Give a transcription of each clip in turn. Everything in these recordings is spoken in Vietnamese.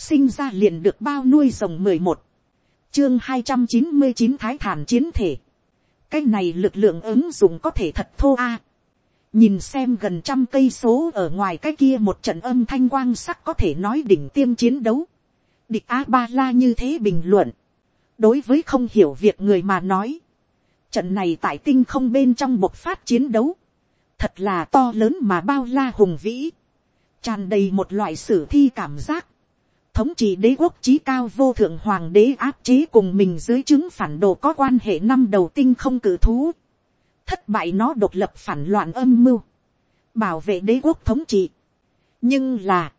sinh ra liền được bao nuôi rồng mười một, chương hai trăm chín mươi chín thái thản chiến thể, cái này lực lượng ứng dụng có thể thật thô a, nhìn xem gần trăm cây số ở ngoài cái kia một trận âm thanh quang sắc có thể nói đỉnh tiêm chiến đấu, địch a ba la như thế bình luận, đối với không hiểu việc người mà nói, trận này tại tinh không bên trong bộc phát chiến đấu, thật là to lớn mà bao la hùng vĩ, tràn đầy một loại sử thi cảm giác, thống trị đế quốc trí cao vô thượng hoàng đế áp chế cùng mình dưới chứng phản đồ có quan hệ năm đầu tinh không cử thú, thất bại nó độc lập phản loạn âm mưu, bảo vệ đế quốc thống trị. nhưng là,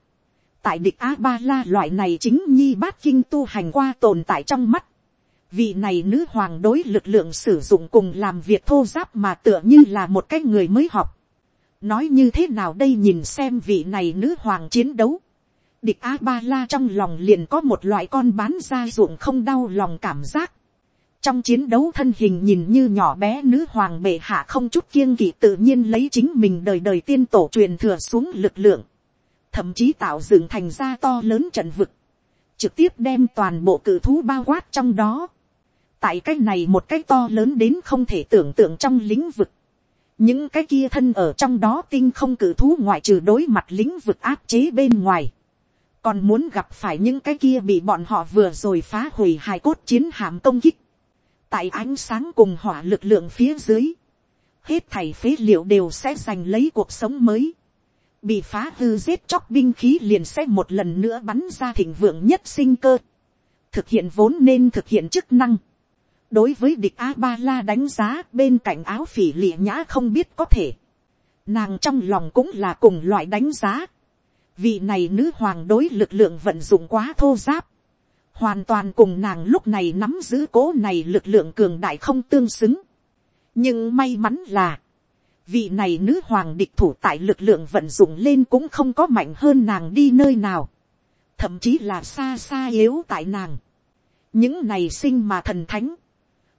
tại địch a ba la loại này chính nhi bát kinh tu hành qua tồn tại trong mắt, vị này nữ hoàng đối lực lượng sử dụng cùng làm việc thô giáp mà tựa như là một cái người mới học. nói như thế nào đây nhìn xem vị này nữ hoàng chiến đấu địch a ba la trong lòng liền có một loại con bán ra ruộng không đau lòng cảm giác. trong chiến đấu thân hình nhìn như nhỏ bé nữ hoàng bệ hạ không chút kiêng kỵ tự nhiên lấy chính mình đời đời tiên tổ truyền thừa xuống lực lượng. thậm chí tạo dựng thành ra to lớn trận vực trực tiếp đem toàn bộ cử thú bao quát trong đó tại cái này một cái to lớn đến không thể tưởng tượng trong lĩnh vực, những cái kia thân ở trong đó tinh không cử thú ngoại trừ đối mặt lĩnh vực áp chế bên ngoài, còn muốn gặp phải những cái kia bị bọn họ vừa rồi phá hủy hài cốt chiến hạm công kích, tại ánh sáng cùng hỏa lực lượng phía dưới, hết thảy phế liệu đều sẽ giành lấy cuộc sống mới, bị phá hư giết chóc binh khí liền sẽ một lần nữa bắn ra thịnh vượng nhất sinh cơ, thực hiện vốn nên thực hiện chức năng, đối với địch a ba la đánh giá bên cạnh áo phỉ lịa nhã không biết có thể. nàng trong lòng cũng là cùng loại đánh giá vị này nữ hoàng đối lực lượng vận dụng quá thô giáp. hoàn toàn cùng nàng lúc này nắm giữ cố này lực lượng cường đại không tương xứng. nhưng may mắn là, vị này nữ hoàng địch thủ tại lực lượng vận dụng lên cũng không có mạnh hơn nàng đi nơi nào. thậm chí là xa xa yếu tại nàng. những này sinh mà thần thánh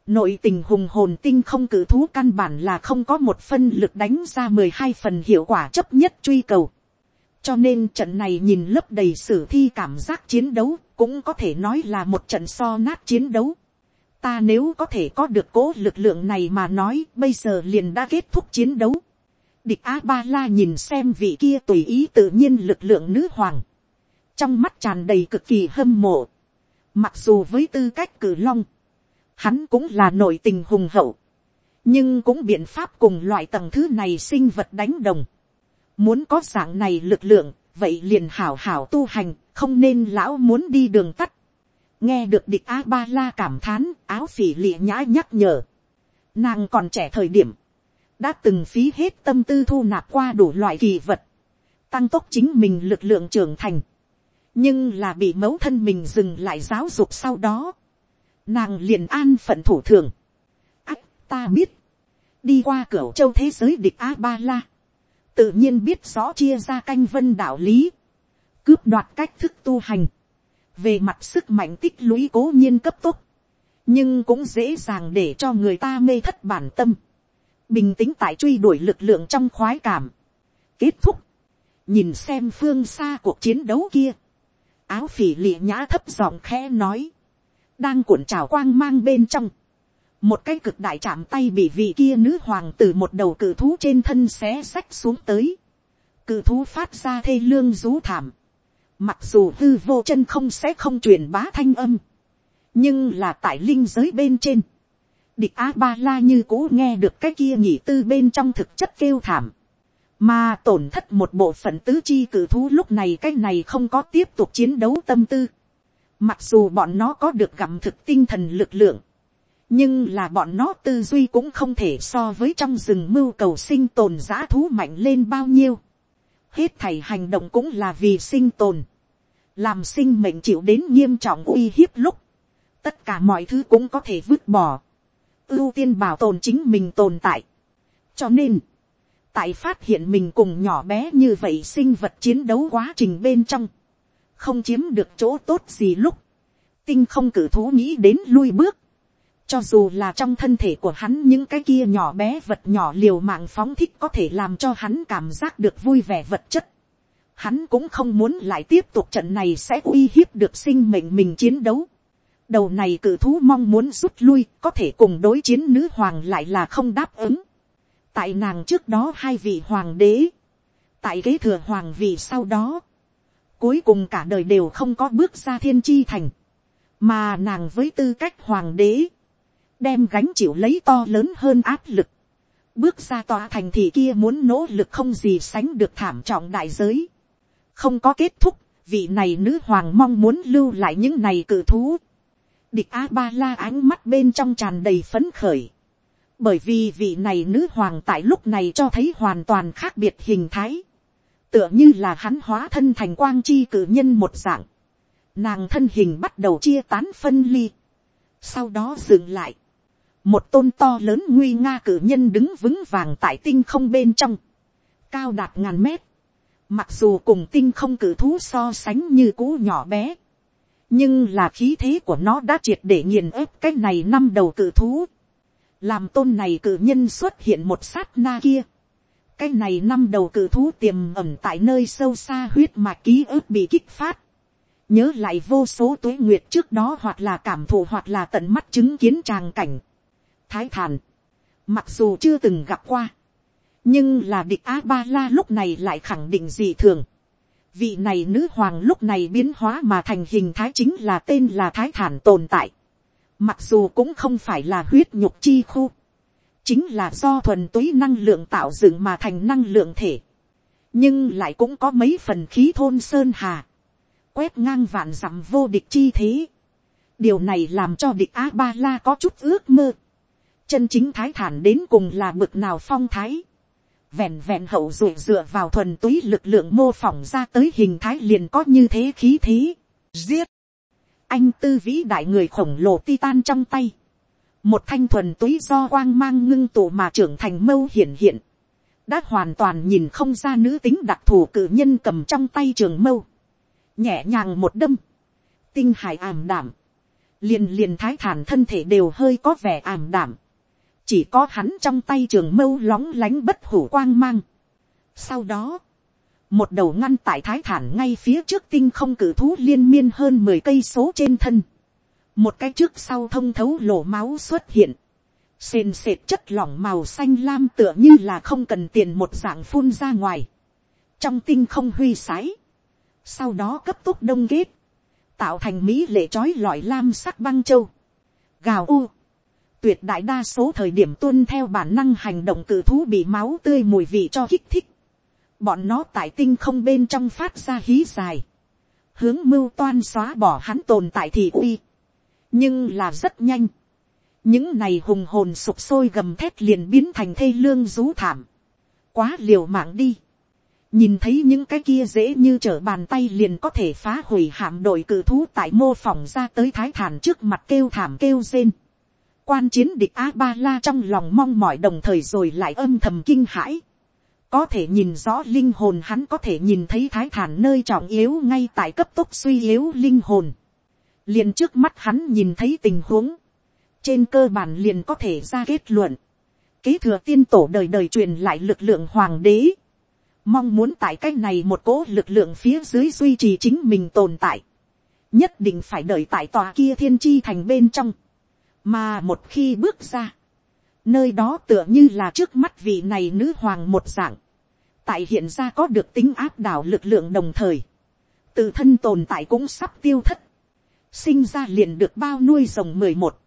Nội tình hùng hồn tinh không cử thú căn bản là không có một phân lực đánh ra mười hai phần hiệu quả chấp nhất truy cầu. Cho nên trận này nhìn lấp đầy sử thi cảm giác chiến đấu cũng có thể nói là một trận so nát chiến đấu. Ta nếu có thể có được cố lực lượng này mà nói bây giờ liền đã kết thúc chiến đấu. Địch A-ba-la nhìn xem vị kia tùy ý tự nhiên lực lượng nữ hoàng. Trong mắt tràn đầy cực kỳ hâm mộ. Mặc dù với tư cách cử long hắn cũng là nội tình hùng hậu, nhưng cũng biện pháp cùng loại tầng thứ này sinh vật đánh đồng. Muốn có dạng này lực lượng, vậy liền hảo hảo tu hành, không nên lão muốn đi đường tắt. nghe được địch a ba la cảm thán, áo phỉ lịa nhã nhắc nhở. nàng còn trẻ thời điểm, đã từng phí hết tâm tư thu nạp qua đủ loại kỳ vật, tăng tốc chính mình lực lượng trưởng thành, nhưng là bị mẫu thân mình dừng lại giáo dục sau đó, nàng liền an phận thủ thường. ác ta biết, đi qua cửa châu thế giới địch a ba la, tự nhiên biết rõ chia ra canh vân đạo lý, cướp đoạt cách thức tu hành, về mặt sức mạnh tích lũy cố nhiên cấp tốc, nhưng cũng dễ dàng để cho người ta mê thất bản tâm, bình tĩnh tại truy đuổi lực lượng trong khoái cảm. kết thúc, nhìn xem phương xa cuộc chiến đấu kia, áo phỉ lịa nhã thấp giọng khẽ nói, đang cuộn trào quang mang bên trong, một cái cực đại chạm tay bị vị kia nữ hoàng từ một đầu cự thú trên thân xé xách xuống tới, cự thú phát ra thê lương rú thảm, mặc dù hư vô chân không sẽ không truyền bá thanh âm, nhưng là tại linh giới bên trên, địch a ba la như cũ nghe được cái kia nhị tư bên trong thực chất kêu thảm, mà tổn thất một bộ phận tứ chi cử thú lúc này cái này không có tiếp tục chiến đấu tâm tư, Mặc dù bọn nó có được gặm thực tinh thần lực lượng. Nhưng là bọn nó tư duy cũng không thể so với trong rừng mưu cầu sinh tồn giã thú mạnh lên bao nhiêu. Hết thảy hành động cũng là vì sinh tồn. Làm sinh mệnh chịu đến nghiêm trọng uy hiếp lúc. Tất cả mọi thứ cũng có thể vứt bỏ. Ưu tiên bảo tồn chính mình tồn tại. Cho nên tại phát hiện mình cùng nhỏ bé như vậy sinh vật chiến đấu quá trình bên trong, không chiếm được chỗ tốt gì lúc, tinh không cử thú nghĩ đến lui bước, cho dù là trong thân thể của hắn những cái kia nhỏ bé vật nhỏ liều mạng phóng thích có thể làm cho hắn cảm giác được vui vẻ vật chất, Hắn cũng không muốn lại tiếp tục trận này sẽ uy hiếp được sinh mệnh mình chiến đấu. Đầu này cử thú mong muốn rút lui có thể cùng đối chiến nữ hoàng lại là không đáp ứng. Tại nàng trước đó hai vị hoàng đế. Tại kế thừa hoàng vị sau đó. Cuối cùng cả đời đều không có bước ra thiên chi thành. Mà nàng với tư cách hoàng đế. Đem gánh chịu lấy to lớn hơn áp lực bước ra tòa thành thị kia muốn nỗ lực không gì sánh được thảm trọng đại giới. không có kết thúc, vị này nữ hoàng mong muốn lưu lại những này cự thú. địch a ba la ánh mắt bên trong tràn đầy phấn khởi. bởi vì vị này nữ hoàng tại lúc này cho thấy hoàn toàn khác biệt hình thái. tựa như là hắn hóa thân thành quang chi cử nhân một dạng. nàng thân hình bắt đầu chia tán phân ly. sau đó dừng lại một tôn to lớn nguy nga cử nhân đứng vững vàng tại tinh không bên trong, cao đạt ngàn mét, mặc dù cùng tinh không cử thú so sánh như cũ nhỏ bé, nhưng là khí thế của nó đã triệt để nghiền ép cái này năm đầu cử thú, làm tôn này cử nhân xuất hiện một sát na kia, cái này năm đầu cử thú tiềm ẩm tại nơi sâu xa huyết mạch ký ức bị kích phát, nhớ lại vô số tuế nguyệt trước đó hoặc là cảm thụ hoặc là tận mắt chứng kiến tràng cảnh, thái thản, mặc dù chưa từng gặp qua, nhưng là địch a ba la lúc này lại khẳng định dị thường. vị này nữ hoàng lúc này biến hóa mà thành hình thái chính là tên là thái thản tồn tại. mặc dù cũng không phải là huyết nhục chi khu, chính là do thuần túy năng lượng tạo dựng mà thành năng lượng thể, nhưng lại cũng có mấy phần khí thôn sơn hà, quét ngang vạn dặm vô địch chi thế. điều này làm cho địch a ba la có chút ước mơ chân chính thái thản đến cùng là bực nào phong thái. Vẹn vẹn hậu dụ dựa vào thuần túy lực lượng mô phỏng ra tới hình thái liền có như thế khí thế. Giết. Anh tư vĩ đại người khổng lồ titan trong tay. Một thanh thuần túy do quang mang ngưng tụ mà trưởng thành mâu hiển hiện. Đã hoàn toàn nhìn không ra nữ tính đặc thù cử nhân cầm trong tay trường mâu. Nhẹ nhàng một đâm. Tinh hải ảm đảm liền liền thái thản thân thể đều hơi có vẻ ảm đảm chỉ có hắn trong tay trường mâu lóng lánh bất hủ quang mang. Sau đó, một đầu ngăn tại thái thản ngay phía trước tinh không cử thú liên miên hơn mười cây số trên thân. Một cái trước sau thông thấu lổ máu xuất hiện. Sền sệt chất lỏng màu xanh lam tựa như là không cần tiền một dạng phun ra ngoài. Trong tinh không huy sái. Sau đó cấp tốc đông kết. Tạo thành mỹ lệ trói lọi lam sắc băng châu. Gào u tuyệt đại đa số thời điểm tuân theo bản năng hành động cử thú bị máu tươi mùi vị cho kích thích. Bọn nó tại tinh không bên trong phát ra hí dài. Hướng mưu toan xóa bỏ hắn tồn tại thì uy. Nhưng là rất nhanh. Những này hùng hồn sụp sôi gầm thét liền biến thành thê lương rú thảm. Quá liều mạng đi. Nhìn thấy những cái kia dễ như trở bàn tay liền có thể phá hủy hạm đội cử thú tại mô phỏng ra tới thái thản trước mặt kêu thảm kêu rên quan chiến địch a ba la trong lòng mong mỏi đồng thời rồi lại âm thầm kinh hãi. có thể nhìn rõ linh hồn hắn có thể nhìn thấy thái thản nơi trọng yếu ngay tại cấp tốc suy yếu linh hồn. liền trước mắt hắn nhìn thấy tình huống. trên cơ bản liền có thể ra kết luận. kế thừa tiên tổ đời đời truyền lại lực lượng hoàng đế. mong muốn tại cái này một cố lực lượng phía dưới duy trì chính mình tồn tại. nhất định phải đợi tại tòa kia thiên chi thành bên trong mà một khi bước ra, nơi đó tựa như là trước mắt vị này nữ hoàng một dạng, tại hiện ra có được tính áp đảo lực lượng đồng thời, tự thân tồn tại cũng sắp tiêu thất, sinh ra liền được bao nuôi rồng mười một,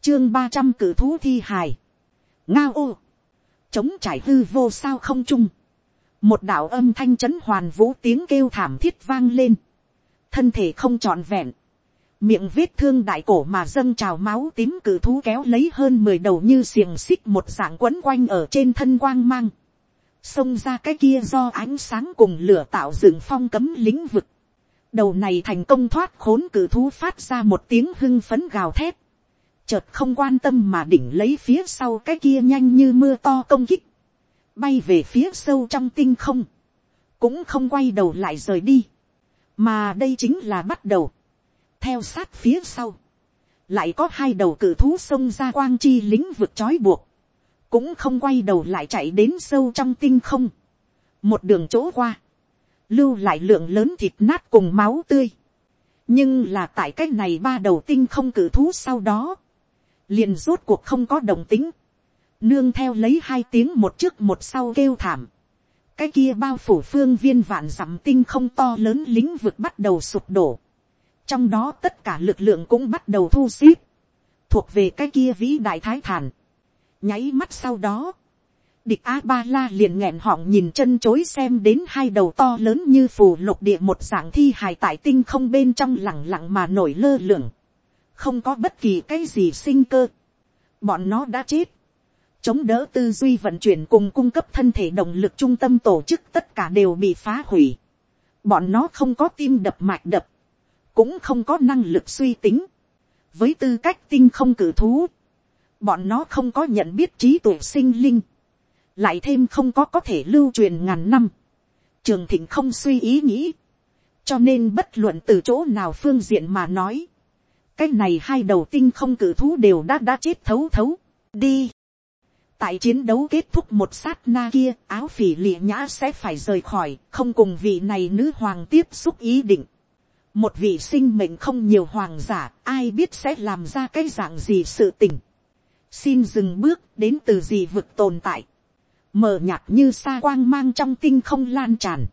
chương ba trăm cử thú thi hài, ngao ô, chống trải hư vô sao không trung, một đạo âm thanh c h ấ n hoàn vũ tiếng kêu thảm thiết vang lên, thân thể không trọn vẹn, miệng vết thương đại cổ mà dâng trào máu tím cử thú kéo lấy hơn mười đầu như xiềng xích một dạng quấn quanh ở trên thân quang mang. Xông ra cái kia do ánh sáng cùng lửa tạo dựng phong cấm lĩnh vực. Đầu này thành công thoát khốn cử thú phát ra một tiếng hưng phấn gào thét. Chợt không quan tâm mà đỉnh lấy phía sau cái kia nhanh như mưa to công kích. Bay về phía sâu trong tinh không. Cũng không quay đầu lại rời đi. Mà đây chính là bắt đầu theo sát phía sau, lại có hai đầu cử thú xông ra quang chi lĩnh vực trói buộc, cũng không quay đầu lại chạy đến sâu trong tinh không, một đường chỗ qua, lưu lại lượng lớn thịt nát cùng máu tươi. nhưng là tại cái này ba đầu tinh không cử thú sau đó, liền rốt cuộc không có đồng tính, nương theo lấy hai tiếng một trước một sau kêu thảm, cái kia bao phủ phương viên vạn dặm tinh không to lớn lĩnh vực bắt đầu sụp đổ, trong đó tất cả lực lượng cũng bắt đầu thu xếp, thuộc về cái kia vĩ đại thái thản, nháy mắt sau đó, địch a ba la liền nghẹn họng nhìn chân chối xem đến hai đầu to lớn như phù lục địa một dạng thi hài tại tinh không bên trong lẳng lặng mà nổi lơ lửng, không có bất kỳ cái gì sinh cơ, bọn nó đã chết, chống đỡ tư duy vận chuyển cùng cung cấp thân thể động lực trung tâm tổ chức tất cả đều bị phá hủy, bọn nó không có tim đập mạch đập, cũng không có năng lực suy tính, với tư cách tinh không cử thú, bọn nó không có nhận biết trí tuệ sinh linh, lại thêm không có có thể lưu truyền ngàn năm, trường thịnh không suy ý nghĩ, cho nên bất luận từ chỗ nào phương diện mà nói, cái này hai đầu tinh không cử thú đều đã đã chết thấu thấu, đi. tại chiến đấu kết thúc một sát na kia, áo phỉ lịa nhã sẽ phải rời khỏi, không cùng vị này nữ hoàng tiếp xúc ý định một vị sinh mệnh không nhiều hoàng giả, ai biết sẽ làm ra cái dạng gì sự tình. xin dừng bước đến từ gì vực tồn tại. Mờ nhạt như xa quang mang trong tinh không lan tràn,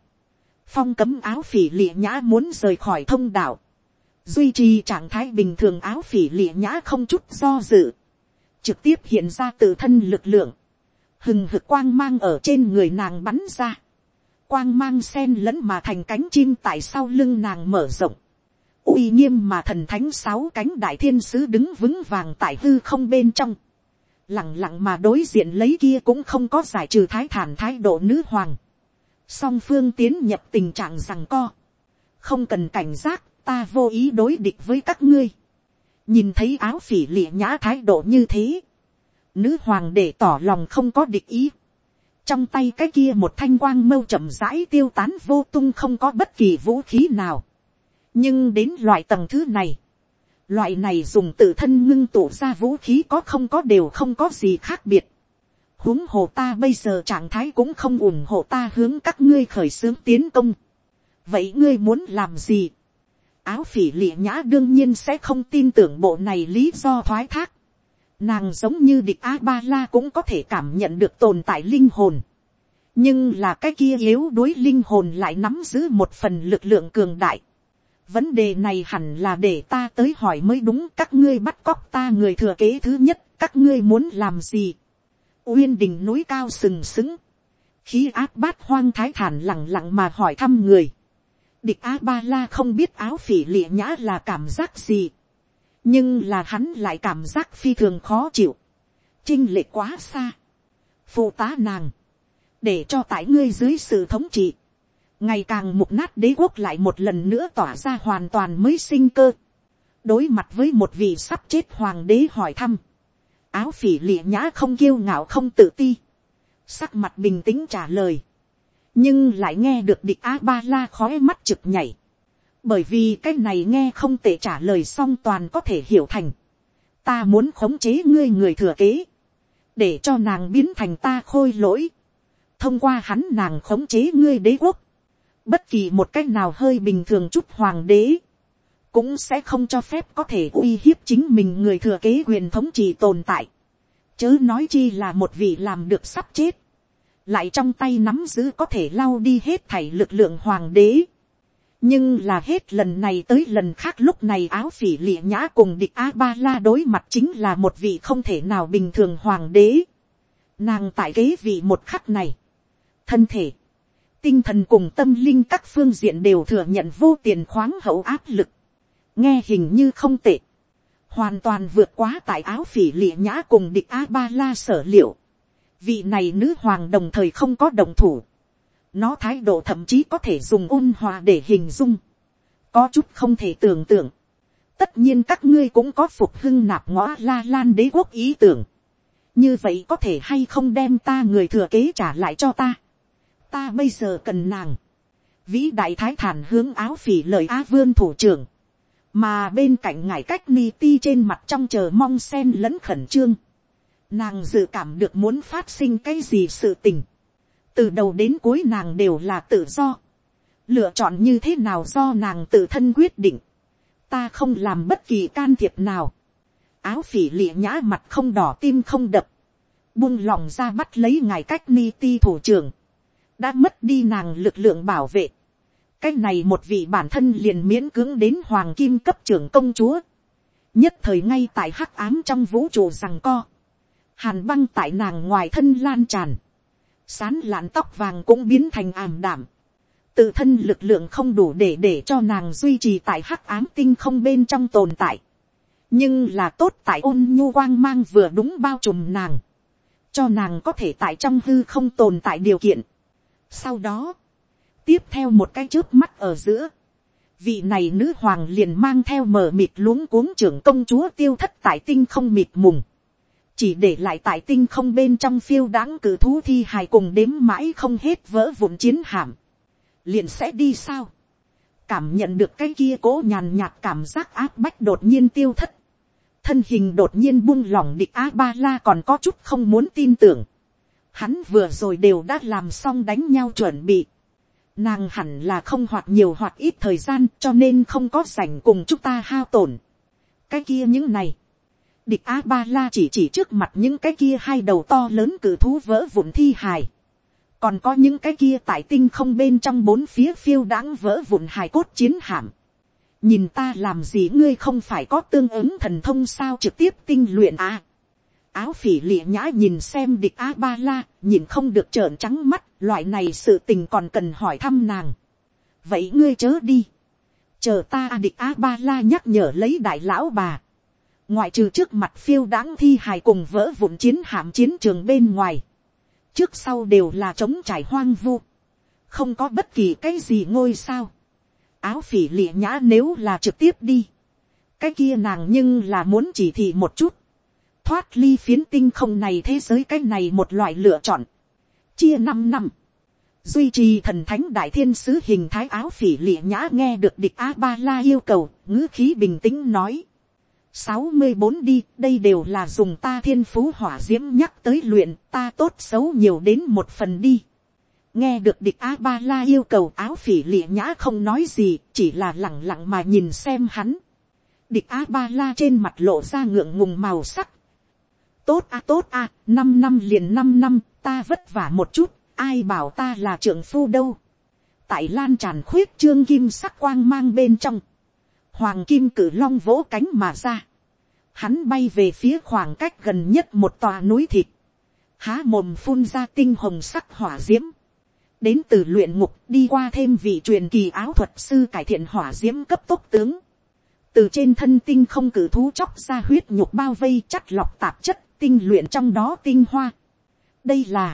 phong cấm áo phỉ lịa nhã muốn rời khỏi thông đạo, duy trì trạng thái bình thường áo phỉ lịa nhã không chút do dự, trực tiếp hiện ra tự thân lực lượng, hừng hực quang mang ở trên người nàng bắn ra, quang mang sen lẫn mà thành cánh chim tại sau lưng nàng mở rộng, uy nghiêm mà thần thánh sáu cánh đại thiên sứ đứng vững vàng tại hư không bên trong, lẳng lặng mà đối diện lấy kia cũng không có giải trừ thái thản thái độ nữ hoàng. song phương tiến nhập tình trạng rằng co. không cần cảnh giác, ta vô ý đối địch với các ngươi. nhìn thấy áo phỉ lịa nhã thái độ như thế. nữ hoàng để tỏ lòng không có địch ý trong tay cái kia một thanh quang mâu chậm rãi tiêu tán vô tung không có bất kỳ vũ khí nào. nhưng đến loại tầng thứ này, Loại này dùng tự thân ngưng tụ ra vũ khí có không có đều không có gì khác biệt. huống hồ ta bây giờ trạng thái cũng không ủng hộ ta hướng các ngươi khởi xướng tiến công. Vậy ngươi muốn làm gì? Áo phỉ lịa nhã đương nhiên sẽ không tin tưởng bộ này lý do thoái thác. Nàng giống như địch A-ba-la cũng có thể cảm nhận được tồn tại linh hồn. Nhưng là cái kia yếu đuối linh hồn lại nắm giữ một phần lực lượng cường đại. Vấn đề này hẳn là để ta tới hỏi mới đúng. Các ngươi bắt cóc ta người thừa kế thứ nhất. Các ngươi muốn làm gì? Uyên đình núi cao sừng sững. Khí áp bát hoang thái thản lặng lặng mà hỏi thăm người. Địch a ba la không biết áo phỉ lịa nhã là cảm giác gì nhưng là hắn lại cảm giác phi thường khó chịu. Chinh lệ quá xa. Phụ tá nàng. Để cho tại ngươi dưới sự thống trị. Ngày càng mục nát đế quốc lại một lần nữa tỏa ra hoàn toàn mới sinh cơ. đối mặt với một vị sắp chết hoàng đế hỏi thăm, áo phỉ lịa nhã không kiêu ngạo không tự ti, sắc mặt bình tĩnh trả lời, nhưng lại nghe được địch a ba la khói mắt trực nhảy, bởi vì cái này nghe không tệ trả lời xong toàn có thể hiểu thành, ta muốn khống chế ngươi người thừa kế, để cho nàng biến thành ta khôi lỗi, thông qua hắn nàng khống chế ngươi đế quốc, bất kỳ một cách nào hơi bình thường chút hoàng đế, cũng sẽ không cho phép có thể uy hiếp chính mình người thừa kế quyền thống trị tồn tại. Chớ nói chi là một vị làm được sắp chết, lại trong tay nắm giữ có thể lau đi hết thảy lực lượng hoàng đế nhưng là hết lần này tới lần khác lúc này áo phỉ lịa nhã cùng địch a ba la đối mặt chính là một vị không thể nào bình thường hoàng đế. nàng tại kế vị một khắc này, thân thể, tinh thần cùng tâm linh các phương diện đều thừa nhận vô tiền khoáng hậu áp lực. nghe hình như không tệ. hoàn toàn vượt quá tại áo phỉ lịa nhã cùng địch a ba la sở liệu. vị này nữ hoàng đồng thời không có đồng thủ nó thái độ thậm chí có thể dùng ôn hòa để hình dung. có chút không thể tưởng tượng. tất nhiên các ngươi cũng có phục hưng nạp ngõ la lan đế quốc ý tưởng. như vậy có thể hay không đem ta người thừa kế trả lại cho ta ta bây giờ cần nàng. vĩ đại thái thản hướng áo phỉ lời á vương thủ trưởng. mà bên cạnh ngài cách ni ti trên mặt trong chờ mong sen lẫn khẩn trương. nàng dự cảm được muốn phát sinh cái gì sự tình từ đầu đến cuối nàng đều là tự do. lựa chọn như thế nào do nàng tự thân quyết định, ta không làm bất kỳ can thiệp nào, áo phỉ lịa nhã mặt không đỏ tim không đập, buông lòng ra bắt lấy ngài cách ni ti thủ trưởng, đã mất đi nàng lực lượng bảo vệ, cái này một vị bản thân liền miễn cưỡng đến hoàng kim cấp trưởng công chúa, nhất thời ngay tại hắc ám trong vũ trụ rằng co, hàn băng tại nàng ngoài thân lan tràn, sán lạn tóc vàng cũng biến thành ảm đảm, tự thân lực lượng không đủ để để cho nàng duy trì tại hắc ám tinh không bên trong tồn tại, nhưng là tốt tại ôn nhu quang mang vừa đúng bao trùm nàng, cho nàng có thể tại trong hư không tồn tại điều kiện. Sau đó, tiếp theo một cái trước mắt ở giữa, vị này nữ hoàng liền mang theo mở mịt luống cuống trưởng công chúa tiêu thất tại tinh không mịt mùng, chỉ để lại tại tinh không bên trong phiêu đáng cử thú thi hài cùng đếm mãi không hết vỡ vụn chiến hạm, liền sẽ đi sao, cảm nhận được cái kia cố nhàn nhạt cảm giác áp bách đột nhiên tiêu thất, thân hình đột nhiên buông lỏng địch a ba la còn có chút không muốn tin tưởng, hắn vừa rồi đều đã làm xong đánh nhau chuẩn bị, nàng hẳn là không hoặc nhiều hoặc ít thời gian cho nên không có sảnh cùng chúng ta hao tổn. cái kia những này, địch a ba la chỉ chỉ trước mặt những cái kia hai đầu to lớn cử thú vỡ vụn thi hài, còn có những cái kia tại tinh không bên trong bốn phía phiêu đãng vỡ vụn hài cốt chiến hạm. nhìn ta làm gì ngươi không phải có tương ứng thần thông sao trực tiếp tinh luyện à. áo phỉ lịa nhã nhìn xem địch a ba la nhìn không được trợn trắng mắt loại này sự tình còn cần hỏi thăm nàng. vậy ngươi chớ đi. chờ ta địch a ba la nhắc nhở lấy đại lão bà ngoại trừ trước mặt phiêu đáng thi hài cùng vỡ vụn chiến hạm chiến trường bên ngoài. trước sau đều là trống trải hoang vu. không có bất kỳ cái gì ngôi sao. áo phỉ lịa nhã nếu là trực tiếp đi. cái kia nàng nhưng là muốn chỉ thị một chút thoát ly phiến tinh không này thế giới cái này một loại lựa chọn chia năm năm, duy trì thần thánh đại thiên sứ hình thái áo phỉ lịa nhã nghe được địch a ba la yêu cầu, ngữ khí bình tĩnh nói sáu mươi bốn đi, đây đều là dùng ta thiên phú hỏa diễm nhắc tới luyện, ta tốt xấu nhiều đến một phần đi. nghe được địch a ba la yêu cầu áo phỉ lịa nhã không nói gì, chỉ là lẳng lặng mà nhìn xem hắn. địch a ba la trên mặt lộ ra ngượng ngùng màu sắc. tốt a tốt a, năm năm liền năm năm, ta vất vả một chút, ai bảo ta là trưởng phu đâu. tại lan tràn khuyết trương kim sắc quang mang bên trong, hoàng kim cử long vỗ cánh mà ra. hắn bay về phía khoảng cách gần nhất một tòa núi thịt, há mồm phun ra tinh hồng sắc hỏa d i ễ m đến từ luyện ngục đi qua thêm vị truyền kỳ áo thuật sư cải thiện hỏa d i ễ m cấp tốc tướng, từ trên thân tinh không cử thú chóc ra huyết nhục bao vây chắt lọc tạp chất tinh luyện trong đó tinh hoa. Đây là,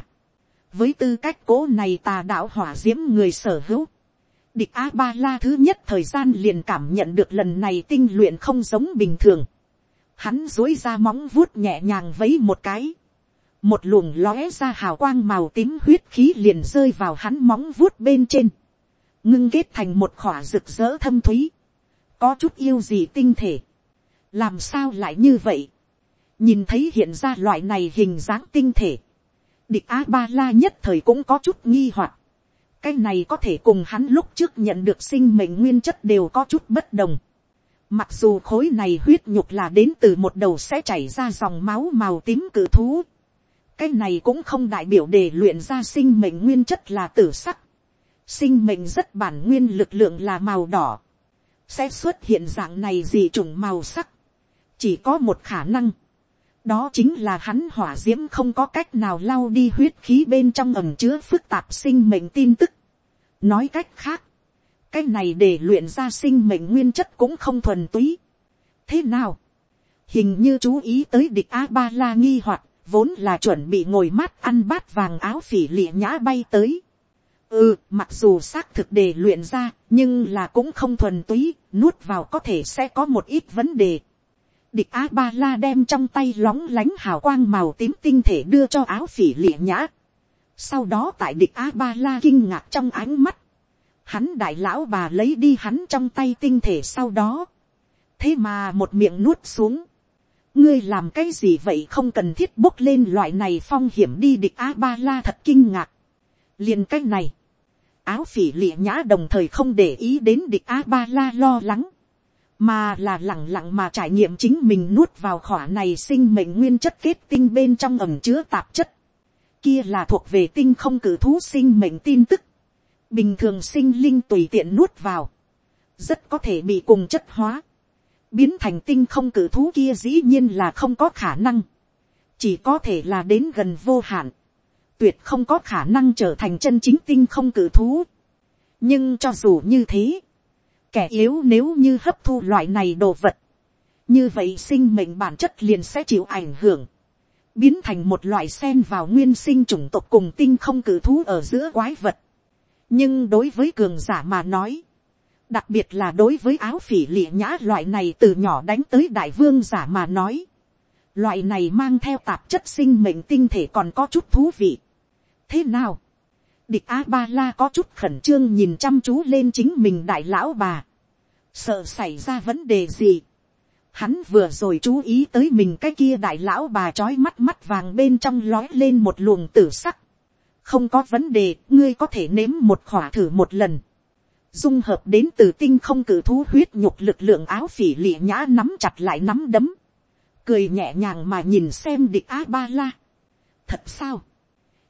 với tư cách cố này tà đạo hỏa d i ễ m người sở hữu, địch a ba la thứ nhất thời gian liền cảm nhận được lần này tinh luyện không giống bình thường. Hắn dối ra móng vuốt nhẹ nhàng vấy một cái. Một luồng lóe ra hào quang màu tím huyết khí liền rơi vào hắn móng vuốt bên trên. Ngưng kết thành một khỏa rực rỡ thâm thúy. Có chút yêu gì tinh thể. Làm sao lại như vậy? Nhìn thấy hiện ra loại này hình dáng tinh thể địch a ba la nhất thời cũng có chút nghi hoặc cái này có thể cùng hắn lúc trước nhận được sinh mệnh nguyên chất đều có chút bất đồng. mặc dù khối này huyết nhục là đến từ một đầu sẽ chảy ra dòng máu màu tím cử thú. cái này cũng không đại biểu để luyện ra sinh mệnh nguyên chất là tử sắc. sinh mệnh rất bản nguyên lực lượng là màu đỏ. sẽ xuất hiện dạng này gì trùng màu sắc. chỉ có một khả năng đó chính là hắn hỏa d i ễ m không có cách nào lau đi huyết khí bên trong ẩm chứa phức tạp sinh mệnh tin tức. nói cách khác, cái này để luyện ra sinh mệnh nguyên chất cũng không thuần túy. thế nào, hình như chú ý tới địch a ba la nghi hoặc vốn là chuẩn bị ngồi mát ăn bát vàng áo phỉ lịa nhã bay tới. ừ, mặc dù xác thực để luyện ra, nhưng là cũng không thuần túy, nuốt vào có thể sẽ có một ít vấn đề Địch Á Ba La đem trong tay lóng lánh hào quang màu tím tinh thể đưa cho áo phỉ lịa nhã. Sau đó tại địch Á Ba La kinh ngạc trong ánh mắt. Hắn đại lão bà lấy đi hắn trong tay tinh thể sau đó. Thế mà một miệng nuốt xuống. Ngươi làm cái gì vậy không cần thiết bốc lên loại này phong hiểm đi địch Á Ba La thật kinh ngạc. liền cách này. áo phỉ lịa nhã đồng thời không để ý đến địch a ba la lo lắng, mà là lẳng lặng mà trải nghiệm chính mình nuốt vào khỏa này sinh mệnh nguyên chất kết tinh bên trong ẩm chứa tạp chất, kia là thuộc về tinh không cử thú sinh mệnh tin tức, bình thường sinh linh tùy tiện nuốt vào, rất có thể bị cùng chất hóa, biến thành tinh không cử thú kia dĩ nhiên là không có khả năng, chỉ có thể là đến gần vô hạn, tuyệt không có khả năng trở thành chân chính tinh không cử thú. nhưng cho dù như thế, kẻ yếu nếu như hấp thu loại này đồ vật, như vậy sinh mệnh bản chất liền sẽ chịu ảnh hưởng, biến thành một loại sen vào nguyên sinh chủng tộc cùng tinh không cử thú ở giữa quái vật. nhưng đối với cường giả mà nói, đặc biệt là đối với áo phỉ lịa nhã loại này từ nhỏ đánh tới đại vương giả mà nói, loại này mang theo tạp chất sinh mệnh tinh thể còn có chút thú vị. thế nào, địch a ba la có chút khẩn trương nhìn chăm chú lên chính mình đại lão bà, sợ xảy ra vấn đề gì. Hắn vừa rồi chú ý tới mình cái kia đại lão bà trói mắt mắt vàng bên trong lói lên một luồng tử sắc. không có vấn đề, ngươi có thể nếm một khỏa thử một lần dung hợp đến từ tinh không cử thú huyết nhục lực lượng áo phỉ lịa nhã nắm chặt lại nắm đấm, cười nhẹ nhàng mà nhìn xem địch a ba la. thật sao,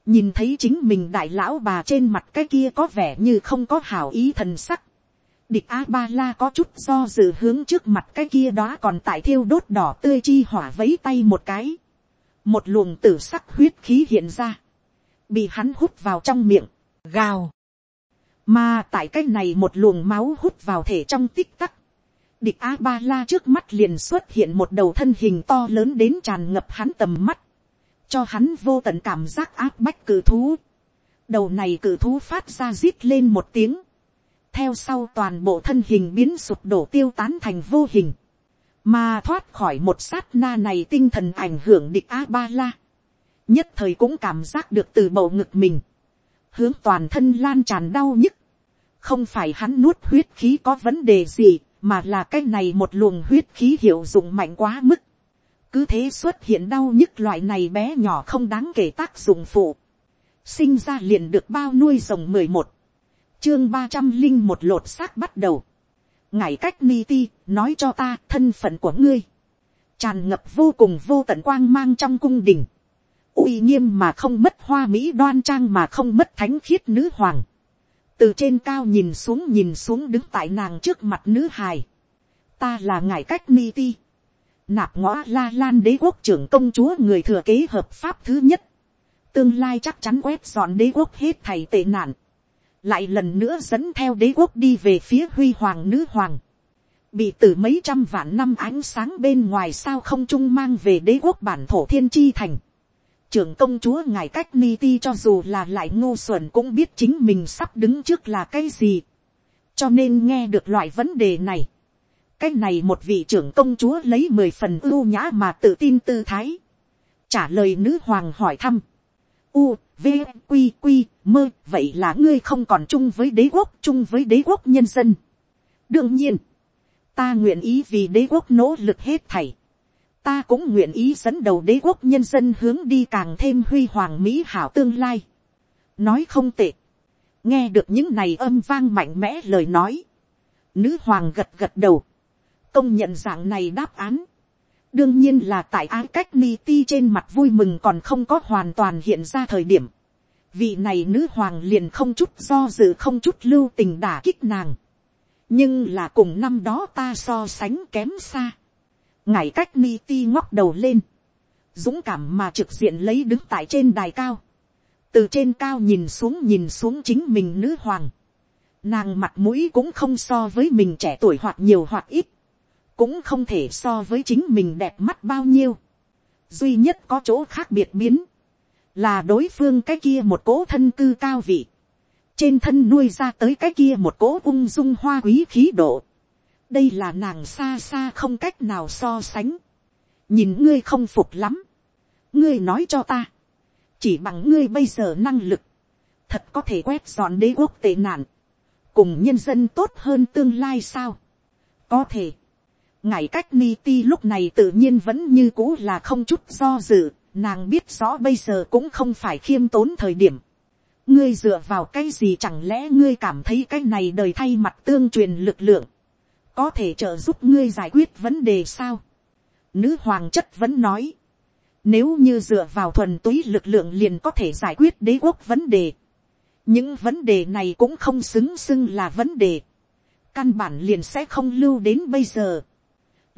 nhìn thấy chính mình đại lão bà trên mặt cái kia có vẻ như không có hảo ý thần sắc, địch a ba la có chút do dự hướng trước mặt cái kia đó còn tại thiêu đốt đỏ tươi chi hỏa vấy tay một cái, một luồng tử sắc huyết khí hiện ra, bị hắn hút vào trong miệng, gào, mà tại cái này một luồng máu hút vào thể trong tích tắc. Địch A-ba-la trước mắt liền xuất hiện một đầu thân hình to lớn đến tràn ngập hắn tầm mắt. Cho hắn vô tận cảm giác áp bách cử thú. Đầu này cử thú phát ra rít lên một tiếng. Theo sau toàn bộ thân hình biến sụp đổ tiêu tán thành vô hình. Mà thoát khỏi một sát na này tinh thần ảnh hưởng địch A-ba-la. Nhất thời cũng cảm giác được từ bầu ngực mình hướng toàn thân lan tràn đau nhức không phải hắn nuốt huyết khí có vấn đề gì, mà là cái này một luồng huyết khí hiệu dụng mạnh quá mức cứ thế xuất hiện đau nhức loại này bé nhỏ không đáng kể tác dụng phụ. sinh ra liền được bao nuôi rồng mười một, chương ba trăm linh một lột xác bắt đầu. ngài cách ni ti, nói cho ta thân phận của ngươi. tràn ngập vô cùng vô tận quang mang trong cung đình. uy nghiêm mà không mất hoa mỹ đoan trang mà không mất thánh khiết nữ hoàng từ trên cao nhìn xuống nhìn xuống đứng tại nàng trước mặt nữ hài. ta là ngài cách ni ti nạp ngõ la lan đế quốc trưởng công chúa người thừa kế hợp pháp thứ nhất. tương lai chắc chắn quét dọn đế quốc hết thầy tệ nạn. lại lần nữa dẫn theo đế quốc đi về phía huy hoàng nữ hoàng. bị từ mấy trăm vạn năm ánh sáng bên ngoài sao không trung mang về đế quốc bản thổ thiên chi thành trưởng công chúa ngài cách ni ti cho dù là lại ngu xuẩn cũng biết chính mình sắp đứng trước là cái gì. cho nên nghe được loại vấn đề này cái này một vị trưởng công chúa lấy mười phần ưu nhã mà tự tin tư thái. trả lời nữ hoàng hỏi thăm. u, v, q, q, mơ, vậy là ngươi không còn chung với đế quốc, chung với đế quốc nhân dân. đương nhiên, ta nguyện ý vì đế quốc nỗ lực hết thảy ta cũng nguyện ý dẫn đầu đế quốc nhân dân hướng đi càng thêm huy hoàng mỹ hảo tương lai. nói không tệ. nghe được những này âm vang mạnh mẽ lời nói. nữ hoàng gật gật đầu công nhận dạng này đáp án. đương nhiên là tại ai cách ni ti trên mặt vui mừng còn không có hoàn toàn hiện ra thời điểm. vị này nữ hoàng liền không chút do dự không chút lưu tình đả kích nàng. nhưng là cùng năm đó ta so sánh kém xa ngài cách ni ti ngóc đầu lên, dũng cảm mà trực diện lấy đứng tại trên đài cao, từ trên cao nhìn xuống nhìn xuống chính mình nữ hoàng, nàng mặt mũi cũng không so với mình trẻ tuổi hoặc nhiều hoặc ít, cũng không thể so với chính mình đẹp mắt bao nhiêu, duy nhất có chỗ khác biệt biến, là đối phương cái kia một cố thân cư cao vị, trên thân nuôi ra tới cái kia một cố ung dung hoa quý khí độ, đây là nàng xa xa không cách nào so sánh. nhìn ngươi không phục lắm. ngươi nói cho ta. chỉ bằng ngươi bây giờ năng lực. thật có thể quét dọn đế quốc tệ nạn. cùng nhân dân tốt hơn tương lai sao. có thể ngài cách ni ti lúc này tự nhiên vẫn như cũ là không chút do dự. nàng biết rõ bây giờ cũng không phải khiêm tốn thời điểm. ngươi dựa vào cái gì chẳng lẽ ngươi cảm thấy cái này đời thay mặt tương truyền lực lượng, có thể trợ giúp ngươi giải quyết vấn đề sao. Nữ hoàng chất vẫn nói, nếu như dựa vào thuần túy lực lượng liền có thể giải quyết đế quốc vấn đề, những vấn đề này cũng không xứng xưng là vấn đề, căn bản liền sẽ không lưu đến bây giờ.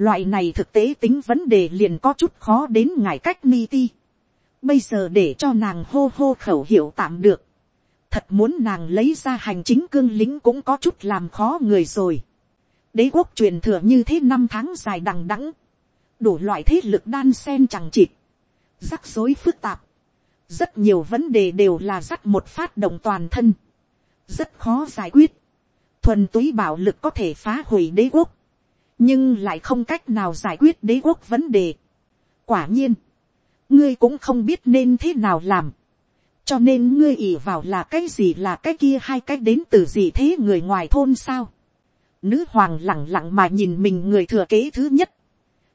Loại này thực tế tính vấn đề liền có chút khó đến ngài cách ni ti. Bây giờ để cho nàng hô hô khẩu hiệu tạm được. Thật muốn nàng lấy ra hành chính cương lính cũng có chút làm khó người rồi. Đế quốc truyền thừa như thế năm tháng dài đằng đẵng Đủ loại thế lực đan sen chẳng chịt. Rắc rối phức tạp. Rất nhiều vấn đề đều là rắc một phát động toàn thân. Rất khó giải quyết. Thuần túy bạo lực có thể phá hủy đế quốc nhưng lại không cách nào giải quyết đế quốc vấn đề. quả nhiên, ngươi cũng không biết nên thế nào làm, cho nên ngươi ỉ vào là cái gì là cái kia hai cái đến từ gì thế người ngoài thôn sao. nữ hoàng lẳng lặng mà nhìn mình người thừa kế thứ nhất,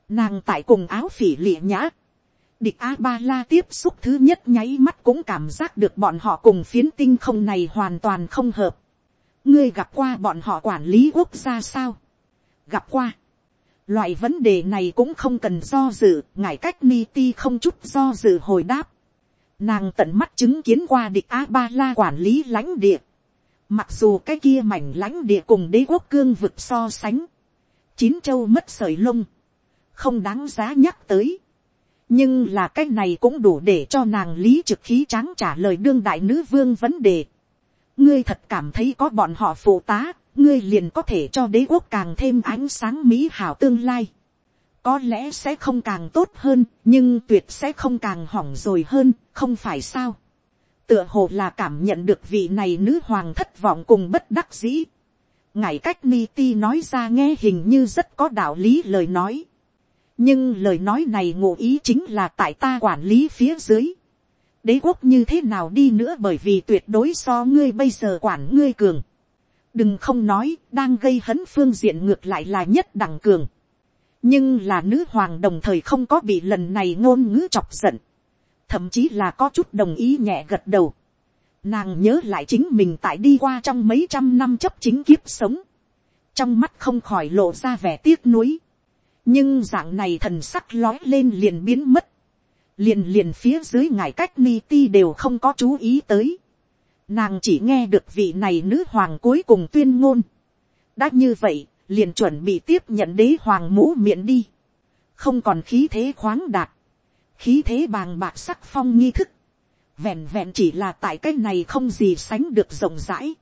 nàng tại cùng áo phỉ lịa nhã, địch a ba la tiếp xúc thứ nhất nháy mắt cũng cảm giác được bọn họ cùng phiến tinh không này hoàn toàn không hợp. ngươi gặp qua bọn họ quản lý quốc gia sao gặp qua. Loại vấn đề này cũng không cần do dự, ngài cách ni ti không chút do dự hồi đáp. Nàng tận mắt chứng kiến qua địch A-ba-la quản lý lãnh địa. Mặc dù cái kia mảnh lãnh địa cùng đế quốc cương vực so sánh. Chín châu mất sợi lông. Không đáng giá nhắc tới. Nhưng là cái này cũng đủ để cho nàng lý trực khí tráng trả lời đương đại nữ vương vấn đề. Ngươi thật cảm thấy có bọn họ phụ tá, ngươi liền có thể cho đế quốc càng thêm ánh sáng mỹ hảo tương lai. có lẽ sẽ không càng tốt hơn, nhưng tuyệt sẽ không càng hỏng rồi hơn, không phải sao. tựa hồ là cảm nhận được vị này nữ hoàng thất vọng cùng bất đắc dĩ. ngài cách ni ti nói ra nghe hình như rất có đạo lý lời nói. nhưng lời nói này ngụ ý chính là tại ta quản lý phía dưới. đế quốc như thế nào đi nữa bởi vì tuyệt đối so ngươi bây giờ quản ngươi cường đừng không nói, đang gây hấn phương diện ngược lại là nhất đẳng cường. nhưng là nữ hoàng đồng thời không có bị lần này ngôn ngữ chọc giận, thậm chí là có chút đồng ý nhẹ gật đầu. Nàng nhớ lại chính mình tại đi qua trong mấy trăm năm chấp chính kiếp sống, trong mắt không khỏi lộ ra vẻ tiếc nuối, nhưng dạng này thần sắc lói lên liền biến mất, liền liền phía dưới ngài cách ni ti đều không có chú ý tới. Nàng chỉ nghe được vị này nữ hoàng cuối cùng tuyên ngôn. Đã như vậy, liền chuẩn bị tiếp nhận đế hoàng mũ miệng đi. Không còn khí thế khoáng đạt. Khí thế bàng bạc sắc phong nghi thức. Vẹn vẹn chỉ là tại cái này không gì sánh được rộng rãi.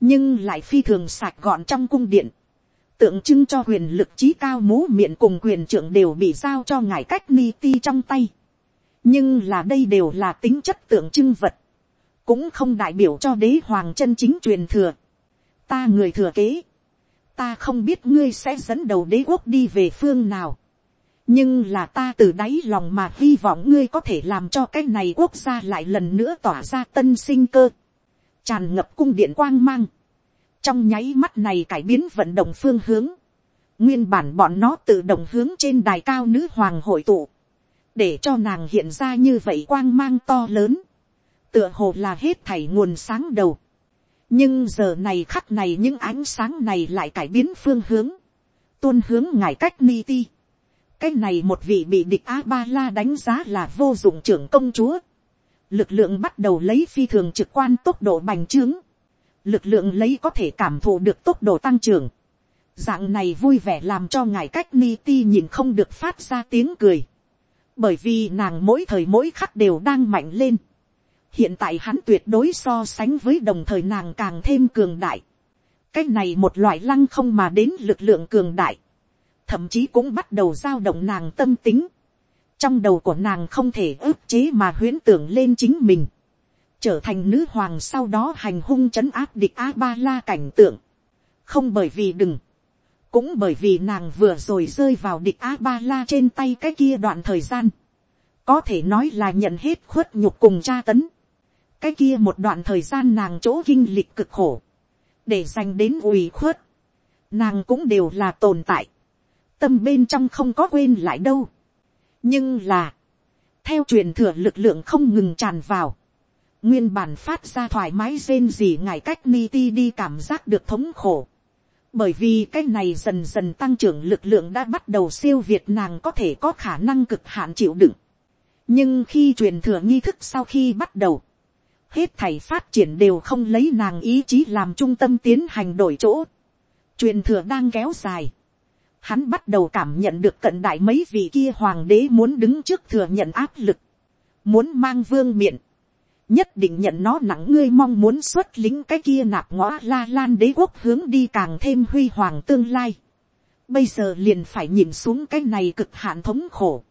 Nhưng lại phi thường sạch gọn trong cung điện. Tượng trưng cho quyền lực trí cao mũ miệng cùng quyền trưởng đều bị giao cho ngài cách ni ti trong tay. Nhưng là đây đều là tính chất tượng trưng vật cũng không đại biểu cho đế hoàng chân chính truyền thừa. ta người thừa kế, ta không biết ngươi sẽ dẫn đầu đế quốc đi về phương nào. nhưng là ta từ đáy lòng mà hy vọng ngươi có thể làm cho cái này quốc gia lại lần nữa tỏa ra tân sinh cơ, tràn ngập cung điện quang mang. trong nháy mắt này cải biến vận động phương hướng, nguyên bản bọn nó tự động hướng trên đài cao nữ hoàng hội tụ, để cho nàng hiện ra như vậy quang mang to lớn tựa hồ là hết thảy nguồn sáng đầu. nhưng giờ này khắc này những ánh sáng này lại cải biến phương hướng, tuôn hướng ngài cách ni ti. cái này một vị bị địch a ba la đánh giá là vô dụng trưởng công chúa. lực lượng bắt đầu lấy phi thường trực quan tốc độ bành trướng. lực lượng lấy có thể cảm thụ được tốc độ tăng trưởng. dạng này vui vẻ làm cho ngài cách ni ti nhìn không được phát ra tiếng cười. bởi vì nàng mỗi thời mỗi khắc đều đang mạnh lên hiện tại hắn tuyệt đối so sánh với đồng thời nàng càng thêm cường đại. cái này một loại lăng không mà đến lực lượng cường đại, thậm chí cũng bắt đầu giao động nàng tâm tính. trong đầu của nàng không thể ức chế mà huyễn tưởng lên chính mình, trở thành nữ hoàng sau đó hành hung c h ấ n áp địch a ba la cảnh tượng. không bởi vì đừng, cũng bởi vì nàng vừa rồi rơi vào địch a ba la trên tay cái kia đoạn thời gian, có thể nói là nhận hết khuất nhục cùng tra tấn cái kia một đoạn thời gian nàng chỗ kinh lịch cực khổ, để dành đến ủy khuất, nàng cũng đều là tồn tại, tâm bên trong không có quên lại đâu. nhưng là, theo truyền thừa lực lượng không ngừng tràn vào, nguyên bản phát ra thoải mái rên gì ngài cách ni ti đi cảm giác được thống khổ. bởi vì cái này dần dần tăng trưởng lực lượng đã bắt đầu siêu việt nàng có thể có khả năng cực hạn chịu đựng. nhưng khi truyền thừa nghi thức sau khi bắt đầu, hết thảy phát triển đều không lấy nàng ý chí làm trung tâm tiến hành đổi chỗ. truyền thừa đang kéo dài. hắn bắt đầu cảm nhận được cận đại mấy vị kia hoàng đế muốn đứng trước thừa nhận áp lực, muốn mang vương miện nhất định nhận nó nặng ngươi mong muốn xuất lính cái kia nạp ngõ la lan đế quốc hướng đi càng thêm huy hoàng tương lai. Bây giờ liền phải nhìn xuống cái này cực hạn thống khổ.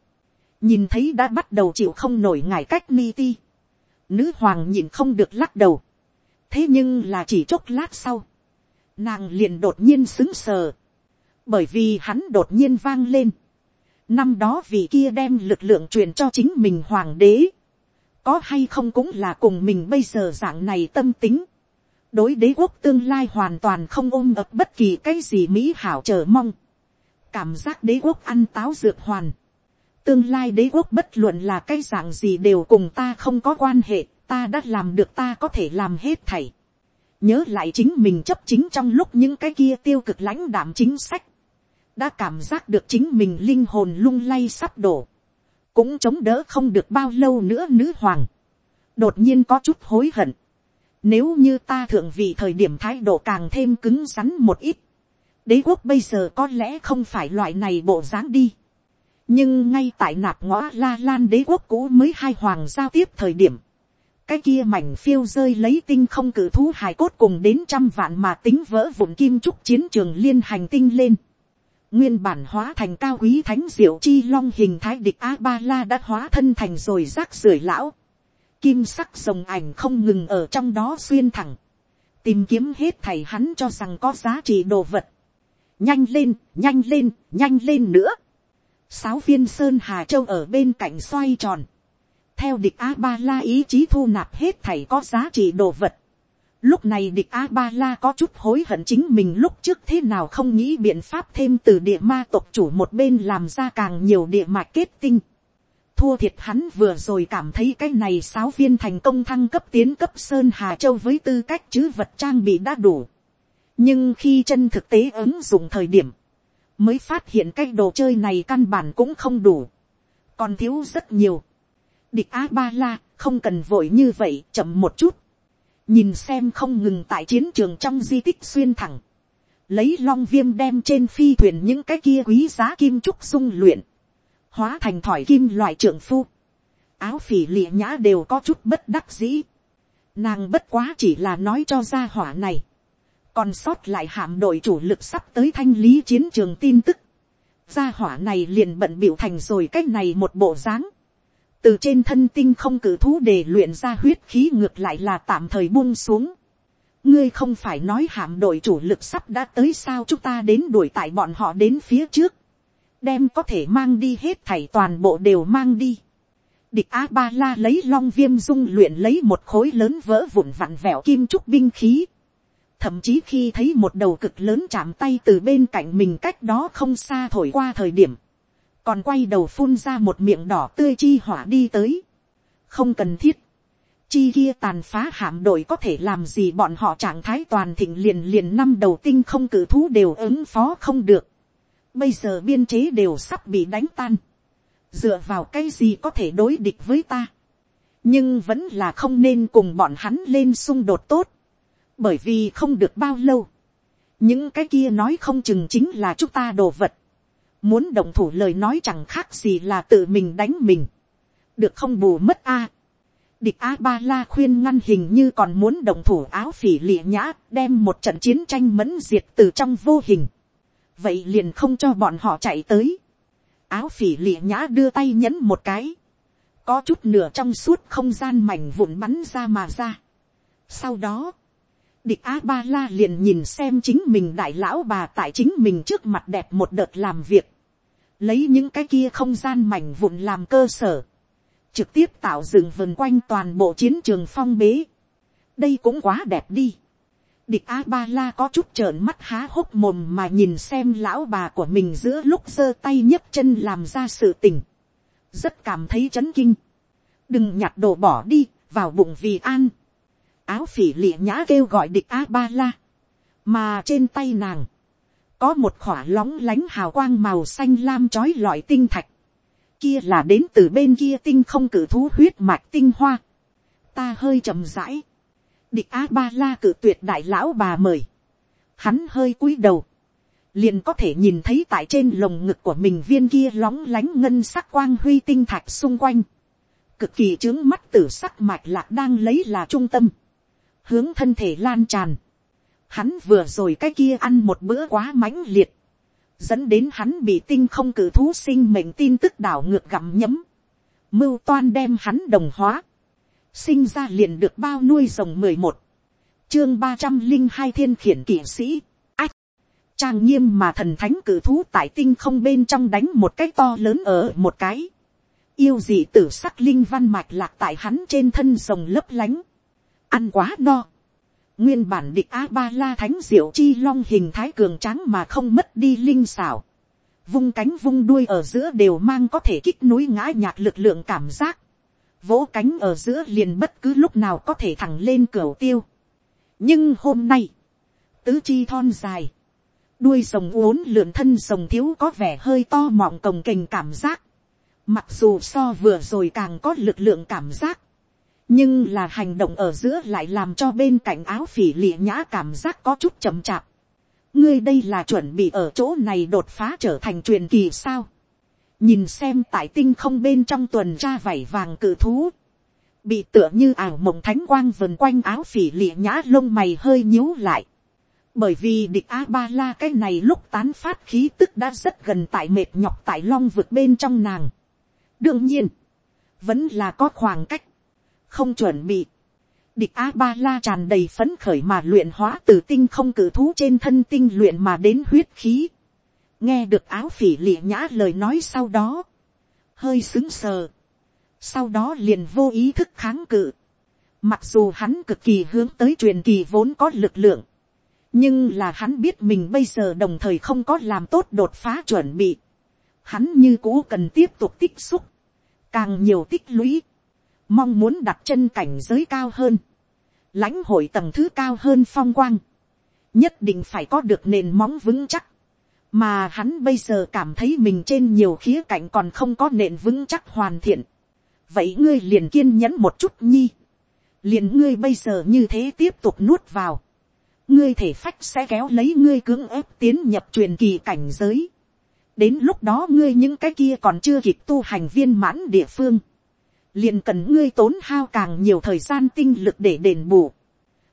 Nhìn thấy đã bắt đầu chịu không nổi ngài cách ni ti. Nữ hoàng nhìn không được lắc đầu. Thế nhưng là chỉ chốc lát sau. Nàng liền đột nhiên xứng sờ. Bởi vì hắn đột nhiên vang lên. Năm đó vì kia đem lực lượng truyền cho chính mình hoàng đế có hay không cũng là cùng mình bây giờ dạng này tâm tính. đối đế quốc tương lai hoàn toàn không ôm ập bất kỳ cái gì mỹ hảo chờ mong. cảm giác đế quốc ăn táo dược hoàn tương lai đế quốc bất luận là cái dạng gì đều cùng ta không có quan hệ, ta đã làm được ta có thể làm hết thảy. nhớ lại chính mình chấp chính trong lúc những cái kia tiêu cực lãnh đảm chính sách. đã cảm giác được chính mình linh hồn lung lay sắp đổ cũng chống đỡ không được bao lâu nữa nữ hoàng, đột nhiên có chút hối hận, nếu như ta thượng vị thời điểm thái độ càng thêm cứng rắn một ít, đế quốc bây giờ có lẽ không phải loại này bộ dáng đi, nhưng ngay tại nạp ngõ la lan đế quốc cũ mới hai hoàng giao tiếp thời điểm, cái kia mảnh phiêu rơi lấy tinh không cử thú hài cốt cùng đến trăm vạn mà tính vỡ vụn kim trúc chiến trường liên hành tinh lên. Nguyên bản hóa thành cao quý thánh diệu chi long hình thái địch a ba la đã hóa thân thành rồi rác rưởi lão, kim sắc rồng ảnh không ngừng ở trong đó xuyên thẳng, tìm kiếm hết thầy hắn cho rằng có giá trị đồ vật, nhanh lên, nhanh lên, nhanh lên nữa, sáu viên sơn hà châu ở bên cạnh xoay tròn, theo địch a ba la ý chí thu nạp hết thầy có giá trị đồ vật, Lúc này địch A-ba-la có chút hối hận chính mình lúc trước thế nào không nghĩ biện pháp thêm từ địa ma tộc chủ một bên làm ra càng nhiều địa mạch kết tinh. Thua thiệt hắn vừa rồi cảm thấy cái này sáu viên thành công thăng cấp tiến cấp Sơn Hà Châu với tư cách chứ vật trang bị đã đủ. Nhưng khi chân thực tế ứng dụng thời điểm, mới phát hiện cái đồ chơi này căn bản cũng không đủ. Còn thiếu rất nhiều. Địch A-ba-la không cần vội như vậy chậm một chút. Nhìn xem không ngừng tại chiến trường trong di tích xuyên thẳng, lấy long viêm đem trên phi thuyền những cái kia quý giá kim trúc dung luyện, hóa thành thỏi kim loại trưởng phu, áo phỉ lịa nhã đều có chút bất đắc dĩ, nàng bất quá chỉ là nói cho gia hỏa này, còn sót lại hạm đội chủ lực sắp tới thanh lý chiến trường tin tức, gia hỏa này liền bận biểu thành rồi cách này một bộ dáng, từ trên thân tinh không cử thú để luyện ra huyết khí ngược lại là tạm thời buông xuống. ngươi không phải nói hạm đội chủ lực sắp đã tới sao chúng ta đến đuổi tại bọn họ đến phía trước. đem có thể mang đi hết thảy toàn bộ đều mang đi. địch a ba la lấy long viêm dung luyện lấy một khối lớn vỡ vụn vặn vẹo kim trúc binh khí thậm chí khi thấy một đầu cực lớn chạm tay từ bên cạnh mình cách đó không xa thổi qua thời điểm, còn quay đầu phun ra một miệng đỏ tươi chi hỏa đi tới. không cần thiết. chi kia tàn phá hạm đội có thể làm gì bọn họ trạng thái toàn thịnh liền liền năm đầu tinh không cử thú đều ứng phó không được. bây giờ biên chế đều sắp bị đánh tan. dựa vào cái gì có thể đối địch với ta. nhưng vẫn là không nên cùng bọn hắn lên xung đột tốt bởi vì không được bao lâu. những cái kia nói không chừng chính là chúng ta đồ vật Muốn động thủ lời nói chẳng khác gì là tự mình đánh mình. Được không bù mất a Địch A-ba-la khuyên ngăn hình như còn muốn động thủ áo phỉ lịa nhã đem một trận chiến tranh mẫn diệt từ trong vô hình. Vậy liền không cho bọn họ chạy tới. Áo phỉ lịa nhã đưa tay nhẫn một cái. Có chút nửa trong suốt không gian mảnh vụn bắn ra mà ra. Sau đó, Địch A-ba-la liền nhìn xem chính mình đại lão bà tại chính mình trước mặt đẹp một đợt làm việc. Lấy những cái kia không gian mảnh vụn làm cơ sở. Trực tiếp tạo dựng vần quanh toàn bộ chiến trường phong bế. Đây cũng quá đẹp đi. Địch A-ba-la có chút trợn mắt há hốc mồm mà nhìn xem lão bà của mình giữa lúc giơ tay nhấc chân làm ra sự tình. Rất cảm thấy chấn kinh. Đừng nhặt đồ bỏ đi, vào bụng vì an, áo phỉ lịa nhã kêu gọi địch a ba la, mà trên tay nàng, có một khỏa lóng lánh hào quang màu xanh lam trói lọi tinh thạch, kia là đến từ bên kia tinh không cử thú huyết mạch tinh hoa, ta hơi chậm rãi, địch a ba la cử tuyệt đại lão bà mời, hắn hơi cúi đầu, liền có thể nhìn thấy tại trên lồng ngực của mình viên kia lóng lánh ngân sắc quang huy tinh thạch xung quanh, cực kỳ trướng mắt tử sắc mạch lạc đang lấy là trung tâm, hướng thân thể lan tràn, hắn vừa rồi cái kia ăn một bữa quá mãnh liệt, dẫn đến hắn bị tinh không cử thú sinh mệnh tin tức đảo ngược gặm nhấm, mưu toan đem hắn đồng hóa, sinh ra liền được bao nuôi rồng mười một, chương ba trăm linh hai thiên khiển kỵ sĩ, ách, trang nghiêm mà thần thánh cử thú tại tinh không bên trong đánh một cái to lớn ở một cái, yêu dị tử sắc linh văn mạch lạc tại hắn trên thân rồng lấp lánh, ăn quá no, nguyên bản địch a ba la thánh diệu chi long hình thái cường tráng mà không mất đi linh xảo, vung cánh vung đuôi ở giữa đều mang có thể kích núi ngã nhạc lực lượng cảm giác, vỗ cánh ở giữa liền bất cứ lúc nào có thể thẳng lên cửa tiêu. nhưng hôm nay, tứ chi thon dài, đuôi rồng uốn lượn thân rồng thiếu có vẻ hơi to mọng cồng kềnh cảm giác, mặc dù so vừa rồi càng có lực lượng cảm giác, nhưng là hành động ở giữa lại làm cho bên cạnh áo phỉ lịa nhã cảm giác có chút chậm chạp. ngươi đây là chuẩn bị ở chỗ này đột phá trở thành truyền kỳ sao. nhìn xem tại tinh không bên trong tuần tra vảy vàng cự thú. bị tựa như ảo mộng thánh quang vần quanh áo phỉ lịa nhã lông mày hơi nhíu lại. bởi vì địch a ba la cái này lúc tán phát khí tức đã rất gần tại mệt nhọc tại long vực bên trong nàng. đương nhiên, vẫn là có khoảng cách không chuẩn bị. Địch A-ba-la tràn đầy phấn khởi mà luyện hóa từ tinh không cử thú trên thân tinh luyện mà đến huyết khí. Nghe được áo phỉ lịa nhã lời nói sau đó. Hơi xứng sờ. Sau đó liền vô ý thức kháng cự. Mặc dù hắn cực kỳ hướng tới truyền kỳ vốn có lực lượng. Nhưng là hắn biết mình bây giờ đồng thời không có làm tốt đột phá chuẩn bị. Hắn như cũ cần tiếp tục tích xúc. Càng nhiều tích lũy mong muốn đặt chân cảnh giới cao hơn, lãnh hội tầng thứ cao hơn phong quang, nhất định phải có được nền móng vững chắc, mà hắn bây giờ cảm thấy mình trên nhiều khía cạnh còn không có nền vững chắc hoàn thiện, vậy ngươi liền kiên nhẫn một chút nhi, liền ngươi bây giờ như thế tiếp tục nuốt vào, ngươi thể phách sẽ kéo lấy ngươi cưỡng ép tiến nhập truyền kỳ cảnh giới, đến lúc đó ngươi những cái kia còn chưa kịp tu hành viên mãn địa phương, liền cần ngươi tốn hao càng nhiều thời gian tinh lực để đền bù.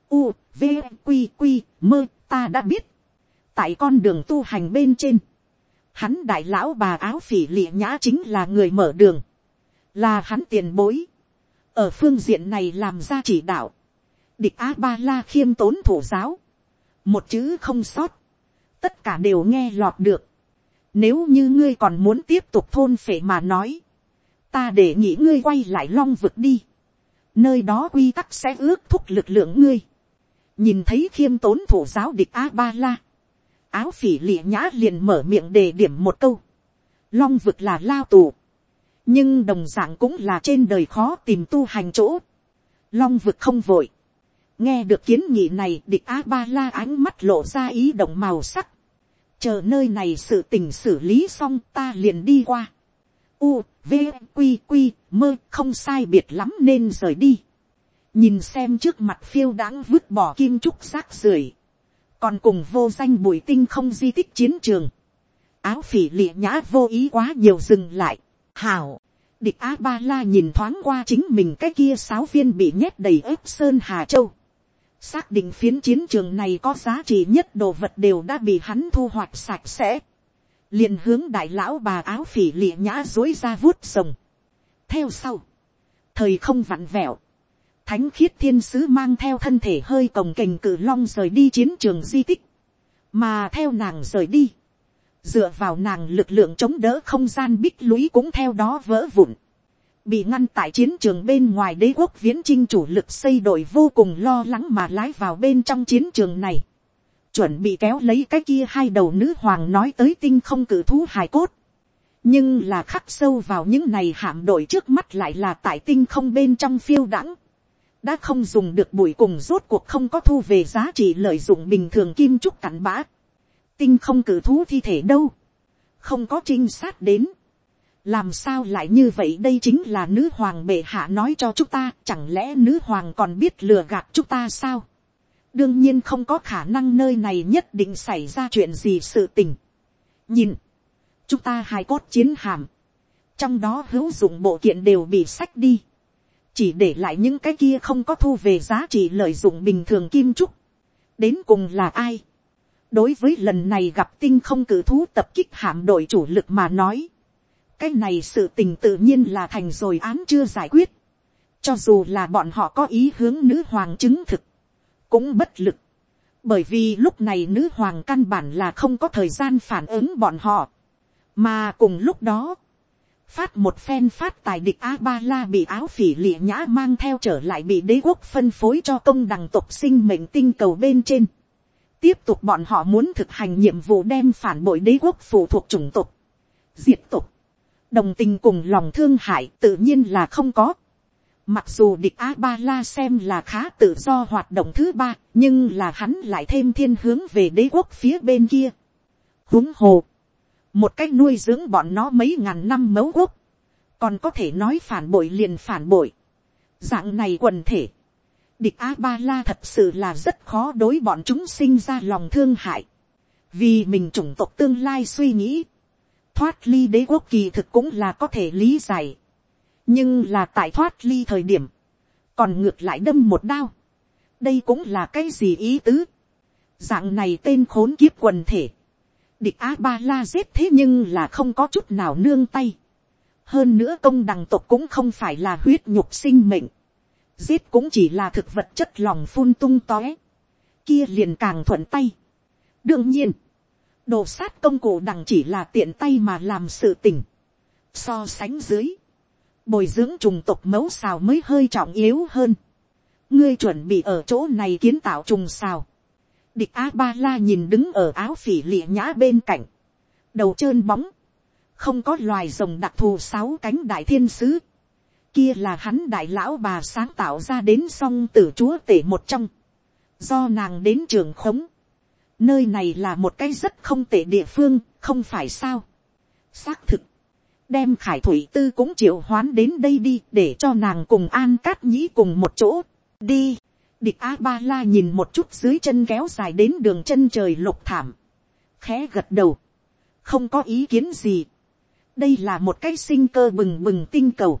U, V, q q mơ, ta đã biết. tại con đường tu hành bên trên, hắn đại lão bà áo phỉ lịa nhã chính là người mở đường, là hắn tiền bối. ở phương diện này làm ra chỉ đạo, địch a ba la khiêm tốn thủ giáo, một chữ không sót, tất cả đều nghe lọt được. Nếu như ngươi còn muốn tiếp tục thôn phệ mà nói, ta để nghĩ ngươi quay lại long vực đi, nơi đó quy tắc sẽ ước thúc lực lượng ngươi, nhìn thấy khiêm tốn thủ giáo địch a ba la, áo phỉ lịa nhã liền mở miệng đề điểm một câu, long vực là lao tù, nhưng đồng d ạ n g cũng là trên đời khó tìm tu hành chỗ, long vực không vội, nghe được kiến nghị này địch a ba la ánh mắt lộ ra ý động màu sắc, chờ nơi này sự tình xử lý xong ta liền đi qua, u, v, q q mơ không sai biệt lắm nên rời đi. nhìn xem trước mặt phiêu đãng vứt bỏ kim trúc rác rưởi, còn cùng vô danh bùi tinh không di tích chiến trường. áo phỉ lịa nhã vô ý quá nhiều dừng lại. hảo, địch a ba la nhìn thoáng qua chính mình cái kia sáu viên bị nhét đầy ớt sơn hà châu. xác định phiến chiến trường này có giá trị nhất đồ vật đều đã bị hắn thu hoạch sạch sẽ liền hướng đại lão bà áo phỉ lịa nhã dối ra vuốt rồng. theo sau, thời không vặn vẹo, thánh khiết thiên sứ mang theo thân thể hơi cồng kềnh cử long rời đi chiến trường di tích, mà theo nàng rời đi, dựa vào nàng lực lượng chống đỡ không gian bích lũy cũng theo đó vỡ vụn, bị ngăn tại chiến trường bên ngoài đế quốc viễn chinh chủ lực xây đội vô cùng lo lắng mà lái vào bên trong chiến trường này chuẩn bị kéo lấy cái kia hai đầu nữ hoàng nói tới tinh không cử thú hài cốt. nhưng là khắc sâu vào những này hạm đội trước mắt lại là tại tinh không bên trong phiêu đãng. đã không dùng được bụi cùng rốt cuộc không có thu về giá trị lợi dụng bình thường kim trúc cặn bã. tinh không cử thú thi thể đâu, không có trinh sát đến. làm sao lại như vậy đây chính là nữ hoàng bệ hạ nói cho chúng ta chẳng lẽ nữ hoàng còn biết lừa gạt chúng ta sao đương nhiên không có khả năng nơi này nhất định xảy ra chuyện gì sự tình. nhìn, chúng ta hai cốt chiến hàm, trong đó hữu dụng bộ kiện đều bị sách đi chỉ để lại những cái kia không có thu về giá trị lợi dụng bình thường kim trúc. đến cùng là ai. đối với lần này gặp tinh không cử thú tập kích hạm đội chủ lực mà nói. cái này sự tình tự nhiên là thành rồi án chưa giải quyết. cho dù là bọn họ có ý hướng nữ hoàng chứng thực, cũng bất lực. bởi vì lúc này nữ hoàng căn bản là không có thời gian phản ứng bọn họ. mà cùng lúc đó, phát một phen phát tài địch a ba la bị áo phỉ lịa nhã mang theo trở lại bị đế quốc phân phối cho công đằng tộc sinh mệnh tinh cầu bên trên. tiếp tục bọn họ muốn thực hành nhiệm vụ đem phản bội đế quốc phụ thuộc chủng tộc, diệt tộc, đồng tình cùng lòng thương hại tự nhiên là không có. Mặc dù địch a ba la xem là khá tự do hoạt động thứ ba, nhưng là hắn lại thêm thiên hướng về đế quốc phía bên kia. huống hồ. Một cách nuôi dưỡng bọn nó mấy ngàn năm mấu quốc, còn có thể nói phản bội liền phản bội. dạng này quần thể, địch a ba la thật sự là rất khó đối bọn chúng sinh ra lòng thương hại, vì mình chủng tộc tương lai suy nghĩ, thoát ly đế quốc kỳ thực cũng là có thể lý giải, nhưng là tại thoát ly thời điểm, còn ngược lại đâm một đao, đây cũng là cái gì ý tứ, dạng này tên khốn kiếp quần thể, địch a ba la giết thế nhưng là không có chút nào nương tay. hơn nữa công đằng tộc cũng không phải là huyết nhục sinh mệnh. giết cũng chỉ là thực vật chất lòng phun tung tóe. kia liền càng thuận tay. đương nhiên, đồ sát công cụ đằng chỉ là tiện tay mà làm sự tình. so sánh dưới, bồi dưỡng trùng tộc mấu xào mới hơi trọng yếu hơn. ngươi chuẩn bị ở chỗ này kiến tạo trùng xào Địch A-ba-la nhìn đứng ở áo phỉ lịa nhã bên cạnh. Đầu trơn bóng. Không có loài rồng đặc thù sáu cánh đại thiên sứ. Kia là hắn đại lão bà sáng tạo ra đến song tử chúa tể một trong. Do nàng đến trường khống. Nơi này là một cái rất không tệ địa phương, không phải sao. Xác thực. Đem khải thủy tư cũng triệu hoán đến đây đi, để cho nàng cùng an cát nhĩ cùng một chỗ. Đi Địch A-ba-la nhìn một chút dưới chân kéo dài đến đường chân trời lục thảm. Khẽ gật đầu. Không có ý kiến gì. Đây là một cái sinh cơ bừng bừng tinh cầu.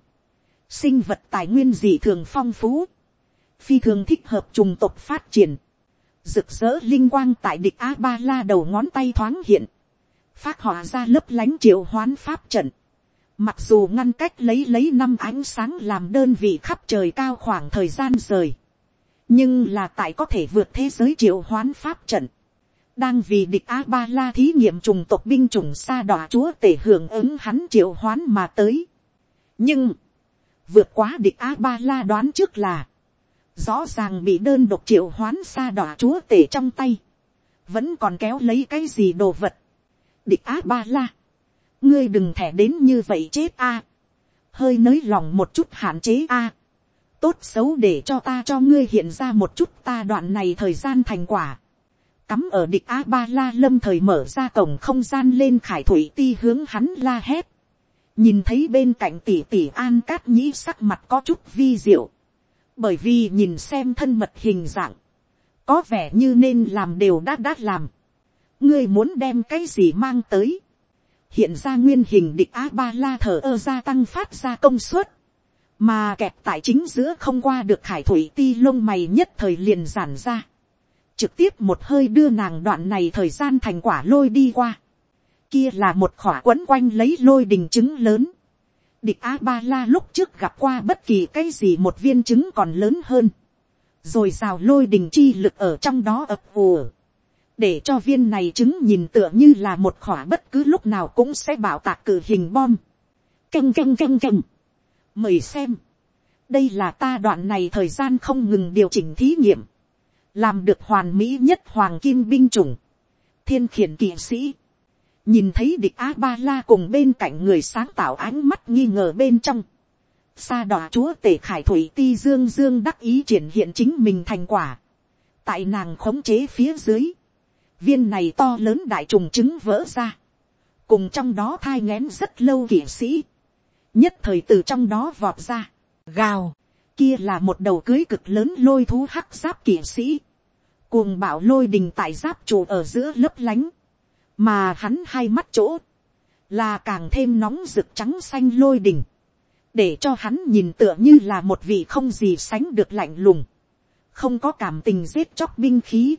Sinh vật tài nguyên dị thường phong phú. Phi thường thích hợp trùng tộc phát triển. Rực rỡ linh quang tại địch A-ba-la đầu ngón tay thoáng hiện. Phát họa ra lấp lánh triệu hoán pháp trận. Mặc dù ngăn cách lấy lấy năm ánh sáng làm đơn vị khắp trời cao khoảng thời gian rời nhưng là tại có thể vượt thế giới triệu hoán pháp trận, đang vì địch a ba la thí nghiệm trùng tộc binh chủng sa đỏ chúa tể hưởng ứng hắn triệu hoán mà tới. nhưng, vượt quá địch a ba la đoán trước là, rõ ràng bị đơn độc triệu hoán sa đỏ chúa tể trong tay, vẫn còn kéo lấy cái gì đồ vật. địch a ba la, ngươi đừng thẻ đến như vậy chết a, hơi nới lòng một chút hạn chế a, tốt xấu để cho ta cho ngươi hiện ra một chút ta đoạn này thời gian thành quả. Cắm ở địch A ba la lâm thời mở ra cổng không gian lên khải thủy ti hướng hắn la hét. Nhìn thấy bên cạnh tỷ tỷ an cát nhĩ sắc mặt có chút vi diệu. Bởi vì nhìn xem thân mật hình dạng. Có vẻ như nên làm đều đã đã làm. Ngươi muốn đem cái gì mang tới. Hiện ra nguyên hình địch A ba la thở ơ gia tăng phát ra công suất mà kẹp tại chính giữa không qua được khải thủy ti lông mày nhất thời liền giản ra, trực tiếp một hơi đưa nàng đoạn này thời gian thành quả lôi đi qua, kia là một khỏa quấn quanh lấy lôi đình trứng lớn, địch a ba la lúc trước gặp qua bất kỳ cái gì một viên trứng còn lớn hơn, rồi rào lôi đình chi lực ở trong đó ập ùa, để cho viên này chứng nhìn tựa như là một khỏa bất cứ lúc nào cũng sẽ bảo tạc cử hình bom, canh canh canh canh, mời xem, đây là ta đoạn này thời gian không ngừng điều chỉnh thí nghiệm, làm được hoàn mỹ nhất hoàng kim binh chủng, thiên khiển kỵ sĩ, nhìn thấy địch a ba la cùng bên cạnh người sáng tạo ánh mắt nghi ngờ bên trong, Sa đỏ chúa tể khải thủy ti dương dương đắc ý triển hiện chính mình thành quả. Tại nàng khống chế phía dưới. Viên này to lớn đại trùng trứng vỡ ra. Cùng trong đó thai ngén rất lâu kỵ sĩ. Nhất thời từ trong đó vọt ra. Gào. Kia là một đầu cưới cực lớn lôi thú hắc giáp kỵ sĩ. Cuồng bạo lôi đình tại giáp trụ ở giữa lấp lánh. Mà hắn hai mắt chỗ. Là càng thêm nóng rực trắng xanh lôi đình để cho hắn nhìn tựa như là một vị không gì sánh được lạnh lùng, không có cảm tình giết chóc binh khí,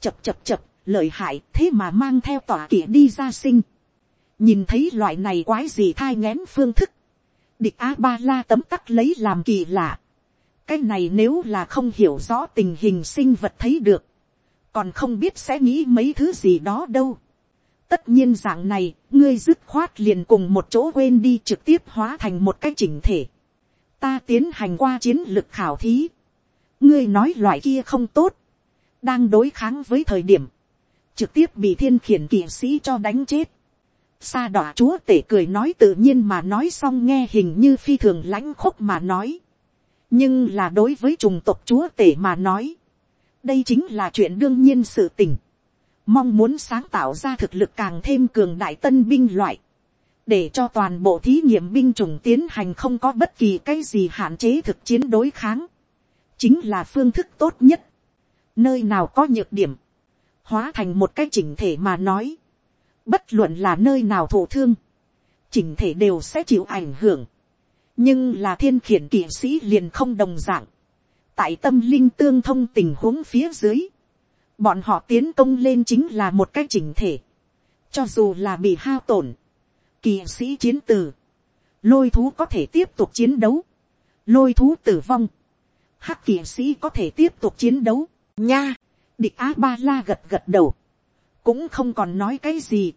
chập chập chập, lợi hại thế mà mang theo tòa kỵ đi ra sinh, nhìn thấy loại này quái gì thai ngén phương thức, địch a ba la tấm tắc lấy làm kỳ lạ, cái này nếu là không hiểu rõ tình hình sinh vật thấy được, còn không biết sẽ nghĩ mấy thứ gì đó đâu. Tất nhiên dạng này, ngươi dứt khoát liền cùng một chỗ quên đi trực tiếp hóa thành một cái chỉnh thể. ta tiến hành qua chiến lược khảo thí. ngươi nói loại kia không tốt, đang đối kháng với thời điểm, trực tiếp bị thiên khiển kỵ sĩ cho đánh chết. Sa đỏ chúa tể cười nói tự nhiên mà nói xong nghe hình như phi thường lãnh khúc mà nói. nhưng là đối với trùng tộc chúa tể mà nói. đây chính là chuyện đương nhiên sự tình mong muốn sáng tạo ra thực lực càng thêm cường đại tân binh loại, để cho toàn bộ thí nghiệm binh chủng tiến hành không có bất kỳ cái gì hạn chế thực chiến đối kháng, chính là phương thức tốt nhất, nơi nào có nhược điểm, hóa thành một cái chỉnh thể mà nói, bất luận là nơi nào thổ thương, chỉnh thể đều sẽ chịu ảnh hưởng, nhưng là thiên khiển kỵ sĩ liền không đồng d ạ n g tại tâm linh tương thông tình huống phía dưới, bọn họ tiến công lên chính là một cái chỉnh thể, cho dù là bị hao tổn, kỳ sĩ chiến từ, lôi thú có thể tiếp tục chiến đấu, lôi thú tử vong, hắc kỳ sĩ có thể tiếp tục chiến đấu, nha, địch a ba la gật gật đầu, cũng không còn nói cái gì,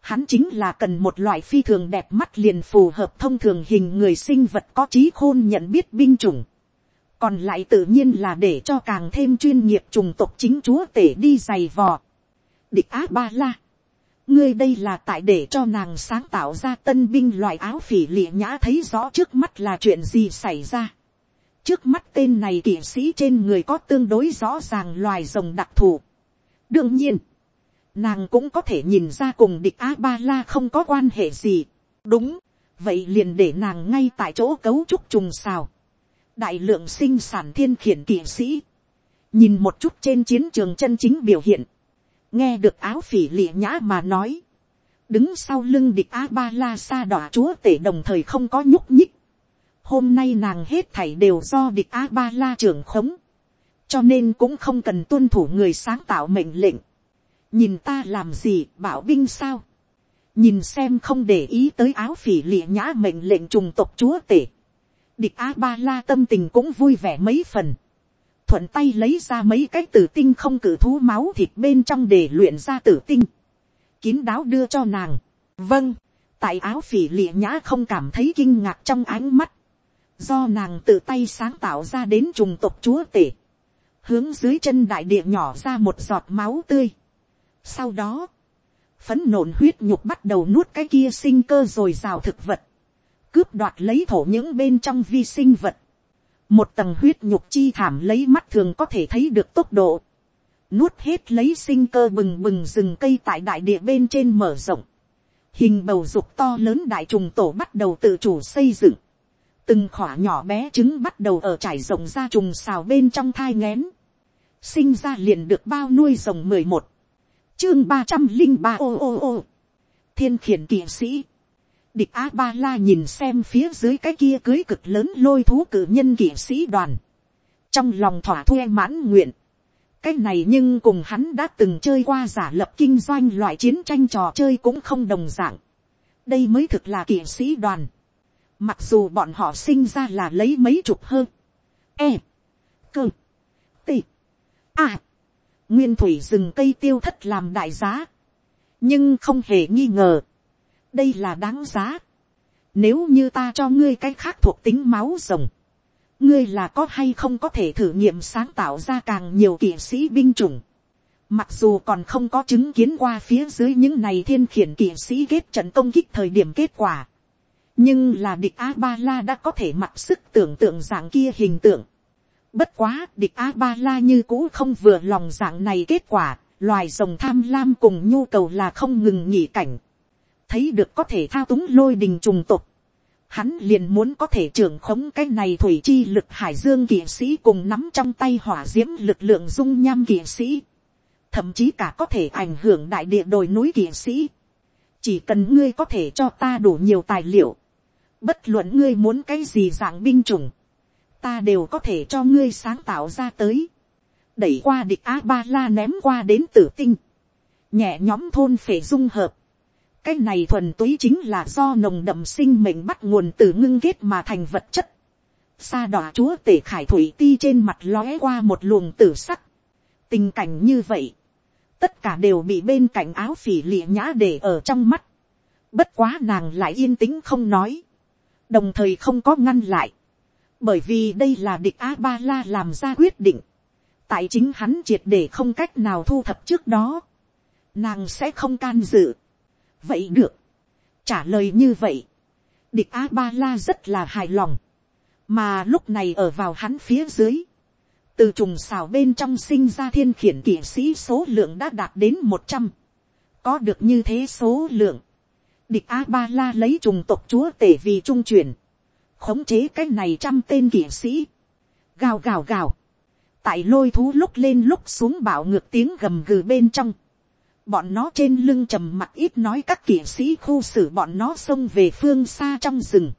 hắn chính là cần một loại phi thường đẹp mắt liền phù hợp thông thường hình người sinh vật có trí khôn nhận biết binh chủng, còn lại tự nhiên là để cho càng thêm chuyên nghiệp trùng tộc chính chúa tể đi giày vò. địch á ba la, ngươi đây là tại để cho nàng sáng tạo ra tân binh loại áo phỉ lịa nhã thấy rõ trước mắt là chuyện gì xảy ra trước mắt tên này kỵ sĩ trên người có tương đối rõ ràng loài rồng đặc thù. đương nhiên, nàng cũng có thể nhìn ra cùng địch á ba la không có quan hệ gì. đúng, vậy liền để nàng ngay tại chỗ cấu trúc trùng xào. Đại lượng sinh sản thiên khiển kỵ sĩ, nhìn một chút trên chiến trường chân chính biểu hiện, nghe được áo phỉ lịa nhã mà nói, đứng sau lưng địch a ba la sa đỏ chúa tể đồng thời không có nhúc nhích, hôm nay nàng hết thảy đều do địch a ba la trưởng khống, cho nên cũng không cần tuân thủ người sáng tạo mệnh lệnh, nhìn ta làm gì bảo binh sao, nhìn xem không để ý tới áo phỉ lịa nhã mệnh lệnh trùng tộc chúa tể, địch a ba la tâm tình cũng vui vẻ mấy phần, thuận tay lấy ra mấy cái tử tinh không cử thú máu thịt bên trong để luyện ra tử tinh, kín đáo đưa cho nàng. vâng, tại áo phỉ lịa nhã không cảm thấy kinh ngạc trong ánh mắt, do nàng tự tay sáng tạo ra đến trùng tộc chúa tể, hướng dưới chân đại địa nhỏ ra một giọt máu tươi. sau đó, phấn nộn huyết nhục bắt đầu nuốt cái kia sinh cơ rồi rào thực vật, cướp đoạt lấy thổ những bên trong vi sinh vật. Một tầng huyết nhục chi thảm lấy mắt thường có thể thấy được tốc độ. Nuốt hết lấy sinh cơ bừng bừng rừng cây tại đại địa bên trên mở rộng. Hình bầu dục to lớn đại trùng tổ bắt đầu tự chủ xây dựng. Từng khỏa nhỏ bé trứng bắt đầu ở trải rộng ra trùng xào bên trong thai ngén. Sinh ra liền được bao nuôi rồng mười một Chương ba trăm linh ba, ô ô ô. Thiên khiển kỵ sĩ địch a ba la nhìn xem phía dưới cái kia cưới cực lớn lôi thú cử nhân kỵ sĩ đoàn. trong lòng thỏa thuê mãn nguyện. cái này nhưng cùng hắn đã từng chơi qua giả lập kinh doanh loại chiến tranh trò chơi cũng không đồng dạng. đây mới thực là kỵ sĩ đoàn mặc dù bọn họ sinh ra là lấy mấy chục hơn. e, cơ, t, a, nguyên thủy rừng cây tiêu thất làm đại giá. nhưng không hề nghi ngờ đây là đáng giá. Nếu như ta cho ngươi cái khác thuộc tính máu rồng, ngươi là có hay không có thể thử nghiệm sáng tạo ra càng nhiều kỵ sĩ binh chủng. Mặc dù còn không có chứng kiến qua phía dưới những này thiên khiển kỵ sĩ kết trận công kích thời điểm kết quả nhưng là địch a ba la đã có thể mặc sức tưởng tượng dạng kia hình tượng. bất quá địch a ba la như cũ không vừa lòng dạng này kết quả, loài rồng tham lam cùng nhu cầu là không ngừng nghỉ cảnh. thấy được có thể thao túng lôi đình trùng tục. hắn liền muốn có thể trưởng khống cái này thủy chi lực hải dương kỵ sĩ cùng nắm trong tay hỏa d i ễ m lực lượng dung nham kỵ sĩ. thậm chí cả có thể ảnh hưởng đại địa đồi núi kỵ sĩ. chỉ cần ngươi có thể cho ta đủ nhiều tài liệu Bất luận ngươi muốn cái gì dạng binh chủng. Ta đều có thể cho ngươi sáng tạo ra tới. Đẩy qua địch A-ba-la ném qua đến tử tinh. Nhẹ nhóm thôn phể dung hợp. Cái này thuần túy chính là do nồng đậm sinh mệnh bắt nguồn từ ngưng kết mà thành vật chất. Sa đỏ chúa tể khải thủy ti trên mặt lóe qua một luồng tử sắc. Tình cảnh như vậy. Tất cả đều bị bên cạnh áo phỉ lịa nhã để ở trong mắt. Bất quá nàng lại yên tĩnh không nói đồng thời không có ngăn lại, bởi vì đây là địch a ba la làm ra quyết định, tại chính hắn triệt để không cách nào thu thập trước đó, nàng sẽ không can dự. vậy được, trả lời như vậy, địch a ba la rất là hài lòng, mà lúc này ở vào hắn phía dưới, từ trùng xào bên trong sinh ra thiên khiển kỵ sĩ số lượng đã đạt đến một trăm, có được như thế số lượng, Địch A-ba-la lấy trùng tộc chúa tể vì trung chuyển. Khống chế cái này trăm tên kỵ sĩ. Gào gào gào. Tại lôi thú lúc lên lúc xuống bảo ngược tiếng gầm gừ bên trong. Bọn nó trên lưng trầm mặt ít nói các kỵ sĩ khu xử bọn nó xông về phương xa trong rừng.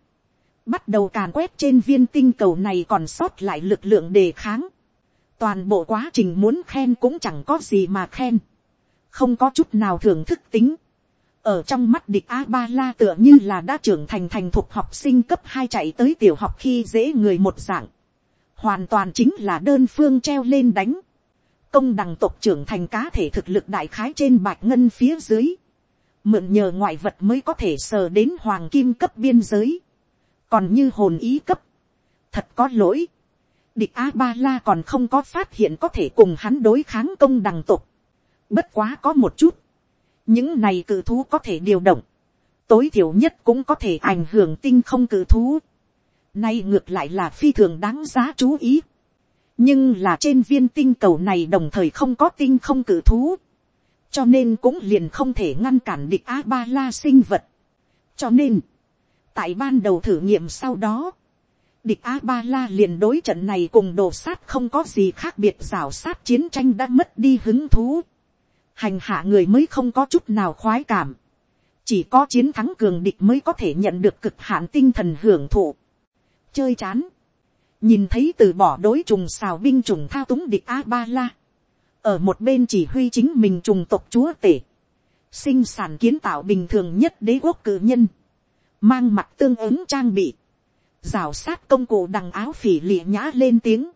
Bắt đầu càn quét trên viên tinh cầu này còn sót lại lực lượng đề kháng. Toàn bộ quá trình muốn khen cũng chẳng có gì mà khen. Không có chút nào thưởng thức tính ở trong mắt địch a ba la tựa như là đã trưởng thành thành thuộc học sinh cấp hai chạy tới tiểu học khi dễ người một dạng, hoàn toàn chính là đơn phương treo lên đánh, công đằng tộc trưởng thành cá thể thực lực đại khái trên bạch ngân phía dưới, mượn nhờ ngoại vật mới có thể sờ đến hoàng kim cấp biên giới, còn như hồn ý cấp, thật có lỗi, địch a ba la còn không có phát hiện có thể cùng hắn đối kháng công đằng tộc, bất quá có một chút, những này cự thú có thể điều động, tối thiểu nhất cũng có thể ảnh hưởng tinh không cự thú. Nay ngược lại là phi thường đáng giá chú ý. nhưng là trên viên tinh cầu này đồng thời không có tinh không cự thú. cho nên cũng liền không thể ngăn cản địch a ba la sinh vật. cho nên, tại ban đầu thử nghiệm sau đó, địch a ba la liền đối trận này cùng đồ sát không có gì khác biệt rào sát chiến tranh đã mất đi hứng thú hành hạ người mới không có chút nào khoái cảm, chỉ có chiến thắng cường địch mới có thể nhận được cực hạn tinh thần hưởng thụ, chơi chán, nhìn thấy từ bỏ đối trùng xào binh trùng thao túng địch a ba la, ở một bên chỉ huy chính mình trùng tộc chúa tể, sinh sản kiến tạo bình thường nhất đế quốc cử nhân, mang mặt tương ứng trang bị, rào sát công cụ đằng áo phỉ lịa nhã lên tiếng,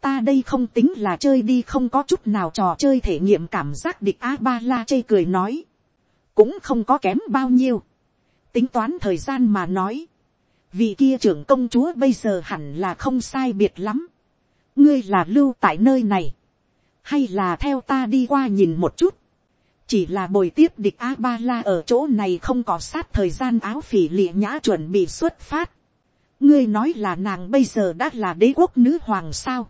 ta đây không tính là chơi đi không có chút nào trò chơi thể nghiệm cảm giác địch a ba la chê cười nói, cũng không có kém bao nhiêu, tính toán thời gian mà nói, vì kia trưởng công chúa bây giờ hẳn là không sai biệt lắm, ngươi là lưu tại nơi này, hay là theo ta đi qua nhìn một chút, chỉ là bồi tiếp địch a ba la ở chỗ này không có sát thời gian áo phỉ lịa nhã chuẩn bị xuất phát, ngươi nói là nàng bây giờ đã là đế quốc nữ hoàng sao,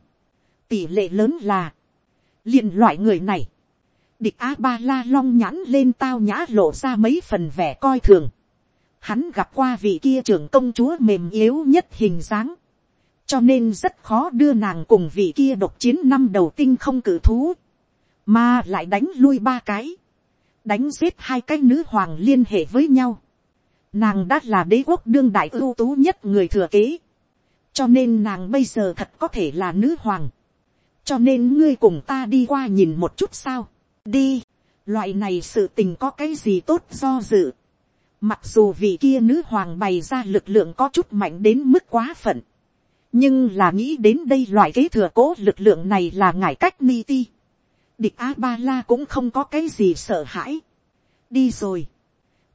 tỷ lệ lớn là, liền loại người này, địch a ba la long nhãn lên tao nhã lộ ra mấy phần vẻ coi thường, hắn gặp qua vị kia trưởng công chúa mềm yếu nhất hình dáng, cho nên rất khó đưa nàng cùng vị kia độc chiến năm đầu tinh không cử thú, mà lại đánh lui ba cái, đánh giết hai cái nữ hoàng liên hệ với nhau. Nàng đã là đế quốc đương đại ưu tú nhất người thừa kế, cho nên nàng bây giờ thật có thể là nữ hoàng cho nên ngươi cùng ta đi qua nhìn một chút sao, đi, loại này sự tình có cái gì tốt do dự, mặc dù vị kia nữ hoàng bày ra lực lượng có chút mạnh đến mức quá phận, nhưng là nghĩ đến đây loại kế thừa cố lực lượng này là ngải cách ni ti, địch a ba la cũng không có cái gì sợ hãi, đi rồi,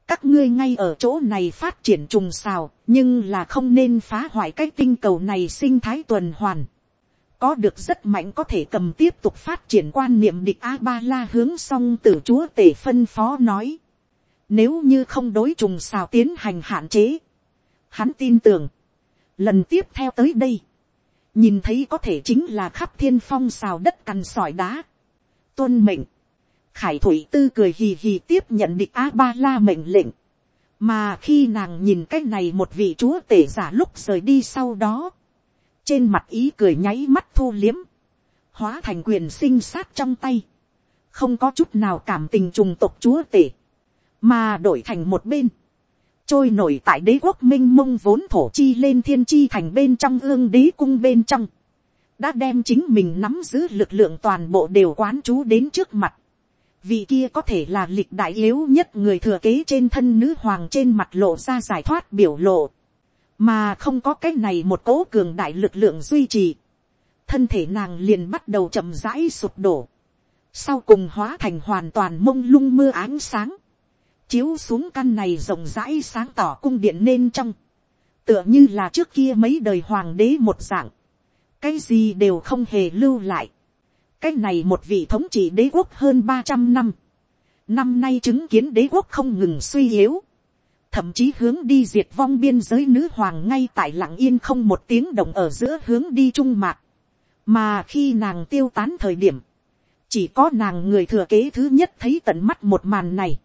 các ngươi ngay ở chỗ này phát triển trùng xào, nhưng là không nên phá hoại cái tinh cầu này sinh thái tuần hoàn có được rất mạnh có thể cầm tiếp tục phát triển quan niệm địch a ba la hướng song tử chúa tể phân phó nói. Nếu như không đối trùng xào tiến hành hạn chế, Hắn tin tưởng, lần tiếp theo tới đây, nhìn thấy có thể chính là khắp thiên phong xào đất cằn sỏi đá. Tuân mệnh, khải thủy tư cười hì hì tiếp nhận địch a ba la mệnh lệnh. mà khi nàng nhìn cái này một vị chúa tể giả lúc rời đi sau đó, trên mặt ý cười nháy mắt thu liếm, hóa thành quyền sinh sát trong tay, không có chút nào cảm tình trùng tộc chúa tể, mà đổi thành một bên, trôi nổi tại đế quốc m i n h mông vốn thổ chi lên thiên chi thành bên trong ương đế cung bên trong, đã đem chính mình nắm giữ lực lượng toàn bộ đều quán chú đến trước mặt, vì kia có thể là lịch đại yếu nhất người thừa kế trên thân nữ hoàng trên mặt lộ ra giải thoát biểu lộ, mà không có cái này một cố cường đại lực lượng duy trì, thân thể nàng liền bắt đầu chậm rãi sụp đổ, sau cùng hóa thành hoàn toàn mông lung mưa ánh sáng, chiếu xuống căn này rộng rãi sáng tỏ cung điện nên trong, tựa như là trước kia mấy đời hoàng đế một dạng, cái gì đều không hề lưu lại, cái này một vị thống trị đế quốc hơn ba trăm năm, năm nay chứng kiến đế quốc không ngừng suy yếu, thậm chí hướng đi diệt vong biên giới nữ hoàng ngay tại lặng yên không một tiếng động ở giữa hướng đi trung mạc, mà khi nàng tiêu tán thời điểm, chỉ có nàng người thừa kế thứ nhất thấy tận mắt một màn này,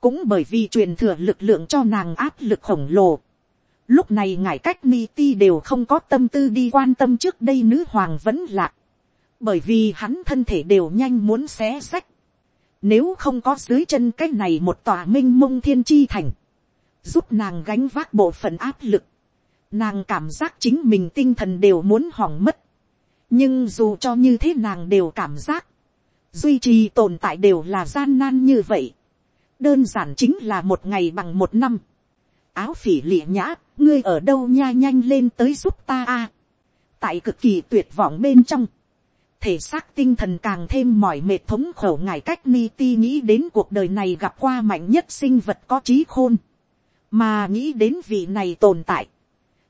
cũng bởi vì truyền thừa lực lượng cho nàng áp lực khổng lồ. Lúc này ngài cách ni ti đều không có tâm tư đi quan tâm trước đây nữ hoàng vẫn lạc. Bởi vì hắn thân thể đều nhanh muốn xé sách. Nếu không có dưới chân cái này một tòa minh mông thiên chi thành. Giúp nàng gánh vác bộ phận áp lực. Nàng cảm giác chính mình tinh thần đều muốn hỏng mất. Nhưng dù cho như thế nàng đều cảm giác. Duy trì tồn tại đều là gian nan như vậy đơn giản chính là một ngày bằng một năm. áo phỉ lịa nhã, ngươi ở đâu nha nhanh lên tới giúp ta a. tại cực kỳ tuyệt vọng bên trong, thể xác tinh thần càng thêm mỏi mệt thống khổ ngài cách ni ti nghĩ đến cuộc đời này gặp qua mạnh nhất sinh vật có trí khôn, mà nghĩ đến vị này tồn tại,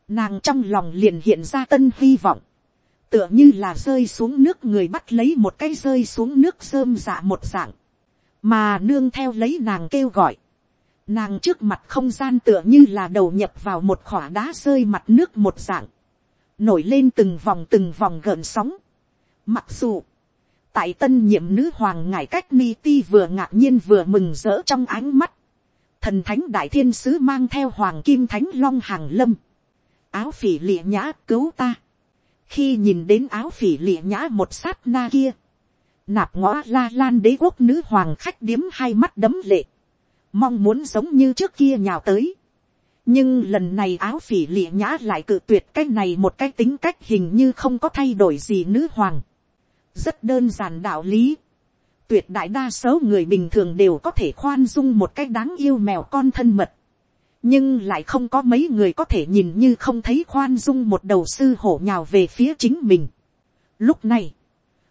nàng trong lòng liền hiện ra tân hy vọng, tựa như là rơi xuống nước người bắt lấy một cái rơi xuống nước rơm dạ một dạng, mà nương theo lấy nàng kêu gọi, nàng trước mặt không gian tựa như là đầu nhập vào một khỏa đá rơi mặt nước một dạng, nổi lên từng vòng từng vòng gợn sóng. Mặc dù, tại tân nhiệm nữ hoàng ngải cách ni ti vừa ngạc nhiên vừa mừng rỡ trong ánh mắt, thần thánh đại thiên sứ mang theo hoàng kim thánh long hàng lâm, áo phỉ lịa nhã cứu ta, khi nhìn đến áo phỉ lịa nhã một sát na kia, nạp ngõ la lan đế quốc nữ hoàng khách điếm hai mắt đấm lệ, mong muốn giống như trước kia nhào tới. nhưng lần này áo phỉ lịa nhã lại cự tuyệt cái này một cái tính cách hình như không có thay đổi gì nữ hoàng. rất đơn giản đạo lý tuyệt đại đa số người bình thường đều có thể khoan dung một cái đáng yêu mèo con thân mật. nhưng lại không có mấy người có thể nhìn như không thấy khoan dung một đầu sư hổ nhào về phía chính mình. lúc này,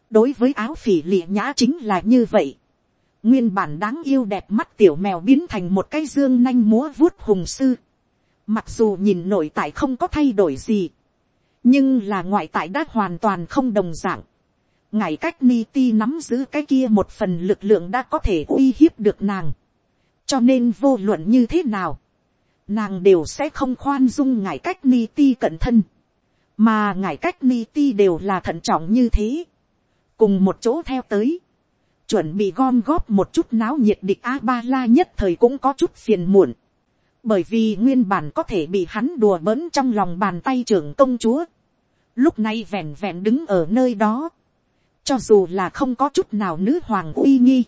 đối với áo phỉ lịa nhã chính là như vậy. nguyên bản đáng yêu đẹp mắt tiểu mèo biến thành một cái dương nanh múa vuốt hùng sư. mặc dù nhìn nội tại không có thay đổi gì, nhưng là ngoại tại đã hoàn toàn không đồng dạng ngài cách ni ti nắm giữ cái kia một phần lực lượng đã có thể uy hiếp được nàng. cho nên vô luận như thế nào, nàng đều sẽ không khoan dung ngài cách ni ti cận thân. Mà ngài cách ni ti đều là thận trọng như thế. Cùng một chỗ theo tới, chuẩn bị gom góp một chút náo nhiệt địch a ba la nhất thời cũng có chút phiền muộn, bởi vì nguyên bản có thể bị hắn đùa bỡn trong lòng bàn tay trưởng công chúa, lúc này vẹn vẹn đứng ở nơi đó, cho dù là không có chút nào nữ hoàng uy nghi,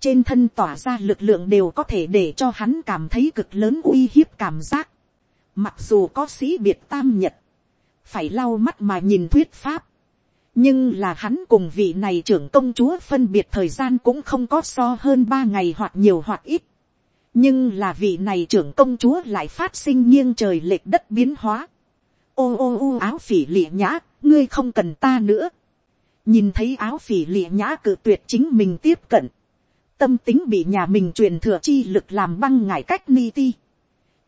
trên thân tỏa ra lực lượng đều có thể để cho hắn cảm thấy cực lớn uy hiếp cảm giác, mặc dù có sĩ biệt tam nhật, phải lau mắt mà nhìn thuyết pháp, nhưng là hắn cùng vị này trưởng công chúa phân biệt thời gian cũng không có so hơn ba ngày hoặc nhiều hoặc ít. nhưng là vị này trưởng công chúa lại phát sinh nghiêng trời lệch đất biến hóa. ô ô ô áo phỉ lịa nhã, ngươi không cần ta nữa nhìn thấy áo phỉ lịa nhã cự tuyệt chính mình tiếp cận. tâm tính bị nhà mình truyền thừa chi lực làm băng ngải cách ni ti.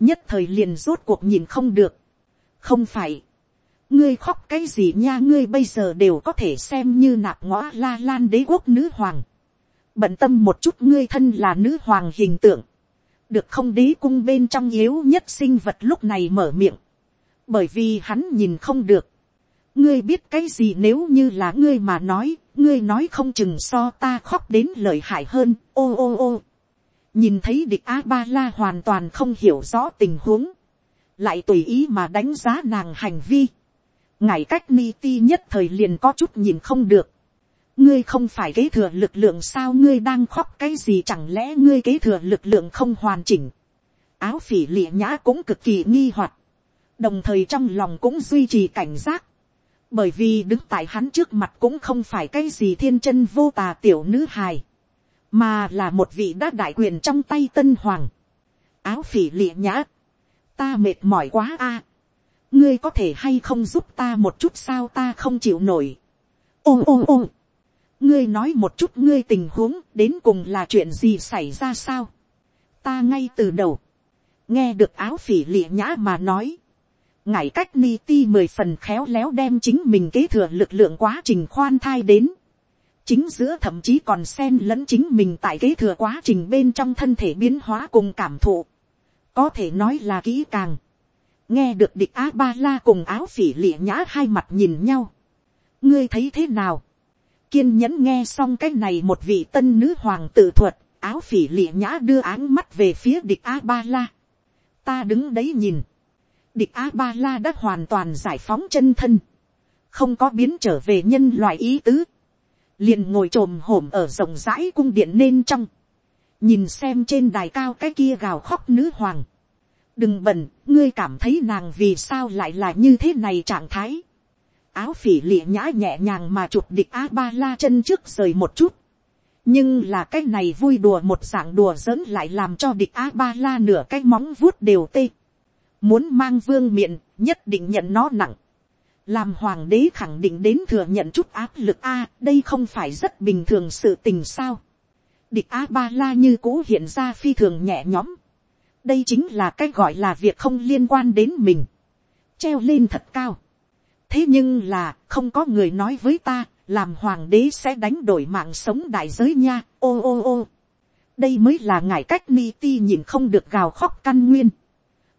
nhất thời liền rốt cuộc nhìn không được. không phải ngươi khóc cái gì nha ngươi bây giờ đều có thể xem như nạp ngõ la lan đế quốc nữ hoàng. bận tâm một chút ngươi thân là nữ hoàng hình tượng. được không đế cung bên trong yếu nhất sinh vật lúc này mở miệng, bởi vì hắn nhìn không được, ngươi biết cái gì nếu như là ngươi mà nói, ngươi nói không chừng so ta khóc đến lợi hại hơn, ô ô ô. nhìn thấy địch a ba la hoàn toàn không hiểu rõ tình huống, lại tùy ý mà đánh giá nàng hành vi, ngài cách ni ti nhất thời liền có chút nhìn không được, ngươi không phải kế thừa lực lượng sao ngươi đang khóc cái gì chẳng lẽ ngươi kế thừa lực lượng không hoàn chỉnh. áo phỉ lịa nhã cũng cực kỳ nghi hoặc, đồng thời trong lòng cũng duy trì cảnh giác, bởi vì đứng tại hắn trước mặt cũng không phải cái gì thiên chân vô tà tiểu nữ hài, mà là một vị đã đại quyền trong tay tân hoàng. áo phỉ lịa nhã, ta mệt mỏi quá a, ngươi có thể hay không giúp ta một chút sao ta không chịu nổi. ôm ôm ôm, ngươi nói một chút ngươi tình huống đến cùng là chuyện gì xảy ra sao. ta ngay từ đầu, nghe được áo phỉ lịa nhã mà nói, ngải cách ni ti mười phần khéo léo đem chính mình kế thừa lực lượng quá trình khoan thai đến. chính giữa thậm chí còn xen lẫn chính mình tại kế thừa quá trình bên trong thân thể biến hóa cùng cảm thụ. có thể nói là kỹ càng. nghe được địch a ba la cùng áo phỉ lịa nhã hai mặt nhìn nhau. ngươi thấy thế nào. kiên nhẫn nghe xong cái này một vị tân nữ hoàng tự thuật, áo phỉ lịa nhã đưa áng mắt về phía địch a ba la. ta đứng đấy nhìn địch a ba la đã hoàn toàn giải phóng chân thân, không có biến trở về nhân loại ý tứ, liền ngồi t r ồ m hổm ở rộng rãi cung điện nên trong, nhìn xem trên đài cao cái kia gào khóc nữ hoàng, đừng bẩn, ngươi cảm thấy nàng vì sao lại là như thế này trạng thái, áo phỉ lịa nhã nhẹ nhàng mà chụp địch a ba la chân trước rời một chút, nhưng là cái này vui đùa một dạng đùa giỡn lại làm cho địch a ba la nửa cái móng vuốt đều tê muốn mang vương miện, nhất định nhận nó nặng. làm hoàng đế khẳng định đến thừa nhận chút áp lực a, đây không phải rất bình thường sự tình sao. địch a ba la như cũ hiện ra phi thường nhẹ nhõm. đây chính là cái gọi là việc không liên quan đến mình. treo lên thật cao. thế nhưng là không có người nói với ta, làm hoàng đế sẽ đánh đổi mạng sống đại giới nha, ô ô ô. đây mới là ngài cách ni ti nhìn không được gào khóc căn nguyên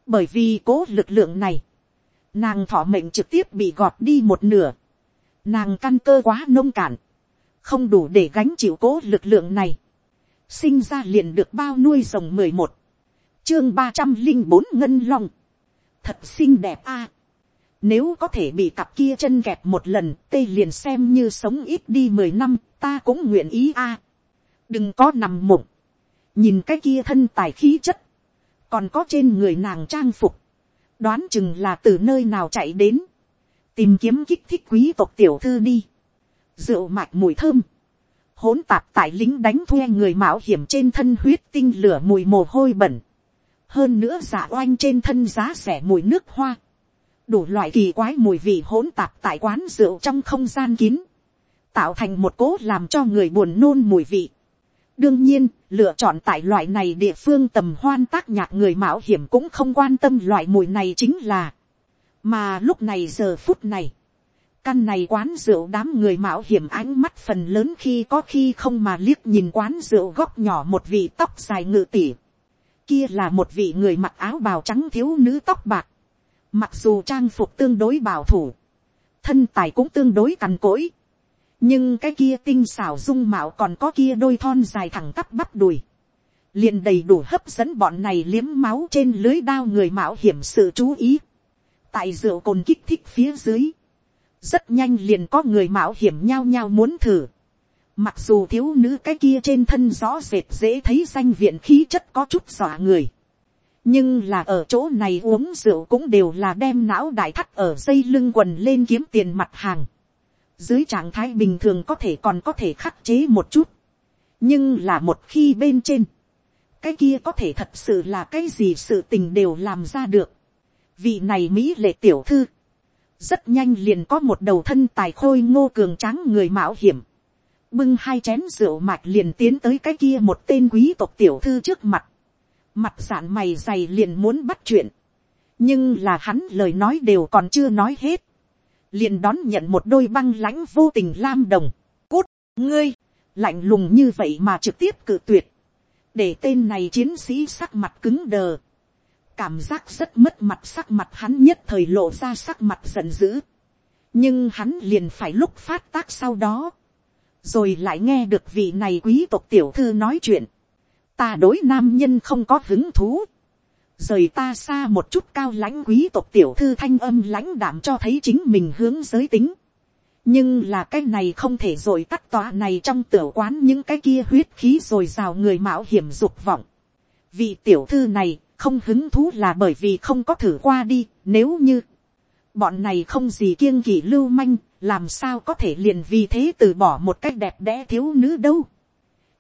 bởi vì cố lực lượng này, nàng thọ mệnh trực tiếp bị gọt đi một nửa, nàng căn cơ quá nông cạn, không đủ để gánh chịu cố lực lượng này, sinh ra liền được bao nuôi rồng mười một, chương ba trăm linh bốn ngân long, thật xinh đẹp a, nếu có thể bị cặp kia chân kẹp một lần, tê liền xem như sống ít đi mười năm, ta cũng nguyện ý a. đừng có nằm mộng. nhìn cái kia thân tài khí chất, còn có trên người nàng trang phục, đoán chừng là từ nơi nào chạy đến, tìm kiếm kích thích quý tộc tiểu thư đi, rượu mạch mùi thơm, hỗn tạp tại lính đánh thuê người mạo hiểm trên thân huyết tinh lửa mùi mồ hôi bẩn, hơn nữa giả oanh trên thân giá rẻ mùi nước hoa, đủ loại kỳ quái mùi vị hỗn tạp tại quán rượu trong không gian kín, tạo thành một cố làm cho người buồn nôn mùi vị đương nhiên, lựa chọn tại loại này địa phương tầm hoan tác nhạc người mạo hiểm cũng không quan tâm loại mùi này chính là. mà lúc này giờ phút này, căn này quán rượu đám người mạo hiểm ánh mắt phần lớn khi có khi không mà liếc nhìn quán rượu góc nhỏ một vị tóc dài ngự tỉ. kia là một vị người mặc áo bào trắng thiếu nữ tóc bạc. mặc dù trang phục tương đối bảo thủ, thân tài cũng tương đối cằn cỗi nhưng cái kia tinh xảo dung mạo còn có kia đôi thon dài thẳng tắp bắp đùi, liền đầy đủ hấp dẫn bọn này liếm máu trên lưới đao người mạo hiểm sự chú ý. tại rượu cồn kích thích phía dưới, rất nhanh liền có người mạo hiểm nhao nhao muốn thử. mặc dù thiếu nữ cái kia trên thân rõ rệt dễ thấy danh viện khí chất có chút dọa người. nhưng là ở chỗ này uống rượu cũng đều là đem não đại thắt ở dây lưng quần lên kiếm tiền mặt hàng dưới trạng thái bình thường có thể còn có thể khắc chế một chút, nhưng là một khi bên trên, cái kia có thể thật sự là cái gì sự tình đều làm ra được. vị này mỹ lệ tiểu thư, rất nhanh liền có một đầu thân tài khôi ngô cường tráng người mạo hiểm, bưng hai chén rượu mạch liền tiến tới cái kia một tên quý tộc tiểu thư trước mặt, mặt dạn mày dày liền muốn bắt chuyện, nhưng là hắn lời nói đều còn chưa nói hết, liền đón nhận một đôi băng lãnh vô tình lam đồng, cút, ngươi, lạnh lùng như vậy mà trực tiếp cự tuyệt, để tên này chiến sĩ sắc mặt cứng đờ, cảm giác rất mất mặt sắc mặt hắn nhất thời lộ ra sắc mặt giận dữ, nhưng hắn liền phải lúc phát tác sau đó, rồi lại nghe được vị này quý tộc tiểu thư nói chuyện, ta đối nam nhân không có hứng thú, rời ta xa một chút cao lãnh quý tộc tiểu thư thanh âm lãnh đảm cho thấy chính mình hướng giới tính, nhưng là cái này không thể rồi tắt tòa này trong tiểu quán những cái kia huyết khí rồi rào người mạo hiểm dục vọng. Vị tiểu thư này không hứng thú là bởi vì không có thử qua đi, nếu như bọn này không gì kiêng kỵ lưu manh, làm sao có thể liền vì thế từ bỏ một cách đẹp đẽ thiếu nữ đâu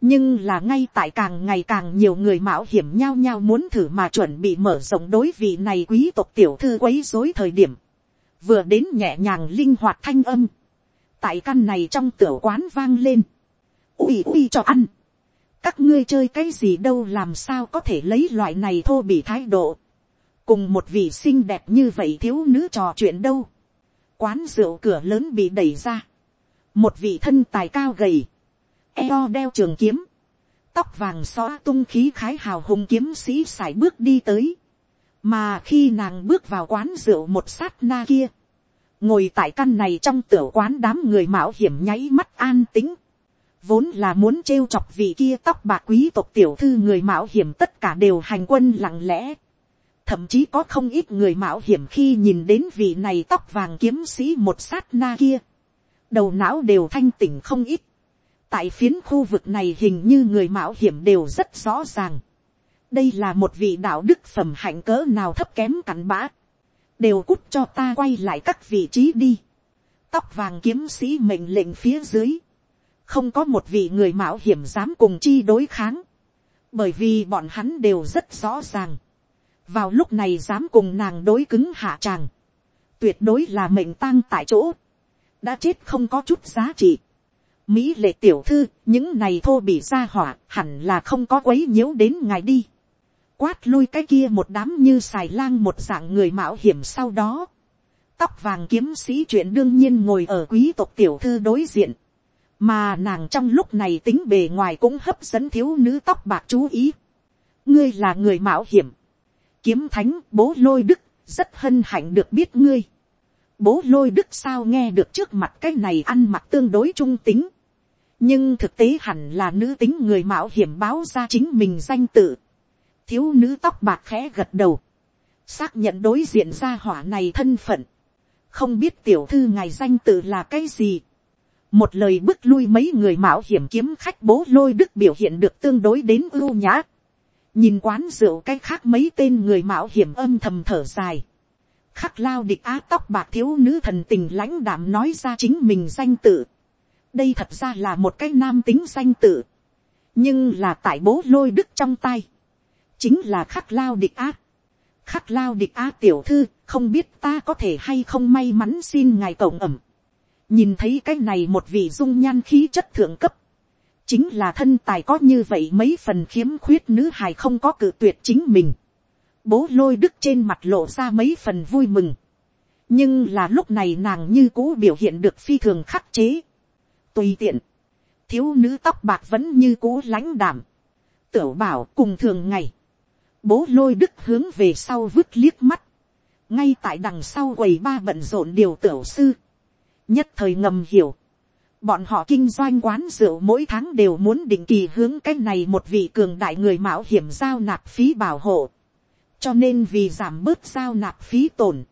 nhưng là ngay tại càng ngày càng nhiều người mạo hiểm nhau nhau muốn thử mà chuẩn bị mở rộng đối vị này quý tộc tiểu thư quấy rối thời điểm, vừa đến nhẹ nhàng linh hoạt thanh âm, tại căn này trong tiểu quán vang lên, ui ui cho ăn, các ngươi chơi cái gì đâu làm sao có thể lấy loại này thô bị thái độ, cùng một vị xinh đẹp như vậy thiếu nữ trò chuyện đâu, quán rượu cửa lớn bị đẩy ra, một vị thân tài cao gầy, eo đeo trường kiếm, tóc vàng xóa tung khí khái hào hùng kiếm sĩ sải bước đi tới, mà khi nàng bước vào quán rượu một sát na kia, ngồi tại căn này trong tiểu quán đám người mạo hiểm nháy mắt an tính, vốn là muốn trêu chọc vị kia tóc bạc quý tộc tiểu thư người mạo hiểm tất cả đều hành quân lặng lẽ. Thậm chí có không ít người mạo hiểm khi nhìn đến vị này tóc vàng kiếm sĩ một sát na kia. Đầu não đều thanh tỉnh không ít. Tại phiến khu vực này hình như người mạo hiểm đều rất rõ ràng. Đây là một vị đạo đức phẩm hạnh cỡ nào thấp kém cặn bã đều cút cho ta quay lại các vị trí đi. tóc vàng kiếm sĩ mệnh lệnh phía dưới, không có một vị người mạo hiểm dám cùng chi đối kháng, bởi vì bọn hắn đều rất rõ ràng. vào lúc này dám cùng nàng đối cứng hạ tràng, tuyệt đối là mệnh tang tại chỗ, đã chết không có chút giá trị mỹ lệ tiểu thư, những này thô bị ra hỏa, hẳn là không có quấy nhiễu đến ngài đi quát lui cái kia một đám như xài lang một dạng người mạo hiểm sau đó. Tóc vàng kiếm sĩ chuyện đương nhiên ngồi ở quý tộc tiểu thư đối diện. Mà nàng trong lúc này tính bề ngoài cũng hấp dẫn thiếu nữ tóc bạc chú ý. Ngươi là người mạo hiểm. Kiếm thánh bố lôi đức rất hân hạnh được biết ngươi. Bố lôi đức sao nghe được trước mặt cái này ăn mặc tương đối trung tính. Nhưng thực tế hẳn là nữ tính người mạo hiểm báo ra chính mình danh tự thiếu nữ tóc bạc khẽ gật đầu, xác nhận đối diện ra hỏa này thân phận, không biết tiểu thư ngài danh tự là cái gì. một lời bước lui mấy người mạo hiểm kiếm khách bố lôi đức biểu hiện được tương đối đến ưu nhã. nhìn quán rượu cái khác mấy tên người mạo hiểm âm thầm thở dài. khắc lao địch á tóc bạc thiếu nữ thần tình lãnh đảm nói ra chính mình danh tự đây thật ra là một cái nam tính danh tự. nhưng là tại bố lôi đức trong tay chính là khắc lao địch ác. khắc lao địch á tiểu thư, không biết ta có thể hay không may mắn xin ngài cổng ẩm. nhìn thấy cái này một vị dung nhan khí chất thượng cấp, chính là thân tài có như vậy mấy phần khiếm khuyết nữ hài không có cự tuyệt chính mình. bố lôi đức trên mặt lộ ra mấy phần vui mừng. nhưng là lúc này nàng như cũ biểu hiện được phi thường khắc chế tùy tiện, thiếu nữ tóc bạc vẫn như cũ lãnh đảm. tiểu bảo cùng thường ngày. Bố lôi đức hướng về sau vứt liếc mắt, ngay tại đằng sau quầy ba bận rộn điều tiểu sư, nhất thời ngầm hiểu, bọn họ kinh doanh quán rượu mỗi tháng đều muốn định kỳ hướng cái này một vị cường đại người mạo hiểm giao nạp phí bảo hộ, cho nên vì giảm bớt giao nạp phí tổn,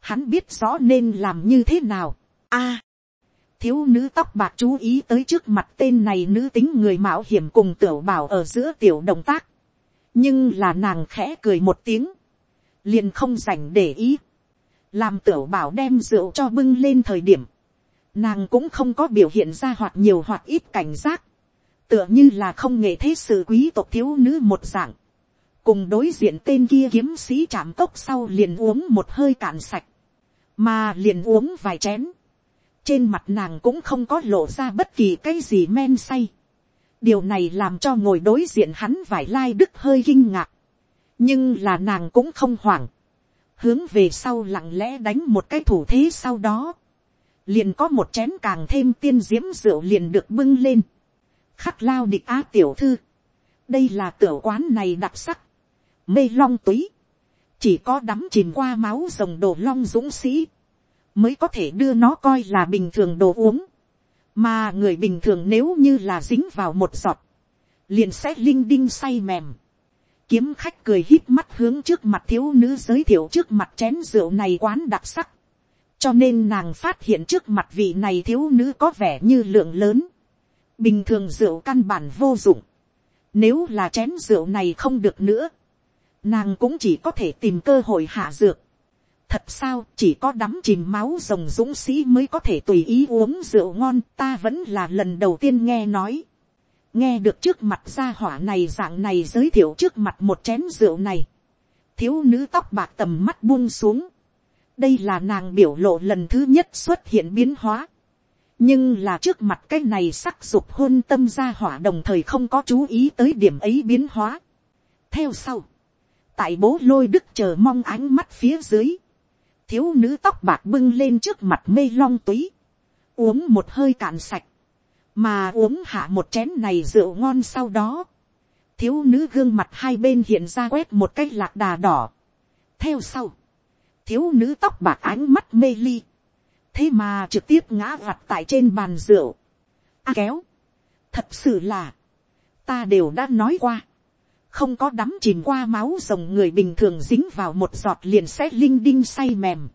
hắn biết rõ nên làm như thế nào. a, thiếu nữ tóc bạc chú ý tới trước mặt tên này nữ tính người mạo hiểm cùng tiểu bảo ở giữa tiểu động tác, nhưng là nàng khẽ cười một tiếng, liền không dành để ý, làm tiểu bảo đem rượu cho bưng lên thời điểm, nàng cũng không có biểu hiện ra hoặc nhiều hoặc ít cảnh giác, tựa như là không nghệ thế sự quý tộc thiếu nữ một dạng, cùng đối diện tên kia kiếm sĩ chạm cốc sau liền uống một hơi cạn sạch, mà liền uống vài chén, trên mặt nàng cũng không có lộ ra bất kỳ cái gì men say, điều này làm cho ngồi đối diện hắn vải lai đức hơi kinh ngạc. nhưng là nàng cũng không hoảng. hướng về sau lặng lẽ đánh một cái thủ thế sau đó. liền có một chén càng thêm tiên diễm rượu liền được bưng lên. khắc lao địch á tiểu thư. đây là tiểu quán này đặc sắc, mê long túy, chỉ có đắm chìm qua máu rồng đồ long dũng sĩ, mới có thể đưa nó coi là bình thường đồ uống, mà người bình thường nếu như là dính vào một giọt, liền sẽ linh đinh say mềm. Kiếm khách cười hít mắt hướng trước mặt thiếu nữ giới thiệu trước mặt chén rượu này quán đặc sắc. Cho nên nàng phát hiện trước mặt vị này thiếu nữ có vẻ như lượng lớn. Bình thường rượu căn bản vô dụng. Nếu là chén rượu này không được nữa. Nàng cũng chỉ có thể tìm cơ hội hạ dược. Thật sao, chỉ có đắm chìm máu rồng dũng sĩ mới có thể tùy ý uống rượu ngon, ta vẫn là lần đầu tiên nghe nói. Nghe được trước mặt gia hỏa này dạng này giới thiệu trước mặt một chén rượu này. Thiếu nữ tóc bạc tầm mắt buông xuống. Đây là nàng biểu lộ lần thứ nhất xuất hiện biến hóa. Nhưng là trước mặt cái này sắc dục hôn tâm gia hỏa đồng thời không có chú ý tới điểm ấy biến hóa. Theo sau. Tại bố lôi đức chờ mong ánh mắt phía dưới thiếu nữ tóc bạc bưng lên trước mặt mê long túy, uống một hơi cạn sạch, mà uống hạ một chén này rượu ngon sau đó, thiếu nữ gương mặt hai bên hiện ra quét một cái lạc đà đỏ. theo sau, thiếu nữ tóc bạc ánh mắt mê ly, thế mà trực tiếp ngã vặt tại trên bàn rượu. a kéo, thật sự là, ta đều đã nói qua, không có đắm chìm qua máu rồng người bình thường dính vào một giọt liền sẽ linh đinh say mềm.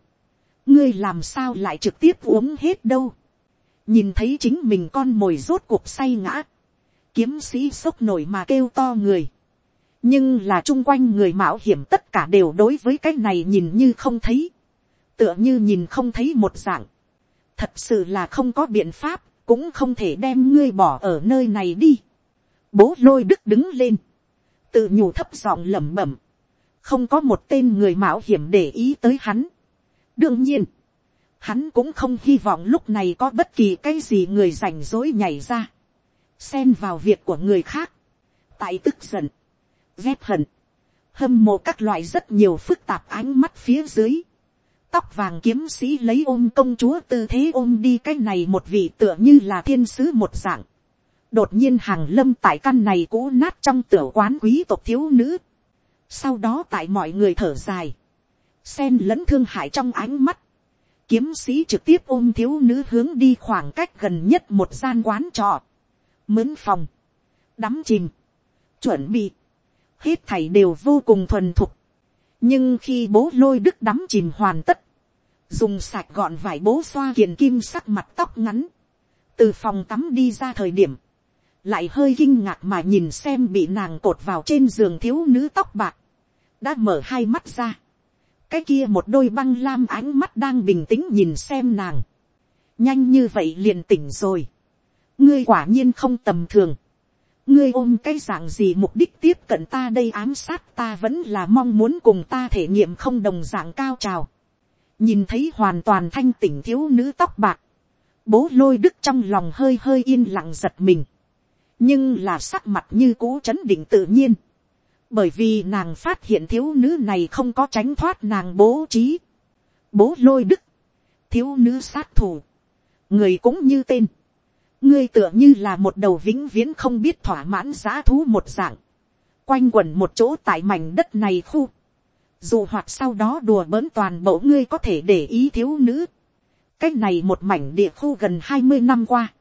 ngươi làm sao lại trực tiếp uống hết đâu. nhìn thấy chính mình con mồi rốt cuộc say ngã. kiếm sĩ sốc nổi mà kêu to người. nhưng là chung quanh người mạo hiểm tất cả đều đối với cái này nhìn như không thấy. tựa như nhìn không thấy một dạng. thật sự là không có biện pháp, cũng không thể đem ngươi bỏ ở nơi này đi. bố lôi đức đứng lên tự nhủ thấp giọng lẩm bẩm, không có một tên người mạo hiểm để ý tới hắn. đương nhiên, hắn cũng không hy vọng lúc này có bất kỳ cái gì người rảnh rối nhảy ra, xen vào việc của người khác, tại tức giận, ghét hận, hâm mộ các loại rất nhiều phức tạp ánh mắt phía dưới, tóc vàng kiếm sĩ lấy ôm công chúa tư thế ôm đi cái này một vị tựa như là thiên sứ một dạng, đột nhiên hàng lâm tại căn này cũ nát trong tiểu quán quý tộc thiếu nữ. sau đó tại mọi người thở dài, sen lẫn thương hại trong ánh mắt, kiếm sĩ trực tiếp ôm thiếu nữ hướng đi khoảng cách gần nhất một gian quán trọ, mướn phòng, đắm chìm, chuẩn bị, hết thảy đều vô cùng thuần thục. nhưng khi bố lôi đức đắm chìm hoàn tất, dùng sạch gọn vải bố xoa kiền kim sắc mặt tóc ngắn, từ phòng tắm đi ra thời điểm, lại hơi kinh ngạc mà nhìn xem bị nàng cột vào trên giường thiếu nữ tóc bạc, đã mở hai mắt ra, cái kia một đôi băng lam ánh mắt đang bình tĩnh nhìn xem nàng, nhanh như vậy liền tỉnh rồi, ngươi quả nhiên không tầm thường, ngươi ôm cái dạng gì mục đích tiếp cận ta đây ám sát ta vẫn là mong muốn cùng ta thể nghiệm không đồng dạng cao trào, nhìn thấy hoàn toàn thanh tỉnh thiếu nữ tóc bạc, bố lôi đức trong lòng hơi hơi yên lặng giật mình, nhưng là sắc mặt như cũ chấn định tự nhiên, bởi vì nàng phát hiện thiếu nữ này không có tránh thoát nàng bố trí, bố lôi đức, thiếu nữ sát thủ, người cũng như tên, ngươi tựa như là một đầu vĩnh viễn không biết thỏa mãn giá thú một dạng, quanh quẩn một chỗ tại mảnh đất này khu, dù hoặc sau đó đùa bỡn toàn bộ ngươi có thể để ý thiếu nữ, cái này một mảnh địa khu gần hai mươi năm qua,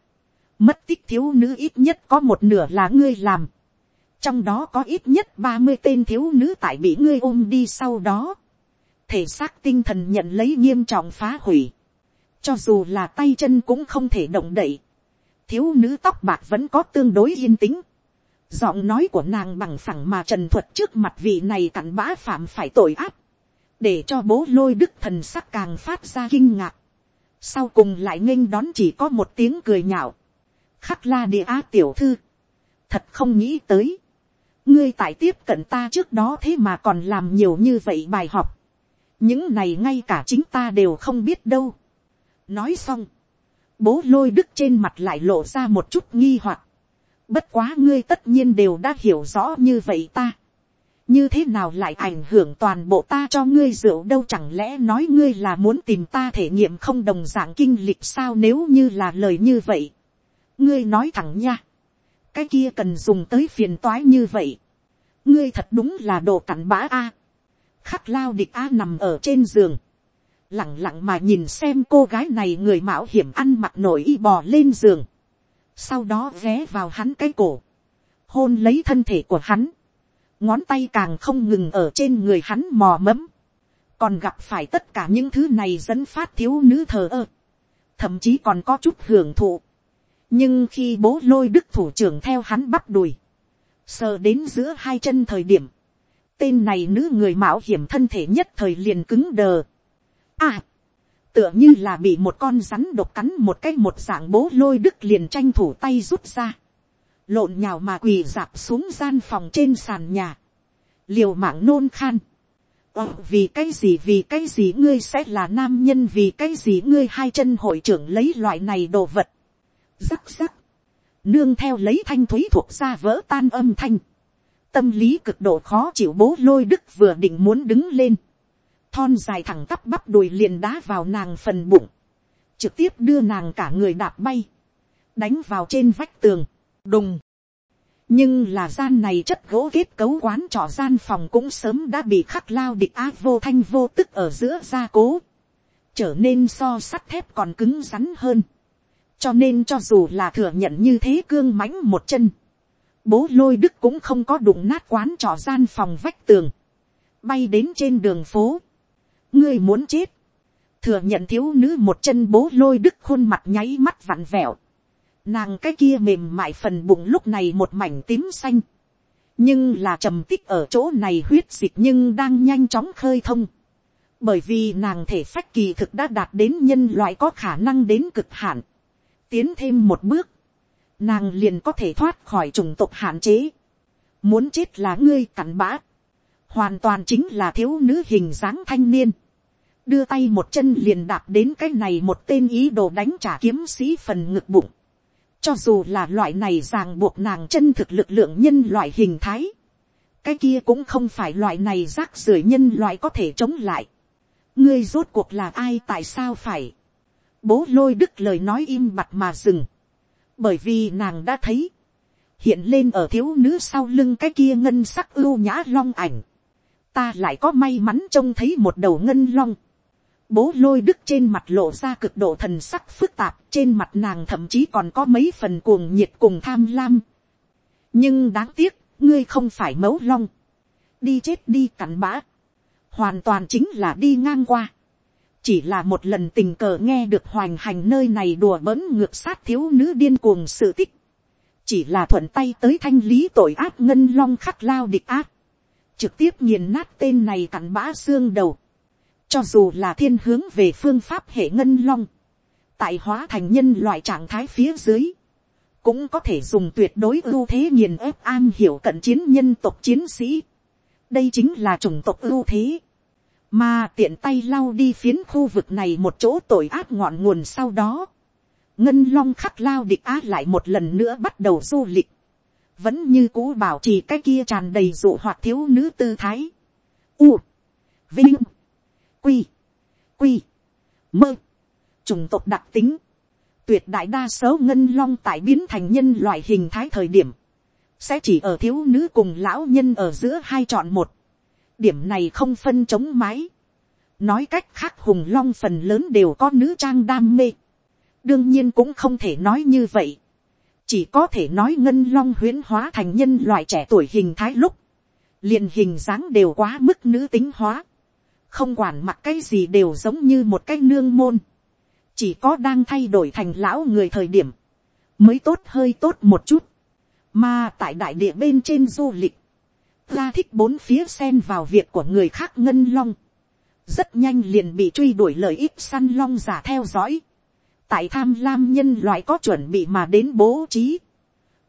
mất tích thiếu nữ ít nhất có một nửa là ngươi làm. trong đó có ít nhất ba mươi tên thiếu nữ tại bị ngươi ôm đi sau đó. thể xác tinh thần nhận lấy nghiêm trọng phá hủy. cho dù là tay chân cũng không thể động đậy. thiếu nữ tóc bạc vẫn có tương đối yên tĩnh. giọng nói của nàng bằng phẳng mà trần thuật trước mặt vị này cặn bã phạm phải tội ác. để cho bố lôi đức thần sắc càng phát ra kinh ngạc. sau cùng lại nghênh đón chỉ có một tiếng cười nhạo khắc la địa á tiểu thư, thật không nghĩ tới, ngươi tại tiếp cận ta trước đó thế mà còn làm nhiều như vậy bài học, những này ngay cả chính ta đều không biết đâu. nói xong, bố lôi đức trên mặt lại lộ ra một chút nghi hoặc, bất quá ngươi tất nhiên đều đã hiểu rõ như vậy ta, như thế nào lại ảnh hưởng toàn bộ ta cho ngươi rượu đâu chẳng lẽ nói ngươi là muốn tìm ta thể nghiệm không đồng dạng kinh lịch sao nếu như là lời như vậy ngươi nói thẳng nha, cái kia cần dùng tới phiền toái như vậy, ngươi thật đúng là đồ cặn bã a, khắc lao địch a nằm ở trên giường, lẳng lặng mà nhìn xem cô gái này người mạo hiểm ăn mặc nổi y bò lên giường, sau đó ghé vào hắn cái cổ, hôn lấy thân thể của hắn, ngón tay càng không ngừng ở trên người hắn mò mẫm, còn gặp phải tất cả những thứ này dẫn phát thiếu nữ thờ ơ, thậm chí còn có chút hưởng thụ nhưng khi bố lôi đức thủ trưởng theo hắn bắt đùi, sờ đến giữa hai chân thời điểm, tên này nữ người mạo hiểm thân thể nhất thời liền cứng đờ. À, tựa như là bị một con rắn độc cắn một cái một dạng bố lôi đức liền tranh thủ tay rút ra, lộn nhào mà quỳ dạp xuống gian phòng trên sàn nhà, liều mạng nôn khan, Ờ, vì cái gì vì cái gì ngươi sẽ là nam nhân vì cái gì ngươi hai chân hội trưởng lấy loại này đồ vật. Rắc rắc. Nương theo lấy thanh thúy thuộc ra vỡ tan âm thanh. Tâm lý cực độ khó chịu bố lôi đức vừa định muốn đứng lên. Thon dài thẳng tắp bắp đùi liền đá vào nàng phần bụng. Trực tiếp đưa nàng cả người đạp bay. Đánh vào trên vách tường. Đùng nhưng là gian này chất gỗ kết cấu quán trọ gian phòng cũng sớm đã bị khắc lao địch ác vô thanh vô tức ở giữa gia cố, trở nên so sắt thép còn cứng rắn hơn, cho nên cho dù là thừa nhận như thế cương mãnh một chân, bố lôi đức cũng không có đụng nát quán trò gian phòng vách tường, bay đến trên đường phố, ngươi muốn chết, thừa nhận thiếu nữ một chân bố lôi đức khuôn mặt nháy mắt vặn vẹo, Nàng cái kia mềm mại phần bụng lúc này một mảnh tím xanh. Nhưng là trầm tích ở chỗ này huyết dịch nhưng đang nhanh chóng khơi thông. Bởi vì nàng thể phách kỳ thực đã đạt đến nhân loại có khả năng đến cực hạn. Tiến thêm một bước. Nàng liền có thể thoát khỏi chủng tộc hạn chế. Muốn chết là ngươi cặn bã. Hoàn toàn chính là thiếu nữ hình dáng thanh niên đưa tay một chân liền đạp đến cái này một tên ý đồ đánh trả kiếm sĩ phần ngực bụng. Cho dù là loại này ràng buộc nàng chân thực lực lượng nhân loại hình thái. Cái kia cũng không phải loại này rác rưởi nhân loại có thể chống lại. Ngươi rốt cuộc là ai tại sao phải. Bố lôi đức lời nói im bặt mà dừng. Bởi vì nàng đã thấy. Hiện lên ở thiếu nữ sau lưng cái kia ngân sắc ưu nhã long ảnh. Ta lại có may mắn trông thấy một đầu ngân long Bố lôi đức trên mặt lộ ra cực độ thần sắc phức tạp, trên mặt nàng thậm chí còn có mấy phần cuồng nhiệt cùng tham lam. Nhưng đáng tiếc, ngươi không phải mấu long. Đi chết đi cắn bã. Hoàn toàn chính là đi ngang qua. Chỉ là một lần tình cờ nghe được hoành hành nơi này đùa bỡn ngược sát thiếu nữ điên cuồng sự tích. Chỉ là thuận tay tới thanh lý tội ác ngân long khắc lao địch ác. Trực tiếp nghiền nát tên này cặn bã xương đầu cho dù là thiên hướng về phương pháp hệ ngân long. Tại hóa thành nhân loại trạng thái phía dưới. Cũng có thể dùng tuyệt đối ưu thế nghiền ép an hiểu cận chiến nhân tộc chiến sĩ. Đây chính là chủng tộc ưu thế. Mà tiện tay lau đi phiến khu vực này một chỗ tội ác ngọn nguồn sau đó. Ngân long khắc lao địch á lại một lần nữa bắt đầu du lịch. Vẫn như cũ bảo trì cái kia tràn đầy dụ hoạt thiếu nữ tư thái. U. Vinh quy, quy, mơ, chủng tộc đặc tính, tuyệt đại đa số ngân long tại biến thành nhân loại hình thái thời điểm, sẽ chỉ ở thiếu nữ cùng lão nhân ở giữa hai chọn một, điểm này không phân chống mái, nói cách khác hùng long phần lớn đều có nữ trang đam mê, đương nhiên cũng không thể nói như vậy, chỉ có thể nói ngân long huyễn hóa thành nhân loại trẻ tuổi hình thái lúc, liền hình dáng đều quá mức nữ tính hóa, không quản mặc cái gì đều giống như một cái nương môn, chỉ có đang thay đổi thành lão người thời điểm, mới tốt hơi tốt một chút, mà tại đại địa bên trên du lịch, ra thích bốn phía sen vào việc của người khác ngân long, rất nhanh liền bị truy đuổi lợi ích săn long giả theo dõi, tại tham lam nhân loại có chuẩn bị mà đến bố trí,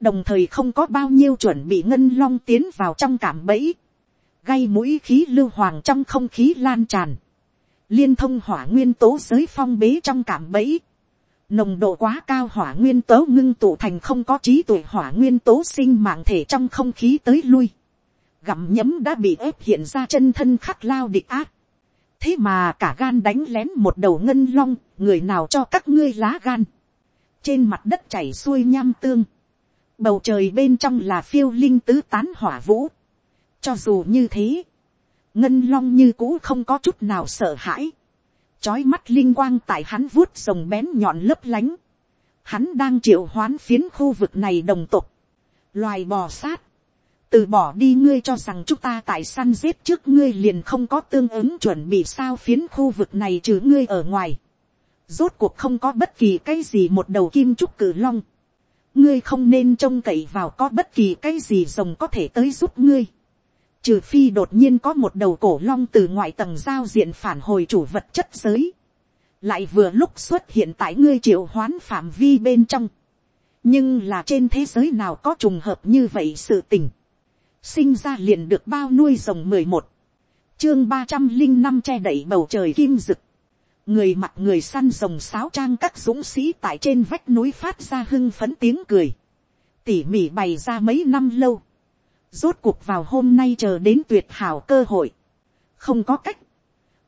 đồng thời không có bao nhiêu chuẩn bị ngân long tiến vào trong cảm bẫy, gây mũi khí lưu hoàng trong không khí lan tràn, liên thông hỏa nguyên tố giới phong bế trong cảm bẫy, nồng độ quá cao hỏa nguyên tố ngưng tụ thành không có trí tuệ hỏa nguyên tố sinh mạng thể trong không khí tới lui, gặm nhấm đã bị ép hiện ra chân thân khắc lao địch ác, thế mà cả gan đánh lén một đầu ngân long, người nào cho các ngươi lá gan, trên mặt đất chảy xuôi nham tương, bầu trời bên trong là phiêu linh tứ tán hỏa vũ. cho dù như thế, ngân long như cũ không có chút nào sợ hãi. chói mắt linh quang tại hắn vuốt rồng bén nhọn lấp lánh. hắn đang triệu hoán phiến khu vực này đồng tục. loài bò sát từ bỏ đi ngươi cho rằng chúng ta tại săn giết trước ngươi liền không có tương ứng chuẩn bị sao phiến khu vực này trừ ngươi ở ngoài. rốt cuộc không có bất kỳ cái gì một đầu kim trúc cử long ngươi không nên trông cậy vào có bất kỳ cái gì rồng có thể tới giúp ngươi. Trừ phi đột nhiên có một đầu cổ long từ ngoại tầng giao diện phản hồi chủ vật chất giới. Lại vừa lúc xuất hiện tại ngươi triệu hoán phạm vi bên trong. Nhưng là trên thế giới nào có trùng hợp như vậy sự tình. Sinh ra liền được bao nuôi rồng mười một. Chương ba trăm linh năm che đậy bầu trời kim rực. Người mặt người săn rồng sáo trang các dũng sĩ tại trên vách núi phát ra hưng phấn tiếng cười, tỉ mỉ bày ra mấy năm lâu, rốt cuộc vào hôm nay chờ đến tuyệt hảo cơ hội, không có cách,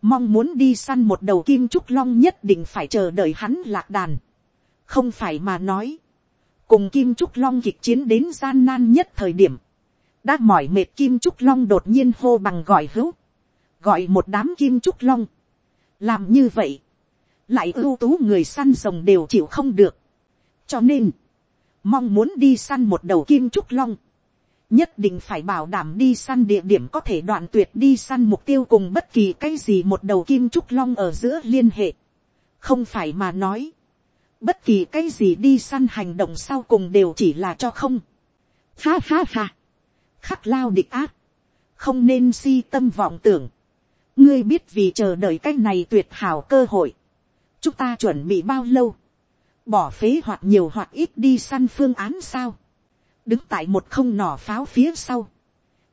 mong muốn đi săn một đầu kim trúc long nhất định phải chờ đợi hắn lạc đàn, không phải mà nói, cùng kim trúc long kịch chiến đến gian nan nhất thời điểm, đã mỏi mệt kim trúc long đột nhiên hô bằng gọi hữu, gọi một đám kim trúc long, làm như vậy, lại ưu tú người săn rồng đều chịu không được. cho nên, mong muốn đi săn một đầu kim trúc long, nhất định phải bảo đảm đi săn địa điểm có thể đoạn tuyệt đi săn mục tiêu cùng bất kỳ cái gì một đầu kim trúc long ở giữa liên hệ. không phải mà nói, bất kỳ cái gì đi săn hành động sau cùng đều chỉ là cho không. ha ha ha, khắc lao địch ác, không nên si tâm vọng tưởng. Ngươi biết vì chờ đợi cái này tuyệt hảo cơ hội, chúng ta chuẩn bị bao lâu, bỏ phế hoặc nhiều hoặc ít đi săn phương án sao, đứng tại một không nỏ pháo phía sau,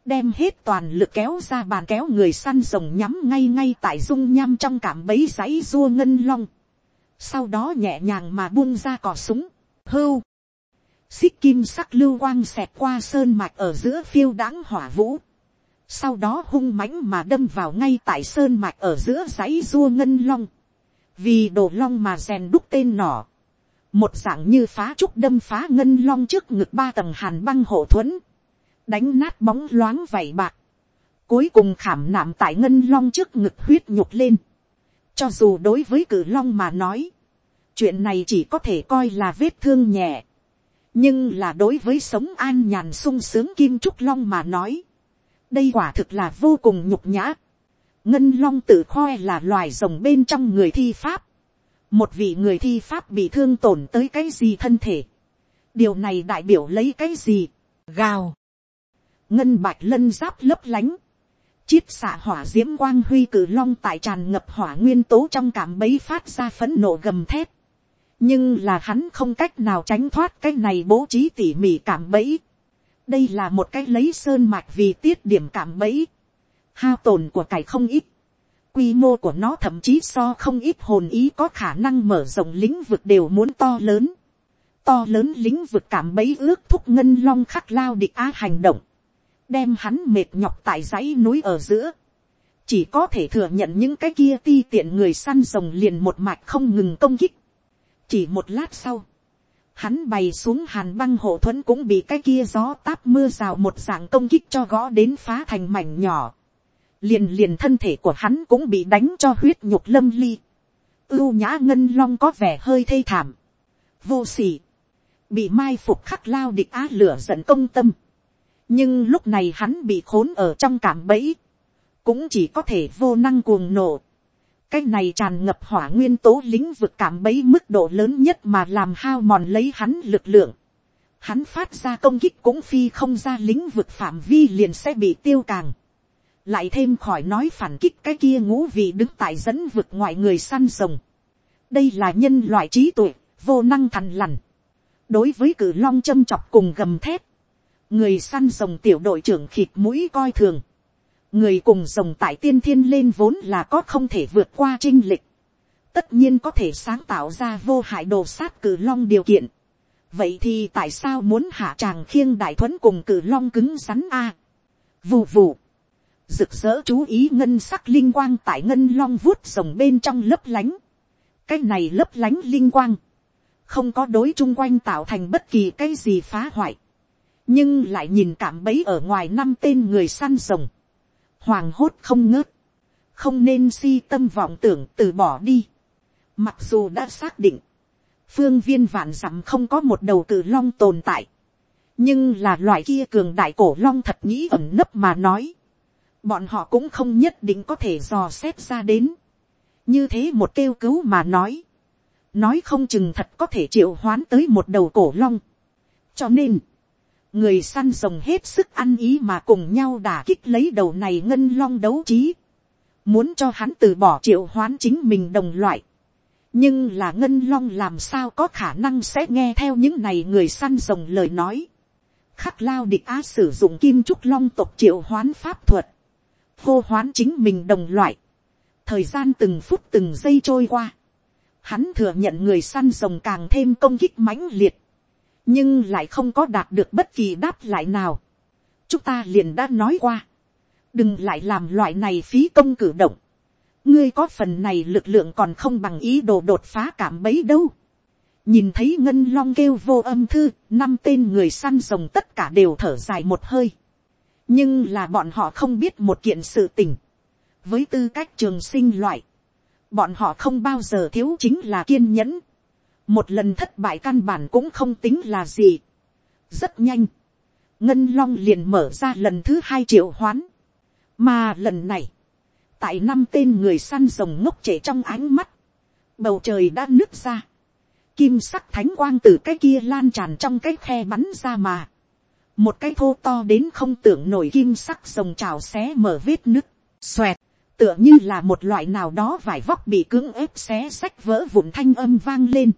đem hết toàn lực kéo ra bàn kéo người săn rồng nhắm ngay ngay tại dung nham trong cảm bấy giấy dua ngân long, sau đó nhẹ nhàng mà buông ra cò súng, hưu, xích kim sắc lưu quang xẹt qua sơn mạch ở giữa phiêu đãng hỏa vũ, sau đó hung mãnh mà đâm vào ngay tại sơn mạch ở giữa dãy dua ngân long, vì đồ long mà rèn đúc tên nỏ, một dạng như phá trúc đâm phá ngân long trước ngực ba tầng hàn băng hộ thuẫn, đánh nát bóng loáng vảy bạc, cuối cùng khảm nạm tại ngân long trước ngực huyết nhục lên, cho dù đối với cử long mà nói, chuyện này chỉ có thể coi là vết thương nhẹ, nhưng là đối với sống an nhàn sung sướng kim trúc long mà nói, đây quả thực là vô cùng nhục nhã. ngân long tự khoe là loài rồng bên trong người thi pháp. một vị người thi pháp bị thương tổn tới cái gì thân thể. điều này đại biểu lấy cái gì. gào. ngân bạch lân giáp lấp lánh. chiết xạ hỏa d i ễ m quang huy cử long tại tràn ngập hỏa nguyên tố trong cảm bấy phát ra phấn nộ gầm thép nhưng là hắn không cách nào tránh thoát cái này bố trí tỉ mỉ cảm bẫy. Đây là một cái lấy sơn mạch vì tiết điểm cảm bẫy, hao tồn của cải không ít, quy mô của nó thậm chí so không ít hồn ý có khả năng mở rộng lĩnh vực đều muốn to lớn, to lớn lĩnh vực cảm bẫy ước thúc ngân long khắc lao địch á hành động, đem hắn mệt nhọc tại dãy núi ở giữa, chỉ có thể thừa nhận những cái kia ti tiện người săn rồng liền một mạch không ngừng công kích chỉ một lát sau, hắn bày xuống hàn băng hộ thuẫn cũng bị cái kia gió táp mưa rào một dạng công kích cho gõ đến phá thành mảnh nhỏ. liền liền thân thể của hắn cũng bị đánh cho huyết nhục lâm ly. ưu nhã ngân long có vẻ hơi thê thảm. vô sỉ. bị mai phục khắc lao địch á lửa giận công tâm. nhưng lúc này hắn bị khốn ở trong cảm bẫy. cũng chỉ có thể vô năng cuồng nổ cái này tràn ngập hỏa nguyên tố lĩnh vực cảm bấy mức độ lớn nhất mà làm hao mòn lấy hắn lực lượng. Hắn phát ra công kích cũng phi không ra lĩnh vực phạm vi liền sẽ bị tiêu càng. Lại thêm khỏi nói phản kích cái kia ngũ vị đứng tại dẫn vực ngoại người săn rồng. Đây là nhân loại trí tuệ, vô năng thằn lằn. Đối với cử long châm chọc cùng gầm thép. Người săn rồng tiểu đội trưởng khịt mũi coi thường người cùng rồng tại tiên thiên lên vốn là có không thể vượt qua trinh lịch, tất nhiên có thể sáng tạo ra vô hại đồ sát cử long điều kiện. vậy thì tại sao muốn hạ tràng khiêng đại thuấn cùng cử long cứng rắn a. vù vù, rực rỡ chú ý ngân sắc linh quang tại ngân long vuốt rồng bên trong lấp lánh. cái này lấp lánh linh quang, không có đối chung quanh tạo thành bất kỳ cái gì phá hoại, nhưng lại nhìn cảm bấy ở ngoài năm tên người săn rồng, hoàng hốt không ngớt, không nên si tâm vọng tưởng từ bỏ đi, mặc dù đã xác định, phương viên vạn dặm không có một đầu cử long tồn tại, nhưng là loại kia cường đại cổ long thật nghĩ ẩn nấp mà nói, bọn họ cũng không nhất định có thể dò xét ra đến, như thế một kêu cứu mà nói, nói không chừng thật có thể triệu hoán tới một đầu cổ long, cho nên, người săn rồng hết sức ăn ý mà cùng nhau đả kích lấy đầu này ngân long đấu trí, muốn cho hắn từ bỏ triệu hoán chính mình đồng loại, nhưng là ngân long làm sao có khả năng sẽ nghe theo những này người săn rồng lời nói, khắc lao địch á sử dụng kim trúc long tộc triệu hoán pháp thuật, hô hoán chính mình đồng loại, thời gian từng phút từng giây trôi qua, hắn thừa nhận người săn rồng càng thêm công kích mãnh liệt, nhưng lại không có đạt được bất kỳ đáp lại nào. chúng ta liền đã nói qua, đừng lại làm loại này phí công cử động, ngươi có phần này lực lượng còn không bằng ý đồ đột phá cảm bấy đâu. nhìn thấy ngân long kêu vô âm thư, năm tên người săn rồng tất cả đều thở dài một hơi. nhưng là bọn họ không biết một kiện sự tình. với tư cách trường sinh loại, bọn họ không bao giờ thiếu chính là kiên nhẫn một lần thất bại căn bản cũng không tính là gì. rất nhanh, ngân long liền mở ra lần thứ hai triệu hoán, mà lần này, tại năm tên người săn rồng ngốc trễ trong ánh mắt, bầu trời đã nứt ra, kim sắc thánh quang từ cái kia lan tràn trong cái khe bắn ra mà, một cái thô to đến không tưởng nổi kim sắc rồng trào xé mở vết nứt, xoẹt, tựa như là một loại nào đó vải vóc bị cưỡng ép xé sách vỡ vụn thanh âm vang lên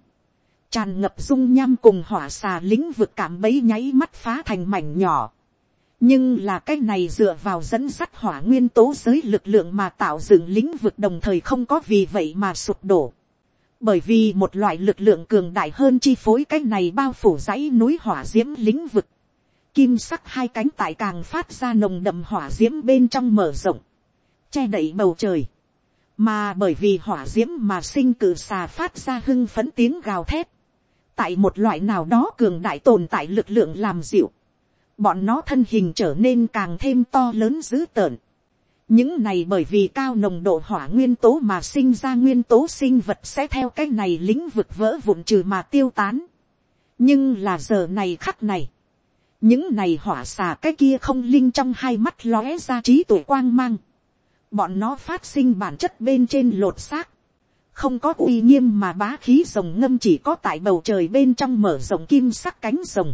tràn ngập dung nham cùng hỏa xà lĩnh vực cảm bấy nháy mắt phá thành mảnh nhỏ. nhưng là cái này dựa vào dẫn sắt hỏa nguyên tố giới lực lượng mà tạo dựng lĩnh vực đồng thời không có vì vậy mà sụp đổ. bởi vì một loại lực lượng cường đại hơn chi phối cái này bao phủ dãy núi hỏa d i ễ m lĩnh vực. kim sắc hai cánh tại càng phát ra nồng đậm hỏa d i ễ m bên trong mở rộng, che đậy bầu trời mà bởi vì hỏa d i ễ m mà sinh cử xà phát ra hưng phấn tiếng gào thét, tại một loại nào đó cường đại tồn tại lực lượng làm dịu, bọn nó thân hình trở nên càng thêm to lớn dữ tợn. những này bởi vì cao nồng độ hỏa nguyên tố mà sinh ra nguyên tố sinh vật sẽ theo cái này lĩnh vực vỡ vụn trừ mà tiêu tán. nhưng là giờ này khắc này, những này hỏa xà cái kia không linh trong hai mắt lóe ra trí tuổi quang mang. bọn nó phát sinh bản chất bên trên lột xác không có uy nghiêm mà bá khí rồng ngâm chỉ có tại bầu trời bên trong mở rộng kim sắc cánh rồng,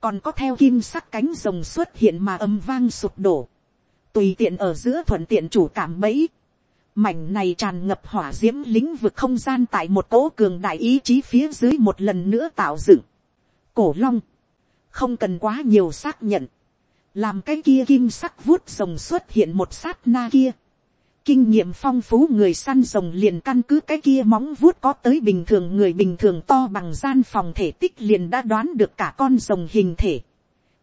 còn có theo kim sắc cánh rồng xuất hiện mà âm vang sụp đổ, tùy tiện ở giữa thuận tiện chủ cảm bẫy, mảnh này tràn ngập hỏa d i ễ m lĩnh vực không gian tại một cỗ cường đại ý chí phía dưới một lần nữa tạo dựng, cổ long, không cần quá nhiều xác nhận, làm cái kia kim sắc vuốt rồng xuất hiện một sát na kia, kinh nghiệm phong phú người săn rồng liền căn cứ cái kia móng vuốt có tới bình thường người bình thường to bằng gian phòng thể tích liền đã đoán được cả con rồng hình thể.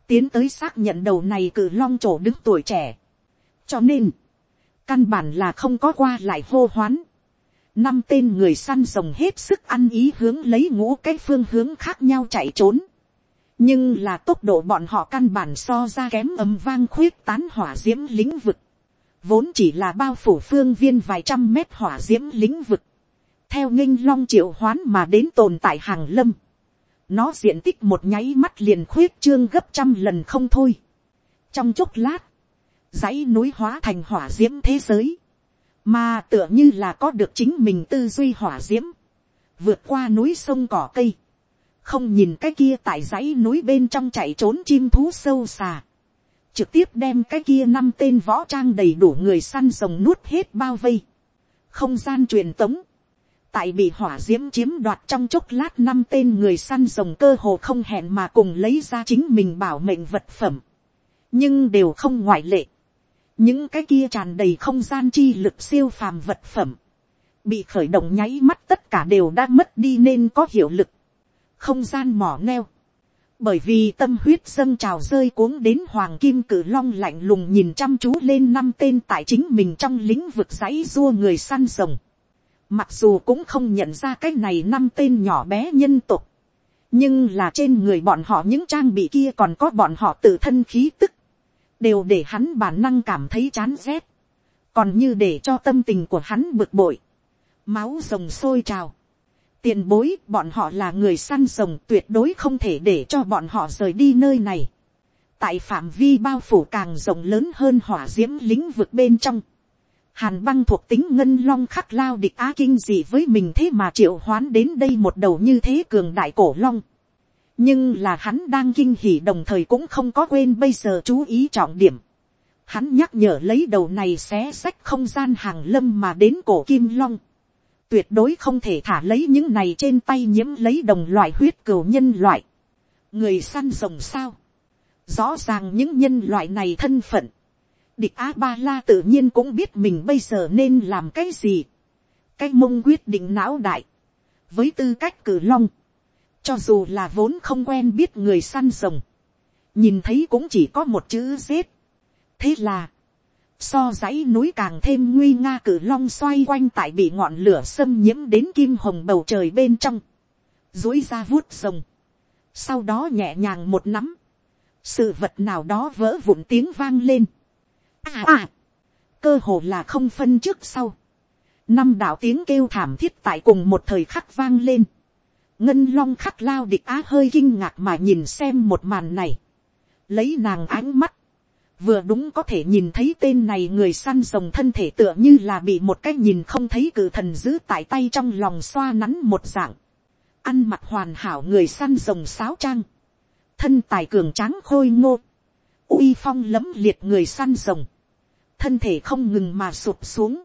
Tiến tới xác nhận đầu này cử long trổ đứng tuổi trẻ. Cho nên, căn bản là không có qua lại hô hoán. Năm tên người săn rồng hết sức ăn ý hướng lấy ngũ cái phương hướng khác nhau chạy trốn. Nhưng là tốc độ bọn họ căn bản so ra kém ấm vang khuyết tán hỏa diễm lĩnh vực vốn chỉ là bao phủ phương viên vài trăm mét hỏa d i ễ m lĩnh vực, theo nghinh long triệu hoán mà đến tồn tại hàng lâm, nó diện tích một nháy mắt liền khuyết trương gấp trăm lần không thôi. trong chốc lát, dãy núi hóa thành hỏa d i ễ m thế giới, mà tựa như là có được chính mình tư duy hỏa d i ễ m vượt qua núi sông cỏ cây, không nhìn cái kia tại dãy núi bên trong chạy trốn chim thú sâu xà, trực tiếp đem cái kia năm tên võ trang đầy đủ người săn rồng nuốt hết bao vây. không gian truyền tống, tại bị hỏa d i ễ m chiếm đoạt trong chốc lát năm tên người săn rồng cơ hồ không hẹn mà cùng lấy ra chính mình bảo mệnh vật phẩm, nhưng đều không ngoại lệ. những cái kia tràn đầy không gian chi lực siêu phàm vật phẩm, bị khởi động nháy mắt tất cả đều đã mất đi nên có hiệu lực. không gian mỏ neo, bởi vì tâm huyết dâng trào rơi cuống đến hoàng kim cử long lạnh lùng nhìn chăm chú lên năm tên tại chính mình trong lĩnh vực dãy dua người săn rồng. Mặc dù cũng không nhận ra cái này năm tên nhỏ bé nhân tục. nhưng là trên người bọn họ những trang bị kia còn có bọn họ tự thân khí tức, đều để hắn bản năng cảm thấy chán rét, còn như để cho tâm tình của hắn bực bội, máu rồng sôi trào, tiền bối bọn họ là người săn rồng tuyệt đối không thể để cho bọn họ rời đi nơi này, tại phạm vi bao phủ càng rộng lớn hơn hỏa d i ễ m lĩnh vực bên trong, hàn băng thuộc tính ngân long khắc lao địch á kinh gì với mình thế mà triệu hoán đến đây một đầu như thế cường đại cổ long nhưng là hắn đang kinh hỉ đồng thời cũng không có quên bây giờ chú ý trọng điểm. Hắn nhắc nhở lấy đầu này xé sách không gian hàng lâm mà đến cổ kim long. Tuyệt đối không thể thả lấy những này trên tay nhiễm lấy đồng loại huyết cừu nhân loại. Người săn rồng sao. Rõ ràng những nhân loại này thân phận. Địch A-ba-la tự nhiên cũng biết mình bây giờ nên làm cái gì. Cái mông quyết định não đại. Với tư cách cử long cho dù là vốn không quen biết người săn rồng. Nhìn thấy cũng chỉ có một chữ giết. Thế là. So dãy núi càng thêm nguy nga cử long xoay quanh tại bị ngọn lửa xâm nhiễm đến kim hồng bầu trời bên trong. Dối ra vuốt rồng. Sau đó nhẹ nhàng một nắm. Sự vật nào đó vỡ vụn tiếng vang lên. À à. Cơ hồ là không phân trước sau. Năm đạo tiếng kêu thảm thiết tại cùng một thời khắc vang lên ngân long khắc lao địch á hơi kinh ngạc mà nhìn xem một màn này, lấy nàng ánh mắt, vừa đúng có thể nhìn thấy tên này người săn rồng thân thể tựa như là bị một cái nhìn không thấy cử thần giữ tại tay trong lòng xoa nắn một dạng, ăn mặc hoàn hảo người săn rồng sáo trang, thân tài cường tráng khôi ngô, uy phong lấm liệt người săn rồng, thân thể không ngừng mà sụp xuống,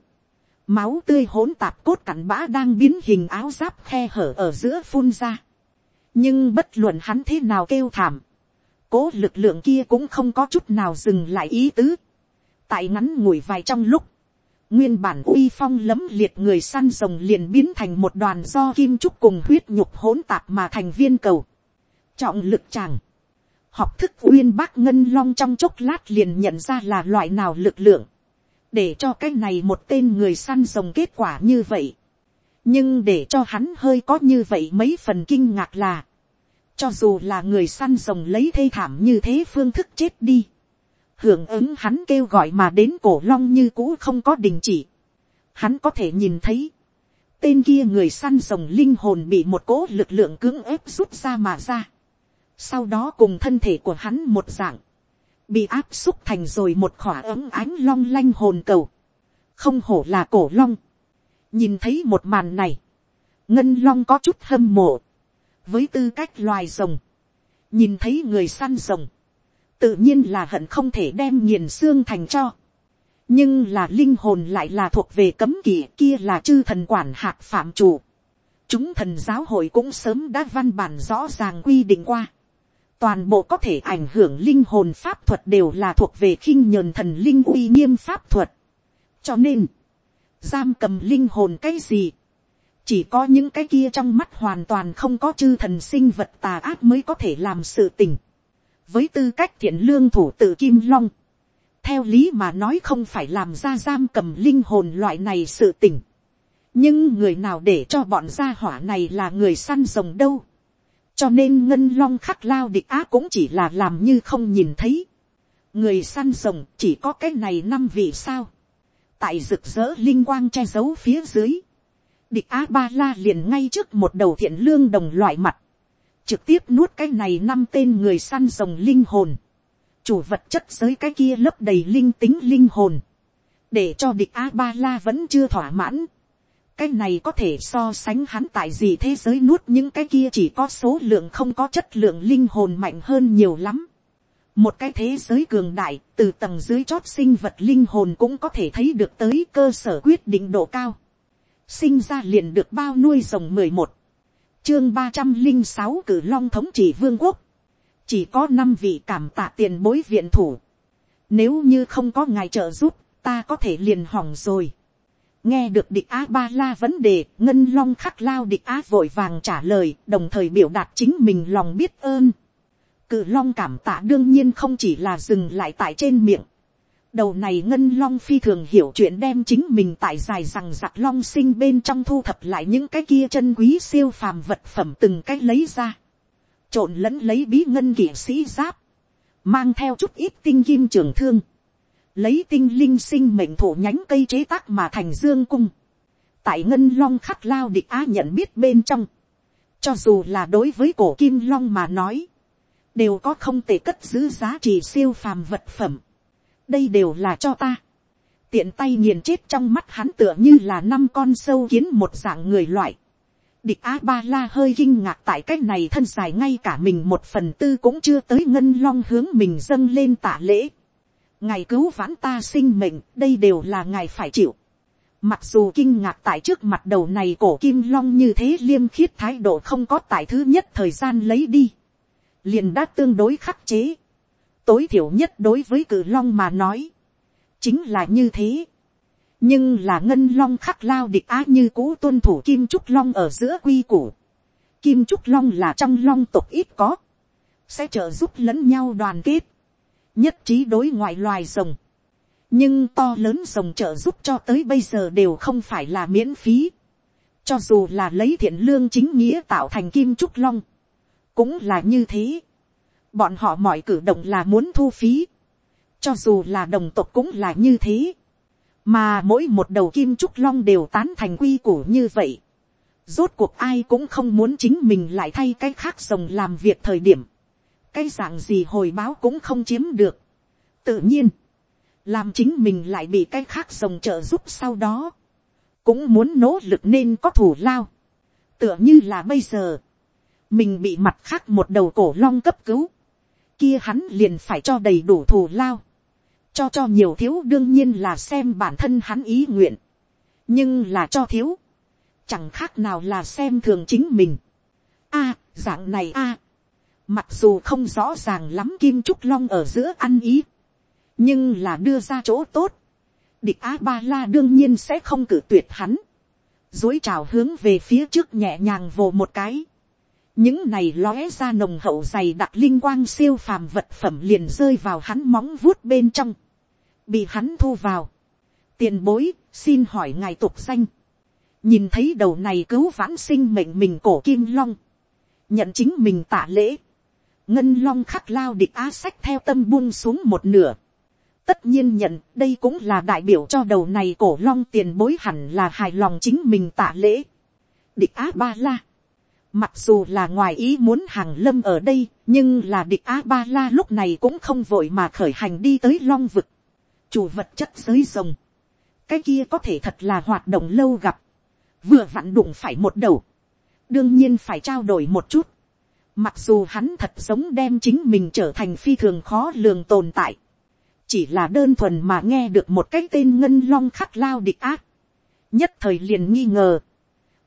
máu tươi hỗn tạp cốt cặn bã đang biến hình áo giáp khe hở ở giữa phun ra. nhưng bất luận hắn thế nào kêu thảm, cố lực lượng kia cũng không có chút nào dừng lại ý tứ. tại ngắn ngủi vài trong lúc, nguyên bản uy phong lấm liệt người săn rồng liền biến thành một đoàn do kim trúc cùng huyết nhục hỗn tạp mà thành viên cầu. trọng lực chàng, học thức uyên bác ngân long trong chốc lát liền nhận ra là loại nào lực lượng để cho cái này một tên người săn rồng kết quả như vậy. nhưng để cho hắn hơi có như vậy mấy phần kinh ngạc là, cho dù là người săn rồng lấy thê thảm như thế phương thức chết đi, hưởng ứng hắn kêu gọi mà đến cổ long như cũ không có đình chỉ. hắn có thể nhìn thấy, tên kia người săn rồng linh hồn bị một cỗ lực lượng cưỡng ép rút ra mà ra. sau đó cùng thân thể của hắn một dạng, bị áp xúc thành rồi một khỏa ấm ánh long lanh hồn cầu, không hổ là cổ long, nhìn thấy một màn này, ngân long có chút hâm mộ, với tư cách loài rồng, nhìn thấy người săn rồng, tự nhiên là hận không thể đem nghiền xương thành cho, nhưng là linh hồn lại là thuộc về cấm kỵ kia là chư thần quản hạt phạm chủ, chúng thần giáo hội cũng sớm đã văn bản rõ ràng quy định qua, toàn bộ có thể ảnh hưởng linh hồn pháp thuật đều là thuộc về khinh nhờn thần linh uy nghiêm pháp thuật. cho nên, giam cầm linh hồn cái gì, chỉ có những cái kia trong mắt hoàn toàn không có chư thần sinh vật tà ác mới có thể làm sự tình. với tư cách thiện lương thủ tự kim long, theo lý mà nói không phải làm ra giam cầm linh hồn loại này sự tình. nhưng người nào để cho bọn gia hỏa này là người săn rồng đâu cho nên ngân long khắc lao địch á cũng chỉ là làm như không nhìn thấy. người săn rồng chỉ có cái này năm vì sao. tại rực rỡ linh quang che giấu phía dưới địch á ba la liền ngay trước một đầu thiện lương đồng loại mặt. trực tiếp nuốt cái này năm tên người săn rồng linh hồn. chủ vật chất giới cái kia lấp đầy linh tính linh hồn. để cho địch a ba la vẫn chưa thỏa mãn cái này có thể so sánh hắn tại gì thế giới nuốt những cái kia chỉ có số lượng không có chất lượng linh hồn mạnh hơn nhiều lắm. một cái thế giới cường đại, từ tầng dưới chót sinh vật linh hồn cũng có thể thấy được tới cơ sở quyết định độ cao sinh ra liền được bao nuôi rồng mười một, chương ba trăm linh sáu cử long thống trị vương quốc. chỉ có năm vị cảm tạ tiền bối viện thủ. nếu như không có ngài trợ giúp, ta có thể liền hỏng rồi nghe được địch á ba la vấn đề ngân long khắc lao địch á vội vàng trả lời đồng thời biểu đạt chính mình lòng biết ơn cự long cảm tạ đương nhiên không chỉ là dừng lại tại trên miệng đầu này ngân long phi thường hiểu chuyện đem chính mình tại dài rằng giặc long sinh bên trong thu thập lại những cái kia chân quý siêu phàm vật phẩm từng cái lấy ra. Trộn lẫn lấy bí ngân kỷ sĩ giáp, mang theo chút ít tinh kim trường thương, lấy tinh linh sinh mệnh thổ nhánh cây chế tác mà thành dương cung, tại ngân long khắc lao địch á nhận biết bên trong, cho dù là đối với cổ kim long mà nói, đều có không thể cất giữ giá trị siêu phàm vật phẩm đây đều là cho ta. tiện tay nghiền chết trong mắt hắn tựa như là năm con sâu kiến một dạng người loại. địch a ba la hơi kinh ngạc tại cái này thân dài ngay cả mình một phần tư cũng chưa tới ngân long hướng mình dâng lên tạ lễ. ngài cứu vãn ta sinh mệnh, đây đều là ngài phải chịu. Mặc dù kinh ngạc tại trước mặt đầu này cổ kim long như thế liêm khiết thái độ không có tại thứ nhất thời gian lấy đi liền đã tương đối khắc chế tối thiểu nhất đối với cử long mà nói, chính là như thế. nhưng là ngân long khắc lao địch á như cũ tuân thủ kim trúc long ở giữa quy củ. kim trúc long là trong long tộc ít có, sẽ trợ giúp lẫn nhau đoàn kết, nhất trí đối ngoại loài rồng. nhưng to lớn rồng trợ giúp cho tới bây giờ đều không phải là miễn phí. cho dù là lấy thiện lương chính nghĩa tạo thành kim trúc long, cũng là như thế bọn họ mọi cử động là muốn thu phí. cho dù là đồng tộc cũng là như thế. mà mỗi một đầu kim trúc long đều tán thành quy củ như vậy. rốt cuộc ai cũng không muốn chính mình lại thay cái khác rồng làm việc thời điểm. cái dạng gì hồi báo cũng không chiếm được. tự nhiên, làm chính mình lại bị cái khác rồng trợ giúp sau đó. cũng muốn nỗ lực nên có thủ lao. tựa như là bây giờ mình bị mặt khác một đầu cổ long cấp cứu, kia hắn liền phải cho đầy đủ thù lao, cho cho nhiều thiếu đương nhiên là xem bản thân hắn ý nguyện, nhưng là cho thiếu, chẳng khác nào là xem thường chính mình. a, dạng này a, mặc dù không rõ ràng lắm kim trúc long ở giữa ăn ý, nhưng là đưa ra chỗ tốt, địch á ba la đương nhiên sẽ không cử tuyệt hắn, dối trào hướng về phía trước nhẹ nhàng vồ một cái, những này lóe ra nồng hậu dày đặc linh quang siêu phàm vật phẩm liền rơi vào hắn móng vuốt bên trong, bị hắn thu vào. tiền bối, xin hỏi ngài tục danh, nhìn thấy đầu này cứu vãn sinh mệnh mình cổ kim long, nhận chính mình tạ lễ, ngân long khắc lao địch á sách theo tâm buông xuống một nửa. tất nhiên nhận đây cũng là đại biểu cho đầu này cổ long tiền bối hẳn là hài lòng chính mình tạ lễ. địch á ba la Mặc dù là ngoài ý muốn hàng lâm ở đây, nhưng là địch A-ba-la lúc này cũng không vội mà khởi hành đi tới long vực. Chủ vật chất giới rồng. Cái kia có thể thật là hoạt động lâu gặp. Vừa vặn đụng phải một đầu. Đương nhiên phải trao đổi một chút. Mặc dù hắn thật giống đem chính mình trở thành phi thường khó lường tồn tại. Chỉ là đơn thuần mà nghe được một cái tên ngân long khắc lao địch ác. Nhất thời liền nghi ngờ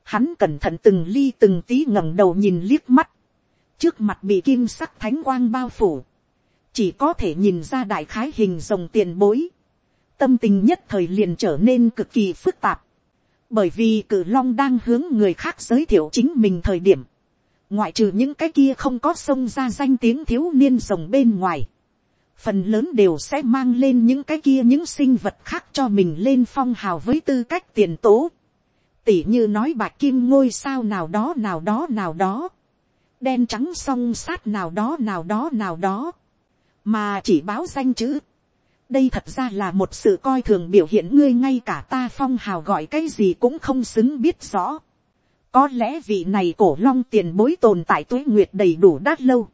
Hắn cẩn thận từng ly từng tí ngẩng đầu nhìn liếc mắt. Trước mặt bị kim sắc thánh quang bao phủ. Chỉ có thể nhìn ra đại khái hình rồng tiền bối. Tâm tình nhất thời liền trở nên cực kỳ phức tạp. Bởi vì cử long đang hướng người khác giới thiệu chính mình thời điểm. Ngoại trừ những cái kia không có sông ra danh tiếng thiếu niên rồng bên ngoài phần lớn đều sẽ mang lên những cái kia những sinh vật khác cho mình lên phong hào với tư cách tiền tố tỉ như nói bạc kim ngôi sao nào đó nào đó nào đó, đen trắng song sát nào đó nào đó nào đó, mà chỉ báo danh chữ. đây thật ra là một sự coi thường biểu hiện ngươi ngay cả ta phong hào gọi cái gì cũng không xứng biết rõ. có lẽ vị này cổ long tiền bối tồn tại tuế nguyệt đầy đủ đắt lâu.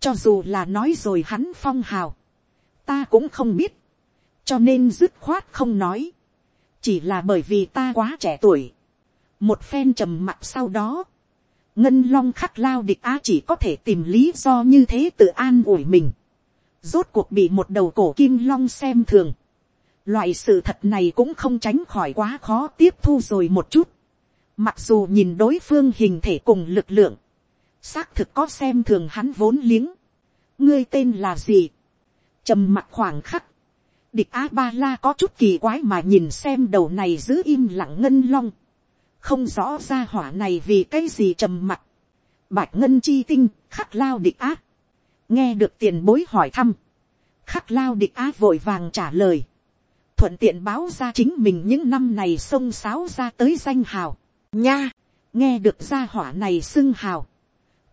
cho dù là nói rồi hắn phong hào, ta cũng không biết, cho nên dứt khoát không nói chỉ là bởi vì ta quá trẻ tuổi, một phen trầm mặt sau đó, ngân long khắc lao địch á chỉ có thể tìm lý do như thế tự an ủi mình, rốt cuộc bị một đầu cổ kim long xem thường, loại sự thật này cũng không tránh khỏi quá khó tiếp thu rồi một chút, mặc dù nhìn đối phương hình thể cùng lực lượng, xác thực có xem thường hắn vốn liếng, ngươi tên là gì, trầm mặc khoảng khắc, địch á ba la có chút kỳ quái mà nhìn xem đầu này giữ im lặng ngân long, không rõ ra hỏa này vì cái gì trầm mặt, bạch ngân chi tinh, khắc lao địch ác, nghe được tiền bối hỏi thăm, khắc lao địch ác vội vàng trả lời, thuận tiện báo ra chính mình những năm này xông xáo ra tới danh hào, nha, nghe được ra hỏa này xưng hào,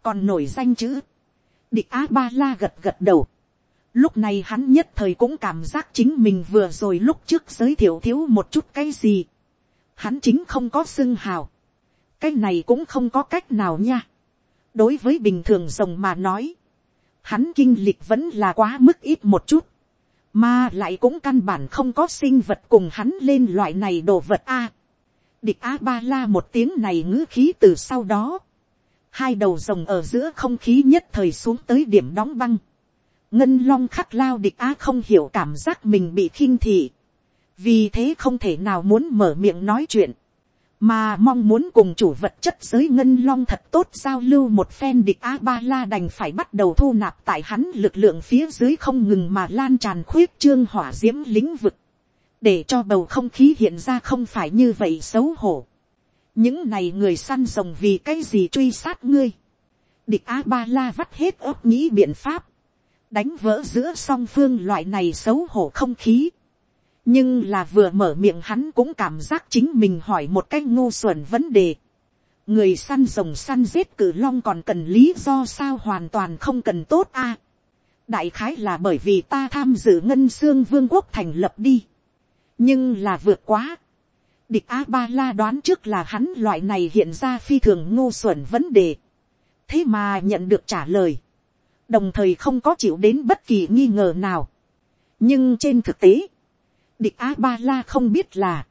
còn nổi danh chữ, địch a ba la gật gật đầu, lúc này hắn nhất thời cũng cảm giác chính mình vừa rồi lúc trước giới thiệu thiếu một chút cái gì, hắn chính không có xưng hào, cái này cũng không có cách nào nha, đối với bình thường rồng mà nói, hắn kinh lịch vẫn là quá mức ít một chút, mà lại cũng căn bản không có sinh vật cùng hắn lên loại này đồ vật a. địch a ba la một tiếng này ngữ khí từ sau đó, hai đầu rồng ở giữa không khí nhất thời xuống tới điểm đóng băng, ngân long khắc lao địch a không hiểu cảm giác mình bị khinh thị, vì thế không thể nào muốn mở miệng nói chuyện, mà mong muốn cùng chủ vật chất giới ngân long thật tốt giao lưu một phen địch a ba la đành phải bắt đầu thu nạp tại hắn lực lượng phía dưới không ngừng mà lan tràn khuyết trương hỏa d i ễ m lĩnh vực, để cho bầu không khí hiện ra không phải như vậy xấu hổ. những này người săn rồng vì cái gì truy sát ngươi. địch a ba la vắt hết ốc nghĩ biện pháp, đánh vỡ giữa song phương loại này xấu hổ không khí nhưng là vừa mở miệng hắn cũng cảm giác chính mình hỏi một cách ngu xuẩn vấn đề. người săn rồng săn giết cử long còn cần lý do sao hoàn toàn không cần tốt a. đại khái là bởi vì ta tham dự ngân xương vương quốc thành lập đi. nhưng là vượt quá. địch a ba la đoán trước là hắn loại này hiện ra phi thường ngu xuẩn vấn đề. thế mà nhận được trả lời. đồng thời không có chịu đến bất kỳ nghi ngờ nào. nhưng trên thực tế, Địch Á Ba La không biết là,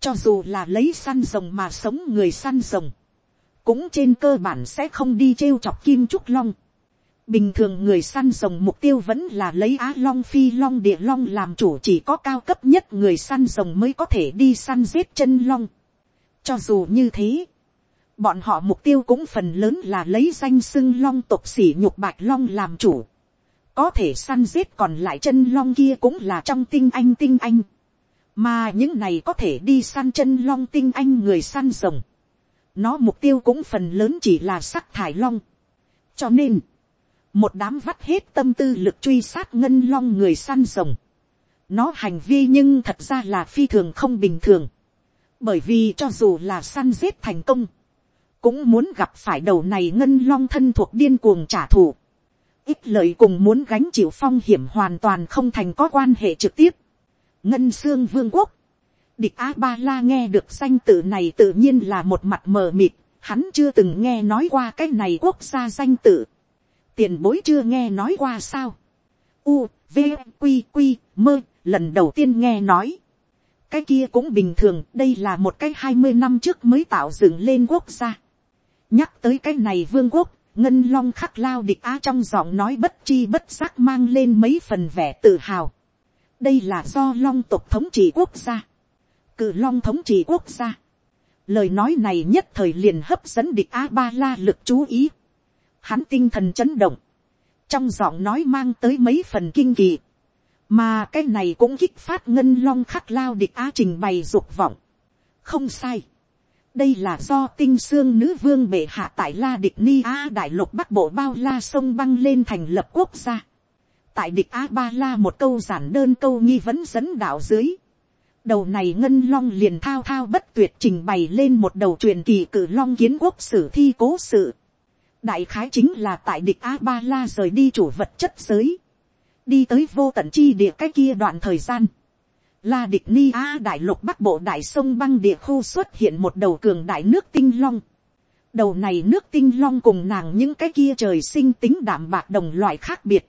cho dù là lấy săn rồng mà sống người săn rồng, cũng trên cơ bản sẽ không đi trêu chọc kim trúc long. Bình thường người săn rồng mục tiêu vẫn là lấy á long phi long địa long làm chủ chỉ có cao cấp nhất người săn rồng mới có thể đi săn giết chân long. Cho dù như thế, bọn họ mục tiêu cũng phần lớn là lấy danh xưng long tộc sỉ nhục bạch long làm chủ có thể săn giết còn lại chân long kia cũng là trong tinh anh tinh anh. mà những này có thể đi săn chân long tinh anh người săn rồng. nó mục tiêu cũng phần lớn chỉ là sắc thải long. cho nên, một đám vắt hết tâm tư lực truy sát ngân long người săn rồng. nó hành vi nhưng thật ra là phi thường không bình thường. bởi vì cho dù là săn giết thành công, cũng muốn gặp phải đầu này ngân long thân thuộc điên cuồng trả thù ích lợi cùng muốn gánh chịu phong hiểm hoàn toàn không thành có quan hệ trực tiếp. ngân xương vương quốc, địch a ba la nghe được danh tự này tự nhiên là một mặt mờ mịt, hắn chưa từng nghe nói qua cái này quốc gia danh tự. tiền bối chưa nghe nói qua sao. u, v, q, q, mơ, lần đầu tiên nghe nói. cái kia cũng bình thường, đây là một cái hai mươi năm trước mới tạo dựng lên quốc gia. nhắc tới cái này vương quốc, ngân long khắc lao địch á trong giọng nói bất chi bất giác mang lên mấy phần vẻ tự hào. đây là do long tộc thống trị quốc gia, cử long thống trị quốc gia. lời nói này nhất thời liền hấp dẫn địch á ba la lực chú ý. hắn tinh thần chấn động, trong giọng nói mang tới mấy phần kinh kỳ. mà cái này cũng kích phát ngân long khắc lao địch á trình bày dục vọng. không sai đây là do tinh xương nữ vương bệ hạ tại la địch ni a đại lục bắc bộ bao la sông băng lên thành lập quốc gia. tại địch a ba la một câu giản đơn câu nghi vấn dẫn đạo dưới. đầu này ngân long liền thao thao bất tuyệt trình bày lên một đầu truyền kỳ cử long kiến quốc sử thi cố sự. đại khái chính là tại địch a ba la rời đi chủ vật chất giới. đi tới vô tận chi địa cái kia đoạn thời gian La địch ni a đại lục bắc bộ đại sông băng địa khu xuất hiện một đầu cường đại nước tinh long. Đầu này nước tinh long cùng nàng những cái kia trời sinh tính đảm bạc đồng loại khác biệt.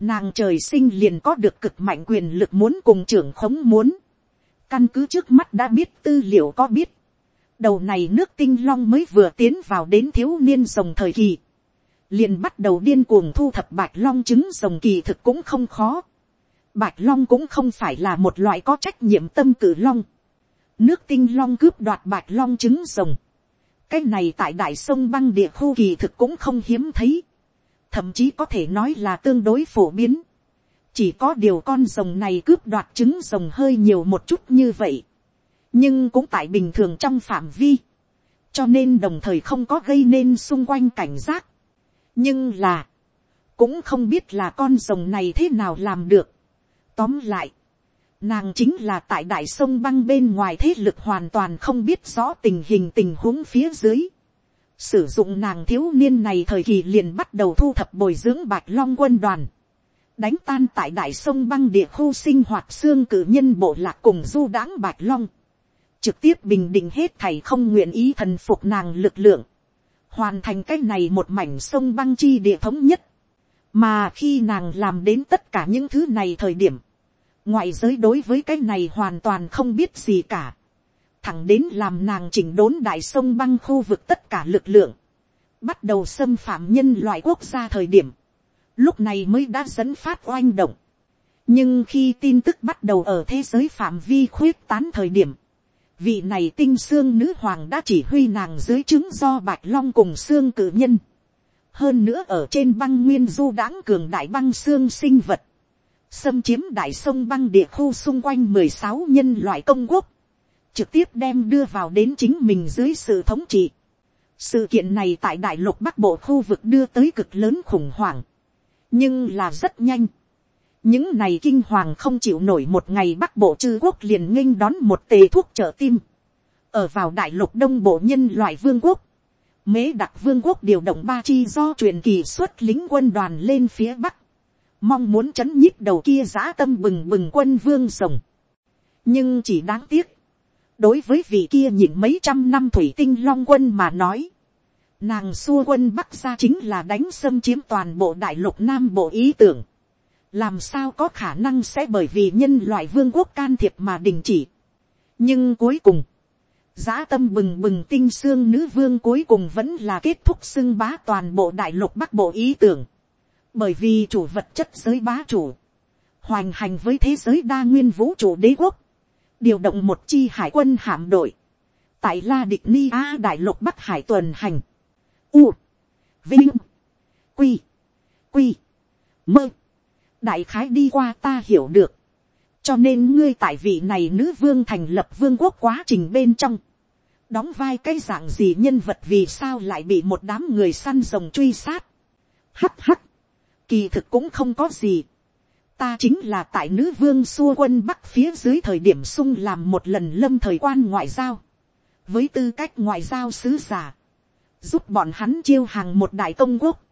Nàng trời sinh liền có được cực mạnh quyền lực muốn cùng trưởng khống muốn. Căn cứ trước mắt đã biết, tư liệu có biết. Đầu này nước tinh long mới vừa tiến vào đến thiếu niên rồng thời kỳ. Liền bắt đầu điên cuồng thu thập bạch long trứng rồng kỳ thực cũng không khó Bạch long cũng không phải là một loại có trách nhiệm tâm cử long. Nước tinh long cướp đoạt bạch long trứng rồng. Cái này tại đại sông băng địa khu kỳ thực cũng không hiếm thấy. Thậm chí có thể nói là tương đối phổ biến. Chỉ có điều con rồng này cướp đoạt trứng rồng hơi nhiều một chút như vậy. Nhưng cũng tại bình thường trong phạm vi. Cho nên đồng thời không có gây nên xung quanh cảnh giác. Nhưng là. Cũng không biết là con rồng này thế nào làm được Tóm lại, nàng chính là tại đại sông băng bên ngoài thế lực hoàn toàn không biết rõ tình hình tình huống phía dưới. sử dụng nàng thiếu niên này thời kỳ liền bắt đầu thu thập bồi dưỡng bạch long quân đoàn, đánh tan tại đại sông băng địa khu sinh hoạt xương cử nhân bộ lạc cùng du đãng bạch long, trực tiếp bình định hết thầy không nguyện ý thần phục nàng lực lượng, hoàn thành cái này một mảnh sông băng chi địa thống nhất, mà khi nàng làm đến tất cả những thứ này thời điểm, ngoại giới đối với cái này hoàn toàn không biết gì cả, thẳng đến làm nàng chỉnh đốn đại sông băng khu vực tất cả lực lượng, bắt đầu xâm phạm nhân loại quốc gia thời điểm, lúc này mới đã dẫn phát oanh động. nhưng khi tin tức bắt đầu ở thế giới phạm vi khuyết tán thời điểm, vị này tinh xương nữ hoàng đã chỉ huy nàng dưới chứng do bạch long cùng xương cử nhân hơn nữa ở trên băng nguyên du đãng cường đại băng xương sinh vật, xâm chiếm đại sông băng địa khu xung quanh mười sáu nhân loại công quốc, trực tiếp đem đưa vào đến chính mình dưới sự thống trị. sự kiện này tại đại lục bắc bộ khu vực đưa tới cực lớn khủng hoảng, nhưng là rất nhanh. những này kinh hoàng không chịu nổi một ngày bắc bộ chư quốc liền nghênh đón một tề thuốc trợ tim, ở vào đại lục đông bộ nhân loại vương quốc, mế đặc vương quốc điều động ba chi do truyền kỳ xuất lính quân đoàn lên phía bắc, mong muốn chấn nhíp đầu kia giã tâm bừng bừng quân vương rồng. nhưng chỉ đáng tiếc, đối với vị kia nhịn mấy trăm năm thủy tinh long quân mà nói, nàng xua quân bắc ra chính là đánh xâm chiếm toàn bộ đại lục nam bộ ý tưởng, làm sao có khả năng sẽ bởi vì nhân loại vương quốc can thiệp mà đình chỉ. nhưng cuối cùng, giá tâm bừng bừng tinh xương nữ vương cuối cùng vẫn là kết thúc xưng bá toàn bộ đại lục bắc bộ ý tưởng, bởi vì chủ vật chất giới bá chủ, hoành hành với thế giới đa nguyên vũ trụ đế quốc, điều động một chi hải quân hạm đội, tại la địch ni a đại lục bắc hải tuần hành, u, vinh, quy, quy, mơ, đại khái đi qua ta hiểu được, cho nên ngươi tại vị này nữ vương thành lập vương quốc quá trình bên trong, đóng vai cái dạng gì nhân vật vì sao lại bị một đám người săn rồng truy sát. Hắt hắt, kỳ thực cũng không có gì. Ta chính là tại nữ vương xua quân bắc phía dưới thời điểm sung làm một lần lâm thời quan ngoại giao, với tư cách ngoại giao sứ giả, giúp bọn hắn chiêu hàng một đại công quốc,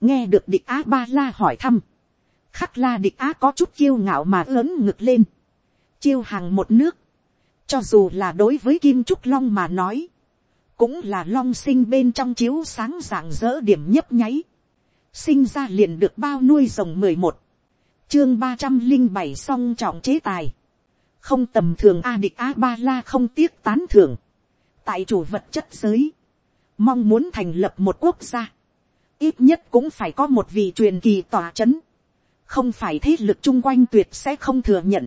nghe được địch á ba la hỏi thăm, khắc la địch á có chút kiêu ngạo mà lớn ngực lên, chiêu hàng một nước, cho dù là đối với kim trúc long mà nói, cũng là long sinh bên trong chiếu sáng rạng rỡ điểm nhấp nháy, sinh ra liền được bao nuôi rồng mười một, chương ba trăm linh bảy song trọng chế tài, không tầm thường a địch a ba la không tiếc tán thưởng, tại chủ vật chất giới, mong muốn thành lập một quốc gia, ít nhất cũng phải có một vị truyền kỳ tòa c h ấ n không phải thế lực chung quanh tuyệt sẽ không thừa nhận,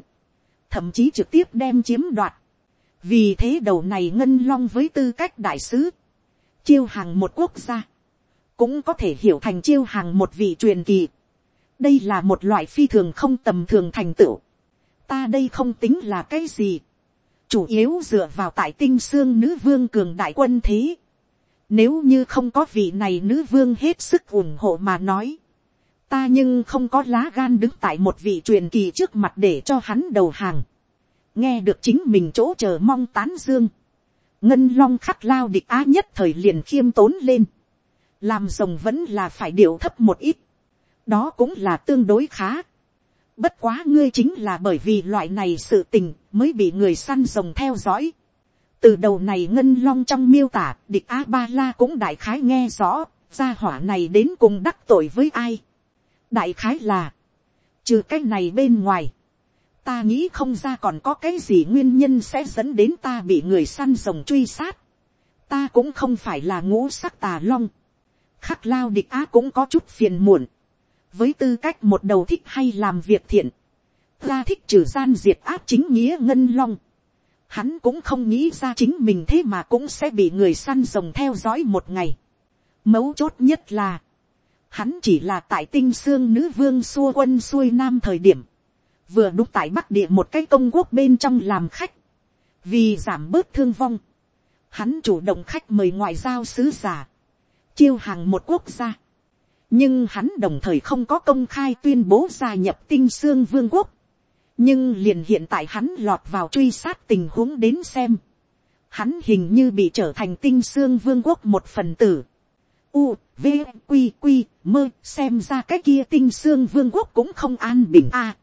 thậm chí trực tiếp đem chiếm đoạt, vì thế đầu này ngân long với tư cách đại sứ, chiêu hàng một quốc gia, cũng có thể hiểu thành chiêu hàng một vị truyền kỳ, đây là một loại phi thường không tầm thường thành tựu. ta đây không tính là cái gì. chủ yếu dựa vào tại tinh xương nữ vương cường đại quân thế. nếu như không có vị này nữ vương hết sức ủng hộ mà nói. ta nhưng không có lá gan đứng tại một vị truyền kỳ trước mặt để cho hắn đầu hàng nghe được chính mình chỗ chờ mong tán dương. ngân long khắc lao địch á nhất thời liền khiêm tốn lên. làm rồng vẫn là phải điệu thấp một ít đó cũng là tương đối khá. Bất quá ngươi chính là bởi vì loại này sự tình mới bị người săn rồng theo dõi. Từ đầu này ngân long trong miêu tả, địch A-ba-la cũng đại khái nghe rõ, gia hỏa này đến cùng đắc tội với ai. Đại khái là, trừ cái này bên ngoài, ta nghĩ không ra còn có cái gì nguyên nhân sẽ dẫn đến ta bị người săn rồng truy sát. Ta cũng không phải là ngũ sắc tà long. Khắc lao địch á cũng có chút phiền muộn với tư cách một đầu thích hay làm việc thiện, ra thích trừ gian diệt áp chính nghĩa ngân long, hắn cũng không nghĩ ra chính mình thế mà cũng sẽ bị người săn rồng theo dõi một ngày. Mấu chốt nhất là, hắn chỉ là tại tinh xương nữ vương xua quân xuôi nam thời điểm, vừa đúc tại bắc địa một cái công quốc bên trong làm khách, vì giảm bớt thương vong, hắn chủ động khách mời ngoại giao sứ giả, chiêu hàng một quốc gia, nhưng hắn đồng thời không có công khai tuyên bố gia nhập tinh xương vương quốc. nhưng liền hiện tại hắn lọt vào truy sát tình huống đến xem. hắn hình như bị trở thành tinh xương vương quốc một phần tử. U, V, q q mơ, xem ra cái kia tinh xương vương quốc cũng không an bình a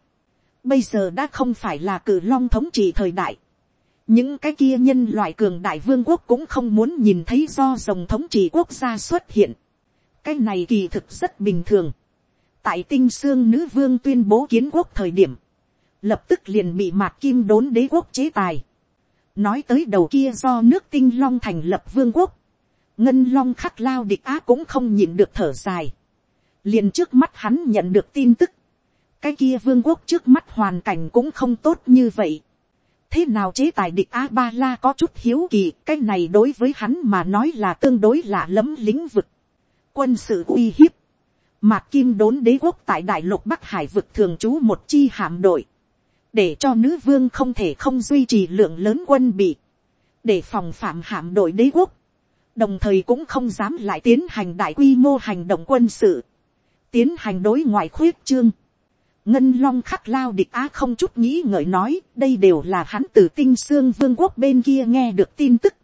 bây giờ đã không phải là cử long thống trị thời đại. những cái kia nhân loại cường đại vương quốc cũng không muốn nhìn thấy do dòng thống trị quốc gia xuất hiện. cái này kỳ thực rất bình thường. tại tinh xương nữ vương tuyên bố kiến quốc thời điểm, lập tức liền bị mạt kim đốn đế quốc chế tài nói tới đầu kia do nước tinh long thành lập vương quốc, ngân long khắc lao địch á cũng không nhịn được thở dài, liền trước mắt hắn nhận được tin tức, cái kia vương quốc trước mắt hoàn cảnh cũng không tốt như vậy, thế nào chế tài địch a ba la có chút hiếu kỳ cái này đối với hắn mà nói là tương đối lạ lẫm lĩnh vực. Quân sự uy hiếp. Mạc kim đốn đế quốc tại đại lục bắc hải vực thường trú một chi hạm đội. Để cho nữ vương không thể không duy trì lượng lớn quân bị, để phòng phạm hạm đội đế quốc, đồng thời cũng không dám lại tiến hành đại quy mô hành động quân sự, tiến hành đối ngoại khuyết trương ngân long khắc lao địch á không chút nghĩ ngợi nói đây đều là hắn từ tinh xương vương quốc bên kia nghe được tin tức,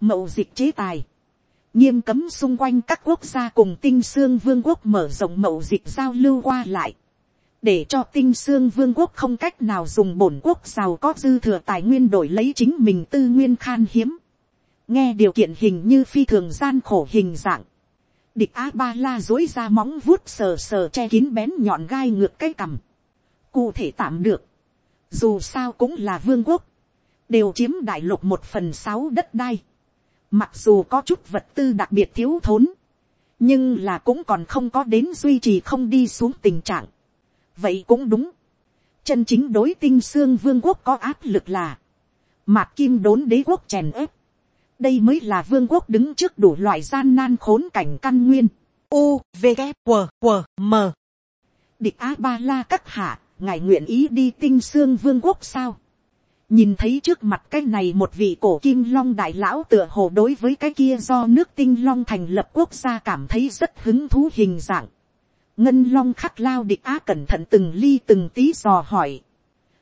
mậu dịch chế tài, nghiêm cấm xung quanh các quốc gia cùng tinh xương vương quốc mở rộng mậu dịch giao lưu qua lại, để cho tinh xương vương quốc không cách nào dùng bổn quốc giàu có dư thừa tài nguyên đổi lấy chính mình tư nguyên khan hiếm. nghe điều kiện hình như phi thường gian khổ hình dạng địch a ba la dối ra móng vuốt sờ sờ che kín bén nhọn gai ngược cái cằm. cụ thể tạm được. dù sao cũng là vương quốc. đều chiếm đại lục một phần sáu đất đai. mặc dù có chút vật tư đặc biệt thiếu thốn. nhưng là cũng còn không có đến duy trì không đi xuống tình trạng vậy cũng đúng. chân chính đối tinh xương vương quốc có áp lực là, mạc kim đốn đế quốc chèn ép đây mới là vương quốc đứng trước đủ loại gian nan khốn cảnh căn nguyên. u v g W, W, m địch a ba la các hạ ngài nguyện ý đi tinh xương vương quốc sao. nhìn thấy trước mặt cái này một vị cổ kim long đại lão tựa hồ đối với cái kia do nước tinh long thành lập quốc gia cảm thấy rất hứng thú hình dạng ngân long khắc lao địch á cẩn thận từng ly từng tí dò hỏi.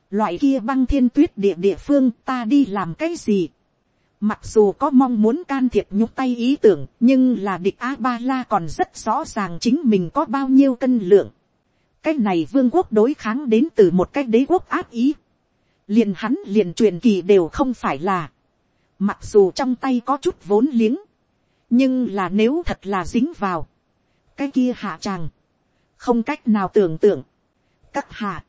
loại kia băng thiên tuyết địa địa phương ta đi làm cái gì mặc dù có mong muốn can thiệp nhúc tay ý tưởng nhưng là địch a ba la còn rất rõ ràng chính mình có bao nhiêu cân lượng. cái này vương quốc đối kháng đến từ một cái đế quốc áp ý. liền hắn liền truyền kỳ đều không phải là. mặc dù trong tay có chút vốn liếng. nhưng là nếu thật là dính vào. cái kia hạ tràng không cách nào tưởng tượng. các hạ,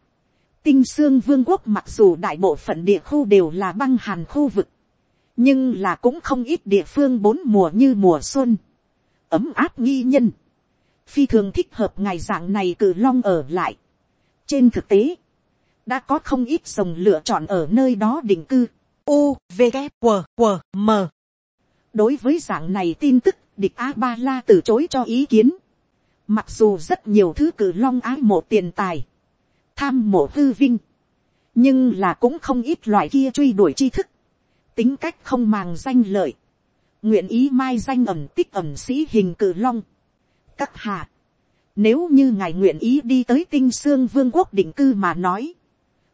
tinh xương vương quốc mặc dù đại bộ phận địa khu đều là băng hàn khu vực, nhưng là cũng không ít địa phương bốn mùa như mùa xuân, ấm áp nghi nhân, phi thường thích hợp ngày dạng này cử long ở lại. trên thực tế, đã có không ít rồng lựa chọn ở nơi đó định cư. U, V, K, W, W, M. đối với dạng này tin tức, địch a ba la từ chối cho ý kiến. Mặc dù rất nhiều thứ cử long ái mộ tiền tài, tham mộ hư vinh, nhưng là cũng không ít loại kia truy đuổi tri thức, tính cách không màng danh lợi, nguyện ý mai danh ẩm tích ẩm sĩ hình cử long. Các hạ, nếu như ngài nguyện ý đi tới tinh xương vương quốc định cư mà nói,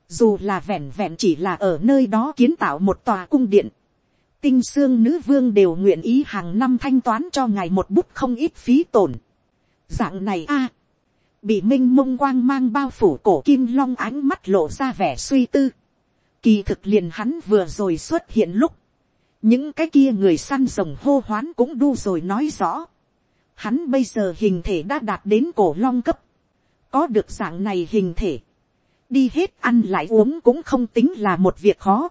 dù là vẹn vẹn chỉ là ở nơi đó kiến tạo một tòa cung điện, tinh xương nữ vương đều nguyện ý hàng năm thanh toán cho ngài một bút không ít phí tổn. Dạng này a, bị m i n h mông quang mang bao phủ cổ kim long ánh mắt lộ ra vẻ suy tư, kỳ thực liền hắn vừa rồi xuất hiện lúc, những cái kia người săn rồng hô hoán cũng đu rồi nói rõ, hắn bây giờ hình thể đã đạt đến cổ long cấp, có được dạng này hình thể, đi hết ăn lại uống cũng không tính là một việc khó,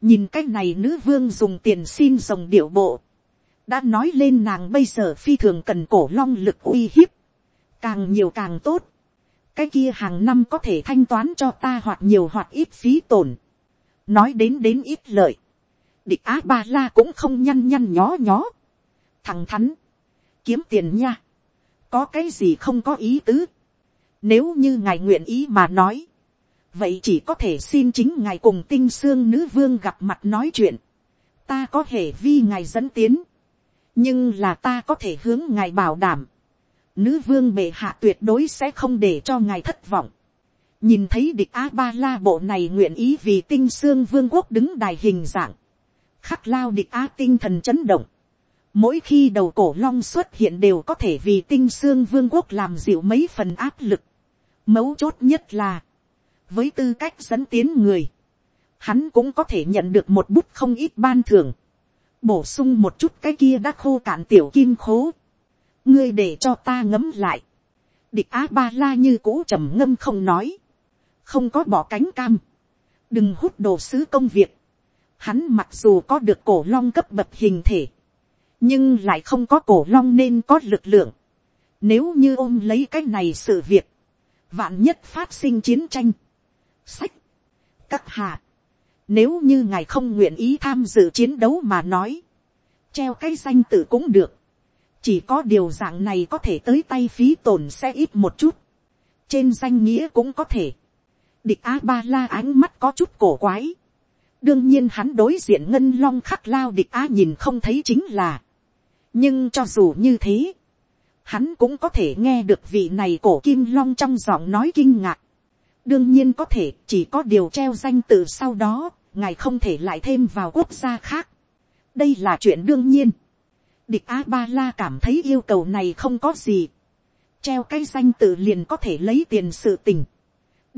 nhìn cái này nữ vương dùng tiền xin rồng điệu bộ, đã nói lên nàng bây giờ phi thường cần cổ long lực uy hiếp, càng nhiều càng tốt, cái kia hàng năm có thể thanh toán cho ta hoặc nhiều hoặc ít phí tổn, nói đến đến ít lợi, địch á ba la cũng không nhăn nhăn nhó nhó, thằng thắn, kiếm tiền nha, có cái gì không có ý tứ, nếu như ngài nguyện ý mà nói, vậy chỉ có thể xin chính ngài cùng tinh xương nữ vương gặp mặt nói chuyện, ta có thể vi ngài dẫn tiến, nhưng là ta có thể hướng ngài bảo đảm, nữ vương bệ hạ tuyệt đối sẽ không để cho ngài thất vọng nhìn thấy địch a ba la bộ này nguyện ý vì tinh xương vương quốc đứng đài hình dạng, khắc lao địch á tinh thần chấn động, mỗi khi đầu cổ long xuất hiện đều có thể vì tinh xương vương quốc làm dịu mấy phần áp lực, mấu chốt nhất là, với tư cách dẫn tiến người, hắn cũng có thể nhận được một bút không ít ban thưởng, bổ sung một chút cái kia đã khô cạn tiểu kim khố, ngươi để cho ta ngấm lại, địch á ba la như cũ trầm ngâm không nói, không có bỏ cánh cam, đừng hút đồ sứ công việc, hắn mặc dù có được cổ long cấp bậc hình thể, nhưng lại không có cổ long nên có lực lượng, nếu như ôm lấy cái này sự việc, vạn nhất phát sinh chiến tranh, sách, các hạ, nếu như ngài không nguyện ý tham dự chiến đấu mà nói, treo cái danh tự cũng được, chỉ có điều dạng này có thể tới tay phí tổn sẽ ít một chút, trên danh nghĩa cũng có thể, địch a ba la ánh mắt có chút cổ quái, đương nhiên hắn đối diện ngân long khắc lao địch a nhìn không thấy chính là, nhưng cho dù như thế, hắn cũng có thể nghe được vị này cổ kim long trong giọng nói kinh ngạc, đương nhiên có thể chỉ có điều treo danh từ sau đó, ngài không thể lại thêm vào quốc gia khác. đây là chuyện đương nhiên. địch a ba la cảm thấy yêu cầu này không có gì. treo cái danh tự liền có thể lấy tiền sự tình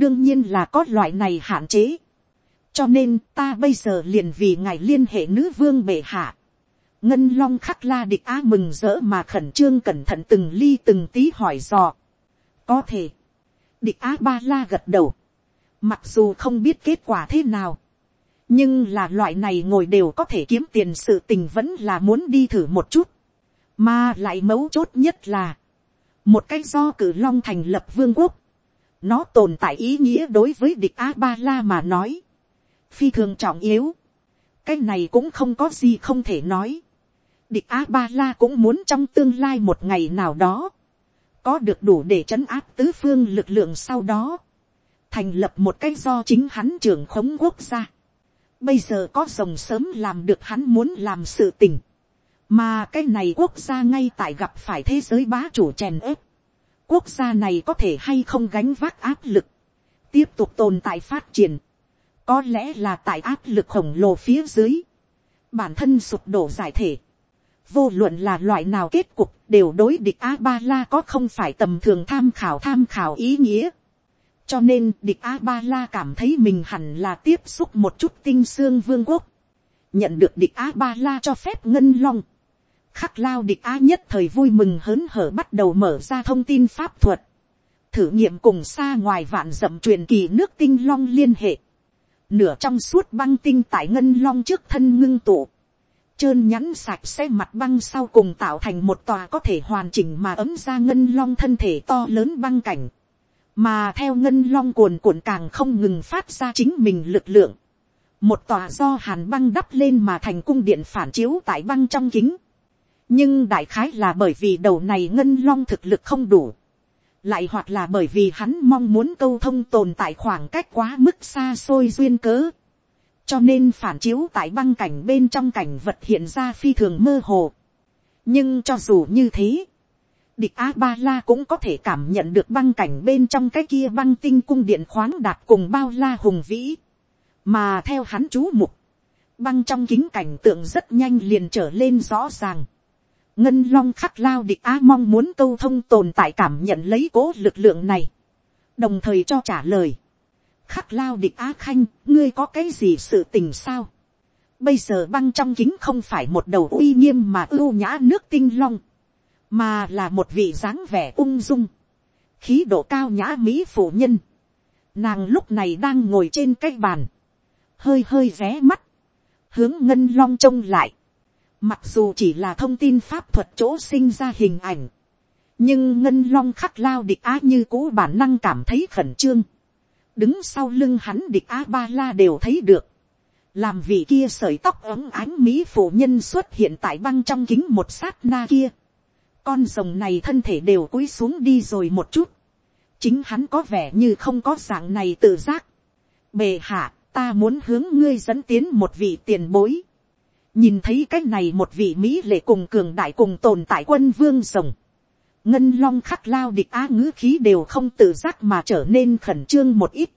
đương nhiên là có loại này hạn chế. cho nên ta bây giờ liền vì ngài liên hệ nữ vương bệ hạ. ngân long khắc la địch á mừng rỡ mà khẩn trương cẩn thận từng ly từng tí hỏi dò. có thể. địch á ba la gật đầu. mặc dù không biết kết quả thế nào nhưng là loại này ngồi đều có thể kiếm tiền sự tình vẫn là muốn đi thử một chút, mà lại mấu chốt nhất là, một cái do cử long thành lập vương quốc, nó tồn tại ý nghĩa đối với địch a ba la mà nói, phi thường trọng yếu, cái này cũng không có gì không thể nói, địch a ba la cũng muốn trong tương lai một ngày nào đó, có được đủ để chấn áp tứ phương lực lượng sau đó, thành lập một cái do chính hắn trưởng khống quốc gia, Bây giờ có rồng sớm làm được hắn muốn làm sự tình. Mà cái này quốc gia ngay tại gặp phải thế giới bá chủ chèn ép. Quốc gia này có thể hay không gánh vác áp lực. Tiếp tục tồn tại phát triển. Có lẽ là tại áp lực khổng lồ phía dưới. Bản thân sụp đổ giải thể. Vô luận là loại nào kết cục đều đối địch A-ba-la có không phải tầm thường tham khảo tham khảo ý nghĩa cho nên địch a ba la cảm thấy mình hẳn là tiếp xúc một chút tinh xương vương quốc, nhận được địch a ba la cho phép ngân long, khắc lao địch á nhất thời vui mừng hớn hở bắt đầu mở ra thông tin pháp thuật, thử nghiệm cùng xa ngoài vạn dậm truyền kỳ nước tinh long liên hệ, nửa trong suốt băng tinh tại ngân long trước thân ngưng tụ, trơn nhắn sạch sẽ mặt băng sau cùng tạo thành một tòa có thể hoàn chỉnh mà ấm ra ngân long thân thể to lớn băng cảnh. Mà theo ngân long cuồn cuộn càng không ngừng phát ra chính mình lực lượng, một tòa do hàn băng đắp lên mà thành cung điện phản chiếu tại băng trong kính, nhưng đại khái là bởi vì đầu này ngân long thực lực không đủ, lại hoặc là bởi vì hắn mong muốn câu thông tồn tại khoảng cách quá mức xa xôi duyên cớ, cho nên phản chiếu tại băng cảnh bên trong cảnh vật hiện ra phi thường mơ hồ. nhưng cho dù như thế, địch a ba la cũng có thể cảm nhận được băng cảnh bên trong cái kia băng tinh cung điện khoáng đạt cùng bao la hùng vĩ. mà theo hắn chú mục, băng trong kính cảnh tượng rất nhanh liền trở lên rõ ràng ngân long khắc lao địch á mong muốn câu thông tồn tại cảm nhận lấy cố lực lượng này. đồng thời cho trả lời. khắc lao địch á khanh, ngươi có cái gì sự tình sao. bây giờ băng trong kính không phải một đầu uy nghiêm mà ưu nhã nước tinh long mà là một vị dáng vẻ ung dung, khí độ cao nhã mỹ phụ nhân. Nàng lúc này đang ngồi trên cái bàn, hơi hơi ré mắt, hướng ngân long trông lại. Mặc dù chỉ là thông tin pháp thuật chỗ sinh ra hình ảnh, nhưng ngân long khắc lao địch á như cũ bản năng cảm thấy khẩn trương. đứng sau lưng hắn địch á ba la đều thấy được. làm vị kia sợi tóc ấm ánh mỹ phụ nhân xuất hiện tại băng trong kính một sát na kia con rồng này thân thể đều cúi xuống đi rồi một chút. chính hắn có vẻ như không có dạng này tự giác. bề hạ, ta muốn hướng ngươi dẫn tiến một vị tiền bối nhìn thấy cái này một vị mỹ lệ cùng cường đại cùng tồn tại quân vương rồng. ngân long khắc lao địch á ngữ khí đều không tự giác mà trở nên khẩn trương một ít.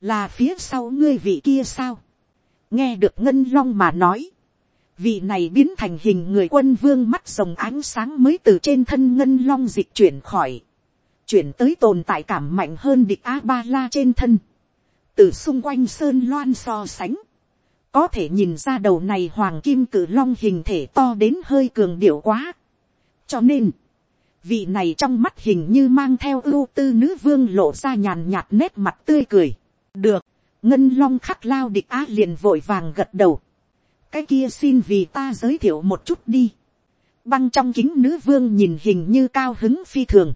là phía sau ngươi vị kia sao. nghe được ngân long mà nói. vị này biến thành hình người quân vương mắt rồng ánh sáng mới từ trên thân ngân long dịch chuyển khỏi, chuyển tới tồn tại cảm mạnh hơn địch a ba la trên thân, từ xung quanh sơn loan so sánh, có thể nhìn ra đầu này hoàng kim cử long hình thể to đến hơi cường điệu quá. cho nên, vị này trong mắt hình như mang theo ưu tư nữ vương lộ ra nhàn nhạt nét mặt tươi cười. được, ngân long khắc lao địch á liền vội vàng gật đầu. cái kia xin vì ta giới thiệu một chút đi. băng trong kính nữ vương nhìn hình như cao hứng phi thường.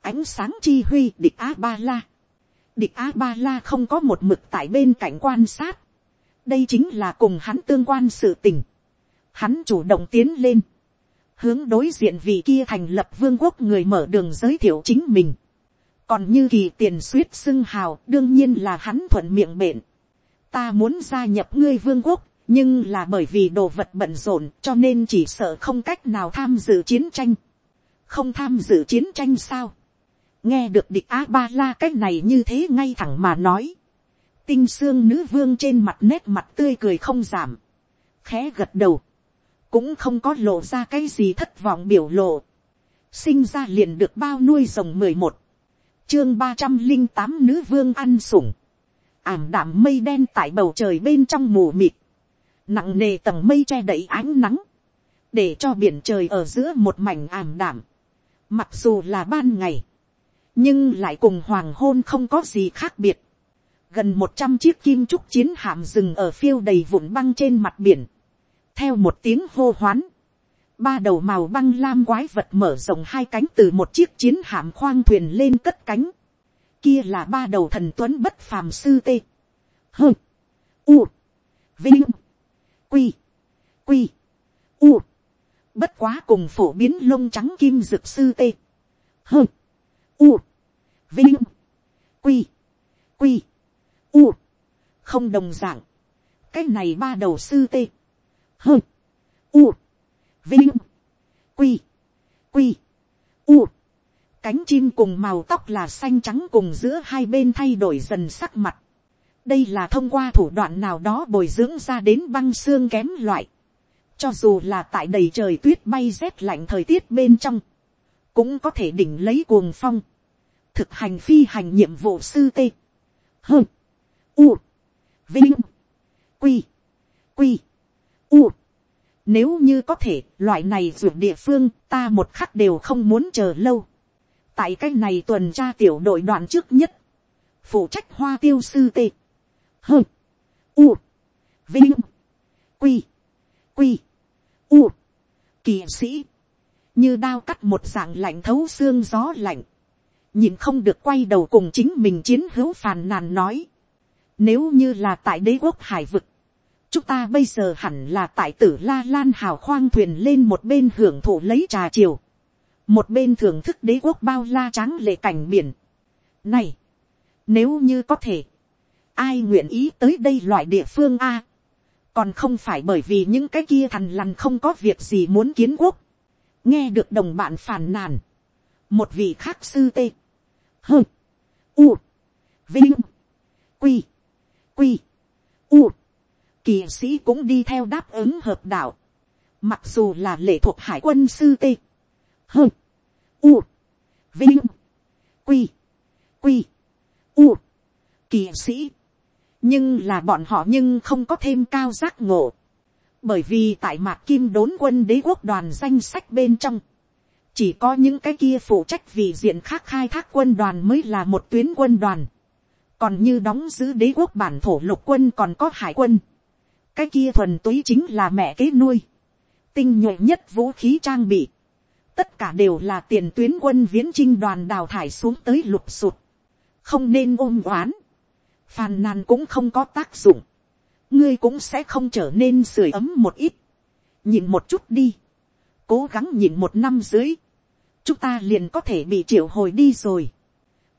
ánh sáng chi huy địch á ba la. địch á ba la không có một mực tại bên cạnh quan sát đây chính là cùng hắn tương quan sự tình. hắn chủ động tiến lên hướng đối diện vị kia thành lập vương quốc người mở đường giới thiệu chính mình. còn như kỳ tiền suýt xưng hào đương nhiên là hắn thuận miệng bệnh. ta muốn gia nhập ngươi vương quốc, nhưng là bởi vì đồ vật bận rộn cho nên chỉ sợ không cách nào tham dự chiến tranh. không tham dự chiến tranh sao. nghe được địch a ba la cái này như thế ngay thẳng mà nói tinh xương nữ vương trên mặt nét mặt tươi cười không giảm. khẽ gật đầu. Cũng không có lộ ra cái gì thất vọng biểu lộ, sinh ra liền được bao nuôi rồng mười một, chương ba trăm linh tám nữ vương ăn sủng, ảm đạm mây đen tại bầu trời bên trong mù mịt, nặng nề tầng mây che đậy ánh nắng, để cho biển trời ở giữa một mảnh ảm đạm, mặc dù là ban ngày, nhưng lại cùng hoàng hôn không có gì khác biệt, gần một trăm chiếc kim trúc chiến hạm rừng ở phiêu đầy vụn băng trên mặt biển, theo một tiếng hô hoán, ba đầu màu băng lam quái vật mở rộng hai cánh từ một chiếc chiến hạm khoang thuyền lên cất cánh. Kia là ba đầu thần tuấn bất phàm sư tê. Hơ. U. Vinh. Quy. Quy. U. Bất quá cùng phổ biến lông trắng kim dực sư tê. Hơ. U. Vinh. Quy. Quy. U. Không đồng dạng. Cái này ba đầu sư tê hơ, u, vinh, quy, quy, u. Cánh chim cùng màu tóc là xanh trắng cùng giữa hai bên thay đổi dần sắc mặt. Đây là thông qua thủ đoạn nào đó bồi dưỡng ra đến băng xương kém loại. Cho dù là tại đầy trời tuyết bay rét lạnh thời tiết bên trong. Cũng có thể đỉnh lấy cuồng phong. Thực hành phi hành nhiệm vụ sư tê. Hơ. U. Vinh. Quy. Quy U. Nếu như có thể, loại này ruột địa phương, ta một khắc đều không muốn chờ lâu. Tại cái này tuần tra tiểu đội đoạn trước nhất. Phụ trách hoa tiêu sư tê. Hơ. U. Vinh. Quy. Quy. U. Kỳ sĩ. Như đao cắt một dạng lạnh thấu xương gió lạnh. Nhìn không được quay đầu cùng chính mình chiến hữu phàn nàn nói. Nếu như là tại đế quốc hải vực chúng ta bây giờ hẳn là tại tử la lan hào khoang thuyền lên một bên hưởng thụ lấy trà chiều, một bên thưởng thức đế quốc bao la tráng lệ cảnh biển. này, nếu như có thể, ai nguyện ý tới đây loại địa phương a, còn không phải bởi vì những cái kia thằn lằn không có việc gì muốn kiến quốc, nghe được đồng bạn phàn nàn, một vị khác sư tê, hơ, u, vinh, quy, quy, u, kỳ sĩ cũng đi theo đáp ứng hợp đạo, mặc dù là lệ thuộc hải quân sư tê, hơ, u, vinh, quy, quy, u, kỳ sĩ, nhưng là bọn họ nhưng không có thêm cao giác ngộ, bởi vì tại mạc kim đốn quân đế quốc đoàn danh sách bên trong, chỉ có những cái kia phụ trách vì diện khác khai thác quân đoàn mới là một tuyến quân đoàn, còn như đóng giữ đế quốc bản thổ lục quân còn có hải quân, cái kia thuần túy chính là mẹ kế nuôi, tinh nhuệ nhất vũ khí trang bị, tất cả đều là tiền tuyến quân viễn trinh đoàn đào thải xuống tới lục sụt, không nên ôm oán, phàn nàn cũng không có tác dụng, ngươi cũng sẽ không trở nên sưởi ấm một ít, nhìn một chút đi, cố gắng nhìn một năm dưới, chúng ta liền có thể bị triệu hồi đi rồi.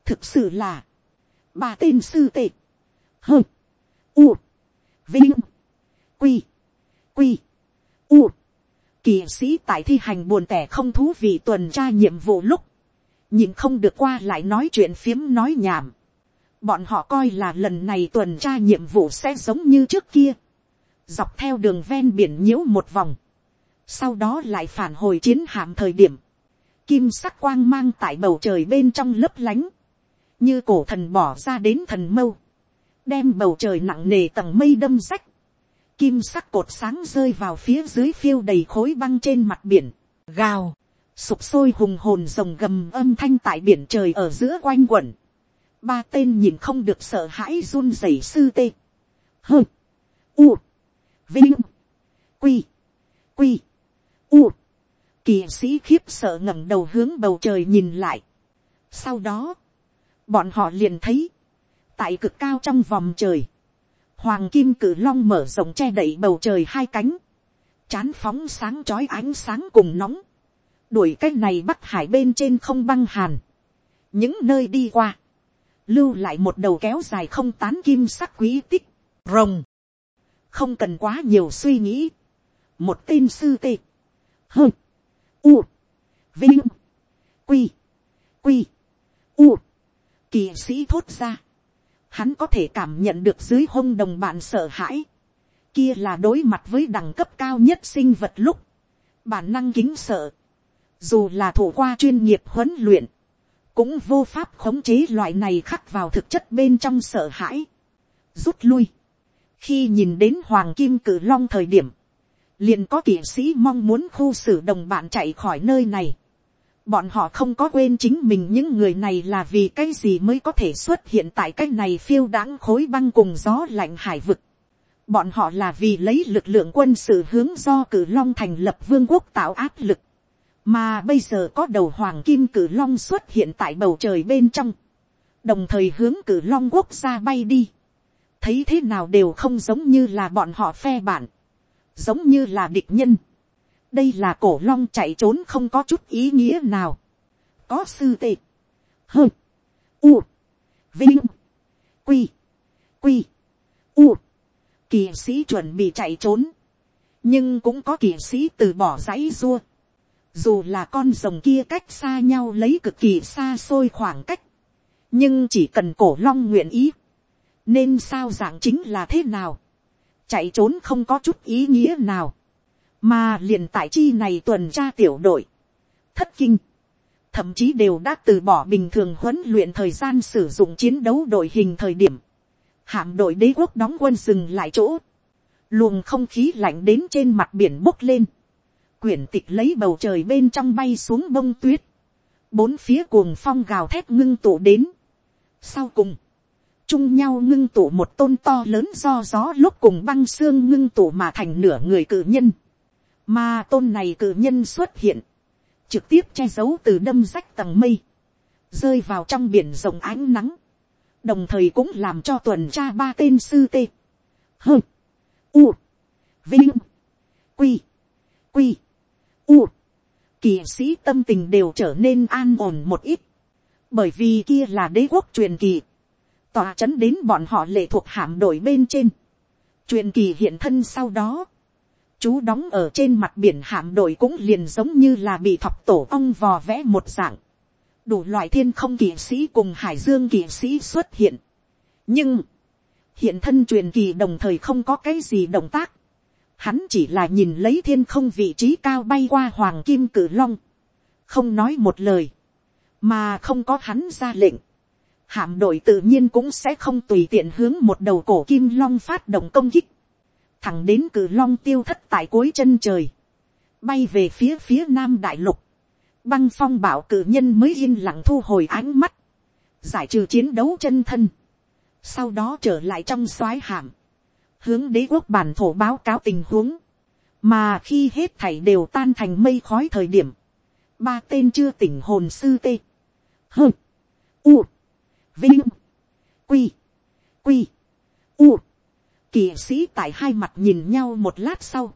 thực sự là, ba tên sư tệ, hơ, u, vinh, quy, quy, u. Kỳ sĩ tại thi hành buồn tẻ không thú vị tuần tra nhiệm vụ lúc, nhìn không được qua lại nói chuyện phiếm nói nhảm. Bọn họ coi là lần này tuần tra nhiệm vụ sẽ giống như trước kia. dọc theo đường ven biển nhiễu một vòng, sau đó lại phản hồi chiến hạm thời điểm, kim sắc quang mang tại bầu trời bên trong lấp lánh, như cổ thần bỏ ra đến thần mâu, đem bầu trời nặng nề tầng mây đâm rách, kim sắc cột sáng rơi vào phía dưới phiêu đầy khối băng trên mặt biển, gào, sụp sôi hùng hồn rồng gầm âm thanh tại biển trời ở giữa quanh quẩn, ba tên nhìn không được sợ hãi run rẩy sư tê, hơ, u, vinh, quy, quy, u, kỳ sĩ khiếp sợ ngẩng đầu hướng bầu trời nhìn lại. Sau đó, bọn họ liền thấy, tại cực cao trong vòng trời, hoàng kim cử long mở rộng che đậy bầu trời hai cánh, chán phóng sáng trói ánh sáng cùng nóng, đuổi cái này bắt hải bên trên không băng hàn, những nơi đi qua, lưu lại một đầu kéo dài không tán kim sắc quý tích, rồng, không cần quá nhiều suy nghĩ, một tên sư tê, hơ, u, vinh, quy, quy, u, kỳ sĩ thốt ra, hắn có thể cảm nhận được dưới hông đồng bạn sợ hãi, kia là đối mặt với đẳng cấp cao nhất sinh vật lúc, bản năng kính sợ, dù là thủ qua chuyên nghiệp huấn luyện, cũng vô pháp khống chế loại này khắc vào thực chất bên trong sợ hãi, rút lui, khi nhìn đến hoàng kim cử long thời điểm, liền có kỵ sĩ mong muốn khu xử đồng bạn chạy khỏi nơi này. Bọn họ không có quên chính mình những người này là vì cái gì mới có thể xuất hiện tại cái này phiêu đãng khối băng cùng gió lạnh hải vực. Bọn họ là vì lấy lực lượng quân sự hướng do cử long thành lập vương quốc tạo áp lực. Mà bây giờ có đầu hoàng kim cử long xuất hiện tại bầu trời bên trong. Đồng thời hướng cử long quốc gia bay đi. Thấy thế nào đều không giống như là bọn họ phe bạn giống như là địch nhân đây là cổ long chạy trốn không có chút ý nghĩa nào. có sư tệ, hơ, u, vinh, quy, quy, u, kỳ sĩ chuẩn bị chạy trốn, nhưng cũng có kỳ sĩ từ bỏ dãy dua. dù là con rồng kia cách xa nhau lấy cực kỳ xa xôi khoảng cách, nhưng chỉ cần cổ long nguyện ý, nên sao dạng chính là thế nào? Chạy trốn không có chút ý nghĩa nào, mà liền tại chi này tuần tra tiểu đội, thất kinh, thậm chí đều đã từ bỏ bình thường huấn luyện thời gian sử dụng chiến đấu đội hình thời điểm, hạm đội đế quốc đóng quân dừng lại chỗ, luồng không khí lạnh đến trên mặt biển bốc lên, quyển tịch lấy bầu trời bên trong bay xuống bông tuyết, bốn phía cuồng phong gào thét ngưng tụ đến. Sau cùng, chung nhau ngưng tụ một tôn to lớn do gió lúc cùng băng xương ngưng tụ mà thành nửa người cử nhân. Mà tôn này cử nhân xuất hiện, trực tiếp che giấu từ đâm rách tầng mây, rơi vào trong biển rộng ánh nắng, đồng thời cũng làm cho tuần tra ba tên sư tê, hơ, u, vinh, quy, quy, u, kỳ sĩ tâm tình đều trở nên an ổn một ít, bởi vì kia là đế quốc truyền kỳ, tòa chấn đến bọn họ lệ thuộc hạm đội bên trên. truyền kỳ hiện thân sau đó, chú đóng ở trên mặt biển hạm đội cũng liền giống như là bị thọc tổ ong vò vẽ một dạng. đủ loại thiên không kỵ sĩ cùng hải dương kỵ sĩ xuất hiện. nhưng, hiện thân truyền kỳ đồng thời không có cái gì động tác. Hắn chỉ là nhìn lấy thiên không vị trí cao bay qua hoàng kim cử long. không nói một lời, mà không có hắn ra lệnh hạm đội tự nhiên cũng sẽ không tùy tiện hướng một đầu cổ kim long phát động công kích, thẳng đến cử long tiêu thất tại cuối chân trời, bay về phía phía nam đại lục, băng phong bảo cử nhân mới yên lặng thu hồi ánh mắt, giải trừ chiến đấu chân thân, sau đó trở lại trong soái hạm, hướng đế quốc bản thổ báo cáo tình huống, mà khi hết thảy đều tan thành mây khói thời điểm, ba tên chưa tỉnh hồn sư tê, hơ, u, Vinh. Quy. Quy. U. Kỳ sĩ tại hai mặt nhìn nhau một lát sau.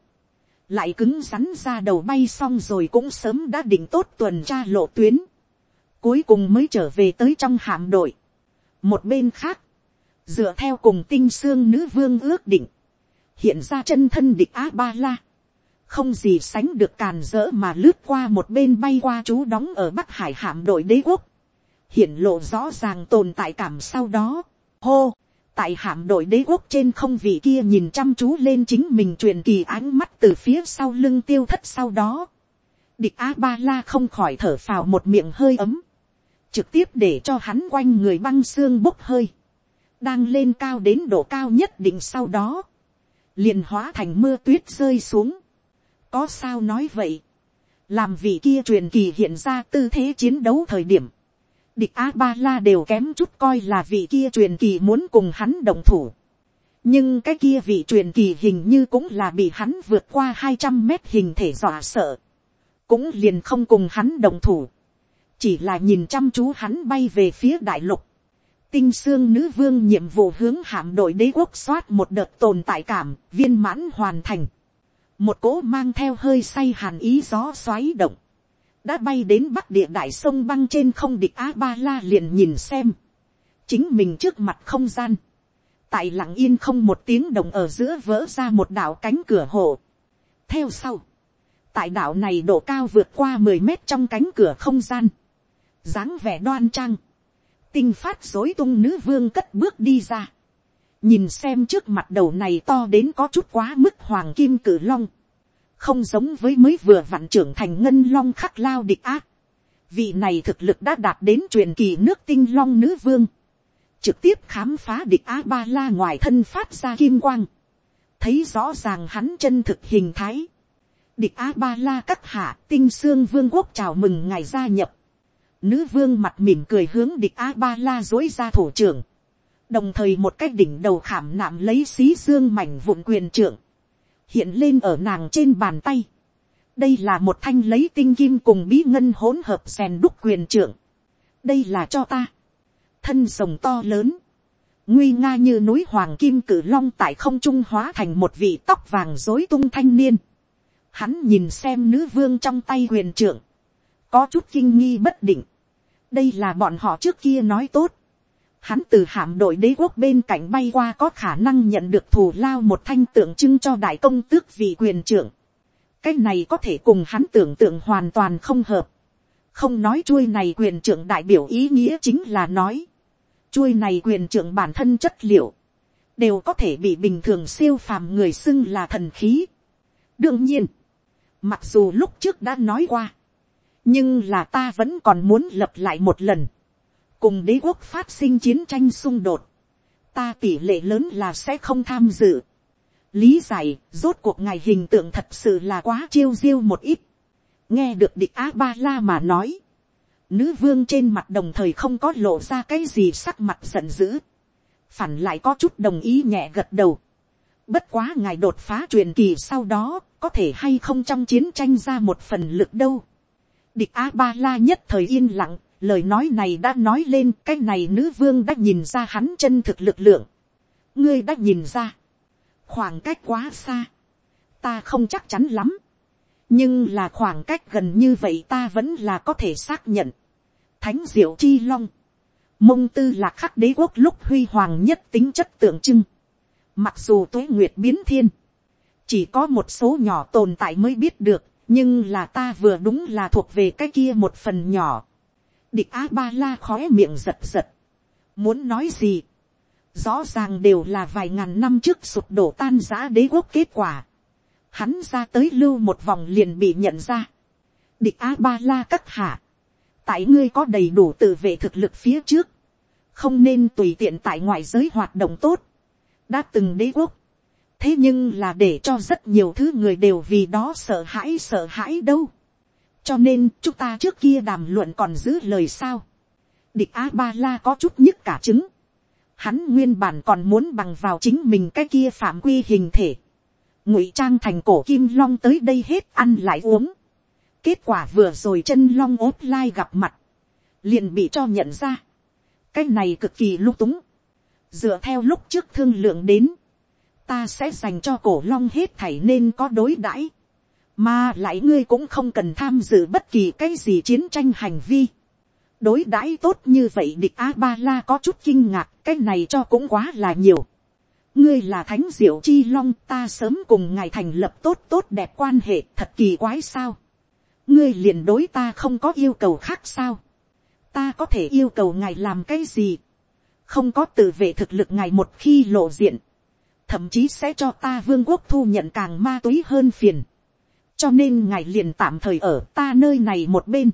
Lại cứng rắn ra đầu bay xong rồi cũng sớm đã định tốt tuần tra lộ tuyến. Cuối cùng mới trở về tới trong hạm đội. Một bên khác. Dựa theo cùng tinh xương nữ vương ước định. Hiện ra chân thân địch A-ba-la không gì sánh được càn dỡ mà lướt qua một bên bay qua chú đóng ở bắc hải hạm đội đế quốc hiển lộ rõ ràng tồn tại cảm sau đó. Hô, tại hạm đội đế quốc trên không vị kia nhìn chăm chú lên chính mình truyền kỳ ánh mắt từ phía sau lưng tiêu thất sau đó. địch a ba la không khỏi thở phào một miệng hơi ấm, trực tiếp để cho hắn quanh người băng xương bốc hơi, đang lên cao đến độ cao nhất định sau đó, liền hóa thành mưa tuyết rơi xuống. có sao nói vậy, làm vị kia truyền kỳ hiện ra tư thế chiến đấu thời điểm, địch a ba la đều kém chút coi là vị kia truyền kỳ muốn cùng hắn đồng thủ. nhưng cái kia vị truyền kỳ hình như cũng là bị hắn vượt qua hai trăm mét hình thể dọa sợ. cũng liền không cùng hắn đồng thủ. chỉ là nhìn chăm chú hắn bay về phía đại lục. tinh xương nữ vương nhiệm vụ hướng hạm đội đế quốc soát một đợt tồn tại cảm, viên mãn hoàn thành. một cỗ mang theo hơi say hàn ý gió xoáy động đã bay đến bắc địa đại sông băng trên không địch a ba la liền nhìn xem, chính mình trước mặt không gian, tại lặng yên không một tiếng đồng ở giữa vỡ ra một đảo cánh cửa hộ. theo sau, tại đảo này độ cao vượt qua mười mét trong cánh cửa không gian, dáng vẻ đoan trang, tinh phát dối tung nữ vương cất bước đi ra, nhìn xem trước mặt đầu này to đến có chút quá mức hoàng kim cử long, không giống với mới vừa vặn trưởng thành ngân long khắc lao địch ác. Vị này thực lực đã đạt đến truyền kỳ nước tinh long nữ vương. Trực tiếp khám phá địch á ba la ngoài thân phát ra kim quang. Thấy rõ ràng hắn chân thực hình thái. Địch á ba la các hạ tinh xương vương quốc chào mừng ngài gia nhập. Nữ vương mặt mỉm cười hướng địch á ba la dối ra thủ trưởng. Đồng thời một cách đỉnh đầu khảm nạm lấy xí xương mảnh vụn quyền trưởng hiện lên ở nàng trên bàn tay. đây là một thanh lấy tinh kim cùng bí ngân hỗn hợp rèn đúc quyền trưởng. đây là cho ta. thân rồng to lớn. nguy nga như núi hoàng kim cử long tại không trung hóa thành một vị tóc vàng dối tung thanh niên. hắn nhìn xem nữ vương trong tay quyền trưởng. có chút kinh nghi bất định. đây là bọn họ trước kia nói tốt hắn từ hạm đội đế quốc bên cạnh bay qua có khả năng nhận được thù lao một thanh tượng trưng cho đại công tước vì quyền trưởng. cái này có thể cùng hắn tưởng tượng hoàn toàn không hợp. không nói chuôi này quyền trưởng đại biểu ý nghĩa chính là nói. chuôi này quyền trưởng bản thân chất liệu. đều có thể bị bình thường siêu phàm người xưng là thần khí. đương nhiên, mặc dù lúc trước đã nói qua, nhưng là ta vẫn còn muốn lập lại một lần cùng đế quốc phát sinh chiến tranh xung đột, ta tỷ lệ lớn là sẽ không tham dự. lý giải, rốt cuộc ngài hình tượng thật sự là quá chiêu diêu một ít. nghe được địch á ba la mà nói, nữ vương trên mặt đồng thời không có lộ ra cái gì sắc mặt giận dữ, phản lại có chút đồng ý nhẹ gật đầu. bất quá ngài đột phá truyền kỳ sau đó, có thể hay không trong chiến tranh ra một phần lực đâu. địch á ba la nhất thời yên lặng, lời nói này đã nói lên, cái này nữ vương đã nhìn ra hắn chân thực lực lượng. ngươi đã nhìn ra. khoảng cách quá xa. ta không chắc chắn lắm. nhưng là khoảng cách gần như vậy ta vẫn là có thể xác nhận. thánh diệu chi long. mông tư là khắc đế quốc lúc huy hoàng nhất tính chất tượng trưng. mặc dù tuế nguyệt biến thiên. chỉ có một số nhỏ tồn tại mới biết được, nhưng là ta vừa đúng là thuộc về cái kia một phần nhỏ Địch A Ba La khóe miệng giật giật. Muốn nói gì? Rõ ràng đều là vài ngàn năm trước sụp đổ tan giã đế quốc kết quả. Hắn ra tới lưu một vòng liền bị nhận ra. Địch A Ba La cắt hạ. Tại ngươi có đầy đủ tự vệ thực lực phía trước. Không nên tùy tiện tại ngoại giới hoạt động tốt. Đã từng đế quốc. Thế nhưng là để cho rất nhiều thứ người đều vì đó sợ hãi sợ hãi đâu cho nên chúng ta trước kia đàm luận còn giữ lời sao. địch a ba la có chút nhức cả chứng, hắn nguyên bản còn muốn bằng vào chính mình cái kia phạm quy hình thể. ngụy trang thành cổ kim long tới đây hết ăn lại uống. kết quả vừa rồi chân long ốp lai gặp mặt. liền bị cho nhận ra. cái này cực kỳ lung túng. dựa theo lúc trước thương lượng đến. ta sẽ dành cho cổ long hết thảy nên có đối đãi mà lại ngươi cũng không cần tham dự bất kỳ cái gì chiến tranh hành vi. đối đãi tốt như vậy địch a ba la có chút kinh ngạc cái này cho cũng quá là nhiều. ngươi là thánh diệu chi long ta sớm cùng ngài thành lập tốt tốt đẹp quan hệ thật kỳ quái sao. ngươi liền đối ta không có yêu cầu khác sao. ta có thể yêu cầu ngài làm cái gì. không có tự vệ thực lực ngài một khi lộ diện, thậm chí sẽ cho ta vương quốc thu nhận càng ma túy hơn phiền, cho nên ngài liền tạm thời ở ta nơi này một bên,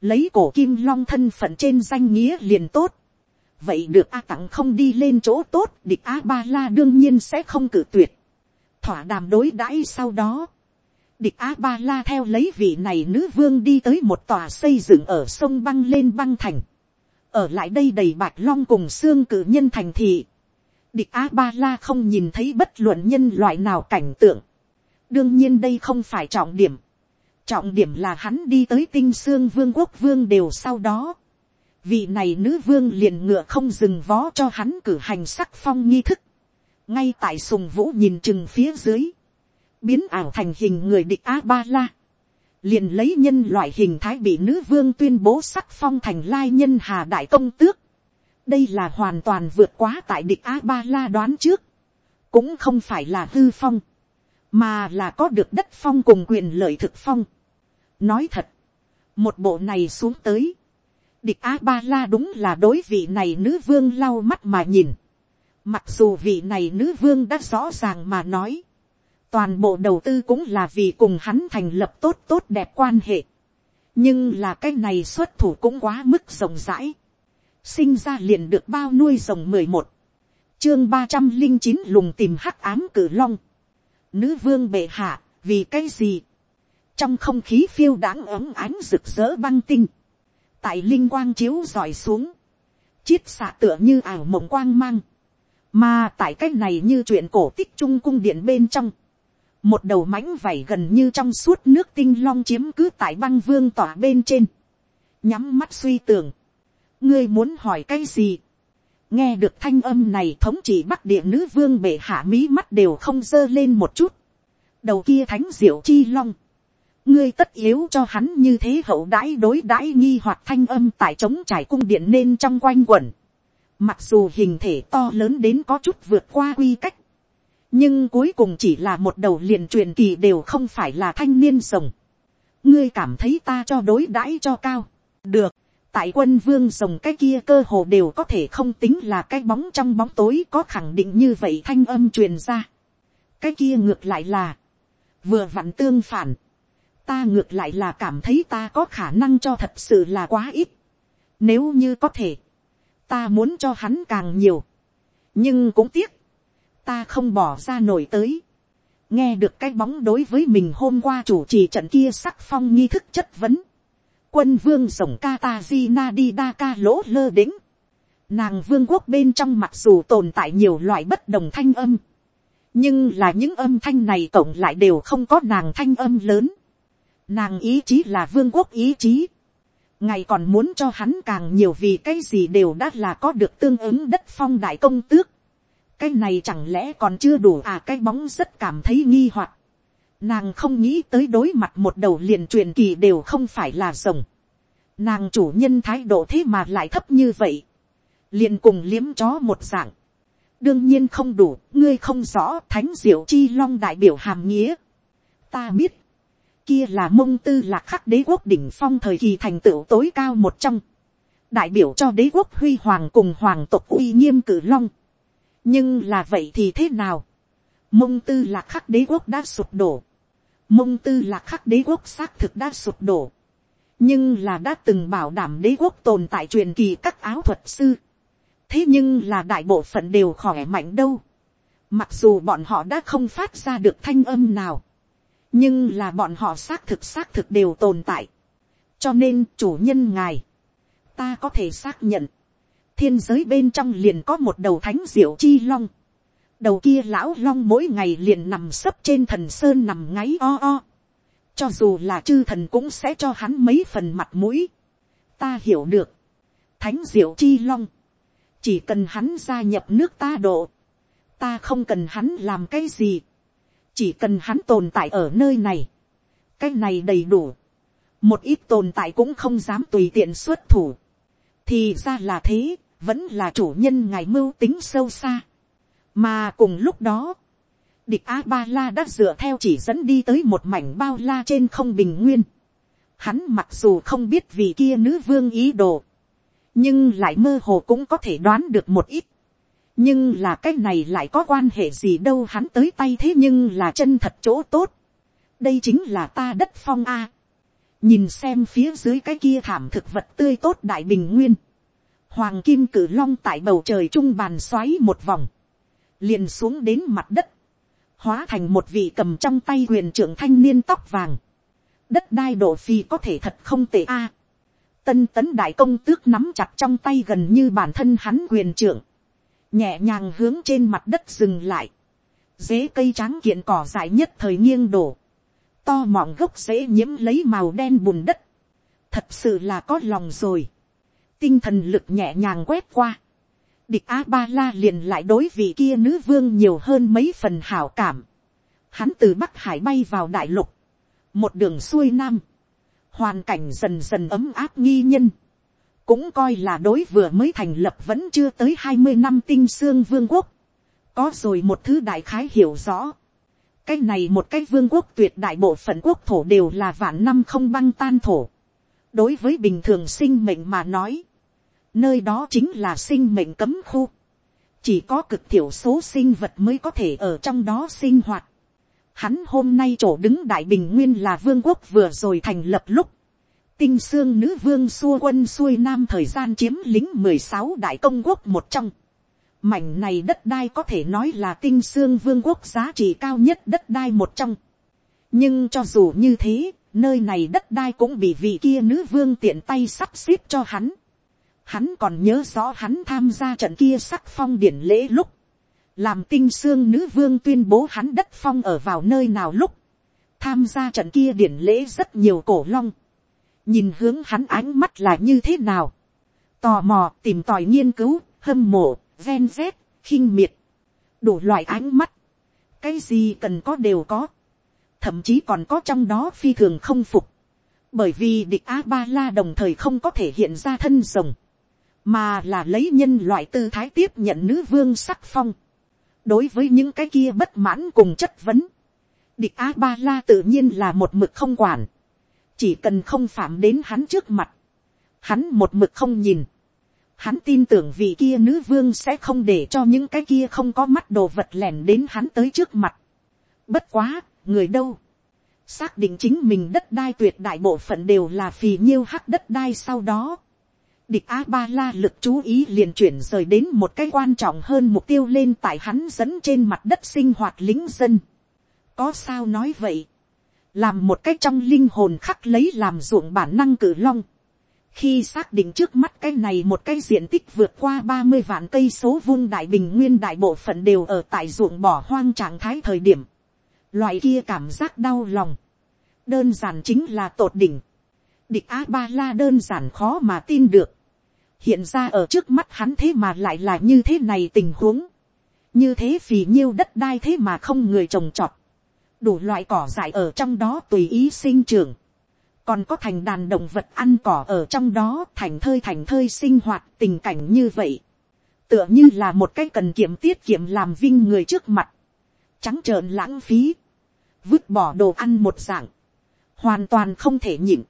lấy cổ kim long thân phận trên danh nghĩa liền tốt, vậy được a tặng không đi lên chỗ tốt địch a ba la đương nhiên sẽ không cử tuyệt, thỏa đàm đối đãi sau đó, địch a ba la theo lấy vị này nữ vương đi tới một tòa xây dựng ở sông băng lên băng thành, ở lại đây đầy bạch long cùng xương cử nhân thành thị, địch a ba la không nhìn thấy bất luận nhân loại nào cảnh tượng, đương nhiên đây không phải trọng điểm, trọng điểm là hắn đi tới tinh xương vương quốc vương đều sau đó, vị này nữ vương liền ngựa không dừng vó cho hắn cử hành sắc phong nghi thức, ngay tại sùng vũ nhìn chừng phía dưới, biến ảo thành hình người địch a ba la, liền lấy nhân loại hình thái bị nữ vương tuyên bố sắc phong thành lai nhân hà đại công tước, đây là hoàn toàn vượt quá tại địch a ba la đoán trước, cũng không phải là hư phong, mà là có được đất phong cùng quyền lợi thực phong. nói thật, một bộ này xuống tới, địch a ba la đúng là đối vị này nữ vương lau mắt mà nhìn, mặc dù vị này nữ vương đã rõ ràng mà nói, toàn bộ đầu tư cũng là vì cùng hắn thành lập tốt tốt đẹp quan hệ, nhưng là cái này xuất thủ cũng quá mức rộng rãi, sinh ra liền được bao nuôi rồng mười một, chương ba trăm linh chín lùng tìm hắc ám cử long, nữ vương bệ hạ, vì cái gì, trong không khí phiêu đáng ấm ánh rực rỡ băng tinh, tại linh quang chiếu dọi xuống, chiết xạ tựa như ảo mộng quang mang, mà tại cái này như chuyện cổ tích trung cung điện bên trong, một đầu mãnh vảy gần như trong suốt nước tinh long chiếm cứ tại băng vương tỏa bên trên, nhắm mắt suy tưởng, ngươi muốn hỏi cái gì, nghe được thanh âm này thống trị bắc địa nữ vương bệ hạ mí mắt đều không dơ lên một chút, đầu kia thánh diệu chi long, ngươi tất yếu cho hắn như thế hậu đãi đối đãi nghi hoặc thanh âm tại trống trải cung điện nên trong quanh quẩn, mặc dù hình thể to lớn đến có chút vượt qua quy cách, nhưng cuối cùng chỉ là một đầu liền truyền kỳ đều không phải là thanh niên rồng. ngươi cảm thấy ta cho đối đãi cho cao. được, tại quân vương rồng cái kia cơ hồ đều có thể không tính là cái bóng trong bóng tối có khẳng định như vậy thanh âm truyền ra. cái kia ngược lại là, vừa vặn tương phản, ta ngược lại là cảm thấy ta có khả năng cho thật sự là quá ít. nếu như có thể, ta muốn cho hắn càng nhiều, nhưng cũng tiếc, ta không bỏ ra nổi tới. nghe được cái bóng đối với mình hôm qua chủ trì trận kia sắc phong nghi thức chất vấn quân vương rồng Katazina đi đa ca lỗ lơ đĩnh. nàng vương quốc bên trong mặc dù tồn tại nhiều loại bất đồng thanh âm. nhưng là những âm thanh này cộng lại đều không có nàng thanh âm lớn. nàng ý chí là vương quốc ý chí. Ngày còn muốn cho hắn càng nhiều vì cái gì đều đã là có được tương ứng đất phong đại công tước cái này chẳng lẽ còn chưa đủ à cái bóng rất cảm thấy nghi hoặc nàng không nghĩ tới đối mặt một đầu liền truyền kỳ đều không phải là rồng. Nàng chủ nhân thái độ thế mà lại thấp như vậy. Liền cùng liếm chó một dạng. Đương nhiên không đủ ngươi không rõ thánh diệu chi long đại biểu hàm nghĩa. Ta biết kia là mông tư lạc khắc đế quốc đỉnh phong thời kỳ thành tựu tối cao một trong. Đại biểu cho đế quốc huy hoàng cùng hoàng tộc uy nghiêm cử long. Nhưng là vậy thì thế nào, mông tư lạc khắc đế quốc đã sụp đổ, mông tư là khắc đế quốc xác thực đã sụp đổ, nhưng là đã từng bảo đảm đế quốc tồn tại truyền kỳ các áo thuật sư, thế nhưng là đại bộ phận đều khỏe mạnh đâu, mặc dù bọn họ đã không phát ra được thanh âm nào, nhưng là bọn họ xác thực xác thực đều tồn tại, cho nên chủ nhân ngài, ta có thể xác nhận, thiên giới bên trong liền có một đầu thánh diệu chi long đầu kia lão long mỗi ngày liền nằm sấp trên thần sơn nằm ngáy o o. cho dù là chư thần cũng sẽ cho hắn mấy phần mặt mũi. ta hiểu được. thánh diệu chi long. chỉ cần hắn gia nhập nước ta độ. ta không cần hắn làm cái gì. chỉ cần hắn tồn tại ở nơi này. cái này đầy đủ. một ít tồn tại cũng không dám tùy tiện xuất thủ thì ra là thế, vẫn là chủ nhân ngài mưu tính sâu xa mà cùng lúc đó, địch a ba la đã dựa theo chỉ dẫn đi tới một mảnh bao la trên không bình nguyên. hắn mặc dù không biết vì kia nữ vương ý đồ, nhưng lại mơ hồ cũng có thể đoán được một ít. nhưng là cái này lại có quan hệ gì đâu hắn tới tay thế nhưng là chân thật chỗ tốt. đây chính là ta đất phong a. nhìn xem phía dưới cái kia thảm thực vật tươi tốt đại bình nguyên. hoàng kim cử long tại bầu trời trung bàn xoáy một vòng liền xuống đến mặt đất. hóa thành một vị cầm trong tay quyền trưởng thanh niên tóc vàng. đất đai độ phi có thể thật không tệ a Tân tấn đại công tước nắm chặt trong tay gần như bản thân hắn quyền trưởng. Nhẹ nhàng hướng trên mặt đất dừng lại. Dế cây trắng kiện cỏ dại nhất thời nghiêng đổ. To mọng gốc dễ nhiễm lấy màu đen bùn đất. Thật sự là có lòng rồi. Tinh thần lực nhẹ nhàng quét qua. Địch A-ba-la liền lại đối vị kia nữ vương nhiều hơn mấy phần hảo cảm. Hắn từ Bắc Hải bay vào đại lục. Một đường xuôi nam hoàn cảnh dần dần ấm áp nghi nhân, cũng coi là đối vừa mới thành lập vẫn chưa tới hai mươi năm tinh xương vương quốc, có rồi một thứ đại khái hiểu rõ. cái này một cái vương quốc tuyệt đại bộ phận quốc thổ đều là vạn năm không băng tan thổ. đối với bình thường sinh mệnh mà nói, nơi đó chính là sinh mệnh cấm khu. chỉ có cực thiểu số sinh vật mới có thể ở trong đó sinh hoạt. Hắn hôm nay chỗ đứng đại bình nguyên là vương quốc vừa rồi thành lập lúc. Tinh xương nữ vương xua quân xuôi nam thời gian chiếm lính mười sáu đại công quốc một trong. Mảnh này đất đai có thể nói là tinh xương vương quốc giá trị cao nhất đất đai một trong. Nhưng cho dù như thế, nơi này đất đai cũng bị vị kia nữ vương tiện tay sắp xếp cho hắn. Hắn còn nhớ rõ hắn tham gia trận kia sắc phong điển lễ lúc. Làm tinh xương nữ vương tuyên bố hắn đất phong ở vào nơi nào lúc, tham gia trận kia điển lễ rất nhiều cổ long, nhìn hướng hắn ánh mắt là như thế nào, tò mò tìm tòi nghiên cứu, hâm mộ, ven rét, khinh miệt, đủ loại ánh mắt, cái gì cần có đều có, thậm chí còn có trong đó phi thường không phục, bởi vì địch a ba la đồng thời không có thể hiện ra thân rồng, mà là lấy nhân loại tư thái tiếp nhận nữ vương sắc phong, đối với những cái kia bất mãn cùng chất vấn, địch a ba la tự nhiên là một mực không quản, chỉ cần không phạm đến hắn trước mặt, hắn một mực không nhìn, hắn tin tưởng vị kia nữ vương sẽ không để cho những cái kia không có mắt đồ vật lẻn đến hắn tới trước mặt. Bất quá, người đâu, xác định chính mình đất đai tuyệt đại bộ phận đều là phì nhiêu hắc đất đai sau đó, Địch A-ba-la lực chú ý liền chuyển rời đến một cái quan trọng hơn mục tiêu lên tại hắn dẫn trên mặt đất sinh hoạt lính dân. Có sao nói vậy? Làm một cái trong linh hồn khắc lấy làm ruộng bản năng cử long. Khi xác định trước mắt cái này một cái diện tích vượt qua ba mươi vạn cây số vung đại bình nguyên đại bộ phận đều ở tại ruộng bỏ hoang trạng thái thời điểm. Loại kia cảm giác đau lòng. Đơn giản chính là tột đỉnh địch a ba la đơn giản khó mà tin được hiện ra ở trước mắt hắn thế mà lại là như thế này tình huống. như thế vì nhiêu đất đai thế mà không người trồng trọt. đủ loại cỏ dại ở trong đó tùy ý sinh trưởng. còn có thành đàn động vật ăn cỏ ở trong đó thành thơi thành thơi sinh hoạt tình cảnh như vậy. tựa như là một cái cần kiệm tiết kiệm làm vinh người trước mặt. trắng trợn lãng phí. vứt bỏ đồ ăn một dạng. hoàn toàn không thể nhịn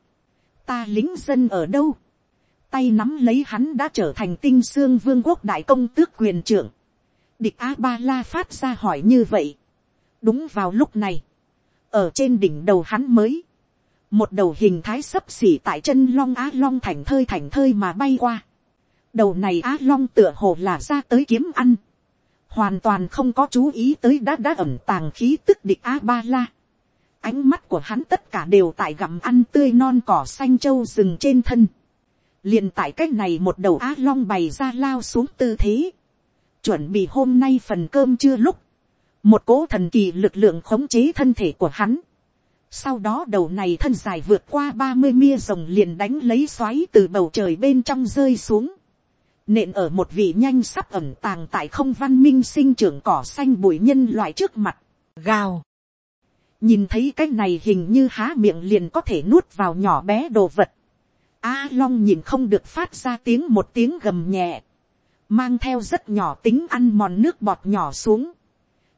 ta lính dân ở đâu, tay nắm lấy hắn đã trở thành tinh xương vương quốc đại công tước quyền trưởng, địch a ba la phát ra hỏi như vậy, đúng vào lúc này, ở trên đỉnh đầu hắn mới, một đầu hình thái sấp xỉ tại chân long á long thành thơi thành thơi mà bay qua, đầu này á long tựa hồ là ra tới kiếm ăn, hoàn toàn không có chú ý tới đã đã ẩm tàng khí tức địch a ba la, ánh mắt của hắn tất cả đều tại gặm ăn tươi non cỏ xanh châu rừng trên thân liền tại cách này một đầu á long bày ra lao xuống tư thế. chuẩn bị hôm nay phần cơm chưa lúc. một cố thần kỳ lực lượng khống chế thân thể của hắn. sau đó đầu này thân dài vượt qua ba mươi mia rồng liền đánh lấy xoáy từ bầu trời bên trong rơi xuống. nện ở một vị nhanh sắp ẩm tàng tại không văn minh sinh trưởng cỏ xanh bụi nhân loại trước mặt. gào nhìn thấy cái này hình như há miệng liền có thể nuốt vào nhỏ bé đồ vật. A long nhìn không được phát ra tiếng một tiếng gầm nhẹ, mang theo rất nhỏ tính ăn mòn nước bọt nhỏ xuống,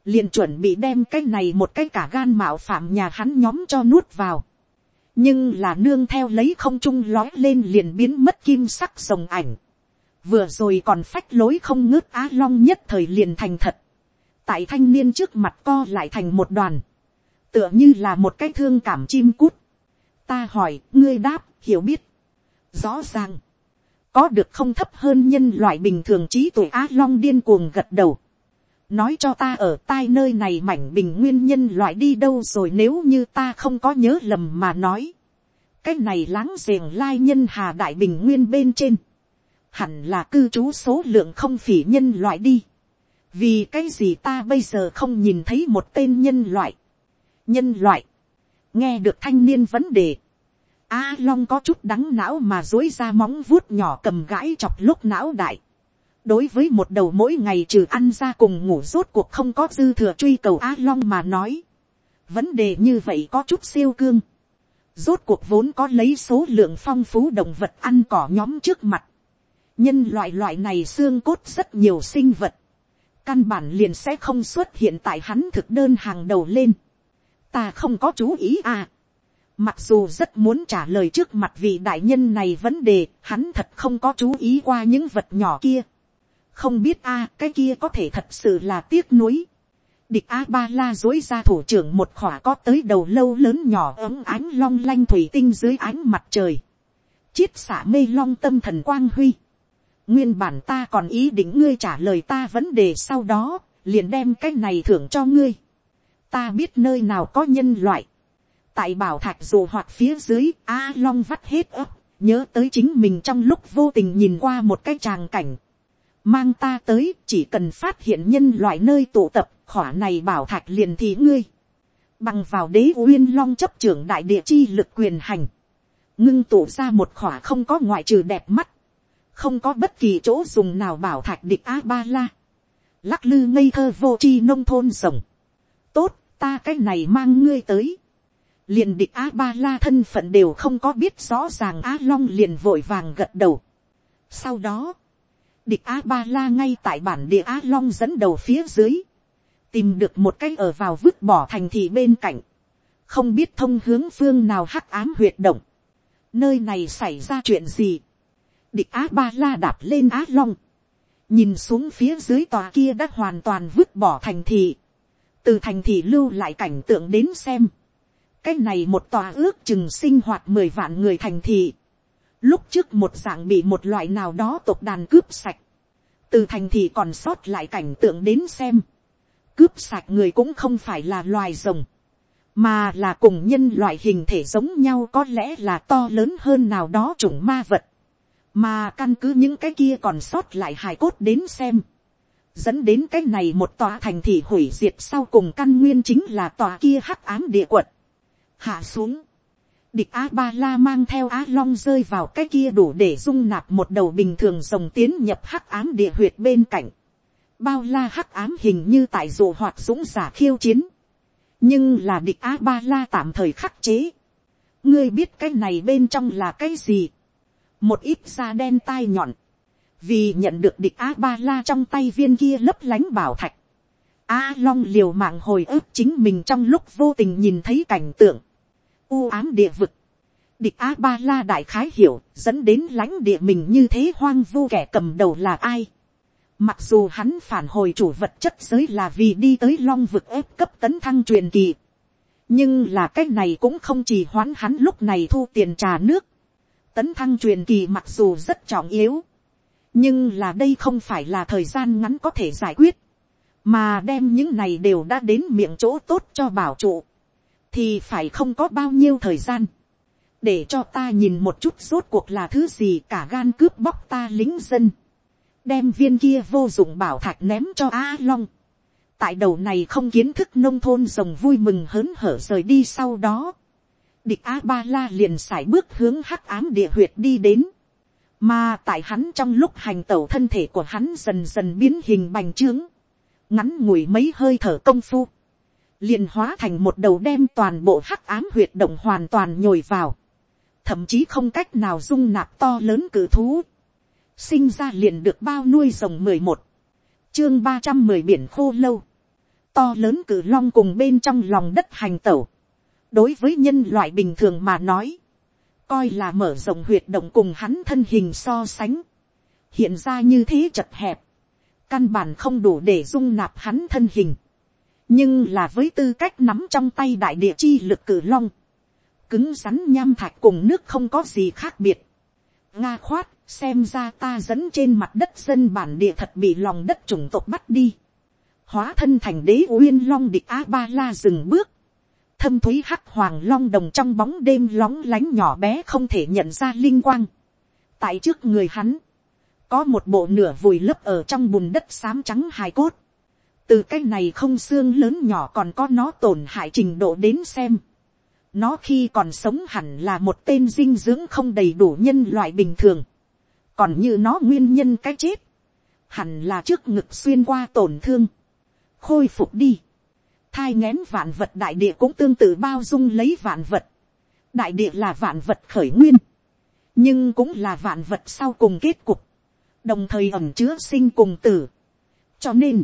liền chuẩn bị đem cái này một cái cả gan mạo phạm nhà hắn nhóm cho nuốt vào. nhưng là nương theo lấy không trung lói lên liền biến mất kim sắc rồng ảnh, vừa rồi còn phách lối không ngớt á long nhất thời liền thành thật, tại thanh niên trước mặt co lại thành một đoàn, tựa như là một cái thương cảm chim cút. ta hỏi, ngươi đáp, hiểu biết, rõ ràng, có được không thấp hơn nhân loại bình thường trí tuổi á long điên cuồng gật đầu, nói cho ta ở tai nơi này mảnh bình nguyên nhân loại đi đâu rồi nếu như ta không có nhớ lầm mà nói, cái này láng giềng lai nhân hà đại bình nguyên bên trên, hẳn là cư trú số lượng không phỉ nhân loại đi. vì cái gì ta bây giờ không nhìn thấy một tên nhân loại. nhân loại, nghe được thanh niên vấn đề. A long có chút đắng não mà dối ra móng vuốt nhỏ cầm gãi chọc lúc não đại. đối với một đầu mỗi ngày trừ ăn ra cùng ngủ rốt cuộc không có dư thừa truy cầu A long mà nói. vấn đề như vậy có chút siêu cương. rốt cuộc vốn có lấy số lượng phong phú động vật ăn cỏ nhóm trước mặt nhân loại loại này xương cốt rất nhiều sinh vật, căn bản liền sẽ không xuất hiện tại hắn thực đơn hàng đầu lên. ta không có chú ý à mặc dù rất muốn trả lời trước mặt vị đại nhân này vấn đề, hắn thật không có chú ý qua những vật nhỏ kia. không biết a cái kia có thể thật sự là tiếc nuối. địch a ba la dối ra thủ trưởng một khỏa có tới đầu lâu lớn nhỏ ấm ánh long lanh thủy tinh dưới ánh mặt trời. chiết xả mê long tâm thần quang huy nguyên bản ta còn ý định ngươi trả lời ta vấn đề sau đó, liền đem cái này thưởng cho ngươi. ta biết nơi nào có nhân loại tại bảo thạch dù hoạt phía dưới, a long vắt hết ấp, nhớ tới chính mình trong lúc vô tình nhìn qua một cái tràng cảnh. mang ta tới, chỉ cần phát hiện nhân loại nơi tụ tập, khỏa này bảo thạch liền thì ngươi. bằng vào đế uyên long chấp trưởng đại địa chi lực quyền hành. ngưng tụ ra một khỏa không có ngoại trừ đẹp mắt không có bất kỳ chỗ dùng nào bảo thạch địch a ba la, lắc lư ngây thơ vô chi nông thôn rồng, tốt ta cái này mang ngươi tới, liền địch a ba la thân phận đều không có biết rõ ràng a long liền vội vàng gật đầu. sau đó, địch a ba la ngay tại bản địa a long dẫn đầu phía dưới, tìm được một cái ở vào vứt bỏ thành thị bên cạnh, không biết thông hướng phương nào hắc ám huyệt động, nơi này xảy ra chuyện gì, địch á ba la đạp lên á long, nhìn xuống phía dưới tòa kia đã hoàn toàn vứt bỏ thành thị, từ thành thị lưu lại cảnh tượng đến xem, cái này một tòa ước chừng sinh hoạt mười vạn người thành thị, lúc trước một dạng bị một loại nào đó tộc đàn cướp sạch, từ thành thị còn sót lại cảnh tượng đến xem, cướp sạch người cũng không phải là loài rồng, mà là cùng nhân loại hình thể giống nhau có lẽ là to lớn hơn nào đó chủng ma vật. Mà căn cứ những cái kia còn sót lại hài cốt đến xem, dẫn đến cái này một tòa thành thị hủy diệt sau cùng căn nguyên chính là tòa kia hắc ám địa quật. Hạ xuống, địch a ba la mang theo á long rơi vào cái kia đủ để dung nạp một đầu bình thường rồng tiến nhập hắc ám địa huyệt bên cạnh. bao la hắc ám hình như tại rộ hoạt dũng giả khiêu chiến. nhưng là địch a ba la tạm thời khắc chế. ngươi biết cái này bên trong là cái gì một ít da đen tai nhọn, vì nhận được địch a ba la trong tay viên kia lấp lánh bảo thạch, a long liều mạng hồi ức chính mình trong lúc vô tình nhìn thấy cảnh tượng, u ám địa vực, địch a ba la đại khái hiểu dẫn đến lãnh địa mình như thế hoang vu kẻ cầm đầu là ai. Mặc dù hắn phản hồi chủ vật chất giới là vì đi tới long vực ép cấp tấn thăng truyền kỳ. Nhưng là cái này cũng không chỉ hoán hắn lúc này thu tiền trà nước. Tấn thăng truyền kỳ mặc dù rất trọng yếu, nhưng là đây không phải là thời gian ngắn có thể giải quyết, mà đem những này đều đã đến miệng chỗ tốt cho bảo trụ, thì phải không có bao nhiêu thời gian, để cho ta nhìn một chút rốt cuộc là thứ gì cả gan cướp bóc ta lính dân, đem viên kia vô dụng bảo thạch ném cho a long, tại đầu này không kiến thức nông thôn rồng vui mừng hớn hở rời đi sau đó, địch a ba la liền sải bước hướng hắc ám địa huyệt đi đến. mà tại hắn trong lúc hành tẩu thân thể của hắn dần dần biến hình bành trướng ngắn ngủi mấy hơi thở công phu. liền hóa thành một đầu đem toàn bộ hắc ám huyệt động hoàn toàn nhồi vào. thậm chí không cách nào dung nạp to lớn cử thú. sinh ra liền được bao nuôi rồng mười một. chương ba trăm mười biển khô lâu. to lớn cử long cùng bên trong lòng đất hành tẩu đối với nhân loại bình thường mà nói, coi là mở rộng huyệt động cùng hắn thân hình so sánh, hiện ra như thế chật hẹp, căn bản không đủ để dung nạp hắn thân hình, nhưng là với tư cách nắm trong tay đại địa chi lực cử long, cứng rắn nham thạch cùng nước không có gì khác biệt. nga khoát, xem ra ta dẫn trên mặt đất dân bản địa thật bị lòng đất chủng tộc bắt đi. hóa thân thành đế uyên long địch a ba la dừng bước. thâm thúy hắc hoàng long đồng trong bóng đêm lóng lánh nhỏ bé không thể nhận ra linh quang. tại trước người hắn, có một bộ nửa vùi lấp ở trong bùn đất xám trắng hài cốt. từ cái này không xương lớn nhỏ còn có nó tổn hại trình độ đến xem. nó khi còn sống hẳn là một tên dinh dưỡng không đầy đủ nhân loại bình thường. còn như nó nguyên nhân cái chết, hẳn là trước ngực xuyên qua tổn thương. khôi phục đi. thai ngén vạn vật đại địa cũng tương tự bao dung lấy vạn vật. đại địa là vạn vật khởi nguyên nhưng cũng là vạn vật sau cùng kết cục đồng thời ẩm chứa sinh cùng tử. cho nên,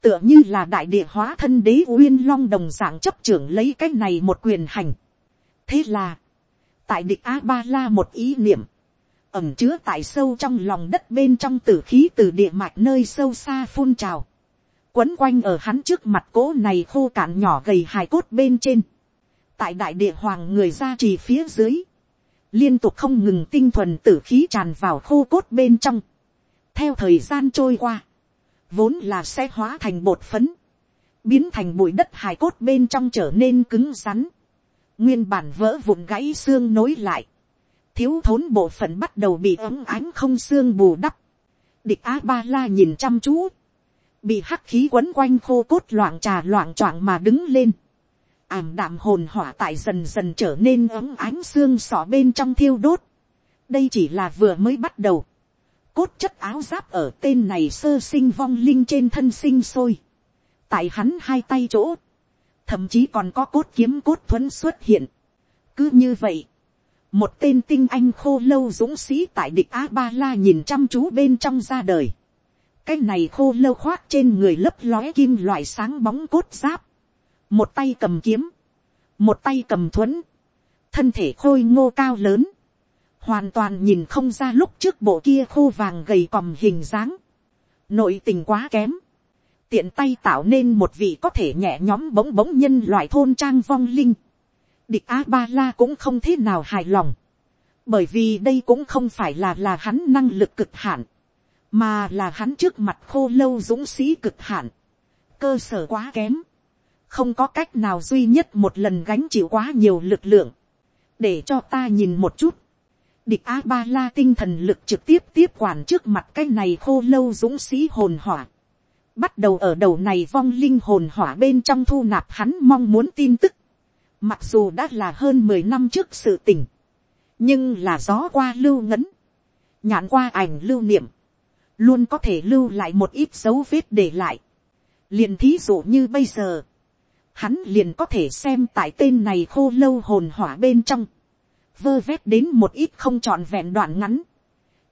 tựa như là đại địa hóa thân đế uyên long đồng dạng chấp trưởng lấy cái này một quyền hành. thế là, tại địch a ba la một ý niệm, ẩm chứa tại sâu trong lòng đất bên trong tử khí từ địa mạch nơi sâu xa phun trào, quấn quanh ở hắn trước mặt cố này khô cạn nhỏ gầy hài cốt bên trên, tại đại địa hoàng người ra trì phía dưới, liên tục không ngừng tinh thuần tử khí tràn vào khô cốt bên trong, theo thời gian trôi qua, vốn là sẽ hóa thành bột phấn, biến thành bụi đất hài cốt bên trong trở nên cứng rắn, nguyên bản vỡ vụn gãy xương nối lại, thiếu thốn bộ phận bắt đầu bị ấm ánh không xương bù đắp, địch á ba la nhìn chăm chú, bị hắc khí quấn quanh khô cốt loạn trà loạn choạng mà đứng lên, ảm đạm hồn hỏa tại dần dần trở nên ấm ánh xương sọ bên trong thiêu đốt, đây chỉ là vừa mới bắt đầu, cốt chất áo giáp ở tên này sơ sinh vong linh trên thân sinh sôi. tại hắn hai tay chỗ, thậm chí còn có cốt kiếm cốt thuẫn xuất hiện. cứ như vậy, một tên tinh anh khô lâu dũng sĩ tại địch a ba la nhìn chăm chú bên trong ra đời. cái này khô lâu khoác trên người lấp lóe kim loại sáng bóng cốt giáp. một tay cầm kiếm, một tay cầm thuẫn, thân thể khôi ngô cao lớn hoàn toàn nhìn không ra lúc trước bộ kia khô vàng gầy còm hình dáng, nội tình quá kém, tiện tay tạo nên một vị có thể nhẹ nhóm bỗng bỗng nhân loại thôn trang vong linh, địch a ba la cũng không thế nào hài lòng, bởi vì đây cũng không phải là là hắn năng lực cực hạn, mà là hắn trước mặt khô lâu dũng sĩ cực hạn, cơ sở quá kém, không có cách nào duy nhất một lần gánh chịu quá nhiều lực lượng, để cho ta nhìn một chút, địch a ba la tinh thần lực trực tiếp tiếp quản trước mặt cái này khô lâu dũng sĩ hồn hỏa. Bắt đầu ở đầu này vong linh hồn hỏa bên trong thu nạp hắn mong muốn tin tức. Mặc dù đã là hơn mười năm trước sự tình. Nhưng là gió qua lưu ngấn. Nhãn qua ảnh lưu niệm. Luôn có thể lưu lại một ít dấu vết để lại. liền thí dụ như bây giờ. Hắn liền có thể xem tại tên này khô lâu hồn hỏa bên trong vơ vét đến một ít không trọn vẹn đoạn ngắn.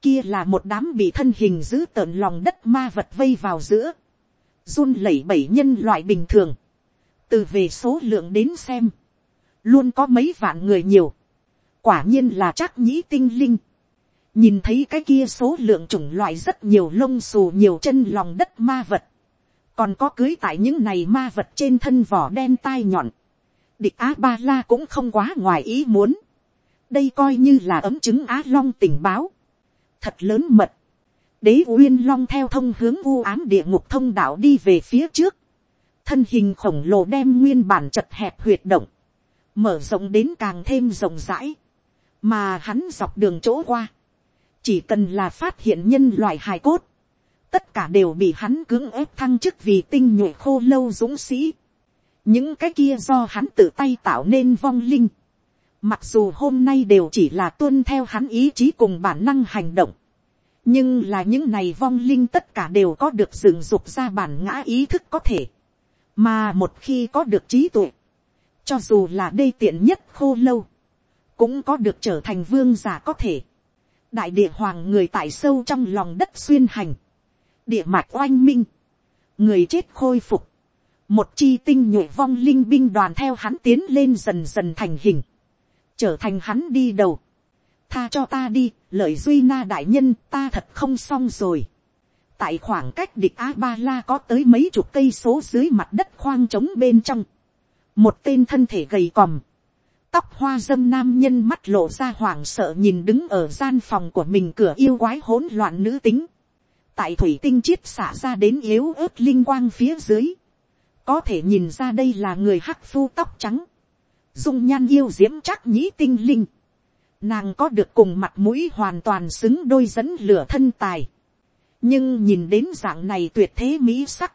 Kia là một đám bị thân hình giữ tợn lòng đất ma vật vây vào giữa. run lẩy bẩy nhân loại bình thường. Từ về số lượng đến xem. Luôn có mấy vạn người nhiều. Quả nhiên là chắc nhĩ tinh linh. Nhìn thấy cái kia số lượng chủng loại rất nhiều lông xù nhiều chân lòng đất ma vật. Còn có cưới tại những này ma vật trên thân vỏ đen tai nhọn. Địch A-ba-la cũng không quá ngoài ý muốn đây coi như là ấm chứng á long tình báo, thật lớn mật, đế uyên long theo thông hướng u ám địa ngục thông đạo đi về phía trước, thân hình khổng lồ đem nguyên bản chật hẹp huyệt động, mở rộng đến càng thêm rộng rãi, mà hắn dọc đường chỗ qua, chỉ cần là phát hiện nhân loại hài cốt, tất cả đều bị hắn cưỡng ép thăng chức vì tinh nhuệ khô lâu dũng sĩ. những cái kia do hắn tự tay tạo nên vong linh, Mặc dù hôm nay đều chỉ là tuân theo hắn ý chí cùng bản năng hành động. Nhưng là những này vong linh tất cả đều có được dựng dục ra bản ngã ý thức có thể. Mà một khi có được trí tuệ. Cho dù là đê tiện nhất khô lâu. Cũng có được trở thành vương giả có thể. Đại địa hoàng người tại sâu trong lòng đất xuyên hành. Địa mạch oanh minh. Người chết khôi phục. Một chi tinh nhuệ vong linh binh đoàn theo hắn tiến lên dần dần thành hình trở thành hắn đi đầu. tha cho ta đi, lợi duy na đại nhân ta thật không xong rồi. tại khoảng cách địch a ba la có tới mấy chục cây số dưới mặt đất khoang trống bên trong, một tên thân thể gầy còm, tóc hoa dâm nam nhân mắt lộ ra hoảng sợ nhìn đứng ở gian phòng của mình cửa yêu quái hỗn loạn nữ tính, tại thủy tinh chiết xả ra đến yếu ớt linh quang phía dưới, có thể nhìn ra đây là người hắc phu tóc trắng, dung nhan yêu diễm chắc nhĩ tinh linh, nàng có được cùng mặt mũi hoàn toàn xứng đôi dẫn lửa thân tài, nhưng nhìn đến dạng này tuyệt thế mỹ sắc,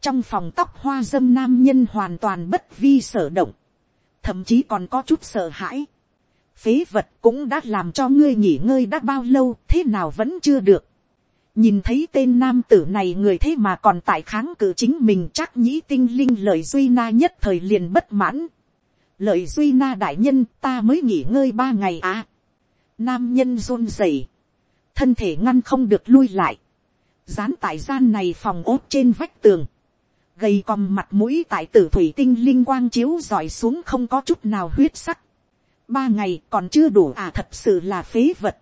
trong phòng tóc hoa dâm nam nhân hoàn toàn bất vi sở động, thậm chí còn có chút sợ hãi. phế vật cũng đã làm cho ngươi nghỉ ngơi đã bao lâu thế nào vẫn chưa được. nhìn thấy tên nam tử này người thế mà còn tại kháng cự chính mình chắc nhĩ tinh linh lời duy na nhất thời liền bất mãn lợi duy na đại nhân, ta mới nghỉ ngơi ba ngày à. nam nhân run rẩy thân thể ngăn không được lui lại. dán tại gian này phòng ốt trên vách tường gầy còm mặt mũi tại tử thủy tinh linh quang chiếu dọi xuống không có chút nào huyết sắc. ba ngày còn chưa đủ à thật sự là phế vật.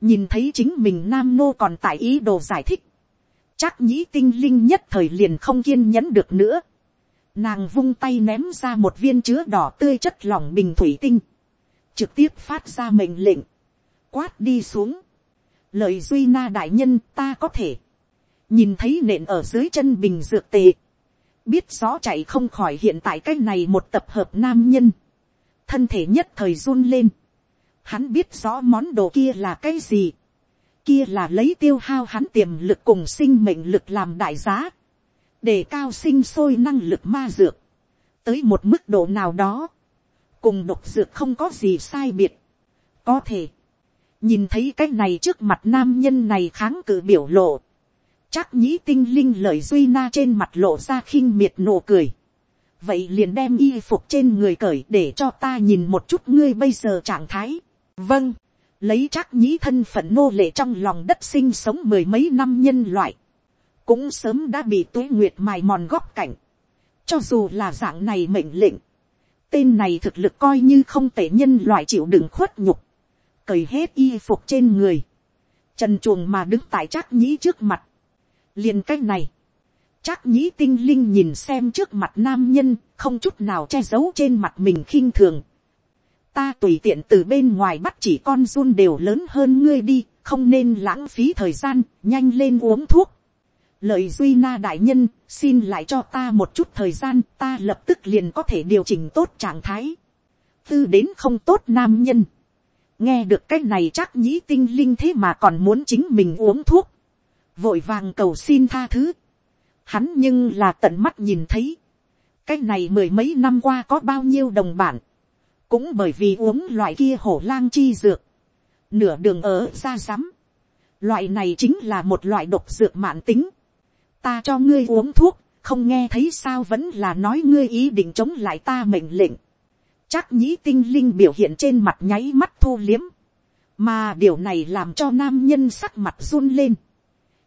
nhìn thấy chính mình nam nô còn tại ý đồ giải thích. chắc nhĩ tinh linh nhất thời liền không kiên nhẫn được nữa nàng vung tay ném ra một viên chứa đỏ tươi chất lỏng bình thủy tinh. trực tiếp phát ra mệnh lệnh. quát đi xuống. lợi duy na đại nhân ta có thể nhìn thấy nện ở dưới chân bình dược tệ, biết rõ chạy không khỏi hiện tại cái này một tập hợp nam nhân, thân thể nhất thời run lên, hắn biết rõ món đồ kia là cái gì, kia là lấy tiêu hao hắn tiềm lực cùng sinh mệnh lực làm đại giá, để cao sinh sôi năng lực ma dược, tới một mức độ nào đó, cùng độc dược không có gì sai biệt, có thể, nhìn thấy cái này trước mặt nam nhân này kháng cự biểu lộ, chắc nhĩ tinh linh lời duy na trên mặt lộ ra khinh miệt nụ cười. vậy liền đem y phục trên người cởi để cho ta nhìn một chút ngươi bây giờ trạng thái. vâng, lấy chắc nhĩ thân phận nô lệ trong lòng đất sinh sống mười mấy năm nhân loại cũng sớm đã bị tuế nguyệt mài mòn góc cạnh. cho dù là dạng này mệnh lệnh, tên này thực lực coi như không tệ nhân loại chịu đựng khuất nhục. cởi hết y phục trên người. trần chuồng mà đứng tại chắc nhĩ trước mặt liền cái này, chắc nhĩ tinh linh nhìn xem trước mặt nam nhân, không chút nào che giấu trên mặt mình khinh thường. Ta tùy tiện từ bên ngoài bắt chỉ con run đều lớn hơn ngươi đi, không nên lãng phí thời gian, nhanh lên uống thuốc. Lợi duy na đại nhân, xin lại cho ta một chút thời gian, ta lập tức liền có thể điều chỉnh tốt trạng thái. Tư đến không tốt nam nhân. Nghe được cái này chắc nhĩ tinh linh thế mà còn muốn chính mình uống thuốc vội vàng cầu xin tha thứ. Hắn nhưng là tận mắt nhìn thấy. Cái này mười mấy năm qua có bao nhiêu đồng bản. Cũng bởi vì uống loại kia hổ lang chi dược. Nửa đường ở ra rắm. Loại này chính là một loại độc dược mạn tính. Ta cho ngươi uống thuốc, không nghe thấy sao vẫn là nói ngươi ý định chống lại ta mệnh lệnh. Chắc nhĩ tinh linh biểu hiện trên mặt nháy mắt thu liếm. Mà điều này làm cho nam nhân sắc mặt run lên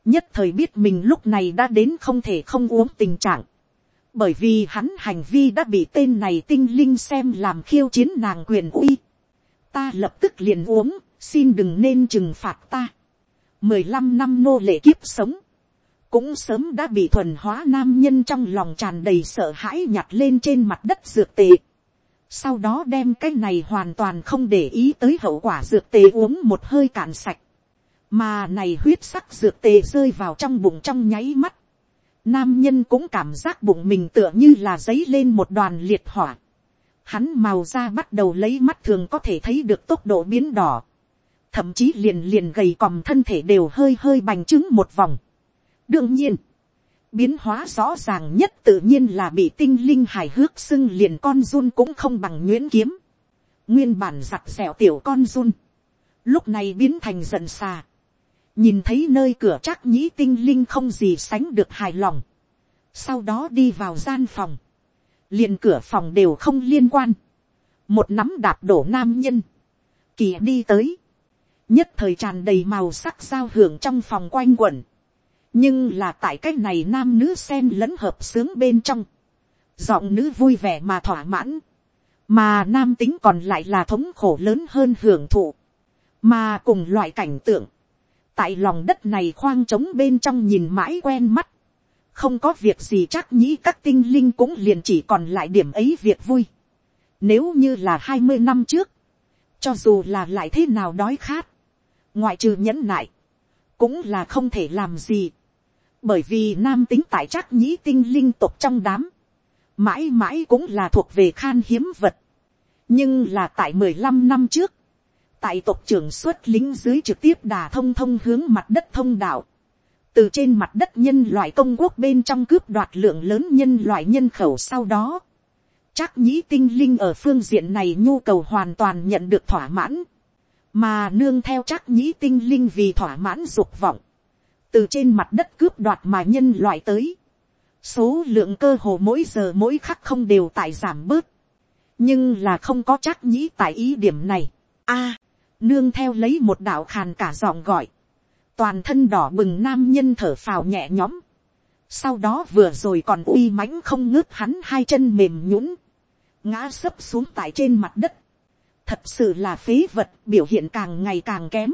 nhất thời biết mình lúc này đã đến không thể không uống tình trạng, bởi vì hắn hành vi đã bị tên này tinh linh xem làm khiêu chiến nàng quyền uy. ta lập tức liền uống, xin đừng nên trừng phạt ta. mười lăm năm nô lệ kiếp sống, cũng sớm đã bị thuần hóa nam nhân trong lòng tràn đầy sợ hãi nhặt lên trên mặt đất dược tề. sau đó đem cái này hoàn toàn không để ý tới hậu quả dược tề uống một hơi cạn sạch mà này huyết sắc dược tề rơi vào trong bụng trong nháy mắt, nam nhân cũng cảm giác bụng mình tựa như là giấy lên một đoàn liệt hỏa, hắn màu da bắt đầu lấy mắt thường có thể thấy được tốc độ biến đỏ, thậm chí liền liền gầy còm thân thể đều hơi hơi bành trướng một vòng đương nhiên, biến hóa rõ ràng nhất tự nhiên là bị tinh linh hài hước xưng liền con run cũng không bằng nguyễn kiếm, nguyên bản giặt dẻo tiểu con run, lúc này biến thành dần xà, nhìn thấy nơi cửa chắc nhĩ tinh linh không gì sánh được hài lòng, sau đó đi vào gian phòng, liền cửa phòng đều không liên quan, một nắm đạp đổ nam nhân, kỳ đi tới, nhất thời tràn đầy màu sắc giao hưởng trong phòng quanh quẩn, nhưng là tại cái này nam nữ sen lẫn hợp sướng bên trong, giọng nữ vui vẻ mà thỏa mãn, mà nam tính còn lại là thống khổ lớn hơn hưởng thụ, mà cùng loại cảnh tượng, tại lòng đất này khoang trống bên trong nhìn mãi quen mắt, không có việc gì chắc nhĩ các tinh linh cũng liền chỉ còn lại điểm ấy việc vui. Nếu như là hai mươi năm trước, cho dù là lại thế nào đói khát, ngoại trừ nhẫn nại, cũng là không thể làm gì. Bởi vì nam tính tại chắc nhĩ tinh linh tộc trong đám, mãi mãi cũng là thuộc về khan hiếm vật. Nhưng là tại mười lăm năm trước, tại tộc trưởng xuất lính dưới trực tiếp đà thông thông hướng mặt đất thông đạo, từ trên mặt đất nhân loại công quốc bên trong cướp đoạt lượng lớn nhân loại nhân khẩu sau đó, chắc nhĩ tinh linh ở phương diện này nhu cầu hoàn toàn nhận được thỏa mãn, mà nương theo chắc nhĩ tinh linh vì thỏa mãn dục vọng, từ trên mặt đất cướp đoạt mà nhân loại tới, số lượng cơ hồ mỗi giờ mỗi khắc không đều tại giảm bớt, nhưng là không có chắc nhĩ tại ý điểm này. a, nương theo lấy một đạo khàn cả giọng gọi, toàn thân đỏ bừng nam nhân thở phào nhẹ nhõm, sau đó vừa rồi còn uy mãnh không ngớt hắn hai chân mềm nhũng, ngã sấp xuống tại trên mặt đất, thật sự là phế vật biểu hiện càng ngày càng kém,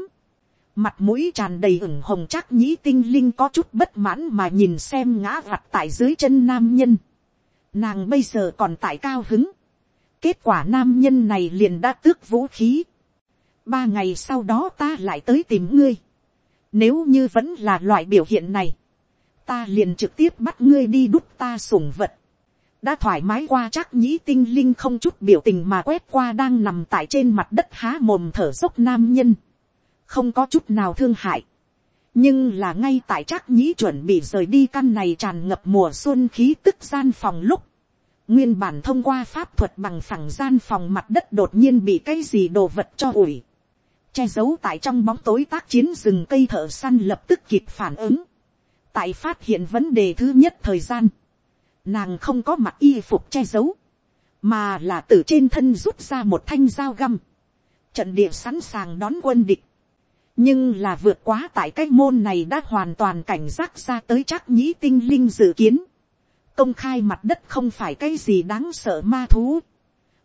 mặt mũi tràn đầy ửng hồng chắc nhĩ tinh linh có chút bất mãn mà nhìn xem ngã vặt tại dưới chân nam nhân, nàng bây giờ còn tại cao hứng, kết quả nam nhân này liền đã tước vũ khí, ba ngày sau đó ta lại tới tìm ngươi, nếu như vẫn là loại biểu hiện này, ta liền trực tiếp bắt ngươi đi đút ta sủng vật. đã thoải mái qua chắc nhĩ tinh linh không chút biểu tình mà quét qua đang nằm tại trên mặt đất há mồm thở dốc nam nhân không có chút nào thương hại. nhưng là ngay tại chắc nhĩ chuẩn bị rời đi căn này tràn ngập mùa xuân khí tức gian phòng lúc. nguyên bản thông qua pháp thuật bằng phẳng gian phòng mặt đất đột nhiên bị cái gì đồ vật cho ủi che giấu tại trong bóng tối tác chiến rừng cây thợ săn lập tức kịp phản ứng. tại phát hiện vấn đề thứ nhất thời gian, nàng không có mặc y phục che giấu, mà là từ trên thân rút ra một thanh dao găm, trận địa sẵn sàng đón quân địch nhưng là vượt quá tại cái môn này đã hoàn toàn cảnh giác ra tới chắc nhĩ tinh linh dự kiến. công khai mặt đất không phải cái gì đáng sợ ma thú,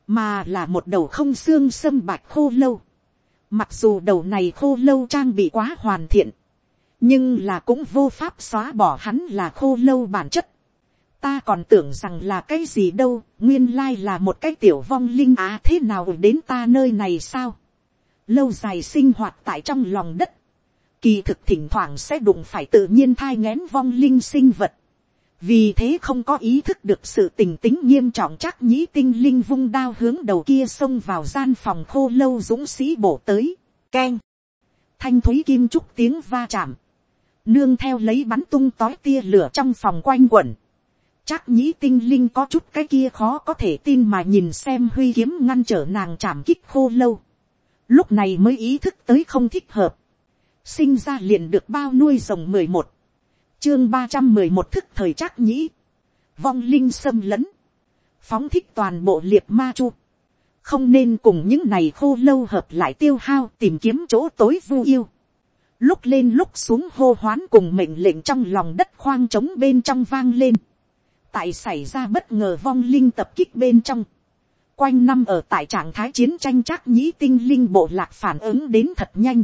mà là một đầu không xương sâm bạch khô lâu Mặc dù đầu này khô lâu trang bị quá hoàn thiện. Nhưng là cũng vô pháp xóa bỏ hắn là khô lâu bản chất. Ta còn tưởng rằng là cái gì đâu. Nguyên lai là một cái tiểu vong linh á thế nào đến ta nơi này sao. Lâu dài sinh hoạt tại trong lòng đất. Kỳ thực thỉnh thoảng sẽ đụng phải tự nhiên thai ngén vong linh sinh vật. Vì thế không có ý thức được sự tình tính nghiêm trọng chắc nhĩ tinh linh vung đao hướng đầu kia xông vào gian phòng khô lâu dũng sĩ bổ tới, keng, thanh thúy kim trúc tiếng va chạm, nương theo lấy bắn tung tói tia lửa trong phòng quanh quẩn, chắc nhĩ tinh linh có chút cái kia khó có thể tin mà nhìn xem huy kiếm ngăn trở nàng chạm kích khô lâu, lúc này mới ý thức tới không thích hợp, sinh ra liền được bao nuôi rồng mười một, chương ba trăm mười một thức thời trác nhĩ, vong linh xâm lấn, phóng thích toàn bộ liệt ma chu, không nên cùng những này khô lâu hợp lại tiêu hao tìm kiếm chỗ tối vu yêu, lúc lên lúc xuống hô hoán cùng mệnh lệnh trong lòng đất khoang trống bên trong vang lên, tại xảy ra bất ngờ vong linh tập kích bên trong, quanh năm ở tại trạng thái chiến tranh chắc nhĩ tinh linh bộ lạc phản ứng đến thật nhanh,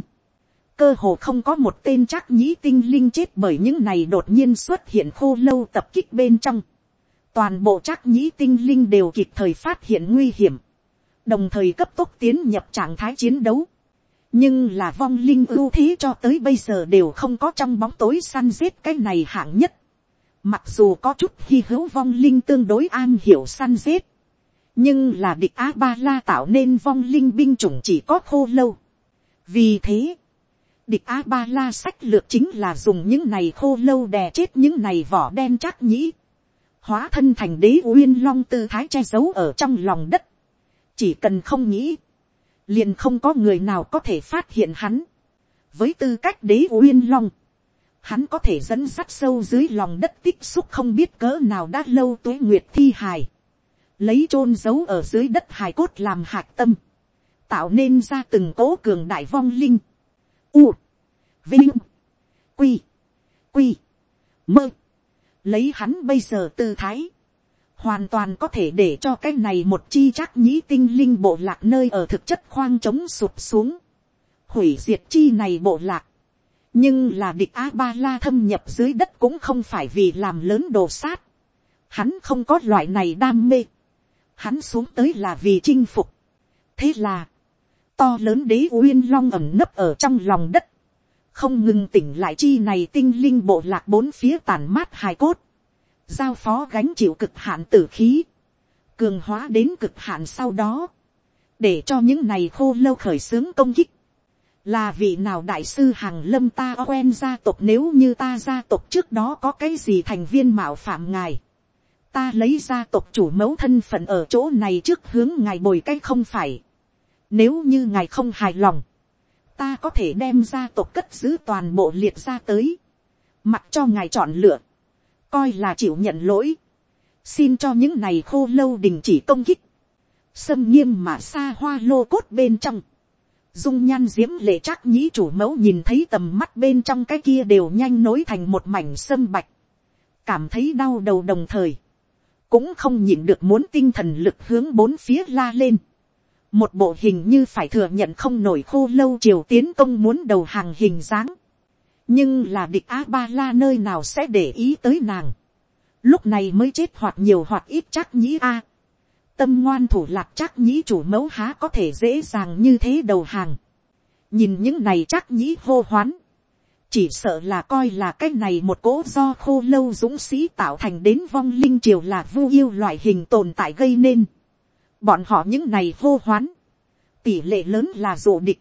cơ hồ không có một tên chắc nhĩ tinh linh chết bởi những này đột nhiên xuất hiện khô lâu tập kích bên trong. Toàn bộ chắc nhĩ tinh linh đều kịp thời phát hiện nguy hiểm. Đồng thời cấp tốc tiến nhập trạng thái chiến đấu. Nhưng là vong linh ưu thế cho tới bây giờ đều không có trong bóng tối săn giết cái này hạng nhất. Mặc dù có chút hy hữu vong linh tương đối an hiểu săn giết. Nhưng là địch A-ba-la tạo nên vong linh binh chủng chỉ có khô lâu. Vì thế, địch a ba la sách lược chính là dùng những này khô lâu đè chết những này vỏ đen chắc nhĩ. Hóa thân thành đế uyên long tư thái che giấu ở trong lòng đất. Chỉ cần không nghĩ. Liền không có người nào có thể phát hiện hắn. Với tư cách đế uyên long. Hắn có thể dẫn sắt sâu dưới lòng đất tích xúc không biết cỡ nào đã lâu tuế nguyệt thi hài. Lấy chôn giấu ở dưới đất hài cốt làm hạt tâm. Tạo nên ra từng cố cường đại vong linh. U, vinh, quy, quy, mơ, lấy hắn bây giờ tư thái, hoàn toàn có thể để cho cái này một chi chắc nhĩ tinh linh bộ lạc nơi ở thực chất khoang trống sụp xuống, hủy diệt chi này bộ lạc, nhưng là địch a ba la thâm nhập dưới đất cũng không phải vì làm lớn đồ sát, hắn không có loại này đam mê, hắn xuống tới là vì chinh phục, thế là, to lớn đế uyên long ẩm nấp ở trong lòng đất, không ngừng tỉnh lại chi này tinh linh bộ lạc bốn phía tàn mát hài cốt, giao phó gánh chịu cực hạn tử khí, cường hóa đến cực hạn sau đó, để cho những này khô lâu khởi xướng công kích, là vị nào đại sư hàng lâm ta quen gia tộc nếu như ta gia tộc trước đó có cái gì thành viên mạo phạm ngài, ta lấy ra tộc chủ mẫu thân phận ở chỗ này trước hướng ngài bồi cái không phải, nếu như ngài không hài lòng, ta có thể đem ra tộc cất giữ toàn bộ liệt ra tới, mặc cho ngài chọn lựa, coi là chịu nhận lỗi, xin cho những này khô lâu đình chỉ công kích, sâm nghiêm mà xa hoa lô cốt bên trong, dung nhan diễm lệ chắc nhĩ chủ mẫu nhìn thấy tầm mắt bên trong cái kia đều nhanh nối thành một mảnh sâm bạch, cảm thấy đau đầu đồng thời, cũng không nhịn được muốn tinh thần lực hướng bốn phía la lên, một bộ hình như phải thừa nhận không nổi khô lâu triều tiến công muốn đầu hàng hình dáng, nhưng là địch a ba la nơi nào sẽ để ý tới nàng, lúc này mới chết hoặc nhiều hoặc ít chắc nhĩ a, tâm ngoan thủ lạc chắc nhĩ chủ mẫu há có thể dễ dàng như thế đầu hàng, nhìn những này chắc nhĩ hô hoán, chỉ sợ là coi là cái này một cố do khô lâu dũng sĩ tạo thành đến vong linh triều là vu yêu loại hình tồn tại gây nên. Bọn họ những này hô hoán, tỷ lệ lớn là dụ địch,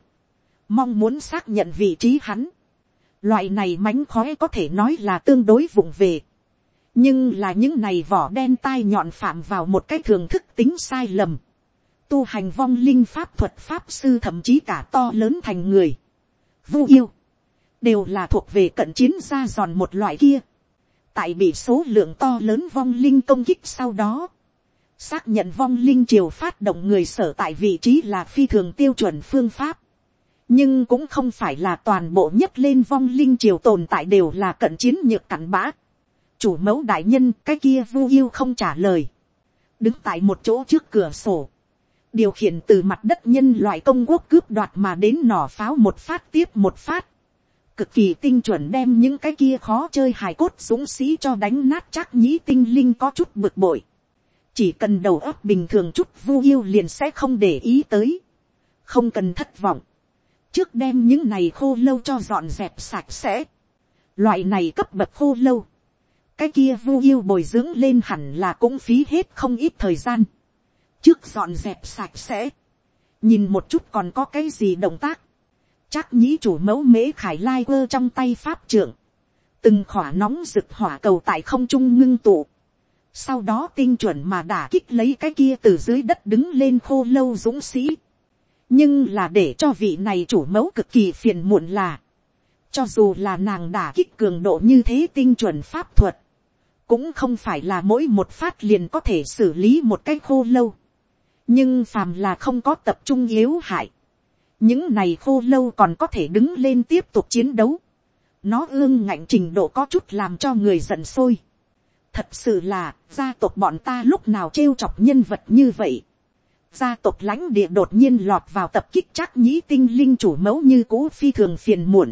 mong muốn xác nhận vị trí hắn. Loại này mánh khóe có thể nói là tương đối vụng về. Nhưng là những này vỏ đen tai nhọn phạm vào một cái thường thức tính sai lầm. Tu hành vong linh pháp thuật pháp sư thậm chí cả to lớn thành người. Vu yêu. Đều là thuộc về cận chiến ra giòn một loại kia. Tại bị số lượng to lớn vong linh công kích sau đó, xác nhận vong linh triều phát động người sở tại vị trí là phi thường tiêu chuẩn phương pháp nhưng cũng không phải là toàn bộ nhất lên vong linh triều tồn tại đều là cận chiến nhược cặn bã. chủ mẫu đại nhân, cái kia vu yêu không trả lời. đứng tại một chỗ trước cửa sổ. điều khiển từ mặt đất nhân loại công quốc cướp đoạt mà đến nỏ pháo một phát tiếp một phát cực kỳ tinh chuẩn đem những cái kia khó chơi hài cốt dũng sĩ cho đánh nát chắc nhĩ tinh linh có chút bực bội. chỉ cần đầu óc bình thường chút vu yêu liền sẽ không để ý tới. không cần thất vọng trước đem những này khô lâu cho dọn dẹp sạch sẽ. Loại này cấp bậc khô lâu. Cái kia vu yêu bồi dưỡng lên hẳn là cũng phí hết không ít thời gian. Trước dọn dẹp sạch sẽ. Nhìn một chút còn có cái gì động tác. Chắc nhĩ chủ mẫu mễ khải lai quơ trong tay pháp trưởng. Từng khỏa nóng rực hỏa cầu tại không trung ngưng tụ. Sau đó tinh chuẩn mà đả kích lấy cái kia từ dưới đất đứng lên khô lâu dũng sĩ nhưng là để cho vị này chủ mẫu cực kỳ phiền muộn là, cho dù là nàng đả kích cường độ như thế tinh chuẩn pháp thuật, cũng không phải là mỗi một phát liền có thể xử lý một cái khô lâu, nhưng phàm là không có tập trung yếu hại, những này khô lâu còn có thể đứng lên tiếp tục chiến đấu, nó ương ngạnh trình độ có chút làm cho người giận sôi. thật sự là gia tộc bọn ta lúc nào trêu chọc nhân vật như vậy gia tộc lãnh địa đột nhiên lọt vào tập kích chắc nhĩ tinh linh chủ mẫu như cũ phi thường phiền muộn.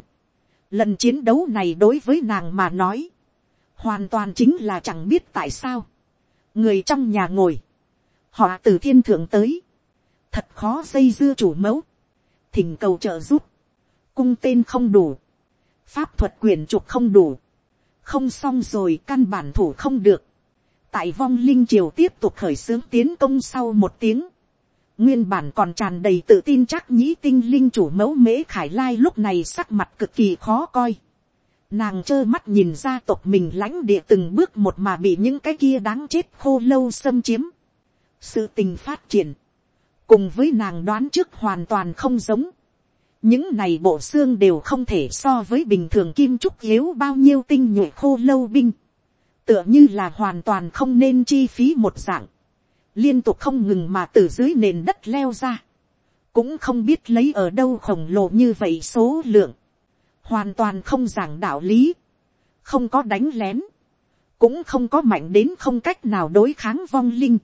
Lần chiến đấu này đối với nàng mà nói, hoàn toàn chính là chẳng biết tại sao. Người trong nhà ngồi, họ từ thiên thượng tới, thật khó dây dưa chủ mẫu, thỉnh cầu trợ giúp, cung tên không đủ, pháp thuật quyền trục không đủ, không xong rồi căn bản thủ không được. tại vong linh triều tiếp tục khởi xướng tiến công sau một tiếng, Nguyên bản còn tràn đầy tự tin chắc nhĩ tinh linh chủ mẫu mễ khải lai lúc này sắc mặt cực kỳ khó coi. Nàng trơ mắt nhìn ra tộc mình lãnh địa từng bước một mà bị những cái kia đáng chết khô lâu xâm chiếm. Sự tình phát triển. Cùng với nàng đoán trước hoàn toàn không giống. Những này bộ xương đều không thể so với bình thường kim trúc yếu bao nhiêu tinh nhuệ khô lâu binh. Tựa như là hoàn toàn không nên chi phí một dạng. Liên tục không ngừng mà từ dưới nền đất leo ra, cũng không biết lấy ở đâu khổng lồ như vậy số lượng, hoàn toàn không giảng đạo lý, không có đánh lén, cũng không có mạnh đến không cách nào đối kháng vong linh,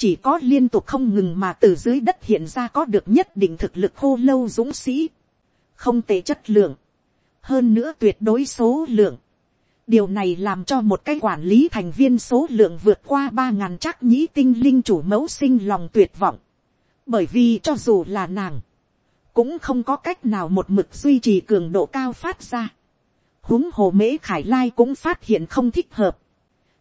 chỉ có liên tục không ngừng mà từ dưới đất hiện ra có được nhất định thực lực khô lâu dũng sĩ, không tệ chất lượng, hơn nữa tuyệt đối số lượng. điều này làm cho một cái quản lý thành viên số lượng vượt qua ba ngàn chắc nhĩ tinh linh chủ mẫu sinh lòng tuyệt vọng. bởi vì cho dù là nàng, cũng không có cách nào một mực duy trì cường độ cao phát ra. huống hồ mễ khải lai cũng phát hiện không thích hợp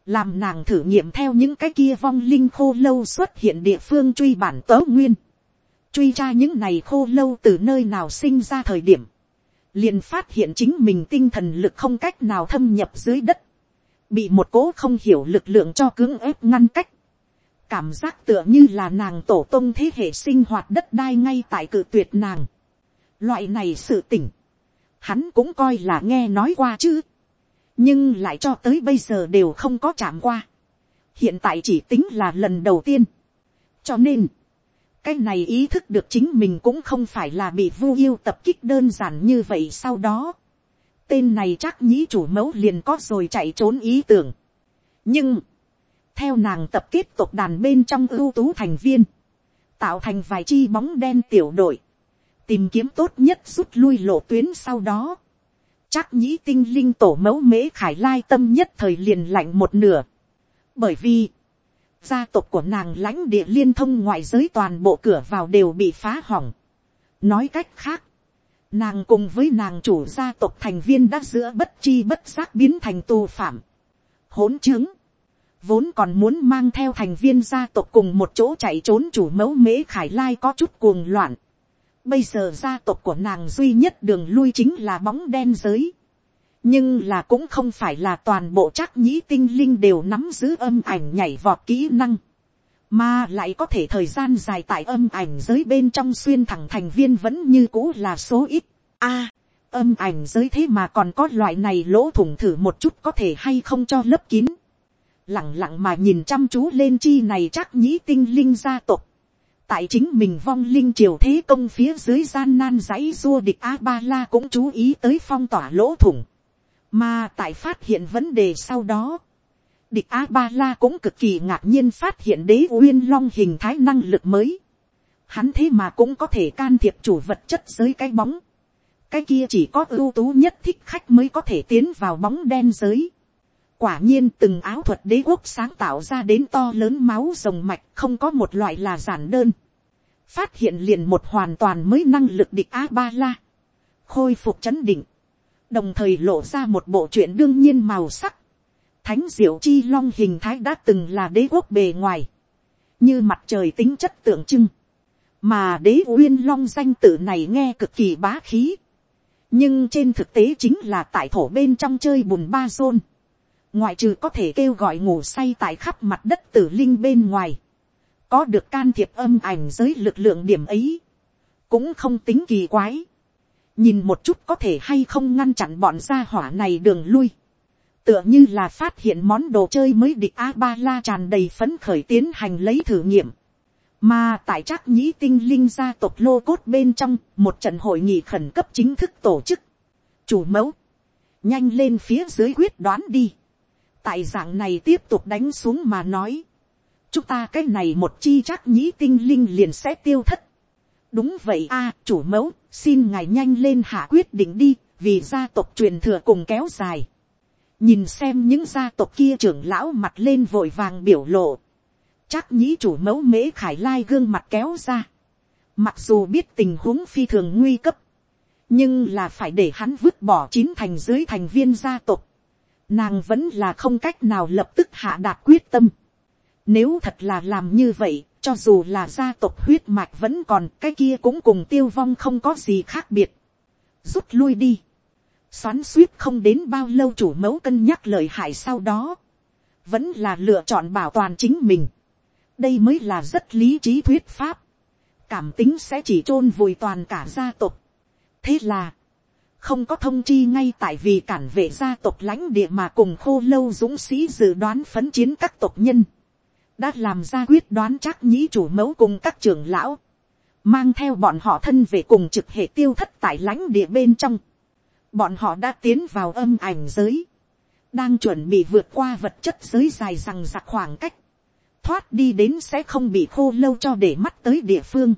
làm nàng thử nghiệm theo những cái kia vong linh khô lâu xuất hiện địa phương truy bản tớ nguyên. truy tra những này khô lâu từ nơi nào sinh ra thời điểm. liền phát hiện chính mình tinh thần lực không cách nào thâm nhập dưới đất. bị một cố không hiểu lực lượng cho cưỡng ép ngăn cách cảm giác tựa như là nàng tổ tông thế hệ sinh hoạt đất đai ngay tại cự tuyệt nàng. Loại này sự tỉnh, hắn cũng coi là nghe nói qua chứ, nhưng lại cho tới bây giờ đều không có chạm qua. hiện tại chỉ tính là lần đầu tiên. cho nên, cái này ý thức được chính mình cũng không phải là bị vu yêu tập kích đơn giản như vậy sau đó. tên này chắc nhĩ chủ mẫu liền có rồi chạy trốn ý tưởng. nhưng, theo nàng tập kết tộc đàn bên trong ưu tú thành viên, tạo thành vài chi bóng đen tiểu đội, tìm kiếm tốt nhất rút lui lộ tuyến sau đó, chắc nhĩ tinh linh tổ mẫu mễ khải lai tâm nhất thời liền lạnh một nửa, bởi vì, gia tộc của nàng lãnh địa liên thông ngoại giới toàn bộ cửa vào đều bị phá hỏng. nói cách khác, nàng cùng với nàng chủ gia tộc thành viên đã giữa bất chi bất giác biến thành tù phạm. hỗn chứng, vốn còn muốn mang theo thành viên gia tộc cùng một chỗ chạy trốn chủ mẫu mễ khải lai có chút cuồng loạn. Bây giờ gia tộc của nàng duy nhất đường lui chính là bóng đen giới. Nhưng là cũng không phải là toàn bộ chắc nhĩ tinh linh đều nắm giữ âm ảnh nhảy vọt kỹ năng. Mà lại có thể thời gian dài tại âm ảnh giới bên trong xuyên thẳng thành viên vẫn như cũ là số ít. a, âm ảnh giới thế mà còn có loại này lỗ thủng thử một chút có thể hay không cho lấp kín lẳng lặng mà nhìn chăm chú lên chi này chắc nhĩ tinh linh gia tộc tại chính mình vong linh triều thế công phía dưới gian nan dãy dua địch a ba la cũng chú ý tới phong tỏa lỗ thủng. mà tại phát hiện vấn đề sau đó, địch a ba la cũng cực kỳ ngạc nhiên phát hiện đế uyên long hình thái năng lực mới. hắn thế mà cũng có thể can thiệp chủ vật chất giới cái bóng. cái kia chỉ có ưu tú nhất thích khách mới có thể tiến vào bóng đen giới Quả nhiên từng áo thuật đế quốc sáng tạo ra đến to lớn máu rồng mạch không có một loại là giản đơn. Phát hiện liền một hoàn toàn mới năng lực địch A-ba-la. Khôi phục chấn định. Đồng thời lộ ra một bộ truyện đương nhiên màu sắc. Thánh diệu chi long hình thái đã từng là đế quốc bề ngoài. Như mặt trời tính chất tượng trưng. Mà đế uyên long danh tự này nghe cực kỳ bá khí. Nhưng trên thực tế chính là tại thổ bên trong chơi bùn ba rôn ngoại trừ có thể kêu gọi ngủ say tại khắp mặt đất tử linh bên ngoài, có được can thiệp âm ảnh giới lực lượng điểm ấy, cũng không tính kỳ quái, nhìn một chút có thể hay không ngăn chặn bọn gia hỏa này đường lui, tựa như là phát hiện món đồ chơi mới địch a ba la tràn đầy phấn khởi tiến hành lấy thử nghiệm, mà tại trác nhĩ tinh linh gia tộc lô cốt bên trong một trận hội nghị khẩn cấp chính thức tổ chức, chủ mẫu, nhanh lên phía dưới quyết đoán đi, tại dạng này tiếp tục đánh xuống mà nói, chúng ta cái này một chi chắc nhĩ tinh linh liền sẽ tiêu thất. đúng vậy a, chủ mẫu, xin ngài nhanh lên hạ quyết định đi, vì gia tộc truyền thừa cùng kéo dài. nhìn xem những gia tộc kia trưởng lão mặt lên vội vàng biểu lộ. chắc nhĩ chủ mẫu mễ khải lai gương mặt kéo ra. mặc dù biết tình huống phi thường nguy cấp, nhưng là phải để hắn vứt bỏ chín thành dưới thành viên gia tộc nàng vẫn là không cách nào lập tức hạ đạt quyết tâm. Nếu thật là làm như vậy, cho dù là gia tộc huyết mạch vẫn còn cái kia cũng cùng tiêu vong không có gì khác biệt. Rút lui đi. Xoắn suýt không đến bao lâu chủ mẫu cân nhắc lời hại sau đó. Vẫn là lựa chọn bảo toàn chính mình. Đây mới là rất lý trí thuyết pháp. Cảm tính sẽ chỉ chôn vùi toàn cả gia tộc. Thế là không có thông chi ngay tại vì cản vệ gia tộc lãnh địa mà cùng khô lâu dũng sĩ dự đoán phấn chiến các tộc nhân, đã làm ra quyết đoán chắc nhĩ chủ mẫu cùng các trưởng lão, mang theo bọn họ thân về cùng trực hệ tiêu thất tại lãnh địa bên trong, bọn họ đã tiến vào âm ảnh giới, đang chuẩn bị vượt qua vật chất giới dài rằng giặc khoảng cách, thoát đi đến sẽ không bị khô lâu cho để mắt tới địa phương,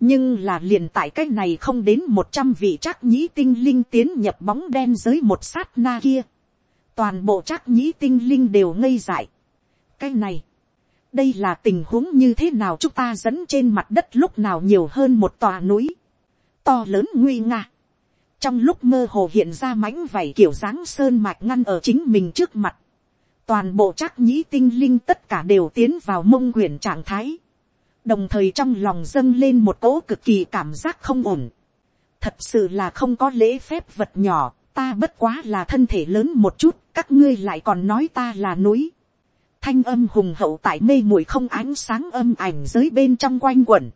nhưng là liền tại cái này không đến một trăm vị trác nhĩ tinh linh tiến nhập bóng đen dưới một sát na kia, toàn bộ trác nhĩ tinh linh đều ngây dại. cái này, đây là tình huống như thế nào chúng ta dẫn trên mặt đất lúc nào nhiều hơn một tòa núi, to lớn nguy nga, trong lúc mơ hồ hiện ra mãnh vảy kiểu dáng sơn mạch ngăn ở chính mình trước mặt, toàn bộ trác nhĩ tinh linh tất cả đều tiến vào mông quyển trạng thái, đồng thời trong lòng dâng lên một cỗ cực kỳ cảm giác không ổn. thật sự là không có lễ phép vật nhỏ, ta bất quá là thân thể lớn một chút, các ngươi lại còn nói ta là núi. thanh âm hùng hậu tại mê muội không ánh sáng âm ảnh giới bên trong quanh quẩn.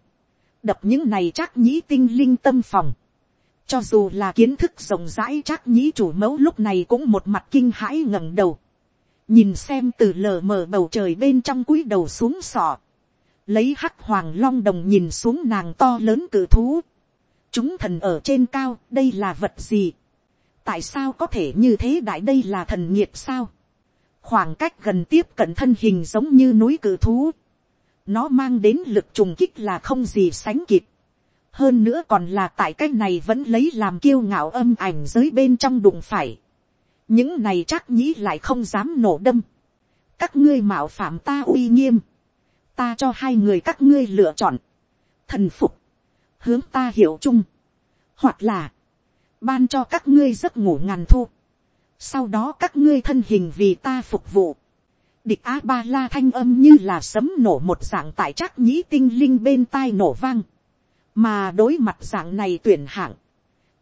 đập những này chắc nhĩ tinh linh tâm phòng. cho dù là kiến thức rộng rãi chắc nhĩ chủ mẫu lúc này cũng một mặt kinh hãi ngẩng đầu. nhìn xem từ lờ mờ bầu trời bên trong cúi đầu xuống sọ lấy hắc hoàng long đồng nhìn xuống nàng to lớn cử thú. chúng thần ở trên cao, đây là vật gì. tại sao có thể như thế đại đây là thần nhiệt sao. khoảng cách gần tiếp cận thân hình giống như núi cử thú. nó mang đến lực trùng kích là không gì sánh kịp. hơn nữa còn là tại cái này vẫn lấy làm kiêu ngạo âm ảnh giới bên trong đụng phải. những này chắc nhĩ lại không dám nổ đâm. các ngươi mạo phạm ta uy nghiêm ta cho hai người các ngươi lựa chọn, thần phục, hướng ta hiểu chung, hoặc là, ban cho các ngươi giấc ngủ ngàn thu, sau đó các ngươi thân hình vì ta phục vụ, địch a ba la thanh âm như là sấm nổ một dạng tại trác nhĩ tinh linh bên tai nổ vang, mà đối mặt dạng này tuyển hạng,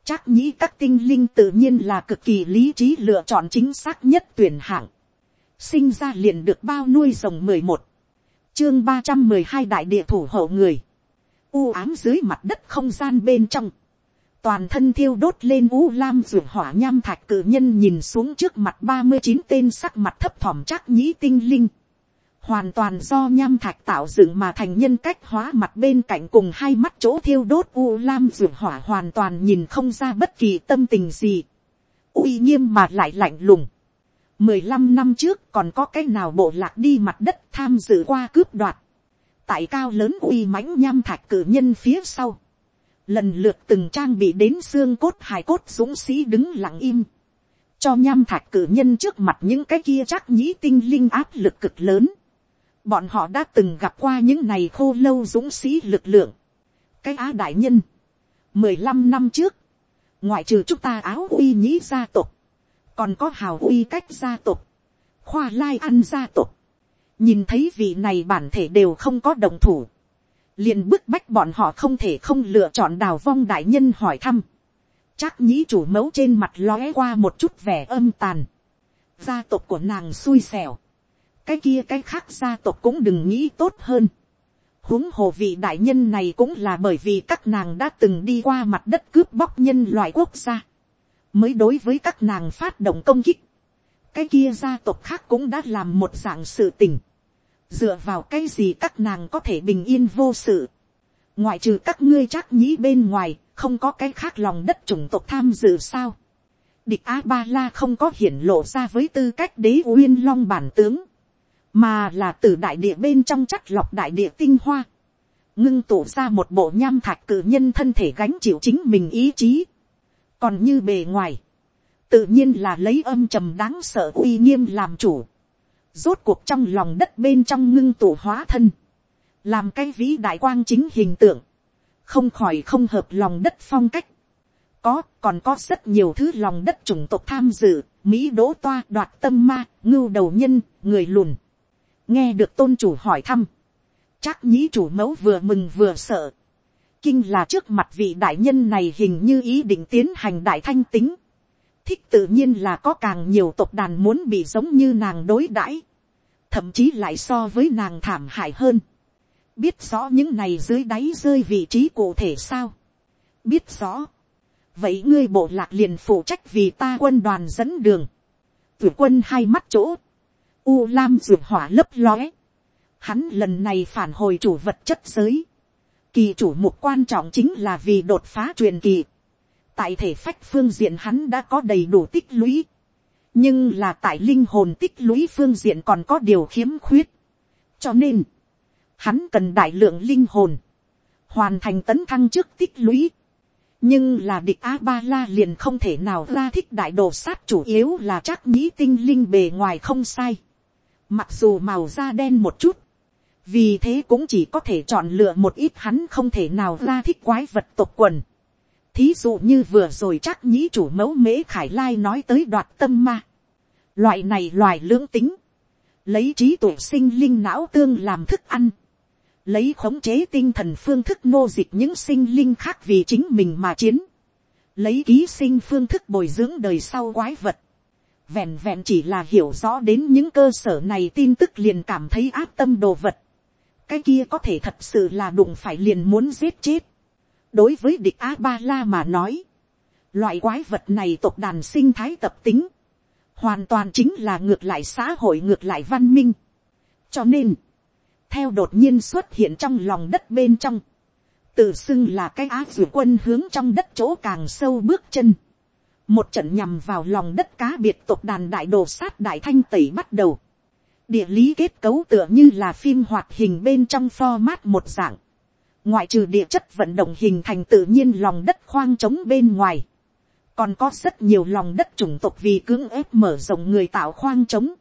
trác nhĩ các tinh linh tự nhiên là cực kỳ lý trí lựa chọn chính xác nhất tuyển hạng, sinh ra liền được bao nuôi rồng mười một, chương ba trăm mười hai đại địa thủ hộ người, u ám dưới mặt đất không gian bên trong, toàn thân thiêu đốt lên u lam ruột hỏa nham thạch cử nhân nhìn xuống trước mặt ba mươi chín tên sắc mặt thấp thỏm chắc nhĩ tinh linh, hoàn toàn do nham thạch tạo dựng mà thành nhân cách hóa mặt bên cạnh cùng hai mắt chỗ thiêu đốt u lam ruột hỏa hoàn toàn nhìn không ra bất kỳ tâm tình gì, uy nghiêm mà lại lạnh lùng, mười lăm năm trước còn có cái nào bộ lạc đi mặt đất tham dự qua cướp đoạt. Tại cao lớn uy mãnh nham thạch cử nhân phía sau. Lần lượt từng trang bị đến xương cốt hài cốt dũng sĩ đứng lặng im. Cho nham thạch cử nhân trước mặt những cái kia chắc nhĩ tinh linh áp lực cực lớn. Bọn họ đã từng gặp qua những này khô lâu dũng sĩ lực lượng. Cái á đại nhân. mười lăm năm trước. Ngoại trừ chúng ta áo uy nhĩ gia tộc còn có hào uy cách gia tộc, khoa lai ăn gia tộc, nhìn thấy vị này bản thể đều không có đồng thủ, liền bức bách bọn họ không thể không lựa chọn đào vong đại nhân hỏi thăm, chắc nhĩ chủ mẫu trên mặt lóe qua một chút vẻ âm tàn, gia tộc của nàng xui xẻo, cái kia cái khác gia tộc cũng đừng nghĩ tốt hơn, huống hồ vị đại nhân này cũng là bởi vì các nàng đã từng đi qua mặt đất cướp bóc nhân loại quốc gia mới đối với các nàng phát động công kích, cái kia gia tộc khác cũng đã làm một dạng sự tình, dựa vào cái gì các nàng có thể bình yên vô sự, ngoại trừ các ngươi chắc nhĩ bên ngoài, không có cái khác lòng đất chủng tộc tham dự sao. địch a ba la không có hiển lộ ra với tư cách đế uyên long bản tướng, mà là từ đại địa bên trong chắc lọc đại địa tinh hoa, ngưng tụ ra một bộ nham thạch cử nhân thân thể gánh chịu chính mình ý chí, còn như bề ngoài, tự nhiên là lấy âm trầm đáng sợ uy nghiêm làm chủ, rốt cuộc trong lòng đất bên trong ngưng tụ hóa thân, làm cái vĩ đại quang chính hình tượng, không khỏi không hợp lòng đất phong cách. có, còn có rất nhiều thứ lòng đất chủng tộc tham dự, mỹ đỗ toa đoạt tâm ma, ngưu đầu nhân, người lùn. nghe được tôn chủ hỏi thăm, chắc nhĩ chủ mẫu vừa mừng vừa sợ, kinh là trước mặt vị đại nhân này hình như ý định tiến hành đại thanh tính. thích tự nhiên là có càng nhiều tộc đàn muốn bị giống như nàng đối đãi. thậm chí lại so với nàng thảm hại hơn. biết rõ những này dưới đáy rơi vị trí cụ thể sao. biết rõ. vậy ngươi bộ lạc liền phụ trách vì ta quân đoàn dẫn đường. tuyển quân hai mắt chỗ. u lam dược hỏa lấp lóe. hắn lần này phản hồi chủ vật chất giới Kỳ chủ mục quan trọng chính là vì đột phá truyền kỳ. Tại thể phách phương diện hắn đã có đầy đủ tích lũy. Nhưng là tại linh hồn tích lũy phương diện còn có điều khiếm khuyết. Cho nên, hắn cần đại lượng linh hồn. hoàn thành tấn thăng trước tích lũy. nhưng là địch a ba la liền không thể nào ra thích đại đồ sát chủ yếu là chắc nhĩ tinh linh bề ngoài không sai. mặc dù màu da đen một chút, vì thế cũng chỉ có thể chọn lựa một ít hắn không thể nào ra thích quái vật tộc quần. thí dụ như vừa rồi chắc nhĩ chủ mẫu mễ khải lai nói tới đoạt tâm ma. loại này loài lưỡng tính, lấy trí tuệ sinh linh não tương làm thức ăn, lấy khống chế tinh thần phương thức nô dịch những sinh linh khác vì chính mình mà chiến, lấy ký sinh phương thức bồi dưỡng đời sau quái vật, vẹn vẹn chỉ là hiểu rõ đến những cơ sở này tin tức liền cảm thấy áp tâm đồ vật, cái kia có thể thật sự là đụng phải liền muốn giết chết. đối với địch a ba la mà nói, loại quái vật này tộc đàn sinh thái tập tính, hoàn toàn chính là ngược lại xã hội ngược lại văn minh. cho nên, theo đột nhiên xuất hiện trong lòng đất bên trong, tự xưng là cái á d quân hướng trong đất chỗ càng sâu bước chân, một trận nhằm vào lòng đất cá biệt tộc đàn đại đồ sát đại thanh tẩy bắt đầu, địa lý kết cấu tựa như là phim hoạt hình bên trong format một dạng, ngoại trừ địa chất vận động hình thành tự nhiên lòng đất khoang trống bên ngoài, còn có rất nhiều lòng đất chủng tộc vì cưỡng ép mở rộng người tạo khoang trống,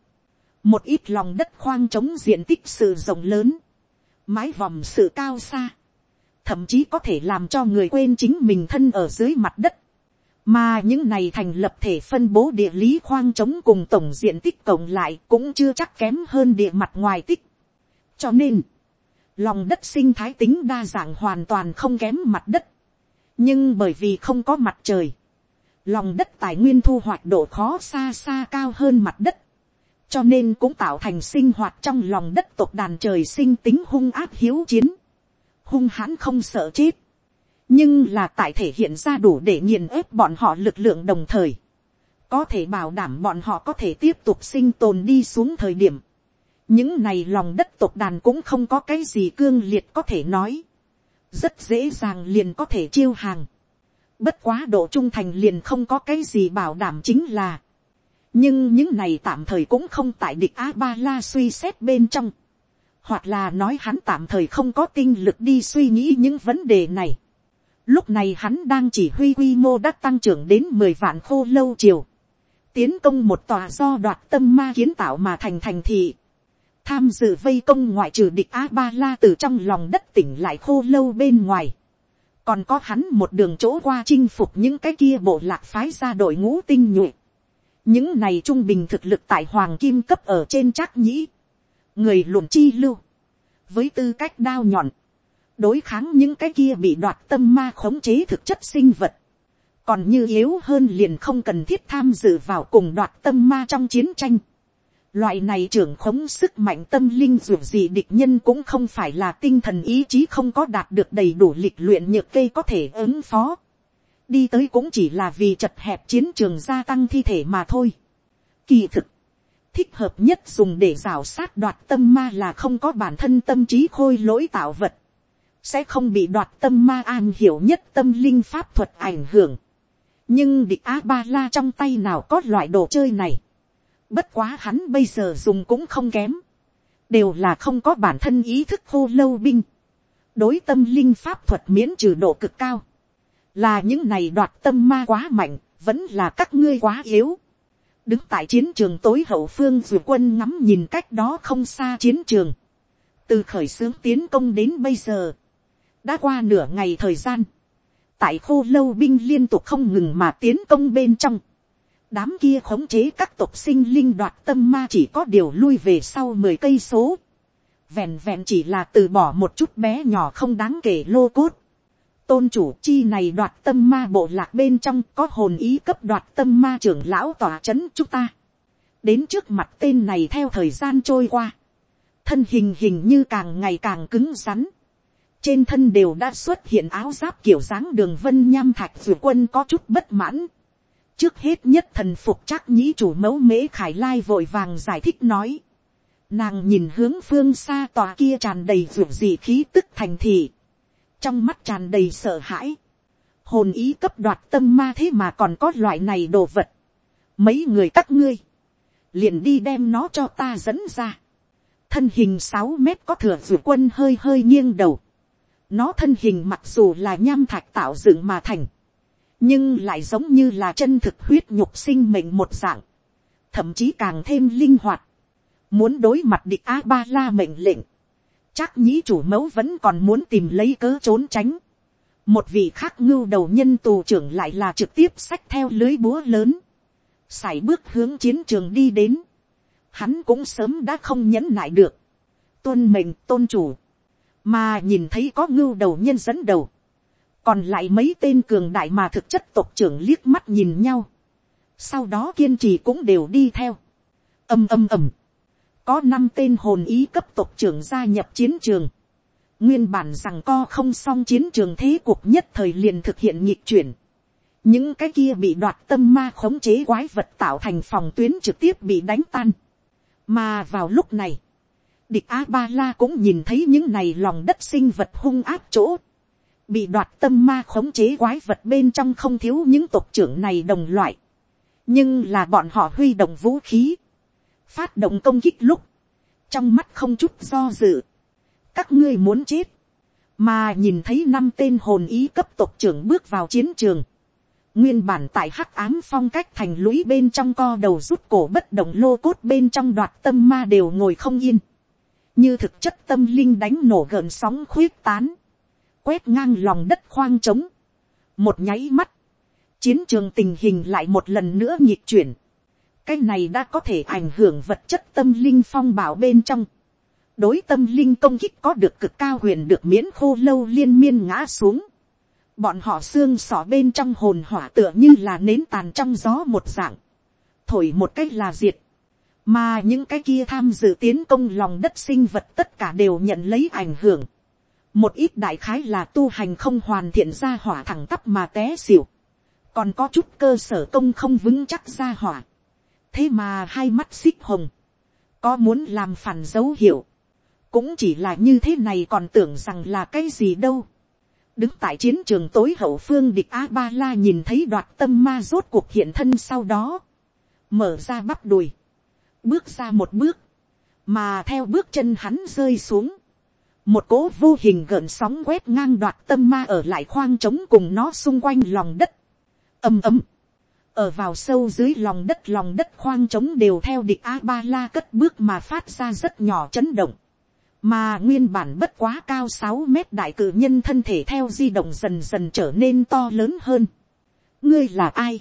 một ít lòng đất khoang trống diện tích sự rộng lớn, mái vòm sự cao xa, thậm chí có thể làm cho người quên chính mình thân ở dưới mặt đất, mà những này thành lập thể phân bố địa lý khoang trống cùng tổng diện tích cộng lại cũng chưa chắc kém hơn địa mặt ngoài tích. cho nên, lòng đất sinh thái tính đa dạng hoàn toàn không kém mặt đất, nhưng bởi vì không có mặt trời, lòng đất tài nguyên thu hoạch độ khó xa xa cao hơn mặt đất, cho nên cũng tạo thành sinh hoạt trong lòng đất tộc đàn trời sinh tính hung áp hiếu chiến, hung hãn không sợ chết, nhưng là tại thể hiện ra đủ để nghiền ép bọn họ lực lượng đồng thời, có thể bảo đảm bọn họ có thể tiếp tục sinh tồn đi xuống thời điểm, những này lòng đất tộc đàn cũng không có cái gì cương liệt có thể nói, rất dễ dàng liền có thể chiêu hàng, bất quá độ trung thành liền không có cái gì bảo đảm chính là, nhưng những này tạm thời cũng không tại địch a ba la suy xét bên trong, hoặc là nói hắn tạm thời không có tinh lực đi suy nghĩ những vấn đề này. Lúc này hắn đang chỉ huy quy mô đã tăng trưởng đến mười vạn khô lâu chiều. Tiến công một tòa do đoạt tâm ma kiến tạo mà thành thành thị. Tham dự vây công ngoại trừ địch A-ba-la từ trong lòng đất tỉnh lại khô lâu bên ngoài. Còn có hắn một đường chỗ qua chinh phục những cái kia bộ lạc phái ra đội ngũ tinh nhuệ. Những này trung bình thực lực tại hoàng kim cấp ở trên trác nhĩ. Người luồn chi lưu. Với tư cách đao nhọn đối kháng những cái kia bị đoạt tâm ma khống chế thực chất sinh vật. còn như yếu hơn liền không cần thiết tham dự vào cùng đoạt tâm ma trong chiến tranh. loại này trưởng khống sức mạnh tâm linh dù gì địch nhân cũng không phải là tinh thần ý chí không có đạt được đầy đủ lịch luyện nhược cây có thể ứng phó. đi tới cũng chỉ là vì chật hẹp chiến trường gia tăng thi thể mà thôi. kỳ thực, thích hợp nhất dùng để rào sát đoạt tâm ma là không có bản thân tâm trí khôi lỗi tạo vật sẽ không bị đoạt tâm ma an hiểu nhất tâm linh pháp thuật ảnh hưởng. nhưng địch a ba la trong tay nào có loại đồ chơi này. bất quá hắn bây giờ dùng cũng không kém. đều là không có bản thân ý thức khô lâu binh. đối tâm linh pháp thuật miễn trừ độ cực cao. là những này đoạt tâm ma quá mạnh, vẫn là các ngươi quá yếu. đứng tại chiến trường tối hậu phương dù quân ngắm nhìn cách đó không xa chiến trường. từ khởi xướng tiến công đến bây giờ đã qua nửa ngày thời gian, tại khô lâu binh liên tục không ngừng mà tiến công bên trong, đám kia khống chế các tộc sinh linh đoạt tâm ma chỉ có điều lui về sau mười cây số, vẹn vẹn chỉ là từ bỏ một chút bé nhỏ không đáng kể lô cốt. tôn chủ chi này đoạt tâm ma bộ lạc bên trong có hồn ý cấp đoạt tâm ma trưởng lão tòa c h ấ n chúng ta. đến trước mặt tên này theo thời gian trôi qua, thân hình hình như càng ngày càng cứng rắn, trên thân đều đã xuất hiện áo giáp kiểu dáng đường vân nham thạch dù quân có chút bất mãn. trước hết nhất thần phục chắc nhĩ chủ mẫu mễ khải lai vội vàng giải thích nói. nàng nhìn hướng phương xa tòa kia tràn đầy dù gì khí tức thành thị. trong mắt tràn đầy sợ hãi. hồn ý cấp đoạt tâm ma thế mà còn có loại này đồ vật. mấy người các ngươi, liền đi đem nó cho ta dẫn ra. thân hình sáu mét có thừa dù quân hơi hơi nghiêng đầu nó thân hình mặc dù là nham thạch tạo dựng mà thành. Nhưng lại giống như là chân thực huyết nhục sinh mệnh một dạng. Thậm chí càng thêm linh hoạt. Muốn đối mặt địch A-ba-la mệnh lệnh. Chắc nhĩ chủ mẫu vẫn còn muốn tìm lấy cớ trốn tránh. Một vị khác ngưu đầu nhân tù trưởng lại là trực tiếp xách theo lưới búa lớn. Sải bước hướng chiến trường đi đến. Hắn cũng sớm đã không nhẫn nại được. Tuân mệnh tôn chủ mà nhìn thấy có ngưu đầu nhân dẫn đầu, còn lại mấy tên cường đại mà thực chất tộc trưởng liếc mắt nhìn nhau, sau đó kiên trì cũng đều đi theo, ầm ầm ầm, có năm tên hồn ý cấp tộc trưởng gia nhập chiến trường, nguyên bản rằng co không xong chiến trường thế cuộc nhất thời liền thực hiện nhịp chuyển, những cái kia bị đoạt tâm ma khống chế quái vật tạo thành phòng tuyến trực tiếp bị đánh tan, mà vào lúc này, địch a ba la cũng nhìn thấy những này lòng đất sinh vật hung áp chỗ, bị đoạt tâm ma khống chế quái vật bên trong không thiếu những tộc trưởng này đồng loại, nhưng là bọn họ huy động vũ khí, phát động công kích lúc, trong mắt không chút do dự, các ngươi muốn chết, mà nhìn thấy năm tên hồn ý cấp tộc trưởng bước vào chiến trường, nguyên bản tại hắc ám phong cách thành lũy bên trong co đầu rút cổ bất động lô cốt bên trong đoạt tâm ma đều ngồi không yên, như thực chất tâm linh đánh nổ gợn sóng khuyết tán, quét ngang lòng đất khoang trống, một nháy mắt, chiến trường tình hình lại một lần nữa nhịp chuyển, cái này đã có thể ảnh hưởng vật chất tâm linh phong bảo bên trong, đối tâm linh công kích có được cực cao huyền được miễn khô lâu liên miên ngã xuống, bọn họ xương sỏ bên trong hồn hỏa tựa như là nến tàn trong gió một dạng, thổi một cách là diệt, mà những cái kia tham dự tiến công lòng đất sinh vật tất cả đều nhận lấy ảnh hưởng. một ít đại khái là tu hành không hoàn thiện ra hỏa thẳng tắp mà té xỉu. còn có chút cơ sở công không vững chắc ra hỏa. thế mà hai mắt xích hồng. có muốn làm phản dấu hiệu. cũng chỉ là như thế này còn tưởng rằng là cái gì đâu. đứng tại chiến trường tối hậu phương địch a ba la nhìn thấy đoạt tâm ma rốt cuộc hiện thân sau đó. mở ra bắp đùi bước ra một bước, mà theo bước chân hắn rơi xuống, một cố vô hình gợn sóng quét ngang đoạt tâm ma ở lại khoang trống cùng nó xung quanh lòng đất, ầm ầm, ở vào sâu dưới lòng đất lòng đất khoang trống đều theo địch a ba la cất bước mà phát ra rất nhỏ chấn động, mà nguyên bản bất quá cao sáu mét đại cử nhân thân thể theo di động dần dần trở nên to lớn hơn. ngươi là ai,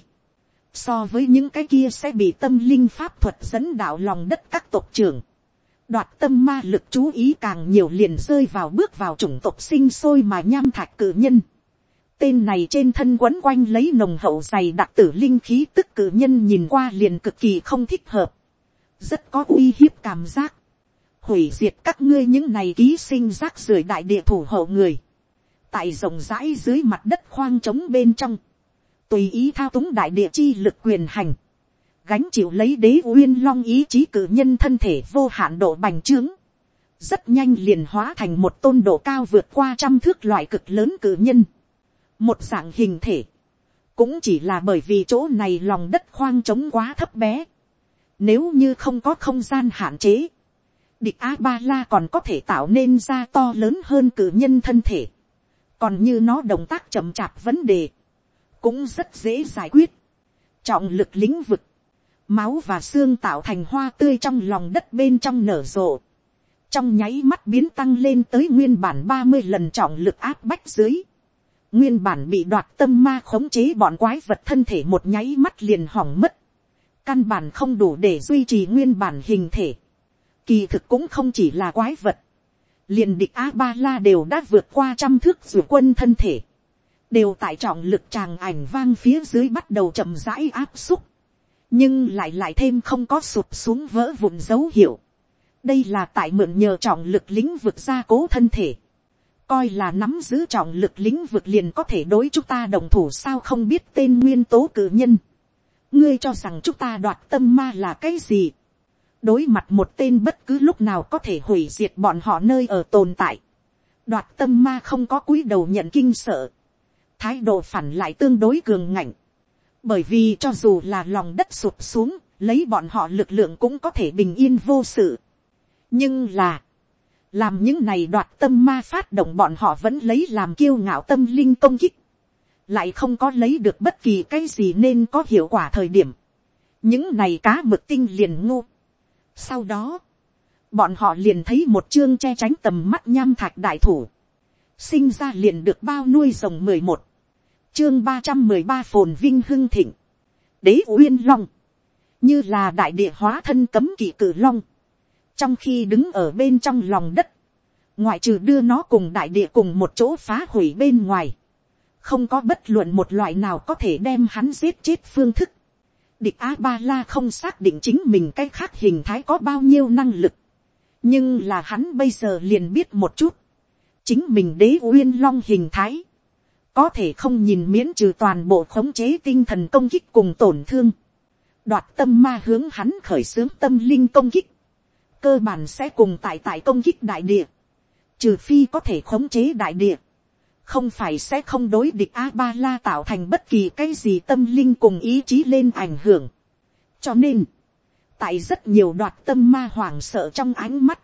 so với những cái kia sẽ bị tâm linh pháp thuật dẫn đạo lòng đất các tộc trưởng, đoạt tâm ma lực chú ý càng nhiều liền rơi vào bước vào chủng tộc sinh sôi mà nham thạch cử nhân. Tên này trên thân quấn quanh lấy nồng hậu dày đặc tử linh khí tức cử nhân nhìn qua liền cực kỳ không thích hợp. Rất có uy hiếp cảm giác. Hủy diệt các ngươi những này ký sinh rác rưởi đại địa thủ hộ người. Tại rộng rãi dưới mặt đất khoang trống bên trong tùy ý thao túng đại địa chi lực quyền hành, gánh chịu lấy đế uyên long ý chí cử nhân thân thể vô hạn độ bành trướng, rất nhanh liền hóa thành một tôn độ cao vượt qua trăm thước loại cực lớn cử nhân, một dạng hình thể, cũng chỉ là bởi vì chỗ này lòng đất khoang trống quá thấp bé, nếu như không có không gian hạn chế, địch a ba la còn có thể tạo nên ra to lớn hơn cử nhân thân thể, còn như nó động tác chậm chạp vấn đề, cũng rất dễ giải quyết. Trọng lực lĩnh vực, máu và xương tạo thành hoa tươi trong lòng đất bên trong nở rộ. Trong nháy mắt biến tăng lên tới nguyên bản ba mươi lần trọng lực áp bách dưới. Nguyên bản bị đoạt tâm ma khống chế bọn quái vật thân thể một nháy mắt liền hỏng mất. Căn bản không đủ để duy trì nguyên bản hình thể. Kỳ thực cũng không chỉ là quái vật. Liền địch A-ba-la đều đã vượt qua trăm thước dù quân thân thể đều tại trọng lực tràng ảnh vang phía dưới bắt đầu chậm rãi áp xúc, nhưng lại lại thêm không có sụp xuống vỡ vụn dấu hiệu. đây là tại mượn nhờ trọng lực lĩnh vực gia cố thân thể, coi là nắm giữ trọng lực lĩnh vực liền có thể đối chúng ta đồng thủ sao không biết tên nguyên tố cử nhân. ngươi cho rằng chúng ta đoạt tâm ma là cái gì. đối mặt một tên bất cứ lúc nào có thể hủy diệt bọn họ nơi ở tồn tại. đoạt tâm ma không có cúi đầu nhận kinh sợ thái độ phản lại tương đối cường ngạnh. Bởi vì cho dù là lòng đất sụp xuống, lấy bọn họ lực lượng cũng có thể bình yên vô sự. Nhưng là, làm những này đoạt tâm ma phát động bọn họ vẫn lấy làm kiêu ngạo tâm linh công kích, lại không có lấy được bất kỳ cái gì nên có hiệu quả thời điểm, những này cá mực tinh liền ngu. sau đó, bọn họ liền thấy một chương che tránh tầm mắt nham thạch đại thủ, sinh ra liền được bao nuôi rồng mười một, chương ba trăm mười ba phồn vinh hưng thịnh, đế uyên long, như là đại địa hóa thân cấm kỵ cử long, trong khi đứng ở bên trong lòng đất, ngoại trừ đưa nó cùng đại địa cùng một chỗ phá hủy bên ngoài, không có bất luận một loại nào có thể đem hắn giết chết phương thức. Địch A Ba La không xác định chính mình cái khác hình thái có bao nhiêu năng lực, nhưng là hắn bây giờ liền biết một chút, chính mình đế uyên long hình thái, có thể không nhìn miễn trừ toàn bộ khống chế tinh thần công kích cùng tổn thương, đoạt tâm ma hướng hắn khởi xướng tâm linh công kích, cơ bản sẽ cùng tại tại công kích đại địa, trừ phi có thể khống chế đại địa, không phải sẽ không đối địch a ba la tạo thành bất kỳ cái gì tâm linh cùng ý chí lên ảnh hưởng. cho nên, tại rất nhiều đoạt tâm ma hoảng sợ trong ánh mắt,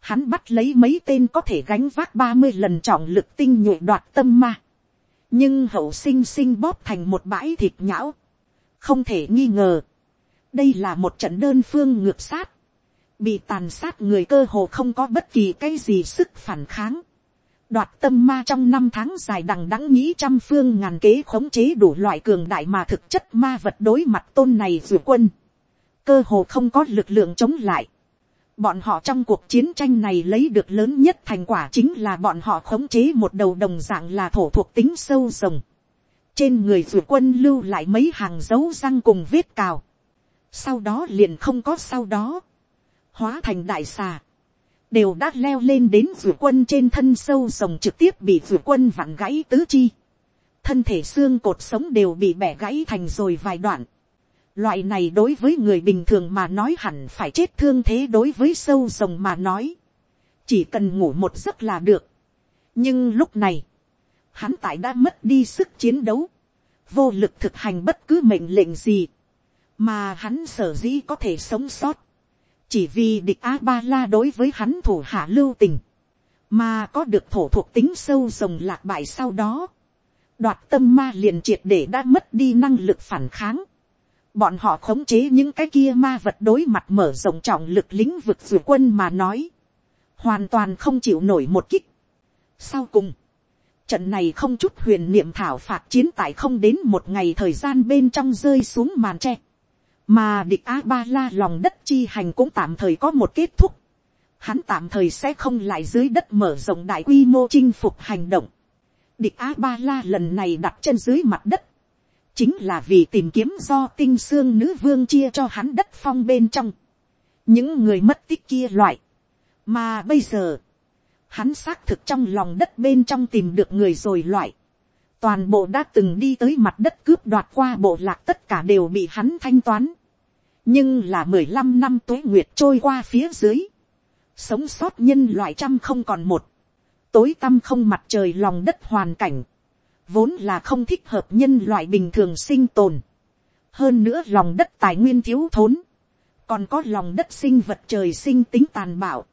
hắn bắt lấy mấy tên có thể gánh vác ba mươi lần trọng lực tinh nhuệ đoạt tâm ma, nhưng hậu sinh sinh bóp thành một bãi thịt nhão, không thể nghi ngờ, đây là một trận đơn phương ngược sát, bị tàn sát người cơ hồ không có bất kỳ cái gì sức phản kháng. Đoạt tâm ma trong năm tháng dài đằng đẵng nghĩ trăm phương ngàn kế khống chế đủ loại cường đại mà thực chất ma vật đối mặt tôn này dù quân. Cơ hồ không có lực lượng chống lại. Bọn họ trong cuộc chiến tranh này lấy được lớn nhất thành quả chính là bọn họ khống chế một đầu đồng dạng là thổ thuộc tính sâu rồng. Trên người dù quân lưu lại mấy hàng dấu răng cùng vết cào. Sau đó liền không có sau đó hóa thành đại xà, đều đã leo lên đến ruột quân trên thân sâu rồng trực tiếp bị ruột quân vặn gãy tứ chi. Thân thể xương cột sống đều bị bẻ gãy thành rồi vài đoạn. Loại này đối với người bình thường mà nói hẳn phải chết thương thế đối với sâu rồng mà nói. Chỉ cần ngủ một giấc là được. Nhưng lúc này, hắn tại đã mất đi sức chiến đấu. Vô lực thực hành bất cứ mệnh lệnh gì. Mà hắn sở dĩ có thể sống sót chỉ vì địch a ba la đối với hắn thủ hạ lưu tình, mà có được thổ thuộc tính sâu rồng lạc bại sau đó, đoạt tâm ma liền triệt để đã mất đi năng lực phản kháng, bọn họ khống chế những cái kia ma vật đối mặt mở rộng trọng lực lĩnh vực dù quân mà nói, hoàn toàn không chịu nổi một kích. Sau cùng, trận này không chút huyền niệm thảo phạt chiến tại không đến một ngày thời gian bên trong rơi xuống màn tre mà địch a ba la lòng đất chi hành cũng tạm thời có một kết thúc. Hắn tạm thời sẽ không lại dưới đất mở rộng đại quy mô chinh phục hành động. Địch a ba la lần này đặt chân dưới mặt đất. Chính là vì tìm kiếm do tinh xương nữ vương chia cho hắn đất phong bên trong. Những người mất tích kia loại. Mà bây giờ, hắn xác thực trong lòng đất bên trong tìm được người rồi loại. Toàn bộ đã từng đi tới mặt đất cướp đoạt qua bộ lạc tất cả đều bị hắn thanh toán nhưng là mười lăm năm tuế nguyệt trôi qua phía dưới, sống sót nhân loại trăm không còn một, tối tăm không mặt trời lòng đất hoàn cảnh, vốn là không thích hợp nhân loại bình thường sinh tồn, hơn nữa lòng đất tài nguyên thiếu thốn, còn có lòng đất sinh vật trời sinh tính tàn bạo,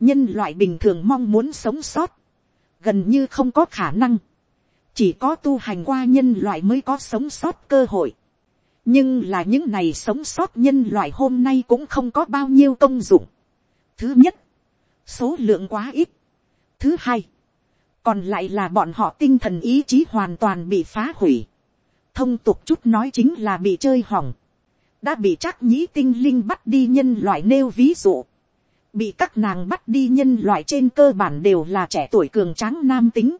nhân loại bình thường mong muốn sống sót, gần như không có khả năng, chỉ có tu hành qua nhân loại mới có sống sót cơ hội. Nhưng là những này sống sót nhân loại hôm nay cũng không có bao nhiêu công dụng. thứ nhất, số lượng quá ít. thứ hai, còn lại là bọn họ tinh thần ý chí hoàn toàn bị phá hủy. thông tục chút nói chính là bị chơi hỏng. đã bị chắc nhĩ tinh linh bắt đi nhân loại nêu ví dụ. bị các nàng bắt đi nhân loại trên cơ bản đều là trẻ tuổi cường tráng nam tính.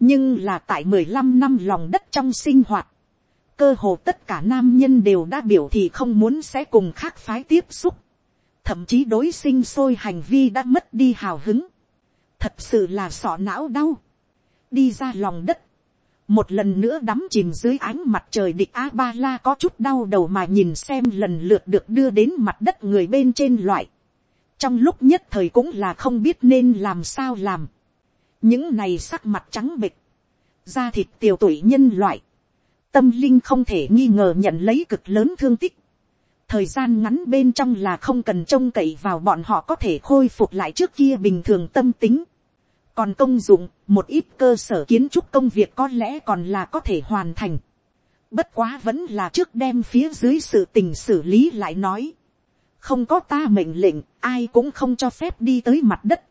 nhưng là tại mười lăm năm lòng đất trong sinh hoạt cơ hồ tất cả nam nhân đều đã biểu thì không muốn sẽ cùng khác phái tiếp xúc, thậm chí đối sinh sôi hành vi đã mất đi hào hứng, thật sự là sọ não đau, đi ra lòng đất, một lần nữa đắm chìm dưới ánh mặt trời địch a ba la có chút đau đầu mà nhìn xem lần lượt được đưa đến mặt đất người bên trên loại, trong lúc nhất thời cũng là không biết nên làm sao làm, những này sắc mặt trắng bịch, da thịt tiều tuổi nhân loại, tâm linh không thể nghi ngờ nhận lấy cực lớn thương tích, thời gian ngắn bên trong là không cần trông cậy vào bọn họ có thể khôi phục lại trước kia bình thường tâm tính còn công dụng, một ít cơ sở kiến trúc công việc có lẽ còn là có thể hoàn thành. bất quá vẫn là trước đem phía dưới sự tình xử lý lại nói. không có ta mệnh lệnh, ai cũng không cho phép đi tới mặt đất.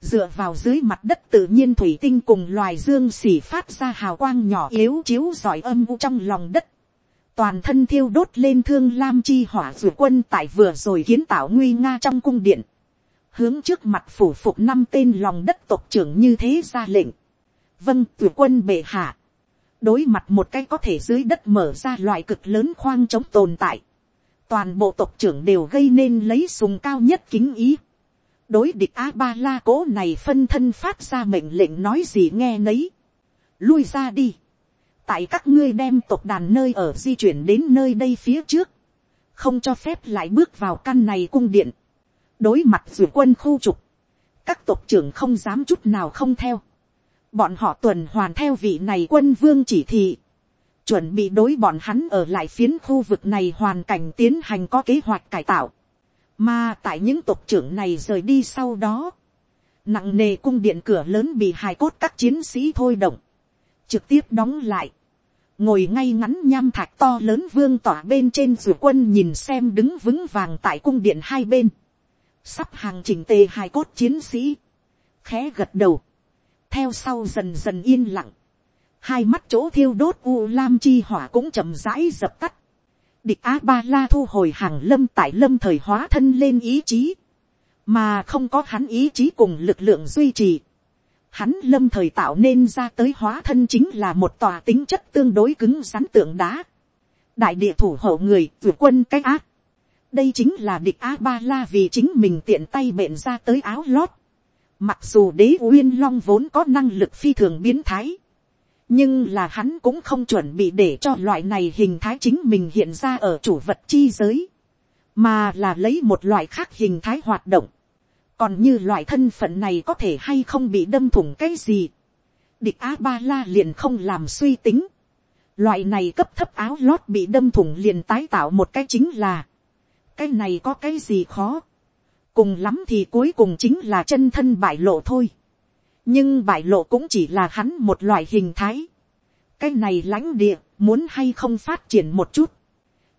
dựa vào dưới mặt đất tự nhiên thủy tinh cùng loài dương xỉ phát ra hào quang nhỏ yếu chiếu giỏi âm u trong lòng đất toàn thân thiêu đốt lên thương lam chi hỏa ruột quân tại vừa rồi kiến tạo nguy nga trong cung điện, hướng trước mặt phủ phục năm tên lòng đất tộc trưởng như thế ra lệnh, vâng tuyển quân bệ hạ, đối mặt một cái có thể dưới đất mở ra loại cực lớn khoang chống tồn tại, toàn bộ tộc trưởng đều gây nên lấy sùng cao nhất kính ý, đối địch a ba la cố này phân thân phát ra mệnh lệnh nói gì nghe nấy, lui ra đi, tại các ngươi đem tộc đàn nơi ở di chuyển đến nơi đây phía trước, không cho phép lại bước vào căn này cung điện, đối mặt duyệt quân khu trục, các tộc trưởng không dám chút nào không theo, bọn họ tuần hoàn theo vị này quân vương chỉ thị, chuẩn bị đối bọn hắn ở lại phiến khu vực này hoàn cảnh tiến hành có kế hoạch cải tạo, mà tại những tộc trưởng này rời đi sau đó, nặng nề cung điện cửa lớn bị hài cốt các chiến sĩ thôi động, trực tiếp đóng lại, ngồi ngay ngắn nham thạch to lớn vương tỏa bên trên ruột quân nhìn xem đứng vững vàng tại cung điện hai bên, sắp hàng chỉnh tề hài cốt chiến sĩ, khẽ gật đầu, theo sau dần dần yên lặng, hai mắt chỗ thiêu đốt u lam chi hỏa cũng chậm rãi dập tắt, địch a ba la thu hồi hàng lâm tại lâm thời hóa thân lên ý chí, mà không có hắn ý chí cùng lực lượng duy trì, hắn lâm thời tạo nên ra tới hóa thân chính là một tòa tính chất tương đối cứng rắn tượng đá. đại địa thủ hộ người vượt quân cách ác đây chính là địch a ba la vì chính mình tiện tay bện ra tới áo lót. mặc dù đế uyên long vốn có năng lực phi thường biến thái. nhưng là hắn cũng không chuẩn bị để cho loại này hình thái chính mình hiện ra ở chủ vật chi giới. mà là lấy một loại khác hình thái hoạt động còn như loại thân phận này có thể hay không bị đâm thủng cái gì, địch a ba la liền không làm suy tính, loại này cấp thấp áo lót bị đâm thủng liền tái tạo một cái chính là, cái này có cái gì khó, cùng lắm thì cuối cùng chính là chân thân bại lộ thôi, nhưng bại lộ cũng chỉ là hắn một loại hình thái, cái này lãnh địa muốn hay không phát triển một chút,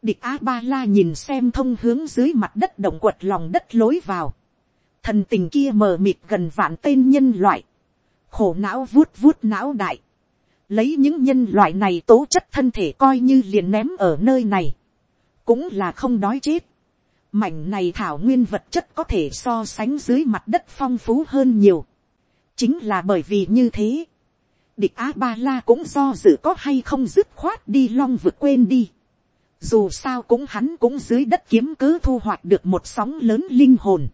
địch a ba la nhìn xem thông hướng dưới mặt đất động quật lòng đất lối vào, thần tình kia mờ mịt gần vạn tên nhân loại, khổ não vuốt vuốt não đại, lấy những nhân loại này tố chất thân thể coi như liền ném ở nơi này, cũng là không đói chết. Mảnh này thảo nguyên vật chất có thể so sánh dưới mặt đất phong phú hơn nhiều. chính là bởi vì như thế, địch a ba la cũng do dự có hay không dứt khoát đi long vượt quên đi. dù sao cũng hắn cũng dưới đất kiếm cứ thu hoạch được một sóng lớn linh hồn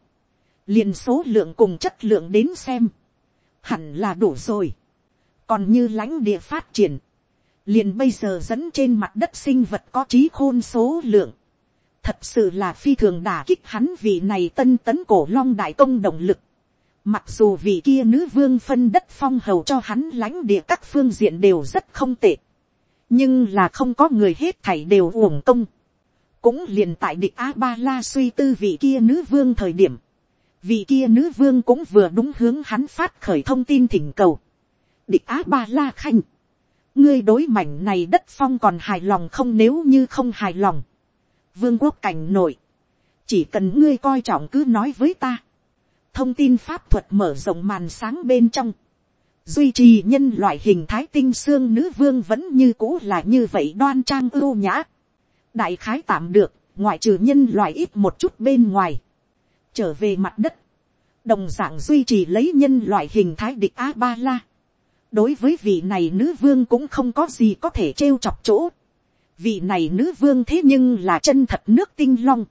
liền số lượng cùng chất lượng đến xem, hẳn là đủ rồi. còn như lãnh địa phát triển, liền bây giờ dẫn trên mặt đất sinh vật có trí khôn số lượng, thật sự là phi thường đả kích hắn vì này tân tấn cổ long đại công động lực. Mặc dù vì kia nữ vương phân đất phong hầu cho hắn lãnh địa các phương diện đều rất không tệ. Nhưng là không có người hết thảy đều uổng công. Cũng liền tại địch A-ba-la suy tư vị kia nữ vương thời điểm vị kia nữ vương cũng vừa đúng hướng hắn phát khởi thông tin thỉnh cầu. địch á ba la khanh, ngươi đối mảnh này đất phong còn hài lòng không nếu như không hài lòng vương quốc cảnh nội, chỉ cần ngươi coi trọng cứ nói với ta. thông tin pháp thuật mở rộng màn sáng bên trong, duy trì nhân loại hình thái tinh xương nữ vương vẫn như cũ là như vậy đoan trang ưu nhã. đại khái tạm được, ngoại trừ nhân loại ít một chút bên ngoài trở về mặt đất, đồng d ạ n g duy trì lấy nhân loại hình thái địch a ba la. đối với vị này nữ vương cũng không có gì có thể trêu chọc chỗ vị này nữ vương thế nhưng là chân thật nước tinh long,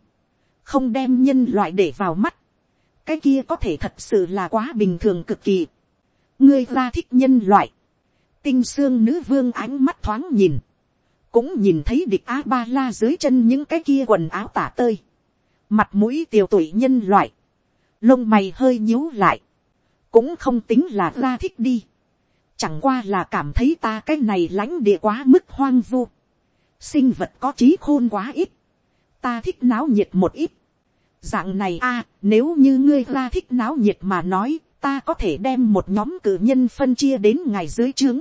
không đem nhân loại để vào mắt. cái kia có thể thật sự là quá bình thường cực kỳ. ngươi ra thích nhân loại. tinh xương nữ vương ánh mắt thoáng nhìn. cũng nhìn thấy địch a ba la dưới chân những cái kia quần áo tả tơi mặt mũi tiều tụy nhân loại, lông mày hơi nhíu lại, cũng không tính là ra thích đi, chẳng qua là cảm thấy ta cái này lãnh địa quá mức hoang vu, sinh vật có trí khôn quá ít, ta thích náo nhiệt một ít. dạng này a, nếu như ngươi ra thích náo nhiệt mà nói, ta có thể đem một nhóm cử nhân phân chia đến ngày dưới trướng.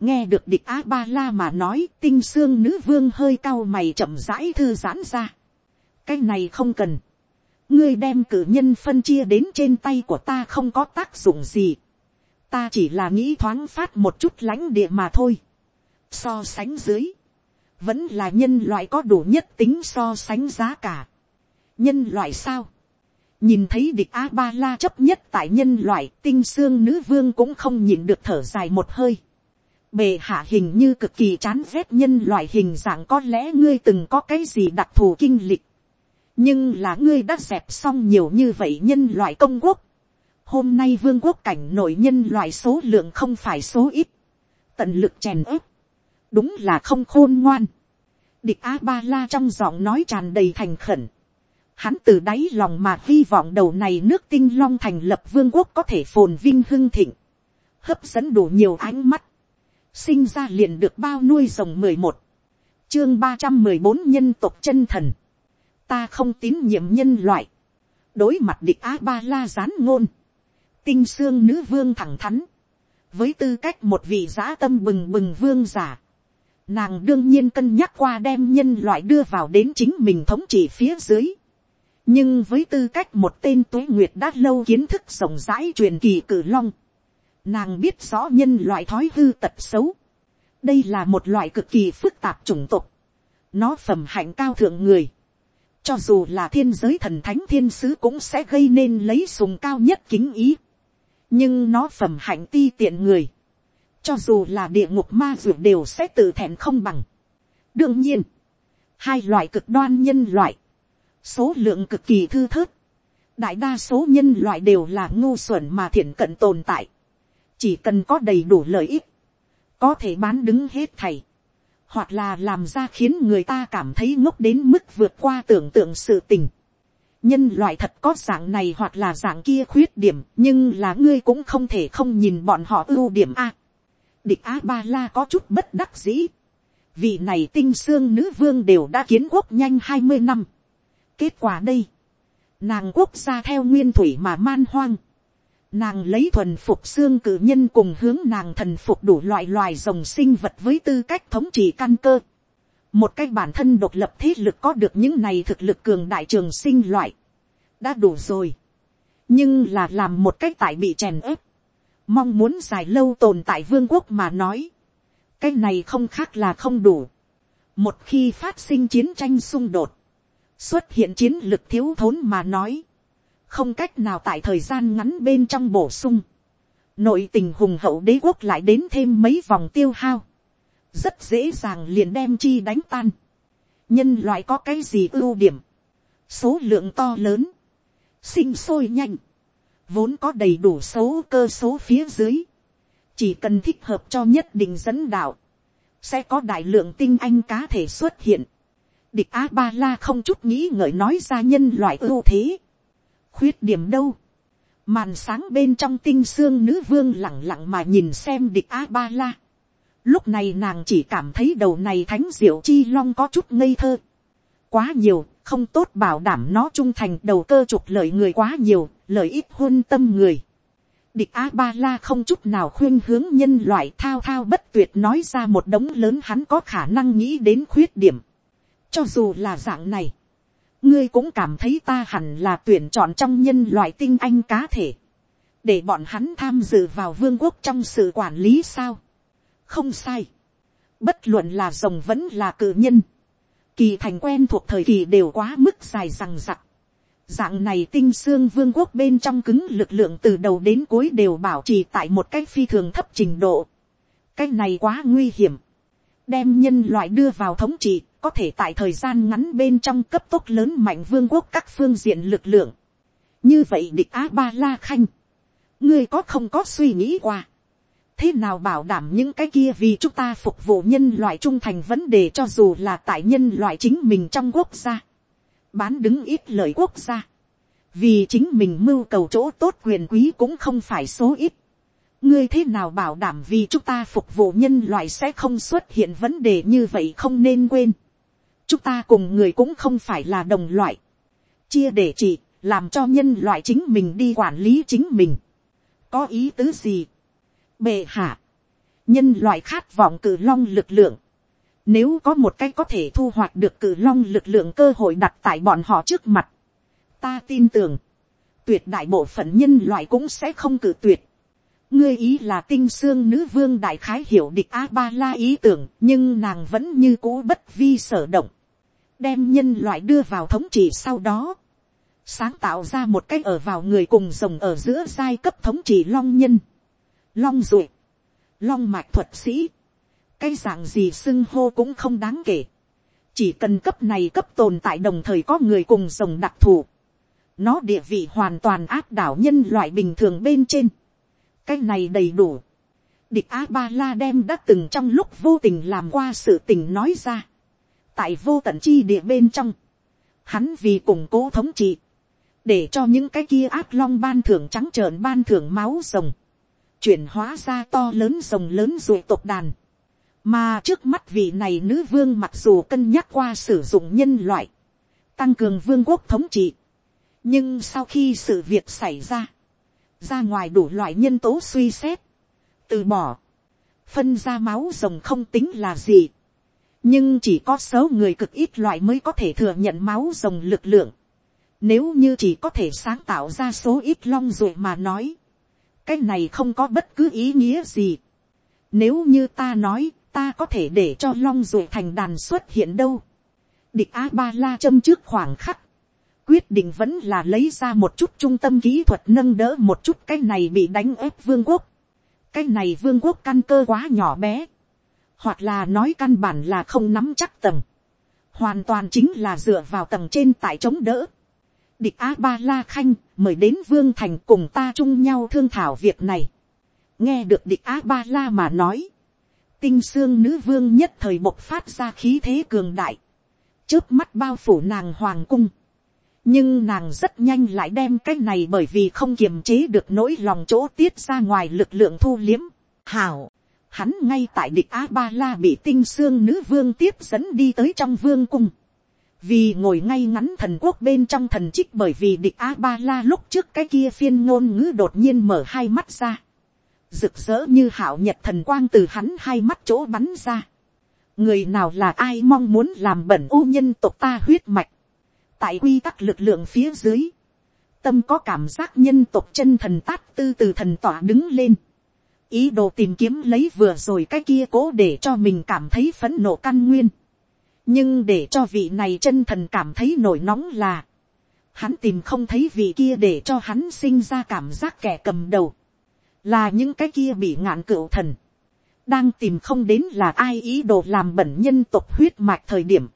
nghe được địch a ba la mà nói, tinh xương nữ vương hơi cao mày chậm rãi thư giãn ra. cái này không cần. ngươi đem cử nhân phân chia đến trên tay của ta không có tác dụng gì. ta chỉ là nghĩ thoáng phát một chút lãnh địa mà thôi. so sánh dưới, vẫn là nhân loại có đủ nhất tính so sánh giá cả. nhân loại sao nhìn thấy địch a ba la chấp nhất tại nhân loại, tinh xương nữ vương cũng không nhìn được thở dài một hơi. bề hạ hình như cực kỳ chán ghét nhân loại hình dạng có lẽ ngươi từng có cái gì đặc thù kinh lịch. nhưng là ngươi đã dẹp xong nhiều như vậy nhân loại công quốc. hôm nay vương quốc cảnh nội nhân loại số lượng không phải số ít. tận lực chèn ớp đúng là không khôn ngoan. địch a ba la trong giọng nói tràn đầy thành khẩn Hắn từ đáy lòng mà hy vọng đầu này nước tinh long thành lập vương quốc có thể phồn vinh hưng thịnh. Hấp dẫn đủ nhiều ánh mắt. Sinh ra liền được bao nuôi rồng mười một Chương ba trăm mười bốn nhân tộc chân thần. Ta không tín nhiệm nhân loại. Đối mặt địch A-ba-la gián ngôn. Tinh xương nữ vương thẳng thắn. Với tư cách một vị giã tâm bừng bừng vương giả. Nàng đương nhiên cân nhắc qua đem nhân loại đưa vào đến chính mình thống trị phía dưới. Nhưng với tư cách một tên tuế nguyệt đã lâu kiến thức rộng rãi truyền kỳ cử long, nàng biết rõ nhân loại thói hư tật xấu. đây là một loại cực kỳ phức tạp chủng tộc, nó phẩm hạnh cao thượng người, cho dù là thiên giới thần thánh thiên sứ cũng sẽ gây nên lấy sùng cao nhất kính ý, nhưng nó phẩm hạnh ti tiện người, cho dù là địa ngục ma dược đều sẽ tự thẹn không bằng. đương nhiên, hai loại cực đoan nhân loại, số lượng cực kỳ thư thớt, đại đa số nhân loại đều là ngu xuẩn mà thiện cận tồn tại, chỉ cần có đầy đủ lợi ích, có thể bán đứng hết thầy, hoặc là làm ra khiến người ta cảm thấy ngốc đến mức vượt qua tưởng tượng sự tình. nhân loại thật có dạng này hoặc là dạng kia khuyết điểm, nhưng là ngươi cũng không thể không nhìn bọn họ ưu điểm a địch a ba la có chút bất đắc dĩ. vị này tinh xương nữ vương đều đã kiến quốc nhanh hai mươi năm Kết quả đây, nàng quốc gia theo nguyên thủy mà man hoang. Nàng lấy thuần phục xương cử nhân cùng hướng nàng thần phục đủ loại loài rồng sinh vật với tư cách thống trị căn cơ. Một cách bản thân độc lập thế lực có được những này thực lực cường đại trường sinh loại. Đã đủ rồi. Nhưng là làm một cách tại bị chèn ép. Mong muốn dài lâu tồn tại vương quốc mà nói. Cái này không khác là không đủ. Một khi phát sinh chiến tranh xung đột xuất hiện chiến lực thiếu thốn mà nói, không cách nào tại thời gian ngắn bên trong bổ sung, nội tình hùng hậu đế quốc lại đến thêm mấy vòng tiêu hao, rất dễ dàng liền đem chi đánh tan. nhân loại có cái gì ưu điểm, số lượng to lớn, sinh sôi nhanh, vốn có đầy đủ số cơ số phía dưới, chỉ cần thích hợp cho nhất định dẫn đạo, sẽ có đại lượng tinh anh cá thể xuất hiện, địch a ba la không chút nghĩ ngợi nói ra nhân loại ưu thế. khuyết điểm đâu. màn sáng bên trong tinh xương nữ vương lẳng lặng mà nhìn xem địch a ba la. lúc này nàng chỉ cảm thấy đầu này thánh diệu chi long có chút ngây thơ. quá nhiều, không tốt bảo đảm nó trung thành đầu cơ trục lợi người quá nhiều, lợi ít hôn tâm người. Địch A-ba-la không chút nào khuyên hướng nhân loại thao thao bất tuyệt nói ra một đống lớn hắn có khả năng nghĩ đến khuyết điểm cho dù là dạng này, ngươi cũng cảm thấy ta hẳn là tuyển chọn trong nhân loại tinh anh cá thể, để bọn hắn tham dự vào vương quốc trong sự quản lý sao. không sai. bất luận là rồng vẫn là cử nhân kỳ thành quen thuộc thời kỳ đều quá mức dài rằng rặc. dạng này tinh xương vương quốc bên trong cứng lực lượng từ đầu đến cuối đều bảo trì tại một cách phi thường thấp trình độ. cách này quá nguy hiểm. đem nhân loại đưa vào thống trị có thể tại thời gian ngắn bên trong cấp tốc lớn mạnh vương quốc các phương diện lực lượng. như vậy địch á ba la khanh, ngươi có không có suy nghĩ qua thế nào bảo đảm những cái kia vì chúng ta phục vụ nhân loại trung thành vấn đề cho dù là tại nhân loại chính mình trong quốc gia. bán đứng ít lời quốc gia. vì chính mình mưu cầu chỗ tốt quyền quý cũng không phải số ít ngươi thế nào bảo đảm vì chúng ta phục vụ nhân loại sẽ không xuất hiện vấn đề như vậy không nên quên chúng ta cùng người cũng không phải là đồng loại, chia để chỉ, làm cho nhân loại chính mình đi quản lý chính mình, có ý tứ gì, bệ hạ, nhân loại khát vọng cử long lực lượng, nếu có một cách có thể thu hoạch được cử long lực lượng cơ hội đặt tại bọn họ trước mặt, ta tin tưởng, tuyệt đại bộ phận nhân loại cũng sẽ không cử tuyệt. ngươi ý là tinh xương nữ vương đại khái hiểu địch a ba la ý tưởng nhưng nàng vẫn như cũ bất vi sở động. Đem nhân loại đưa vào thống trị sau đó, sáng tạo ra một cách ở vào người cùng rồng ở giữa giai cấp thống trị long nhân, long ruột, long mạch thuật sĩ, cái dạng gì xưng hô cũng không đáng kể, chỉ cần cấp này cấp tồn tại đồng thời có người cùng rồng đặc thù, nó địa vị hoàn toàn áp đảo nhân loại bình thường bên trên, cái này đầy đủ, địch a ba la đem đã từng trong lúc vô tình làm qua sự tình nói ra, tại vô tận chi địa bên trong, hắn vì củng cố thống trị, để cho những cái kia ác long ban thưởng trắng trợn ban thưởng máu rồng, chuyển hóa ra to lớn rồng lớn ruột tộc đàn. Mà trước mắt vị này nữ vương mặc dù cân nhắc qua sử dụng nhân loại, tăng cường vương quốc thống trị. Nhưng sau khi sự việc xảy ra, ra ngoài đủ loại nhân tố suy xét, từ bỏ, phân ra máu rồng không tính là gì nhưng chỉ có số người cực ít loại mới có thể thừa nhận máu rồng lực lượng. Nếu như chỉ có thể sáng tạo ra số ít long rồi mà nói, cái này không có bất cứ ý nghĩa gì. Nếu như ta nói, ta có thể để cho long rồi thành đàn xuất hiện đâu. Địch A-ba-la châm trước khoảng khắc. Quyết định vẫn là lấy ra một chút trung tâm kỹ thuật nâng đỡ một chút cái này bị đánh ép vương quốc. Cái này vương quốc căn cơ quá nhỏ bé hoặc là nói căn bản là không nắm chắc tầng, hoàn toàn chính là dựa vào tầng trên tại chống đỡ. Địch a ba la khanh mời đến vương thành cùng ta chung nhau thương thảo việc này. nghe được địch a ba la mà nói, tinh xương nữ vương nhất thời bộc phát ra khí thế cường đại, trước mắt bao phủ nàng hoàng cung. nhưng nàng rất nhanh lại đem cái này bởi vì không kiềm chế được nỗi lòng chỗ tiết ra ngoài lực lượng thu liếm. hảo, hắn ngay tại địch a ba la bị tinh xương nữ vương tiếp dẫn đi tới trong vương cung vì ngồi ngay ngắn thần quốc bên trong thần trích bởi vì địch a ba la lúc trước cái kia phiên ngôn ngữ đột nhiên mở hai mắt ra. rực rỡ như hảo nhật thần quang từ hắn hai mắt chỗ bắn ra. người nào là ai mong muốn làm bẩn ô nhân tộc ta huyết mạch. tại quy tắc lực lượng phía dưới. tâm có cảm giác nhân tộc chân thần tát tư từ thần tỏa đứng lên ý đồ tìm kiếm lấy vừa rồi cái kia cố để cho mình cảm thấy phấn nộ căn nguyên nhưng để cho vị này chân thần cảm thấy nổi nóng là, hắn tìm không thấy vị kia để cho hắn sinh ra cảm giác kẻ cầm đầu, là những cái kia bị ngạn cựu thần, đang tìm không đến là ai ý đồ làm bẩn nhân tộc huyết mạch thời điểm,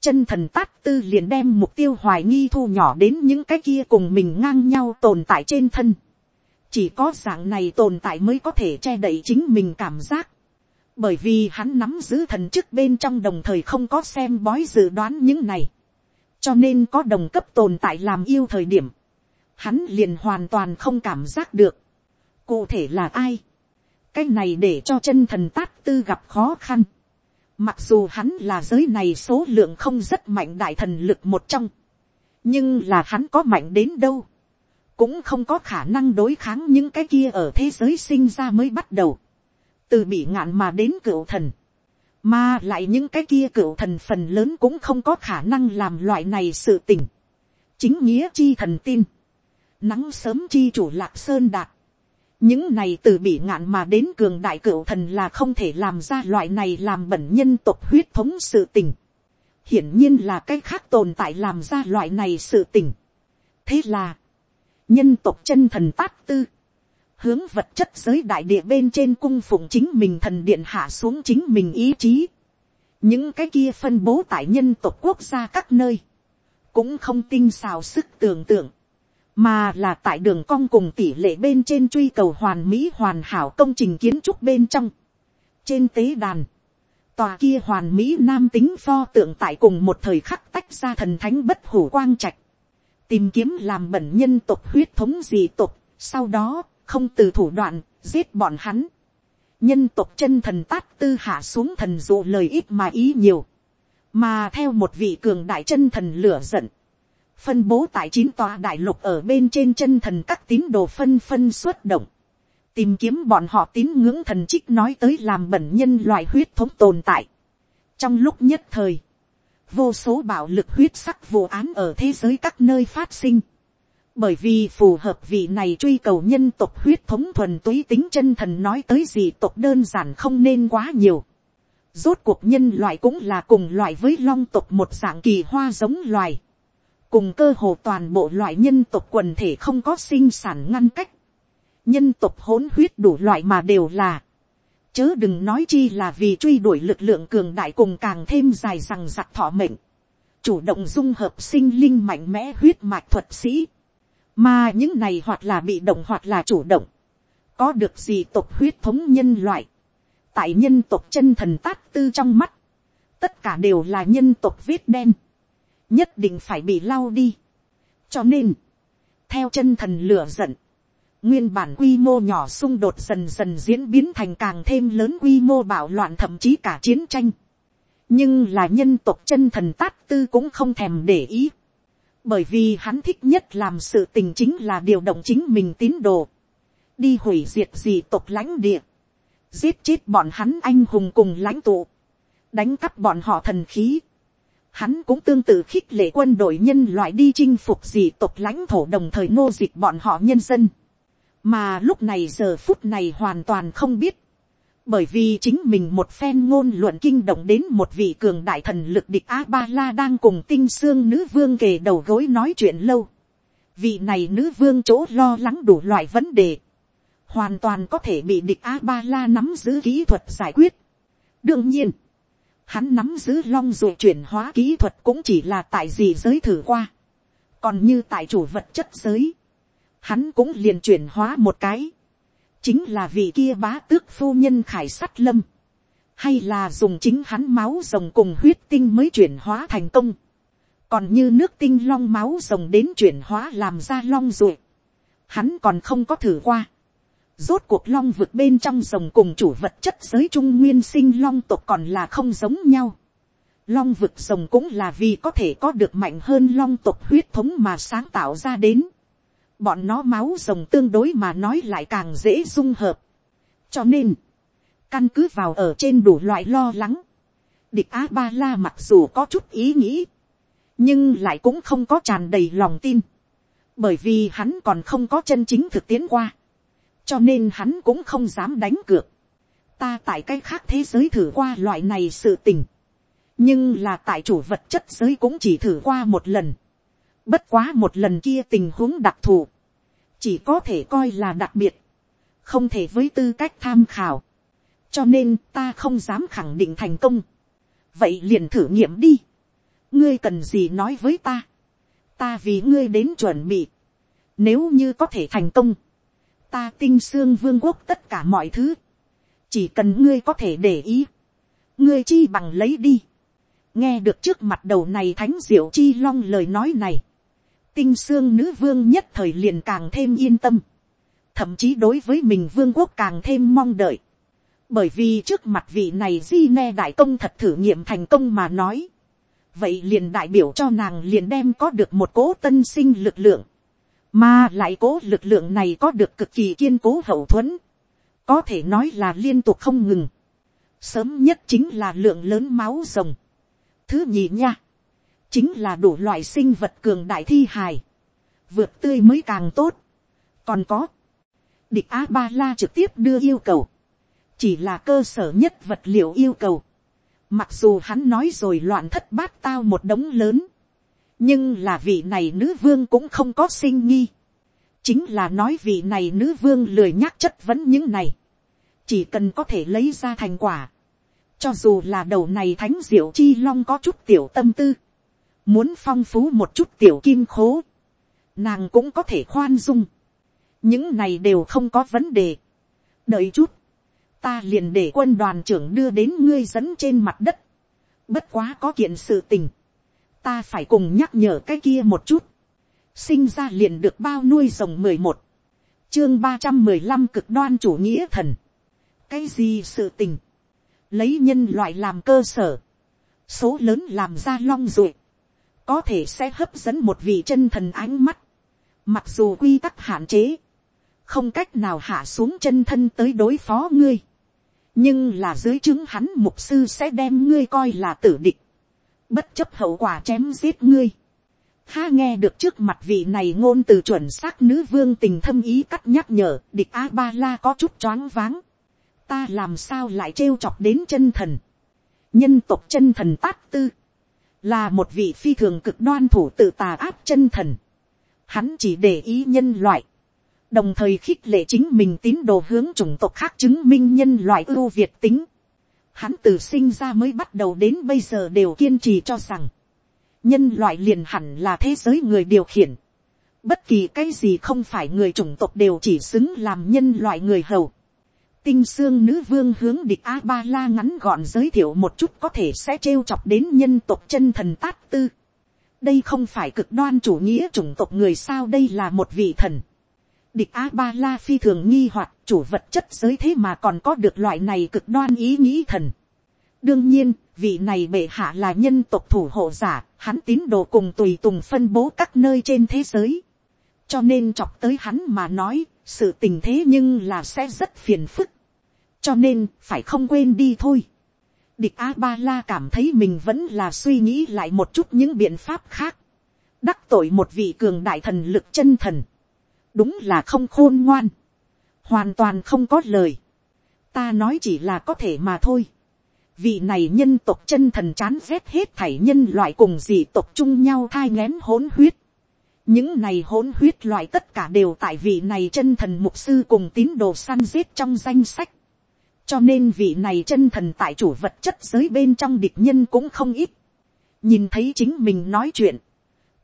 chân thần tát tư liền đem mục tiêu hoài nghi thu nhỏ đến những cái kia cùng mình ngang nhau tồn tại trên thân. Chỉ có dạng này tồn tại mới có thể che đậy chính mình cảm giác, bởi vì hắn nắm giữ thần chức bên trong đồng thời không có xem bói dự đoán những này, cho nên có đồng cấp tồn tại làm yêu thời điểm, hắn liền hoàn toàn không cảm giác được, cụ thể là ai, cái này để cho chân thần tát tư gặp khó khăn, mặc dù hắn là giới này số lượng không rất mạnh đại thần lực một trong, nhưng là hắn có mạnh đến đâu, cũng không có khả năng đối kháng những cái kia ở thế giới sinh ra mới bắt đầu, từ bị ngạn mà đến cựu thần, mà lại những cái kia cựu thần phần lớn cũng không có khả năng làm loại này sự tình, chính nghĩa chi thần tin, nắng sớm chi chủ lạc sơn đạt, những này từ bị ngạn mà đến cường đại cựu thần là không thể làm ra loại này làm bẩn nhân tộc huyết thống sự tình. hiển nhiên là cái khác tồn tại làm ra loại này sự tình. thế là, nhân tộc chân thần tát tư, hướng vật chất giới đại địa bên trên cung phụng chính mình thần điện hạ xuống chính mình ý chí. những cái kia phân bố tại nhân tộc quốc gia các nơi, cũng không tinh xào sức tưởng tượng, mà là tại đường cong cùng tỷ lệ bên trên truy cầu hoàn mỹ hoàn hảo công trình kiến trúc bên trong. trên tế đàn, tòa kia hoàn mỹ nam tính pho tượng tại cùng một thời khắc tách ra thần thánh bất hủ quang trạch tìm kiếm làm bẩn nhân tộc huyết thống gì tộc, sau đó, không từ thủ đoạn, giết bọn hắn. Nhân tộc chân thần tát tư hạ xuống thần dụ lời ít mà ý nhiều. mà theo một vị cường đại chân thần lửa giận, phân bố tại chín tòa đại lục ở bên trên chân thần các tín đồ phân phân xuất động, tìm kiếm bọn họ tín ngưỡng thần trích nói tới làm bẩn nhân loại huyết thống tồn tại. trong lúc nhất thời, vô số bạo lực huyết sắc vụ án ở thế giới các nơi phát sinh, bởi vì phù hợp vị này truy cầu nhân tộc huyết thống thuần túy tính chân thần nói tới gì tộc đơn giản không nên quá nhiều. Rốt cuộc nhân loại cũng là cùng loại với long tộc một dạng kỳ hoa giống loài. Cùng cơ hồ toàn bộ loại nhân tộc quần thể không có sinh sản ngăn cách. Nhân tộc hỗn huyết đủ loại mà đều là. Chớ đừng nói chi là vì truy đuổi lực lượng cường đại cùng càng thêm dài rằng giặc thọ mệnh. Chủ động dung hợp sinh linh mạnh mẽ huyết mạch thuật sĩ mà những này hoặc là bị động hoặc là chủ động. Có được gì tộc huyết thống nhân loại. Tại nhân tộc chân thần tát tư trong mắt. Tất cả đều là nhân tộc viết đen. Nhất định phải bị lau đi. Cho nên. Theo chân thần lửa giận. Nguyên bản quy mô nhỏ xung đột dần dần diễn biến thành càng thêm lớn quy mô bạo loạn thậm chí cả chiến tranh. Nhưng là nhân tộc chân thần tát tư cũng không thèm để ý bởi vì hắn thích nhất làm sự tình chính là điều động chính mình tín đồ, đi hủy diệt gì tộc lãnh địa, giết chết bọn hắn anh hùng cùng lãnh tụ, đánh cắp bọn họ thần khí. Hắn cũng tương tự khích lệ quân đội nhân loại đi chinh phục gì tộc lãnh thổ đồng thời nô dịch bọn họ nhân dân. Mà lúc này giờ phút này hoàn toàn không biết bởi vì chính mình một phen ngôn luận kinh động đến một vị cường đại thần lực địch a ba la đang cùng tinh xương nữ vương kề đầu gối nói chuyện lâu. vị này nữ vương chỗ lo lắng đủ loại vấn đề, hoàn toàn có thể bị địch a ba la nắm giữ kỹ thuật giải quyết. đương nhiên, hắn nắm giữ long ruột chuyển hóa kỹ thuật cũng chỉ là tại gì giới thử qua, còn như tại chủ vật chất giới, hắn cũng liền chuyển hóa một cái chính là vị kia bá tước phu nhân khải sắt lâm, hay là dùng chính hắn máu rồng cùng huyết tinh mới chuyển hóa thành công, còn như nước tinh long máu rồng đến chuyển hóa làm ra long ruột, hắn còn không có thử qua, rốt cuộc long vượt bên trong rồng cùng chủ vật chất giới trung nguyên sinh long tộc còn là không giống nhau. Long vực rồng cũng là vì có thể có được mạnh hơn long tộc huyết thống mà sáng tạo ra đến bọn nó máu rồng tương đối mà nói lại càng dễ dung hợp. cho nên, căn cứ vào ở trên đủ loại lo lắng, địch a ba la mặc dù có chút ý nghĩ, nhưng lại cũng không có tràn đầy lòng tin, bởi vì hắn còn không có chân chính thực tiến qua, cho nên hắn cũng không dám đánh cược. ta tại cái khác thế giới thử qua loại này sự tình, nhưng là tại chủ vật chất giới cũng chỉ thử qua một lần, Bất quá một lần kia tình huống đặc thù. Chỉ có thể coi là đặc biệt. Không thể với tư cách tham khảo. Cho nên ta không dám khẳng định thành công. Vậy liền thử nghiệm đi. Ngươi cần gì nói với ta. Ta vì ngươi đến chuẩn bị. Nếu như có thể thành công. Ta tinh xương vương quốc tất cả mọi thứ. Chỉ cần ngươi có thể để ý. Ngươi chi bằng lấy đi nghe được trước mặt đầu này thánh diệu chi long lời nói này, tinh xương nữ vương nhất thời liền càng thêm yên tâm, thậm chí đối với mình vương quốc càng thêm mong đợi, bởi vì trước mặt vị này di ne đại công thật thử nghiệm thành công mà nói, vậy liền đại biểu cho nàng liền đem có được một cố tân sinh lực lượng, mà lại cố lực lượng này có được cực kỳ kiên cố hậu thuẫn, có thể nói là liên tục không ngừng, sớm nhất chính là lượng lớn máu rồng, thứ nhì nha, chính là đủ loại sinh vật cường đại thi hài, vượt tươi mới càng tốt. còn có, địch a ba la trực tiếp đưa yêu cầu, chỉ là cơ sở nhất vật liệu yêu cầu. mặc dù hắn nói rồi loạn thất bát tao một đống lớn, nhưng là vị này nữ vương cũng không có sinh nghi. chính là nói vị này nữ vương lười nhắc chất vấn những này, chỉ cần có thể lấy ra thành quả, cho dù là đầu này thánh diệu chi long có chút tiểu tâm tư, muốn phong phú một chút tiểu kim khố, nàng cũng có thể khoan dung, những này đều không có vấn đề. đợi chút, ta liền để quân đoàn trưởng đưa đến ngươi dẫn trên mặt đất, bất quá có kiện sự tình, ta phải cùng nhắc nhở cái kia một chút, sinh ra liền được bao nuôi rồng mười một, chương ba trăm mười lăm cực đoan chủ nghĩa thần, cái gì sự tình, lấy nhân loại làm cơ sở, số lớn làm ra long ruột, có thể sẽ hấp dẫn một vị chân thần ánh mắt, mặc dù quy tắc hạn chế, không cách nào hạ xuống chân thân tới đối phó ngươi, nhưng là dưới chứng hắn mục sư sẽ đem ngươi coi là tử địch, bất chấp hậu quả chém giết ngươi. Ha nghe được trước mặt vị này ngôn từ chuẩn xác nữ vương tình thâm ý cắt nhắc nhở địch a ba la có chút choáng váng. Ta làm sao lại trêu chọc đến chân thần. Nhân tộc chân thần tát tư. Là một vị phi thường cực đoan thủ tự tà áp chân thần. Hắn chỉ để ý nhân loại. Đồng thời khích lệ chính mình tín đồ hướng chủng tộc khác chứng minh nhân loại ưu việt tính. Hắn từ sinh ra mới bắt đầu đến bây giờ đều kiên trì cho rằng, nhân loại liền hẳn là thế giới người điều khiển. Bất kỳ cái gì không phải người chủng tộc đều chỉ xứng làm nhân loại người hầu. Tinh xương nữ vương hướng địch A-ba-la ngắn gọn giới thiệu một chút có thể sẽ trêu chọc đến nhân tộc chân thần tát tư. Đây không phải cực đoan chủ nghĩa chủng tộc người sao đây là một vị thần. Địch A-ba-la phi thường nghi hoặc chủ vật chất giới thế mà còn có được loại này cực đoan ý nghĩ thần. đương nhiên, vị này bệ hạ là nhân tộc thủ hộ giả, hắn tín đồ cùng tùy tùng phân bố các nơi trên thế giới. cho nên chọc tới hắn mà nói, sự tình thế nhưng là sẽ rất phiền phức. cho nên, phải không quên đi thôi. địch a ba la cảm thấy mình vẫn là suy nghĩ lại một chút những biện pháp khác. đắc tội một vị cường đại thần lực chân thần. đúng là không khôn ngoan. hoàn toàn không có lời. ta nói chỉ là có thể mà thôi vị này nhân tộc chân thần chán rét hết thảy nhân loại cùng dị tộc chung nhau thai ngén hỗn huyết những này hỗn huyết loại tất cả đều tại vị này chân thần mục sư cùng tín đồ săn giết trong danh sách. cho nên vị này chân thần tại chủ vật chất giới bên trong địch nhân cũng không ít. nhìn thấy chính mình nói chuyện.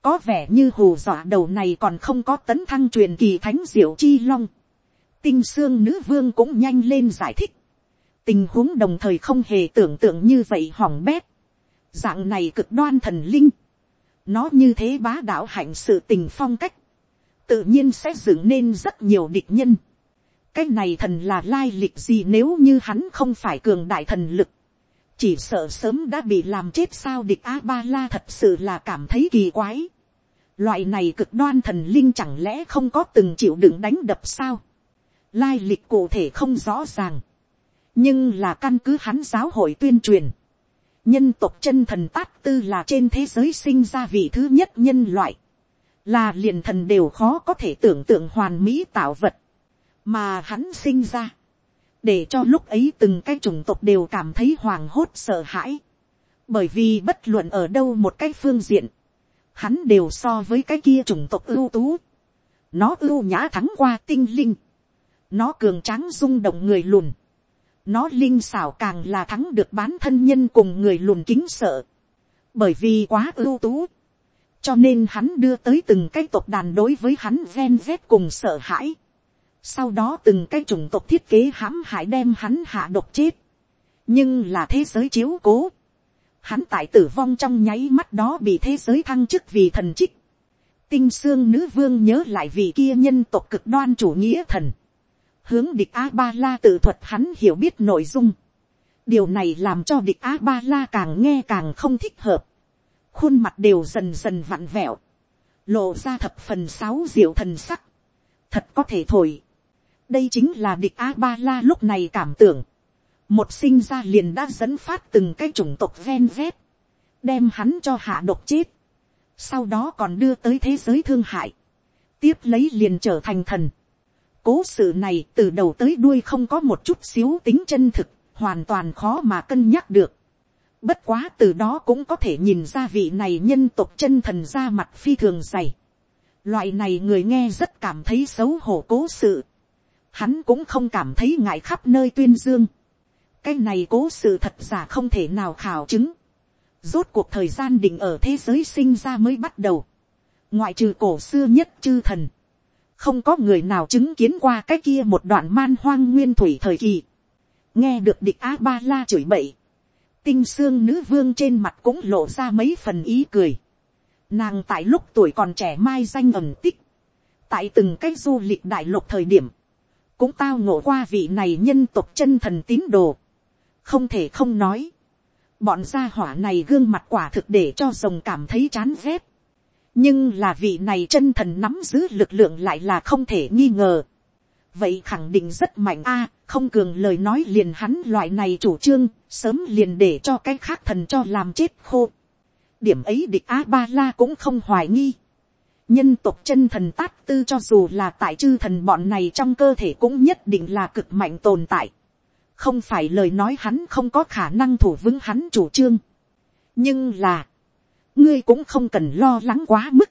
có vẻ như hù dọa đầu này còn không có tấn thăng truyền kỳ thánh diệu chi long. tinh xương nữ vương cũng nhanh lên giải thích tình huống đồng thời không hề tưởng tượng như vậy hỏng bét. dạng này cực đoan thần linh, nó như thế bá đạo hạnh sự tình phong cách, tự nhiên sẽ dựng nên rất nhiều địch nhân. cái này thần là lai lịch gì nếu như hắn không phải cường đại thần lực, chỉ sợ sớm đã bị làm chết sao địch a ba la thật sự là cảm thấy kỳ quái. loại này cực đoan thần linh chẳng lẽ không có từng chịu đựng đánh đập sao. lai lịch cụ thể không rõ ràng nhưng là căn cứ hắn giáo hội tuyên truyền, nhân tộc chân thần tát tư là trên thế giới sinh ra vị thứ nhất nhân loại, là liền thần đều khó có thể tưởng tượng hoàn mỹ tạo vật, mà hắn sinh ra, để cho lúc ấy từng cái chủng tộc đều cảm thấy hoàng hốt sợ hãi, bởi vì bất luận ở đâu một cái phương diện, hắn đều so với cái kia chủng tộc ưu tú, nó ưu nhã thắng qua tinh linh, nó cường tráng rung động người lùn, nó linh xảo càng là thắng được bán thân nhân cùng người lùn kính sợ, bởi vì quá ưu tú, cho nên hắn đưa tới từng cái tộc đàn đối với hắn ven vét cùng sợ hãi, sau đó từng cái chủng tộc thiết kế hãm hại đem hắn hạ độc chết, nhưng là thế giới chiếu cố, hắn tại tử vong trong nháy mắt đó bị thế giới thăng chức vì thần trích, tinh xương nữ vương nhớ lại vị kia nhân tộc cực đoan chủ nghĩa thần, hướng địch a ba la tự thuật hắn hiểu biết nội dung. điều này làm cho địch a ba la càng nghe càng không thích hợp. khuôn mặt đều dần dần vặn vẹo. lộ ra thập phần sáu diệu thần sắc. thật có thể thổi. đây chính là địch a ba la lúc này cảm tưởng. một sinh ra liền đã dẫn phát từng cái chủng tộc ven vét. đem hắn cho hạ độc chết. sau đó còn đưa tới thế giới thương hại. tiếp lấy liền trở thành thần cố sự này từ đầu tới đuôi không có một chút xíu tính chân thực, hoàn toàn khó mà cân nhắc được. Bất quá từ đó cũng có thể nhìn ra vị này nhân tộc chân thần ra mặt phi thường dày. Loại này người nghe rất cảm thấy xấu hổ cố sự. Hắn cũng không cảm thấy ngại khắp nơi tuyên dương. Cái này cố sự thật giả không thể nào khảo chứng. Rốt cuộc thời gian định ở thế giới sinh ra mới bắt đầu. Ngoại trừ cổ xưa nhất chư thần không có người nào chứng kiến qua cái kia một đoạn man hoang nguyên thủy thời kỳ. nghe được địch a ba la chửi bậy. tinh xương nữ vương trên mặt cũng lộ ra mấy phần ý cười. nàng tại lúc tuổi còn trẻ mai danh ẩm tích. tại từng cái du lịch đại lục thời điểm, cũng tao ngộ qua vị này nhân tộc chân thần tín đồ. không thể không nói. bọn gia hỏa này gương mặt quả thực để cho rồng cảm thấy chán ghét nhưng là vị này chân thần nắm giữ lực lượng lại là không thể nghi ngờ. vậy khẳng định rất mạnh a, không cường lời nói liền hắn loại này chủ trương, sớm liền để cho cái khác thần cho làm chết khô. điểm ấy địch a ba la cũng không hoài nghi. nhân tộc chân thần tát tư cho dù là tại chư thần bọn này trong cơ thể cũng nhất định là cực mạnh tồn tại không phải lời nói hắn không có khả năng thủ vững hắn chủ trương. nhưng là, ngươi cũng không cần lo lắng quá mức.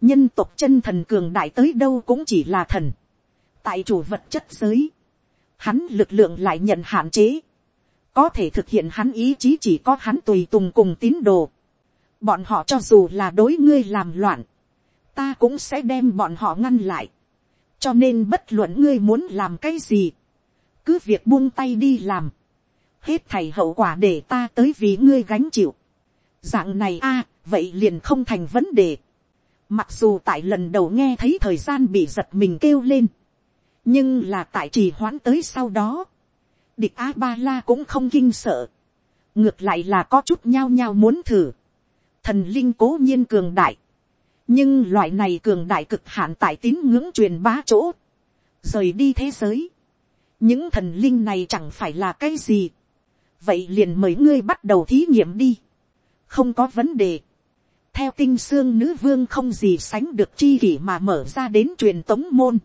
nhân tộc chân thần cường đại tới đâu cũng chỉ là thần. tại chủ vật chất giới, hắn lực lượng lại nhận hạn chế. có thể thực hiện hắn ý chí chỉ có hắn tùy tùng cùng tín đồ. bọn họ cho dù là đối ngươi làm loạn, ta cũng sẽ đem bọn họ ngăn lại. cho nên bất luận ngươi muốn làm cái gì, cứ việc buông tay đi làm, hết thầy hậu quả để ta tới vì ngươi gánh chịu dạng này a, vậy liền không thành vấn đề. mặc dù tại lần đầu nghe thấy thời gian bị giật mình kêu lên, nhưng là tại trì hoãn tới sau đó, địch a ba la cũng không kinh sợ, ngược lại là có chút nhao nhao muốn thử, thần linh cố nhiên cường đại, nhưng loại này cường đại cực hạn tại tín ngưỡng truyền bá chỗ, rời đi thế giới, những thần linh này chẳng phải là cái gì. vậy liền mời ngươi bắt đầu thí nghiệm đi không có vấn đề. theo tinh xương nữ vương không gì sánh được chi kỷ mà mở ra đến truyền tống môn.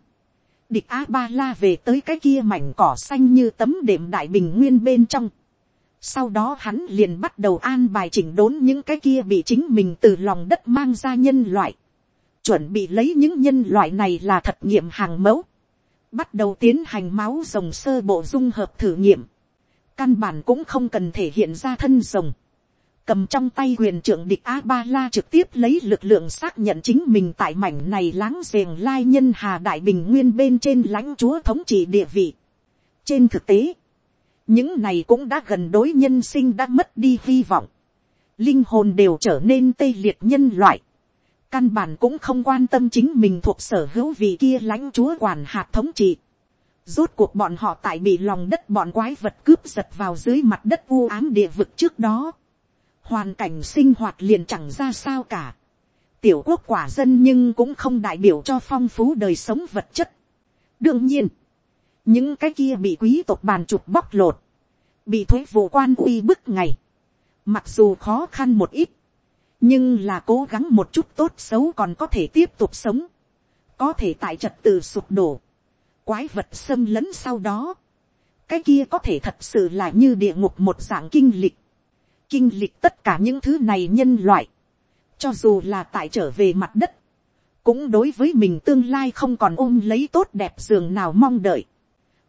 địch a ba la về tới cái kia mảnh cỏ xanh như tấm đệm đại bình nguyên bên trong. sau đó hắn liền bắt đầu an bài chỉnh đốn những cái kia bị chính mình từ lòng đất mang ra nhân loại. chuẩn bị lấy những nhân loại này là thật nghiệm hàng mẫu bắt đầu tiến hành máu rồng sơ bộ dung hợp thử nghiệm, căn bản cũng không cần thể hiện ra thân rồng, cầm trong tay quyền trưởng địch a ba la trực tiếp lấy lực lượng xác nhận chính mình tại mảnh này láng giềng lai nhân hà đại bình nguyên bên trên lãnh chúa thống trị địa vị. trên thực tế, những này cũng đã gần đối nhân sinh đã mất đi hy vọng, linh hồn đều trở nên tê liệt nhân loại, căn bản cũng không quan tâm chính mình thuộc sở hữu vị kia lãnh chúa quản hạt thống trị. Rốt cuộc bọn họ tại bị lòng đất bọn quái vật cướp giật vào dưới mặt đất u ám địa vực trước đó. Hoàn cảnh sinh hoạt liền chẳng ra sao cả. Tiểu quốc quả dân nhưng cũng không đại biểu cho phong phú đời sống vật chất. Đương nhiên, những cái kia bị quý tộc bàn trục bóc lột, bị thuế vụ quan uy bức ngày. Mặc dù khó khăn một ít, nhưng là cố gắng một chút tốt xấu còn có thể tiếp tục sống, có thể tại trật tự sụp đổ, quái vật xâm lấn sau đó, cái kia có thể thật sự là như địa ngục một dạng kinh lịch, kinh lịch tất cả những thứ này nhân loại, cho dù là tại trở về mặt đất, cũng đối với mình tương lai không còn ôm lấy tốt đẹp giường nào mong đợi,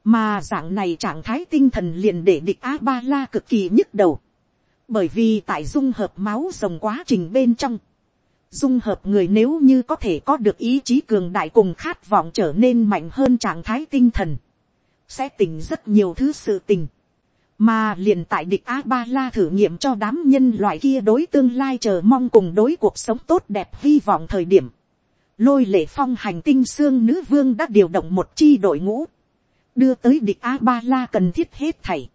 mà dạng này trạng thái tinh thần liền để địch a ba la cực kỳ nhức đầu, bởi vì tại dung hợp máu rồng quá trình bên trong, dung hợp người nếu như có thể có được ý chí cường đại cùng khát vọng trở nên mạnh hơn trạng thái tinh thần, sẽ tình rất nhiều thứ sự tình, mà liền tại địch a ba la thử nghiệm cho đám nhân loại kia đối tương lai chờ mong cùng đối cuộc sống tốt đẹp hy vọng thời điểm, lôi lệ phong hành tinh xương nữ vương đã điều động một chi đội ngũ, đưa tới địch a ba la cần thiết hết thảy,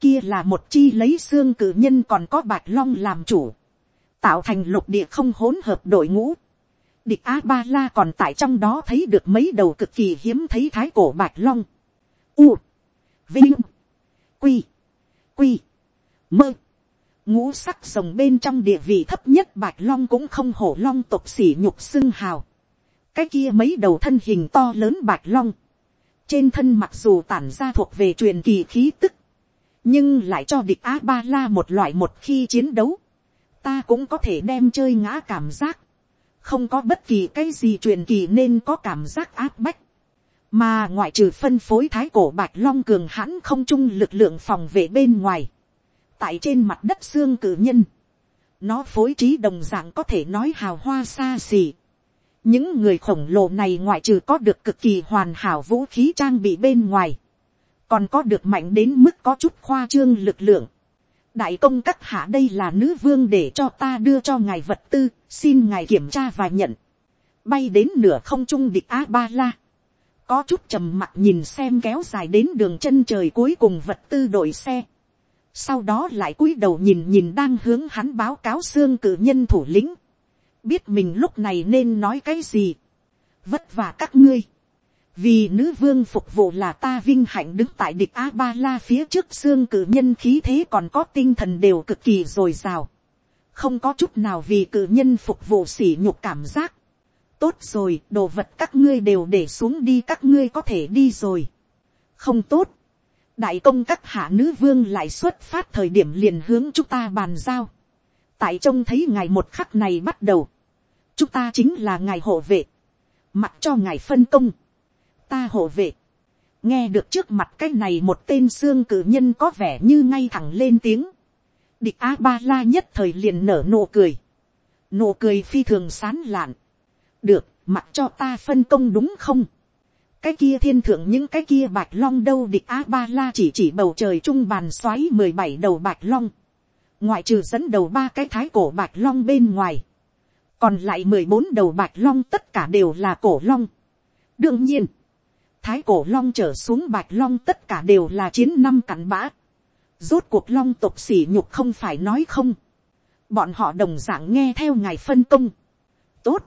kia là một chi lấy xương cử nhân còn có bạch long làm chủ, tạo thành lục địa không hỗn hợp đội ngũ. Địch A Ba La còn tại trong đó thấy được mấy đầu cực kỳ hiếm thấy thái cổ bạch long. U, Vinh, Quy, Quy, Mơ. Ngũ sắc rồng bên trong địa vị thấp nhất bạch long cũng không hổ long tộc sỉ nhục xưng hào. Cái kia mấy đầu thân hình to lớn bạch long. Trên thân mặc dù tản ra thuộc về truyền kỳ khí tức nhưng lại cho địch a ba la một loại một khi chiến đấu, ta cũng có thể đem chơi ngã cảm giác, không có bất kỳ cái gì truyền kỳ nên có cảm giác áp bách, mà ngoại trừ phân phối thái cổ bạch long cường hãn không chung lực lượng phòng vệ bên ngoài, tại trên mặt đất xương cử nhân, nó phối trí đồng dạng có thể nói hào hoa xa xỉ. những người khổng lồ này ngoại trừ có được cực kỳ hoàn hảo vũ khí trang bị bên ngoài, còn có được mạnh đến mức có chút khoa trương lực lượng. đại công các hạ đây là nữ vương để cho ta đưa cho ngài vật tư, xin ngài kiểm tra và nhận. bay đến nửa không trung địch a ba la có chút trầm mặt nhìn xem kéo dài đến đường chân trời cuối cùng vật tư đội xe. sau đó lại cúi đầu nhìn nhìn đang hướng hắn báo cáo xương cử nhân thủ lĩnh, biết mình lúc này nên nói cái gì, vất vả các ngươi, vì nữ vương phục vụ là ta vinh hạnh đứng tại địch a ba la phía trước xương cử nhân khí thế còn có tinh thần đều cực kỳ dồi dào, không có chút nào vì cử nhân phục vụ sỉ nhục cảm giác, tốt rồi đồ vật các ngươi đều để xuống đi các ngươi có thể đi rồi, không tốt, đại công các hạ nữ vương lại xuất phát thời điểm liền hướng chúng ta bàn giao. tại trông thấy ngài một khắc này bắt đầu, chúng ta chính là ngài hộ vệ, mặc cho ngài phân công, ta hộ vệ, nghe được trước mặt cái này một tên xương cử nhân có vẻ như ngay thẳng lên tiếng, địch a ba la nhất thời liền nở nụ cười, nụ cười phi thường sán lạn, được, mặc cho ta phân công đúng không, cái kia thiên thượng những cái kia bạch long đâu địch a ba la chỉ chỉ bầu trời trung bàn xoáy mười bảy đầu bạch long. Ngoại trừ dẫn đầu ba cái thái cổ bạch long bên ngoài. Còn lại mười bốn đầu bạch long tất cả đều là cổ long. Đương nhiên thái cổ long trở xuống bạch long tất cả đều là chiến năm cặn bã. Rốt cuộc long tộc sỉ nhục không phải nói không. Bọn họ đồng d ạ n g nghe theo ngài phân công. Tốt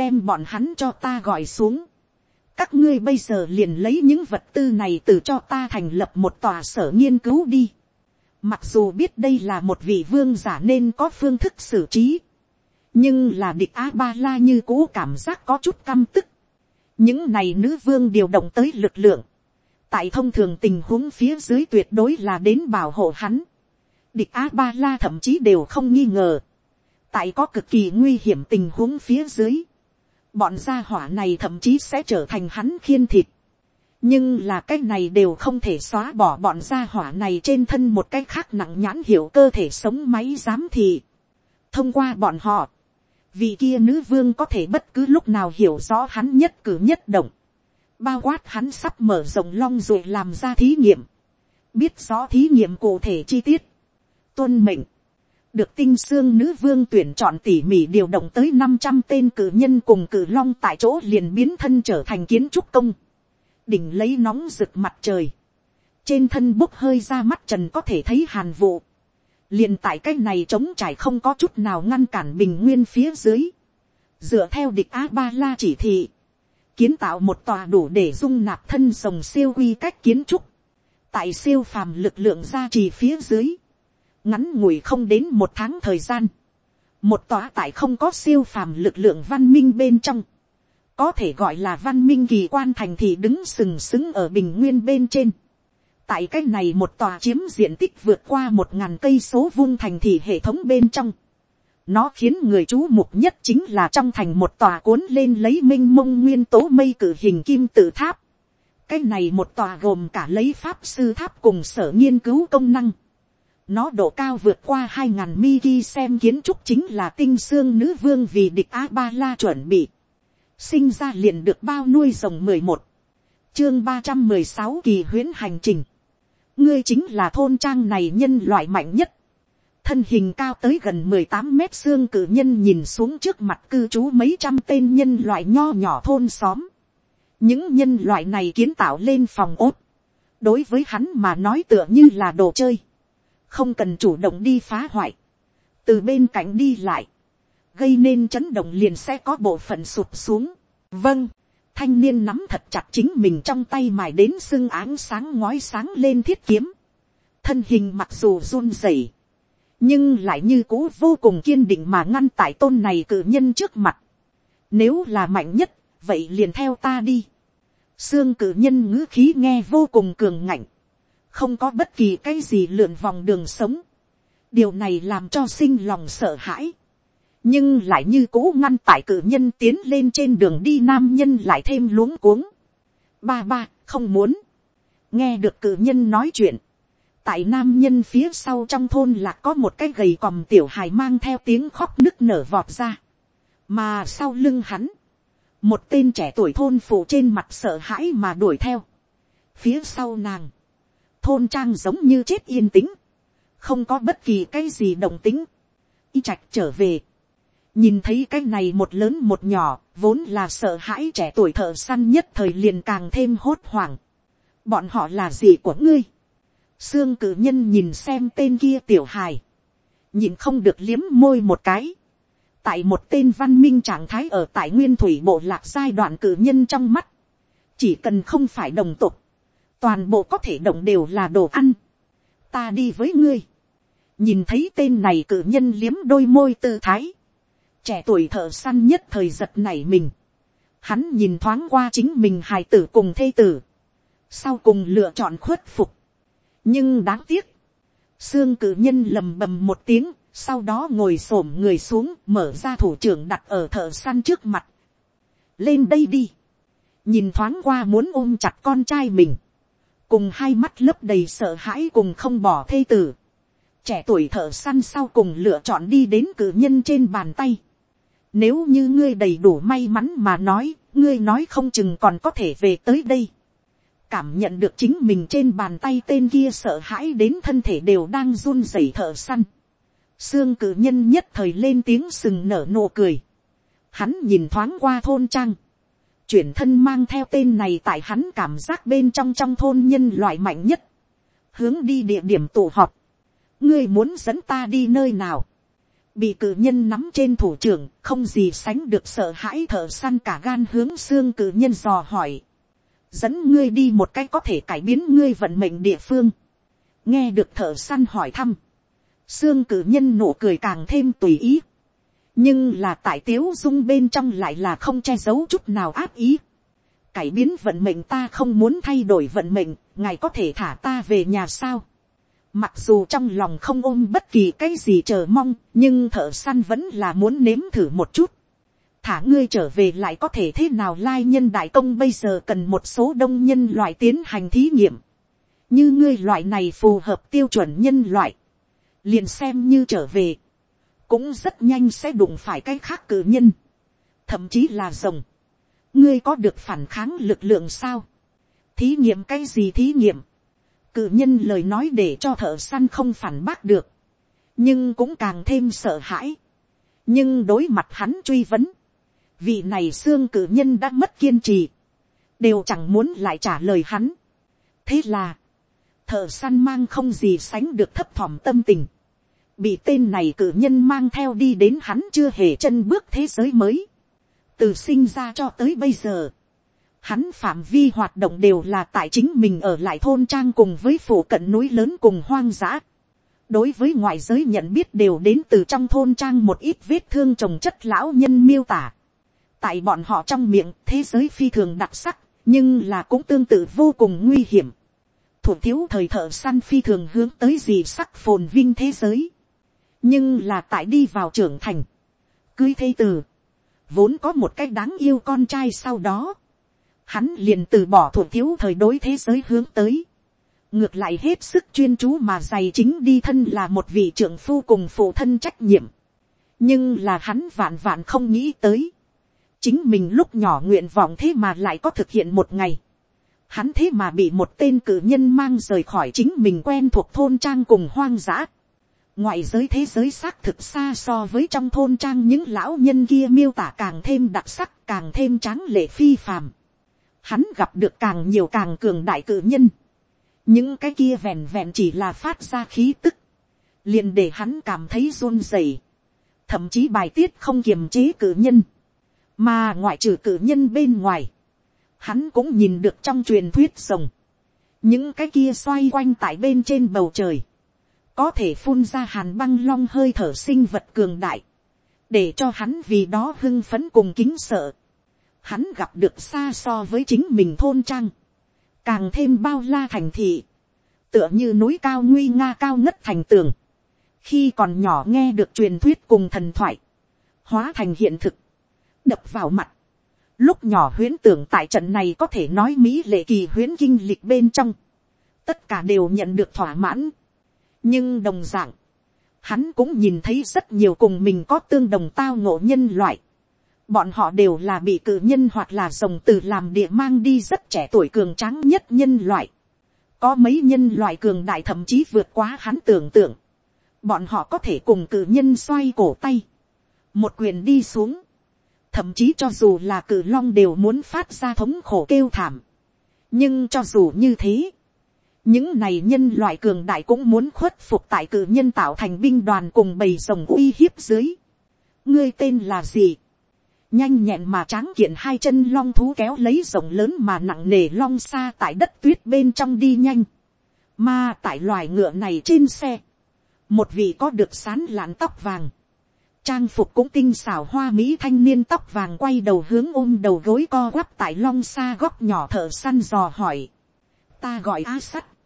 đem bọn hắn cho ta gọi xuống các ngươi bây giờ liền lấy những vật tư này từ cho ta thành lập một tòa sở nghiên cứu đi. Mặc dù biết đây là một vị vương giả nên có phương thức xử trí. Nhưng là địch A-ba-la như cũ cảm giác có chút căm tức. Những này nữ vương điều động tới lực lượng. Tại thông thường tình huống phía dưới tuyệt đối là đến bảo hộ hắn. Địch A-ba-la thậm chí đều không nghi ngờ. Tại có cực kỳ nguy hiểm tình huống phía dưới bọn gia hỏa này thậm chí sẽ trở thành hắn khiên thịt. nhưng là cái này đều không thể xóa bỏ bọn gia hỏa này trên thân một cái khác nặng nhãn hiểu cơ thể sống máy giám thị. thông qua bọn họ, vì kia nữ vương có thể bất cứ lúc nào hiểu rõ hắn nhất cử nhất động, bao quát hắn sắp mở rộng long rồi làm ra thí nghiệm, biết rõ thí nghiệm cụ thể chi tiết, tuân mệnh, được tinh xương nữ vương tuyển chọn tỉ mỉ điều động tới năm trăm tên cử nhân cùng cử long tại chỗ liền biến thân trở thành kiến trúc công. Đỉnh lấy nóng rực mặt trời. Trên thân bốc hơi ra mắt trần có thể thấy hàn vụ. Liền tại cái này trống trải không có chút nào ngăn cản bình nguyên phía dưới. Dựa theo địch A-ba-la chỉ thị. Kiến tạo một tòa đủ để dung nạp thân sồng siêu quy cách kiến trúc. Tại siêu phàm lực lượng gia trì phía dưới ngắn ngủi không đến một tháng thời gian, một tòa tại không có siêu phàm lực lượng văn minh bên trong, có thể gọi là văn minh kỳ quan thành thì đứng sừng sững ở bình nguyên bên trên. tại cái này một tòa chiếm diện tích vượt qua một ngàn cây số vung thành thị hệ thống bên trong. nó khiến người chú mục nhất chính là trong thành một tòa cuốn lên lấy m i n h mông nguyên tố mây cử hình kim tự tháp. cái này một tòa gồm cả lấy pháp sư tháp cùng sở nghiên cứu công năng nó độ cao vượt qua hai ngàn mi ki xem kiến trúc chính là tinh xương nữ vương vì địch a ba la chuẩn bị. Sinh ra liền được bao nuôi rồng mười một Chương ba trăm mười sáu kỳ huyến hành trình. Ngươi chính là thôn trang này nhân loại mạnh nhất. Thân hình cao tới gần mười tám mét xương cử nhân nhìn xuống trước mặt cư trú mấy trăm tên nhân loại nho nhỏ thôn xóm. Những nhân loại này kiến tạo lên phòng ốt. Đối với hắn mà nói tựa như là đồ chơi không cần chủ động đi phá hoại, từ bên cạnh đi lại, gây nên chấn động liền sẽ có bộ phận sụp xuống. vâng, thanh niên nắm thật chặt chính mình trong tay mài đến sưng áng sáng ngói sáng lên thiết kiếm. thân hình mặc dù run rẩy, nhưng lại như cũ vô cùng kiên định mà ngăn tại tôn này cử nhân trước mặt. nếu là mạnh nhất, vậy liền theo ta đi. xương cử nhân ngữ khí nghe vô cùng cường ngạnh không có bất kỳ cái gì lượn vòng đường sống. điều này làm cho sinh lòng sợ hãi. nhưng lại như cũ ngăn tại cử nhân tiến lên trên đường đi nam nhân lại thêm luống cuống. ba ba không muốn. nghe được cử nhân nói chuyện. tại nam nhân phía sau trong thôn là có một cái gầy còm tiểu hài mang theo tiếng khóc nức nở vọt ra. mà sau lưng hắn, một tên trẻ tuổi thôn phụ trên mặt sợ hãi mà đuổi theo. phía sau nàng, thôn trang giống như chết yên tĩnh, không có bất kỳ cái gì động tính, y trạch trở về, nhìn thấy cái này một lớn một nhỏ, vốn là sợ hãi trẻ tuổi thợ săn nhất thời liền càng thêm hốt hoảng. bọn họ là gì của ngươi, xương cử nhân nhìn xem tên kia tiểu hài, nhìn không được liếm môi một cái, tại một tên văn minh trạng thái ở tại nguyên thủy bộ lạc giai đoạn cử nhân trong mắt, chỉ cần không phải đồng tục, toàn bộ có thể động đều là đồ ăn, ta đi với ngươi, nhìn thấy tên này cử nhân liếm đôi môi tư thái, trẻ tuổi thợ săn nhất thời giật này mình, hắn nhìn thoáng qua chính mình hài tử cùng thê tử, sau cùng lựa chọn khuất phục, nhưng đáng tiếc, xương cử nhân lầm bầm một tiếng, sau đó ngồi s ổ m người xuống mở ra thủ trưởng đặt ở thợ săn trước mặt, lên đây đi, nhìn thoáng qua muốn ôm chặt con trai mình, cùng hai mắt lấp đầy sợ hãi cùng không bỏ thê tử, trẻ tuổi thợ săn sau cùng lựa chọn đi đến cử nhân trên bàn tay. Nếu như ngươi đầy đủ may mắn mà nói, ngươi nói không chừng còn có thể về tới đây. Cảm nhận được chính mình trên bàn tay tên kia sợ hãi đến thân thể đều đang run rẩy thợ săn. Sương cử nhân nhất thời lên tiếng sừng nở nụ cười. Hắn nhìn thoáng qua thôn trang. Chuyển thân mang theo tên này tại hắn cảm giác bên trong trong thôn nhân loại mạnh nhất. Hướng đi địa điểm tụ họp. Ngươi muốn dẫn ta đi nơi nào, bị cử nhân nắm trên thủ trưởng, không gì sánh được sợ hãi thở săn cả gan hướng xương cử nhân dò hỏi, dẫn ngươi đi một cách có thể cải biến ngươi vận mệnh địa phương, nghe được thở săn hỏi thăm, xương cử nhân nụ cười càng thêm tùy ý, nhưng là tại tiếu dung bên trong lại là không che giấu chút nào áp ý, cải biến vận mệnh ta không muốn thay đổi vận mệnh, ngài có thể thả ta về nhà sao, Mặc dù trong lòng không ôm bất kỳ cái gì chờ mong, nhưng thợ săn vẫn là muốn nếm thử một chút. Thả ngươi trở về lại có thể thế nào lai nhân đại công bây giờ cần một số đông nhân loại tiến hành thí nghiệm. Như ngươi loại này phù hợp tiêu chuẩn nhân loại. Liền xem như trở về. Cũng rất nhanh sẽ đụng phải cái khác cử nhân. Thậm chí là rồng. Ngươi có được phản kháng lực lượng sao? Thí nghiệm cái gì thí nghiệm? cử nhân lời nói để cho thợ săn không phản bác được, nhưng cũng càng thêm sợ hãi. nhưng đối mặt hắn truy vấn, vị này xương cử nhân đã mất kiên trì, đều chẳng muốn lại trả lời hắn. thế là, thợ săn mang không gì sánh được thấp thỏm tâm tình, bị tên này cử nhân mang theo đi đến hắn chưa hề chân bước thế giới mới, từ sinh ra cho tới bây giờ, Hắn phạm vi hoạt động đều là tại chính mình ở lại thôn trang cùng với phủ cận núi lớn cùng hoang dã. Đối với ngoại giới nhận biết đều đến từ trong thôn trang một ít vết thương trồng chất lão nhân miêu tả. Tại bọn họ trong miệng thế giới phi thường đặc sắc, nhưng là cũng tương tự vô cùng nguy hiểm. Thủ thiếu thời thợ săn phi thường hướng tới gì sắc phồn vinh thế giới. Nhưng là tại đi vào trưởng thành. Cưới thây từ Vốn có một cách đáng yêu con trai sau đó hắn liền từ bỏ thủ thiếu thời đối thế giới hướng tới. ngược lại hết sức chuyên chú mà dày chính đi thân là một vị trưởng phu cùng phụ thân trách nhiệm. nhưng là hắn vạn vạn không nghĩ tới. chính mình lúc nhỏ nguyện vọng thế mà lại có thực hiện một ngày. hắn thế mà bị một tên cử nhân mang rời khỏi chính mình quen thuộc thôn trang cùng hoang dã ngoại giới thế giới xác thực xa so với trong thôn trang những lão nhân kia miêu tả càng thêm đặc sắc càng thêm tráng lệ phi phàm. Hắn gặp được càng nhiều càng cường đại cử nhân. những cái kia vẹn vẹn chỉ là phát ra khí tức, liền để hắn cảm thấy run rẩy, thậm chí bài tiết không kiềm chế cử nhân, mà ngoại trừ cử nhân bên ngoài, hắn cũng nhìn được trong truyền thuyết rồng, những cái kia xoay quanh tại bên trên bầu trời, có thể phun ra hàn băng long hơi thở sinh vật cường đại, để cho hắn vì đó hưng phấn cùng kính sợ. Hắn gặp được xa so với chính mình thôn trang, càng thêm bao la thành thị, tựa như núi cao nguy nga cao ngất thành tường, khi còn nhỏ nghe được truyền thuyết cùng thần thoại, hóa thành hiện thực, đập vào mặt, lúc nhỏ huyễn tưởng tại trận này có thể nói mỹ lệ kỳ huyễn kinh lịch bên trong, tất cả đều nhận được thỏa mãn, nhưng đồng d ạ n g hắn cũng nhìn thấy rất nhiều cùng mình có tương đồng tao ngộ nhân loại, bọn họ đều là bị cử nhân hoặc là rồng từ làm địa mang đi rất trẻ tuổi cường tráng nhất nhân loại. có mấy nhân loại cường đại thậm chí vượt quá hắn tưởng tượng. bọn họ có thể cùng cử nhân xoay cổ tay. một quyền đi xuống. thậm chí cho dù là cử long đều muốn phát ra thống khổ kêu thảm. nhưng cho dù như thế, những này nhân loại cường đại cũng muốn khuất phục tại cử nhân tạo thành binh đoàn cùng bầy rồng uy hiếp dưới. ngươi tên là gì. nhanh nhẹn mà tráng kiện hai chân long thú kéo lấy rồng lớn mà nặng nề long xa tại đất tuyết bên trong đi nhanh. mà tại loài ngựa này trên xe, một vị có được sán lạn tóc vàng, trang phục cũng tinh xảo hoa mỹ thanh niên tóc vàng quay đầu hướng ôm đầu gối co quắp tại long xa góc nhỏ thợ săn dò hỏi. ta gọi a sắt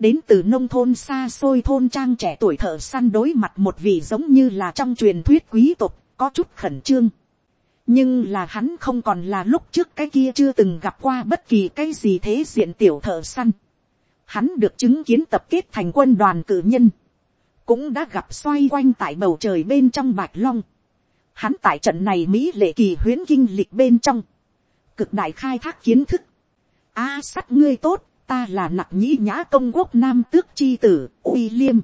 đến từ nông thôn xa xôi thôn trang trẻ tuổi thợ săn đối mặt một vị giống như là trong truyền thuyết quý tộc có chút khẩn trương. nhưng là hắn không còn là lúc trước cái kia chưa từng gặp qua bất kỳ cái gì thế diện tiểu thợ săn. hắn được chứng kiến tập kết thành quân đoàn cử nhân cũng đã gặp xoay quanh tại bầu trời bên trong bạch long. Hắn tại trận này Mỹ lệ kỳ huyến kinh lịch bên trong. Cực đại khai thác kiến thức. A à, sắt ngươi tốt, ta là nặc nhĩ nhã công quốc Nam tước chi tử, uy liêm.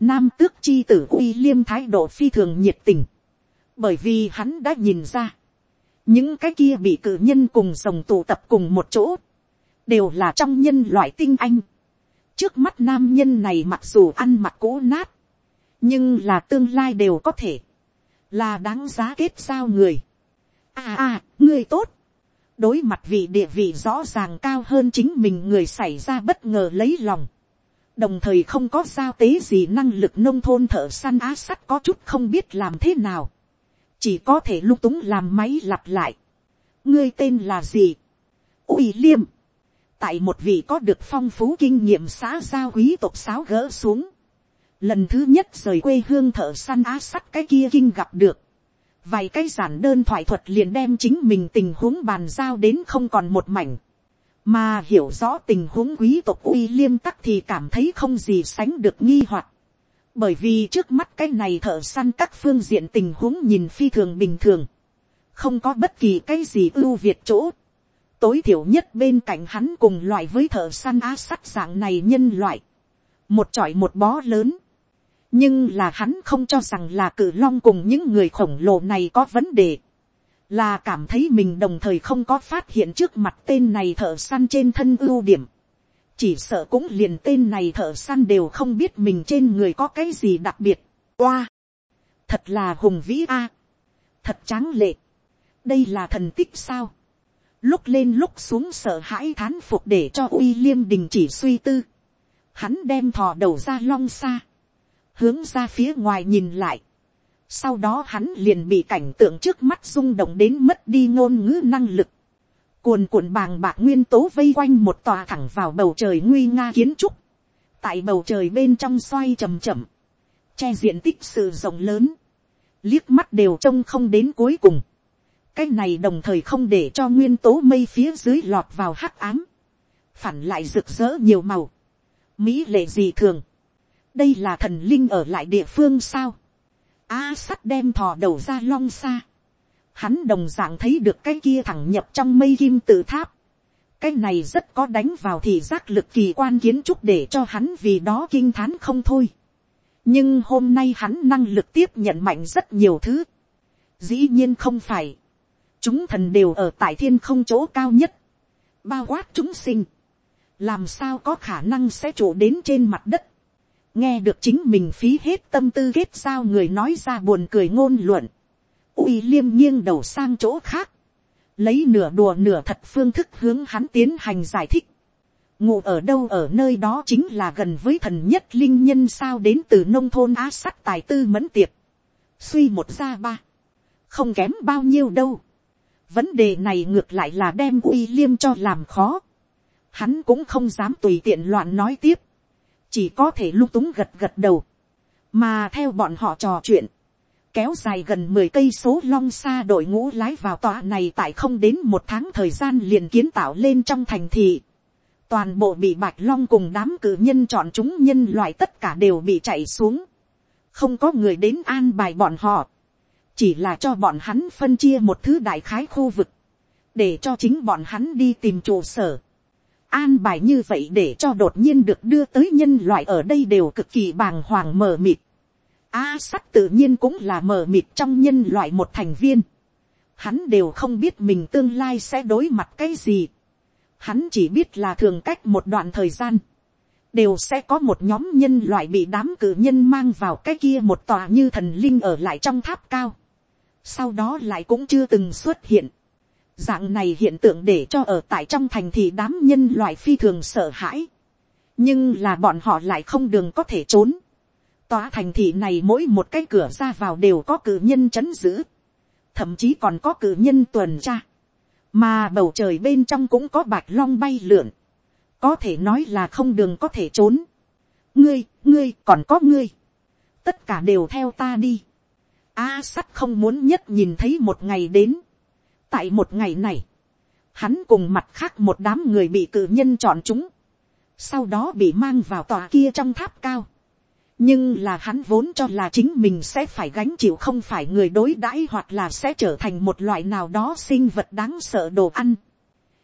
Nam tước chi tử uy liêm thái độ phi thường nhiệt tình. Bởi vì hắn đã nhìn ra. Những cái kia bị cử nhân cùng dòng tụ tập cùng một chỗ. Đều là trong nhân loại tinh anh trước mắt nam nhân này mặc dù ăn mặc cũ nát, nhưng là tương lai đều có thể, là đáng giá kết giao người. À à, người tốt, đối mặt vị địa vị rõ ràng cao hơn chính mình người xảy ra bất ngờ lấy lòng, đồng thời không có giao tế gì năng lực nông thôn thợ săn á sắt có chút không biết làm thế nào, chỉ có thể lung túng làm máy lặp lại. ngươi tên là gì, uy liêm, tại một vị có được phong phú kinh nghiệm xã giao quý tộc sáo gỡ xuống. Lần thứ nhất rời quê hương thợ săn á sắt cái kia kinh gặp được. Vài cái giản đơn thoại thuật liền đem chính mình tình huống bàn giao đến không còn một mảnh. Mà hiểu rõ tình huống quý tộc uy liêm tắc thì cảm thấy không gì sánh được nghi hoặc Bởi vì trước mắt cái này thợ săn các phương diện tình huống nhìn phi thường bình thường. Không có bất kỳ cái gì ưu việt chỗ tối thiểu nhất bên cạnh hắn cùng loại với thợ săn á sắt dạng này nhân loại, một trọi một bó lớn, nhưng là hắn không cho rằng là cử long cùng những người khổng lồ này có vấn đề, là cảm thấy mình đồng thời không có phát hiện trước mặt tên này thợ săn trên thân ưu điểm, chỉ sợ cũng liền tên này thợ săn đều không biết mình trên người có cái gì đặc biệt, oa, thật là hùng vĩ a, thật tráng lệ, đây là thần tích sao, lúc lên lúc xuống sợ hãi thán phục để cho uy liêm đình chỉ suy tư. Hắn đem thò đầu ra long xa, hướng ra phía ngoài nhìn lại. Sau đó hắn liền bị cảnh tượng trước mắt rung động đến mất đi ngôn ngữ năng lực. Cuồn cuộn bàng bạc nguyên tố vây quanh một tòa thẳng vào bầu trời nguy nga kiến trúc. Tại bầu trời bên trong xoay chậm chậm. Che diện tích sự rộng lớn. Liếc mắt đều trông không đến cuối cùng cái này đồng thời không để cho nguyên tố mây phía dưới lọt vào hắc ám, phản lại rực rỡ nhiều màu, mỹ lệ gì thường, đây là thần linh ở lại địa phương sao, a sắt đem thò đầu ra long xa, hắn đồng d ạ n g thấy được cái kia thẳng nhập trong mây kim tự tháp, cái này rất có đánh vào thì giác lực kỳ quan kiến trúc để cho hắn vì đó kinh thán không thôi. nhưng hôm nay hắn năng lực tiếp nhận mạnh rất nhiều thứ. dĩ nhiên không phải. Chúng thần đều ở tại thiên không chỗ cao nhất, bao quát chúng sinh, làm sao có khả năng sẽ trụ đến trên mặt đất, nghe được chính mình phí hết tâm tư kết sao người nói ra buồn cười ngôn luận, uy liêm nghiêng đầu sang chỗ khác, lấy nửa đùa nửa thật phương thức hướng hắn tiến hành giải thích, ngụ ở đâu ở nơi đó chính là gần với thần nhất linh nhân sao đến từ nông thôn á sắt tài tư mẫn tiệp, suy một ra ba, không kém bao nhiêu đâu, Vấn đề này ngược lại là đem uy liêm cho làm khó. Hắn cũng không dám tùy tiện loạn nói tiếp. Chỉ có thể lung túng gật gật đầu. Mà theo bọn họ trò chuyện. Kéo dài gần mười cây số long xa đội ngũ lái vào tòa này tại không đến một tháng thời gian liền kiến tạo lên trong thành thị. Toàn bộ bị bạch long cùng đám cử nhân chọn chúng nhân loại tất cả đều bị chạy xuống. Không có người đến an bài bọn họ chỉ là cho bọn hắn phân chia một thứ đại khái khu vực, để cho chính bọn hắn đi tìm trụ sở. An bài như vậy để cho đột nhiên được đưa tới nhân loại ở đây đều cực kỳ bàng hoàng mờ mịt. A sắt tự nhiên cũng là mờ mịt trong nhân loại một thành viên. Hắn đều không biết mình tương lai sẽ đối mặt cái gì. Hắn chỉ biết là thường cách một đoạn thời gian. đều sẽ có một nhóm nhân loại bị đám cử nhân mang vào cái kia một tòa như thần linh ở lại trong tháp cao. Sau đó lại cũng chưa từng xuất hiện. Dạng này hiện tượng để cho ở tại trong thành thì đám nhân loại phi thường sợ hãi. Nhưng là bọn họ lại không đường có thể trốn. Tòa thành thị này mỗi một cái cửa ra vào đều có cử nhân chấn giữ. Thậm chí còn có cử nhân tuần tra. Mà bầu trời bên trong cũng có bạch long bay lượn có thể nói là không đường có thể trốn. ngươi, ngươi, còn có ngươi. tất cả đều theo ta đi. a sắt không muốn nhất nhìn thấy một ngày đến tại một ngày này, hắn cùng mặt khác một đám người bị cử nhân chọn chúng. sau đó bị mang vào tòa kia trong tháp cao. nhưng là hắn vốn cho là chính mình sẽ phải gánh chịu không phải người đối đãi hoặc là sẽ trở thành một loại nào đó sinh vật đáng sợ đồ ăn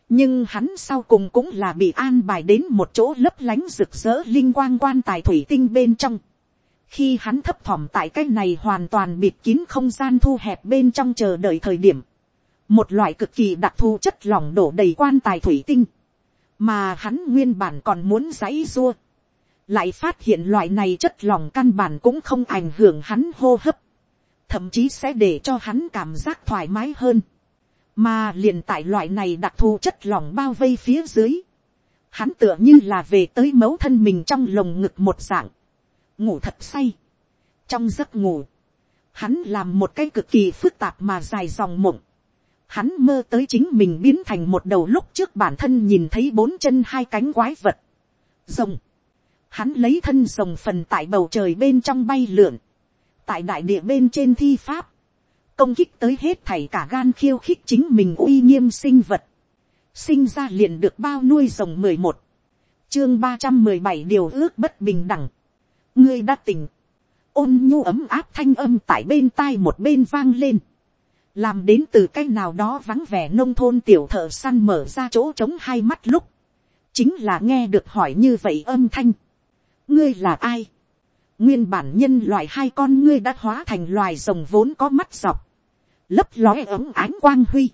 nhưng hắn sau cùng cũng là bị an bài đến một chỗ lấp lánh rực rỡ linh quang quan tài thủy tinh bên trong. khi hắn thấp thỏm tại cái này hoàn toàn bịt kín không gian thu hẹp bên trong chờ đợi thời điểm, một loại cực kỳ đặc thù chất lỏng đổ đầy quan tài thủy tinh, mà hắn nguyên bản còn muốn giãy dua, lại phát hiện loại này chất lỏng căn bản cũng không ảnh hưởng hắn hô hấp, thậm chí sẽ để cho hắn cảm giác thoải mái hơn. Mà liền tại loại này đặc thù chất lỏng bao vây phía dưới, hắn tựa như là về tới mấu thân mình trong lồng ngực một dạng, ngủ thật say, trong giấc ngủ, hắn làm một cái cực kỳ phức tạp mà dài dòng mộng, hắn mơ tới chính mình biến thành một đầu lúc trước bản thân nhìn thấy bốn chân hai cánh quái vật, rồng, hắn lấy thân rồng phần tại bầu trời bên trong bay lượn, tại đại địa bên trên thi pháp, công kích tới hết thảy cả gan khiêu khích chính mình uy nghiêm sinh vật, sinh ra liền được bao nuôi rồng mười một, chương ba trăm mười bảy điều ước bất bình đẳng, ngươi đã tỉnh, ôn nhu ấm áp thanh âm tại bên tai một bên vang lên, làm đến từ cái nào đó vắng vẻ nông thôn tiểu thợ săn mở ra chỗ trống hai mắt lúc, chính là nghe được hỏi như vậy âm thanh, ngươi là ai, nguyên bản nhân loại hai con ngươi đã hóa thành loài rồng vốn có mắt dọc, lấp lóe ấm ánh quang huy.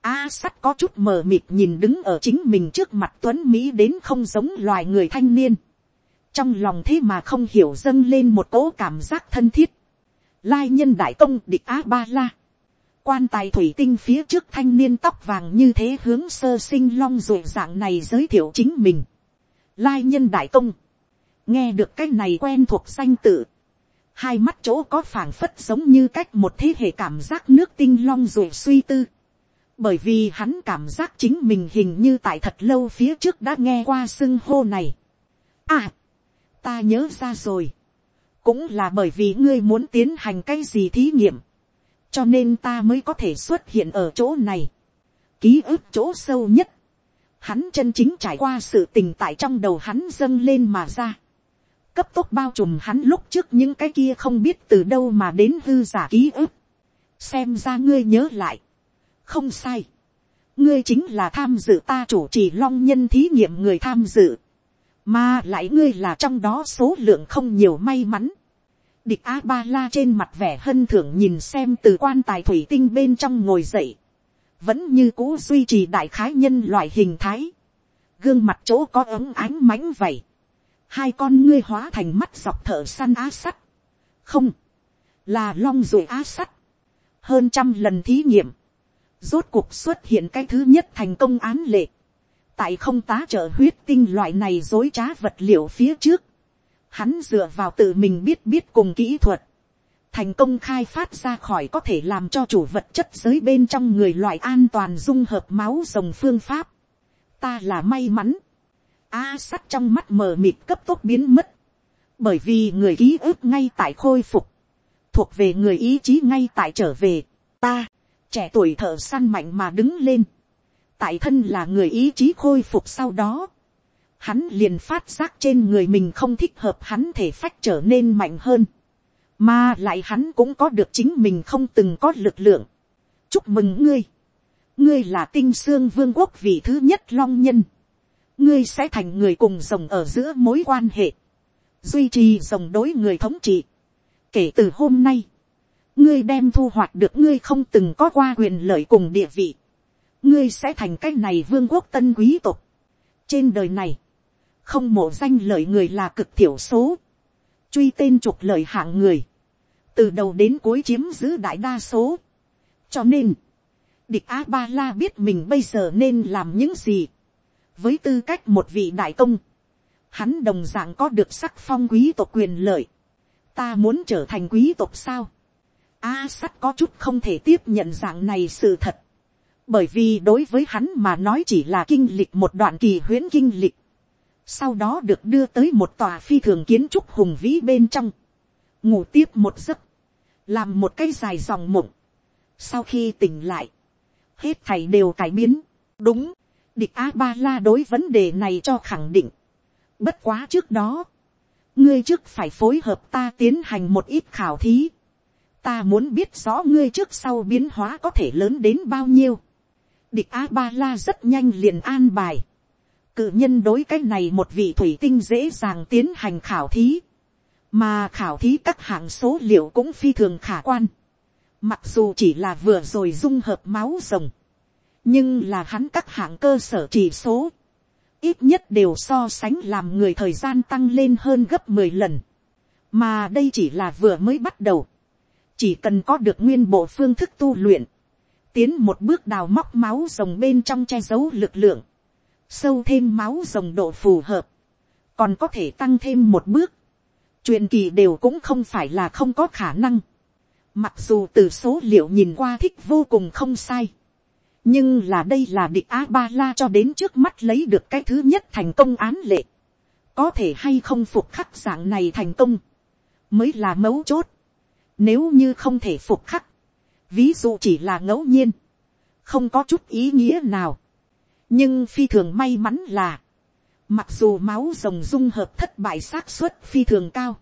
A sắt có chút mờ mịt nhìn đứng ở chính mình trước mặt tuấn Mỹ đến không giống loài người thanh niên. Trong lòng thế mà không hiểu dâng lên một cỗ cảm giác thân thiết. Lai nhân đại công địch A-ba-la. Quan tài thủy tinh phía trước thanh niên tóc vàng như thế hướng sơ sinh long rồi dạng này giới thiệu chính mình. Lai nhân đại công. Nghe được cái này quen thuộc danh tự hai mắt chỗ có phảng phất giống như cách một thế hệ cảm giác nước tinh long rồi suy tư. Bởi vì hắn cảm giác chính mình hình như tại thật lâu phía trước đã nghe qua xưng hô này. À, ta nhớ ra rồi. Cũng là bởi vì ngươi muốn tiến hành cái gì thí nghiệm. Cho nên ta mới có thể xuất hiện ở chỗ này. Ký ức chỗ sâu nhất. Hắn chân chính trải qua sự tình tại trong đầu hắn dâng lên mà ra cấp tốc bao trùm hắn lúc trước những cái kia không biết từ đâu mà đến hư giả ký ức. xem ra ngươi nhớ lại. không sai. ngươi chính là tham dự ta chủ trì long nhân thí nghiệm người tham dự. mà lại ngươi là trong đó số lượng không nhiều may mắn địch a ba la trên mặt vẻ hân thưởng nhìn xem từ quan tài thủy tinh bên trong ngồi dậy. vẫn như cũ duy trì đại khái nhân loại hình thái. gương mặt chỗ có ống ánh mánh vậy hai con ngươi hóa thành mắt dọc thở săn á sắt, không, là long ruồi á sắt, hơn trăm lần thí nghiệm, rốt cuộc xuất hiện cái thứ nhất thành công án lệ, tại không tá trợ huyết tinh loại này dối trá vật liệu phía trước, hắn dựa vào tự mình biết biết cùng kỹ thuật, thành công khai phát ra khỏi có thể làm cho chủ vật chất giới bên trong người loại an toàn dung hợp máu rồng phương pháp. Ta là may mắn, A sắt trong mắt mờ mịt cấp tốc biến mất. Bởi vì người ký ức ngay tại khôi phục. Thuộc về người ý chí ngay tại trở về. Ta, trẻ tuổi thợ săn mạnh mà đứng lên. Tại thân là người ý chí khôi phục sau đó. Hắn liền phát giác trên người mình không thích hợp hắn thể phách trở nên mạnh hơn. Mà lại hắn cũng có được chính mình không từng có lực lượng. Chúc mừng ngươi. Ngươi là tinh xương vương quốc vị thứ nhất long nhân ngươi sẽ thành người cùng rồng ở giữa mối quan hệ, duy trì rồng đối người thống trị. kể từ hôm nay, ngươi đem thu hoạch được ngươi không từng có qua quyền lợi cùng địa vị, ngươi sẽ thành cái này vương quốc tân quý tộc. trên đời này, không mổ danh lợi người là cực thiểu số, truy tên trục lợi hạng người, từ đầu đến cuối chiếm giữ đại đa số. cho nên, địch a ba la biết mình bây giờ nên làm những gì. với tư cách một vị đại công, hắn đồng d ạ n g có được sắc phong quý tộc quyền lợi. ta muốn trở thành quý tộc sao. a sắt có chút không thể tiếp nhận dạng này sự thật. bởi vì đối với hắn mà nói chỉ là kinh lịch một đoạn kỳ huyễn kinh lịch sau đó được đưa tới một tòa phi thường kiến trúc hùng vĩ bên trong. ngủ tiếp một giấc. làm một cái dài dòng mộng. sau khi tỉnh lại, hết thầy đều cải biến. đúng, địch a ba la đối vấn đề này cho khẳng định. bất quá trước đó, ngươi trước phải phối hợp ta tiến hành một ít khảo thí. ta muốn biết rõ ngươi trước sau biến hóa có thể lớn đến bao nhiêu. địch a ba la rất nhanh liền an bài cự nhân đối cái này một vị thủy tinh dễ dàng tiến hành khảo thí. mà khảo thí các hạng số liệu cũng phi thường khả quan Mặc dù chỉ là vừa rồi dung hợp máu rồng. Nhưng là hắn các hạng cơ sở chỉ số. Ít nhất đều so sánh làm người thời gian tăng lên hơn gấp 10 lần. Mà đây chỉ là vừa mới bắt đầu. Chỉ cần có được nguyên bộ phương thức tu luyện. Tiến một bước đào móc máu rồng bên trong che giấu lực lượng. Sâu thêm máu rồng độ phù hợp. Còn có thể tăng thêm một bước. Truyền kỳ đều cũng không phải là không có khả năng Mặc dù từ số liệu nhìn qua thích vô cùng không sai. Nhưng là đây là địch A-ba-la cho đến trước mắt lấy được cái thứ nhất thành công án lệ. Có thể hay không phục khắc dạng này thành công. Mới là mấu chốt. Nếu như không thể phục khắc. Ví dụ chỉ là ngẫu nhiên. Không có chút ý nghĩa nào. Nhưng phi thường may mắn là. Mặc dù máu rồng dung hợp thất bại xác suất phi thường cao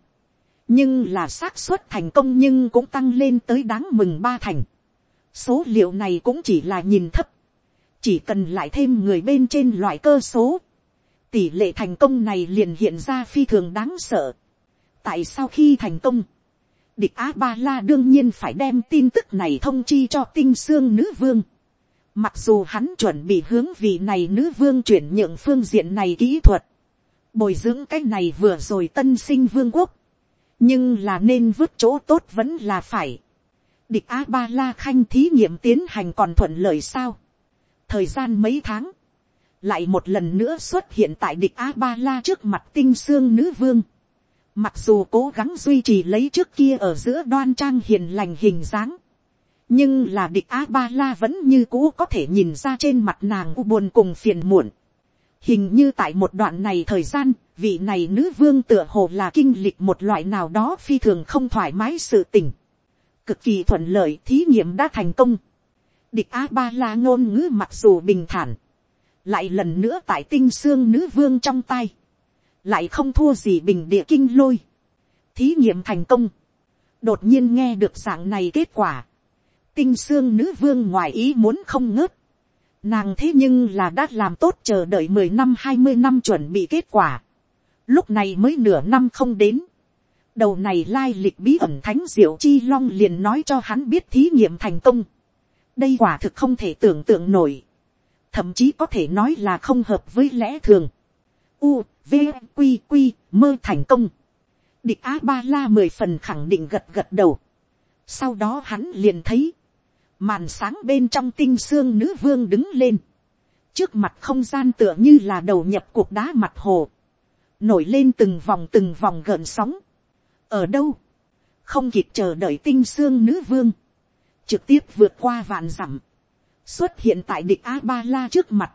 nhưng là xác suất thành công nhưng cũng tăng lên tới đáng mừng ba thành. số liệu này cũng chỉ là nhìn thấp, chỉ cần lại thêm người bên trên loại cơ số, tỷ lệ thành công này liền hiện ra phi thường đáng sợ. tại sao khi thành công, địch á ba la đương nhiên phải đem tin tức này thông chi cho tinh xương nữ vương mặc dù hắn chuẩn bị hướng vị này nữ vương chuyển nhượng phương diện này kỹ thuật, bồi dưỡng cái này vừa rồi tân sinh vương quốc, nhưng là nên vứt chỗ tốt vẫn là phải. địch a ba la khanh thí nghiệm tiến hành còn thuận lợi sao. thời gian mấy tháng, lại một lần nữa xuất hiện tại địch a ba la trước mặt tinh xương nữ vương. mặc dù cố gắng duy trì lấy trước kia ở giữa đoan trang hiền lành hình dáng, nhưng là địch a ba la vẫn như cũ có thể nhìn ra trên mặt nàng u buồn cùng phiền muộn. hình như tại một đoạn này thời gian, vị này nữ vương tựa hồ là kinh lịch một loại nào đó phi thường không thoải mái sự tình. Cực kỳ thuận lợi thí nghiệm đã thành công. Địch A-ba-la ngôn ngữ mặc dù bình thản. Lại lần nữa tại tinh xương nữ vương trong tay. Lại không thua gì bình địa kinh lôi. Thí nghiệm thành công. Đột nhiên nghe được dạng này kết quả. Tinh xương nữ vương ngoài ý muốn không ngớt. Nàng thế nhưng là đã làm tốt chờ đợi mười năm hai mươi năm chuẩn bị kết quả. Lúc này mới nửa năm không đến, đầu này lai lịch bí ẩn thánh diệu chi long liền nói cho hắn biết thí nghiệm thành công, đây quả thực không thể tưởng tượng nổi, thậm chí có thể nói là không hợp với lẽ thường, u, v, q q mơ thành công, địch a ba la mười phần khẳng định gật gật đầu, sau đó hắn liền thấy, màn sáng bên trong tinh xương nữ vương đứng lên, trước mặt không gian tựa như là đầu nhập cuộc đá mặt hồ, nổi lên từng vòng từng vòng gợn sóng. ở đâu, không kịp chờ đợi tinh xương nữ vương, trực tiếp vượt qua vạn dặm, xuất hiện tại địch a ba la trước mặt.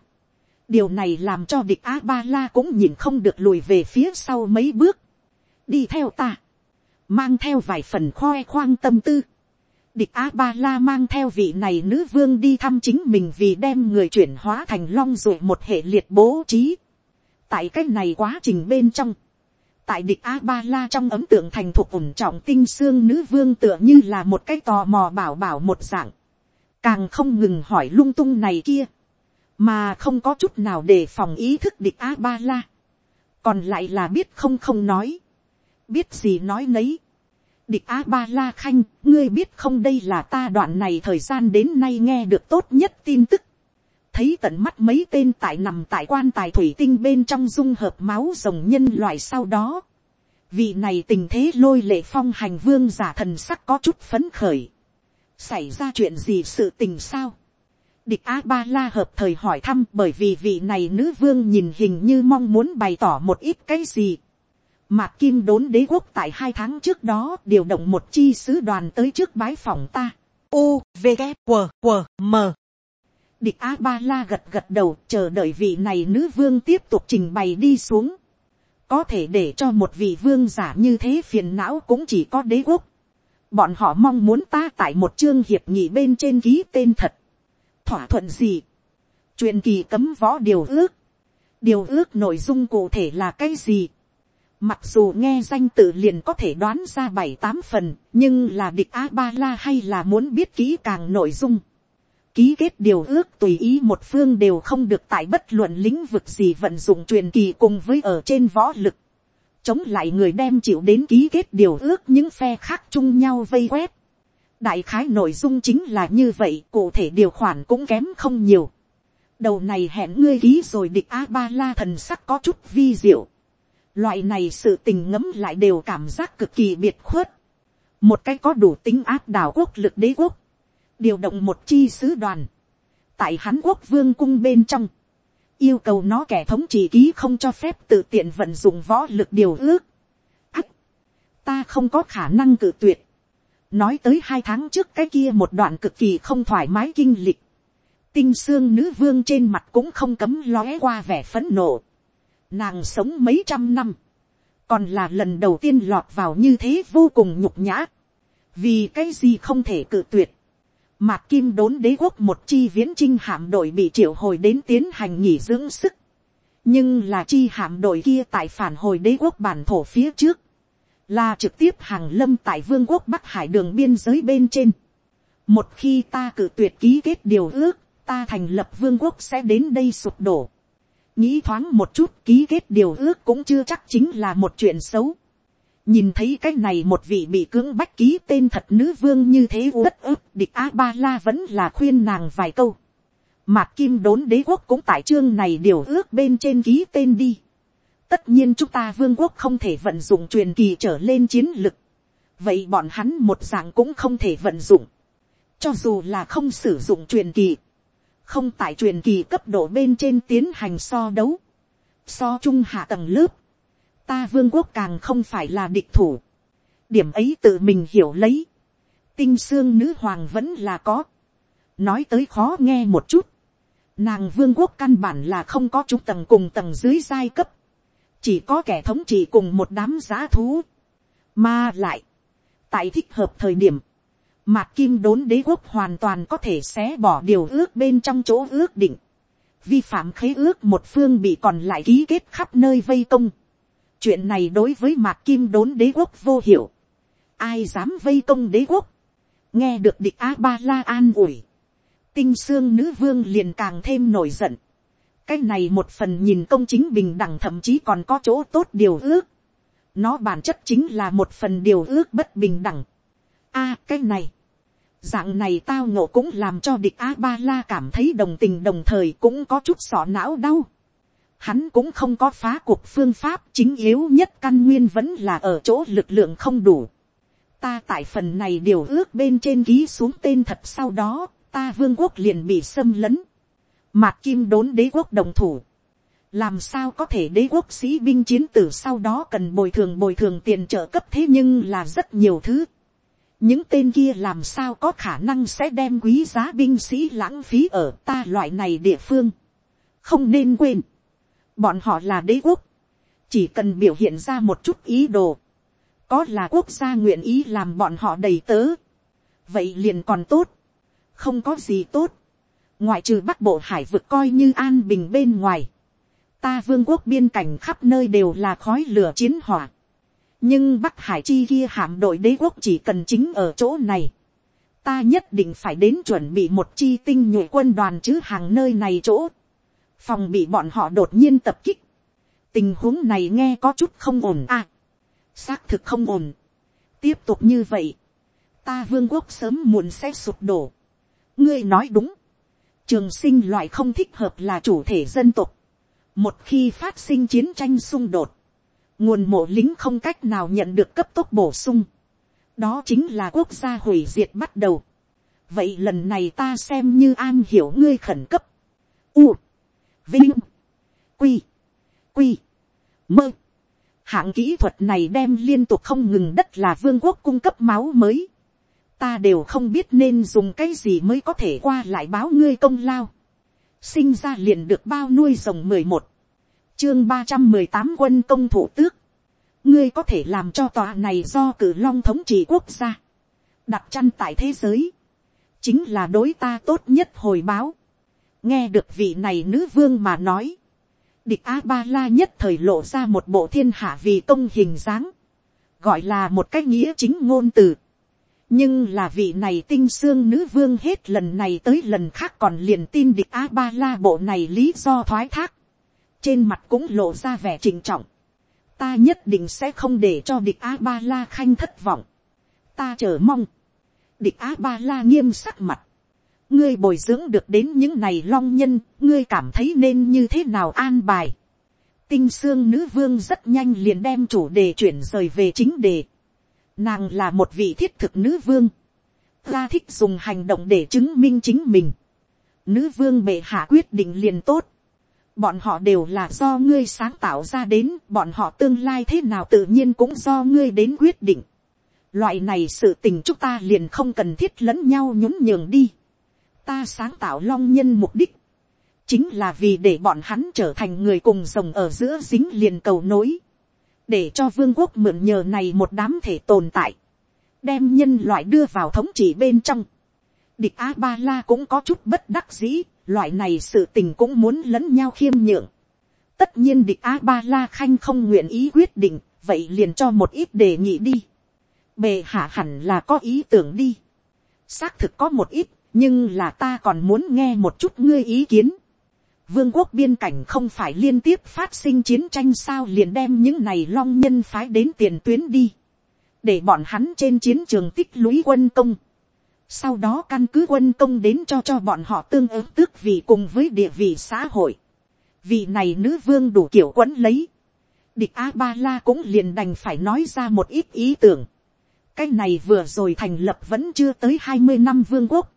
điều này làm cho địch a ba la cũng nhìn không được lùi về phía sau mấy bước. đi theo ta, mang theo vài phần khoe khoang tâm tư địch a ba la mang theo vị này nữ vương đi thăm chính mình vì đem người chuyển hóa thành long rồi một hệ liệt bố trí. Tại cách này quá trình bên trong, tại địch a ba la trong ấm tượng thành thuộc ổn trọng tinh xương nữ vương tựa như là một cái tò mò bảo bảo một dạng, càng không ngừng hỏi lung tung này kia, mà không có chút nào để phòng ý thức địch a ba la, còn lại là biết không không nói, biết gì nói nấy, địch a ba la khanh, ngươi biết không đây là ta đoạn này thời gian đến nay nghe được tốt nhất tin tức, thấy tận mắt mấy tên tại nằm tại quan tài thủy tinh bên trong dung hợp máu rồng nhân loại sau đó. Vị này tình thế lôi lệ phong hành vương giả thần sắc có chút phấn khởi. Xảy ra chuyện gì sự tình sao? Địch A-ba-la hợp thời hỏi thăm bởi vì vị này nữ vương nhìn hình như mong muốn bày tỏ một ít cái gì. Mạc Kim đốn đế quốc tại hai tháng trước đó điều động một chi sứ đoàn tới trước bái phòng ta. U, V, K, W, W, M. Địch A-ba-la gật gật đầu chờ đợi vị này nữ vương tiếp tục trình bày đi xuống. Có thể để cho một vị vương giả như thế phiền não cũng chỉ có đế quốc. Bọn họ mong muốn ta tại một chương hiệp nghị bên trên ký tên thật. Thỏa thuận gì? Chuyện kỳ cấm võ điều ước. Điều ước nội dung cụ thể là cái gì? Mặc dù nghe danh tự liền có thể đoán ra bảy tám phần, nhưng là địch A-ba-la hay là muốn biết kỹ càng nội dung. Ký kết điều ước tùy ý một phương đều không được tại bất luận lĩnh vực gì vận dụng truyền kỳ cùng với ở trên võ lực. Chống lại người đem chịu đến ký kết điều ước những phe khác chung nhau vây quét. Đại khái nội dung chính là như vậy, cụ thể điều khoản cũng kém không nhiều. Đầu này hẹn ngươi ký rồi địch A-ba-la thần sắc có chút vi diệu Loại này sự tình ngấm lại đều cảm giác cực kỳ biệt khuất. Một cái có đủ tính áp đảo quốc lực đế quốc. Điều động một chi sứ đoàn. Tại Hán Quốc vương cung bên trong. Yêu cầu nó kẻ thống trị ký không cho phép tự tiện vận dụng võ lực điều ước. Ách! Ta không có khả năng cự tuyệt. Nói tới hai tháng trước cái kia một đoạn cực kỳ không thoải mái kinh lịch. Tinh xương nữ vương trên mặt cũng không cấm lóe qua vẻ phấn nộ Nàng sống mấy trăm năm. Còn là lần đầu tiên lọt vào như thế vô cùng nhục nhã. Vì cái gì không thể cự tuyệt. Mạc Kim đốn đế quốc một chi viễn trinh hạm đội bị triệu hồi đến tiến hành nghỉ dưỡng sức. Nhưng là chi hạm đội kia tại phản hồi đế quốc bản thổ phía trước. Là trực tiếp hàng lâm tại vương quốc Bắc Hải đường biên giới bên trên. Một khi ta cự tuyệt ký kết điều ước, ta thành lập vương quốc sẽ đến đây sụp đổ nghĩ thoáng một chút, ký kết điều ước cũng chưa chắc chính là một chuyện xấu. nhìn thấy cái này một vị bị cưỡng bách ký tên thật nữ vương như thế uất ức, địch a ba la vẫn là khuyên nàng vài câu. mạc kim đốn đế quốc cũng tại chương này điều ước bên trên ký tên đi. tất nhiên chúng ta vương quốc không thể vận dụng truyền kỳ trở lên chiến lực. vậy bọn hắn một dạng cũng không thể vận dụng. cho dù là không sử dụng truyền kỳ không tại truyền kỳ cấp độ bên trên tiến hành so đấu, so trung hạ tầng lớp, ta vương quốc càng không phải là địch thủ, điểm ấy tự mình hiểu lấy, tinh xương nữ hoàng vẫn là có, nói tới khó nghe một chút, nàng vương quốc căn bản là không có trung tầng cùng tầng dưới giai cấp, chỉ có kẻ thống trị cùng một đám giá thú, mà lại, tại thích hợp thời điểm, Mạc Kim đốn đế quốc hoàn toàn có thể xé bỏ điều ước bên trong chỗ ước định. Vi phạm khế ước một phương bị còn lại ký kết khắp nơi vây công. Chuyện này đối với Mạc Kim đốn đế quốc vô hiệu. Ai dám vây công đế quốc. Nghe được địch A-ba-la an ủi. Tinh xương nữ vương liền càng thêm nổi giận. Cái này một phần nhìn công chính bình đẳng thậm chí còn có chỗ tốt điều ước. Nó bản chất chính là một phần điều ước bất bình đẳng. a, cái này Dạng này tao ngộ cũng làm cho địch A-ba-la cảm thấy đồng tình đồng thời cũng có chút sọ não đau. Hắn cũng không có phá cuộc phương pháp chính yếu nhất căn nguyên vẫn là ở chỗ lực lượng không đủ. Ta tại phần này điều ước bên trên ký xuống tên thật sau đó, ta vương quốc liền bị xâm lấn. Mạc kim đốn đế quốc đồng thủ. Làm sao có thể đế quốc sĩ binh chiến tử sau đó cần bồi thường bồi thường tiền trợ cấp thế nhưng là rất nhiều thứ những tên kia làm sao có khả năng sẽ đem quý giá binh sĩ lãng phí ở ta loại này địa phương. không nên quên, bọn họ là đế quốc, chỉ cần biểu hiện ra một chút ý đồ, có là quốc gia nguyện ý làm bọn họ đầy tớ, vậy liền còn tốt, không có gì tốt, ngoại trừ bắc bộ hải vực coi như an bình bên ngoài, ta vương quốc biên cảnh khắp nơi đều là khói lửa chiến hỏa, nhưng bắc hải chi kia hạm đội đế quốc chỉ cần chính ở chỗ này. ta nhất định phải đến chuẩn bị một chi tinh nhuệ quân đoàn chứ hàng nơi này chỗ. phòng bị bọn họ đột nhiên tập kích. tình huống này nghe có chút không ổn à. xác thực không ổn. tiếp tục như vậy. ta vương quốc sớm muộn sẽ sụp đổ. ngươi nói đúng. trường sinh loại không thích hợp là chủ thể dân tộc. một khi phát sinh chiến tranh xung đột, nguồn mộ lính không cách nào nhận được cấp tốc bổ sung. đó chính là quốc gia hủy diệt bắt đầu. vậy lần này ta xem như an hiểu ngươi khẩn cấp. u, vinh, quy, quy, mơ. hạng kỹ thuật này đem liên tục không ngừng đất là vương quốc cung cấp máu mới ta đều không biết nên dùng cái gì mới có thể qua lại báo ngươi công lao. sinh ra liền được bao nuôi rồng mười một, chương ba trăm mười tám quân công thủ tước. ngươi có thể làm cho tòa này do cử long thống trị quốc gia, đặt chăn tại thế giới, chính là đối ta tốt nhất hồi báo. nghe được vị này nữ vương mà nói, địch a ba la nhất thời lộ ra một bộ thiên hạ vì công hình dáng, gọi là một cách nghĩa chính ngôn từ. Nhưng là vị này tinh xương nữ vương hết lần này tới lần khác còn liền tin địch a ba la bộ này lý do thoái thác trên mặt cũng lộ ra vẻ trịnh trọng ta nhất định sẽ không để cho địch a ba la khanh thất vọng ta chờ mong địch a ba la nghiêm sắc mặt ngươi bồi dưỡng được đến những này long nhân, ngươi cảm thấy nên như thế nào an bài tinh xương nữ vương rất nhanh liền đem chủ đề chuyển rời về chính đề Nàng là một vị thiết thực nữ vương. Ra thích dùng hành động để chứng minh chính mình. Nữ vương bệ hạ quyết định liền tốt. Bọn họ đều là do ngươi sáng tạo ra đến. Bọn họ tương lai thế nào tự nhiên cũng do ngươi đến quyết định. Loại này sự tình chúng ta liền không cần thiết lẫn nhau nhún nhường đi. Ta sáng tạo long nhân mục đích. Chính là vì để bọn hắn trở thành người cùng rồng ở giữa dính liền cầu nối để cho vương quốc mượn nhờ này một đám thể tồn tại, đem nhân loại đưa vào thống trị bên trong. Địch a ba la cũng có chút bất đắc dĩ, loại này sự tình cũng muốn lẫn nhau khiêm nhượng. tất nhiên địch a ba la khanh không nguyện ý quyết định, vậy liền cho một ít đề nghị đi. bề hạ hẳn là có ý tưởng đi. xác thực có một ít, nhưng là ta còn muốn nghe một chút ngươi ý kiến vương quốc biên cảnh không phải liên tiếp phát sinh chiến tranh sao liền đem những này long nhân phái đến tiền tuyến đi, để bọn hắn trên chiến trường tích lũy quân công, sau đó căn cứ quân công đến cho cho bọn họ tương ứng tước vị cùng với địa vị xã hội, vị này nữ vương đủ kiểu quấn lấy, địch a ba la cũng liền đành phải nói ra một ít ý tưởng, cái này vừa rồi thành lập vẫn chưa tới hai mươi năm vương quốc,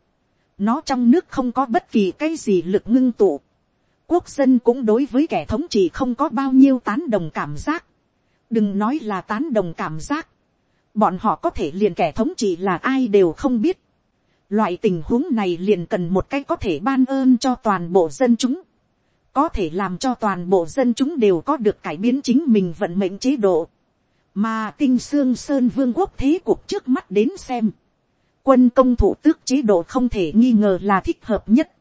nó trong nước không có bất kỳ cái gì lực ngưng tụ, quốc dân cũng đối với kẻ thống trị không có bao nhiêu tán đồng cảm giác. đừng nói là tán đồng cảm giác. bọn họ có thể liền kẻ thống trị là ai đều không biết loại tình huống này liền cần một cái có thể ban ơn cho toàn bộ dân chúng. có thể làm cho toàn bộ dân chúng đều có được cải biến chính mình vận mệnh chế độ. mà tinh xương sơn vương quốc thế cuộc trước mắt đến xem. quân công thủ tước chế độ không thể nghi ngờ là thích hợp nhất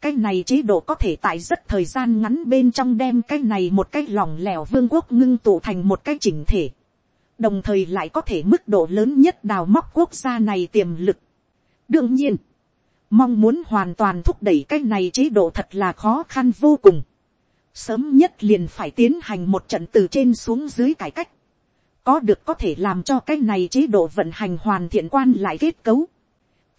cái này chế độ có thể tại rất thời gian ngắn bên trong đem cái này một cái lỏng lẻo vương quốc ngưng tụ thành một cái chỉnh thể. Đồng thời lại có thể mức độ lớn nhất đào móc quốc gia này tiềm lực. Đương nhiên, mong muốn hoàn toàn thúc đẩy cái này chế độ thật là khó khăn vô cùng. Sớm nhất liền phải tiến hành một trận từ trên xuống dưới cải cách. Có được có thể làm cho cái này chế độ vận hành hoàn thiện quan lại kết cấu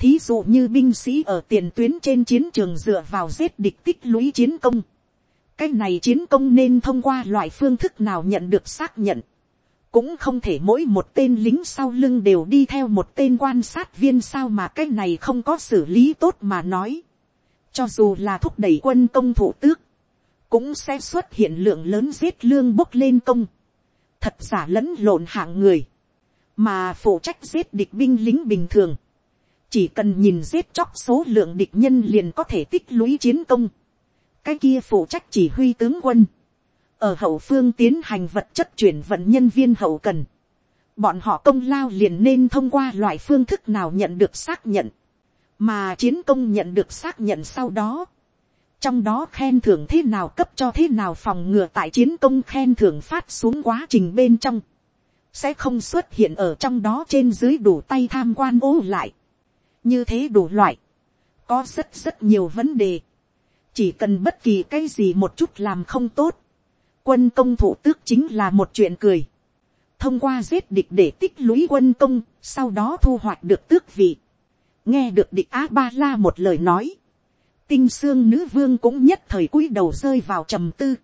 Thí dụ như binh sĩ ở tiền tuyến trên chiến trường dựa vào giết địch tích lũy chiến công. Cái này chiến công nên thông qua loại phương thức nào nhận được xác nhận. Cũng không thể mỗi một tên lính sau lưng đều đi theo một tên quan sát viên sao mà cái này không có xử lý tốt mà nói. Cho dù là thúc đẩy quân công thủ tước. Cũng sẽ xuất hiện lượng lớn giết lương bốc lên công. Thật giả lẫn lộn hạng người. Mà phụ trách giết địch binh lính bình thường chỉ cần nhìn giết chóc số lượng địch nhân liền có thể tích lũy chiến công. cái kia phụ trách chỉ huy tướng quân ở hậu phương tiến hành vật chất chuyển vận nhân viên hậu cần. bọn họ công lao liền nên thông qua loại phương thức nào nhận được xác nhận. mà chiến công nhận được xác nhận sau đó. trong đó khen thưởng thế nào cấp cho thế nào phòng ngừa tại chiến công khen thưởng phát xuống quá trình bên trong sẽ không xuất hiện ở trong đó trên dưới đủ tay tham quan ô lại như thế đủ loại, có rất rất nhiều vấn đề, chỉ cần bất kỳ cái gì một chút làm không tốt, quân công thủ tước chính là một chuyện cười, thông qua giết địch để tích lũy quân công, sau đó thu hoạch được tước vị, nghe được địch a ba la một lời nói, tinh xương nữ vương cũng nhất thời cúi đầu rơi vào trầm tư.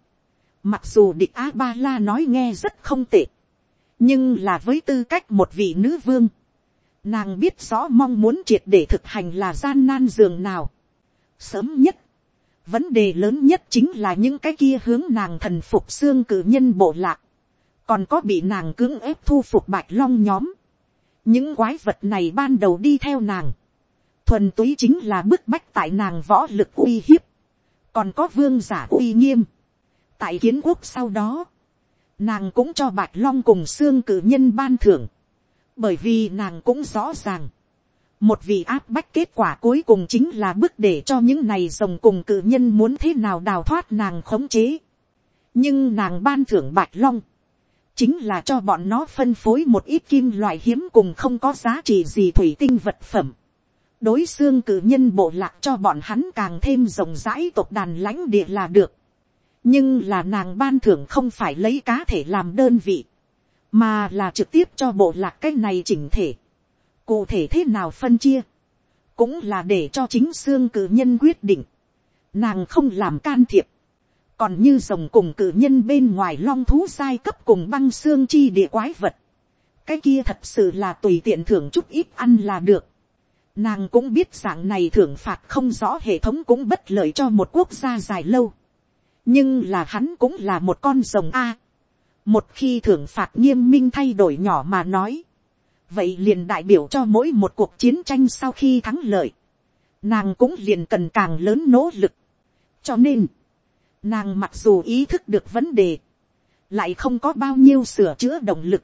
Mặc dù địch a ba la nói nghe rất không tệ, nhưng là với tư cách một vị nữ vương, nàng biết rõ mong muốn triệt để thực hành là gian nan giường nào. Sớm nhất, vấn đề lớn nhất chính là những cái kia hướng nàng thần phục xương cử nhân bộ lạc, còn có bị nàng cưỡng ép thu phục bạch long nhóm. những quái vật này ban đầu đi theo nàng, thuần túy chính là bức bách tại nàng võ lực uy hiếp, còn có vương giả uy nghiêm. tại kiến quốc sau đó, nàng cũng cho bạch long cùng xương cử nhân ban thưởng, bởi vì nàng cũng rõ ràng, một vị áp bách kết quả cuối cùng chính là bước để cho những này rồng cùng cử nhân muốn thế nào đào thoát nàng khống chế. nhưng nàng ban thưởng bạch long, chính là cho bọn nó phân phối một ít kim loại hiếm cùng không có giá trị gì thủy tinh vật phẩm. đối xương cử nhân bộ lạc cho bọn hắn càng thêm rộng rãi tộc đàn lãnh địa là được. nhưng là nàng ban thưởng không phải lấy cá thể làm đơn vị, mà là trực tiếp cho bộ lạc cái này chỉnh thể cụ thể thế nào phân chia, cũng là để cho chính xương cử nhân quyết định, nàng không làm can thiệp, còn như rồng cùng cử nhân bên ngoài long thú sai cấp cùng băng xương chi địa quái vật, cái kia thật sự là tùy tiện thưởng chút ít ăn là được. Nàng cũng biết dạng này thưởng phạt không rõ hệ thống cũng bất lợi cho một quốc gia dài lâu. nhưng là hắn cũng là một con rồng a. một khi thưởng phạt nghiêm minh thay đổi nhỏ mà nói, vậy liền đại biểu cho mỗi một cuộc chiến tranh sau khi thắng lợi, nàng cũng liền cần càng lớn nỗ lực. cho nên, nàng mặc dù ý thức được vấn đề, lại không có bao nhiêu sửa chữa động lực,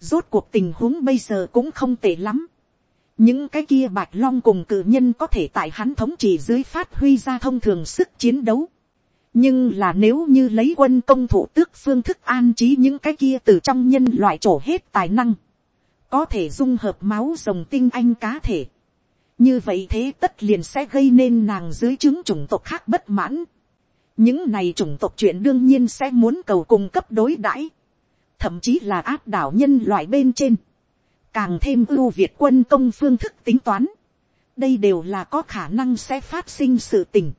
rốt cuộc tình huống bây giờ cũng không tệ lắm. những cái kia bạch long cùng cử nhân có thể tại hắn thống trị dưới phát huy ra thông thường sức chiến đấu. nhưng là nếu như lấy quân công thủ tước phương thức an trí những cái kia từ trong nhân loại trổ hết tài năng, có thể dung hợp máu rồng tinh anh cá thể. như vậy thế tất liền sẽ gây nên nàng dưới chứng chủng tộc khác bất mãn. những này chủng tộc chuyện đương nhiên sẽ muốn cầu cung cấp đối đãi, thậm chí là áp đảo nhân loại bên trên, càng thêm ưu việt quân công phương thức tính toán. đây đều là có khả năng sẽ phát sinh sự tình.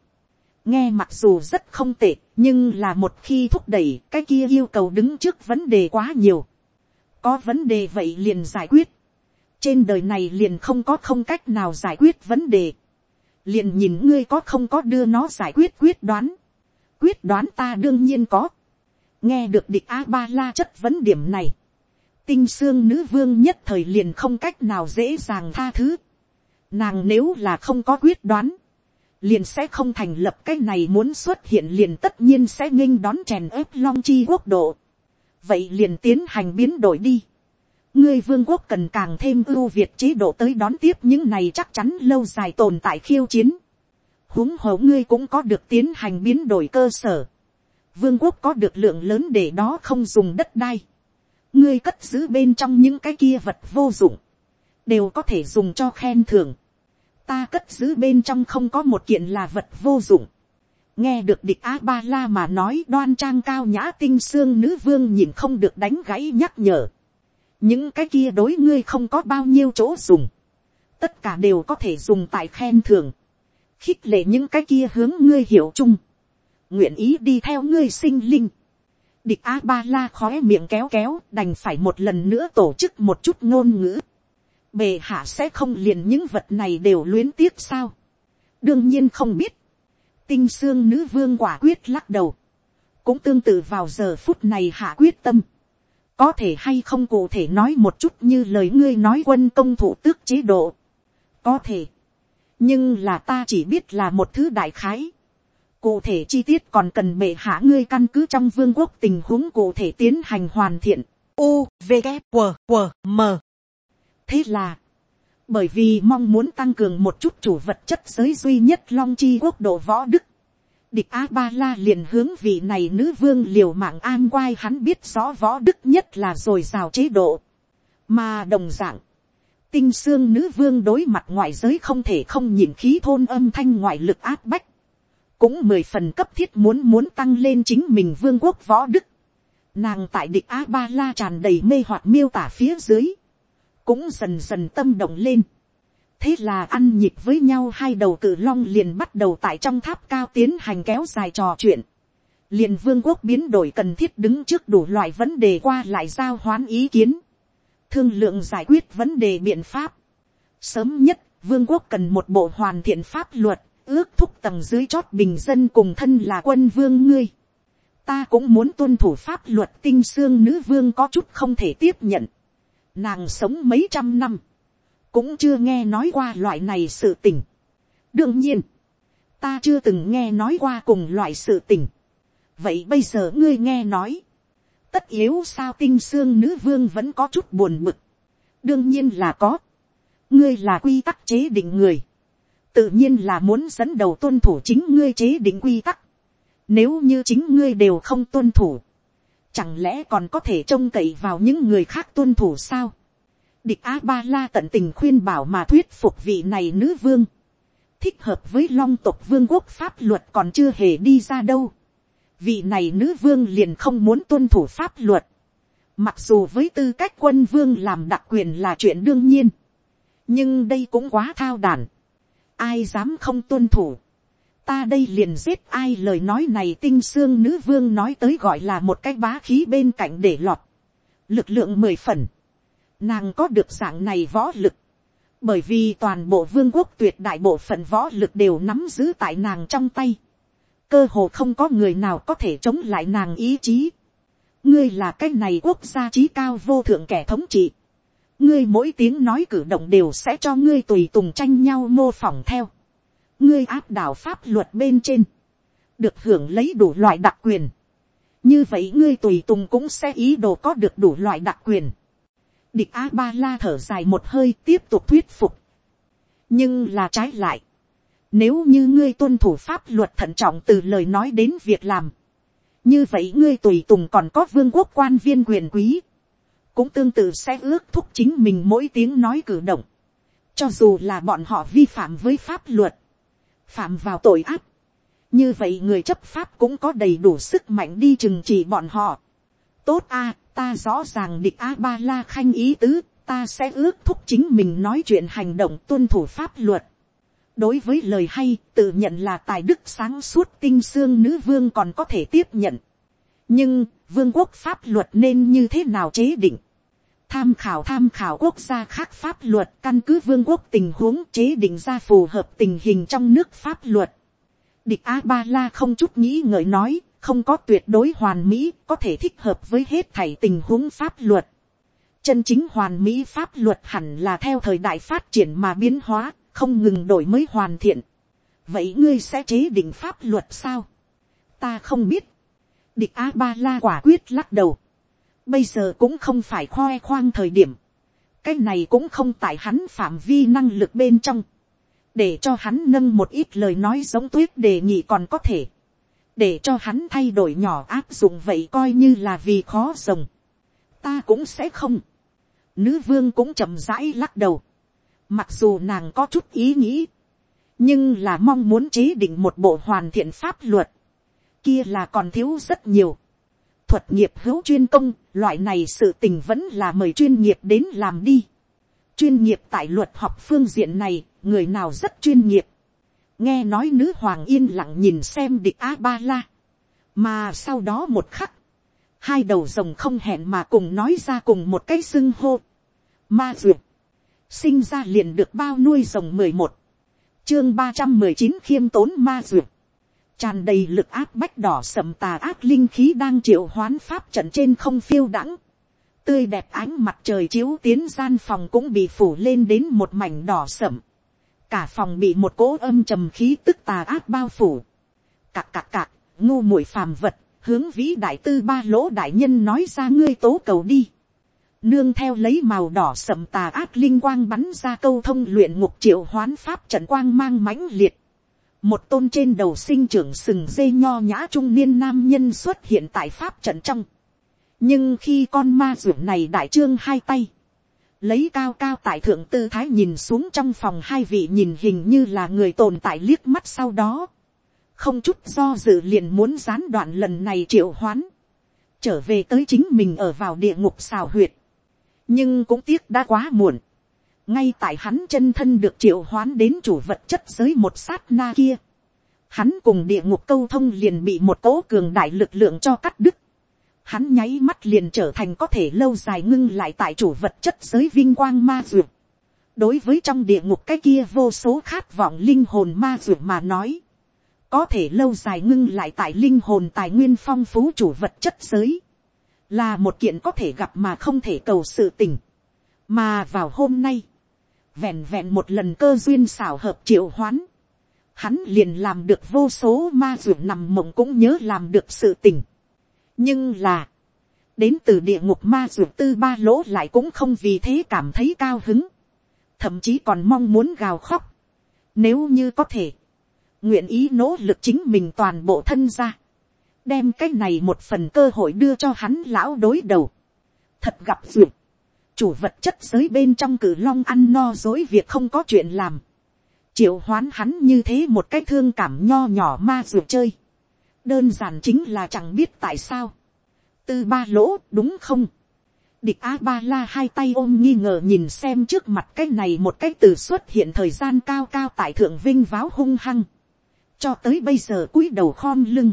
nghe mặc dù rất không tệ, nhưng là một khi thúc đẩy cái kia yêu cầu đứng trước vấn đề quá nhiều có vấn đề vậy liền giải quyết, trên đời này liền không có không cách nào giải quyết vấn đề, liền nhìn ngươi có không có đưa nó giải quyết quyết đoán, quyết đoán ta đương nhiên có, nghe được địch a ba la chất vấn điểm này, tinh xương nữ vương nhất thời liền không cách nào dễ dàng tha thứ, nàng nếu là không có quyết đoán, liền sẽ không thành lập cái này muốn xuất hiện liền tất nhiên sẽ nghênh đón chèn ép long chi quốc độ vậy liền tiến hành biến đổi đi. ngươi vương quốc cần càng thêm ưu việt chế độ tới đón tiếp những này chắc chắn lâu dài tồn tại khiêu chiến. huống hồ ngươi cũng có được tiến hành biến đổi cơ sở. vương quốc có được lượng lớn để đó không dùng đất đai. ngươi cất giữ bên trong những cái kia vật vô dụng, đều có thể dùng cho khen thưởng. ta cất giữ bên trong không có một kiện là vật vô dụng nghe được địch a ba la mà nói, đoan trang cao nhã tinh xương nữ vương nhìn không được đánh gãy nhắc nhở. những cái kia đối ngươi không có bao nhiêu chỗ dùng. tất cả đều có thể dùng tại khen thưởng. khích lệ những cái kia hướng ngươi hiểu chung. nguyện ý đi theo ngươi sinh linh. địch a ba la khói miệng kéo kéo, đành phải một lần nữa tổ chức một chút ngôn ngữ. bề hạ sẽ không liền những vật này đều luyến tiếc sao. đương nhiên không biết tinh xương nữ vương quả quyết lắc đầu, cũng tương tự vào giờ phút này hạ quyết tâm, có thể hay không cụ thể nói một chút như lời ngươi nói quân công thủ tước chế độ, có thể, nhưng là ta chỉ biết là một thứ đại khái, cụ thể chi tiết còn cần bệ hạ ngươi căn cứ trong vương quốc tình huống cụ thể tiến hành hoàn thiện, u v g q q m. Thế là, bởi vì mong muốn tăng cường một chút chủ vật chất giới duy nhất long chi quốc độ võ đức. Địch A Ba La liền hướng vị này nữ vương liều mạng an quai hắn biết rõ võ đức nhất là rồi rào chế độ. Mà đồng dạng, tinh xương nữ vương đối mặt ngoại giới không thể không nhìn khí thôn âm thanh ngoại lực áp bách. Cũng mười phần cấp thiết muốn muốn tăng lên chính mình vương quốc võ đức. Nàng tại địch A Ba La tràn đầy mê hoặc miêu tả phía dưới cũng dần dần tâm động lên. thế là ăn nhịp với nhau hai đầu cử long liền bắt đầu tại trong tháp cao tiến hành kéo dài trò chuyện. liền vương quốc biến đổi cần thiết đứng trước đủ loại vấn đề qua lại giao hoán ý kiến. thương lượng giải quyết vấn đề biện pháp. sớm nhất, vương quốc cần một bộ hoàn thiện pháp luật, ước thúc tầng dưới chót bình dân cùng thân là quân vương ngươi. ta cũng muốn tuân thủ pháp luật tinh xương nữ vương có chút không thể tiếp nhận nàng sống mấy trăm năm cũng chưa nghe nói qua loại này sự tình. đương nhiên, ta chưa từng nghe nói qua cùng loại sự tình. vậy bây giờ ngươi nghe nói, tất yếu sao tinh xương nữ vương vẫn có chút buồn bực. đương nhiên là có. ngươi là quy tắc chế định người. tự nhiên là muốn dẫn đầu tuân thủ chính ngươi chế định quy tắc. nếu như chính ngươi đều không tuân thủ, chẳng lẽ còn có thể trông cậy vào những người khác tuân thủ sao Địch A-ba-la tận tình khuyên bảo mà thuyết phục vị này nữ vương. Thích hợp với long tộc vương quốc pháp luật còn chưa hề đi ra đâu. Vị này nữ vương liền không muốn tuân thủ pháp luật. Mặc dù với tư cách quân vương làm đặc quyền là chuyện đương nhiên. Nhưng đây cũng quá thao đản. Ai dám không tuân thủ. Ta đây liền giết ai lời nói này tinh xương nữ vương nói tới gọi là một cái bá khí bên cạnh để lọt. Lực lượng mười phần Nàng có được dạng này võ lực. Bởi vì toàn bộ vương quốc tuyệt đại bộ phận võ lực đều nắm giữ tại nàng trong tay. Cơ hồ không có người nào có thể chống lại nàng ý chí. Ngươi là cái này quốc gia trí cao vô thượng kẻ thống trị. Ngươi mỗi tiếng nói cử động đều sẽ cho ngươi tùy tùng tranh nhau mô phỏng theo. Ngươi áp đảo pháp luật bên trên. Được hưởng lấy đủ loại đặc quyền. Như vậy ngươi tùy tùng cũng sẽ ý đồ có được đủ loại đặc quyền Địch A-ba-la thở dài một hơi tiếp tục thuyết phục. Nhưng là trái lại. Nếu như ngươi tuân thủ pháp luật thận trọng từ lời nói đến việc làm. Như vậy ngươi tùy tùng còn có vương quốc quan viên quyền quý. Cũng tương tự sẽ ước thúc chính mình mỗi tiếng nói cử động. Cho dù là bọn họ vi phạm với pháp luật. Phạm vào tội ác. Như vậy người chấp pháp cũng có đầy đủ sức mạnh đi trừng trị bọn họ. Tốt a ta rõ ràng địch a ba la khanh ý tứ, ta sẽ ước thúc chính mình nói chuyện hành động tuân thủ pháp luật. đối với lời hay, tự nhận là tài đức sáng suốt tinh xương nữ vương còn có thể tiếp nhận. nhưng, vương quốc pháp luật nên như thế nào chế định tham khảo tham khảo quốc gia khác pháp luật căn cứ vương quốc tình huống chế định ra phù hợp tình hình trong nước pháp luật. địch a ba la không chút nghĩ ngợi nói, không có tuyệt đối hoàn mỹ có thể thích hợp với hết thảy tình huống pháp luật. Chân chính hoàn mỹ pháp luật hẳn là theo thời đại phát triển mà biến hóa, không ngừng đổi mới hoàn thiện. Vậy ngươi sẽ chế định pháp luật sao? Ta không biết. Địch A-ba-la quả quyết lắc đầu. Bây giờ cũng không phải khoe khoang thời điểm. Cái này cũng không tại hắn phạm vi năng lực bên trong. Để cho hắn nâng một ít lời nói giống tuyết đề nghị còn có thể để cho hắn thay đổi nhỏ áp dụng vậy coi như là vì khó rồng. ta cũng sẽ không. nữ vương cũng chậm rãi lắc đầu. mặc dù nàng có chút ý nghĩ, nhưng là mong muốn chế định một bộ hoàn thiện pháp luật, kia là còn thiếu rất nhiều thuật nghiệp hữu chuyên công, loại này sự tình vẫn là mời chuyên nghiệp đến làm đi. chuyên nghiệp tại luật học phương diện này, người nào rất chuyên nghiệp? Nghe nói nữ hoàng yên lặng nhìn xem địch a ba la, mà sau đó một khắc, hai đầu rồng không hẹn mà cùng nói ra cùng một cái xưng hô, ma duyệt, sinh ra liền được bao nuôi rồng mười một, chương ba trăm mười chín khiêm tốn ma duyệt, tràn đầy lực áp bách đỏ sầm tà ác linh khí đang triệu hoán pháp trận trên không phiêu đãng, tươi đẹp ánh mặt trời chiếu tiến gian phòng cũng bị phủ lên đến một mảnh đỏ sầm, cả phòng bị một cỗ âm trầm khí tức tà ác bao phủ. cạc cạc cạc, ngu muội phàm vật, hướng vĩ đại tư ba lỗ đại nhân nói ra ngươi tố cầu đi. Nương theo lấy màu đỏ sậm tà ác linh quang bắn ra câu thông luyện ngục triệu hoán pháp trận quang mang mãnh liệt. Một tôn trên đầu sinh trưởng sừng dê nho nhã trung niên nam nhân xuất hiện tại pháp trận trong. Nhưng khi con ma ruộng này đại trương hai tay lấy cao cao tại thượng tư thái nhìn xuống trong phòng hai vị nhìn hình như là người tồn tại liếc mắt sau đó, không chút do dự liền muốn gián đoạn lần này triệu hoán, trở về tới chính mình ở vào địa ngục xào huyệt, nhưng cũng tiếc đã quá muộn, ngay tại hắn chân thân được triệu hoán đến chủ vật chất giới một sát na kia, hắn cùng địa ngục câu thông liền bị một cỗ cường đại lực lượng cho cắt đứt, hắn nháy mắt liền trở thành có thể lâu dài ngưng lại tại chủ vật chất giới vinh quang ma dược. đối với trong địa ngục cái kia vô số khát vọng linh hồn ma dược mà nói, có thể lâu dài ngưng lại tại linh hồn tài nguyên phong phú chủ vật chất giới, là một kiện có thể gặp mà không thể cầu sự tình, mà vào hôm nay, vẹn vẹn một lần cơ duyên xảo hợp triệu hoán, hắn liền làm được vô số ma ruột nằm mộng cũng nhớ làm được sự tình. nhưng là, đến từ địa ngục ma ruột tư ba lỗ lại cũng không vì thế cảm thấy cao hứng, thậm chí còn mong muốn gào khóc. nếu như có thể, nguyện ý nỗ lực chính mình toàn bộ thân ra, đem cái này một phần cơ hội đưa cho hắn lão đối đầu. thật gặp duyệt, chủ vật chất giới bên trong cử long ăn no dối việc không có chuyện làm, triệu hoán hắn như thế một cái thương cảm nho nhỏ ma ruột chơi, đơn giản chính là chẳng biết tại sao, tư ba lỗ đúng không, địch a ba la hai tay ôm nghi ngờ nhìn xem trước mặt cái này một cái từ xuất hiện thời gian cao cao tại thượng vinh váo hung hăng, cho tới bây giờ cúi đầu khom lưng,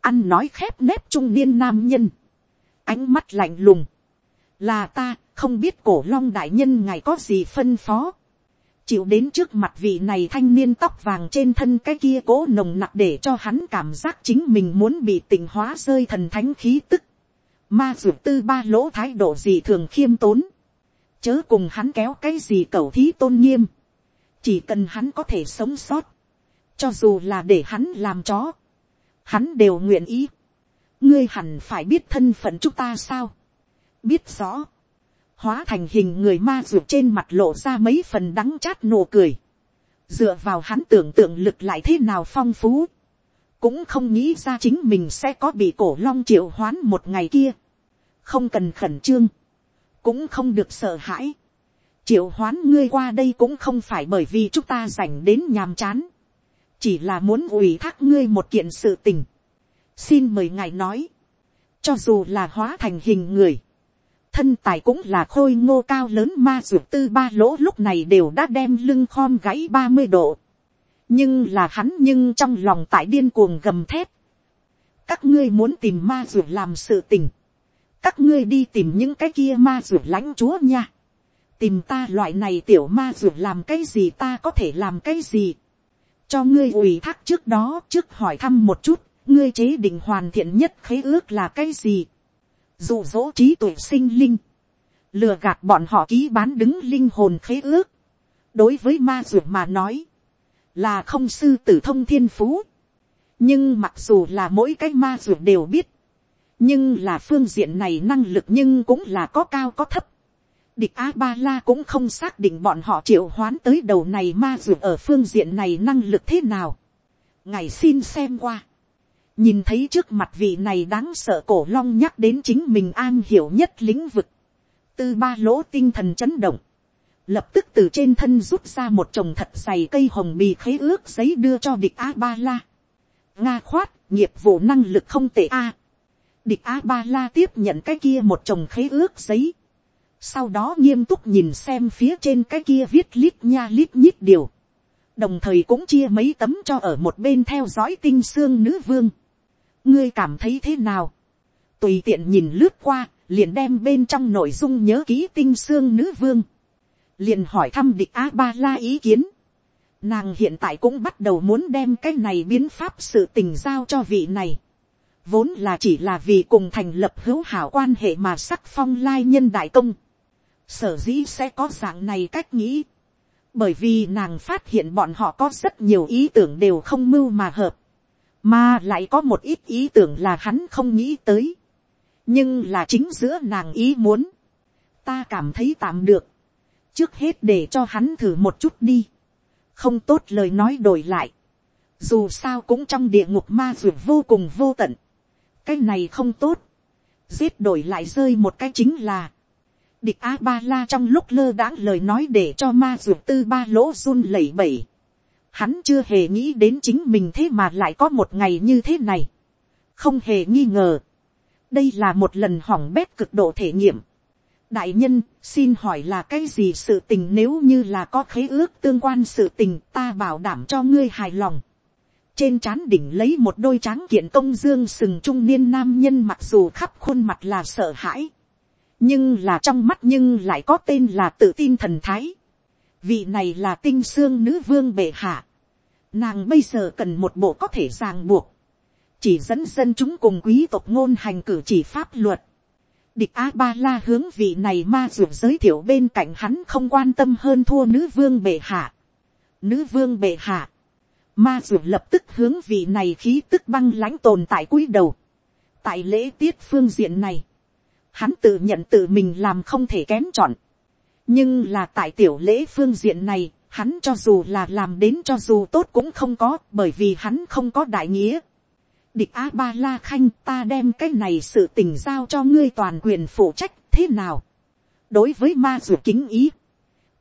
ăn nói khép nếp trung niên nam nhân, ánh mắt lạnh lùng, là ta không biết cổ long đại nhân ngài có gì phân phó, chịu đến trước mặt vị này thanh niên tóc vàng trên thân cái kia cố nồng nặc để cho hắn cảm giác chính mình muốn bị tỉnh hóa rơi thần thánh khí tức, ma dược tư ba lỗ thái độ gì thường khiêm tốn, chớ cùng hắn kéo cái gì cầu thí tôn nghiêm, chỉ cần hắn có thể sống sót, cho dù là để hắn làm chó, hắn đều nguyện ý. ngươi hẳn phải biết thân phận chúng ta sao. biết rõ, hóa thành hình người ma ruột trên mặt lộ ra mấy phần đắng chát nụ cười. dựa vào hắn tưởng tượng lực lại thế nào phong phú. cũng không nghĩ ra chính mình sẽ có bị cổ long triệu hoán một ngày kia. không cần khẩn trương, cũng không được sợ hãi. triệu hoán ngươi qua đây cũng không phải bởi vì chúng ta dành đến nhàm chán chỉ là muốn ủy thác ngươi một kiện sự tình. xin mời ngài nói, cho dù là hóa thành hình người, thân tài cũng là khôi ngô cao lớn ma ruột tư ba lỗ lúc này đều đã đem lưng khom gãy ba mươi độ. nhưng là hắn nhưng trong lòng tại điên cuồng gầm thép. các ngươi muốn tìm ma ruột làm sự tình. các ngươi đi tìm những cái kia ma ruột lãnh chúa nha. tìm ta loại này tiểu ma ruột làm cái gì ta có thể làm cái gì cho ngươi ủy thác trước đó trước hỏi thăm một chút, ngươi chế định hoàn thiện nhất khế ước là cái gì dụ dỗ trí tuệ sinh linh, lừa gạt bọn họ ký bán đứng linh hồn khế ước. đối với ma dược mà nói, là không sư tử thông thiên phú. nhưng mặc dù là mỗi cái ma dược đều biết, nhưng là phương diện này năng lực nhưng cũng là có cao có thấp địch a ba la cũng không xác định bọn họ triệu hoán tới đầu này ma dược ở phương diện này năng lực thế nào. ngài xin xem qua nhìn thấy trước mặt vị này đáng sợ cổ long nhắc đến chính mình an hiểu nhất lĩnh vực. tư ba lỗ tinh thần chấn động. lập tức từ trên thân rút ra một chồng thật dày cây hồng bì khế ước giấy đưa cho địch a ba la. nga khoát nghiệp vụ năng lực không tệ a. địch a ba la tiếp nhận cái kia một chồng khế ước giấy sau đó nghiêm túc nhìn xem phía trên cái kia viết lít nha lít nhít điều, đồng thời cũng chia mấy tấm cho ở một bên theo dõi tinh xương nữ vương ngươi cảm thấy thế nào, tùy tiện nhìn lướt qua, liền đem bên trong nội dung nhớ ký tinh xương nữ vương, liền hỏi thăm địch a ba la ý kiến. Nàng hiện tại cũng bắt đầu muốn đem cái này biến pháp sự tình giao cho vị này. Vốn là chỉ là vì cùng thành lập hữu hảo quan hệ mà sắc phong lai nhân đại công. Sở dĩ sẽ có dạng này cách nghĩ, bởi vì nàng phát hiện bọn họ có rất nhiều ý tưởng đều không mưu mà hợp, mà lại có một ít ý tưởng là hắn không nghĩ tới, nhưng là chính giữa nàng ý muốn, ta cảm thấy tạm được, trước hết để cho hắn thử một chút đi, không tốt lời nói đổi lại, dù sao cũng trong địa ngục ma ruột vô cùng vô tận, cái này không tốt, giết đổi lại rơi một cái chính là, địch a ba la trong lúc lơ đãng lời nói để cho ma ruột tư ba lỗ run lẩy bẩy. Hắn chưa hề nghĩ đến chính mình thế mà lại có một ngày như thế này. Không hề nghi ngờ. Đây là một lần hỏng bét cực độ thể nghiệm. đại nhân, xin hỏi là cái gì sự tình nếu như là có khế ước tương quan sự tình ta bảo đảm cho ngươi hài lòng trên trán đỉnh lấy một đôi tráng kiện công dương sừng trung niên nam nhân mặc dù khắp khuôn mặt là sợ hãi nhưng là trong mắt nhưng lại có tên là tự tin thần thái vị này là tinh xương nữ vương bệ hạ. Nàng bây giờ cần một bộ có thể ràng buộc. Chỉ dẫn dân chúng cùng quý tộc ngôn hành cử chỉ pháp luật. Địch a ba la hướng vị này ma dược giới thiệu bên cạnh hắn không quan tâm hơn thua nữ vương bệ hạ. Nữ vương bệ hạ. Ma dược lập tức hướng vị này khí tức băng lãnh tồn tại cúi đầu. Tại lễ tiết phương diện này, hắn tự nhận tự mình làm không thể kém chọn nhưng là tại tiểu lễ phương diện này, hắn cho dù là làm đến cho dù tốt cũng không có, bởi vì hắn không có đại nghĩa. Địch a ba la khanh, ta đem cái này sự tình giao cho ngươi toàn quyền phụ trách, thế nào? Đối với ma dù kính ý,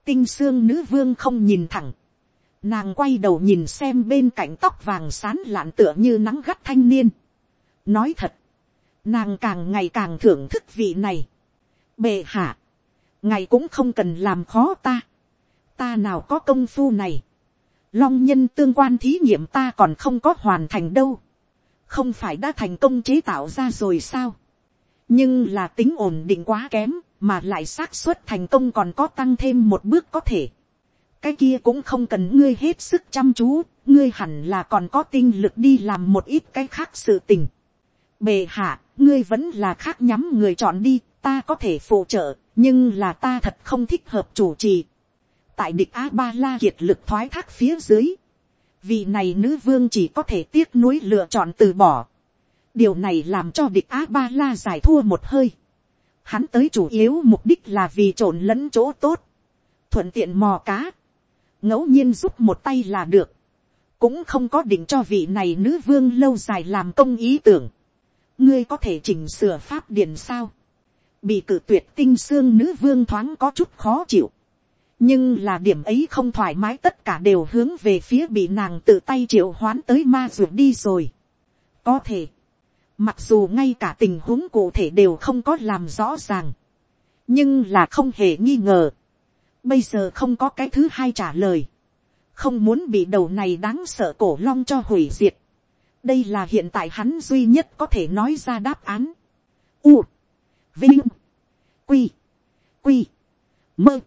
tinh xương nữ vương không nhìn thẳng. Nàng quay đầu nhìn xem bên cạnh tóc vàng sán lạn tựa như nắng gắt thanh niên. Nói thật, nàng càng ngày càng thưởng thức vị này. Bệ hạ ngày cũng không cần làm khó ta ta nào có công phu này long nhân tương quan thí nghiệm ta còn không có hoàn thành đâu không phải đã thành công chế tạo ra rồi sao. nhưng là tính ổn định quá kém, mà lại xác suất thành công còn có tăng thêm một bước có thể. cái kia cũng không cần ngươi hết sức chăm chú, ngươi hẳn là còn có tinh lực đi làm một ít cái khác sự tình. bề hạ, ngươi vẫn là khác nhắm người chọn đi, ta có thể phụ trợ, nhưng là ta thật không thích hợp chủ trì. tại địch a ba la kiệt lực thoái thác phía dưới, vì này nữ vương chỉ có thể tiếc nuối lựa chọn từ bỏ. điều này làm cho địch á ba la giải thua một hơi. hắn tới chủ yếu mục đích là vì trộn lẫn chỗ tốt, thuận tiện mò cá, ngẫu nhiên giúp một tay là được, cũng không có định cho vị này nữ vương lâu dài làm công ý tưởng. ngươi có thể chỉnh sửa pháp điển sao, bị cử tuyệt tinh xương nữ vương thoáng có chút khó chịu nhưng là điểm ấy không thoải mái tất cả đều hướng về phía bị nàng tự tay triệu hoán tới ma ruột đi rồi. có thể, mặc dù ngay cả tình huống cụ thể đều không có làm rõ ràng, nhưng là không hề nghi ngờ. bây giờ không có cái thứ hai trả lời, không muốn bị đầu này đáng sợ cổ long cho hủy diệt. đây là hiện tại hắn duy nhất có thể nói ra đáp án. U, vinh, quy, quy, mơ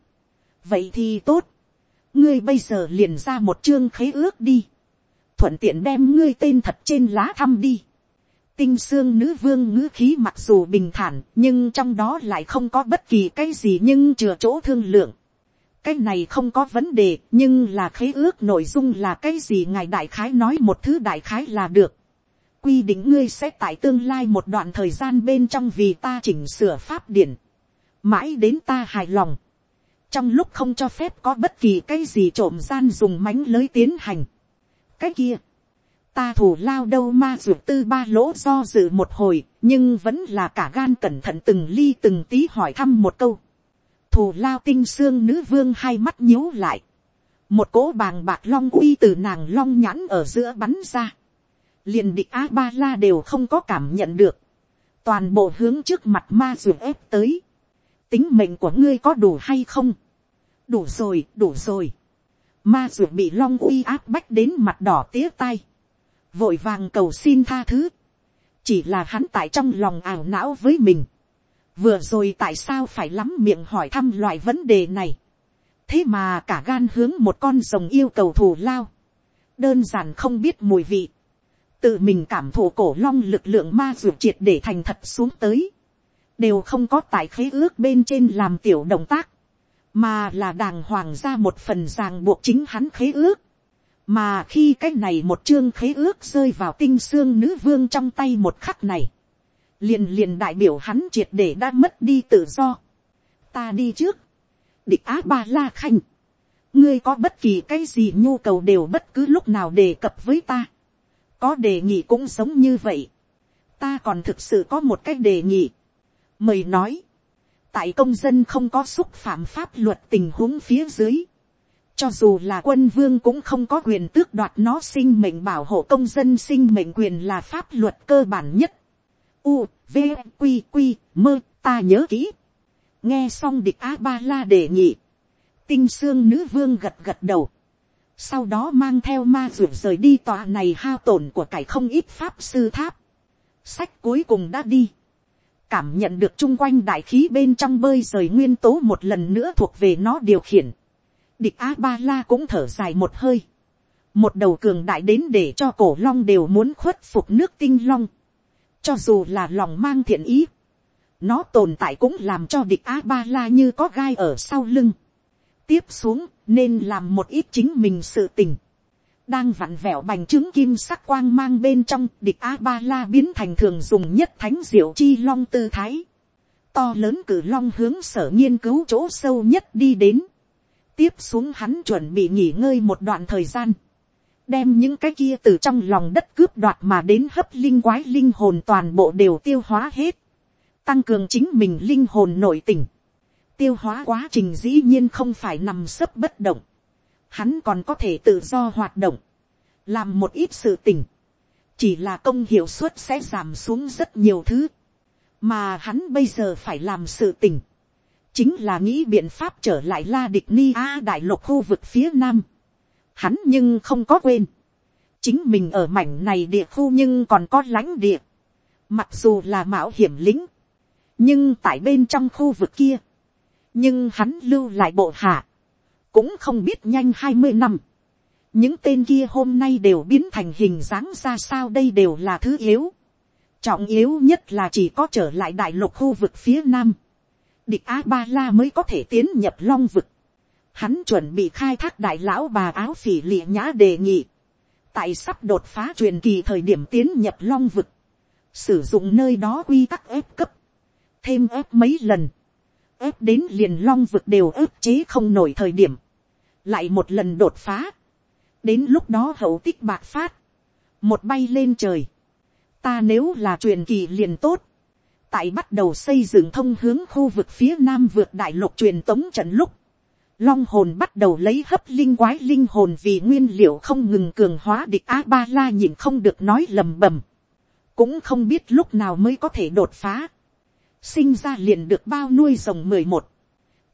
vậy thì tốt, ngươi bây giờ liền ra một chương khế ước đi, thuận tiện đem ngươi tên thật trên lá thăm đi. tinh xương nữ vương ngữ khí mặc dù bình thản nhưng trong đó lại không có bất kỳ cái gì nhưng chừa chỗ thương lượng. cái này không có vấn đề nhưng là khế ước nội dung là cái gì ngài đại khái nói một thứ đại khái là được. quy định ngươi sẽ tại tương lai một đoạn thời gian bên trong vì ta chỉnh sửa pháp điển mãi đến ta hài lòng trong lúc không cho phép có bất kỳ cái gì trộm gian dùng mánh lưới tiến hành. cái kia, ta thủ lao đâu ma ruột tư ba lỗ do dự một hồi, nhưng vẫn là cả gan cẩn thận từng ly từng tí hỏi thăm một câu. thủ lao tinh xương nữ vương hai mắt nhíu lại. một cỗ bàng bạc long uy từ nàng long nhãn ở giữa bắn ra. liền địch a ba la đều không có cảm nhận được. toàn bộ hướng trước mặt ma ruột ép tới tính mệnh của ngươi có đủ hay không. đủ rồi, đủ rồi. ma ruột bị long uy áp bách đến mặt đỏ tía tay. vội vàng cầu xin tha thứ. chỉ là hắn tại trong lòng ảo não với mình. vừa rồi tại sao phải lắm miệng hỏi thăm loại vấn đề này. thế mà cả gan hướng một con rồng yêu cầu thù lao. đơn giản không biết mùi vị. tự mình cảm thụ cổ long lực lượng ma ruột triệt để thành thật xuống tới đều không có tại khế ước bên trên làm tiểu động tác, mà là đàng hoàng ra một phần ràng buộc chính hắn khế ước, mà khi cái này một chương khế ước rơi vào tinh xương nữ vương trong tay một khắc này, liền liền đại biểu hắn triệt để đã mất đi tự do. ta đi trước, địch á ba la khanh, ngươi có bất kỳ cái gì nhu cầu đều bất cứ lúc nào đề cập với ta, có đề nghị cũng giống như vậy, ta còn thực sự có một cái đề nghị, mời nói, tại công dân không có xúc phạm pháp luật tình huống phía dưới, cho dù là quân vương cũng không có quyền tước đoạt nó sinh mệnh bảo hộ công dân sinh mệnh quyền là pháp luật cơ bản nhất. U, V, Q Q mơ, ta nhớ kỹ. nghe xong địch a ba la đề nghị, tinh xương nữ vương gật gật đầu, sau đó mang theo ma ruột rời đi tòa này hao tổn của cải không ít pháp sư tháp, sách cuối cùng đã đi, cảm nhận được chung quanh đại khí bên trong bơi rời nguyên tố một lần nữa thuộc về nó điều khiển, địch a ba la cũng thở dài một hơi, một đầu cường đại đến để cho cổ long đều muốn khuất phục nước tinh long, cho dù là lòng mang thiện ý, nó tồn tại cũng làm cho địch a ba la như có gai ở sau lưng. tiếp xuống nên làm một ít chính mình sự tình đang vặn vẹo bành trướng kim sắc quang mang bên trong địch a ba la biến thành thường dùng nhất thánh diệu chi long tư thái. to lớn cử long hướng sở nghiên cứu chỗ sâu nhất đi đến. tiếp xuống hắn chuẩn bị nghỉ ngơi một đoạn thời gian đem những cái kia từ trong lòng đất cướp đoạt mà đến hấp linh quái linh hồn toàn bộ đều tiêu hóa hết tăng cường chính mình linh hồn nội tình, tiêu hóa quá trình dĩ nhiên không phải nằm sấp bất động, hắn còn có thể tự do hoạt động, làm một ít sự tình, chỉ là công hiệu suất sẽ giảm xuống rất nhiều thứ, mà hắn bây giờ phải làm sự tình, chính là nghĩ biện pháp trở lại la địch ni a đại lục khu vực phía nam, hắn nhưng không có quên, chính mình ở mảnh này địa khu nhưng còn có lãnh địa, mặc dù là mạo hiểm lính, nhưng tại bên trong khu vực kia, nhưng hắn lưu lại bộ hạ, cũng không biết nhanh hai mươi năm, những tên kia hôm nay đều biến thành hình dáng ra sao đây đều là thứ yếu, trọng yếu nhất là chỉ có trở lại đại lục khu vực phía nam, địch a ba la mới có thể tiến nhập long vực, hắn chuẩn bị khai thác đại lão bà áo phỉ lịa nhã đề nghị, tại sắp đột phá truyền kỳ thời điểm tiến nhập long vực, sử dụng nơi đó quy tắc ép cấp, thêm ép mấy lần, ép đến liền long vực đều ép chế không nổi thời điểm, lại một lần đột phá, đến lúc đó hậu tích bạc phát, một bay lên trời, ta nếu là truyền kỳ liền tốt, tại bắt đầu xây dựng thông hướng khu vực phía nam vượt đại lục truyền tống trận lúc, long hồn bắt đầu lấy hấp linh quái linh hồn vì nguyên liệu không ngừng cường hóa địch a ba la nhìn không được nói lầm bầm, cũng không biết lúc nào mới có thể đột phá, sinh ra liền được bao nuôi rồng mười một,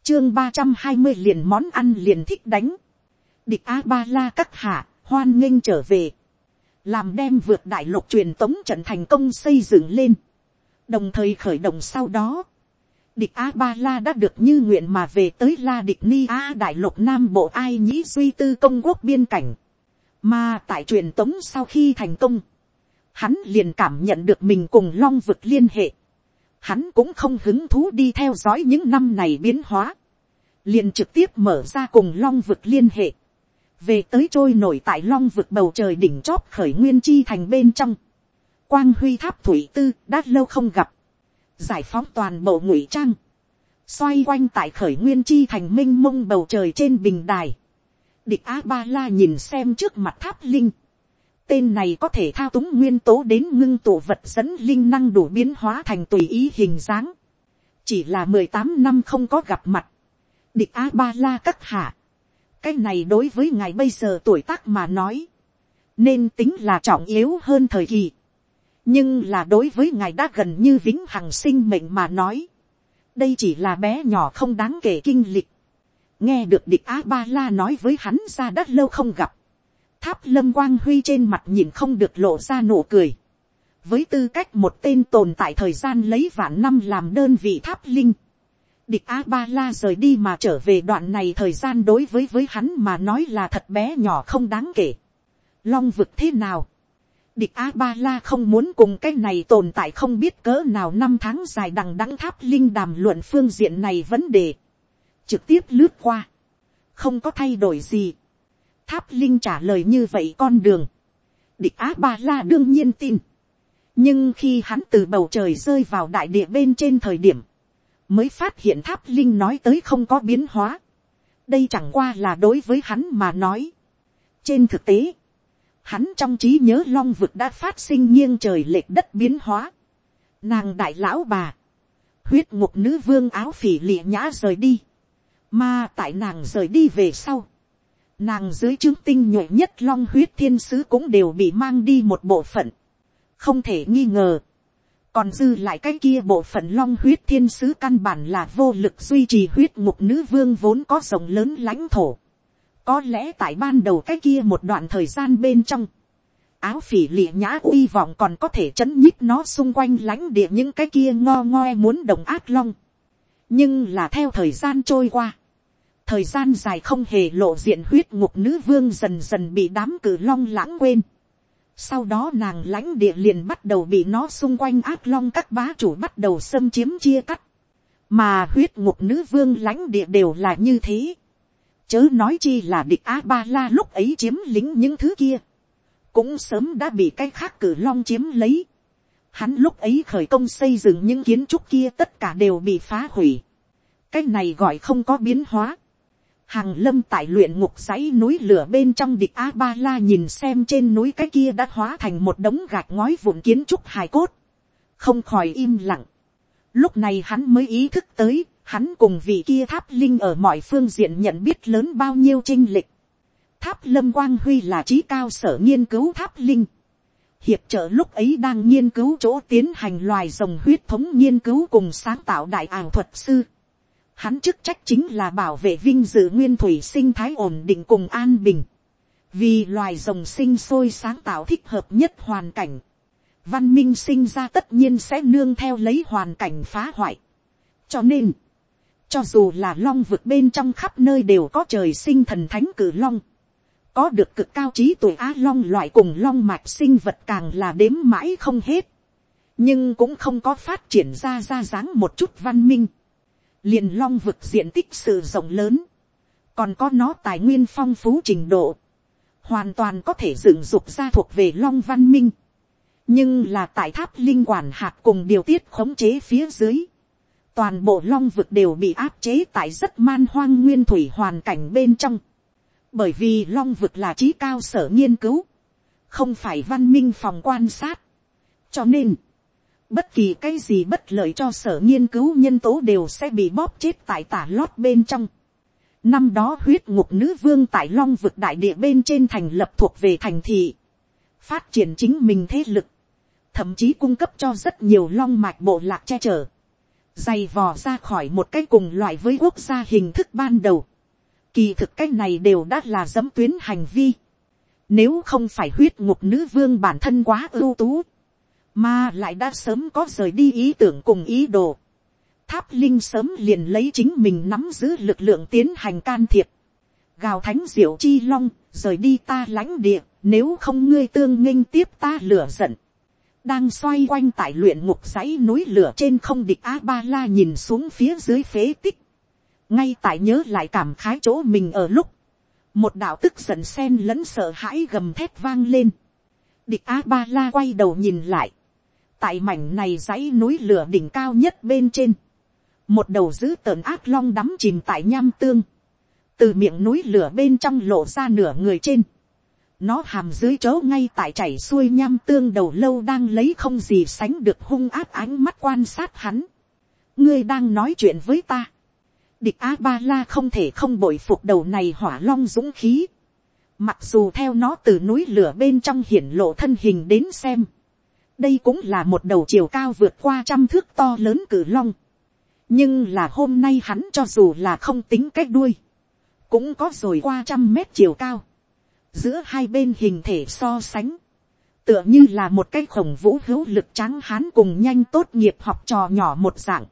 chương ba trăm hai mươi liền món ăn liền thích đánh, địch a ba la các hạ, hoan nghênh trở về, làm đem vượt đại lục truyền tống trận thành công xây dựng lên, đồng thời khởi động sau đó, địch a ba la đã được như nguyện mà về tới la địch ni a đại lục nam bộ ai nhĩ duy tư công quốc biên cảnh, mà tại truyền tống sau khi thành công, hắn liền cảm nhận được mình cùng long vực liên hệ, hắn cũng không hứng thú đi theo dõi những năm này biến hóa, liền trực tiếp mở ra cùng long vực liên hệ, về tới trôi nổi tại long vực bầu trời đỉnh chóp khởi nguyên chi thành bên trong, quang huy tháp thủy tư đã lâu không gặp, giải phóng toàn bộ ngụy trang, xoay quanh tại khởi nguyên chi thành m i n h mông bầu trời trên bình đài, địch a ba la nhìn xem trước mặt tháp linh, Tên này có thể thao túng nguyên tố đến ngưng tụ vật dẫn linh năng đủ biến hóa thành tùy ý hình dáng. Chỉ là mười tám năm không có gặp mặt. Địch A-ba-la các hạ. Cái này đối với ngài bây giờ tuổi tác mà nói. Nên tính là trọng yếu hơn thời kỳ. Nhưng là đối với ngài đã gần như vĩnh hằng sinh mệnh mà nói. Đây chỉ là bé nhỏ không đáng kể kinh lịch. Nghe được địch A-ba-la nói với hắn ra đất lâu không gặp tháp lâm quang huy trên mặt nhìn không được lộ ra nụ cười. với tư cách một tên tồn tại thời gian lấy vạn năm làm đơn vị tháp linh. địch a ba la rời đi mà trở về đoạn này thời gian đối với với hắn mà nói là thật bé nhỏ không đáng kể. long vực thế nào. địch a ba la không muốn cùng cái này tồn tại không biết cỡ nào năm tháng dài đằng đẵng tháp linh đàm luận phương diện này vấn đề. trực tiếp lướt qua. không có thay đổi gì Tháp Linh trả lời như vậy con đường. Địch Á Ba La đương nhiên tin. Nhưng khi hắn từ bầu trời rơi vào đại địa bên trên thời điểm. Mới phát hiện Tháp Linh nói tới không có biến hóa. Đây chẳng qua là đối với hắn mà nói. Trên thực tế. Hắn trong trí nhớ long vực đã phát sinh nghiêng trời lệch đất biến hóa. Nàng đại lão bà. Huyết ngục nữ vương áo phỉ lịa nhã rời đi. Mà tại nàng rời đi về sau nàng dưới chứng tinh nhuệ nhất long huyết thiên sứ cũng đều bị mang đi một bộ phận. không thể nghi ngờ, còn dư lại cái kia bộ phận long huyết thiên sứ căn bản là vô lực duy trì huyết ngục nữ vương vốn có rộng lớn lãnh thổ. có lẽ tại ban đầu cái kia một đoạn thời gian bên trong, áo phỉ lịa nhã uy vọng còn có thể chấn nhích nó xung quanh lãnh địa những cái kia ngo ngoe muốn đồng ác long. nhưng là theo thời gian trôi qua, thời gian dài không hề lộ diện huyết ngục nữ vương dần dần bị đám cử long lãng quên sau đó nàng lãnh địa liền bắt đầu bị nó xung quanh ác long các bá chủ bắt đầu xâm chiếm chia cắt. Mà huyết ngục nữ vương lãnh địa đều là như thế. Chớ nói chi là địch A-ba-la lúc ấy chiếm lính những thứ kia. Cũng sớm đã bị cái khác cử long chiếm lấy. Hắn lúc ấy khởi công xây dựng những kiến trúc kia tất cả đều bị phá hủy. Cái này gọi không có biến hóa hàng lâm tại luyện ngục dãy núi lửa bên trong địch a ba la nhìn xem trên núi cái kia đã hóa thành một đống gạch ngói vụn kiến trúc hài cốt, không khỏi im lặng. Lúc này hắn mới ý thức tới, hắn cùng vị kia tháp linh ở mọi phương diện nhận biết lớn bao nhiêu chinh lịch. Tháp lâm quang huy là trí cao sở nghiên cứu tháp linh. Hiệp trợ lúc ấy đang nghiên cứu chỗ tiến hành loài rồng huyết thống nghiên cứu cùng sáng tạo đại ảo thuật sư Hắn chức trách chính là bảo vệ vinh dự nguyên thủy sinh thái ổn định cùng an bình. Vì loài rồng sinh sôi sáng tạo thích hợp nhất hoàn cảnh. Văn minh sinh ra tất nhiên sẽ nương theo lấy hoàn cảnh phá hoại. Cho nên, cho dù là long vực bên trong khắp nơi đều có trời sinh thần thánh cử long. Có được cực cao trí tuổi á long loại cùng long mạch sinh vật càng là đếm mãi không hết. Nhưng cũng không có phát triển ra ra dáng một chút văn minh liền long vực diện tích sự rộng lớn, còn có nó tài nguyên phong phú trình độ, hoàn toàn có thể dựng dục ra thuộc về long văn minh, nhưng là tại tháp linh quản hạt cùng điều tiết khống chế phía dưới, toàn bộ long vực đều bị áp chế tại rất man hoang nguyên thủy hoàn cảnh bên trong, bởi vì long vực là trí cao sở nghiên cứu, không phải văn minh phòng quan sát, cho nên, bất kỳ cái gì bất lợi cho sở nghiên cứu nhân tố đều sẽ bị bóp chết tại tả lót bên trong. Năm đó huyết ngục nữ vương tại long vực đại địa bên trên thành lập thuộc về thành thị. Phát triển chính mình thế lực. Thậm chí cung cấp cho rất nhiều long mạch bộ lạc che chở. Dày vò ra khỏi một cái cùng loại với quốc gia hình thức ban đầu. Kỳ thực cái này đều đã là dấm tuyến hành vi. Nếu không phải huyết ngục nữ vương bản thân quá ưu tú mà lại đã sớm có rời đi ý tưởng cùng ý đồ. Tháp linh sớm liền lấy chính mình nắm giữ lực lượng tiến hành can thiệp. Gào thánh diệu chi long, rời đi ta lãnh địa, nếu không ngươi tương nghênh tiếp ta lửa giận. Đang xoay quanh tại luyện ngục dãy núi lửa trên không địch A-ba-la nhìn xuống phía dưới phế tích. Ngay tại nhớ lại cảm khái chỗ mình ở lúc. Một đạo tức giận sen lẫn sợ hãi gầm thét vang lên. Địch A-ba-la quay đầu nhìn lại tại mảnh này dãy núi lửa đỉnh cao nhất bên trên, một đầu dữ tợn ác long đắm chìm tại nham tương, từ miệng núi lửa bên trong lộ ra nửa người trên, nó hàm dưới chỗ ngay tại chảy xuôi nham tương đầu lâu đang lấy không gì sánh được hung ác ánh mắt quan sát hắn. ngươi đang nói chuyện với ta. địch a ba la không thể không bội phục đầu này hỏa long dũng khí. mặc dù theo nó từ núi lửa bên trong hiển lộ thân hình đến xem đây cũng là một đầu chiều cao vượt qua trăm thước to lớn cử long. nhưng là hôm nay hắn cho dù là không tính cách đuôi, cũng có rồi qua trăm mét chiều cao. giữa hai bên hình thể so sánh, tựa như là một cái khổng vũ hữu lực trắng hán cùng nhanh tốt nghiệp học trò nhỏ một dạng.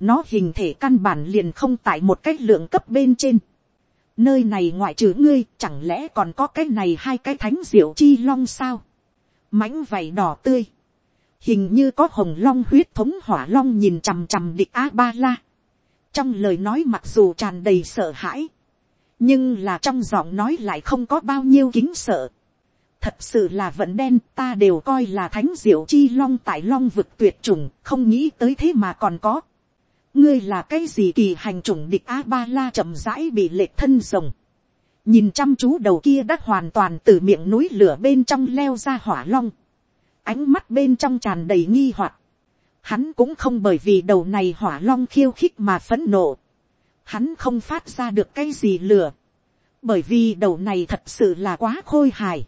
nó hình thể căn bản liền không tại một cái lượng cấp bên trên. nơi này ngoại trừ ngươi chẳng lẽ còn có cái này hai cái thánh diệu chi long sao mãnh vảy đỏ tươi, hình như có hồng long huyết thống hỏa long nhìn chằm chằm địch a ba la. trong lời nói mặc dù tràn đầy sợ hãi, nhưng là trong giọng nói lại không có bao nhiêu kính sợ. thật sự là vận đen ta đều coi là thánh diệu chi long tại long vực tuyệt chủng không nghĩ tới thế mà còn có. ngươi là cái gì kỳ hành chủng địch a ba la chậm rãi bị lệch thân rồng nhìn chăm chú đầu kia đã hoàn toàn từ miệng núi lửa bên trong leo ra hỏa long, ánh mắt bên trong tràn đầy nghi hoặc, hắn cũng không bởi vì đầu này hỏa long khiêu khích mà phấn nộ, hắn không phát ra được cái gì lửa, bởi vì đầu này thật sự là quá khôi hài,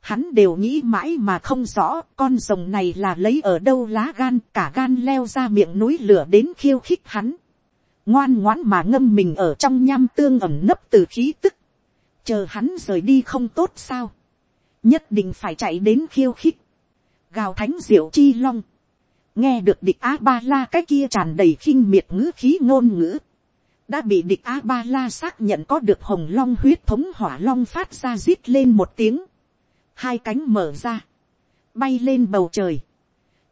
hắn đều nghĩ mãi mà không rõ con rồng này là lấy ở đâu lá gan cả gan leo ra miệng núi lửa đến khiêu khích hắn. Ngoan ngoãn mà ngâm mình ở trong nham tương ẩm nấp từ khí tức chờ hắn rời đi không tốt sao? Nhất định phải chạy đến khiêu khích. Gào thánh diệu chi long. Nghe được địch a ba la cái kia tràn đầy khinh miệt ngữ khí ngôn ngữ. Đã bị địch a ba la xác nhận có được hồng long huyết thống hỏa long phát ra rít lên một tiếng. Hai cánh mở ra. Bay lên bầu trời.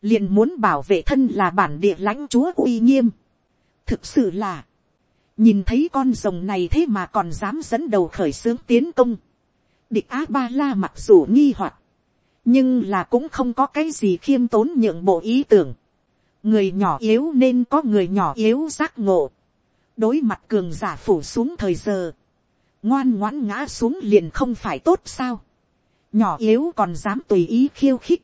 Liền muốn bảo vệ thân là bản địa lãnh chúa uy nghiêm. Thực sự là nhìn thấy con rồng này thế mà còn dám dẫn đầu khởi xướng tiến công địch Á ba la mặc dù nghi hoặc nhưng là cũng không có cái gì khiêm tốn nhượng bộ ý tưởng. người nhỏ yếu nên có người nhỏ yếu giác ngộ. đối mặt cường giả phủ xuống thời giờ, ngoan ngoãn ngã xuống liền không phải tốt sao. nhỏ yếu còn dám tùy ý khiêu khích.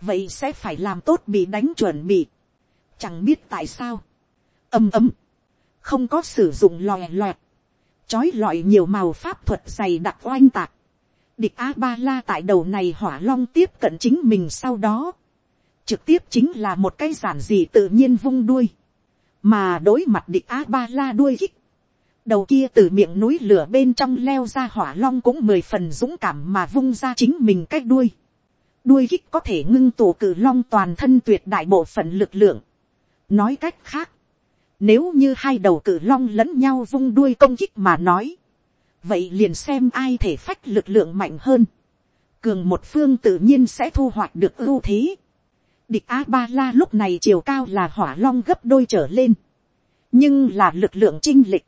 vậy sẽ phải làm tốt bị đánh chuẩn bị. chẳng biết tại sao. ầm ầm, không có sử dụng lòe loẹt, trói lọi nhiều màu pháp thuật dày đặc oanh tạc Địch A-ba-la tại đầu này hỏa long tiếp cận chính mình sau đó. Trực tiếp chính là một cái giản dị tự nhiên vung đuôi. Mà đối mặt địch A-ba-la đuôi kích. Đầu kia từ miệng núi lửa bên trong leo ra hỏa long cũng mười phần dũng cảm mà vung ra chính mình cái đuôi. Đuôi kích có thể ngưng tụ cử long toàn thân tuyệt đại bộ phận lực lượng. Nói cách khác. Nếu như hai đầu cử long lẫn nhau vung đuôi công kích mà nói vậy liền xem ai thể phách lực lượng mạnh hơn, cường một phương tự nhiên sẽ thu hoạch được ưu thế. Địch a ba la lúc này chiều cao là hỏa long gấp đôi trở lên, nhưng là lực lượng chinh lịch,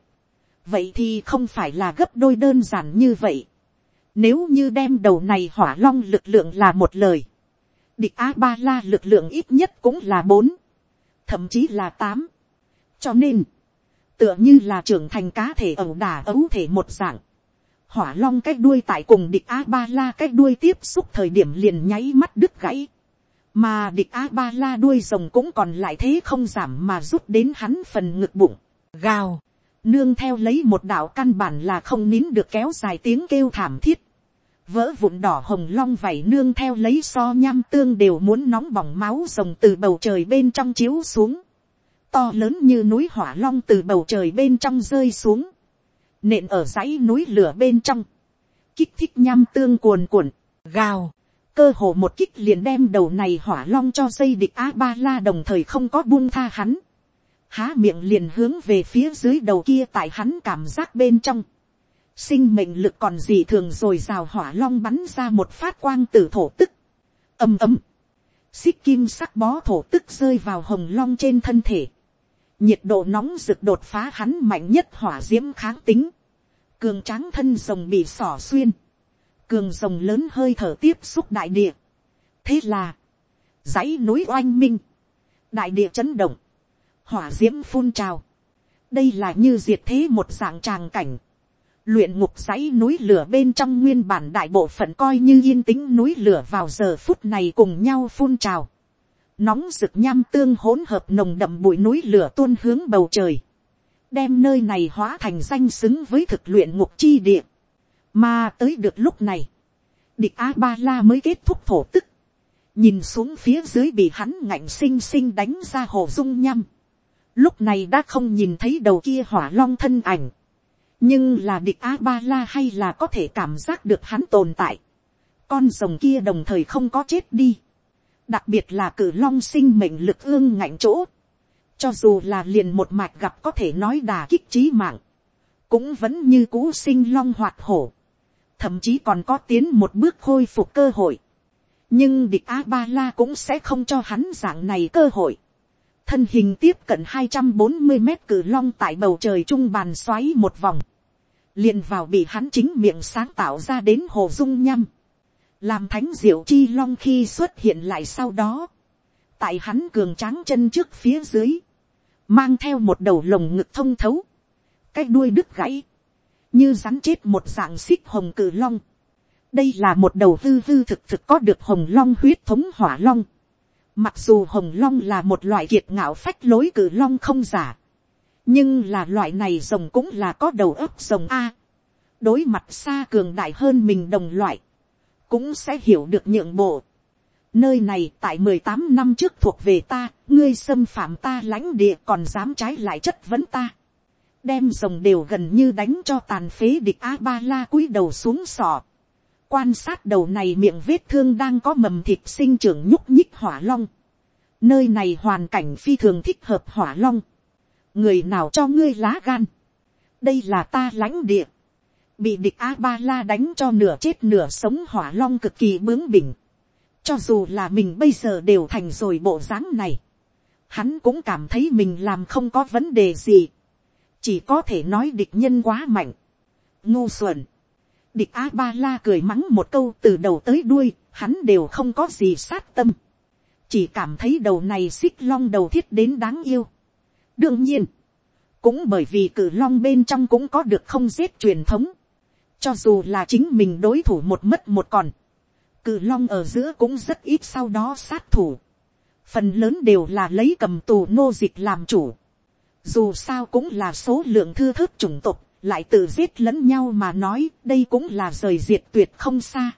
vậy thì không phải là gấp đôi đơn giản như vậy. Nếu như đem đầu này hỏa long lực lượng là một lời, địch a ba la lực lượng ít nhất cũng là bốn, thậm chí là tám cho nên, tựa như là trưởng thành cá thể ẩu đà ấu thể một dạng, hỏa long cái đuôi tại cùng địch a ba la cái đuôi tiếp xúc thời điểm liền nháy mắt đứt gãy. mà địch a ba la đuôi rồng cũng còn lại thế không giảm mà rút đến hắn phần ngực bụng. gào, nương theo lấy một đạo căn bản là không nín được kéo dài tiếng kêu thảm thiết. vỡ vụn đỏ hồng long vảy nương theo lấy so nham tương đều muốn nóng bỏng máu rồng từ bầu trời bên trong chiếu xuống to lớn như núi hỏa long từ bầu trời bên trong rơi xuống nện ở dãy núi lửa bên trong, kích thích nham tương cuồn cuộn, gào, cơ hồ một kích liền đem đầu này hỏa long cho dây địch a ba la đồng thời không có buông tha hắn, há miệng liền hướng về phía dưới đầu kia tại hắn cảm giác bên trong, sinh mệnh lực còn gì thường rồi rào hỏa long bắn ra một phát quang từ thổ tức, ầm ầm, xích kim sắc bó thổ tức rơi vào hồng long trên thân thể, nhiệt độ nóng rực đột phá hắn mạnh nhất hỏa d i ễ m kháng tính, cường tráng thân rồng bị xỏ xuyên, cường rồng lớn hơi thở tiếp xúc đại địa. thế là, dãy núi oanh minh, đại địa chấn động, hỏa d i ễ m phun trào, đây là như diệt thế một dạng tràng cảnh, luyện ngục dãy núi lửa bên trong nguyên bản đại bộ phận coi như yên tĩnh núi lửa vào giờ phút này cùng nhau phun trào nóng rực nham tương hỗn hợp nồng đậm bụi núi lửa tuôn hướng bầu trời, đem nơi này hóa thành danh xứng với thực luyện ngục chi địa, mà tới được lúc này, địch a ba la mới kết thúc thổ tức, nhìn xuống phía dưới bị hắn ngạnh xinh xinh đánh ra hồ dung nhăm, lúc này đã không nhìn thấy đầu kia hỏa long thân ảnh, nhưng là địch a ba la hay là có thể cảm giác được hắn tồn tại, con rồng kia đồng thời không có chết đi, đặc biệt là cử long sinh mệnh lực ương ngạnh chỗ, cho dù là liền một mạch gặp có thể nói đà kích trí mạng, cũng vẫn như cũ sinh long hoạt hổ, thậm chí còn có tiến một bước khôi phục cơ hội, nhưng địch a ba la cũng sẽ không cho hắn dạng này cơ hội, thân hình tiếp cận hai trăm bốn mươi mét cử long tại bầu trời trung bàn xoáy một vòng, liền vào bị hắn chính miệng sáng tạo ra đến hồ dung nhăm, làm thánh diệu chi long khi xuất hiện lại sau đó, tại hắn cường tráng chân trước phía dưới, mang theo một đầu lồng ngực thông thấu, cái đuôi đứt gãy, như rắn chết một dạng xích hồng cử long. đây là một đầu hư hư thực thực có được hồng long huyết thống hỏa long. mặc dù hồng long là một loại kiệt ngạo phách lối cử long không giả, nhưng là loại này rồng cũng là có đầu ấp rồng a. đối mặt xa cường đại hơn mình đồng loại, cũng sẽ hiểu được nhượng bộ. Nơi này tại mười tám năm trước thuộc về ta, ngươi xâm phạm ta lãnh địa còn dám trái lại chất vấn ta. Đem rồng đều gần như đánh cho tàn phế địch A-ba-la cúi đầu xuống sọ. Quan sát đầu này miệng vết thương đang có mầm thịt sinh trưởng nhúc nhích hỏa long. Nơi này hoàn cảnh phi thường thích hợp hỏa long. Người nào cho ngươi lá gan. Đây là ta lãnh địa. Bị địch A-ba-la đánh cho nửa chết nửa sống hỏa long cực kỳ bướng bỉnh cho dù là mình bây giờ đều thành rồi bộ dáng này. Hắn cũng cảm thấy mình làm không có vấn đề gì. Chỉ có thể nói địch nhân quá mạnh. Ngu xuẩn. Địch A-ba-la cười mắng một câu từ đầu tới đuôi, hắn đều không có gì sát tâm. Chỉ cảm thấy đầu này xích long đầu thiết đến đáng yêu. Đương nhiên, cũng bởi vì cử long bên trong cũng có được không giết truyền thống. Cho dù là chính mình đối thủ một mất một còn cự long ở giữa cũng rất ít sau đó sát thủ. Phần lớn đều là lấy cầm tù nô dịch làm chủ. Dù sao cũng là số lượng thư thớt chủng tộc, lại tự giết lẫn nhau mà nói đây cũng là rời diệt tuyệt không xa.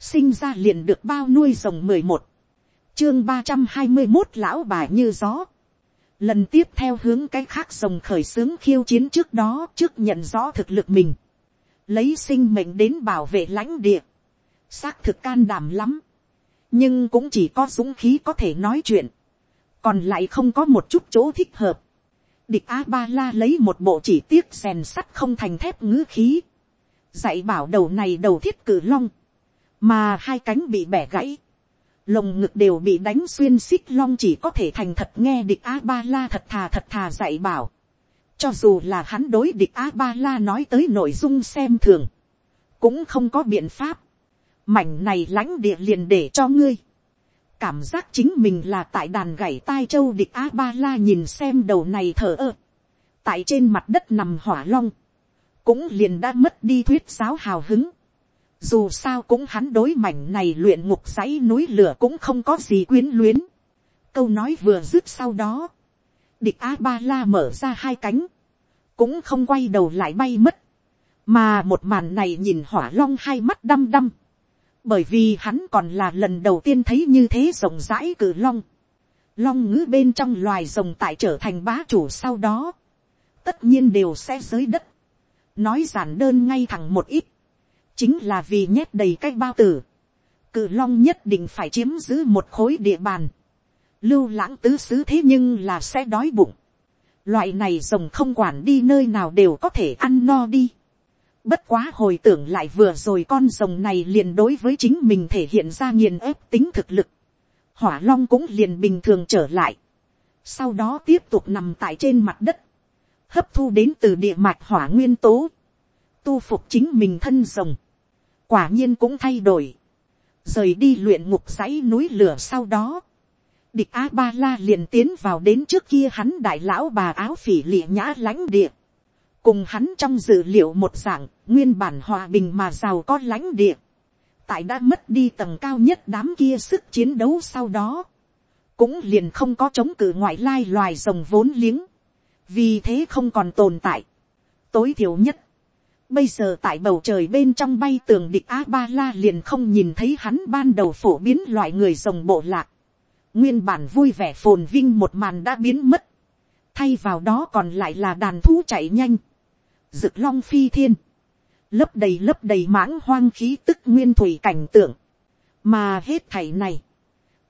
Sinh ra liền được bao nuôi rồng mười một Chương ba trăm hai mươi một lão bà như gió. Lần tiếp theo hướng cái khác rồng khởi xướng khiêu chiến trước đó trước nhận rõ thực lực mình. Lấy sinh mệnh đến bảo vệ lãnh địa. Xác thực can đảm lắm, nhưng cũng chỉ có dũng khí có thể nói chuyện, còn lại không có một chút chỗ thích hợp. Địch a ba la lấy một bộ chỉ tiếc rèn sắt không thành thép ngữ khí, dạy bảo đầu này đầu thiết cử long, mà hai cánh bị bẻ gãy, lồng ngực đều bị đánh xuyên xích long chỉ có thể thành thật nghe địch a ba la thật thà thật thà dạy bảo, cho dù là hắn đối địch a ba la nói tới nội dung xem thường, cũng không có biện pháp, mảnh này lãnh địa liền để cho ngươi. cảm giác chính mình là tại đàn gảy tai châu địch a ba la nhìn xem đầu này thở ơ. tại trên mặt đất nằm hỏa long, cũng liền đã mất đi thuyết giáo hào hứng. dù sao cũng hắn đối mảnh này luyện ngục dãy núi lửa cũng không có gì quyến luyến. câu nói vừa dứt sau đó, địch a ba la mở ra hai cánh, cũng không quay đầu lại bay mất, mà một màn này nhìn hỏa long hai mắt đăm đăm, bởi vì hắn còn là lần đầu tiên thấy như thế rộng rãi cử long. Long ngữ bên trong loài rồng tại trở thành bá chủ sau đó, tất nhiên đều sẽ dưới đất. nói giản đơn ngay thẳng một ít, chính là vì nhét đầy cái bao tử. Cử long nhất định phải chiếm giữ một khối địa bàn. Lưu lãng tứ xứ thế nhưng là sẽ đói bụng. Loại này rồng không quản đi nơi nào đều có thể ăn no đi Bất quá hồi tưởng lại vừa rồi con rồng này liền đối với chính mình thể hiện ra nghiền ép tính thực lực. Hỏa long cũng liền bình thường trở lại. Sau đó tiếp tục nằm tại trên mặt đất. Hấp thu đến từ địa mạch hỏa nguyên tố. Tu phục chính mình thân rồng. Quả nhiên cũng thay đổi. Rời đi luyện ngục dãy núi lửa sau đó. Địch A-ba-la liền tiến vào đến trước kia hắn đại lão bà áo phỉ lịa nhã lãnh địa. Cùng hắn trong dự liệu một dạng, nguyên bản hòa bình mà giàu có lãnh địa, tại đã mất đi tầng cao nhất đám kia sức chiến đấu sau đó, cũng liền không có chống cự ngoại lai loài rồng vốn liếng, vì thế không còn tồn tại. tối thiểu nhất, bây giờ tại bầu trời bên trong bay tường địch a ba la liền không nhìn thấy hắn ban đầu phổ biến loại người rồng bộ lạc, nguyên bản vui vẻ phồn vinh một màn đã biến mất, thay vào đó còn lại là đàn thú chạy nhanh, rực long phi thiên, lấp đầy lấp đầy mãng hoang khí tức nguyên thủy cảnh tượng, mà hết thảy này,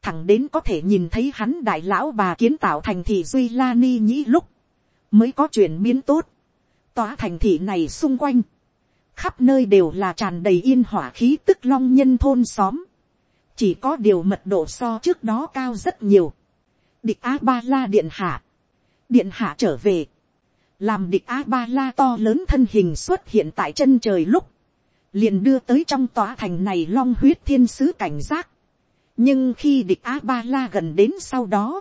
thẳng đến có thể nhìn thấy hắn đại lão bà kiến tạo thành thị duy la ni nhĩ lúc, mới có chuyển biến tốt, tòa thành thị này xung quanh, khắp nơi đều là tràn đầy yên hỏa khí tức long nhân thôn xóm, chỉ có điều mật độ so trước đó cao rất nhiều, địch a ba la điện hạ, điện hạ trở về, làm địch a ba la to lớn thân hình xuất hiện tại chân trời lúc, liền đưa tới trong tòa thành này long huyết thiên sứ cảnh giác. nhưng khi địch a ba la gần đến sau đó,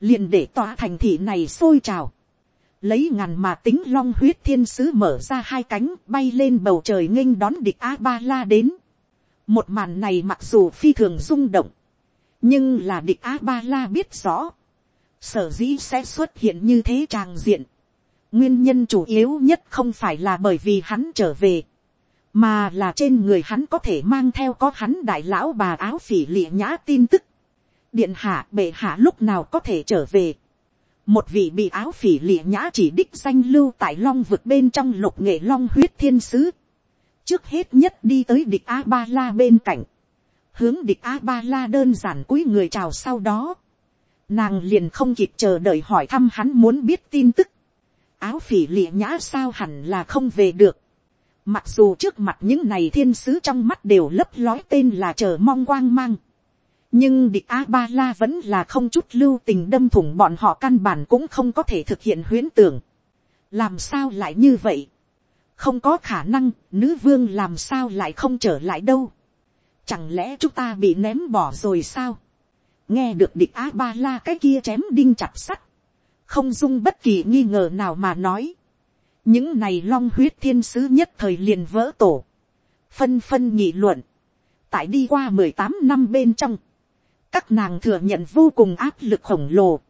liền để tòa thành thị này sôi trào, lấy ngàn mà tính long huyết thiên sứ mở ra hai cánh bay lên bầu trời nghênh đón địch a ba la đến một màn này mặc dù phi thường rung động, nhưng là địch a ba la biết rõ, sở dĩ sẽ xuất hiện như thế tràng diện, nguyên nhân chủ yếu nhất không phải là bởi vì hắn trở về, mà là trên người hắn có thể mang theo có hắn đại lão bà áo phỉ lịa nhã tin tức. điện hạ bệ hạ lúc nào có thể trở về. một vị bị áo phỉ lịa nhã chỉ đích danh lưu tại long vực bên trong lục nghệ long huyết thiên sứ trước hết nhất đi tới địch a ba la bên cạnh. hướng địch a ba la đơn giản cúi người chào sau đó. nàng liền không kịp chờ đợi hỏi thăm hắn muốn biết tin tức. áo phỉ lịa nhã sao hẳn là không về được Mặc dù trước mặt những này thiên sứ trong mắt đều lấp lói tên là chờ mong quang mang. Nhưng địch A-ba-la vẫn là không chút lưu tình đâm thủng bọn họ căn bản cũng không có thể thực hiện huyến tưởng. Làm sao lại như vậy? Không có khả năng, nữ vương làm sao lại không trở lại đâu? Chẳng lẽ chúng ta bị ném bỏ rồi sao? Nghe được địch A-ba-la cái kia chém đinh chặt sắt. Không dung bất kỳ nghi ngờ nào mà nói những này long huyết thiên sứ nhất thời liền vỡ tổ, phân phân nghị luận, tại đi qua mười tám năm bên trong, các nàng thừa nhận vô cùng áp lực khổng lồ,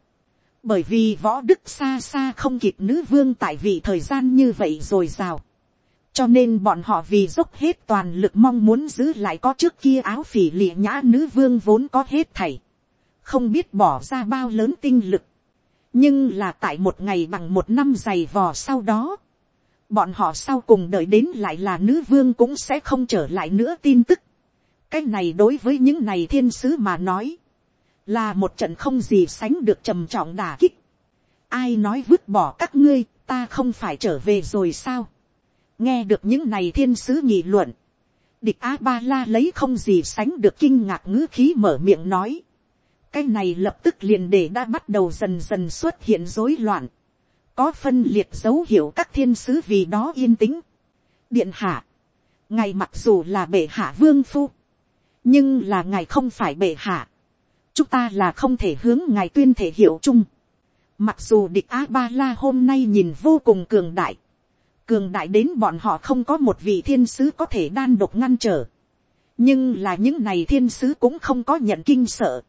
bởi vì võ đức xa xa không kịp nữ vương tại vị thời gian như vậy rồi rào, cho nên bọn họ vì dốc hết toàn lực mong muốn giữ lại có trước kia áo phỉ lịa nhã nữ vương vốn có hết thảy, không biết bỏ ra bao lớn tinh lực, nhưng là tại một ngày bằng một năm giày vò sau đó, bọn họ sau cùng đợi đến lại là nữ vương cũng sẽ không trở lại nữa tin tức. cái này đối với những này thiên sứ mà nói, là một trận không gì sánh được trầm trọng đà kích. ai nói vứt bỏ các ngươi, ta không phải trở về rồi sao nghe được những này thiên sứ nghị luận, địch a ba la lấy không gì sánh được kinh ngạc ngữ khí mở miệng nói. cái này lập tức liền để đã bắt đầu dần dần xuất hiện rối loạn có phân liệt dấu hiệu các thiên sứ vì đó yên tĩnh. điện hạ, ngài mặc dù là bệ hạ vương phu, nhưng là ngài không phải bệ hạ. chúng ta là không thể hướng ngài tuyên thể hiệu chung. mặc dù địch a ba la hôm nay nhìn vô cùng cường đại, cường đại đến bọn họ không có một vị thiên sứ có thể đan độc ngăn trở. nhưng là những này thiên sứ cũng không có nhận kinh sợ.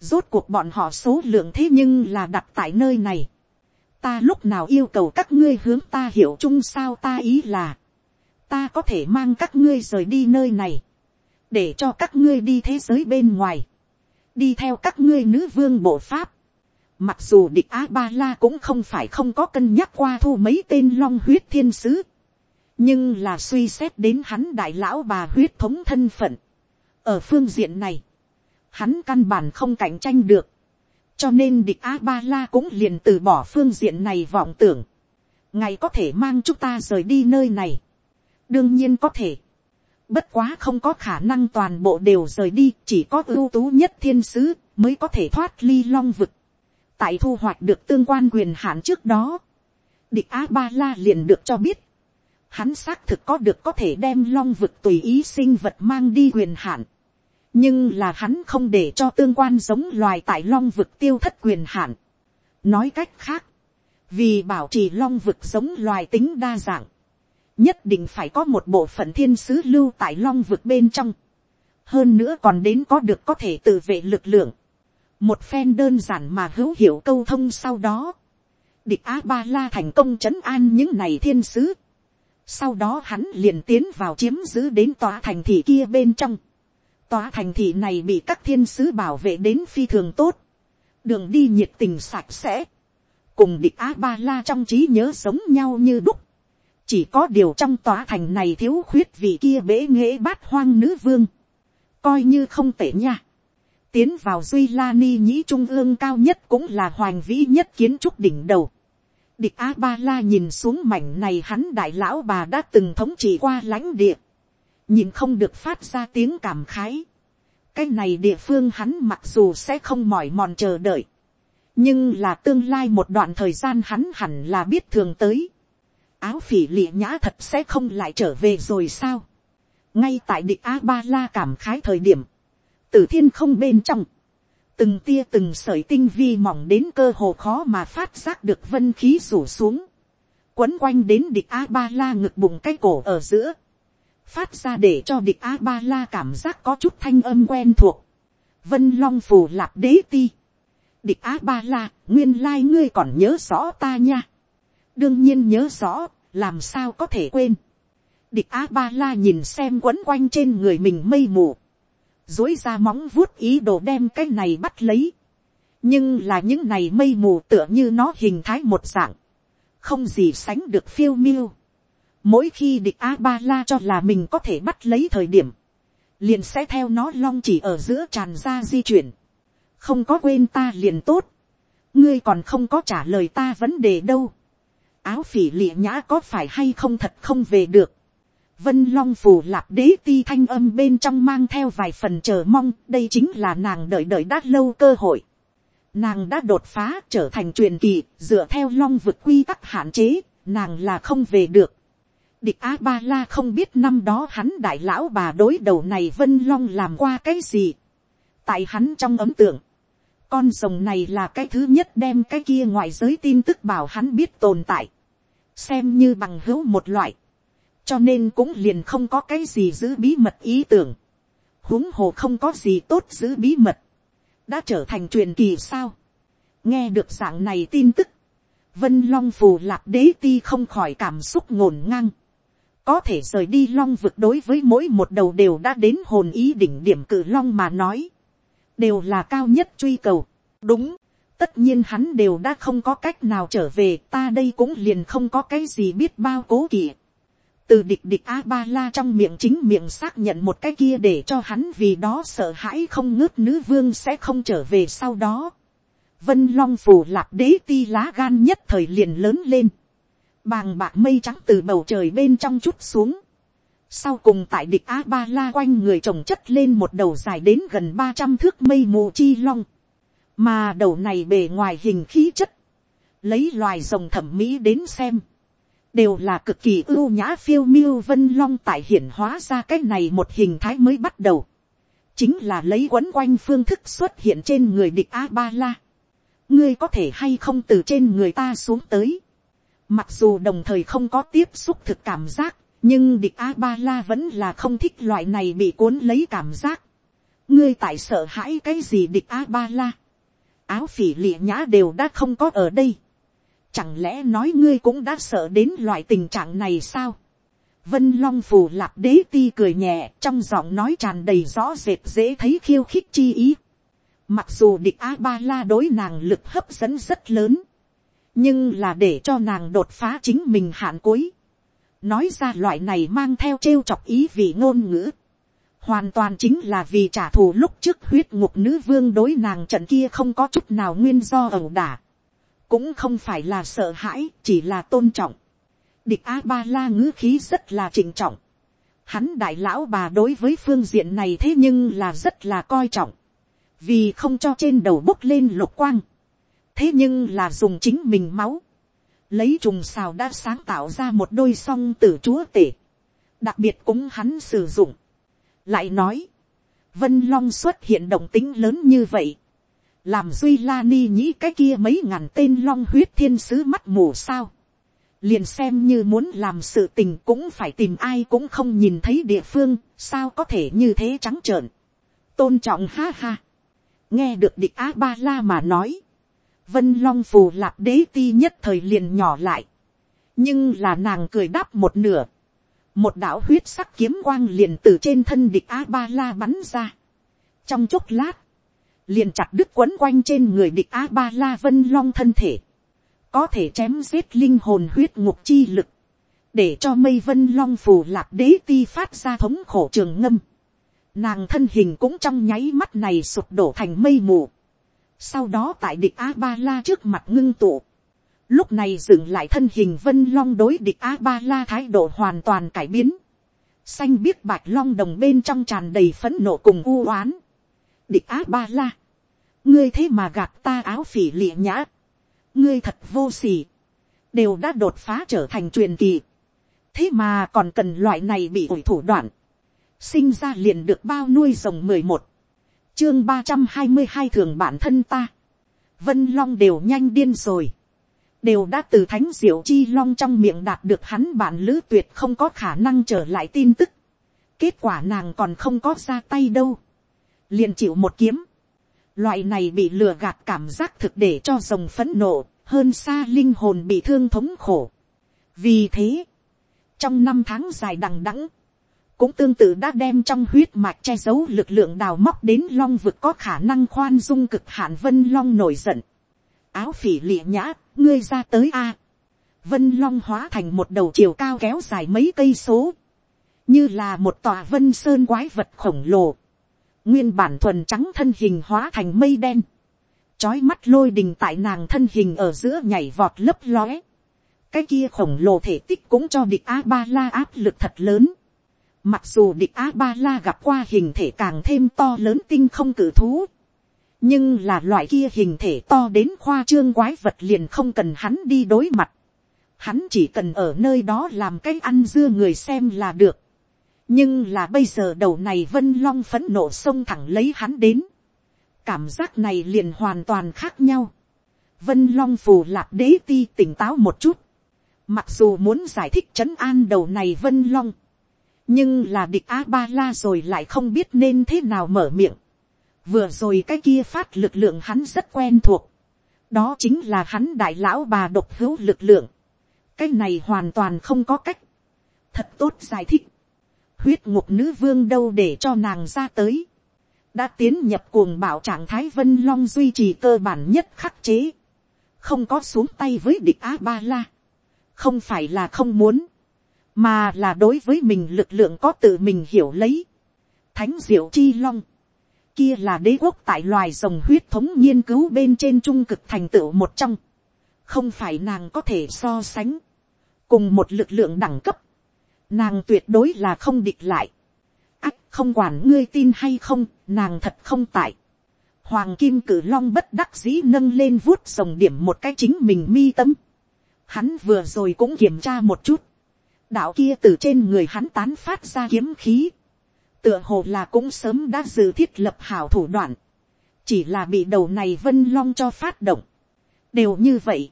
rốt cuộc bọn họ số lượng thế nhưng là đặt tại nơi này ta lúc nào yêu cầu các ngươi hướng ta hiểu chung sao ta ý là, ta có thể mang các ngươi rời đi nơi này, để cho các ngươi đi thế giới bên ngoài, đi theo các ngươi nữ vương bộ pháp. Mặc dù địch á ba la cũng không phải không có cân nhắc qua thu mấy tên long huyết thiên sứ, nhưng là suy xét đến hắn đại lão bà huyết thống thân phận. ở phương diện này, hắn căn bản không cạnh tranh được. Cho nên địch a ba la cũng liền từ bỏ phương diện này vọng tưởng, ngài có thể mang chúng ta rời đi nơi này, đương nhiên có thể, bất quá không có khả năng toàn bộ đều rời đi, chỉ có ưu tú nhất thiên sứ mới có thể thoát ly long vực, tại thu hoạch được tương quan quyền hạn trước đó, địch a ba la liền được cho biết, hắn xác thực có được có thể đem long vực tùy ý sinh vật mang đi quyền hạn, nhưng là hắn không để cho tương quan giống loài tại long vực tiêu thất quyền hạn. nói cách khác, vì bảo trì long vực giống loài tính đa dạng, nhất định phải có một bộ phận thiên sứ lưu tại long vực bên trong. hơn nữa còn đến có được có thể tự vệ lực lượng một phen đơn giản mà hữu hiệu câu thông sau đó, địch a ba la thành công c an những này thiên sứ. sau đó hắn liền tiến vào chiếm giữ đến tòa thành thị kia bên trong Tòa thành thị này bị các thiên sứ bảo vệ đến phi thường tốt. Đường đi nhiệt tình sạch sẽ. Cùng địch A-ba-la trong trí nhớ sống nhau như đúc. Chỉ có điều trong tòa thành này thiếu khuyết vị kia bế nghệ bát hoang nữ vương. Coi như không tệ nha. Tiến vào Duy La Ni nhĩ trung ương cao nhất cũng là hoàng vĩ nhất kiến trúc đỉnh đầu. Địch A-ba-la nhìn xuống mảnh này hắn đại lão bà đã từng thống trị qua lãnh địa nhìn không được phát ra tiếng cảm khái. cái này địa phương hắn mặc dù sẽ không mỏi mòn chờ đợi, nhưng là tương lai một đoạn thời gian hắn hẳn là biết thường tới. áo phỉ lịa nhã thật sẽ không lại trở về rồi sao. ngay tại địch a ba la cảm khái thời điểm, từ thiên không bên trong, từng tia từng sợi tinh vi mỏng đến cơ hồ khó mà phát giác được vân khí rủ xuống, quấn quanh đến địch a ba la ngực bụng cái cổ ở giữa, phát ra để cho địch a ba la cảm giác có chút thanh âm quen thuộc. vân long phù lạp đế ti. địch a ba la, nguyên lai ngươi còn nhớ rõ ta nha. đương nhiên nhớ rõ, làm sao có thể quên. Địch A-ba-la nhìn xem quấn quanh trên người mình mây mù. Dối ra móng vuốt ý đồ đem cái này bắt lấy. Nhưng là những này mây mù tựa như nó hình thái một dạng. Không gì sánh được phiêu miêu. Mỗi khi địch A-ba-la cho là mình có thể bắt lấy thời điểm. Liền sẽ theo nó long chỉ ở giữa tràn ra di chuyển. Không có quên ta liền tốt. Ngươi còn không có trả lời ta vấn đề đâu. Áo phỉ lịa nhã có phải hay không thật không về được Vân Long phù lạc đế ti thanh âm bên trong mang theo vài phần chờ mong, đây chính là nàng đợi đợi đã lâu cơ hội. Nàng đã đột phá trở thành truyền kỳ, dựa theo long vực quy tắc hạn chế, nàng là không về được. Địch A-ba-la không biết năm đó hắn đại lão bà đối đầu này Vân Long làm qua cái gì. Tại hắn trong ấm tượng, con rồng này là cái thứ nhất đem cái kia ngoại giới tin tức bảo hắn biết tồn tại. Xem như bằng hữu một loại cho nên cũng liền không có cái gì giữ bí mật ý tưởng, huống hồ không có gì tốt giữ bí mật, đã trở thành truyền kỳ sao, nghe được dạng này tin tức, vân long phù lạc đế ti không khỏi cảm xúc ngổn ngang, có thể rời đi long vực đối với mỗi một đầu đều đã đến hồn ý đỉnh điểm cử long mà nói, đều là cao nhất truy cầu, đúng, tất nhiên hắn đều đã không có cách nào trở về ta đây cũng liền không có cái gì biết bao cố kỵ từ địch địch a ba la trong miệng chính miệng xác nhận một cái kia để cho hắn vì đó sợ hãi không ngớt nữ vương sẽ không trở về sau đó. vân long phù lạc đế ti lá gan nhất thời liền lớn lên. bàng bạc mây trắng từ bầu trời bên trong chút xuống. sau cùng tại địch a ba la quanh người trồng chất lên một đầu dài đến gần ba trăm thước mây mù chi long. mà đầu này bề ngoài hình khí chất. lấy loài rồng thẩm mỹ đến xem đều là cực kỳ ưu nhã phiêu miêu vân long tại hiển hóa ra cái này một hình thái mới bắt đầu. chính là lấy quấn quanh phương thức xuất hiện trên người địch a ba la. ngươi có thể hay không từ trên người ta xuống tới. mặc dù đồng thời không có tiếp xúc thực cảm giác, nhưng địch a ba la vẫn là không thích loại này bị cuốn lấy cảm giác. ngươi tại sợ hãi cái gì địch a ba la. áo phỉ lịa nhã đều đã không có ở đây Chẳng lẽ nói ngươi cũng đã sợ đến loại tình trạng này sao? Vân Long phù lạc đế ti cười nhẹ, trong giọng nói tràn đầy rõ rệt dễ thấy khiêu khích chi ý. Mặc dù địch A-ba-la đối nàng lực hấp dẫn rất lớn. Nhưng là để cho nàng đột phá chính mình hạn cuối. Nói ra loại này mang theo trêu chọc ý vì ngôn ngữ. Hoàn toàn chính là vì trả thù lúc trước huyết ngục nữ vương đối nàng trận kia không có chút nào nguyên do ẩu đả cũng không phải là sợ hãi, chỉ là tôn trọng. địch a ba la ngữ khí rất là trịnh trọng. hắn đại lão bà đối với phương diện này thế nhưng là rất là coi trọng, vì không cho trên đầu bốc lên lục quang. thế nhưng là dùng chính mình máu, lấy trùng xào đã sáng tạo ra một đôi song tử chúa tể, đặc biệt cũng hắn sử dụng. lại nói, vân long xuất hiện động tính lớn như vậy, làm duy la ni nhĩ cái kia mấy ngàn tên long huyết thiên sứ mắt mù sao. liền xem như muốn làm sự tình cũng phải tìm ai cũng không nhìn thấy địa phương, sao có thể như thế trắng trợn. tôn trọng ha ha. nghe được địch á ba la mà nói. vân long phù lạp đế ti nhất thời liền nhỏ lại. nhưng là nàng cười đáp một nửa. một đạo huyết sắc kiếm quang liền từ trên thân địch á ba la bắn ra. trong chốc lát, liền chặt đứt quấn quanh trên người địch a ba la vân long thân thể, có thể chém giết linh hồn huyết ngục chi lực, để cho mây vân long phù lạc đế ti phát ra thống khổ trường ngâm. Nàng thân hình cũng trong nháy mắt này sụp đổ thành mây mù. Sau đó tại địch A-ba-la trước mặt ngưng tụ. Lúc này dừng lại thân hình vân long đối địch A-ba-la thái độ hoàn toàn cải biến. Xanh biết bạch long đồng bên trong tràn đầy phấn nộ cùng u oán địch á ba la, ngươi thế mà gạt ta áo phỉ lịa nhã, ngươi thật vô s ỉ đều đã đột phá trở thành truyền kỳ, thế mà còn cần loại này bị ủi thủ đoạn, sinh ra liền được bao nuôi rồng mười một, chương ba trăm hai mươi hai thường bản thân ta, vân long đều nhanh điên rồi, đều đã từ thánh diệu chi long trong miệng đạt được hắn bản lữ tuyệt không có khả năng trở lại tin tức, kết quả nàng còn không có ra tay đâu, liền chịu một kiếm. Loại này bị lừa gạt cảm giác thực để cho rồng phấn nộ, hơn xa linh hồn bị thương thống khổ. Vì thế, trong năm tháng dài đằng đẵng, cũng tương tự đã đem trong huyết mạch che giấu lực lượng đào móc đến long vực có khả năng khoan dung cực hạn vân long nổi giận. áo phỉ lịa nhã, ngươi ra tới a. vân long hóa thành một đầu chiều cao kéo dài mấy cây số, như là một tòa vân sơn quái vật khổng lồ, nguyên bản thuần trắng thân hình hóa thành mây đen, trói mắt lôi đình tại nàng thân hình ở giữa nhảy vọt lấp lóe, cái kia khổng lồ thể tích cũng cho địch a ba la áp lực thật lớn, mặc dù địch a ba la gặp qua hình thể càng thêm to lớn tinh không cử thú, nhưng là loại kia hình thể to đến khoa trương quái vật liền không cần hắn đi đối mặt, hắn chỉ cần ở nơi đó làm cái ăn dưa người xem là được, nhưng là bây giờ đầu này vân long phấn nộ xông thẳng lấy hắn đến. cảm giác này liền hoàn toàn khác nhau. vân long phù lạp đế ti tỉnh táo một chút. mặc dù muốn giải thích trấn an đầu này vân long. nhưng là địch a ba la rồi lại không biết nên thế nào mở miệng. vừa rồi cái kia phát lực lượng hắn rất quen thuộc. đó chính là hắn đại lão bà độc hữu lực lượng. cái này hoàn toàn không có cách. thật tốt giải thích huyết ngục nữ vương đâu để cho nàng ra tới. đã tiến nhập cuồng bảo trạng thái vân long duy trì cơ bản nhất khắc chế. không có xuống tay với địch á ba la. không phải là không muốn, mà là đối với mình lực lượng có tự mình hiểu lấy. thánh diệu chi long. kia là đế quốc tại loài rồng huyết thống nghiên cứu bên trên trung cực thành tựu một trong. không phải nàng có thể so sánh. cùng một lực lượng đẳng cấp nàng tuyệt đối là không địch lại. ác không quản ngươi tin hay không, nàng thật không tại. hoàng kim cử long bất đắc dĩ nâng lên vuốt rồng điểm một cái chính mình mi tâm. hắn vừa rồi cũng kiểm tra một chút. đạo kia từ trên người hắn tán phát ra kiếm khí. tựa hồ là cũng sớm đã dự thiết lập hảo thủ đoạn. chỉ là bị đầu này vân long cho phát động. đều như vậy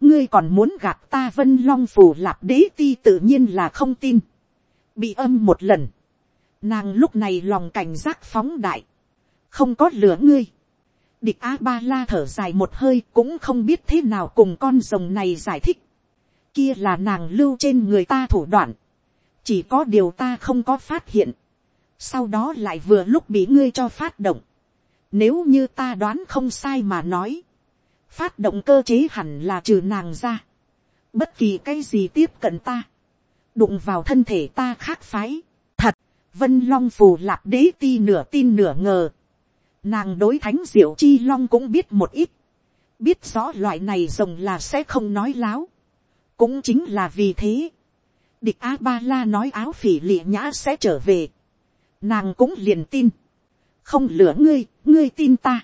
ngươi còn muốn gạt ta vân long phù lạp đế ti tự nhiên là không tin. bị âm một lần. nàng lúc này lòng cảnh giác phóng đại. không có lửa ngươi. địch a ba la thở dài một hơi cũng không biết thế nào cùng con rồng này giải thích. kia là nàng lưu trên người ta thủ đoạn. chỉ có điều ta không có phát hiện. sau đó lại vừa lúc bị ngươi cho phát động. nếu như ta đoán không sai mà nói phát động cơ chế hẳn là trừ nàng ra. bất kỳ cái gì tiếp cận ta, đụng vào thân thể ta khác phái. thật, vân long phù lạp đế ti nửa tin nửa ngờ. nàng đối thánh diệu chi long cũng biết một ít. biết rõ loại này rồng là sẽ không nói láo. cũng chính là vì thế. địch a ba la nói áo phỉ lịa nhã sẽ trở về. nàng cũng liền tin. không lửa ngươi, ngươi tin ta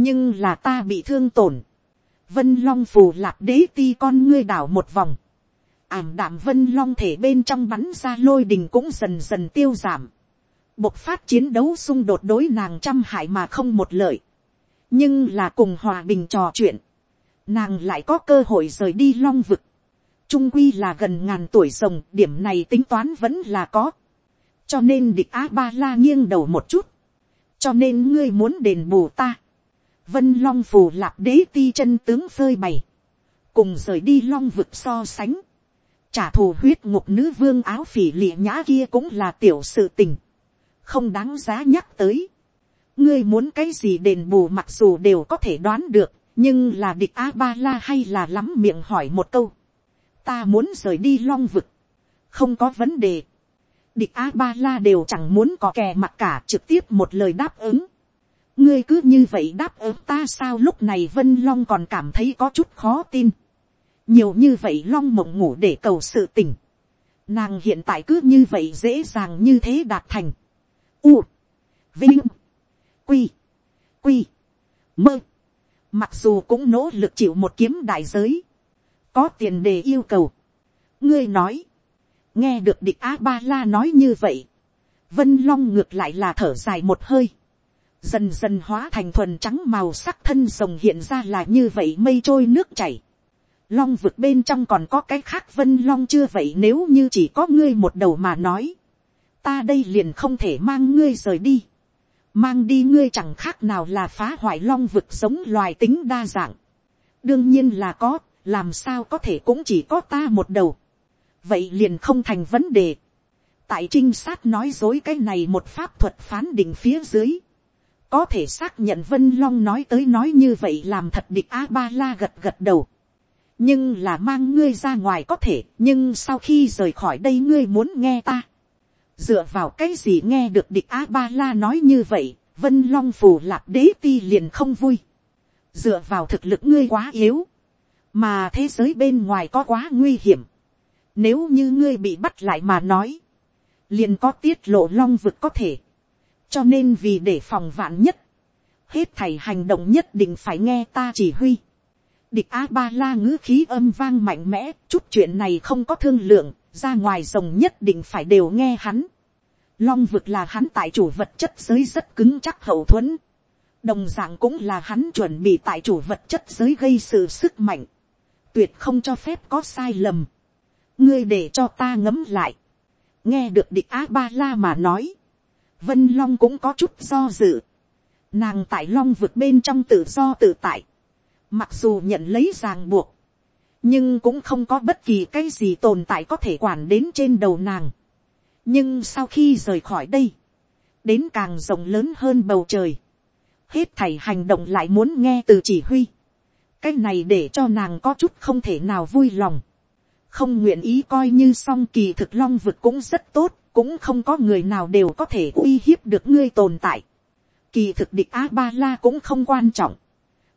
nhưng là ta bị thương tổn. vân long phù lạc đế ti con ngươi đảo một vòng. ảm đạm vân long thể bên trong bắn ra lôi đình cũng dần dần tiêu giảm. bộc phát chiến đấu xung đột đối nàng trăm hại mà không một lợi. nhưng là cùng hòa bình trò chuyện. nàng lại có cơ hội rời đi long vực. trung quy là gần ngàn tuổi rồng, điểm này tính toán vẫn là có. cho nên địch á ba la nghiêng đầu một chút. cho nên ngươi muốn đền bù ta vân long phù lạp đế ti chân tướng phơi bày, cùng rời đi long vực so sánh, trả thù huyết ngục nữ vương áo phỉ lịa nhã kia cũng là tiểu sự tình, không đáng giá nhắc tới. ngươi muốn cái gì đền bù mặc dù đều có thể đoán được, nhưng là địch a ba la hay là lắm miệng hỏi một câu, ta muốn rời đi long vực, không có vấn đề, địch a ba la đều chẳng muốn có kè mặt cả trực tiếp một lời đáp ứng, ngươi cứ như vậy đáp ứng ta sao lúc này vân long còn cảm thấy có chút khó tin. nhiều như vậy long mộng ngủ để cầu sự tình. nàng hiện tại cứ như vậy dễ dàng như thế đạt thành. u, vinh, quy, quy, mơ. mặc dù cũng nỗ lực chịu một kiếm đại giới. có tiền đề yêu cầu. ngươi nói, nghe được địch a ba la nói như vậy. vân long ngược lại là thở dài một hơi dần dần hóa thành thuần trắng màu sắc thân rồng hiện ra là như vậy mây trôi nước chảy. Long vực bên trong còn có cái khác vân long chưa vậy nếu như chỉ có ngươi một đầu mà nói. Ta đây liền không thể mang ngươi rời đi. Mang đi ngươi chẳng khác nào là phá hoại long vực sống loài tính đa dạng. Đương nhiên là có, làm sao có thể cũng chỉ có ta một đầu. vậy liền không thành vấn đề. tại trinh sát nói dối cái này một pháp thuật phán định phía dưới, có thể xác nhận vân long nói tới nói như vậy làm thật địch a ba la gật gật đầu. nhưng là mang ngươi ra ngoài có thể nhưng sau khi rời khỏi đây ngươi muốn nghe ta. dựa vào cái gì nghe được địch a ba la nói như vậy, vân long phù lạp đế ti liền không vui. dựa vào thực lực ngươi quá yếu, mà thế giới bên ngoài có quá nguy hiểm. nếu như ngươi bị bắt lại mà nói, liền có tiết lộ long vực có thể cho nên vì để phòng vạn nhất, hết thầy hành động nhất định phải nghe ta chỉ huy. địch a ba la ngữ khí âm vang mạnh mẽ, chút chuyện này không có thương lượng, ra ngoài rồng nhất định phải đều nghe hắn. long vực là hắn tại chủ vật chất giới rất cứng chắc hậu thuẫn. đồng d ạ n g cũng là hắn chuẩn bị tại chủ vật chất giới gây sự sức mạnh. tuyệt không cho phép có sai lầm. ngươi để cho ta ngấm lại. nghe được địch a ba la mà nói Vân Long cũng có chút do dự. Nàng tại Long vượt bên trong tự do tự tại. Mặc dù nhận lấy ràng buộc. Nhưng cũng không có bất kỳ cái gì tồn tại có thể quản đến trên đầu nàng. Nhưng sau khi rời khỏi đây. Đến càng rộng lớn hơn bầu trời. Hết thảy hành động lại muốn nghe từ chỉ huy. Cái này để cho nàng có chút không thể nào vui lòng không nguyện ý coi như song kỳ thực long vực cũng rất tốt, cũng không có người nào đều có thể uy hiếp được ngươi tồn tại. Kỳ thực địch a ba la cũng không quan trọng.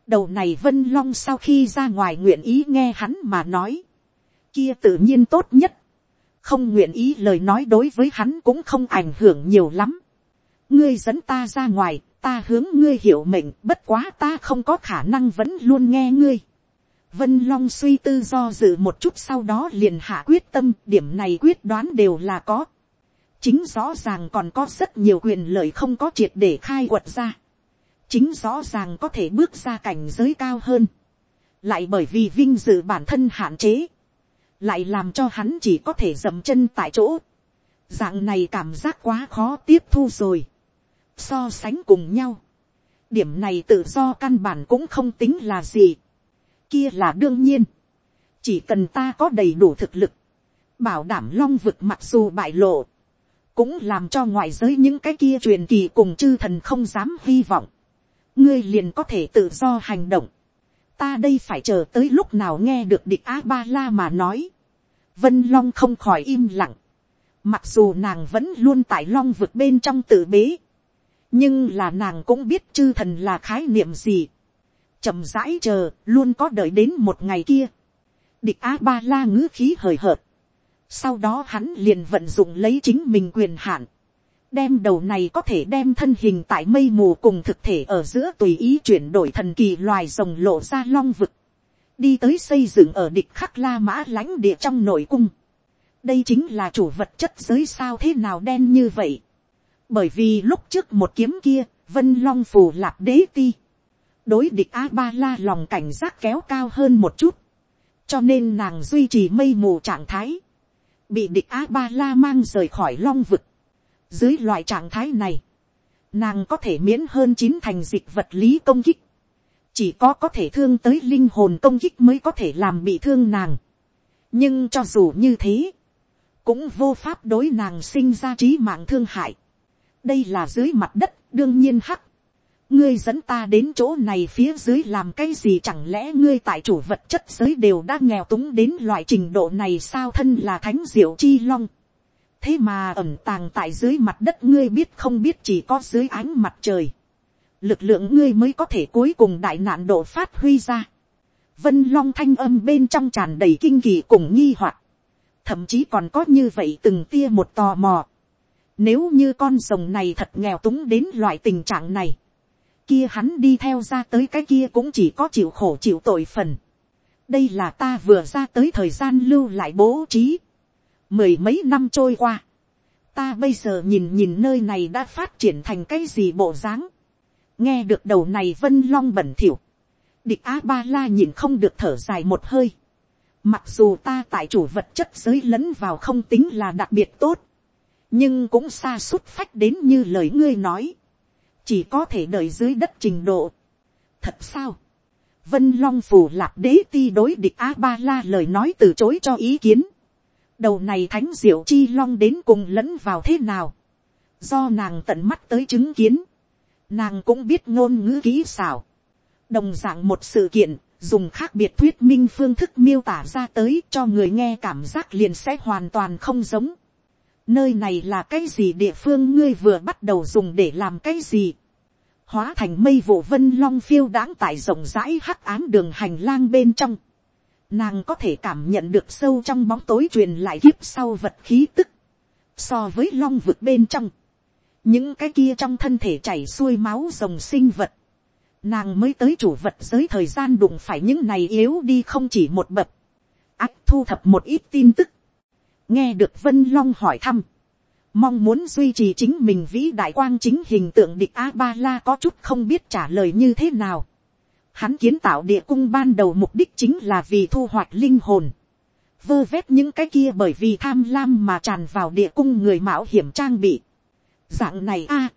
đầu này vân long sau khi ra ngoài nguyện ý nghe hắn mà nói, kia tự nhiên tốt nhất. không nguyện ý lời nói đối với hắn cũng không ảnh hưởng nhiều lắm. ngươi dẫn ta ra ngoài, ta hướng ngươi hiểu mệnh, bất quá ta không có khả năng vẫn luôn nghe ngươi Vân Long suy tư do dự một chút sau đó liền hạ quyết tâm, điểm này quyết đoán đều là có. Chính rõ ràng còn có rất nhiều quyền lợi không có triệt để khai quật ra. Chính rõ ràng có thể bước ra cảnh giới cao hơn. Lại bởi vì vinh dự bản thân hạn chế. Lại làm cho hắn chỉ có thể dậm chân tại chỗ. Dạng này cảm giác quá khó tiếp thu rồi. So sánh cùng nhau. Điểm này tự do căn bản cũng không tính là gì kia là đương nhiên. chỉ cần ta có đầy đủ thực lực, bảo đảm long vực mặc dù bại lộ, cũng làm cho ngoại giới những cái kia truyền kỳ cùng chư thần không dám hy vọng. ngươi liền có thể tự do hành động. ta đây phải chờ tới lúc nào nghe được địch a ba la mà nói. vân long không khỏi im lặng. mặc dù nàng vẫn luôn tại long vực bên trong tự bế. nhưng là nàng cũng biết chư thần là khái niệm gì chậm rãi chờ, luôn có đợi đến một ngày kia. Địch a ba la ngữ khí hời hợt. Sau đó hắn liền vận dụng lấy chính mình quyền hạn. Đem đầu này có thể đem thân hình tại mây mù cùng thực thể ở giữa tùy ý chuyển đổi thần kỳ loài rồng lộ ra long vực. Đi tới xây dựng ở địch khắc la mã lãnh địa trong nội cung. Đây chính là chủ vật chất giới sao thế nào đen như vậy. Bởi vì lúc trước một kiếm kia, vân long phù lạp đế ti đối địch a ba la lòng cảnh giác kéo cao hơn một chút, cho nên nàng duy trì mây mù trạng thái, bị địch a ba la mang rời khỏi long vực. dưới loại trạng thái này, nàng có thể miễn hơn chín thành dịch vật lý công kích, chỉ có có thể thương tới linh hồn công kích mới có thể làm bị thương nàng. nhưng cho dù như thế, cũng vô pháp đối nàng sinh ra trí mạng thương hại. đây là dưới mặt đất đương nhiên hắc ngươi dẫn ta đến chỗ này phía dưới làm cái gì chẳng lẽ ngươi tại chủ vật chất giới đều đã nghèo túng đến loại trình độ này sao thân là thánh diệu chi long. thế mà ẩm tàng tại dưới mặt đất ngươi biết không biết chỉ có dưới ánh mặt trời. lực lượng ngươi mới có thể cuối cùng đại nạn độ phát huy ra. vân long thanh âm bên trong tràn đầy kinh kỳ cùng nghi hoặc thậm chí còn có như vậy từng tia một tò mò. Nếu như con rồng này thật nghèo túng đến loại tình trạng này, kia hắn đi theo ra tới cái kia cũng chỉ có chịu khổ chịu tội phần. đây là ta vừa ra tới thời gian lưu lại bố trí. mười mấy năm trôi qua. ta bây giờ nhìn nhìn nơi này đã phát triển thành cái gì bộ dáng. nghe được đầu này vân long bẩn thỉu. địch a ba la nhìn không được thở dài một hơi. mặc dù ta tại chủ vật chất giới lẫn vào không tính là đặc biệt tốt. nhưng cũng xa suốt phách đến như lời ngươi nói chỉ có thể đợi dưới đất trình độ. thật sao, vân long phủ lạp đế ti đối địch a ba la lời nói từ chối cho ý kiến. đầu này thánh diệu chi long đến cùng lẫn vào thế nào, do nàng tận mắt tới chứng kiến, nàng cũng biết ngôn ngữ kỹ xảo, đồng d ạ n g một sự kiện, dùng khác biệt thuyết minh phương thức miêu tả ra tới cho người nghe cảm giác liền sẽ hoàn toàn không giống. Nơi này là cái gì địa phương ngươi vừa bắt đầu dùng để làm cái gì. Hóa thành mây vụ vân long phiêu đáng tại rộng rãi hắc ám đường hành lang bên trong. Nàng có thể cảm nhận được sâu trong bóng tối truyền lại kiếp sau vật khí tức. So với long vực bên trong những cái kia trong thân thể chảy xuôi máu rồng sinh vật, nàng mới tới chủ vật giới thời gian đụng phải những này yếu đi không chỉ một bậc, ác thu thập một ít tin tức, nghe được vân long hỏi thăm, mong muốn duy trì chính mình vĩ đại quang chính hình tượng địch a ba la có chút không biết trả lời như thế nào. Hắn kiến tạo địa cung ban đầu mục đích chính là vì thu hoạch linh hồn, vơ vét những cái kia bởi vì tham lam mà tràn vào địa cung người mạo hiểm trang bị dạng này a,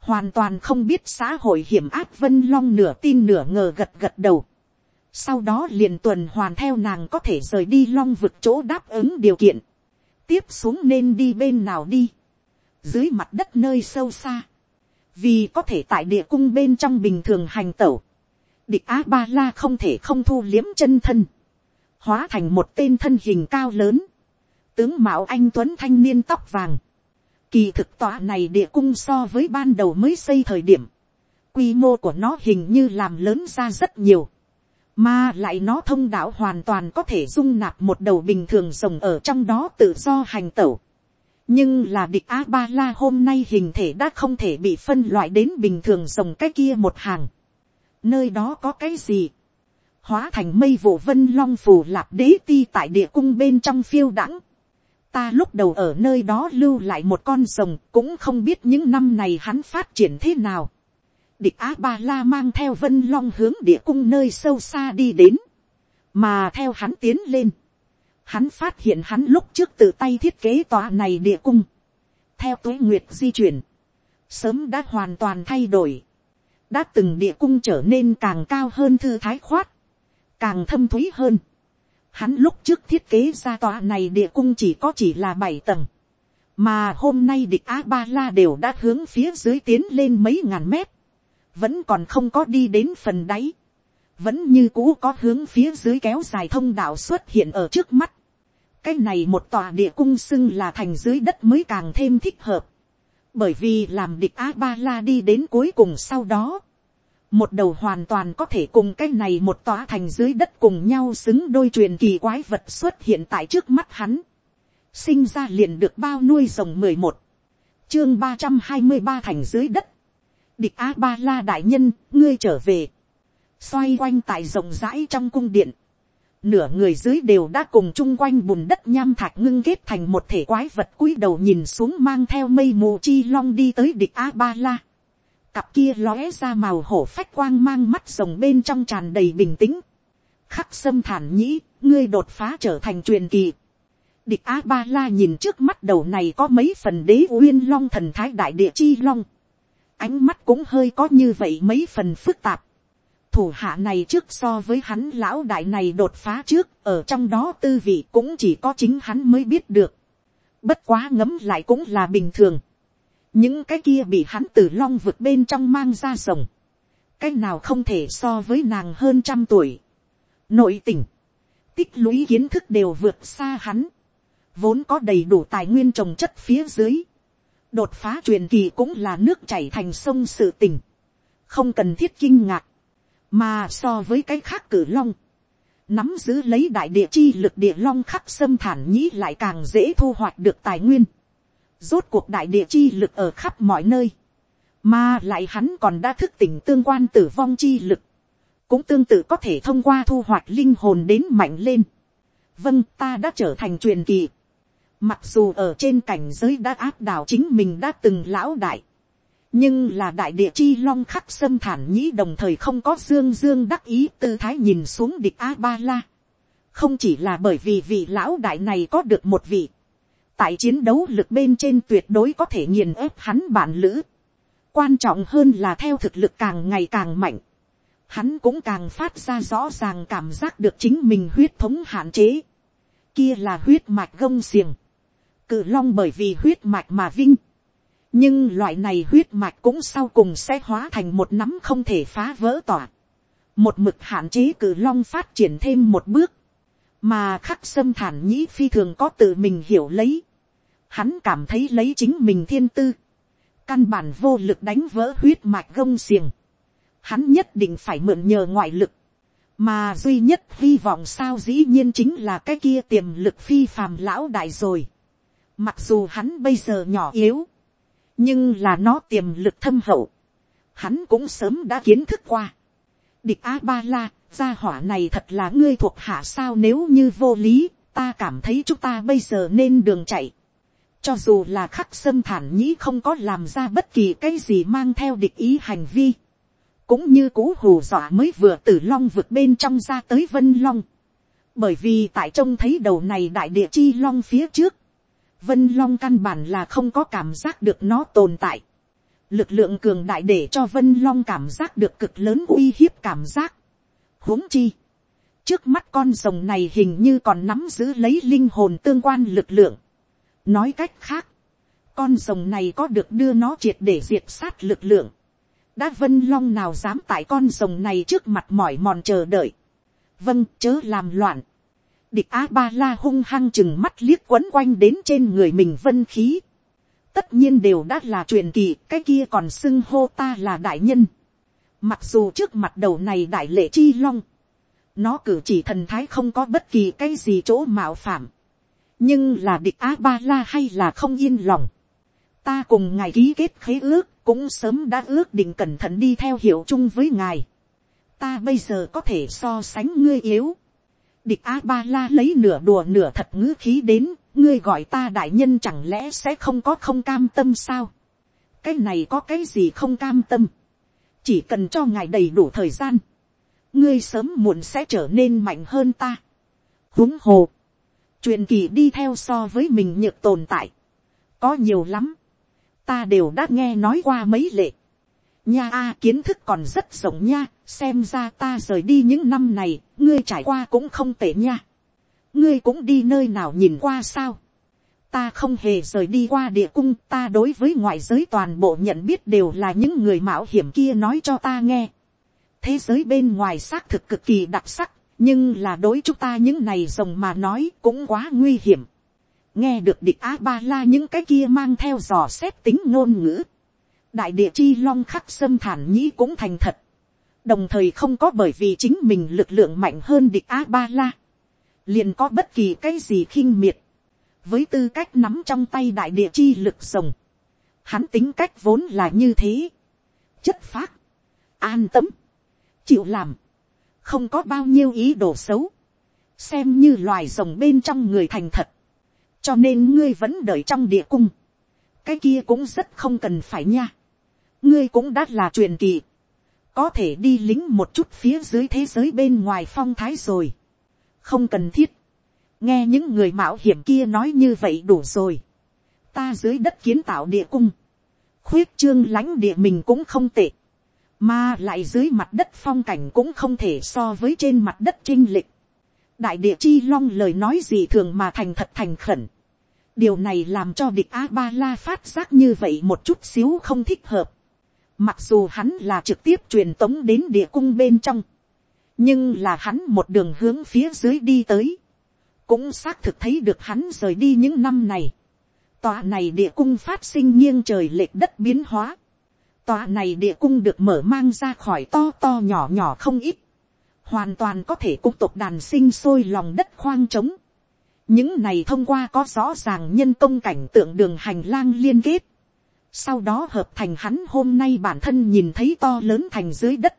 hoàn toàn không biết xã hội hiểm áp vân long nửa tin nửa ngờ gật gật đầu. sau đó liền tuần hoàn theo nàng có thể rời đi long vực chỗ đáp ứng điều kiện tiếp xuống nên đi bên nào đi. dưới mặt đất nơi sâu xa. vì có thể tại địa cung bên trong bình thường hành tẩu. địch á ba la không thể không thu liếm chân thân. hóa thành một tên thân hình cao lớn. tướng mạo anh tuấn thanh niên tóc vàng Kỳ thực tòa này địa cung so với ban đầu mới xây thời điểm. Quy mô của nó hình như làm lớn ra rất nhiều. Mà lại nó thông đạo hoàn toàn có thể dung nạp một đầu bình thường rồng ở trong đó tự do hành tẩu. Nhưng là địch A-ba-la hôm nay hình thể đã không thể bị phân loại đến bình thường rồng cái kia một hàng. Nơi đó có cái gì? Hóa thành mây vụ vân long phù lạp đế ti tại địa cung bên trong phiêu đãng ta lúc đầu ở nơi đó lưu lại một con rồng cũng không biết những năm này hắn phát triển thế nào địch á ba la mang theo vân long hướng địa cung nơi sâu xa đi đến, mà theo hắn tiến lên, hắn phát hiện hắn lúc trước tự tay thiết kế tòa này địa cung, theo tuế nguyệt di chuyển, sớm đã hoàn toàn thay đổi, đã từng địa cung trở nên càng cao hơn thư thái khoát, càng thâm t h ú y hơn, Hắn lúc trước thiết kế ra tòa này địa cung chỉ có chỉ là bảy tầng. Mà hôm nay địch A-ba-la đều đã hướng phía dưới tiến lên mấy ngàn mét. Vẫn còn không có đi đến phần đáy. Vẫn như cũ có hướng phía dưới kéo dài thông đạo xuất hiện ở trước mắt. Cái này một tòa địa cung xưng là thành dưới đất mới càng thêm thích hợp. Bởi vì làm địch A-ba-la đi đến cuối cùng sau đó một đầu hoàn toàn có thể cùng cái này một tòa thành dưới đất cùng nhau xứng đôi truyền kỳ quái vật xuất hiện tại trước mắt hắn. sinh ra liền được bao nuôi rồng mười một, chương ba trăm hai mươi ba thành dưới đất địch a ba la đại nhân, ngươi trở về. xoay quanh tại rộng rãi trong cung điện. nửa người dưới đều đã cùng chung quanh bùn đất nham thạch ngưng kết thành một thể quái vật cúi đầu nhìn xuống mang theo mây mù chi long đi tới địch a ba la Cặp kia lóe ra màu hổ phách quang mang mắt rồng bên trong tràn đầy bình tĩnh. Khắc sâm thản nhĩ, ngươi đột phá trở thành truyền kỳ. Địch Á Ba La nhìn trước mắt đầu này có mấy phần đế uyên long thần thái đại địa chi long. Ánh mắt cũng hơi có như vậy mấy phần phức tạp. Thủ hạ này trước so với hắn lão đại này đột phá trước, ở trong đó tư vị cũng chỉ có chính hắn mới biết được. Bất quá ngấm lại cũng là bình thường. Những cái kia bị hắn từ long vực bên trong mang ra rồng, cái nào không thể so với nàng hơn trăm tuổi, nội tình, tích lũy kiến thức đều vượt xa hắn, vốn có đầy đủ tài nguyên trồng chất phía dưới, đột phá truyền kỳ cũng là nước chảy thành sông sự tình, không cần thiết kinh ngạc, mà so với cái khác cử long, nắm giữ lấy đại địa chi lực địa long khắc xâm thản nhĩ lại càng dễ thu hoạch được tài nguyên, Rốt cuộc đại địa chi lực ở khắp mọi nơi. Mà lại hắn còn đã thức tỉnh tương quan tử vong chi lực. Cũng tương tự có thể thông qua thu hoạch linh hồn đến mạnh lên. Vâng ta đã trở thành truyền kỳ. Mặc dù ở trên cảnh giới đã áp đảo chính mình đã từng lão đại. Nhưng là đại địa chi long khắc xâm thản nhĩ đồng thời không có dương dương đắc ý tư thái nhìn xuống địch A-ba-la. Không chỉ là bởi vì vị lão đại này có được một vị tại chiến đấu lực bên trên tuyệt đối có thể nghiền ép hắn bản lữ. quan trọng hơn là theo thực lực càng ngày càng mạnh, hắn cũng càng phát ra rõ ràng cảm giác được chính mình huyết thống hạn chế. kia là huyết mạch gông xiềng, cự long bởi vì huyết mạch mà vinh, nhưng loại này huyết mạch cũng sau cùng sẽ hóa thành một nắm không thể phá vỡ tỏa, một mực hạn chế cự long phát triển thêm một bước, mà khắc sâm thản nhĩ phi thường có tự mình hiểu lấy, hắn cảm thấy lấy chính mình thiên tư, căn bản vô lực đánh vỡ huyết mạch gông xiềng, hắn nhất định phải mượn nhờ ngoại lực, mà duy nhất hy vọng sao dĩ nhiên chính là cái kia tiềm lực phi phàm lão đại rồi. Mặc dù hắn bây giờ nhỏ yếu, nhưng là nó tiềm lực thâm hậu, hắn cũng sớm đã kiến thức qua. Địch a ba la, gia hỏa này thật là ngươi thuộc hạ sao nếu như vô lý, ta cảm thấy chúng ta bây giờ nên đường chạy. Cho dù là khắc sâm thản nhĩ không có làm ra bất kỳ cái gì mang theo địch ý hành vi cũng như cú hù dọa mới vừa từ long vượt bên trong ra tới vân long. bởi vì tại trông thấy đầu này đại địa chi long phía trước, vân long căn bản là không có cảm giác được nó tồn tại. lực lượng cường đại để cho vân long cảm giác được cực lớn uy hiếp cảm giác. huống chi, trước mắt con rồng này hình như còn nắm giữ lấy linh hồn tương quan lực lượng. nói cách khác, con rồng này có được đưa nó triệt để diệt sát lực lượng đã vân long nào dám tại con rồng này trước mặt mỏi mòn chờ đợi. vâng chớ làm loạn địch a ba la hung hăng chừng mắt liếc quấn quanh đến trên người mình vân khí. tất nhiên đều đã là truyền kỳ, cái kia còn xưng hô ta là đại nhân. mặc dù trước mặt đầu này đại lệ chi long. nó cử chỉ thần thái không có bất kỳ cái gì chỗ mạo phạm. nhưng là địch a ba la hay là không yên lòng. ta cùng ngài ký kết khế ước, cũng sớm đã ước định cẩn thận đi theo hiệu chung với ngài. ta bây giờ có thể so sánh ngươi yếu địch a ba la lấy nửa đùa nửa thật ngữ khí đến, ngươi gọi ta đại nhân chẳng lẽ sẽ không có không cam tâm sao. cái này có cái gì không cam tâm. chỉ cần cho ngài đầy đủ thời gian. ngươi sớm muộn sẽ trở nên mạnh hơn ta. huống hồ. truyền kỳ đi theo so với mình nhược tồn tại. có nhiều lắm ta đều đã nghe nói qua mấy lệ. nha a kiến thức còn rất rộng nha, xem ra ta rời đi những năm này, ngươi trải qua cũng không tệ nha. ngươi cũng đi nơi nào nhìn qua sao. ta không hề rời đi qua địa cung, ta đối với ngoại giới toàn bộ nhận biết đều là những người mạo hiểm kia nói cho ta nghe. thế giới bên ngoài xác thực cực kỳ đặc sắc, nhưng là đối chúng ta những này rồng mà nói cũng quá nguy hiểm nghe được địch a ba la những cái kia mang theo dò xét tính ngôn ngữ, đại địa chi long khắc xâm thản nhĩ cũng thành thật, đồng thời không có bởi vì chính mình lực lượng mạnh hơn địch a ba la, liền có bất kỳ cái gì khinh miệt, với tư cách nắm trong tay đại địa chi lực rồng, hắn tính cách vốn là như thế, chất phác, an tâm, chịu làm, không có bao nhiêu ý đồ xấu, xem như loài rồng bên trong người thành thật, cho nên ngươi vẫn đợi trong địa cung, cái kia cũng rất không cần phải nha, ngươi cũng đã là truyền kỳ, có thể đi lính một chút phía dưới thế giới bên ngoài phong thái rồi, không cần thiết, nghe những người mạo hiểm kia nói như vậy đủ rồi, ta dưới đất kiến tạo địa cung, khuyết trương lãnh địa mình cũng không tệ, mà lại dưới mặt đất phong cảnh cũng không thể so với trên mặt đất trinh lịch đại địa chi long lời nói gì thường mà thành thật thành khẩn. điều này làm cho địch a ba la phát giác như vậy một chút xíu không thích hợp mặc dù hắn là trực tiếp truyền tống đến địa cung bên trong, nhưng là hắn một đường hướng phía dưới đi tới, cũng xác thực thấy được hắn rời đi những năm này. tòa này địa cung phát sinh nghiêng trời lệch đất biến hóa. tòa này địa cung được mở mang ra khỏi to to nhỏ nhỏ không ít hoàn toàn có thể cung tộc đàn sinh sôi lòng đất khoang trống. những này thông qua có rõ ràng nhân công cảnh tượng đường hành lang liên kết sau đó hợp thành hắn hôm nay bản thân nhìn thấy to lớn thành dưới đất.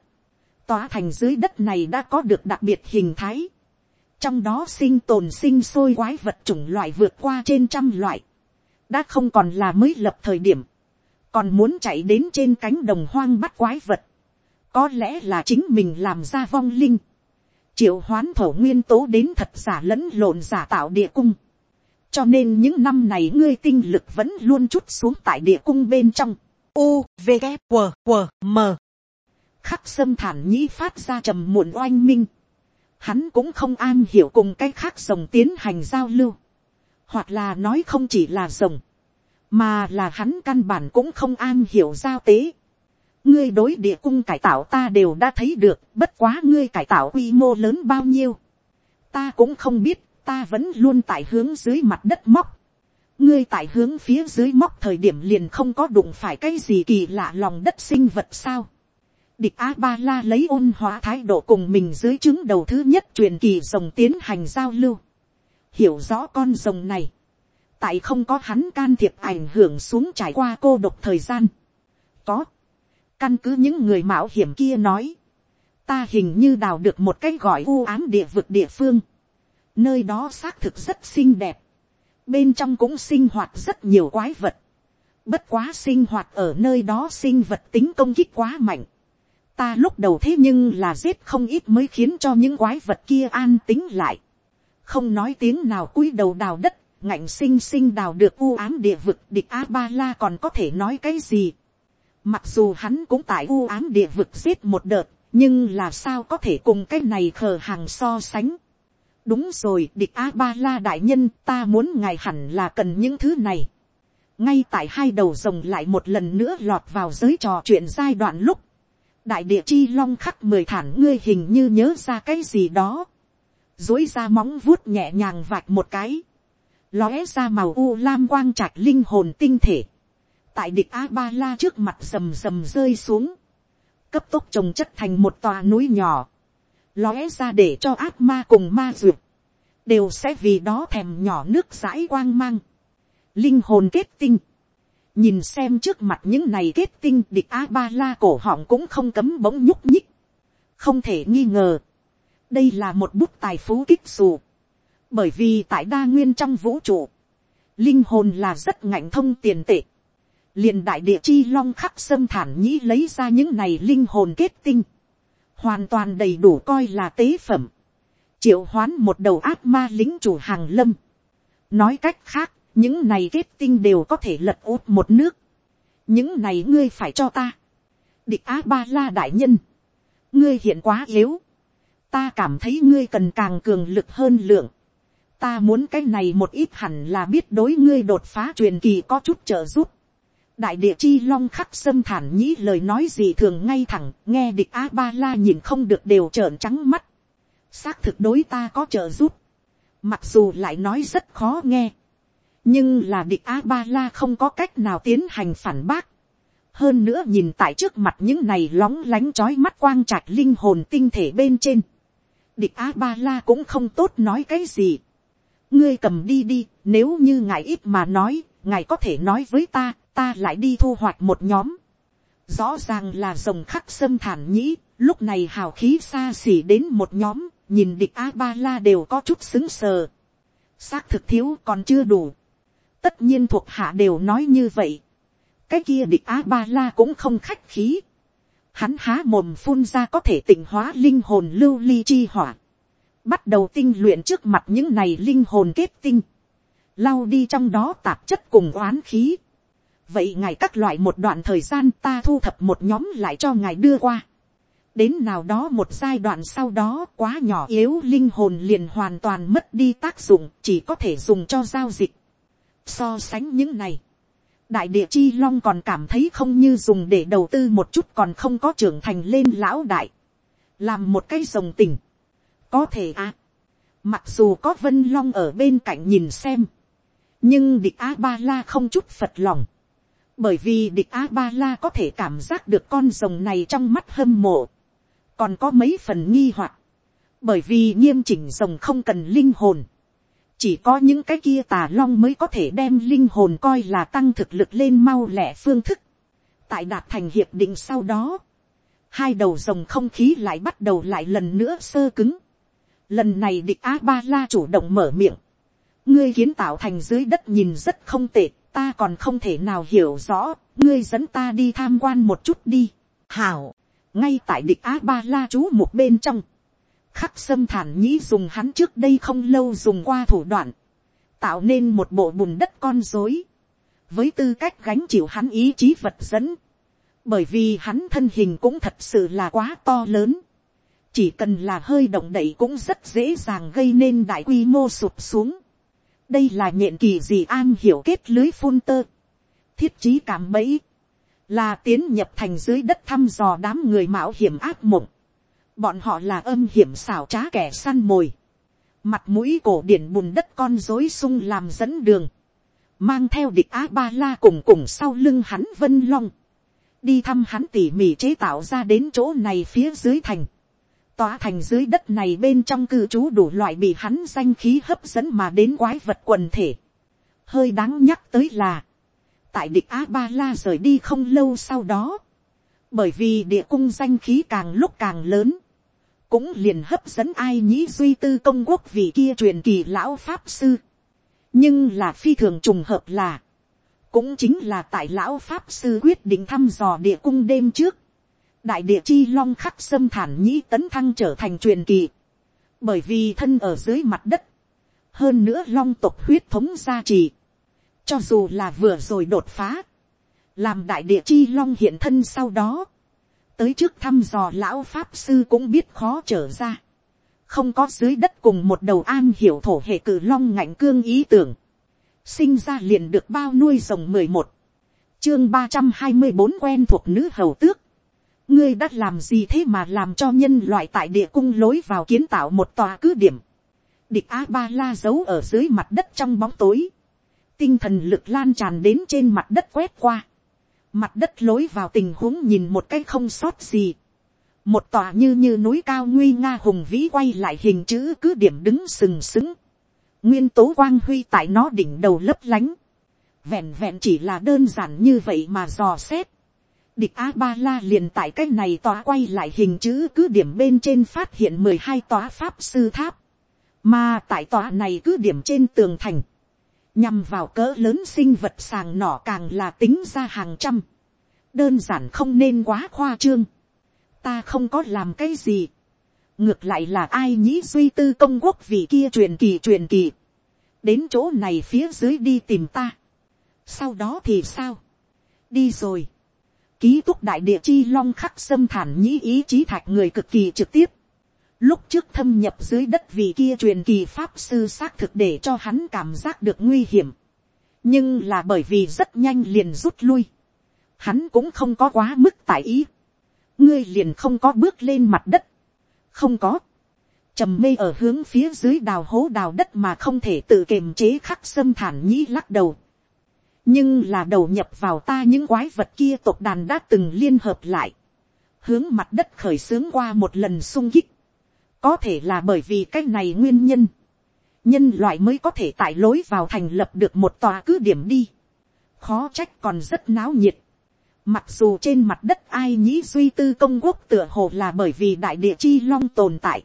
tòa thành dưới đất này đã có được đặc biệt hình thái. trong đó sinh tồn sinh sôi quái vật chủng loại vượt qua trên trăm loại. đã không còn là mới lập thời điểm. còn muốn chạy đến trên cánh đồng hoang bắt quái vật có lẽ là chính mình làm ra vong linh, triệu hoán thổ nguyên tố đến thật giả lẫn lộn giả tạo địa cung cho nên những năm này ngươi tinh lực vẫn luôn chút xuống tại địa cung bên trong. U, V, g W, W, M. Khắc sâm thản nhĩ phát ra trầm muộn oanh minh. hắn cũng không an hiểu cùng cái khác rồng tiến hành giao lưu, hoặc là nói không chỉ là rồng, mà là hắn căn bản cũng không an hiểu giao tế. ngươi đối địa cung cải tạo ta đều đã thấy được, bất quá ngươi cải tạo quy mô lớn bao nhiêu. ta cũng không biết, ta vẫn luôn tại hướng dưới mặt đất móc. ngươi tại hướng phía dưới móc thời điểm liền không có đụng phải cái gì kỳ lạ lòng đất sinh vật sao. địch a ba la lấy ôn hóa thái độ cùng mình dưới chứng đầu thứ nhất truyền kỳ rồng tiến hành giao lưu. hiểu rõ con rồng này tại không có hắn can thiệp ảnh hưởng xuống trải qua cô độc thời gian. có, căn cứ những người mạo hiểm kia nói, ta hình như đào được một cái gọi u ám địa vực địa phương, nơi đó xác thực rất xinh đẹp, bên trong cũng sinh hoạt rất nhiều quái vật, bất quá sinh hoạt ở nơi đó sinh vật tính công kích quá mạnh, ta lúc đầu thế nhưng là giết không ít mới khiến cho những quái vật kia an tính lại, không nói tiếng nào cúi đầu đào đất, ngạnh sinh sinh đào được u ám địa vực địch a ba la còn có thể nói cái gì. Mặc dù hắn cũng tại u ám địa vực giết một đợt, nhưng là sao có thể cùng cái này khờ hàng so sánh đúng rồi địch a ba la đại nhân ta muốn ngài hẳn là cần những thứ này. ngay tại hai đầu rồng lại một lần nữa lọt vào giới trò chuyện giai đoạn lúc. đại địa chi long khắc mười thản ngươi hình như nhớ ra cái gì đó. dối ra móng vuốt nhẹ nhàng vạch một cái lóe ra màu u lam quang trạch linh hồn tinh thể, tại địch a ba la trước mặt rầm rầm rơi xuống, cấp tốc trồng chất thành một tòa núi nhỏ, lóe ra để cho ác ma cùng ma duyệt, đều sẽ vì đó thèm nhỏ nước dãi quang mang, linh hồn kết tinh, nhìn xem trước mặt những này kết tinh địch a ba la cổ họng cũng không cấm bỗng nhúc nhích, không thể nghi ngờ, đây là một bút tài phú kích xù, bởi vì tại đa nguyên trong vũ trụ, linh hồn là rất ngạnh thông tiền tệ. liền đại địa chi long khắc sâm thản nhĩ lấy ra những này linh hồn kết tinh, hoàn toàn đầy đủ coi là tế phẩm, triệu hoán một đầu ác ma lính chủ hàng lâm. nói cách khác, những này kết tinh đều có thể lật út một nước. những này ngươi phải cho ta. địch á ba la đại nhân, ngươi hiện quá yếu. ta cảm thấy ngươi cần càng cường lực hơn lượng ta muốn cái này một ít hẳn là biết đối ngươi đột phá truyền kỳ có chút trợ giúp đại địa chi long khắc sâm thản nhĩ lời nói gì thường ngay thẳng nghe địch a ba la nhìn không được đều trợn trắng mắt. xác thực đối ta có trợ giúp. mặc dù lại nói rất khó nghe. nhưng là địch a ba la không có cách nào tiến hành phản bác. hơn nữa nhìn tại trước mặt những này lóng lánh trói mắt quang trạch linh hồn tinh thể bên trên. địch a ba la cũng không tốt nói cái gì ngươi cầm đi đi, nếu như ngài ít mà nói, ngài có thể nói với ta, ta lại đi thu hoạch một nhóm. Rõ ràng là rồng khắc sâm thản nhĩ, lúc này hào khí xa xỉ đến một nhóm, nhìn địch A-ba-la đều có chút xứng sờ. Xác thực thiếu còn chưa đủ. Tất nhiên thuộc hạ đều nói như vậy. Cái kia địch A-ba-la cũng không khách khí. Hắn há mồm phun ra có thể tịnh hóa linh hồn lưu ly chi hỏa bắt đầu tinh luyện trước mặt những này linh hồn kết tinh, lau đi trong đó tạp chất cùng oán khí vậy ngài các loại một đoạn thời gian ta thu thập một nhóm lại cho ngài đưa qua. đến nào đó một giai đoạn sau đó quá nhỏ yếu linh hồn liền hoàn toàn mất đi tác dụng chỉ có thể dùng cho giao dịch. so sánh những này, đại địa chi long còn cảm thấy không như dùng để đầu tư một chút còn không có trưởng thành lên lão đại, làm một cái rồng tình có thể à. Mặc dù có vân long ở bên cạnh nhìn xem. Nhưng địch A-ba-la không chút phật lòng. Bởi vì địch A-ba-la có thể cảm giác được con rồng này trong mắt hâm mộ. Còn có mấy phần nghi hoặc Bởi vì nghiêm chỉnh rồng không cần linh hồn. Chỉ có những cái kia tà long mới có thể đem linh hồn coi là tăng thực lực lên mau lẹ phương thức. Tại đạt thành hiệp định sau đó. Hai đầu rồng không khí lại bắt đầu lại lần nữa sơ cứng lần này địch a ba la chủ động mở miệng, ngươi kiến tạo thành dưới đất nhìn rất không tệ, ta còn không thể nào hiểu rõ, ngươi dẫn ta đi tham quan một chút đi. hảo, ngay tại địch a ba la chú một bên trong, khắc sâm thản nhĩ dùng hắn trước đây không lâu dùng qua thủ đoạn, tạo nên một bộ bùn đất con dối, với tư cách gánh chịu hắn ý chí vật dẫn, bởi vì hắn thân hình cũng thật sự là quá to lớn, chỉ cần là hơi động đậy cũng rất dễ dàng gây nên đại quy mô sụp xuống đây là nhện kỳ gì an hiểu kết lưới phun tơ, thiết trí cảm bẫy, là tiến nhập thành dưới đất thăm dò đám người mạo hiểm ác mộng. bọn họ là âm hiểm xảo trá kẻ săn mồi, mặt mũi cổ điển bùn đất con dối sung làm dẫn đường, mang theo địch á ba la cùng cùng sau lưng hắn vân long, đi thăm hắn tỉ mỉ chế tạo ra đến chỗ này phía dưới thành, tòa thành dưới đất này bên trong cư trú đủ loại bị hắn danh khí hấp dẫn mà đến quái vật quần thể. Hơi đáng nhắc tới là, tại địch a ba la rời đi không lâu sau đó, bởi vì địa cung danh khí càng lúc càng lớn, cũng liền hấp dẫn ai nhĩ duy tư công quốc vì kia truyền kỳ lão pháp sư. nhưng là phi thường trùng hợp là, cũng chính là tại lão pháp sư quyết định thăm dò địa cung đêm trước, đại địa chi long khắc xâm thản nhĩ tấn thăng trở thành truyền kỳ, bởi vì thân ở dưới mặt đất, hơn nữa long tộc huyết thống gia trì, cho dù là vừa rồi đột phá, làm đại địa chi long hiện thân sau đó, tới trước thăm dò lão pháp sư cũng biết khó trở ra, không có dưới đất cùng một đầu an hiểu thổ hệ cử long ngạnh cương ý tưởng, sinh ra liền được bao nuôi rồng mười một, chương ba trăm hai mươi bốn quen thuộc nữ hầu tước, ngươi đã làm gì thế mà làm cho nhân loại tại địa cung lối vào kiến tạo một tòa cứ điểm. địch a ba la giấu ở dưới mặt đất trong bóng tối. tinh thần lực lan tràn đến trên mặt đất quét qua. mặt đất lối vào tình huống nhìn một cái không sót gì. một tòa như như núi cao nguy nga hùng vĩ quay lại hình chữ cứ điểm đứng sừng sững. nguyên tố quang huy tại nó đỉnh đầu lấp lánh. vẹn vẹn chỉ là đơn giản như vậy mà dò xét Địch A-ba-la liền tại cái này tòa quay lại hình chữ cứ điểm bên trên phát hiện mười hai tòa pháp sư tháp. Mà tại tòa này cứ điểm trên tường thành. Nhằm vào cỡ lớn sinh vật sàng nỏ càng là tính ra hàng trăm. Đơn giản không nên quá khoa trương. Ta không có làm cái gì. Ngược lại là ai nhĩ duy tư công quốc vì kia truyền kỳ truyền kỳ. Đến chỗ này phía dưới đi tìm ta. Sau đó thì sao? Đi rồi ký túc đại địa chi long khắc xâm thản nhĩ ý chí thạch người cực kỳ trực tiếp. Lúc trước thâm nhập dưới đất vì kia truyền kỳ pháp sư xác thực để cho hắn cảm giác được nguy hiểm. Nhưng là bởi vì rất nhanh liền rút lui. Hắn cũng không có quá mức tại ý. Ngươi liền không có bước lên mặt đất. Không có. trầm mê ở hướng phía dưới đào hố đào đất mà không thể tự kiềm chế khắc xâm thản nhĩ lắc đầu nhưng là đầu nhập vào ta những quái vật kia tộc đàn đã từng liên hợp lại, hướng mặt đất khởi xướng qua một lần sung kích, có thể là bởi vì cái này nguyên nhân, nhân loại mới có thể tại lối vào thành lập được một tòa cứ điểm đi, khó trách còn rất náo nhiệt, mặc dù trên mặt đất ai nhĩ duy tư công quốc tựa hồ là bởi vì đại địa chi long tồn tại,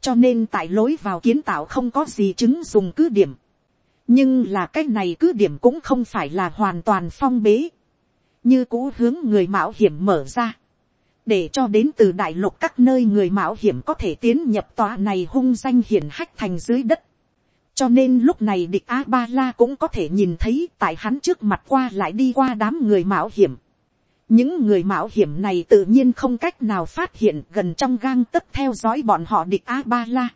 cho nên tại lối vào kiến tạo không có gì chứng dùng cứ điểm, nhưng là cái này cứ điểm cũng không phải là hoàn toàn phong bế, như cũ hướng người mạo hiểm mở ra, để cho đến từ đại lục các nơi người mạo hiểm có thể tiến nhập tòa này hung danh hiển hách thành dưới đất. cho nên lúc này địch a ba la cũng có thể nhìn thấy tại hắn trước mặt qua lại đi qua đám người mạo hiểm. những người mạo hiểm này tự nhiên không cách nào phát hiện gần trong gang tấc theo dõi bọn họ địch a ba la.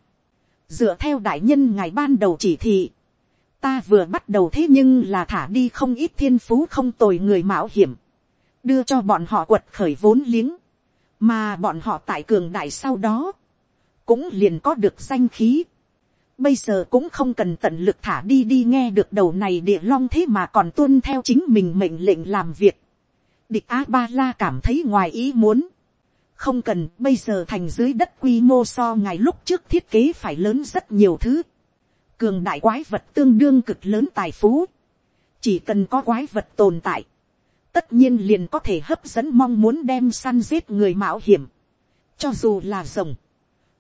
dựa theo đại nhân ngày ban đầu chỉ thị, ta vừa bắt đầu thế nhưng là thả đi không ít thiên phú không tồi người mạo hiểm, đưa cho bọn họ quật khởi vốn liếng, mà bọn họ tại cường đại sau đó, cũng liền có được danh khí. Bây giờ cũng không cần tận lực thả đi đi nghe được đầu này địa long thế mà còn tuân theo chính mình mệnh lệnh làm việc. Địch A-ba-la cảm thấy ngoài ý muốn. Không cần, bây giờ thành dưới đất quy mô so ngày lúc trước thiết kế phải lớn rất nhiều thứ cường đại quái vật tương đương cực lớn tài phú, chỉ cần có quái vật tồn tại, tất nhiên liền có thể hấp dẫn mong muốn đem săn giết người mạo hiểm, cho dù là rồng,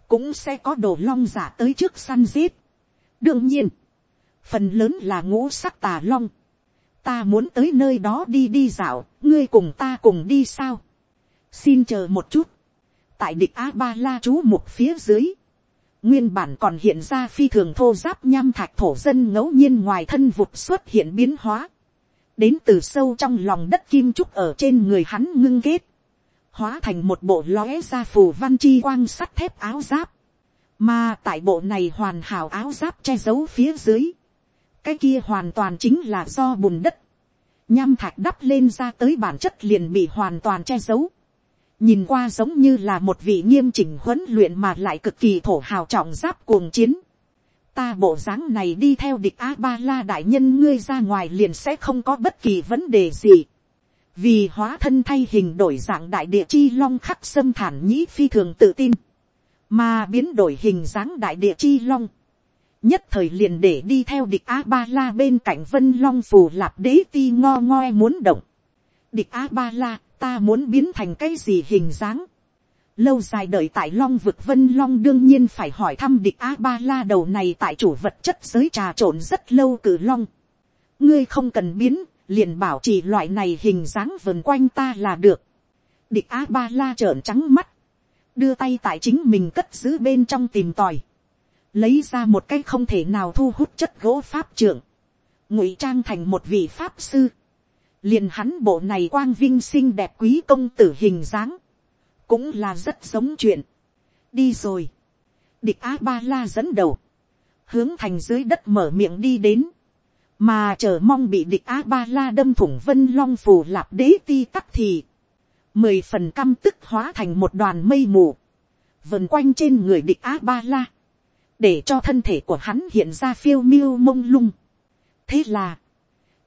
cũng sẽ có đồ long giả tới trước săn giết. đương nhiên, phần lớn là ngũ sắc tà long, ta muốn tới nơi đó đi đi dạo, ngươi cùng ta cùng đi sao. xin chờ một chút, tại địch a ba la chú một phía dưới, Nguyên bản còn hiện ra phi thường thô giáp nham thạch thổ dân ngẫu nhiên ngoài thân vụt xuất hiện biến hóa. Đến từ sâu trong lòng đất kim trúc ở trên người hắn ngưng kết. hóa thành một bộ lóe ra phù văn chi quang sắt thép áo giáp, mà tại bộ này hoàn hảo áo giáp che giấu phía dưới, cái kia hoàn toàn chính là do bùn đất, nham thạch đắp lên ra tới bản chất liền bị hoàn toàn che giấu, nhìn qua giống như là một vị nghiêm chỉnh huấn luyện mà lại cực kỳ thổ hào trọng giáp cuồng chiến. Ta bộ dáng này đi theo địch a ba la đại nhân ngươi ra ngoài liền sẽ không có bất kỳ vấn đề gì. vì hóa thân thay hình đổi dạng đại địa chi long khắc xâm thản nhĩ phi thường tự tin, mà biến đổi hình dáng đại địa chi long. nhất thời liền để đi theo địch a ba la bên cạnh vân long phù lạp đế ti ngo ngoe muốn động. địch a ba la ta muốn biến thành cái gì hình dáng. Lâu dài đợi tại long vực vân long đương nhiên phải hỏi thăm địch A-ba-la đầu này tại chủ vật chất giới trà trộn rất lâu cử long. Ngươi không cần biến, liền bảo chỉ loại này hình dáng vần quanh ta là được. Địch A-ba-la trợn trắng mắt. Đưa tay tại chính mình cất giữ bên trong tìm tòi. Lấy ra một cái không thể nào thu hút chất gỗ pháp trưởng. ngụy trang thành một vị pháp sư liền hắn bộ này quang vinh xinh đẹp quý công tử hình dáng, cũng là rất giống chuyện. đi rồi, địch a ba la dẫn đầu, hướng thành dưới đất mở miệng đi đến, mà chờ mong bị địch a ba la đâm thủng vân long phù lạp đế ti tắc thì, mười phần căm tức hóa thành một đoàn mây mù, vần quanh trên người địch a ba la, để cho thân thể của hắn hiện ra phiêu miêu mông lung. thế là,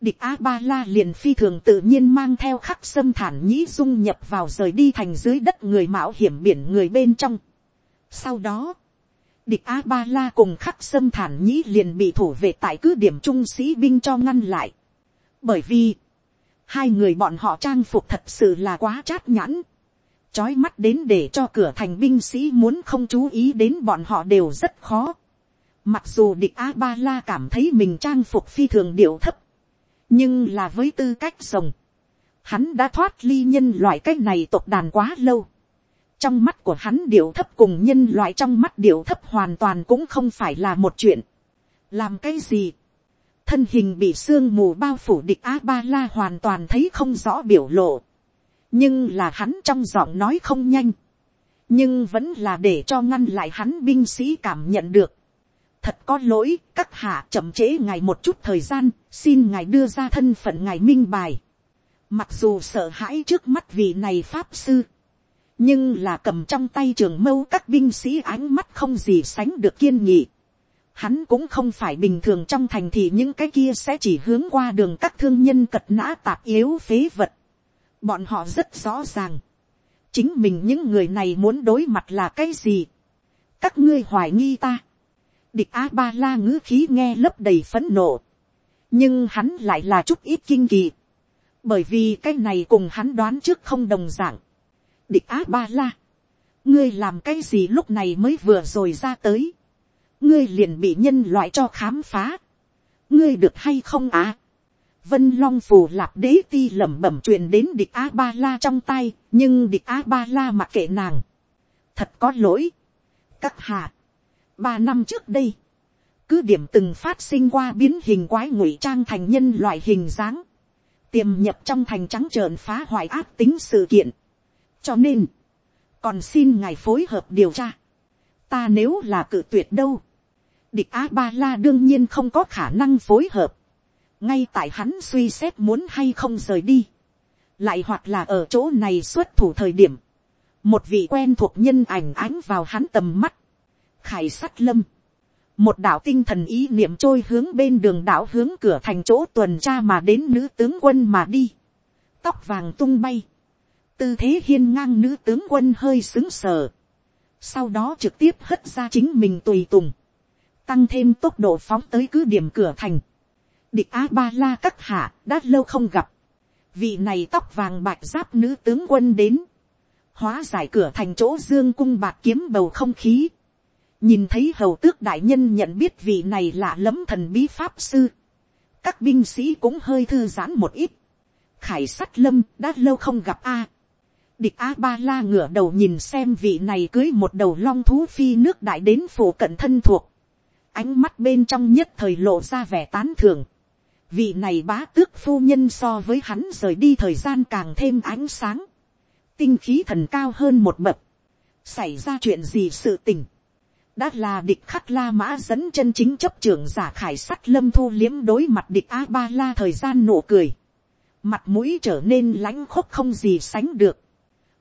địch a ba la liền phi thường tự nhiên mang theo khắc sâm thản nhĩ dung nhập vào rời đi thành dưới đất người mạo hiểm biển người bên trong. sau đó, địch a ba la cùng khắc sâm thản nhĩ liền bị thủ về tại cứ điểm trung sĩ binh cho ngăn lại. bởi vì, hai người bọn họ trang phục thật sự là quá chát nhãn. chói mắt đến để cho cửa thành binh sĩ muốn không chú ý đến bọn họ đều rất khó. Mặc dù địch A-ba-la cảm thấy mình trang phục phi thường điệu thấp nhưng là với tư cách rồng, hắn đã thoát ly nhân loại cách này tộc đàn quá lâu. trong mắt của hắn điệu thấp cùng nhân loại trong mắt điệu thấp hoàn toàn cũng không phải là một chuyện. làm cái gì. thân hình bị sương mù bao phủ địch a ba la hoàn toàn thấy không rõ biểu lộ. nhưng là hắn trong giọng nói không nhanh. nhưng vẫn là để cho ngăn lại hắn binh sĩ cảm nhận được thật có lỗi, các hạ chậm chế ngài một chút thời gian, xin ngài đưa ra thân phận ngài minh bài. Mặc dù sợ hãi trước mắt vị này pháp sư, nhưng là cầm trong tay trường mâu các binh sĩ ánh mắt không gì sánh được kiên nghị. Hắn cũng không phải bình thường trong thành thì những cái kia sẽ chỉ hướng qua đường các thương nhân cật nã tạp yếu phế vật. Bọn họ rất rõ ràng. Chính mình những người này muốn đối mặt là cái gì? Các ngươi hoài nghi ta địch a ba la ngữ khí nghe lấp đầy phấn nộ, nhưng hắn lại là chút ít kinh kỳ, bởi vì cái này cùng hắn đoán trước không đồng d ạ n g địch a ba la, ngươi làm cái gì lúc này mới vừa rồi ra tới, ngươi liền bị nhân loại cho khám phá, ngươi được hay không á, vân long phù lạp đế ti lẩm bẩm truyền đến địch a ba la trong tay, nhưng địch a ba la mặc kệ nàng, thật có lỗi, các hạ, ba năm trước đây, cứ điểm từng phát sinh qua biến hình quái ngụy trang thành nhân loại hình dáng, tiềm nhập trong thành trắng trợn phá hoại áp tính sự kiện. cho nên, còn xin ngài phối hợp điều tra. ta nếu là cự tuyệt đâu, địch a ba la đương nhiên không có khả năng phối hợp. ngay tại hắn suy xét muốn hay không rời đi. lại hoặc là ở chỗ này xuất thủ thời điểm, một vị quen thuộc nhân ảnh ánh vào hắn tầm mắt khải sắt lâm. Một đạo tinh thần ý niệm trôi hướng bên đường đảo hướng cửa thành chỗ tuần tra mà đến nữ tướng quân mà đi. Tóc vàng tung bay. Tư thế hiên ngang nữ tướng quân hơi xứng sờ. Sau đó trực tiếp hất ra chính mình tùy tùng. Tăng thêm tốc độ phóng tới cứ điểm cửa thành. Địch A-ba-la các hạ đã lâu không gặp. Vị này tóc vàng bạch giáp nữ tướng quân đến hóa giải cửa thành chỗ dương cung bạc kiếm bầu không khí nhìn thấy hầu tước đại nhân nhận biết vị này là lấm thần bí pháp sư, các binh sĩ cũng hơi thư giãn một ít, khải sắt lâm đã lâu không gặp a, địch a ba la ngửa đầu nhìn xem vị này cưới một đầu long thú phi nước đại đến phủ cận thân thuộc, ánh mắt bên trong nhất thời lộ ra vẻ tán thường, vị này bá tước phu nhân so với hắn rời đi thời gian càng thêm ánh sáng, tinh khí thần cao hơn một bậc, xảy ra chuyện gì sự tình, đã là địch khắc la mã dẫn chân chính chấp trưởng giả khải sắt lâm thu liếm đối mặt địch a ba la thời gian nụ cười, mặt mũi trở nên lãnh khốc không gì sánh được.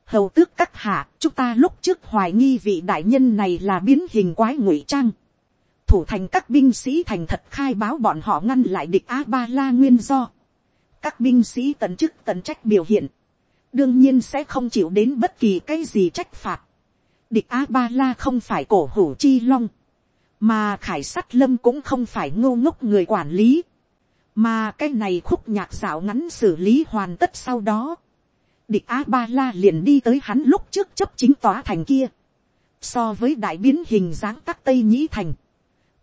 hầu tước các hạ, chúng ta lúc trước hoài nghi vị đại nhân này là biến hình quái ngụy trang. thủ thành các binh sĩ thành thật khai báo bọn họ ngăn lại địch a ba la nguyên do. các binh sĩ tận chức tận trách biểu hiện, đương nhiên sẽ không chịu đến bất kỳ cái gì trách phạt địch a ba la không phải cổ hủ chi long, mà khải sắt lâm cũng không phải ngô ngốc người quản lý, mà cái này khúc nhạc dạo ngắn xử lý hoàn tất sau đó, địch a ba la liền đi tới hắn lúc trước chấp chính tòa thành kia, so với đại biến hình dáng tắc tây nhĩ thành,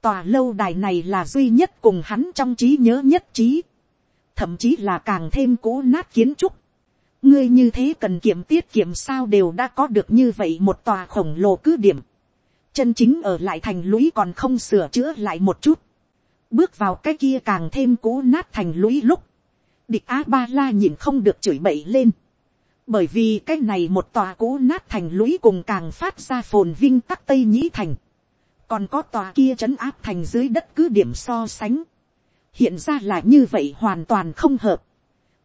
tòa lâu đài này là duy nhất cùng hắn trong trí nhớ nhất trí, thậm chí là càng thêm cũ nát kiến trúc, ngươi như thế cần kiểm tiết kiểm sao đều đã có được như vậy một tòa khổng lồ cứ điểm. chân chính ở lại thành lũy còn không sửa chữa lại một chút. bước vào cái kia càng thêm cũ nát thành lũy lúc. địch a ba la nhìn không được chửi bậy lên. bởi vì cái này một tòa cũ nát thành lũy cùng càng phát ra phồn vinh tắc tây nhĩ thành. còn có tòa kia trấn áp thành dưới đất cứ điểm so sánh. hiện ra là như vậy hoàn toàn không hợp.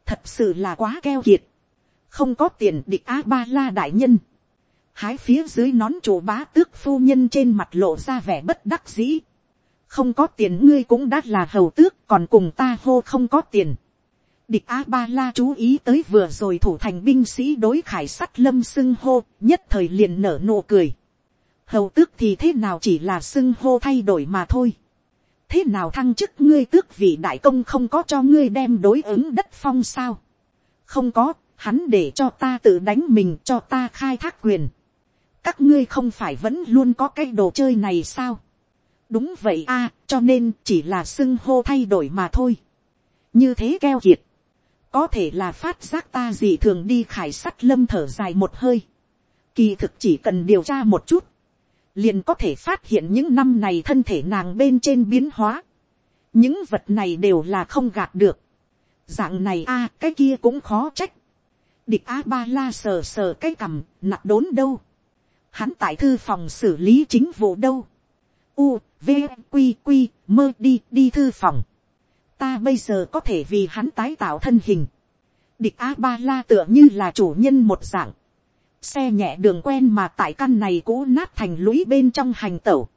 thật sự là quá keo kiệt không có tiền địch a ba la đại nhân, hái phía dưới nón chủ bá tước phu nhân trên mặt lộ ra vẻ bất đắc dĩ, không có tiền ngươi cũng đã là hầu tước còn cùng ta hô không có tiền. địch a ba la chú ý tới vừa rồi thủ thành binh sĩ đối khải sắt lâm xưng hô nhất thời liền nở nụ cười. hầu tước thì thế nào chỉ là xưng hô thay đổi mà thôi. thế nào thăng chức ngươi tước vì đại công không có cho ngươi đem đối ứng đất phong sao. không có hắn để cho ta tự đánh mình cho ta khai thác quyền. các ngươi không phải vẫn luôn có cái đồ chơi này sao. đúng vậy a, cho nên chỉ là xưng hô thay đổi mà thôi. như thế keo kiệt. có thể là phát giác ta gì thường đi khải sắt lâm thở dài một hơi. kỳ thực chỉ cần điều tra một chút. liền có thể phát hiện những năm này thân thể nàng bên trên biến hóa. những vật này đều là không gạt được. dạng này a, cái kia cũng khó trách địch a ba la sờ sờ cái cằm, nặc đốn đâu. hắn tại thư phòng xử lý chính vụ đâu. u, v, q q, mơ đi đi thư phòng. ta bây giờ có thể vì hắn tái tạo thân hình. địch a ba la tựa như là chủ nhân một dạng. xe nhẹ đường quen mà tại căn này cũ nát thành lũy bên trong hành tẩu.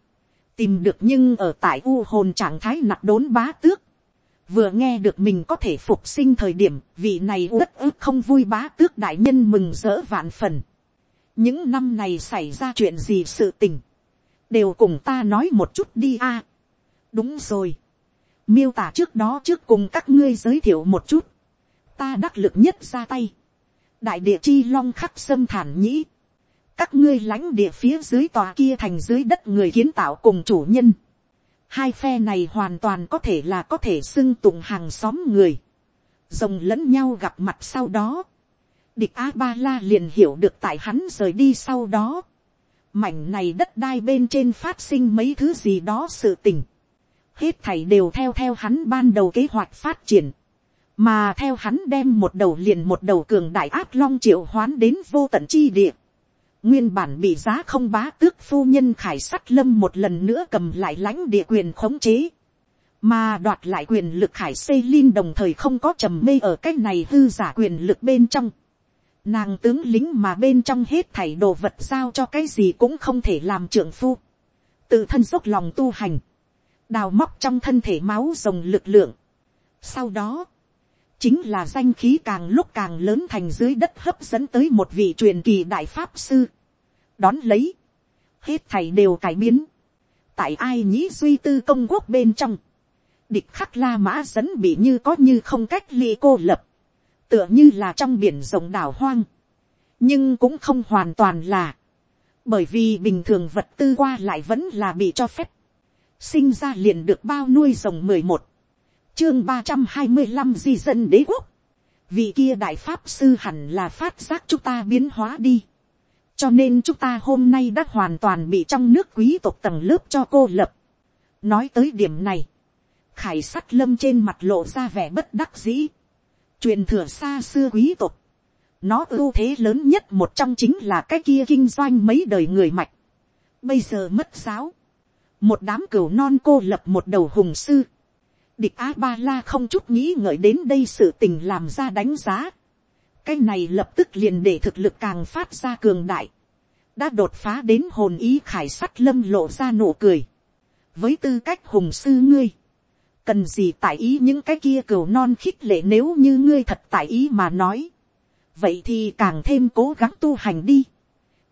tìm được nhưng ở tại u hồn trạng thái nặc đốn bá tước vừa nghe được mình có thể phục sinh thời điểm vị này uất ức không vui bá tước đại nhân mừng rỡ vạn phần. những năm này xảy ra chuyện gì sự tình, đều cùng ta nói một chút đi a. đúng rồi, miêu tả trước đó trước cùng các ngươi giới thiệu một chút, ta đắc lực nhất ra tay, đại địa chi long khắc sâm thản nhĩ, các ngươi lãnh địa phía dưới tòa kia thành dưới đất người kiến tạo cùng chủ nhân, hai phe này hoàn toàn có thể là có thể xưng tụng hàng xóm người, rồng lẫn nhau gặp mặt sau đó, địch a ba la liền hiểu được tại hắn rời đi sau đó, mảnh này đất đai bên trên phát sinh mấy thứ gì đó sự tình, hết thảy đều theo theo hắn ban đầu kế hoạch phát triển, mà theo hắn đem một đầu liền một đầu cường đại áp long triệu hoán đến vô tận chi địa, Nguyên bản bị giá không bá tước phu nhân khải sắt lâm một lần nữa cầm lại lãnh địa quyền khống chế. Mà đoạt lại quyền lực khải xây linh đồng thời không có trầm mê ở cách này hư giả quyền lực bên trong. Nàng tướng lính mà bên trong hết thảy đồ vật giao cho cái gì cũng không thể làm trưởng phu. Tự thân dốc lòng tu hành. Đào móc trong thân thể máu rồng lực lượng. Sau đó, chính là danh khí càng lúc càng lớn thành dưới đất hấp dẫn tới một vị truyền kỳ đại pháp sư. đón lấy, hết thầy đều cải biến. tại ai nhĩ duy tư công quốc bên trong, địch khắc la mã dẫn bị như có như không cách ly cô lập, tựa như là trong biển rộng đảo hoang, nhưng cũng không hoàn toàn là, bởi vì bình thường vật tư qua lại vẫn là bị cho phép, sinh ra liền được bao nuôi rồng mười một, chương ba trăm hai mươi năm di dân đế quốc. Vị kia đại pháp sư hẳn là phát giác chúng ta biến hóa đi. Cho nên chúng ta hôm nay đã hoàn toàn bị trong nước quý tộc tầng lớp cho cô lập. Nói tới điểm này. Khải sắt lâm trên mặt lộ ra vẻ bất đắc dĩ. Truyền thừa xa xưa quý tộc. nó ưu thế lớn nhất một trong chính là cái kia kinh doanh mấy đời người mạch. bây giờ mất giáo. một đám cừu non cô lập một đầu hùng sư địch a ba la không chút nghĩ ngợi đến đây sự tình làm ra đánh giá. cái này lập tức liền để thực lực càng phát ra cường đại. đã đột phá đến hồn ý khải sắt lâm lộ ra nụ cười. với tư cách hùng sư ngươi cần gì tại ý những cái kia cừu non khích lệ nếu như ngươi thật tại ý mà nói vậy thì càng thêm cố gắng tu hành đi.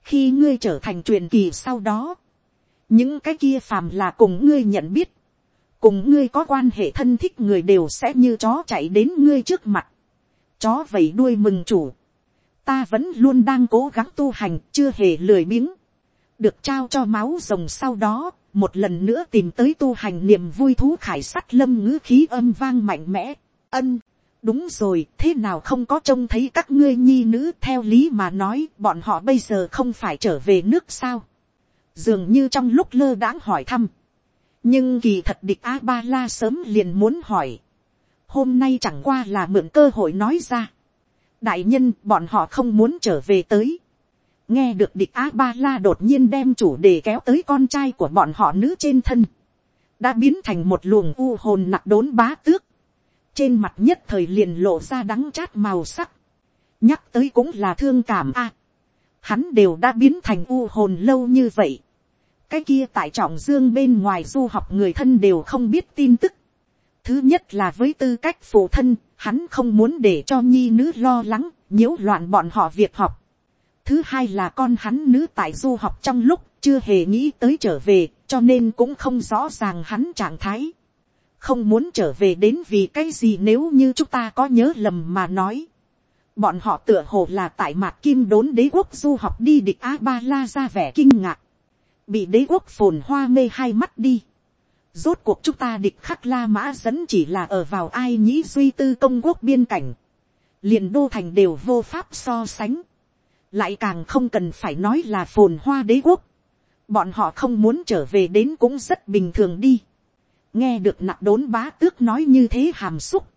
khi ngươi trở thành truyền kỳ sau đó, những cái kia phàm là cùng ngươi nhận biết, cùng ngươi có quan hệ thân thích người đều sẽ như chó chạy đến ngươi trước mặt, chó vẩy đuôi mừng chủ, ta vẫn luôn đang cố gắng tu hành chưa hề lười biếng, được trao cho máu rồng sau đó, một lần nữa tìm tới tu hành niềm vui thú khải sắt lâm ngữ khí âm vang mạnh mẽ, ân, đúng rồi thế nào không có trông thấy các ngươi nhi nữ theo lý mà nói bọn họ bây giờ không phải trở về nước sao? Dường như trong lúc lơ đãng hỏi thăm nhưng kỳ thật địch a ba la sớm liền muốn hỏi. Hôm nay chẳng qua là mượn cơ hội nói ra. Đại nhân bọn họ không muốn trở về tới. Nghe được địch a ba la đột nhiên đem chủ đề kéo tới con trai của bọn họ nữ trên thân. Đã biến thành một luồng u hồn nặc đốn bá tước. Trên mặt nhất thời liền lộ ra đắng chát màu sắc, nhắc tới cũng là thương cảm a, hắn đều đã biến thành u hồn lâu như vậy, cái kia tại trọng dương bên ngoài du học người thân đều không biết tin tức, thứ nhất là với tư cách phụ thân, hắn không muốn để cho nhi nữ lo lắng, nhiễu loạn bọn họ việc học. thứ hai là con hắn nữ tại du học trong lúc chưa hề nghĩ tới trở về, cho nên cũng không rõ ràng hắn trạng thái không muốn trở về đến vì cái gì nếu như chúng ta có nhớ lầm mà nói. bọn họ tựa hồ là tại mạc kim đốn đế quốc du học đi địch a ba la ra vẻ kinh ngạc bị đế quốc phồn hoa mê hai mắt đi. rốt cuộc chúng ta địch khắc la mã dẫn chỉ là ở vào ai nhĩ duy tư công quốc biên cảnh. liền đô thành đều vô pháp so sánh. lại càng không cần phải nói là phồn hoa đế quốc. bọn họ không muốn trở về đến cũng rất bình thường đi nghe được nặng đốn bá tước nói như thế hàm xúc,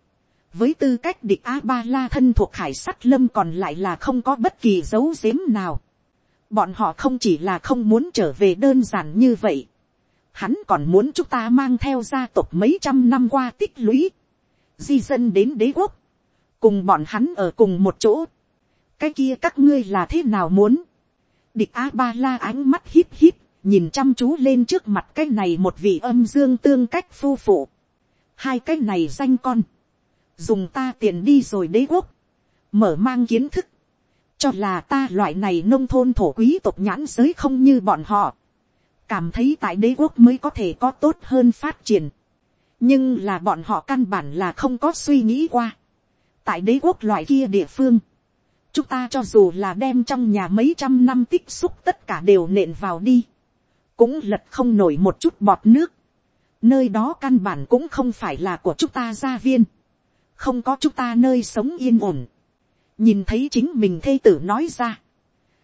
với tư cách địch a ba la thân thuộc hải sắt lâm còn lại là không có bất kỳ dấu giếm nào bọn họ không chỉ là không muốn trở về đơn giản như vậy, hắn còn muốn chúng ta mang theo gia tộc mấy trăm năm qua tích lũy, di dân đến đế quốc, cùng bọn hắn ở cùng một chỗ. cái kia các ngươi là thế nào muốn. địch a ba la ánh mắt hít hít nhìn chăm chú lên trước mặt cái này một vị âm dương tương cách phu phụ, hai cái này danh con, dùng ta tiền đi rồi đế quốc, mở mang kiến thức, cho là ta loại này nông thôn thổ quý tộc nhãn giới không như bọn họ, cảm thấy tại đế quốc mới có thể có tốt hơn phát triển, nhưng là bọn họ căn bản là không có suy nghĩ qua, tại đế quốc loại kia địa phương, chúng ta cho dù là đem trong nhà mấy trăm năm tích xúc tất cả đều nện vào đi, cũng lật không nổi một chút bọt nước. Nơi đó căn bản cũng không phải là của chúng ta gia viên. Không có chúng ta nơi sống yên ổn. Nhìn thấy chính mình thê tử nói ra.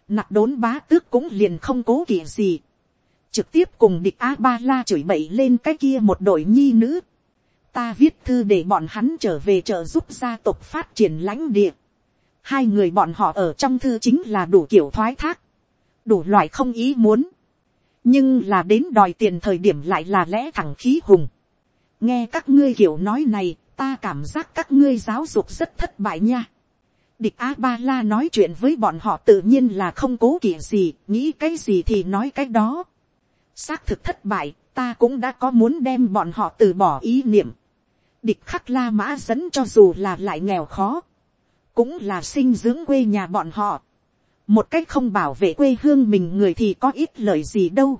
Nặc đốn bá tước cũng liền không cố kỵ gì. Trực tiếp cùng địch A-ba-la chửi bậy lên cái kia một đội nhi nữ. Ta viết thư để bọn hắn trở về trợ giúp gia tộc phát triển lãnh địa. Hai người bọn họ ở trong thư chính là đủ kiểu thoái thác. Đủ loại không ý muốn nhưng là đến đòi tiền thời điểm lại là lẽ thẳng khí hùng. nghe các ngươi kiểu nói này, ta cảm giác các ngươi giáo dục rất thất bại nha địch a ba la nói chuyện với bọn họ tự nhiên là không cố kỵ gì, nghĩ cái gì thì nói cái đó. xác thực thất bại, ta cũng đã có muốn đem bọn họ từ bỏ ý niệm. địch khắc la mã dẫn cho dù là lại nghèo khó, cũng là sinh dưỡng quê nhà bọn họ một cách không bảo vệ quê hương mình người thì có ít lời gì đâu.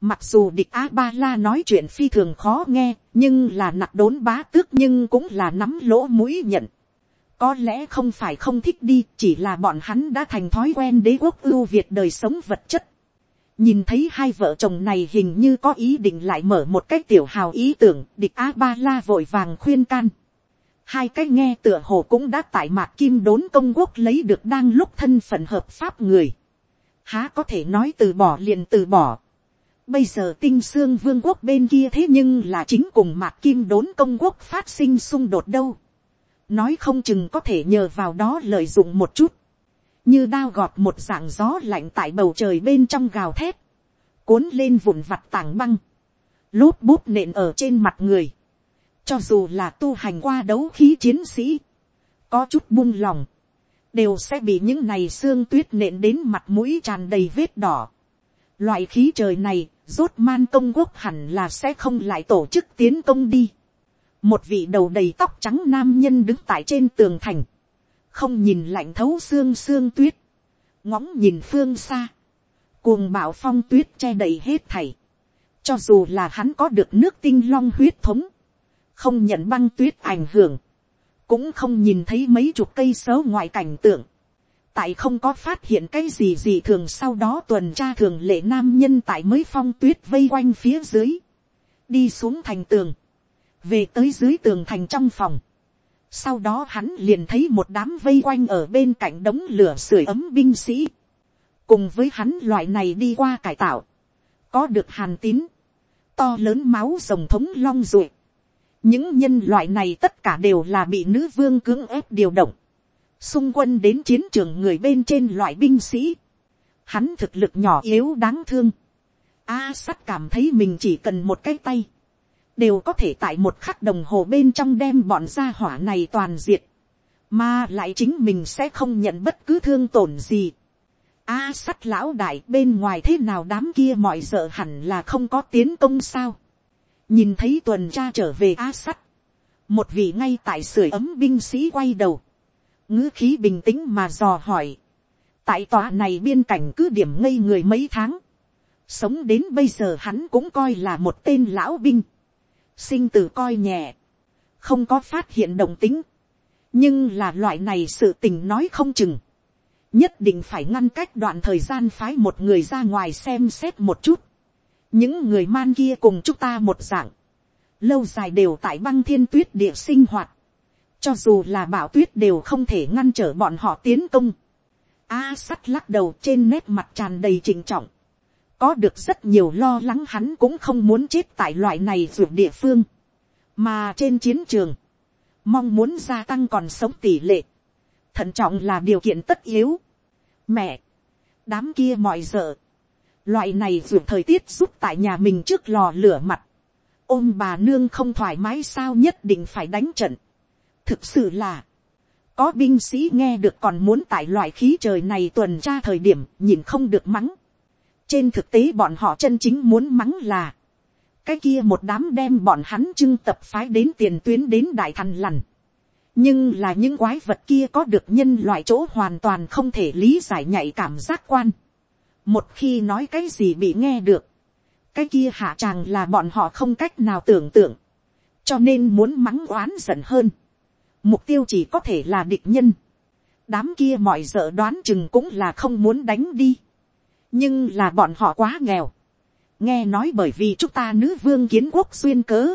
Mặc dù địch a ba la nói chuyện phi thường khó nghe, nhưng là nặc đốn bá tước nhưng cũng là nắm lỗ mũi nhận. Có lẽ không phải không thích đi, chỉ là bọn hắn đã thành thói quen đế quốc ưu việt đời sống vật chất. Nhìn thấy hai vợ chồng này hình như có ý định lại mở một cách tiểu hào ý tưởng, địch a ba la vội vàng khuyên can hai cái nghe tựa hồ cũng đã tại mạc kim đốn công quốc lấy được đang lúc thân phận hợp pháp người. Há có thể nói từ bỏ liền từ bỏ. Bây giờ tinh xương vương quốc bên kia thế nhưng là chính cùng mạc kim đốn công quốc phát sinh xung đột đâu. Nói không chừng có thể nhờ vào đó lợi dụng một chút. như đao gọt một dạng gió lạnh tại bầu trời bên trong gào thét, cuốn lên vụn vặt tảng băng, lốp bút nện ở trên mặt người, cho dù là tu hành qua đấu khí chiến sĩ, có chút buông lòng, đều sẽ bị những này xương tuyết nện đến mặt mũi tràn đầy vết đỏ. Loại khí trời này, rốt man công quốc hẳn là sẽ không lại tổ chức tiến công đi. Một vị đầu đầy tóc trắng nam nhân đứng tại trên tường thành, không nhìn lạnh thấu xương xương tuyết, ngóng nhìn phương xa, cuồng bạo phong tuyết che đầy hết thảy. Cho dù là hắn có được nước tinh long huyết thống, không nhận băng tuyết ảnh hưởng, cũng không nhìn thấy mấy chục cây sớ ngoài cảnh tượng, tại không có phát hiện cái gì gì thường sau đó tuần tra thường lệ nam nhân tại mới phong tuyết vây quanh phía dưới, đi xuống thành tường, về tới dưới tường thành trong phòng, sau đó hắn liền thấy một đám vây quanh ở bên cạnh đống lửa sưởi ấm binh sĩ, cùng với hắn loại này đi qua cải tạo, có được hàn tín, to lớn máu rồng thống long ruột, những nhân loại này tất cả đều là bị nữ vương cưỡng ép điều động, xung quân đến chiến trường người bên trên loại binh sĩ, hắn thực lực nhỏ yếu đáng thương, a sắt cảm thấy mình chỉ cần một cái tay, đều có thể tại một khắc đồng hồ bên trong đem bọn gia hỏa này toàn diệt, mà lại chính mình sẽ không nhận bất cứ thương tổn gì. A sắt lão đại bên ngoài thế nào đám kia mọi sợ hẳn là không có tiến công sao? Nhìn thấy tuần tra trở về a sắt, một vị ngay tại sưởi ấm binh sĩ quay đầu, ngữ khí bình tĩnh mà dò hỏi, tại tòa này biên cảnh cứ điểm ngây người mấy tháng, sống đến bây giờ hắn cũng coi là một tên lão binh, sinh tử coi nhẹ, không có phát hiện đồng tính, nhưng là loại này sự tình nói không chừng, nhất định phải ngăn cách đoạn thời gian phái một người ra ngoài xem xét một chút, những người man kia cùng chúng ta một dạng, lâu dài đều tại băng thiên tuyết địa sinh hoạt, cho dù là bảo tuyết đều không thể ngăn trở bọn họ tiến công. A sắt lắc đầu trên nét mặt tràn đầy trịnh trọng, có được rất nhiều lo lắng hắn cũng không muốn chết tại loại này ruột địa phương, mà trên chiến trường, mong muốn gia tăng còn sống tỷ lệ, thận trọng là điều kiện tất yếu. Mẹ, đám kia mọi giờ, Loại này ruột thời tiết giúp tại nhà mình trước lò lửa mặt. Ôm bà nương không thoải mái sao nhất định phải đánh trận. Thực sự là. Có binh sĩ nghe được còn muốn tại loại khí trời này tuần tra thời điểm nhìn không được mắng. Trên thực tế bọn họ chân chính muốn mắng là. Cái kia một đám đem bọn hắn trưng tập phái đến tiền tuyến đến đại thành lằn. Nhưng là những quái vật kia có được nhân loại chỗ hoàn toàn không thể lý giải nhạy cảm giác quan. Một khi nói cái gì bị nghe được, cái kia hạ tràng là bọn họ không cách nào tưởng tượng, cho nên muốn mắng oán giận hơn, mục tiêu chỉ có thể là địch nhân, đám kia mọi dợ đoán chừng cũng là không muốn đánh đi, nhưng là bọn họ quá nghèo, nghe nói bởi vì chúng ta nữ vương kiến quốc xuyên cớ,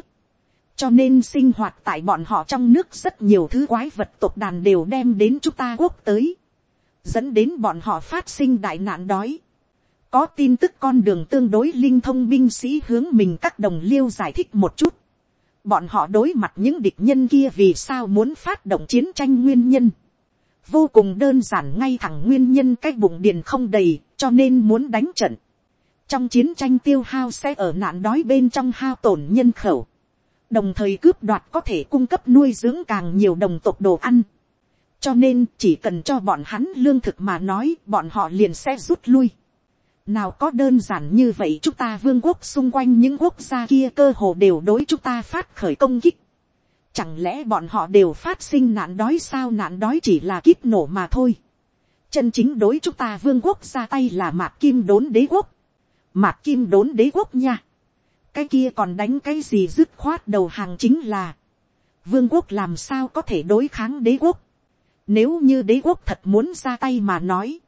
cho nên sinh hoạt tại bọn họ trong nước rất nhiều thứ quái vật tộc đàn đều đem đến chúng ta quốc tới, dẫn đến bọn họ phát sinh đại nạn đói, có tin tức con đường tương đối linh thông binh sĩ hướng mình các đồng liêu giải thích một chút. Bọn họ đối mặt những địch nhân kia vì sao muốn phát động chiến tranh nguyên nhân. Vô cùng đơn giản ngay thẳng nguyên nhân cái bụng điền không đầy cho nên muốn đánh trận. Trong chiến tranh tiêu hao sẽ ở nạn đói bên trong hao tổn nhân khẩu. Đồng thời cướp đoạt có thể cung cấp nuôi dưỡng càng nhiều đồng tộc đồ ăn. Cho nên chỉ cần cho bọn hắn lương thực mà nói, bọn họ liền sẽ rút lui nào có đơn giản như vậy chúng ta vương quốc xung quanh những quốc gia kia cơ hồ đều đối chúng ta phát khởi công kích. Chẳng lẽ bọn họ đều phát sinh nạn đói sao nạn đói chỉ là kíp nổ mà thôi. Chân chính đối chúng ta vương quốc ra tay là mạc kim đốn đế quốc. Mạc kim đốn đế quốc nha. Cái kia còn đánh cái gì dứt khoát đầu hàng chính là. Vương quốc làm sao có thể đối kháng đế quốc. Nếu như đế quốc thật muốn ra tay mà nói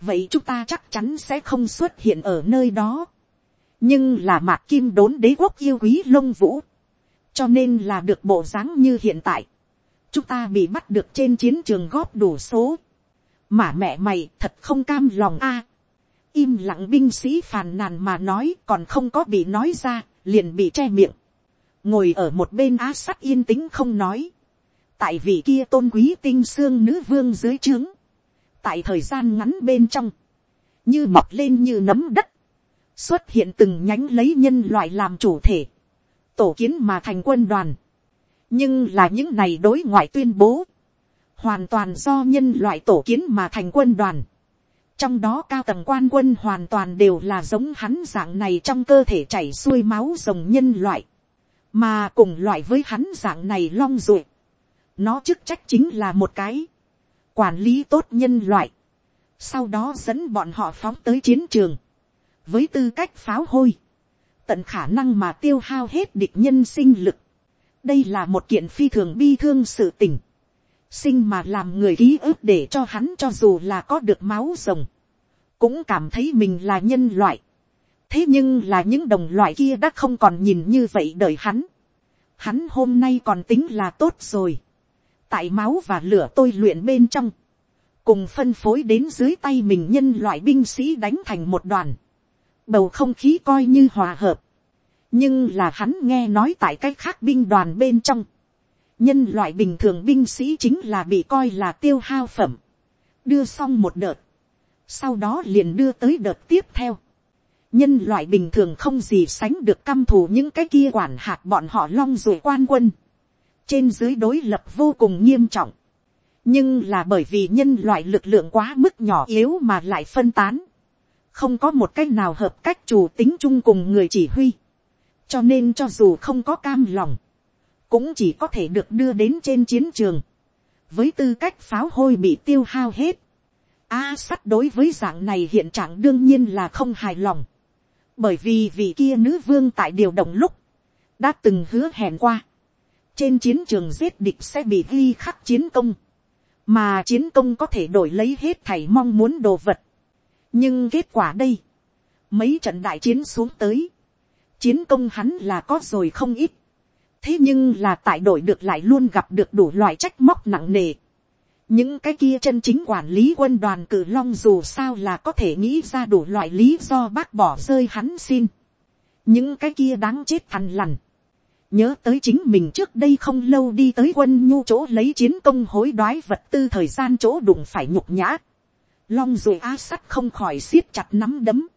vậy chúng ta chắc chắn sẽ không xuất hiện ở nơi đó. nhưng là mạc kim đốn đế quốc yêu quý lông vũ, cho nên là được bộ dáng như hiện tại. chúng ta bị bắt được trên chiến trường góp đủ số mà mẹ mày thật không cam lòng a. im lặng binh sĩ phàn nàn mà nói còn không có bị nói ra, liền bị che miệng. ngồi ở một bên á sắt yên tĩnh không nói. tại vì kia tôn quý tinh xương nữ vương dưới trướng tại thời gian ngắn bên trong, như mọc lên như nấm đất, xuất hiện từng nhánh lấy nhân loại làm chủ thể, tổ kiến mà thành quân đoàn. nhưng là những này đối ngoại tuyên bố, hoàn toàn do nhân loại tổ kiến mà thành quân đoàn. trong đó cao tầng quan quân hoàn toàn đều là giống hắn dạng này trong cơ thể chảy xuôi máu rồng nhân loại, mà cùng loại với hắn dạng này long ruột. nó chức trách chính là một cái, quản lý tốt nhân loại, sau đó dẫn bọn họ phóng tới chiến trường, với tư cách pháo hôi, tận khả năng mà tiêu hao hết địch nhân sinh lực. đây là một kiện phi thường bi thương sự tình, sinh mà làm người ký ức để cho hắn cho dù là có được máu rồng, cũng cảm thấy mình là nhân loại. thế nhưng là những đồng loại kia đã không còn nhìn như vậy đời hắn. hắn hôm nay còn tính là tốt rồi. tại máu và lửa tôi luyện bên trong, cùng phân phối đến dưới tay mình nhân loại binh sĩ đánh thành một đoàn bầu không khí coi như hòa hợp. nhưng là hắn nghe nói tại cái khác binh đoàn bên trong, nhân loại bình thường binh sĩ chính là bị coi là tiêu hao phẩm, đưa xong một đợt, sau đó liền đưa tới đợt tiếp theo. nhân loại bình thường không gì sánh được căm thù những cái kia quản hạt bọn họ long rồi quan quân, trên dưới đối lập vô cùng nghiêm trọng, nhưng là bởi vì nhân loại lực lượng quá mức nhỏ yếu mà lại phân tán, không có một cách nào hợp cách chủ tính chung cùng người chỉ huy, cho nên cho dù không có cam lòng, cũng chỉ có thể được đưa đến trên chiến trường, với tư cách pháo hôi bị tiêu hao hết. A sắt đối với dạng này hiện trạng đương nhiên là không hài lòng, bởi vì vị kia nữ vương tại điều động lúc, đã từng hứa hẹn qua, trên chiến trường giết địch sẽ bị ghi khắc chiến công, mà chiến công có thể đổi lấy hết thảy mong muốn đồ vật. Nhưng kết quả đây, mấy trận đại chiến xuống tới, chiến công hắn là có rồi không ít, thế nhưng là tại đội được lại luôn gặp được đủ loại trách móc nặng nề. những cái kia chân chính quản lý quân đoàn cử long dù sao là có thể nghĩ ra đủ loại lý do bác bỏ rơi hắn xin. những cái kia đáng chết thằn lằn. nhớ tới chính mình trước đây không lâu đi tới quân nhu chỗ lấy chiến công hối đoái vật tư thời gian chỗ đụng phải nhục nhã long rồi á sắt không khỏi siết chặt nắm đấm,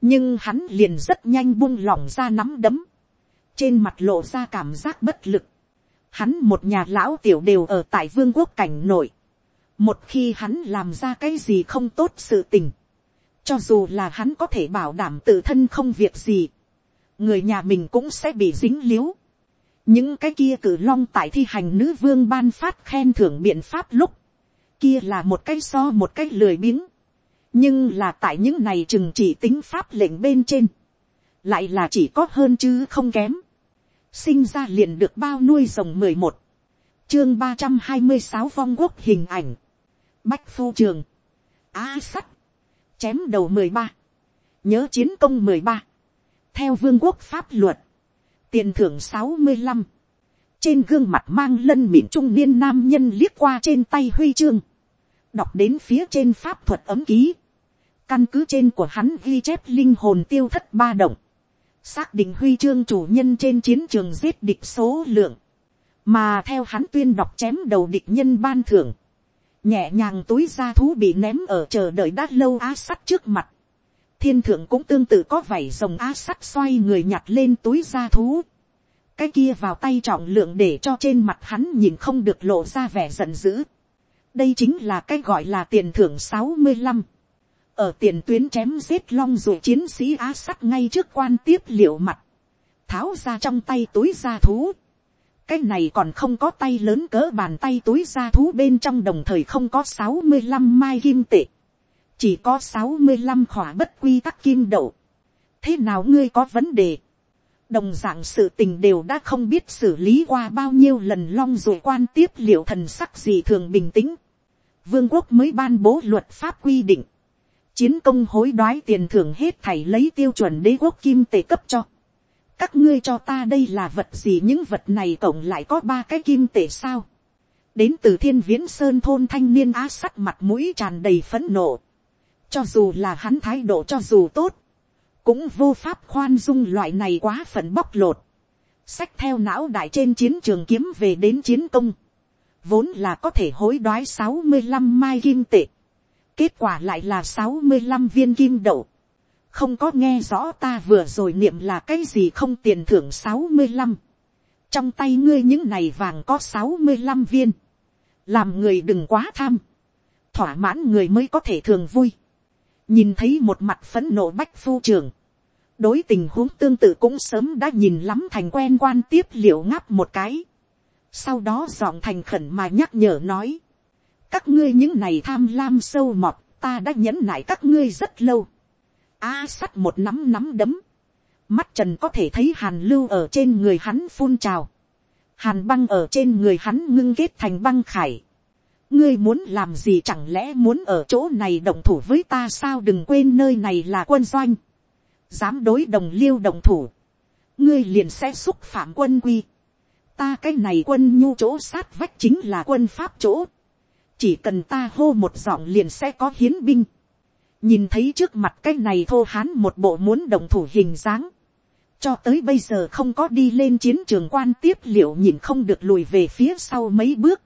nhưng hắn liền rất nhanh buông lỏng ra nắm đấm, trên mặt lộ ra cảm giác bất lực, hắn một nhà lão tiểu đều ở tại vương quốc cảnh nội, một khi hắn làm ra cái gì không tốt sự tình, cho dù là hắn có thể bảo đảm tự thân không việc gì, người nhà mình cũng sẽ bị dính líu. những cái kia cử long tại thi hành nữ vương ban phát khen thưởng biện pháp lúc, kia là một cái so một cái lười biếng. nhưng là tại những này chừng chỉ tính pháp lệnh bên trên, lại là chỉ có hơn chứ không kém. sinh ra liền được bao nuôi rồng mười một, chương ba trăm hai mươi sáu vong quốc hình ảnh, bách phu trường, á sắt, chém đầu mười ba, nhớ chiến công mười ba, theo vương quốc pháp luật, tiền thưởng sáu mươi năm, trên gương mặt mang lân mịn trung niên nam nhân liếc qua trên tay huy chương, đọc đến phía trên pháp thuật ấm ký, căn cứ trên của hắn ghi chép linh hồn tiêu thất ba động, xác định huy chương chủ nhân trên chiến trường giết địch số lượng, mà theo hắn tuyên đọc chém đầu địch nhân ban thưởng, nhẹ nhàng túi ra thú bị ném ở chờ đợi đã lâu á sắt trước mặt, thiên thượng cũng tương tự có vảy rồng á sắt xoay người nhặt lên túi ra thú, cái kia vào tay trọng lượng để cho trên mặt hắn nhìn không được lộ ra vẻ giận dữ. Đây chính là cái gọi là tiền thưởng sáu mươi lăm ở tiền tuyến chém giết long rồi chiến sĩ á sắt ngay trước quan tiếp liệu mặt, tháo ra trong tay túi da thú. cái này còn không có tay lớn cỡ bàn tay túi da thú bên trong đồng thời không có sáu mươi 65 mai kim tệ, chỉ có sáu mươi 65 khỏa bất quy tắc kim đậu. thế nào ngươi có vấn đề, đồng dạng sự tình đều đã không biết xử lý qua bao nhiêu lần long rồi quan tiếp liệu thần sắc gì thường bình tĩnh. Vương quốc mới ban bố luật pháp quy định. Chiến công hối đoái tiền thưởng hết thảy lấy tiêu chuẩn đế quốc kim tệ cấp cho. Các ngươi cho ta đây là vật gì những vật này tổng lại có ba cái kim tệ sao. Đến từ thiên viễn sơn thôn thanh niên á sắt mặt mũi tràn đầy phấn nộ. Cho dù là hắn thái độ cho dù tốt cũng vô pháp khoan dung loại này quá phận bóc lột, sách theo não đại trên chiến trường kiếm về đến chiến công, vốn là có thể hối đoái sáu mươi năm mai kim tệ, kết quả lại là sáu mươi 65 viên kim đậu. Không có nghe rõ ta vừa rồi niệm là cái gì không tiền thưởng sáu mươi 65. Trong tay ngươi những này vàng có sáu mươi 65 viên. Làm người đừng quá tham. Thỏa mãn người mới có thể thường vui. Nhìn thấy một mặt phấn nộ bách phu trường. Đối tình huống tương tự cũng sớm đã nhìn lắm thành quen quan tiếp liệu ngáp một cái. Sau đó giọng thành khẩn mà nhắc nhở nói các ngươi những này tham lam sâu mọt, ta đã nhẫn nại các ngươi rất lâu. A sắt một nắm nắm đấm. Mắt trần có thể thấy hàn lưu ở trên người hắn phun trào. Hàn băng ở trên người hắn ngưng kết thành băng khải. Ngươi muốn làm gì chẳng lẽ muốn ở chỗ này động thủ với ta sao đừng quên nơi này là quân doanh. Dám đối đồng liêu động thủ. Ngươi liền sẽ xúc phạm quân quy. Ta cái này quân nhu chỗ sát vách chính là quân pháp chỗ chỉ cần ta hô một giọng liền sẽ có hiến binh. nhìn thấy trước mặt cái này thô hán một bộ muốn đồng thủ hình dáng. cho tới bây giờ không có đi lên chiến trường quan tiếp liệu nhìn không được lùi về phía sau mấy bước.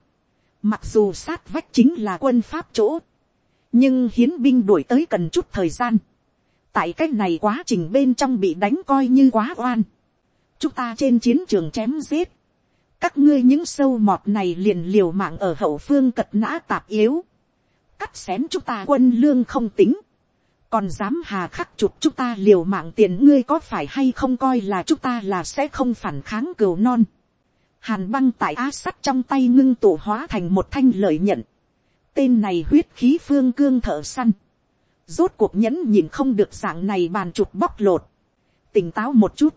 mặc dù sát vách chính là quân pháp chỗ. nhưng hiến binh đuổi tới cần chút thời gian. tại cái này quá trình bên trong bị đánh coi như quá oan. chúng ta trên chiến trường chém giết các ngươi những sâu mọt này liền liều mạng ở hậu phương cật nã tạp yếu, cắt xén chúng ta quân lương không tính, còn dám hà khắc chụp chúng ta liều mạng tiền ngươi có phải hay không coi là chúng ta là sẽ không phản kháng cừu non. Hàn băng tại á sắt trong tay ngưng tụ hóa thành một thanh lợi nhận. Tên này huyết khí phương cương thợ săn. Rốt cuộc nhẫn nhìn không được dạng này bàn chụp bóc lột. Tỉnh táo một chút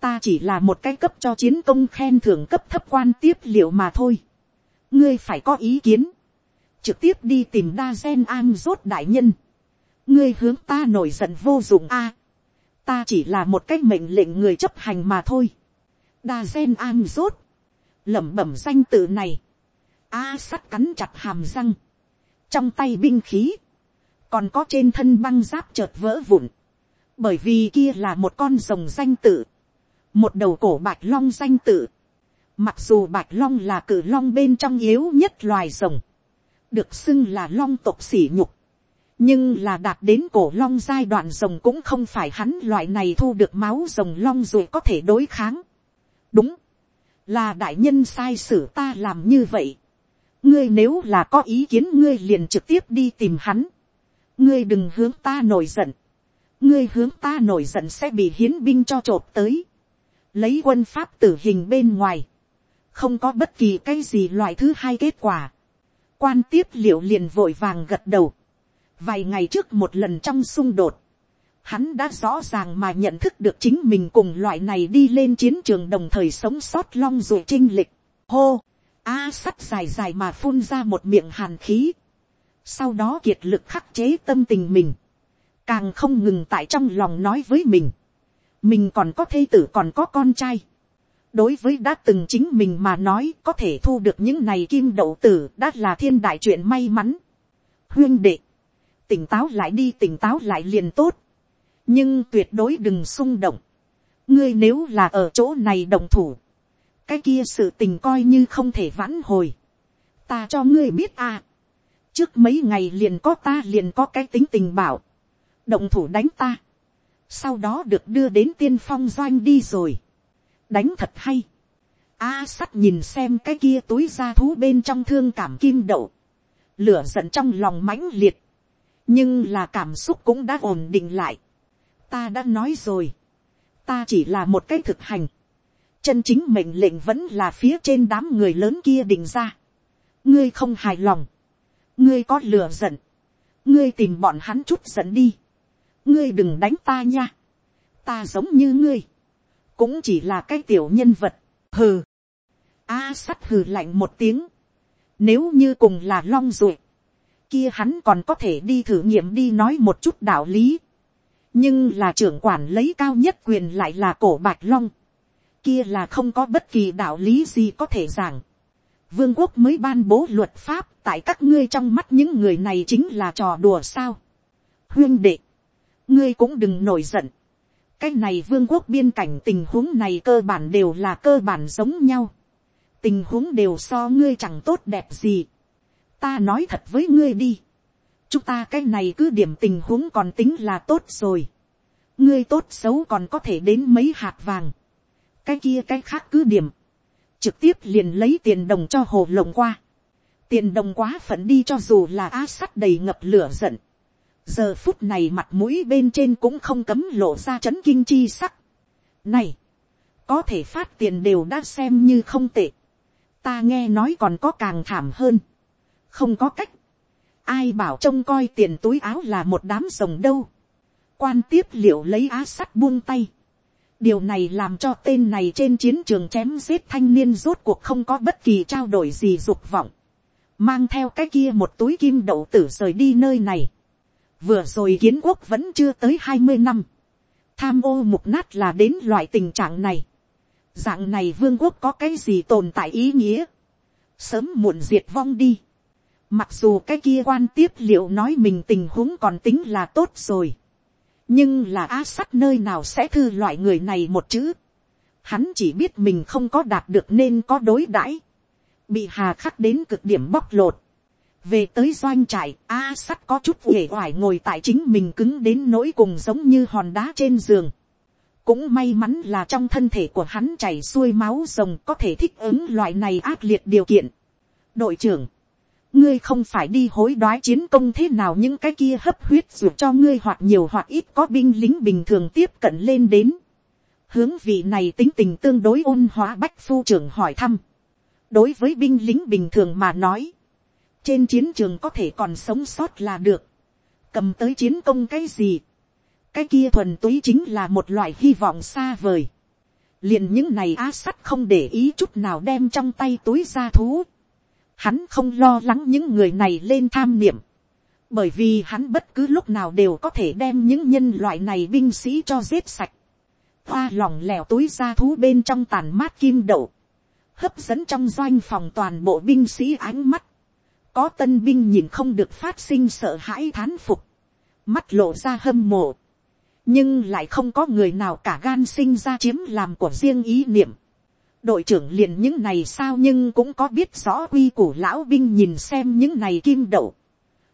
ta chỉ là một cái cấp cho chiến công khen thưởng cấp thấp quan tiếp liệu mà thôi. ngươi phải có ý kiến, trực tiếp đi tìm đa gen an rốt đại nhân. ngươi hướng ta nổi giận vô dụng a. ta chỉ là một cái mệnh lệnh người chấp hành mà thôi. đa gen an rốt, lẩm bẩm danh tự này, a sắt cắn chặt hàm răng, trong tay binh khí, còn có trên thân băng giáp chợt vỡ vụn, bởi vì kia là một con rồng danh tự, một đầu cổ bạch long danh tự, mặc dù bạch long là cử long bên trong yếu nhất loài rồng, được xưng là long tộc sỉ nhục, nhưng là đạt đến cổ long giai đoạn rồng cũng không phải hắn loại này thu được máu rồng long rồi có thể đối kháng. đúng, là đại nhân sai sử ta làm như vậy. ngươi nếu là có ý kiến ngươi liền trực tiếp đi tìm hắn. ngươi đừng hướng ta nổi giận. ngươi hướng ta nổi giận sẽ bị hiến binh cho t tới lấy quân pháp tử hình bên ngoài, không có bất kỳ cái gì loại thứ hai kết quả. quan tiếp liệu liền vội vàng gật đầu. vài ngày trước một lần trong xung đột, hắn đã rõ ràng mà nhận thức được chính mình cùng loại này đi lên chiến trường đồng thời sống sót long rồi trinh lịch. hô, a sắt dài dài mà phun ra một miệng hàn khí. sau đó kiệt lực khắc chế tâm tình mình, càng không ngừng tại trong lòng nói với mình mình còn có thê tử còn có con trai. đối với đã từng chính mình mà nói có thể thu được những này kim đậu tử đã là thiên đại chuyện may mắn. huyên đệ, tỉnh táo lại đi tỉnh táo lại liền tốt. nhưng tuyệt đối đừng xung động. ngươi nếu là ở chỗ này đồng thủ, cái kia sự tình coi như không thể vãn hồi. ta cho ngươi biết à. trước mấy ngày liền có ta liền có cái tính tình bảo. động thủ đánh ta sau đó được đưa đến tiên phong doanh đi rồi, đánh thật hay, a sắt nhìn xem cái kia túi da thú bên trong thương cảm kim đậu, lửa giận trong lòng mãnh liệt, nhưng là cảm xúc cũng đã ổn định lại. ta đã nói rồi, ta chỉ là một cái thực hành, chân chính mệnh lệnh vẫn là phía trên đám người lớn kia định ra. ngươi không hài lòng, ngươi có lửa giận, ngươi tìm bọn hắn chút giận đi ngươi đừng đánh ta nha, ta giống như ngươi, cũng chỉ là cái tiểu nhân vật, hừ, a sắt hừ lạnh một tiếng, nếu như cùng là long ruột, kia hắn còn có thể đi thử nghiệm đi nói một chút đạo lý, nhưng là trưởng quản lấy cao nhất quyền lại là cổ bạch long, kia là không có bất kỳ đạo lý gì có thể giảng. Vương quốc mới ban bố luật pháp tại các ngươi trong mắt những người này chính là trò đùa sao. Huyên đệ, ngươi cũng đừng nổi giận. cái này vương quốc biên cảnh tình huống này cơ bản đều là cơ bản giống nhau. tình huống đều so ngươi chẳng tốt đẹp gì. ta nói thật với ngươi đi. chúng ta cái này cứ điểm tình huống còn tính là tốt rồi. ngươi tốt xấu còn có thể đến mấy hạt vàng. cái kia cái khác cứ điểm. trực tiếp liền lấy tiền đồng cho hồ lồng qua. tiền đồng quá phận đi cho dù là á sắt đầy ngập lửa giận giờ phút này mặt mũi bên trên cũng không cấm lộ ra c h ấ n kinh chi sắc. này, có thể phát tiền đều đã xem như không tệ. ta nghe nói còn có càng thảm hơn. không có cách ai bảo trông coi tiền túi áo là một đám rồng đâu. quan tiếp liệu lấy á sắt buông tay. điều này làm cho tên này trên chiến trường chém giết thanh niên rốt cuộc không có bất kỳ trao đổi gì dục vọng. mang theo cái kia một túi kim đậu tử rời đi nơi này vừa rồi kiến quốc vẫn chưa tới hai mươi năm. tham ô mục nát là đến loại tình trạng này. dạng này vương quốc có cái gì tồn tại ý nghĩa. sớm muộn diệt vong đi Mặc dù cái kia quan tiếp liệu nói mình tình huống còn tính là tốt rồi. Nhưng là á sắt nơi nào sẽ thư loại người này một chữ. Hắn chỉ biết mình không có đạt được nên có đối đãi Bị hà khắc đến cực điểm bóc lột. Về tới doanh trại, a sắt có chút uể oải ngồi tại chính mình cứng đến nỗi cùng giống như hòn đá trên giường. Cũng may mắn là trong thân thể của hắn chảy xuôi máu rồng có thể thích ứng loại này ác liệt điều kiện. Đội trưởng ngươi không phải đi hối đoái chiến công thế nào những cái kia hấp huyết ruột cho ngươi hoặc nhiều hoặc ít có binh lính bình thường tiếp cận lên đến. Hướng vị này tính tình tương đối ôn hóa bách phu trưởng hỏi thăm. Đối với binh lính bình thường mà nói. Trên chiến trường có thể còn sống sót là được. Cầm tới chiến công cái gì. Cái kia thuần túy chính là một loại hy vọng xa vời. liền những này á sắt không để ý chút nào đem trong tay túi ra thú Hắn không lo lắng những người này lên tham niệm. Bởi vì hắn bất cứ lúc nào đều có thể đem những nhân loại này binh sĩ cho giết sạch. Hoa lỏng lẻo túi ra thú bên trong tàn mát kim đậu. Hấp dẫn trong doanh phòng toàn bộ binh sĩ ánh mắt. Có tân binh nhìn không được phát sinh sợ hãi thán phục. Mắt lộ ra hâm mộ. Nhưng lại không có người nào cả gan sinh ra chiếm làm của riêng ý niệm đội trưởng liền những này sao nhưng cũng có biết rõ quy củ lão binh nhìn xem những này kim đậu,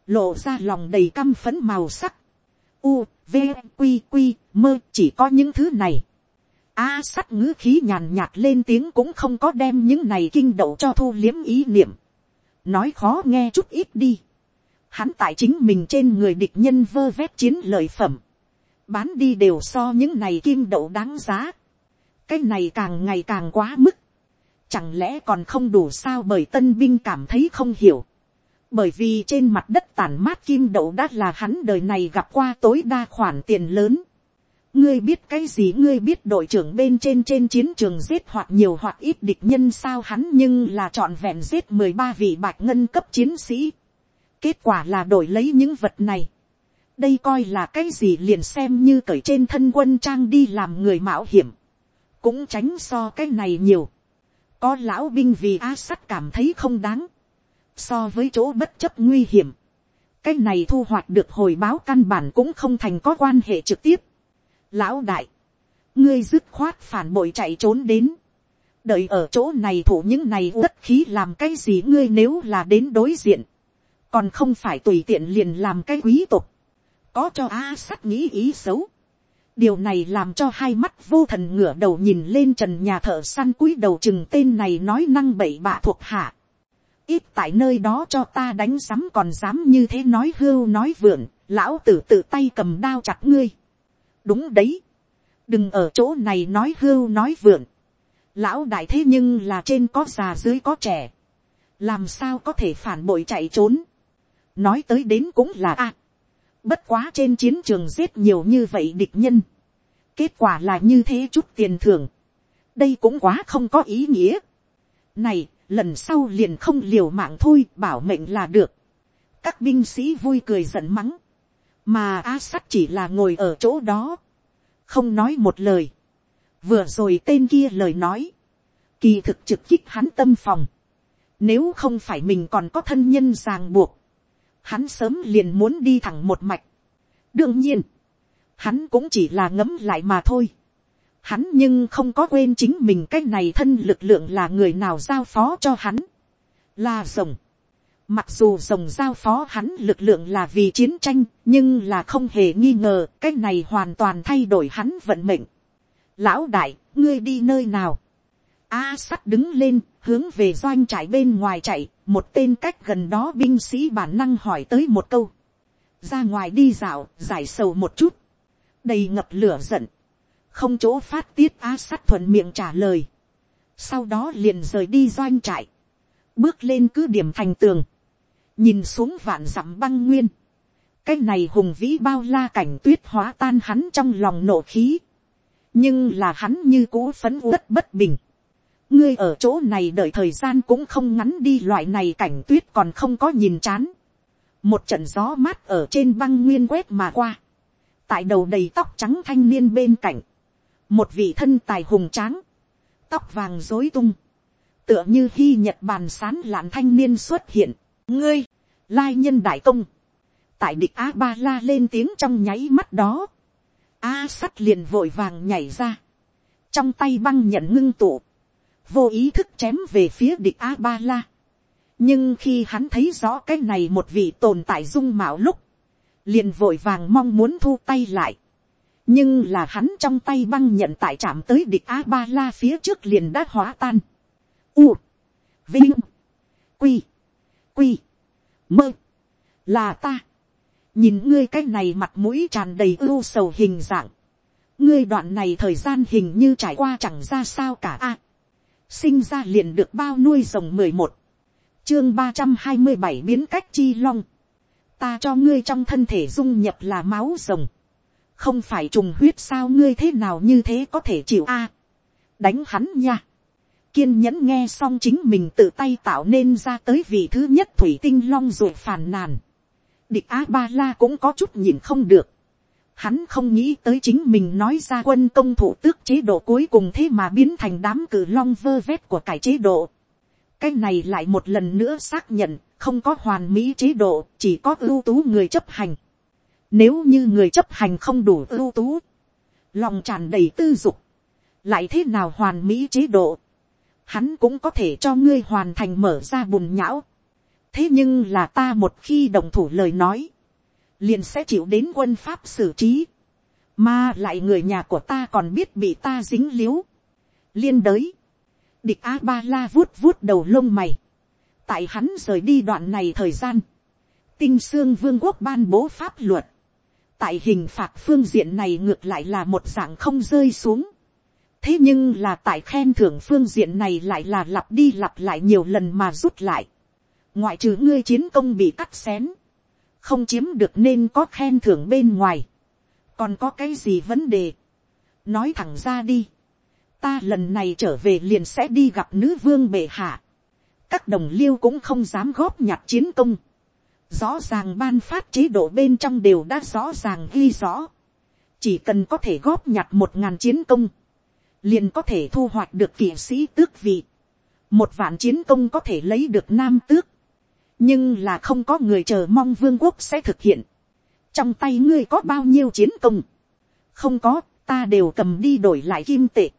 lộ ra lòng đầy căm phấn màu sắc, u, v, q q mơ chỉ có những thứ này. A sắt ngữ khí nhàn nhạt lên tiếng cũng không có đem những này kinh đậu cho thu liếm ý niệm. Nói khó nghe chút ít đi. Hắn tại chính mình trên người địch nhân vơ vét chiến lợi phẩm. Bán đi đều so những này kim đậu đáng giá cái này càng ngày càng quá mức, chẳng lẽ còn không đủ sao bởi tân binh cảm thấy không hiểu, bởi vì trên mặt đất tàn mát kim đậu đã là hắn đời này gặp qua tối đa khoản tiền lớn ngươi biết cái gì ngươi biết đội trưởng bên trên trên chiến trường giết hoặc nhiều hoặc ít địch nhân sao hắn nhưng là trọn vẹn giết mười ba vị bạch ngân cấp chiến sĩ. kết quả là đổi lấy những vật này. đây coi là cái gì liền xem như cởi trên thân quân trang đi làm người mạo hiểm cũng tránh so cái này nhiều. có lão binh vì á sắt cảm thấy không đáng. so với chỗ bất chấp nguy hiểm. cái này thu hoạch được hồi báo căn bản cũng không thành có quan hệ trực tiếp lão đại, ngươi dứt khoát phản bội chạy trốn đến. đợi ở chỗ này thủ những này uất khí làm cái gì ngươi nếu là đến đối diện. còn không phải tùy tiện liền làm cái quý tục. có cho a sắt nghĩ ý xấu điều này làm cho hai mắt vô thần ngửa đầu nhìn lên trần nhà thợ săn cúi đầu chừng tên này nói năng bậy bạ thuộc hạ. ít tại nơi đó cho ta đánh sắm còn dám như thế nói hưu nói vượn, lão tử tự tay cầm đao chặt ngươi đúng đấy. đừng ở chỗ này nói hưu nói vượng, lão đại thế nhưng là trên có già dưới có trẻ. làm sao có thể phản bội chạy trốn. nói tới đến cũng là a Bất quá trên chiến trường giết nhiều như vậy địch nhân. Kết quả là như thế chút tiền thưởng. Đây cũng quá không có ý nghĩa. Này, lần sau liền không liều mạng thôi, bảo mệnh là được. Các binh sĩ vui cười giận mắng. Mà A sắt chỉ là ngồi ở chỗ đó. Không nói một lời. Vừa rồi tên kia lời nói. Kỳ thực trực kích hắn tâm phòng. Nếu không phải mình còn có thân nhân ràng buộc hắn sớm liền muốn đi thẳng một mạch. đương nhiên, hắn cũng chỉ là ngấm lại mà thôi. Hắn nhưng không có quên chính mình cái này thân lực lượng là người nào giao phó cho hắn. Là rồng. Mặc dù rồng giao phó hắn lực lượng là vì chiến tranh, nhưng là không hề nghi ngờ, cái này hoàn toàn thay đổi hắn vận mệnh. Lão đại, ngươi đi nơi nào? A sắt đứng lên, hướng về doanh trại bên ngoài chạy, một tên cách gần đó binh sĩ bản năng hỏi tới một câu. Ra ngoài đi dạo, giải sầu một chút. Đầy ngập lửa giận. Không chỗ phát tiết A sắt thuận miệng trả lời. Sau đó liền rời đi doanh trại. Bước lên cứ điểm thành tường nhìn xuống vạn dặm băng nguyên, cái này hùng vĩ bao la cảnh tuyết hóa tan hắn trong lòng nộ khí, nhưng là hắn như cũ phấn uất bất bình. ngươi ở chỗ này đợi thời gian cũng không ngắn đi loại này cảnh tuyết còn không có nhìn chán. một trận gió mát ở trên băng nguyên quét mà qua, tại đầu đầy tóc trắng thanh niên bên cạnh, một vị thân tài hùng tráng, tóc vàng dối tung, tựa như khi nhật bàn sán lạn thanh niên xuất hiện, ngươi, lai nhân đại công, tại địch a ba la lên tiếng trong nháy mắt đó, a sắt liền vội vàng nhảy ra, trong tay băng nhận ngưng tụ, vô ý thức chém về phía địch a ba la. nhưng khi hắn thấy rõ cái này một vị tồn tại dung mạo lúc, liền vội vàng mong muốn thu tay lại. nhưng là hắn trong tay băng nhận tại chạm tới địch a ba la phía trước liền đã hóa tan. U, vinh, quy, quy, mơ, là ta, nhìn ngươi cái này mặt mũi tràn đầy ưu sầu hình dạng, ngươi đoạn này thời gian hình như trải qua chẳng ra sao cả a, sinh ra liền được bao nuôi rồng mười một, chương ba trăm hai mươi bảy biến cách chi long, ta cho ngươi trong thân thể dung nhập là máu rồng, không phải trùng huyết sao ngươi thế nào như thế có thể chịu a, đánh hắn nha, kiên nhẫn nghe xong chính mình tự tay tạo nên ra tới vị thứ nhất thủy tinh long rồi phàn nàn. Địch Á Ba La cũng có chút nhìn không được. Hắn không nghĩ tới chính mình nói ra quân công thủ tước chế độ cuối cùng thế mà biến thành đám cử long vơ vét của cải chế độ. Cái này lại một lần nữa xác nhận, không có hoàn mỹ chế độ, chỉ có ưu tú người chấp hành. Nếu như người chấp hành không đủ ưu tú, lòng tràn đầy tư dục, lại thế nào hoàn mỹ chế độ hắn cũng có thể cho ngươi hoàn thành mở ra bùn nhão. thế nhưng là ta một khi đồng thủ lời nói, liền sẽ chịu đến quân pháp xử trí, mà lại người nhà của ta còn biết bị ta dính l i ế u liên đới, địch a ba la vuốt vuốt đầu lông mày, tại hắn rời đi đoạn này thời gian, tinh sương vương quốc ban bố pháp luật, tại hình phạt phương diện này ngược lại là một dạng không rơi xuống, thế nhưng là tại khen thưởng phương diện này lại là lặp đi lặp lại nhiều lần mà rút lại. ngoại trừ ngươi chiến công bị cắt xén, không chiếm được nên có khen thưởng bên ngoài. còn có cái gì vấn đề. nói thẳng ra đi. ta lần này trở về liền sẽ đi gặp nữ vương bệ hạ. các đồng liêu cũng không dám góp nhặt chiến công. rõ ràng ban phát chế độ bên trong đều đã rõ ràng ghi rõ. chỉ cần có thể góp nhặt một ngàn chiến công liền có thể thu hoạch được kỵ sĩ tước vị. Một vạn chiến công có thể lấy được nam tước. Nhưng là không có người chờ mong vương quốc sẽ thực hiện. Trong tay ngươi có bao nhiêu chiến công? Không có, ta đều cầm đi đổi lại kim tệ.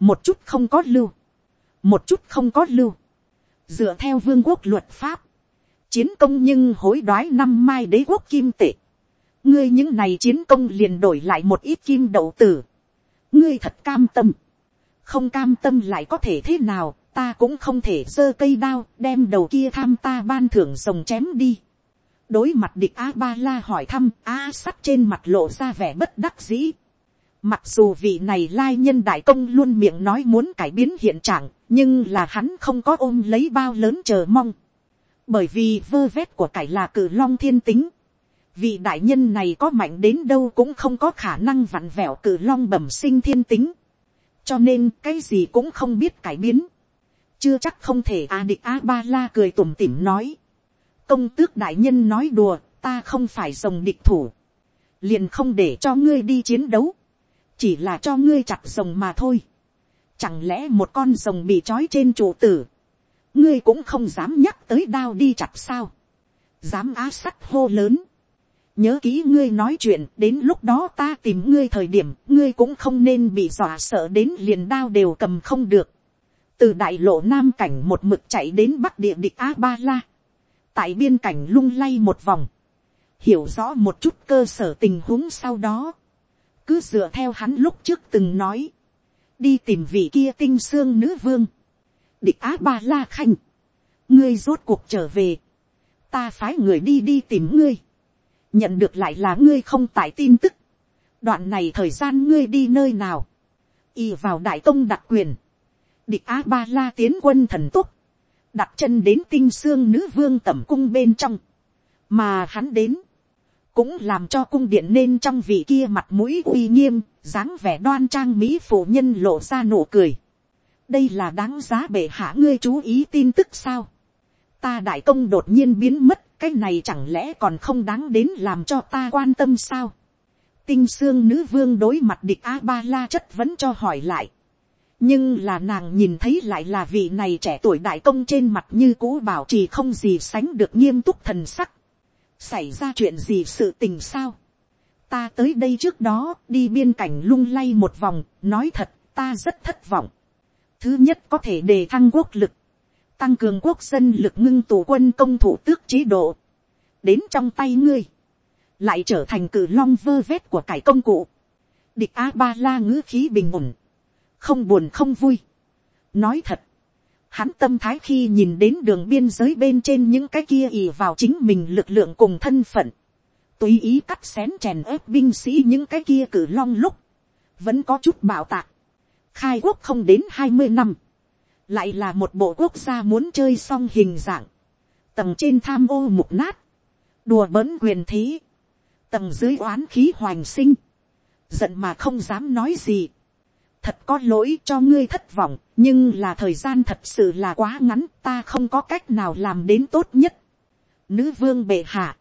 Một chút không có lưu. Một chút không có lưu. Dựa theo vương quốc luật pháp. Chiến công nhưng hối đoái năm mai đế quốc kim tệ. Ngươi những này chiến công liền đổi lại một ít kim đậu tử ngươi thật cam tâm, không cam tâm lại có thể thế nào, ta cũng không thể giơ cây đao đem đầu kia tham ta ban thưởng rồng chém đi. đối mặt địch a ba la hỏi thăm a sắt trên mặt lộ ra vẻ bất đắc dĩ. mặc dù vị này lai nhân đại công luôn miệng nói muốn cải biến hiện trạng, nhưng là hắn không có ôm lấy bao lớn chờ mong. bởi vì vơ vét của cải là cử long thiên tính vị đại nhân này có mạnh đến đâu cũng không có khả năng vặn vẹo cử long bẩm sinh thiên tính, cho nên cái gì cũng không biết cải biến, chưa chắc không thể a địch a ba la cười tủm tỉm nói, công tước đại nhân nói đùa, ta không phải rồng địch thủ, liền không để cho ngươi đi chiến đấu, chỉ là cho ngươi chặt rồng mà thôi, chẳng lẽ một con rồng bị trói trên trụ tử, ngươi cũng không dám nhắc tới đao đi chặt sao, dám á sắt hô lớn, nhớ kỹ ngươi nói chuyện đến lúc đó ta tìm ngươi thời điểm ngươi cũng không nên bị dọa sợ đến liền đao đều cầm không được. Từ đại lộ nam cảnh một mực chạy đến bắc địa địch a ba la tại biên cảnh lung lay một vòng, hiểu rõ một chút cơ sở tình huống sau đó, cứ dựa theo hắn lúc trước từng nói, đi tìm vị kia tinh xương nữ vương, địch á ba la khanh, ngươi rốt cuộc trở về, ta phái người đi đi tìm ngươi, nhận được lại là ngươi không tải tin tức, đoạn này thời gian ngươi đi nơi nào, y vào đại công đặc quyền, địch á ba la tiến quân thần túc, đặt chân đến tinh xương nữ vương tẩm cung bên trong, mà hắn đến, cũng làm cho cung điện nên trong vị kia mặt mũi uy nghiêm, dáng vẻ đoan trang mỹ phụ nhân lộ ra nụ cười. đây là đáng giá bể hạ ngươi chú ý tin tức sao. ta đại công đột nhiên biến mất, cái này chẳng lẽ còn không đáng đến làm cho ta quan tâm sao. tinh xương nữ vương đối mặt địch a ba la chất vẫn cho hỏi lại. nhưng là nàng nhìn thấy lại là vị này trẻ tuổi đại công trên mặt như cũ bảo trì không gì sánh được nghiêm túc thần sắc xảy ra chuyện gì sự tình sao. ta tới đây trước đó đi biên cảnh lung lay một vòng, nói thật ta rất thất vọng. thứ nhất có thể đề thăng quốc lực, tăng cường quốc dân lực ngưng tù quân công thủ tước chế độ, đến trong tay ngươi, lại trở thành cử long vơ vét của cải công cụ. địch a ba la ngữ khí bình ổn, không buồn không vui. nói thật, Hắn tâm thái khi nhìn đến đường biên giới bên trên những cái kia ì vào chính mình lực lượng cùng thân phận. Tùy ý cắt xén chèn ép binh sĩ những cái kia cử long lúc. Vẫn có chút bạo tạc. Khai quốc không đến hai mươi năm. Lại là một bộ quốc gia muốn chơi xong hình dạng. Tầng trên tham ô mục nát. Đùa bỡn quyền thế. Tầng dưới oán khí hoành sinh. Giận mà không dám nói gì thật có lỗi cho ngươi thất vọng, nhưng là thời gian thật sự là quá ngắn, ta không có cách nào làm đến tốt nhất. Nữ vương bệ hạ,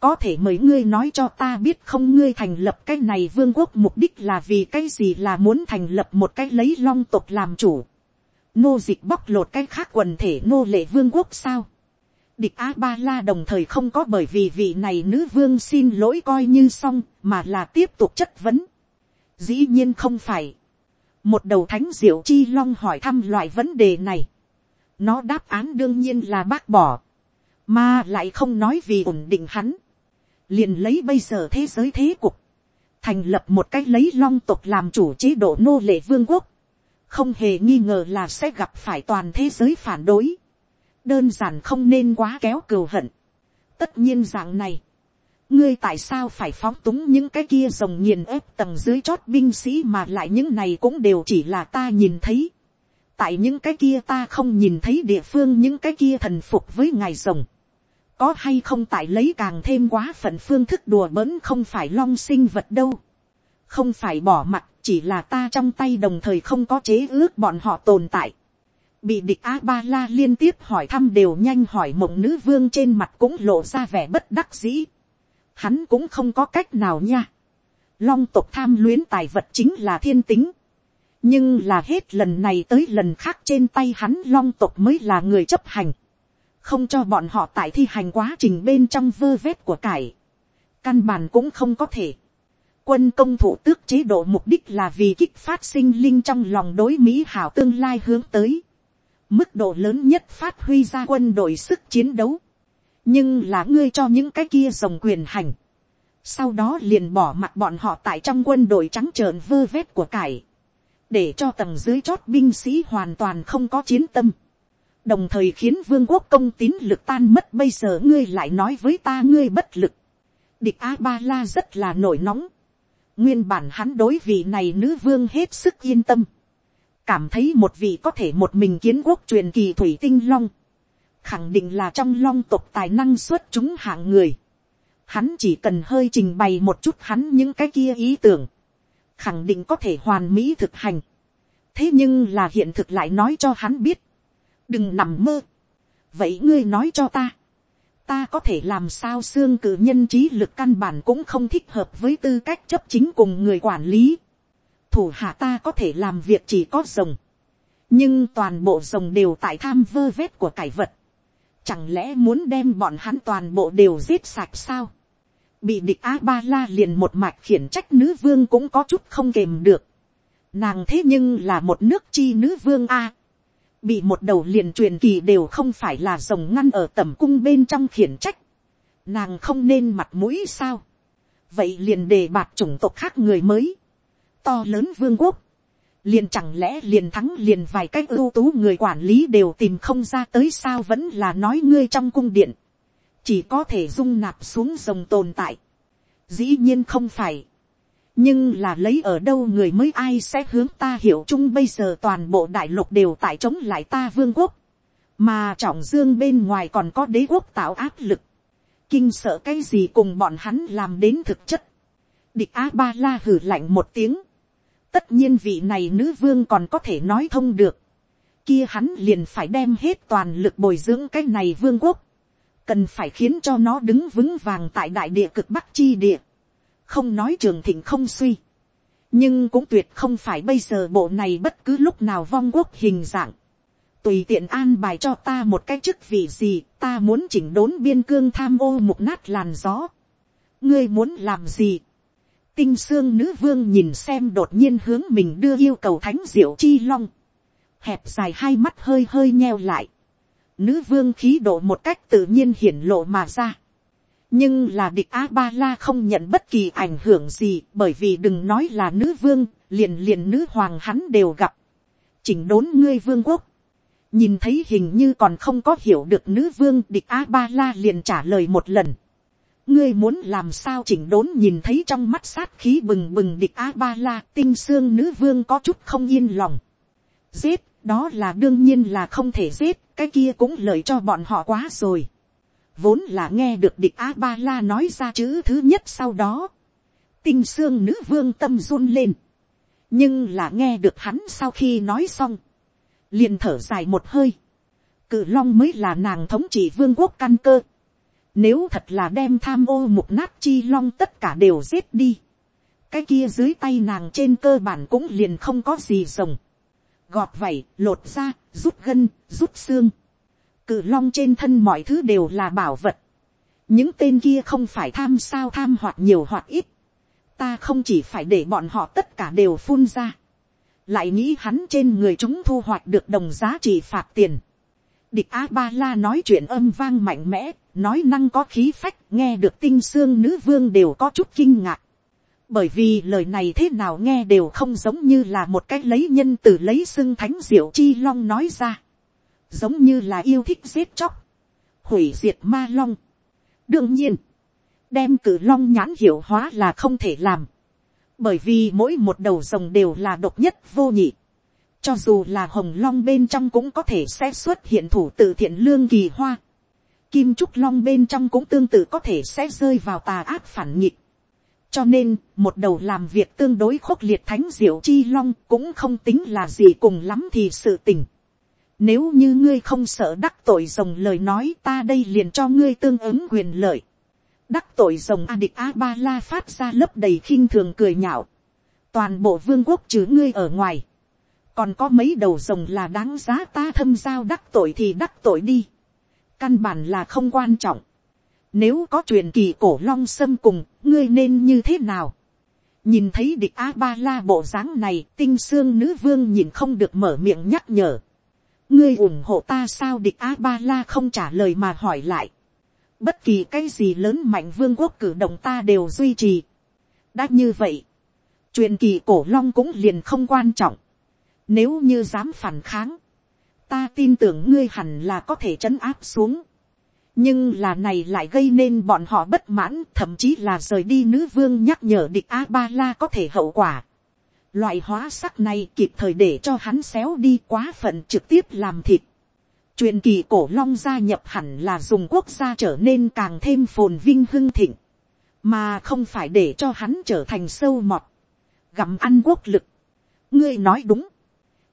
có thể mời ngươi nói cho ta biết không ngươi thành lập cái này vương quốc mục đích là vì cái gì là muốn thành lập một cái lấy long tộc làm chủ. Nô dịch bóc lột cái khác quần thể nô lệ vương quốc sao. Địch A-ba-la đồng thời không có bởi vì vị này nữ vương xin lỗi coi như xong mà là tiếp tục chất vấn. Dĩ nhiên không phải một đầu thánh diệu chi long hỏi thăm loại vấn đề này. nó đáp án đương nhiên là bác bỏ, mà lại không nói vì ổn định hắn. liền lấy bây giờ thế giới thế cục, thành lập một cách lấy long tộc làm chủ chế độ nô lệ vương quốc, không hề nghi ngờ là sẽ gặp phải toàn thế giới phản đối, đơn giản không nên quá kéo cừu hận. tất nhiên dạng này, ngươi tại sao phải phóng túng những cái kia rồng nghiền ép tầng dưới chót binh sĩ mà lại những này cũng đều chỉ là ta nhìn thấy. tại những cái kia ta không nhìn thấy địa phương những cái kia thần phục với ngài rồng. có hay không tại lấy càng thêm quá phận phương thức đùa bỡn không phải long sinh vật đâu. không phải bỏ mặt chỉ là ta trong tay đồng thời không có chế ước bọn họ tồn tại. bị địch a ba la liên tiếp hỏi thăm đều nhanh hỏi mộng nữ vương trên mặt cũng lộ ra vẻ bất đắc dĩ hắn cũng không có cách nào nha. Long tộc tham luyến tài vật chính là thiên tính. nhưng là hết lần này tới lần khác trên tay hắn long tộc mới là người chấp hành. không cho bọn họ tại thi hành quá trình bên trong vơ vét của cải. căn bản cũng không có thể quân công thủ tước chế độ mục đích là vì kích phát sinh linh trong lòng đối mỹ hảo tương lai hướng tới. mức độ lớn nhất phát huy ra quân đội sức chiến đấu nhưng là ngươi cho những cái kia rồng quyền hành. sau đó liền bỏ mặt bọn họ tại trong quân đội trắng trợn vơ vét của cải. để cho tầng dưới chót binh sĩ hoàn toàn không có chiến tâm. đồng thời khiến vương quốc công tín lực tan mất bây giờ ngươi lại nói với ta ngươi bất lực. địch a ba la rất là nổi nóng nguyên bản hắn đối vị này nữ vương hết sức yên tâm. cảm thấy một vị có thể một mình kiến quốc truyền kỳ thủy tinh long khẳng định là trong long tộc tài năng xuất chúng hạng người. Hắn chỉ cần hơi trình bày một chút hắn những cái kia ý tưởng, khẳng định có thể hoàn mỹ thực hành. thế nhưng là hiện thực lại nói cho hắn biết, đừng nằm mơ. vậy ngươi nói cho ta, ta có thể làm sao xương cử nhân trí lực căn bản cũng không thích hợp với tư cách chấp chính cùng người quản lý. thủ hạ ta có thể làm việc chỉ có rồng, nhưng toàn bộ rồng đều tại tham vơ vét của cải vật Chẳng lẽ muốn đem bọn hắn toàn bộ đều giết sạch sao? Bị địch A-ba-la liền một mạch khiển trách nữ vương cũng có chút không kềm được. Nàng thế nhưng là một nước chi nữ vương A bị một đầu liền truyền kỳ đều không phải là rồng ngăn ở tầm cung bên trong khiển trách, nàng không nên mặt mũi sao, vậy liền đề bạt chủng tộc khác người mới, to lớn vương quốc, liền chẳng lẽ liền thắng liền vài cách ưu tú người quản lý đều tìm không ra tới sao vẫn là nói ngươi trong cung điện, chỉ có thể dung nạp xuống rồng tồn tại, dĩ nhiên không phải, nhưng là lấy ở đâu người mới ai sẽ hướng ta hiểu chung bây giờ toàn bộ đại lục đều tại chống lại ta vương quốc, mà trọng dương bên ngoài còn có đế quốc tạo áp lực, kinh sợ cái gì cùng bọn hắn làm đến thực chất, địch a ba la hử lạnh một tiếng, tất nhiên vị này nữ vương còn có thể nói thông được, kia hắn liền phải đem hết toàn lực bồi dưỡng cái này vương quốc, cần phải khiến cho nó đứng vững vàng tại đại địa cực bắc chi địa, không nói trường thịnh không suy, nhưng cũng tuyệt không phải bây giờ bộ này bất cứ lúc nào vong quốc hình dạng, tùy tiện an bài cho ta một cái chức vị gì, ta muốn chỉnh đốn biên cương tham ô mục nát làn gió. ngươi muốn làm gì. tinh xương nữ vương nhìn xem đột nhiên hướng mình đưa yêu cầu thánh diệu chi long. hẹp dài hai mắt hơi hơi nheo lại. nữ vương khí độ một cách tự nhiên hiển lộ mà ra nhưng là địch a ba la không nhận bất kỳ ảnh hưởng gì, bởi vì đừng nói là nữ vương, liền liền nữ hoàng hắn đều gặp. Chỉnh đốn ngươi vương quốc. Nhìn thấy hình như còn không có hiểu được nữ vương, địch a ba la liền trả lời một lần. Ngươi muốn làm sao chỉnh đốn nhìn thấy trong mắt sát khí bừng bừng địch a ba la tinh xương nữ vương có chút không yên lòng. Giết, đó là đương nhiên là không thể giết, cái kia cũng lợi cho bọn họ quá rồi vốn là nghe được địch a ba la nói ra chữ thứ nhất sau đó, tinh xương nữ vương tâm run lên, nhưng là nghe được hắn sau khi nói xong, liền thở dài một hơi, cự long mới là nàng thống trị vương quốc căn cơ, nếu thật là đem tham ô mục nát chi long tất cả đều giết đi, cái kia dưới tay nàng trên cơ bản cũng liền không có gì rồng, gọt vảy, lột ra rút gân, rút xương, cự long trên thân mọi thứ đều là bảo vật. những tên kia không phải tham sao tham hoặc nhiều hoặc ít. ta không chỉ phải để bọn họ tất cả đều phun ra. lại nghĩ hắn trên người chúng thu hoạch được đồng giá trị phạt tiền. địch a ba la nói chuyện âm vang mạnh mẽ, nói năng có khí phách, nghe được tinh xương nữ vương đều có chút kinh ngạc. bởi vì lời này thế nào nghe đều không giống như là một cách lấy nhân từ lấy xưng thánh diệu chi long nói ra giống như là yêu thích giết chóc, hủy diệt ma long. đương nhiên, đem cử long nhãn hiệu hóa là không thể làm, bởi vì mỗi một đầu rồng đều là độc nhất vô nhị. cho dù là hồng long bên trong cũng có thể sẽ xuất hiện thủ tự thiện lương kỳ hoa. kim trúc long bên trong cũng tương tự có thể sẽ rơi vào tà ác phản nhịp. cho nên, một đầu làm việc tương đối khốc liệt thánh diệu chi long cũng không tính là gì cùng lắm thì sự tình nếu như ngươi không sợ đắc tội rồng lời nói ta đây liền cho ngươi tương ứng quyền lợi. Đắc tội rồng A địch A ba la phát ra lớp đầy khinh thường cười nhạo. Toàn bộ vương quốc chứ ngươi ở ngoài. Còn có mấy đầu rồng là đáng giá ta thâm giao đắc tội thì đắc tội đi. Căn bản là không quan trọng. Nếu có truyền kỳ cổ long sâm cùng, ngươi nên như thế nào? Nhìn thấy địch A-ba-la bộ dáng này, tinh xương nữ vương nhìn không được mở miệng nhắc nhở ngươi ủng hộ ta sao địch a ba la không trả lời mà hỏi lại. bất kỳ cái gì lớn mạnh vương quốc cử động ta đều duy trì. đã như vậy, truyền kỳ cổ long cũng liền không quan trọng. nếu như dám phản kháng, ta tin tưởng ngươi hẳn là có thể trấn áp xuống. nhưng là này lại gây nên bọn họ bất mãn thậm chí là rời đi nữ vương nhắc nhở địch a ba la có thể hậu quả Loại hóa sắc này kịp thời để cho hắn xéo đi quá phận trực tiếp làm thịt. Truyền kỳ cổ long gia nhập hẳn là dùng quốc gia trở nên càng thêm phồn vinh hưng thịnh. Mà không phải để cho hắn trở thành sâu mọt. Gặm ăn quốc lực. Ngươi nói đúng.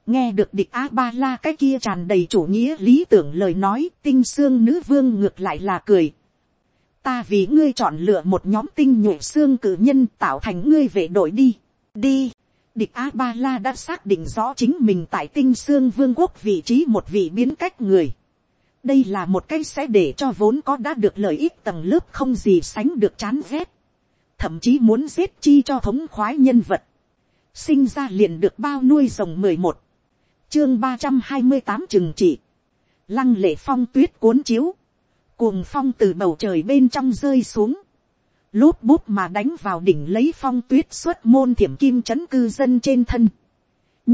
Nghe được địch A-ba-la cái kia tràn đầy chủ nghĩa lý tưởng lời nói, tinh xương nữ vương ngược lại là cười. Ta vì ngươi chọn lựa một nhóm tinh nhuệ xương cử nhân tạo thành ngươi vệ đội đi. Đi địch a ba la đã xác định rõ chính mình tại tinh xương vương quốc vị trí một vị biến cách người. đây là một cái sẽ để cho vốn có đã được lợi ích tầng lớp không gì sánh được chán ghét. thậm chí muốn giết chi cho thống khoái nhân vật. sinh ra liền được bao nuôi rồng mười một. chương ba trăm hai mươi tám trừng trị, lăng lệ phong tuyết cuốn chiếu, cuồng phong từ bầu trời bên trong rơi xuống, lốp bút mà đánh vào đỉnh lấy phong tuyết xuất môn thiểm kim c h ấ n cư dân trên thân.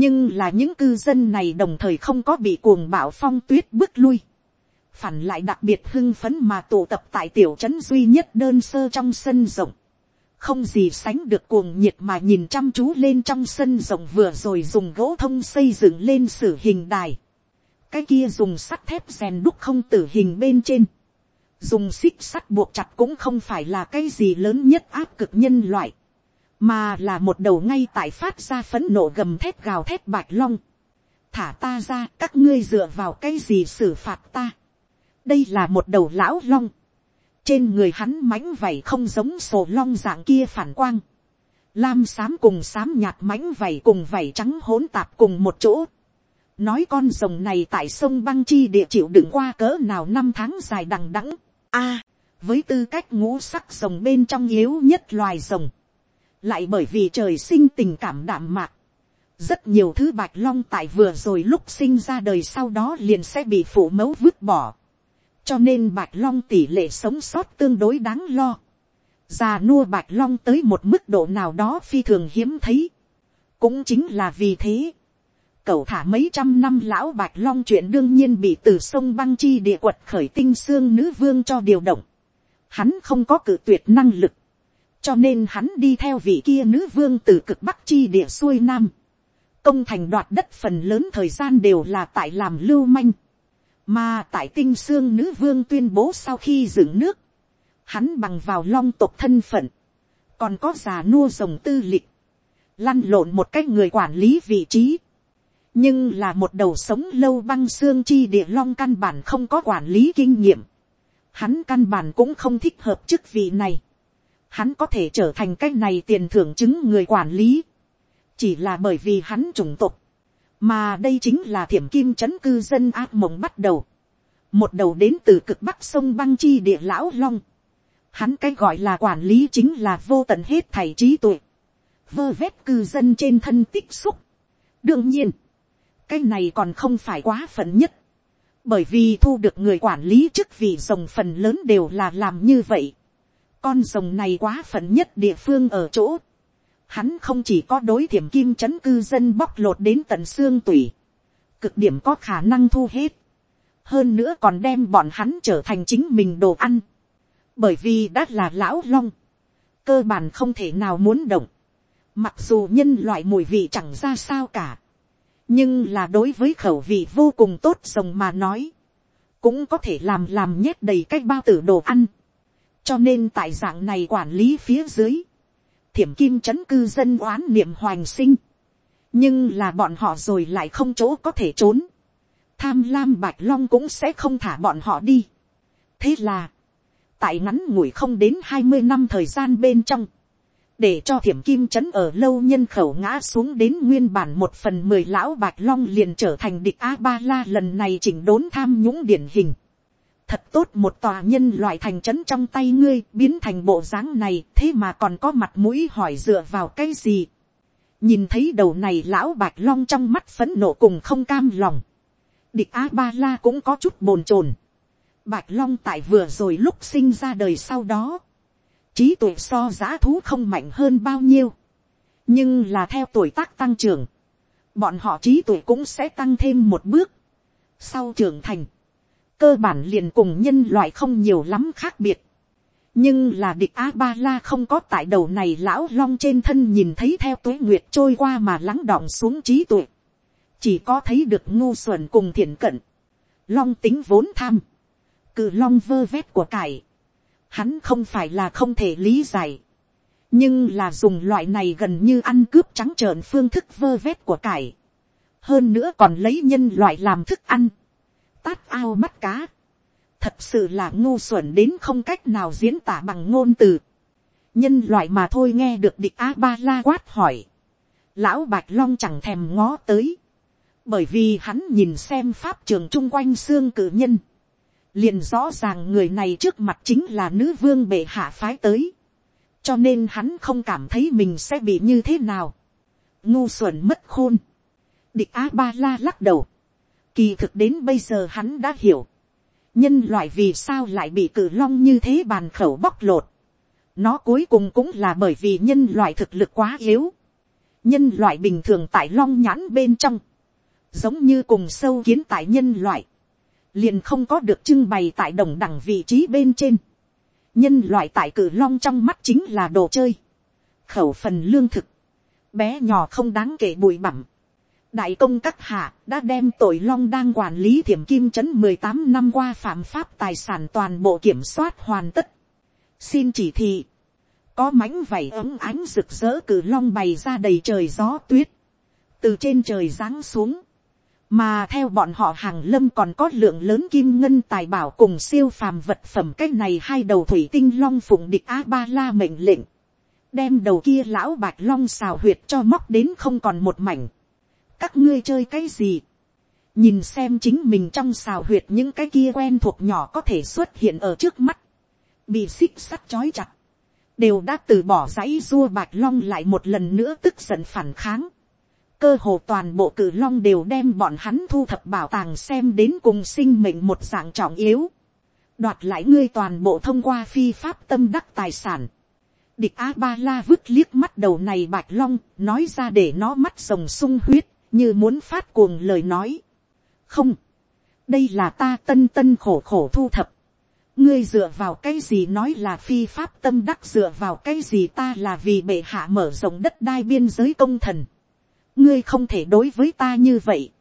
nhưng là những cư dân này đồng thời không có bị cuồng bạo phong tuyết bước lui. phản lại đặc biệt hưng phấn mà tụ tập tại tiểu trấn duy nhất đơn sơ trong sân rộng. không gì sánh được cuồng nhiệt mà nhìn chăm chú lên trong sân rộng vừa rồi dùng gỗ thông xây dựng lên sử hình đài. cái kia dùng sắt thép rèn đúc không tử hình bên trên dùng xích sắt buộc chặt cũng không phải là cái gì lớn nhất áp cực nhân loại, mà là một đầu ngay tại phát ra phấn nộ gầm thép gào thép bạch long. thả ta ra các ngươi dựa vào cái gì xử phạt ta. đây là một đầu lão long. trên người hắn mánh vảy không giống sổ long dạng kia phản quang. lam xám cùng xám nhạt mánh vảy cùng vảy trắng hỗn tạp cùng một chỗ nói con rồng này tại sông băng chi địa chịu đựng qua cỡ nào năm tháng dài đằng đẵng a, với tư cách ngũ sắc rồng bên trong yếu nhất loài rồng, lại bởi vì trời sinh tình cảm đạm mạc, rất nhiều thứ bạch long tại vừa rồi lúc sinh ra đời sau đó liền sẽ bị phụ mẫu vứt bỏ, cho nên bạch long tỷ lệ sống sót tương đối đáng lo, già nua bạch long tới một mức độ nào đó phi thường hiếm thấy, cũng chính là vì thế, cầu thả mấy trăm năm lão bạch long chuyện đương nhiên bị từ sông băng chi địa quật khởi tinh xương nữ vương cho điều động. Hắn không có cử tuyệt năng lực. Cho nên hắn đi theo vị kia nữ vương từ cực bắc chi địa xuôi nam. Công thành đoạt đất phần lớn thời gian đều là tại làm lưu manh. Mà tại tinh xương nữ vương tuyên bố sau khi dựng nước. Hắn bằng vào long tộc thân phận. Còn có già nua rồng tư lịch. Lăn lộn một cách người quản lý vị trí nhưng là một đầu sống lâu băng xương chi địa long căn bản không có quản lý kinh nghiệm. Hắn căn bản cũng không thích hợp chức vị này. Hắn có thể trở thành cái này tiền thưởng chứng người quản lý. Chỉ là bởi vì hắn chủng tục. Mà đây chính là thiểm kim chấn cư dân ác mộng bắt đầu. Một đầu đến từ cực bắc sông băng chi địa lão long. Hắn cái gọi là quản lý chính là vô tận hết thầy trí tuệ. Vơ vét cư dân trên thân tích xúc. Đương nhiên cái này còn không phải quá phận nhất, bởi vì thu được người quản lý chức vị rồng phần lớn đều là làm như vậy. con rồng này quá phận nhất địa phương ở chỗ, hắn không chỉ có đối thiểm kim chấn cư dân bóc lột đến tận xương tủy, cực điểm có khả năng thu hết, hơn nữa còn đem bọn hắn trở thành chính mình đồ ăn, bởi vì đã là lão long, cơ bản không thể nào muốn động, mặc dù nhân loại mùi vị chẳng ra sao cả, nhưng là đối với khẩu vị vô cùng tốt rồng mà nói, cũng có thể làm làm nhét đầy cái bao tử đồ ăn. cho nên tại dạng này quản lý phía dưới, thiểm kim c h ấ n cư dân oán niệm hoành sinh, nhưng là bọn họ rồi lại không chỗ có thể trốn, tham lam bạch long cũng sẽ không thả bọn họ đi. thế là, tại ngắn ngủi không đến hai mươi năm thời gian bên trong, để cho thiểm kim trấn ở lâu nhân khẩu ngã xuống đến nguyên bản một phần mười lão bạch long liền trở thành địch a ba la lần này chỉnh đốn tham nhũng điển hình. thật tốt một tòa nhân loại thành trấn trong tay ngươi, biến thành bộ dáng này, thế mà còn có mặt mũi hỏi dựa vào cái gì. nhìn thấy đầu này lão bạch long trong mắt phấn nộ cùng không cam lòng. địch a ba la cũng có chút bồn chồn. bạch long tại vừa rồi lúc sinh ra đời sau đó trí tuệ so giá thú không mạnh hơn bao nhiêu, nhưng là theo tuổi tác tăng trưởng, bọn họ trí tuệ cũng sẽ tăng thêm một bước. Sau trưởng thành, cơ bản liền cùng nhân loại không nhiều lắm khác biệt. nhưng là địch a ba la không có tại đầu này lão long trên thân nhìn thấy theo tuế nguyệt trôi qua mà lắng đọng xuống trí tuệ. chỉ có thấy được ngu xuẩn cùng thiện cận. long tính vốn tham. cự long vơ vét của cải hắn không phải là không thể lý giải, nhưng là dùng loại này gần như ăn cướp trắng trợn phương thức vơ vét của cải, hơn nữa còn lấy nhân loại làm thức ăn, tát ao mắt cá, thật sự là ngu xuẩn đến không cách nào diễn tả bằng ngôn từ, nhân loại mà thôi nghe được địch a ba la quát hỏi, lão bạch long chẳng thèm ngó tới, bởi vì hắn nhìn xem pháp trường chung quanh xương cử nhân, liền rõ ràng người này trước mặt chính là nữ vương bệ hạ phái tới, cho nên hắn không cảm thấy mình sẽ bị như thế nào, ngu xuẩn mất khôn, địch a ba la lắc đầu, kỳ thực đến bây giờ hắn đã hiểu, nhân loại vì sao lại bị cử long như thế bàn khẩu bóc lột, nó cuối cùng cũng là bởi vì nhân loại thực lực quá yếu, nhân loại bình thường tại long nhãn bên trong, giống như cùng sâu kiến tại nhân loại, liền không có được trưng bày tại đồng đẳng vị trí bên trên. nhân loại tại cử long trong mắt chính là đồ chơi, khẩu phần lương thực, bé nhỏ không đáng kể bụi bặm. đại công các hạ đã đem tội long đang quản lý thiểm kim trấn mười tám năm qua phạm pháp tài sản toàn bộ kiểm soát hoàn tất. xin chỉ thị, có mảnh vảy ấm ánh rực rỡ cử long bày ra đầy trời gió tuyết, từ trên trời giáng xuống, mà theo bọn họ hàng lâm còn có lượng lớn kim ngân tài bảo cùng siêu phàm vật phẩm. Cái này hai đầu thủy tinh long phụng địch a ba la mệnh lệnh, đem đầu kia lão bạch long xào huyệt cho móc đến không còn một mảnh. các ngươi chơi cái gì, nhìn xem chính mình trong xào huyệt những cái kia quen thuộc nhỏ có thể xuất hiện ở trước mắt, bị xích sắt chói chặt, đều đã từ bỏ dãy dua bạch long lại một lần nữa tức giận phản kháng cơ hồ toàn bộ cử long đều đem bọn hắn thu thập bảo tàng xem đến cùng sinh mệnh một dạng trọng yếu. đoạt lại ngươi toàn bộ thông qua phi pháp tâm đắc tài sản. địch a ba la vứt liếc mắt đầu này bạch long nói ra để nó mắt rồng sung huyết như muốn phát cuồng lời nói. không, đây là ta tân tân khổ khổ thu thập ngươi dựa vào cái gì nói là phi pháp tâm đắc dựa vào cái gì ta là vì bệ hạ mở rộng đất đai biên giới công thần ngươi không thể đối với ta như vậy.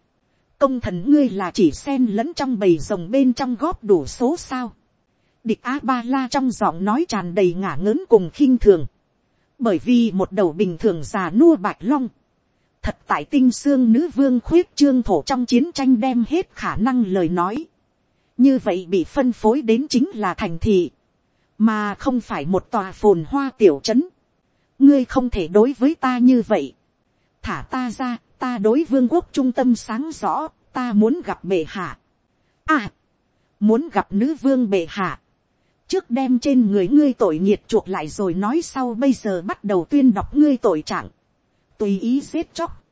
công thần ngươi là chỉ xen lẫn trong bầy rồng bên trong góp đủ số sao. địch a ba la trong giọng nói tràn đầy ngả ngớn cùng khinh thường. bởi vì một đầu bình thường già nua bạch long. thật tại tinh xương nữ vương khuyết trương thổ trong chiến tranh đem hết khả năng lời nói như vậy bị phân phối đến chính là thành thị, mà không phải một tòa phồn hoa tiểu trấn. ngươi không thể đối với ta như vậy thả ta ra, ta đối vương quốc trung tâm sáng rõ, ta muốn gặp bệ hạ. à, muốn gặp nữ vương bệ hạ. trước đem trên người ngươi tội nhiệt chuộc lại rồi nói sau bây giờ bắt đầu tuyên đọc ngươi tội trạng. tùy ý giết chóc,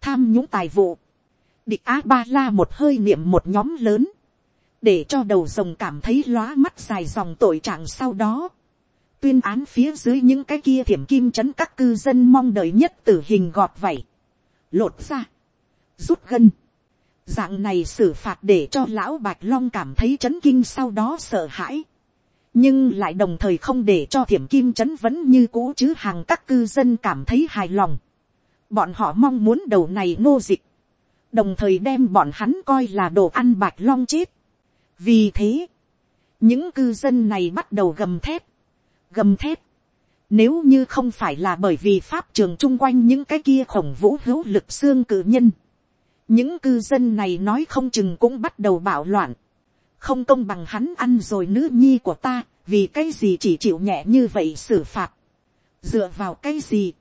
tham nhũng tài vụ. địch á ba la một hơi niệm một nhóm lớn để cho đầu rồng cảm thấy lóa mắt dài dòng tội trạng sau đó, tuyên án phía dưới những cái kia thiểm kim chấn các cư dân mong đợi nhất tử hình gọt vảy, lột ra, rút gân, dạng này xử phạt để cho lão bạch long cảm thấy chấn kinh sau đó sợ hãi, nhưng lại đồng thời không để cho thiểm kim chấn vẫn như cũ chứ hàng các cư dân cảm thấy hài lòng, bọn họ mong muốn đầu này nô dịch, đồng thời đem bọn hắn coi là đồ ăn bạch long chết, vì thế, những cư dân này bắt đầu gầm thép, gầm thép. Nếu như không phải là bởi vì pháp trường chung quanh những cái kia khổng vũ hữu lực xương cử nhân. Những cư dân này nói không chừng cũng bắt đầu bạo loạn. Không công bằng hắn ăn rồi nữ nhi của ta, vì cái gì chỉ chịu nhẹ như vậy xử phạt. Dựa vào cái gì?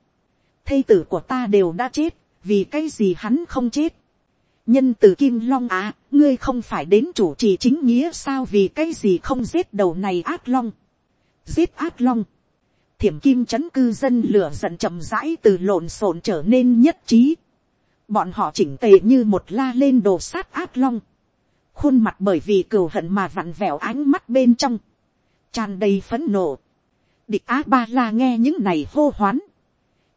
Thây tử của ta đều đã chết, vì cái gì hắn không chết nhân từ kim long à, ngươi không phải đến chủ trì chính nghĩa sao vì cái gì không giết đầu này ác long giết át long. thiểm kim c h ấ n cư dân lửa giận chậm rãi từ lộn xộn trở nên nhất trí. bọn họ chỉnh tề như một la lên đồ sát át long. khuôn mặt bởi vì cừu hận mà vặn vẹo ánh mắt bên trong. tràn đầy phấn nộ. địch á ba la nghe những này hô hoán.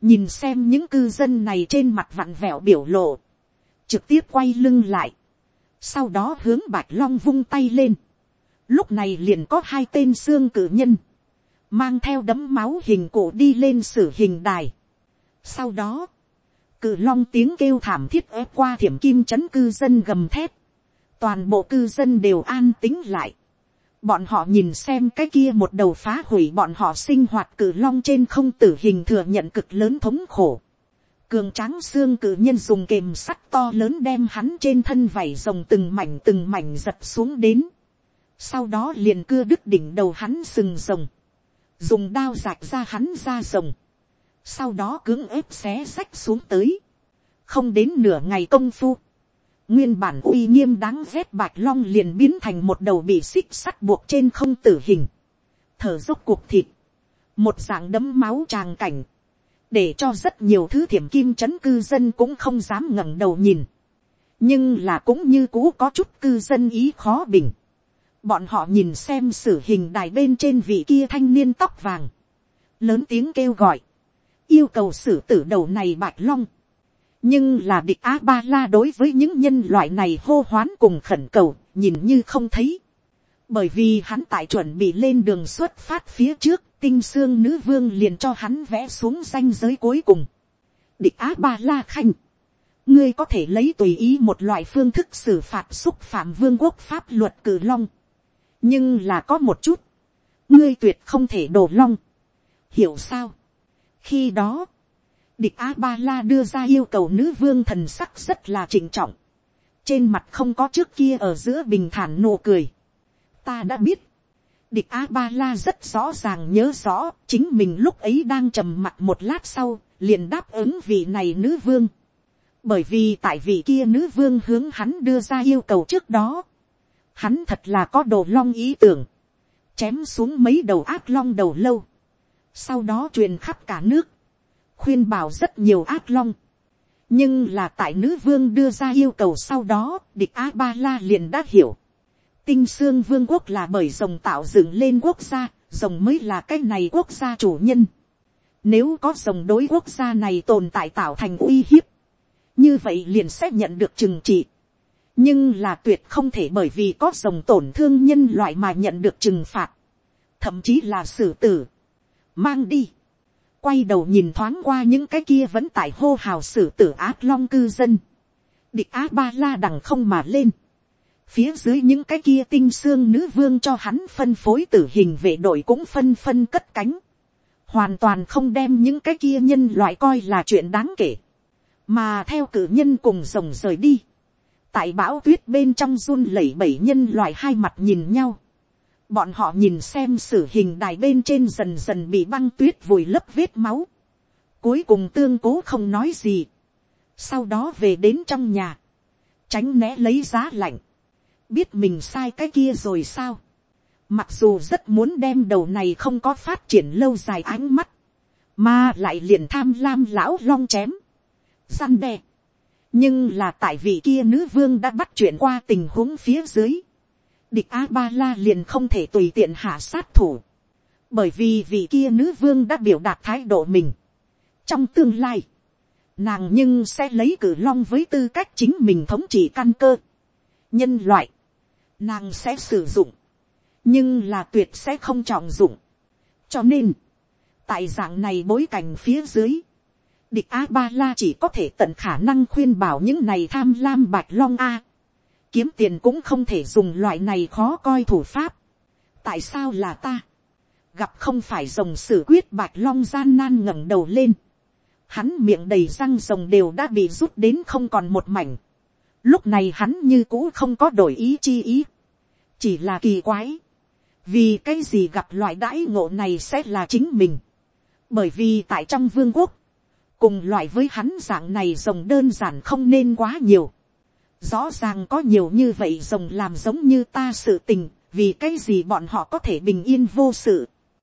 nhìn xem những cư dân này trên mặt vặn vẹo biểu lộ trực tiếp quay lưng lại, sau đó hướng bạch long vung tay lên, lúc này liền có hai tên xương cử nhân, mang theo đấm máu hình cổ đi lên sử hình đài. sau đó, cự long tiếng kêu thảm thiết ép qua thiểm kim chấn cư dân gầm thép, toàn bộ cư dân đều an tính lại. Bọn họ nhìn xem cái kia một đầu phá hủy bọn họ sinh hoạt cử long trên không tử hình thừa nhận cực lớn thống khổ cường tráng xương cử nhân dùng kềm sắt to lớn đem hắn trên thân vảy rồng từng mảnh từng mảnh giật xuống đến. Sau đó liền cưa đứt đỉnh đầu hắn sừng rồng. Dùng đao rạch ra hắn ra rồng. Sau đó cưỡng ép xé sách xuống tới. Không đến nửa ngày công phu. Nguyên bản uy nghiêm đáng ghét bạch long liền biến thành một đầu bị xích sắt buộc trên không tử hình. Thở dốc cuộc thịt. Một dạng đấm máu tràng cảnh để cho rất nhiều thứ thiểm kim c h ấ n cư dân cũng không dám ngẩng đầu nhìn, nhưng là cũng như cũ có chút cư dân ý khó bình, bọn họ nhìn xem sử hình đài bên trên vị kia thanh niên tóc vàng, lớn tiếng kêu gọi, yêu cầu xử tử đầu này bạch long, nhưng là địch a ba la đối với những nhân loại này hô hoán cùng khẩn cầu nhìn như không thấy, bởi vì hắn tại chuẩn bị lên đường xuất phát phía trước tinh xương nữ vương liền cho hắn vẽ xuống danh giới cuối cùng. địch á ba la khanh, ngươi có thể lấy tùy ý một loại phương thức xử phạt xúc phạm vương quốc pháp luật cử long nhưng là có một chút, ngươi tuyệt không thể đổ long. hiểu sao. khi đó, địch á ba la đưa ra yêu cầu nữ vương thần sắc rất là trịnh trọng. trên mặt không có trước kia ở giữa bình thản nụ cười. ta đã biết, địch a ba la rất rõ ràng nhớ rõ chính mình lúc ấy đang trầm mặt một lát sau liền đáp ứng vị này nữ vương bởi vì tại vị kia nữ vương hướng hắn đưa ra yêu cầu trước đó hắn thật là có đồ long ý tưởng. Chém xuống mấy đầu ác long đầu lâu. Sau đó truyền khắp cả nước. Khuyên bảo rất nhiều ác long. Nhưng là tại nữ vương đưa ra yêu cầu sau đó địch a ba la liền đã hiểu. Tinh xương vương quốc là bởi rồng tạo dựng lên quốc gia, rồng mới là cái này quốc gia chủ nhân. Nếu có rồng đối quốc gia này tồn tại tạo thành uy hiếp, như vậy liền sẽ nhận được trừng trị nhưng là tuyệt không thể bởi vì có rồng tổn thương nhân loại mà nhận được trừng phạt, thậm chí là xử tử. mang đi, quay đầu nhìn thoáng qua những cái kia vẫn tại hô hào xử tử ác long cư dân. địch á ba la đằng không mà lên Phía dưới những cái kia tinh xương nữ vương cho hắn phân phối tử hình vệ đội cũng phân phân cất cánh. Hoàn toàn không đem những cái kia nhân loại coi là chuyện đáng kể. Mà theo cử nhân cùng rồng rời đi. Tại bão tuyết bên trong run lẩy bẩy nhân loại hai mặt nhìn nhau. Bọn họ nhìn xem sử hình đài bên trên dần dần bị băng tuyết vùi lấp vết máu. Cuối cùng tương cố không nói gì. Sau đó về đến trong nhà. Tránh né lấy giá lạnh biết mình sai cái kia rồi sao. Mặc dù rất muốn đem đầu này không có phát triển lâu dài ánh mắt. Mà lại liền tham lam lão long chém. Săn đe. Nhưng là tại vì kia nữ vương đã bắt chuyện qua tình huống phía dưới. Địch A-ba-la liền không thể tùy tiện hạ sát thủ. Bởi vì vị kia nữ vương đã biểu đạt thái độ mình. Trong tương lai nàng nhưng sẽ lấy cử long với tư cách chính mình thống trị căn cơ. nhân loại, nàng sẽ sử dụng, nhưng là tuyệt sẽ không trọng dụng. cho nên, tại dạng này bối cảnh phía dưới, địch a ba la chỉ có thể tận khả năng khuyên bảo những này tham lam bạch long a. kiếm tiền cũng không thể dùng loại này khó coi thủ pháp. tại sao là ta, gặp không phải rồng xử quyết bạch long gian nan ngẩng đầu lên. hắn miệng đầy răng rồng đều đã bị rút đến không còn một mảnh. lúc này hắn như cũ không có đổi ý chi ý chỉ là kỳ quái, vì cái gì gặp loại đãi ngộ này sẽ là chính mình, bởi vì tại trong vương quốc, cùng loại với hắn dạng này rồng đơn giản không nên quá nhiều, rõ ràng có nhiều như vậy rồng làm giống như ta sự tình, vì cái gì bọn họ có thể bình yên vô sự,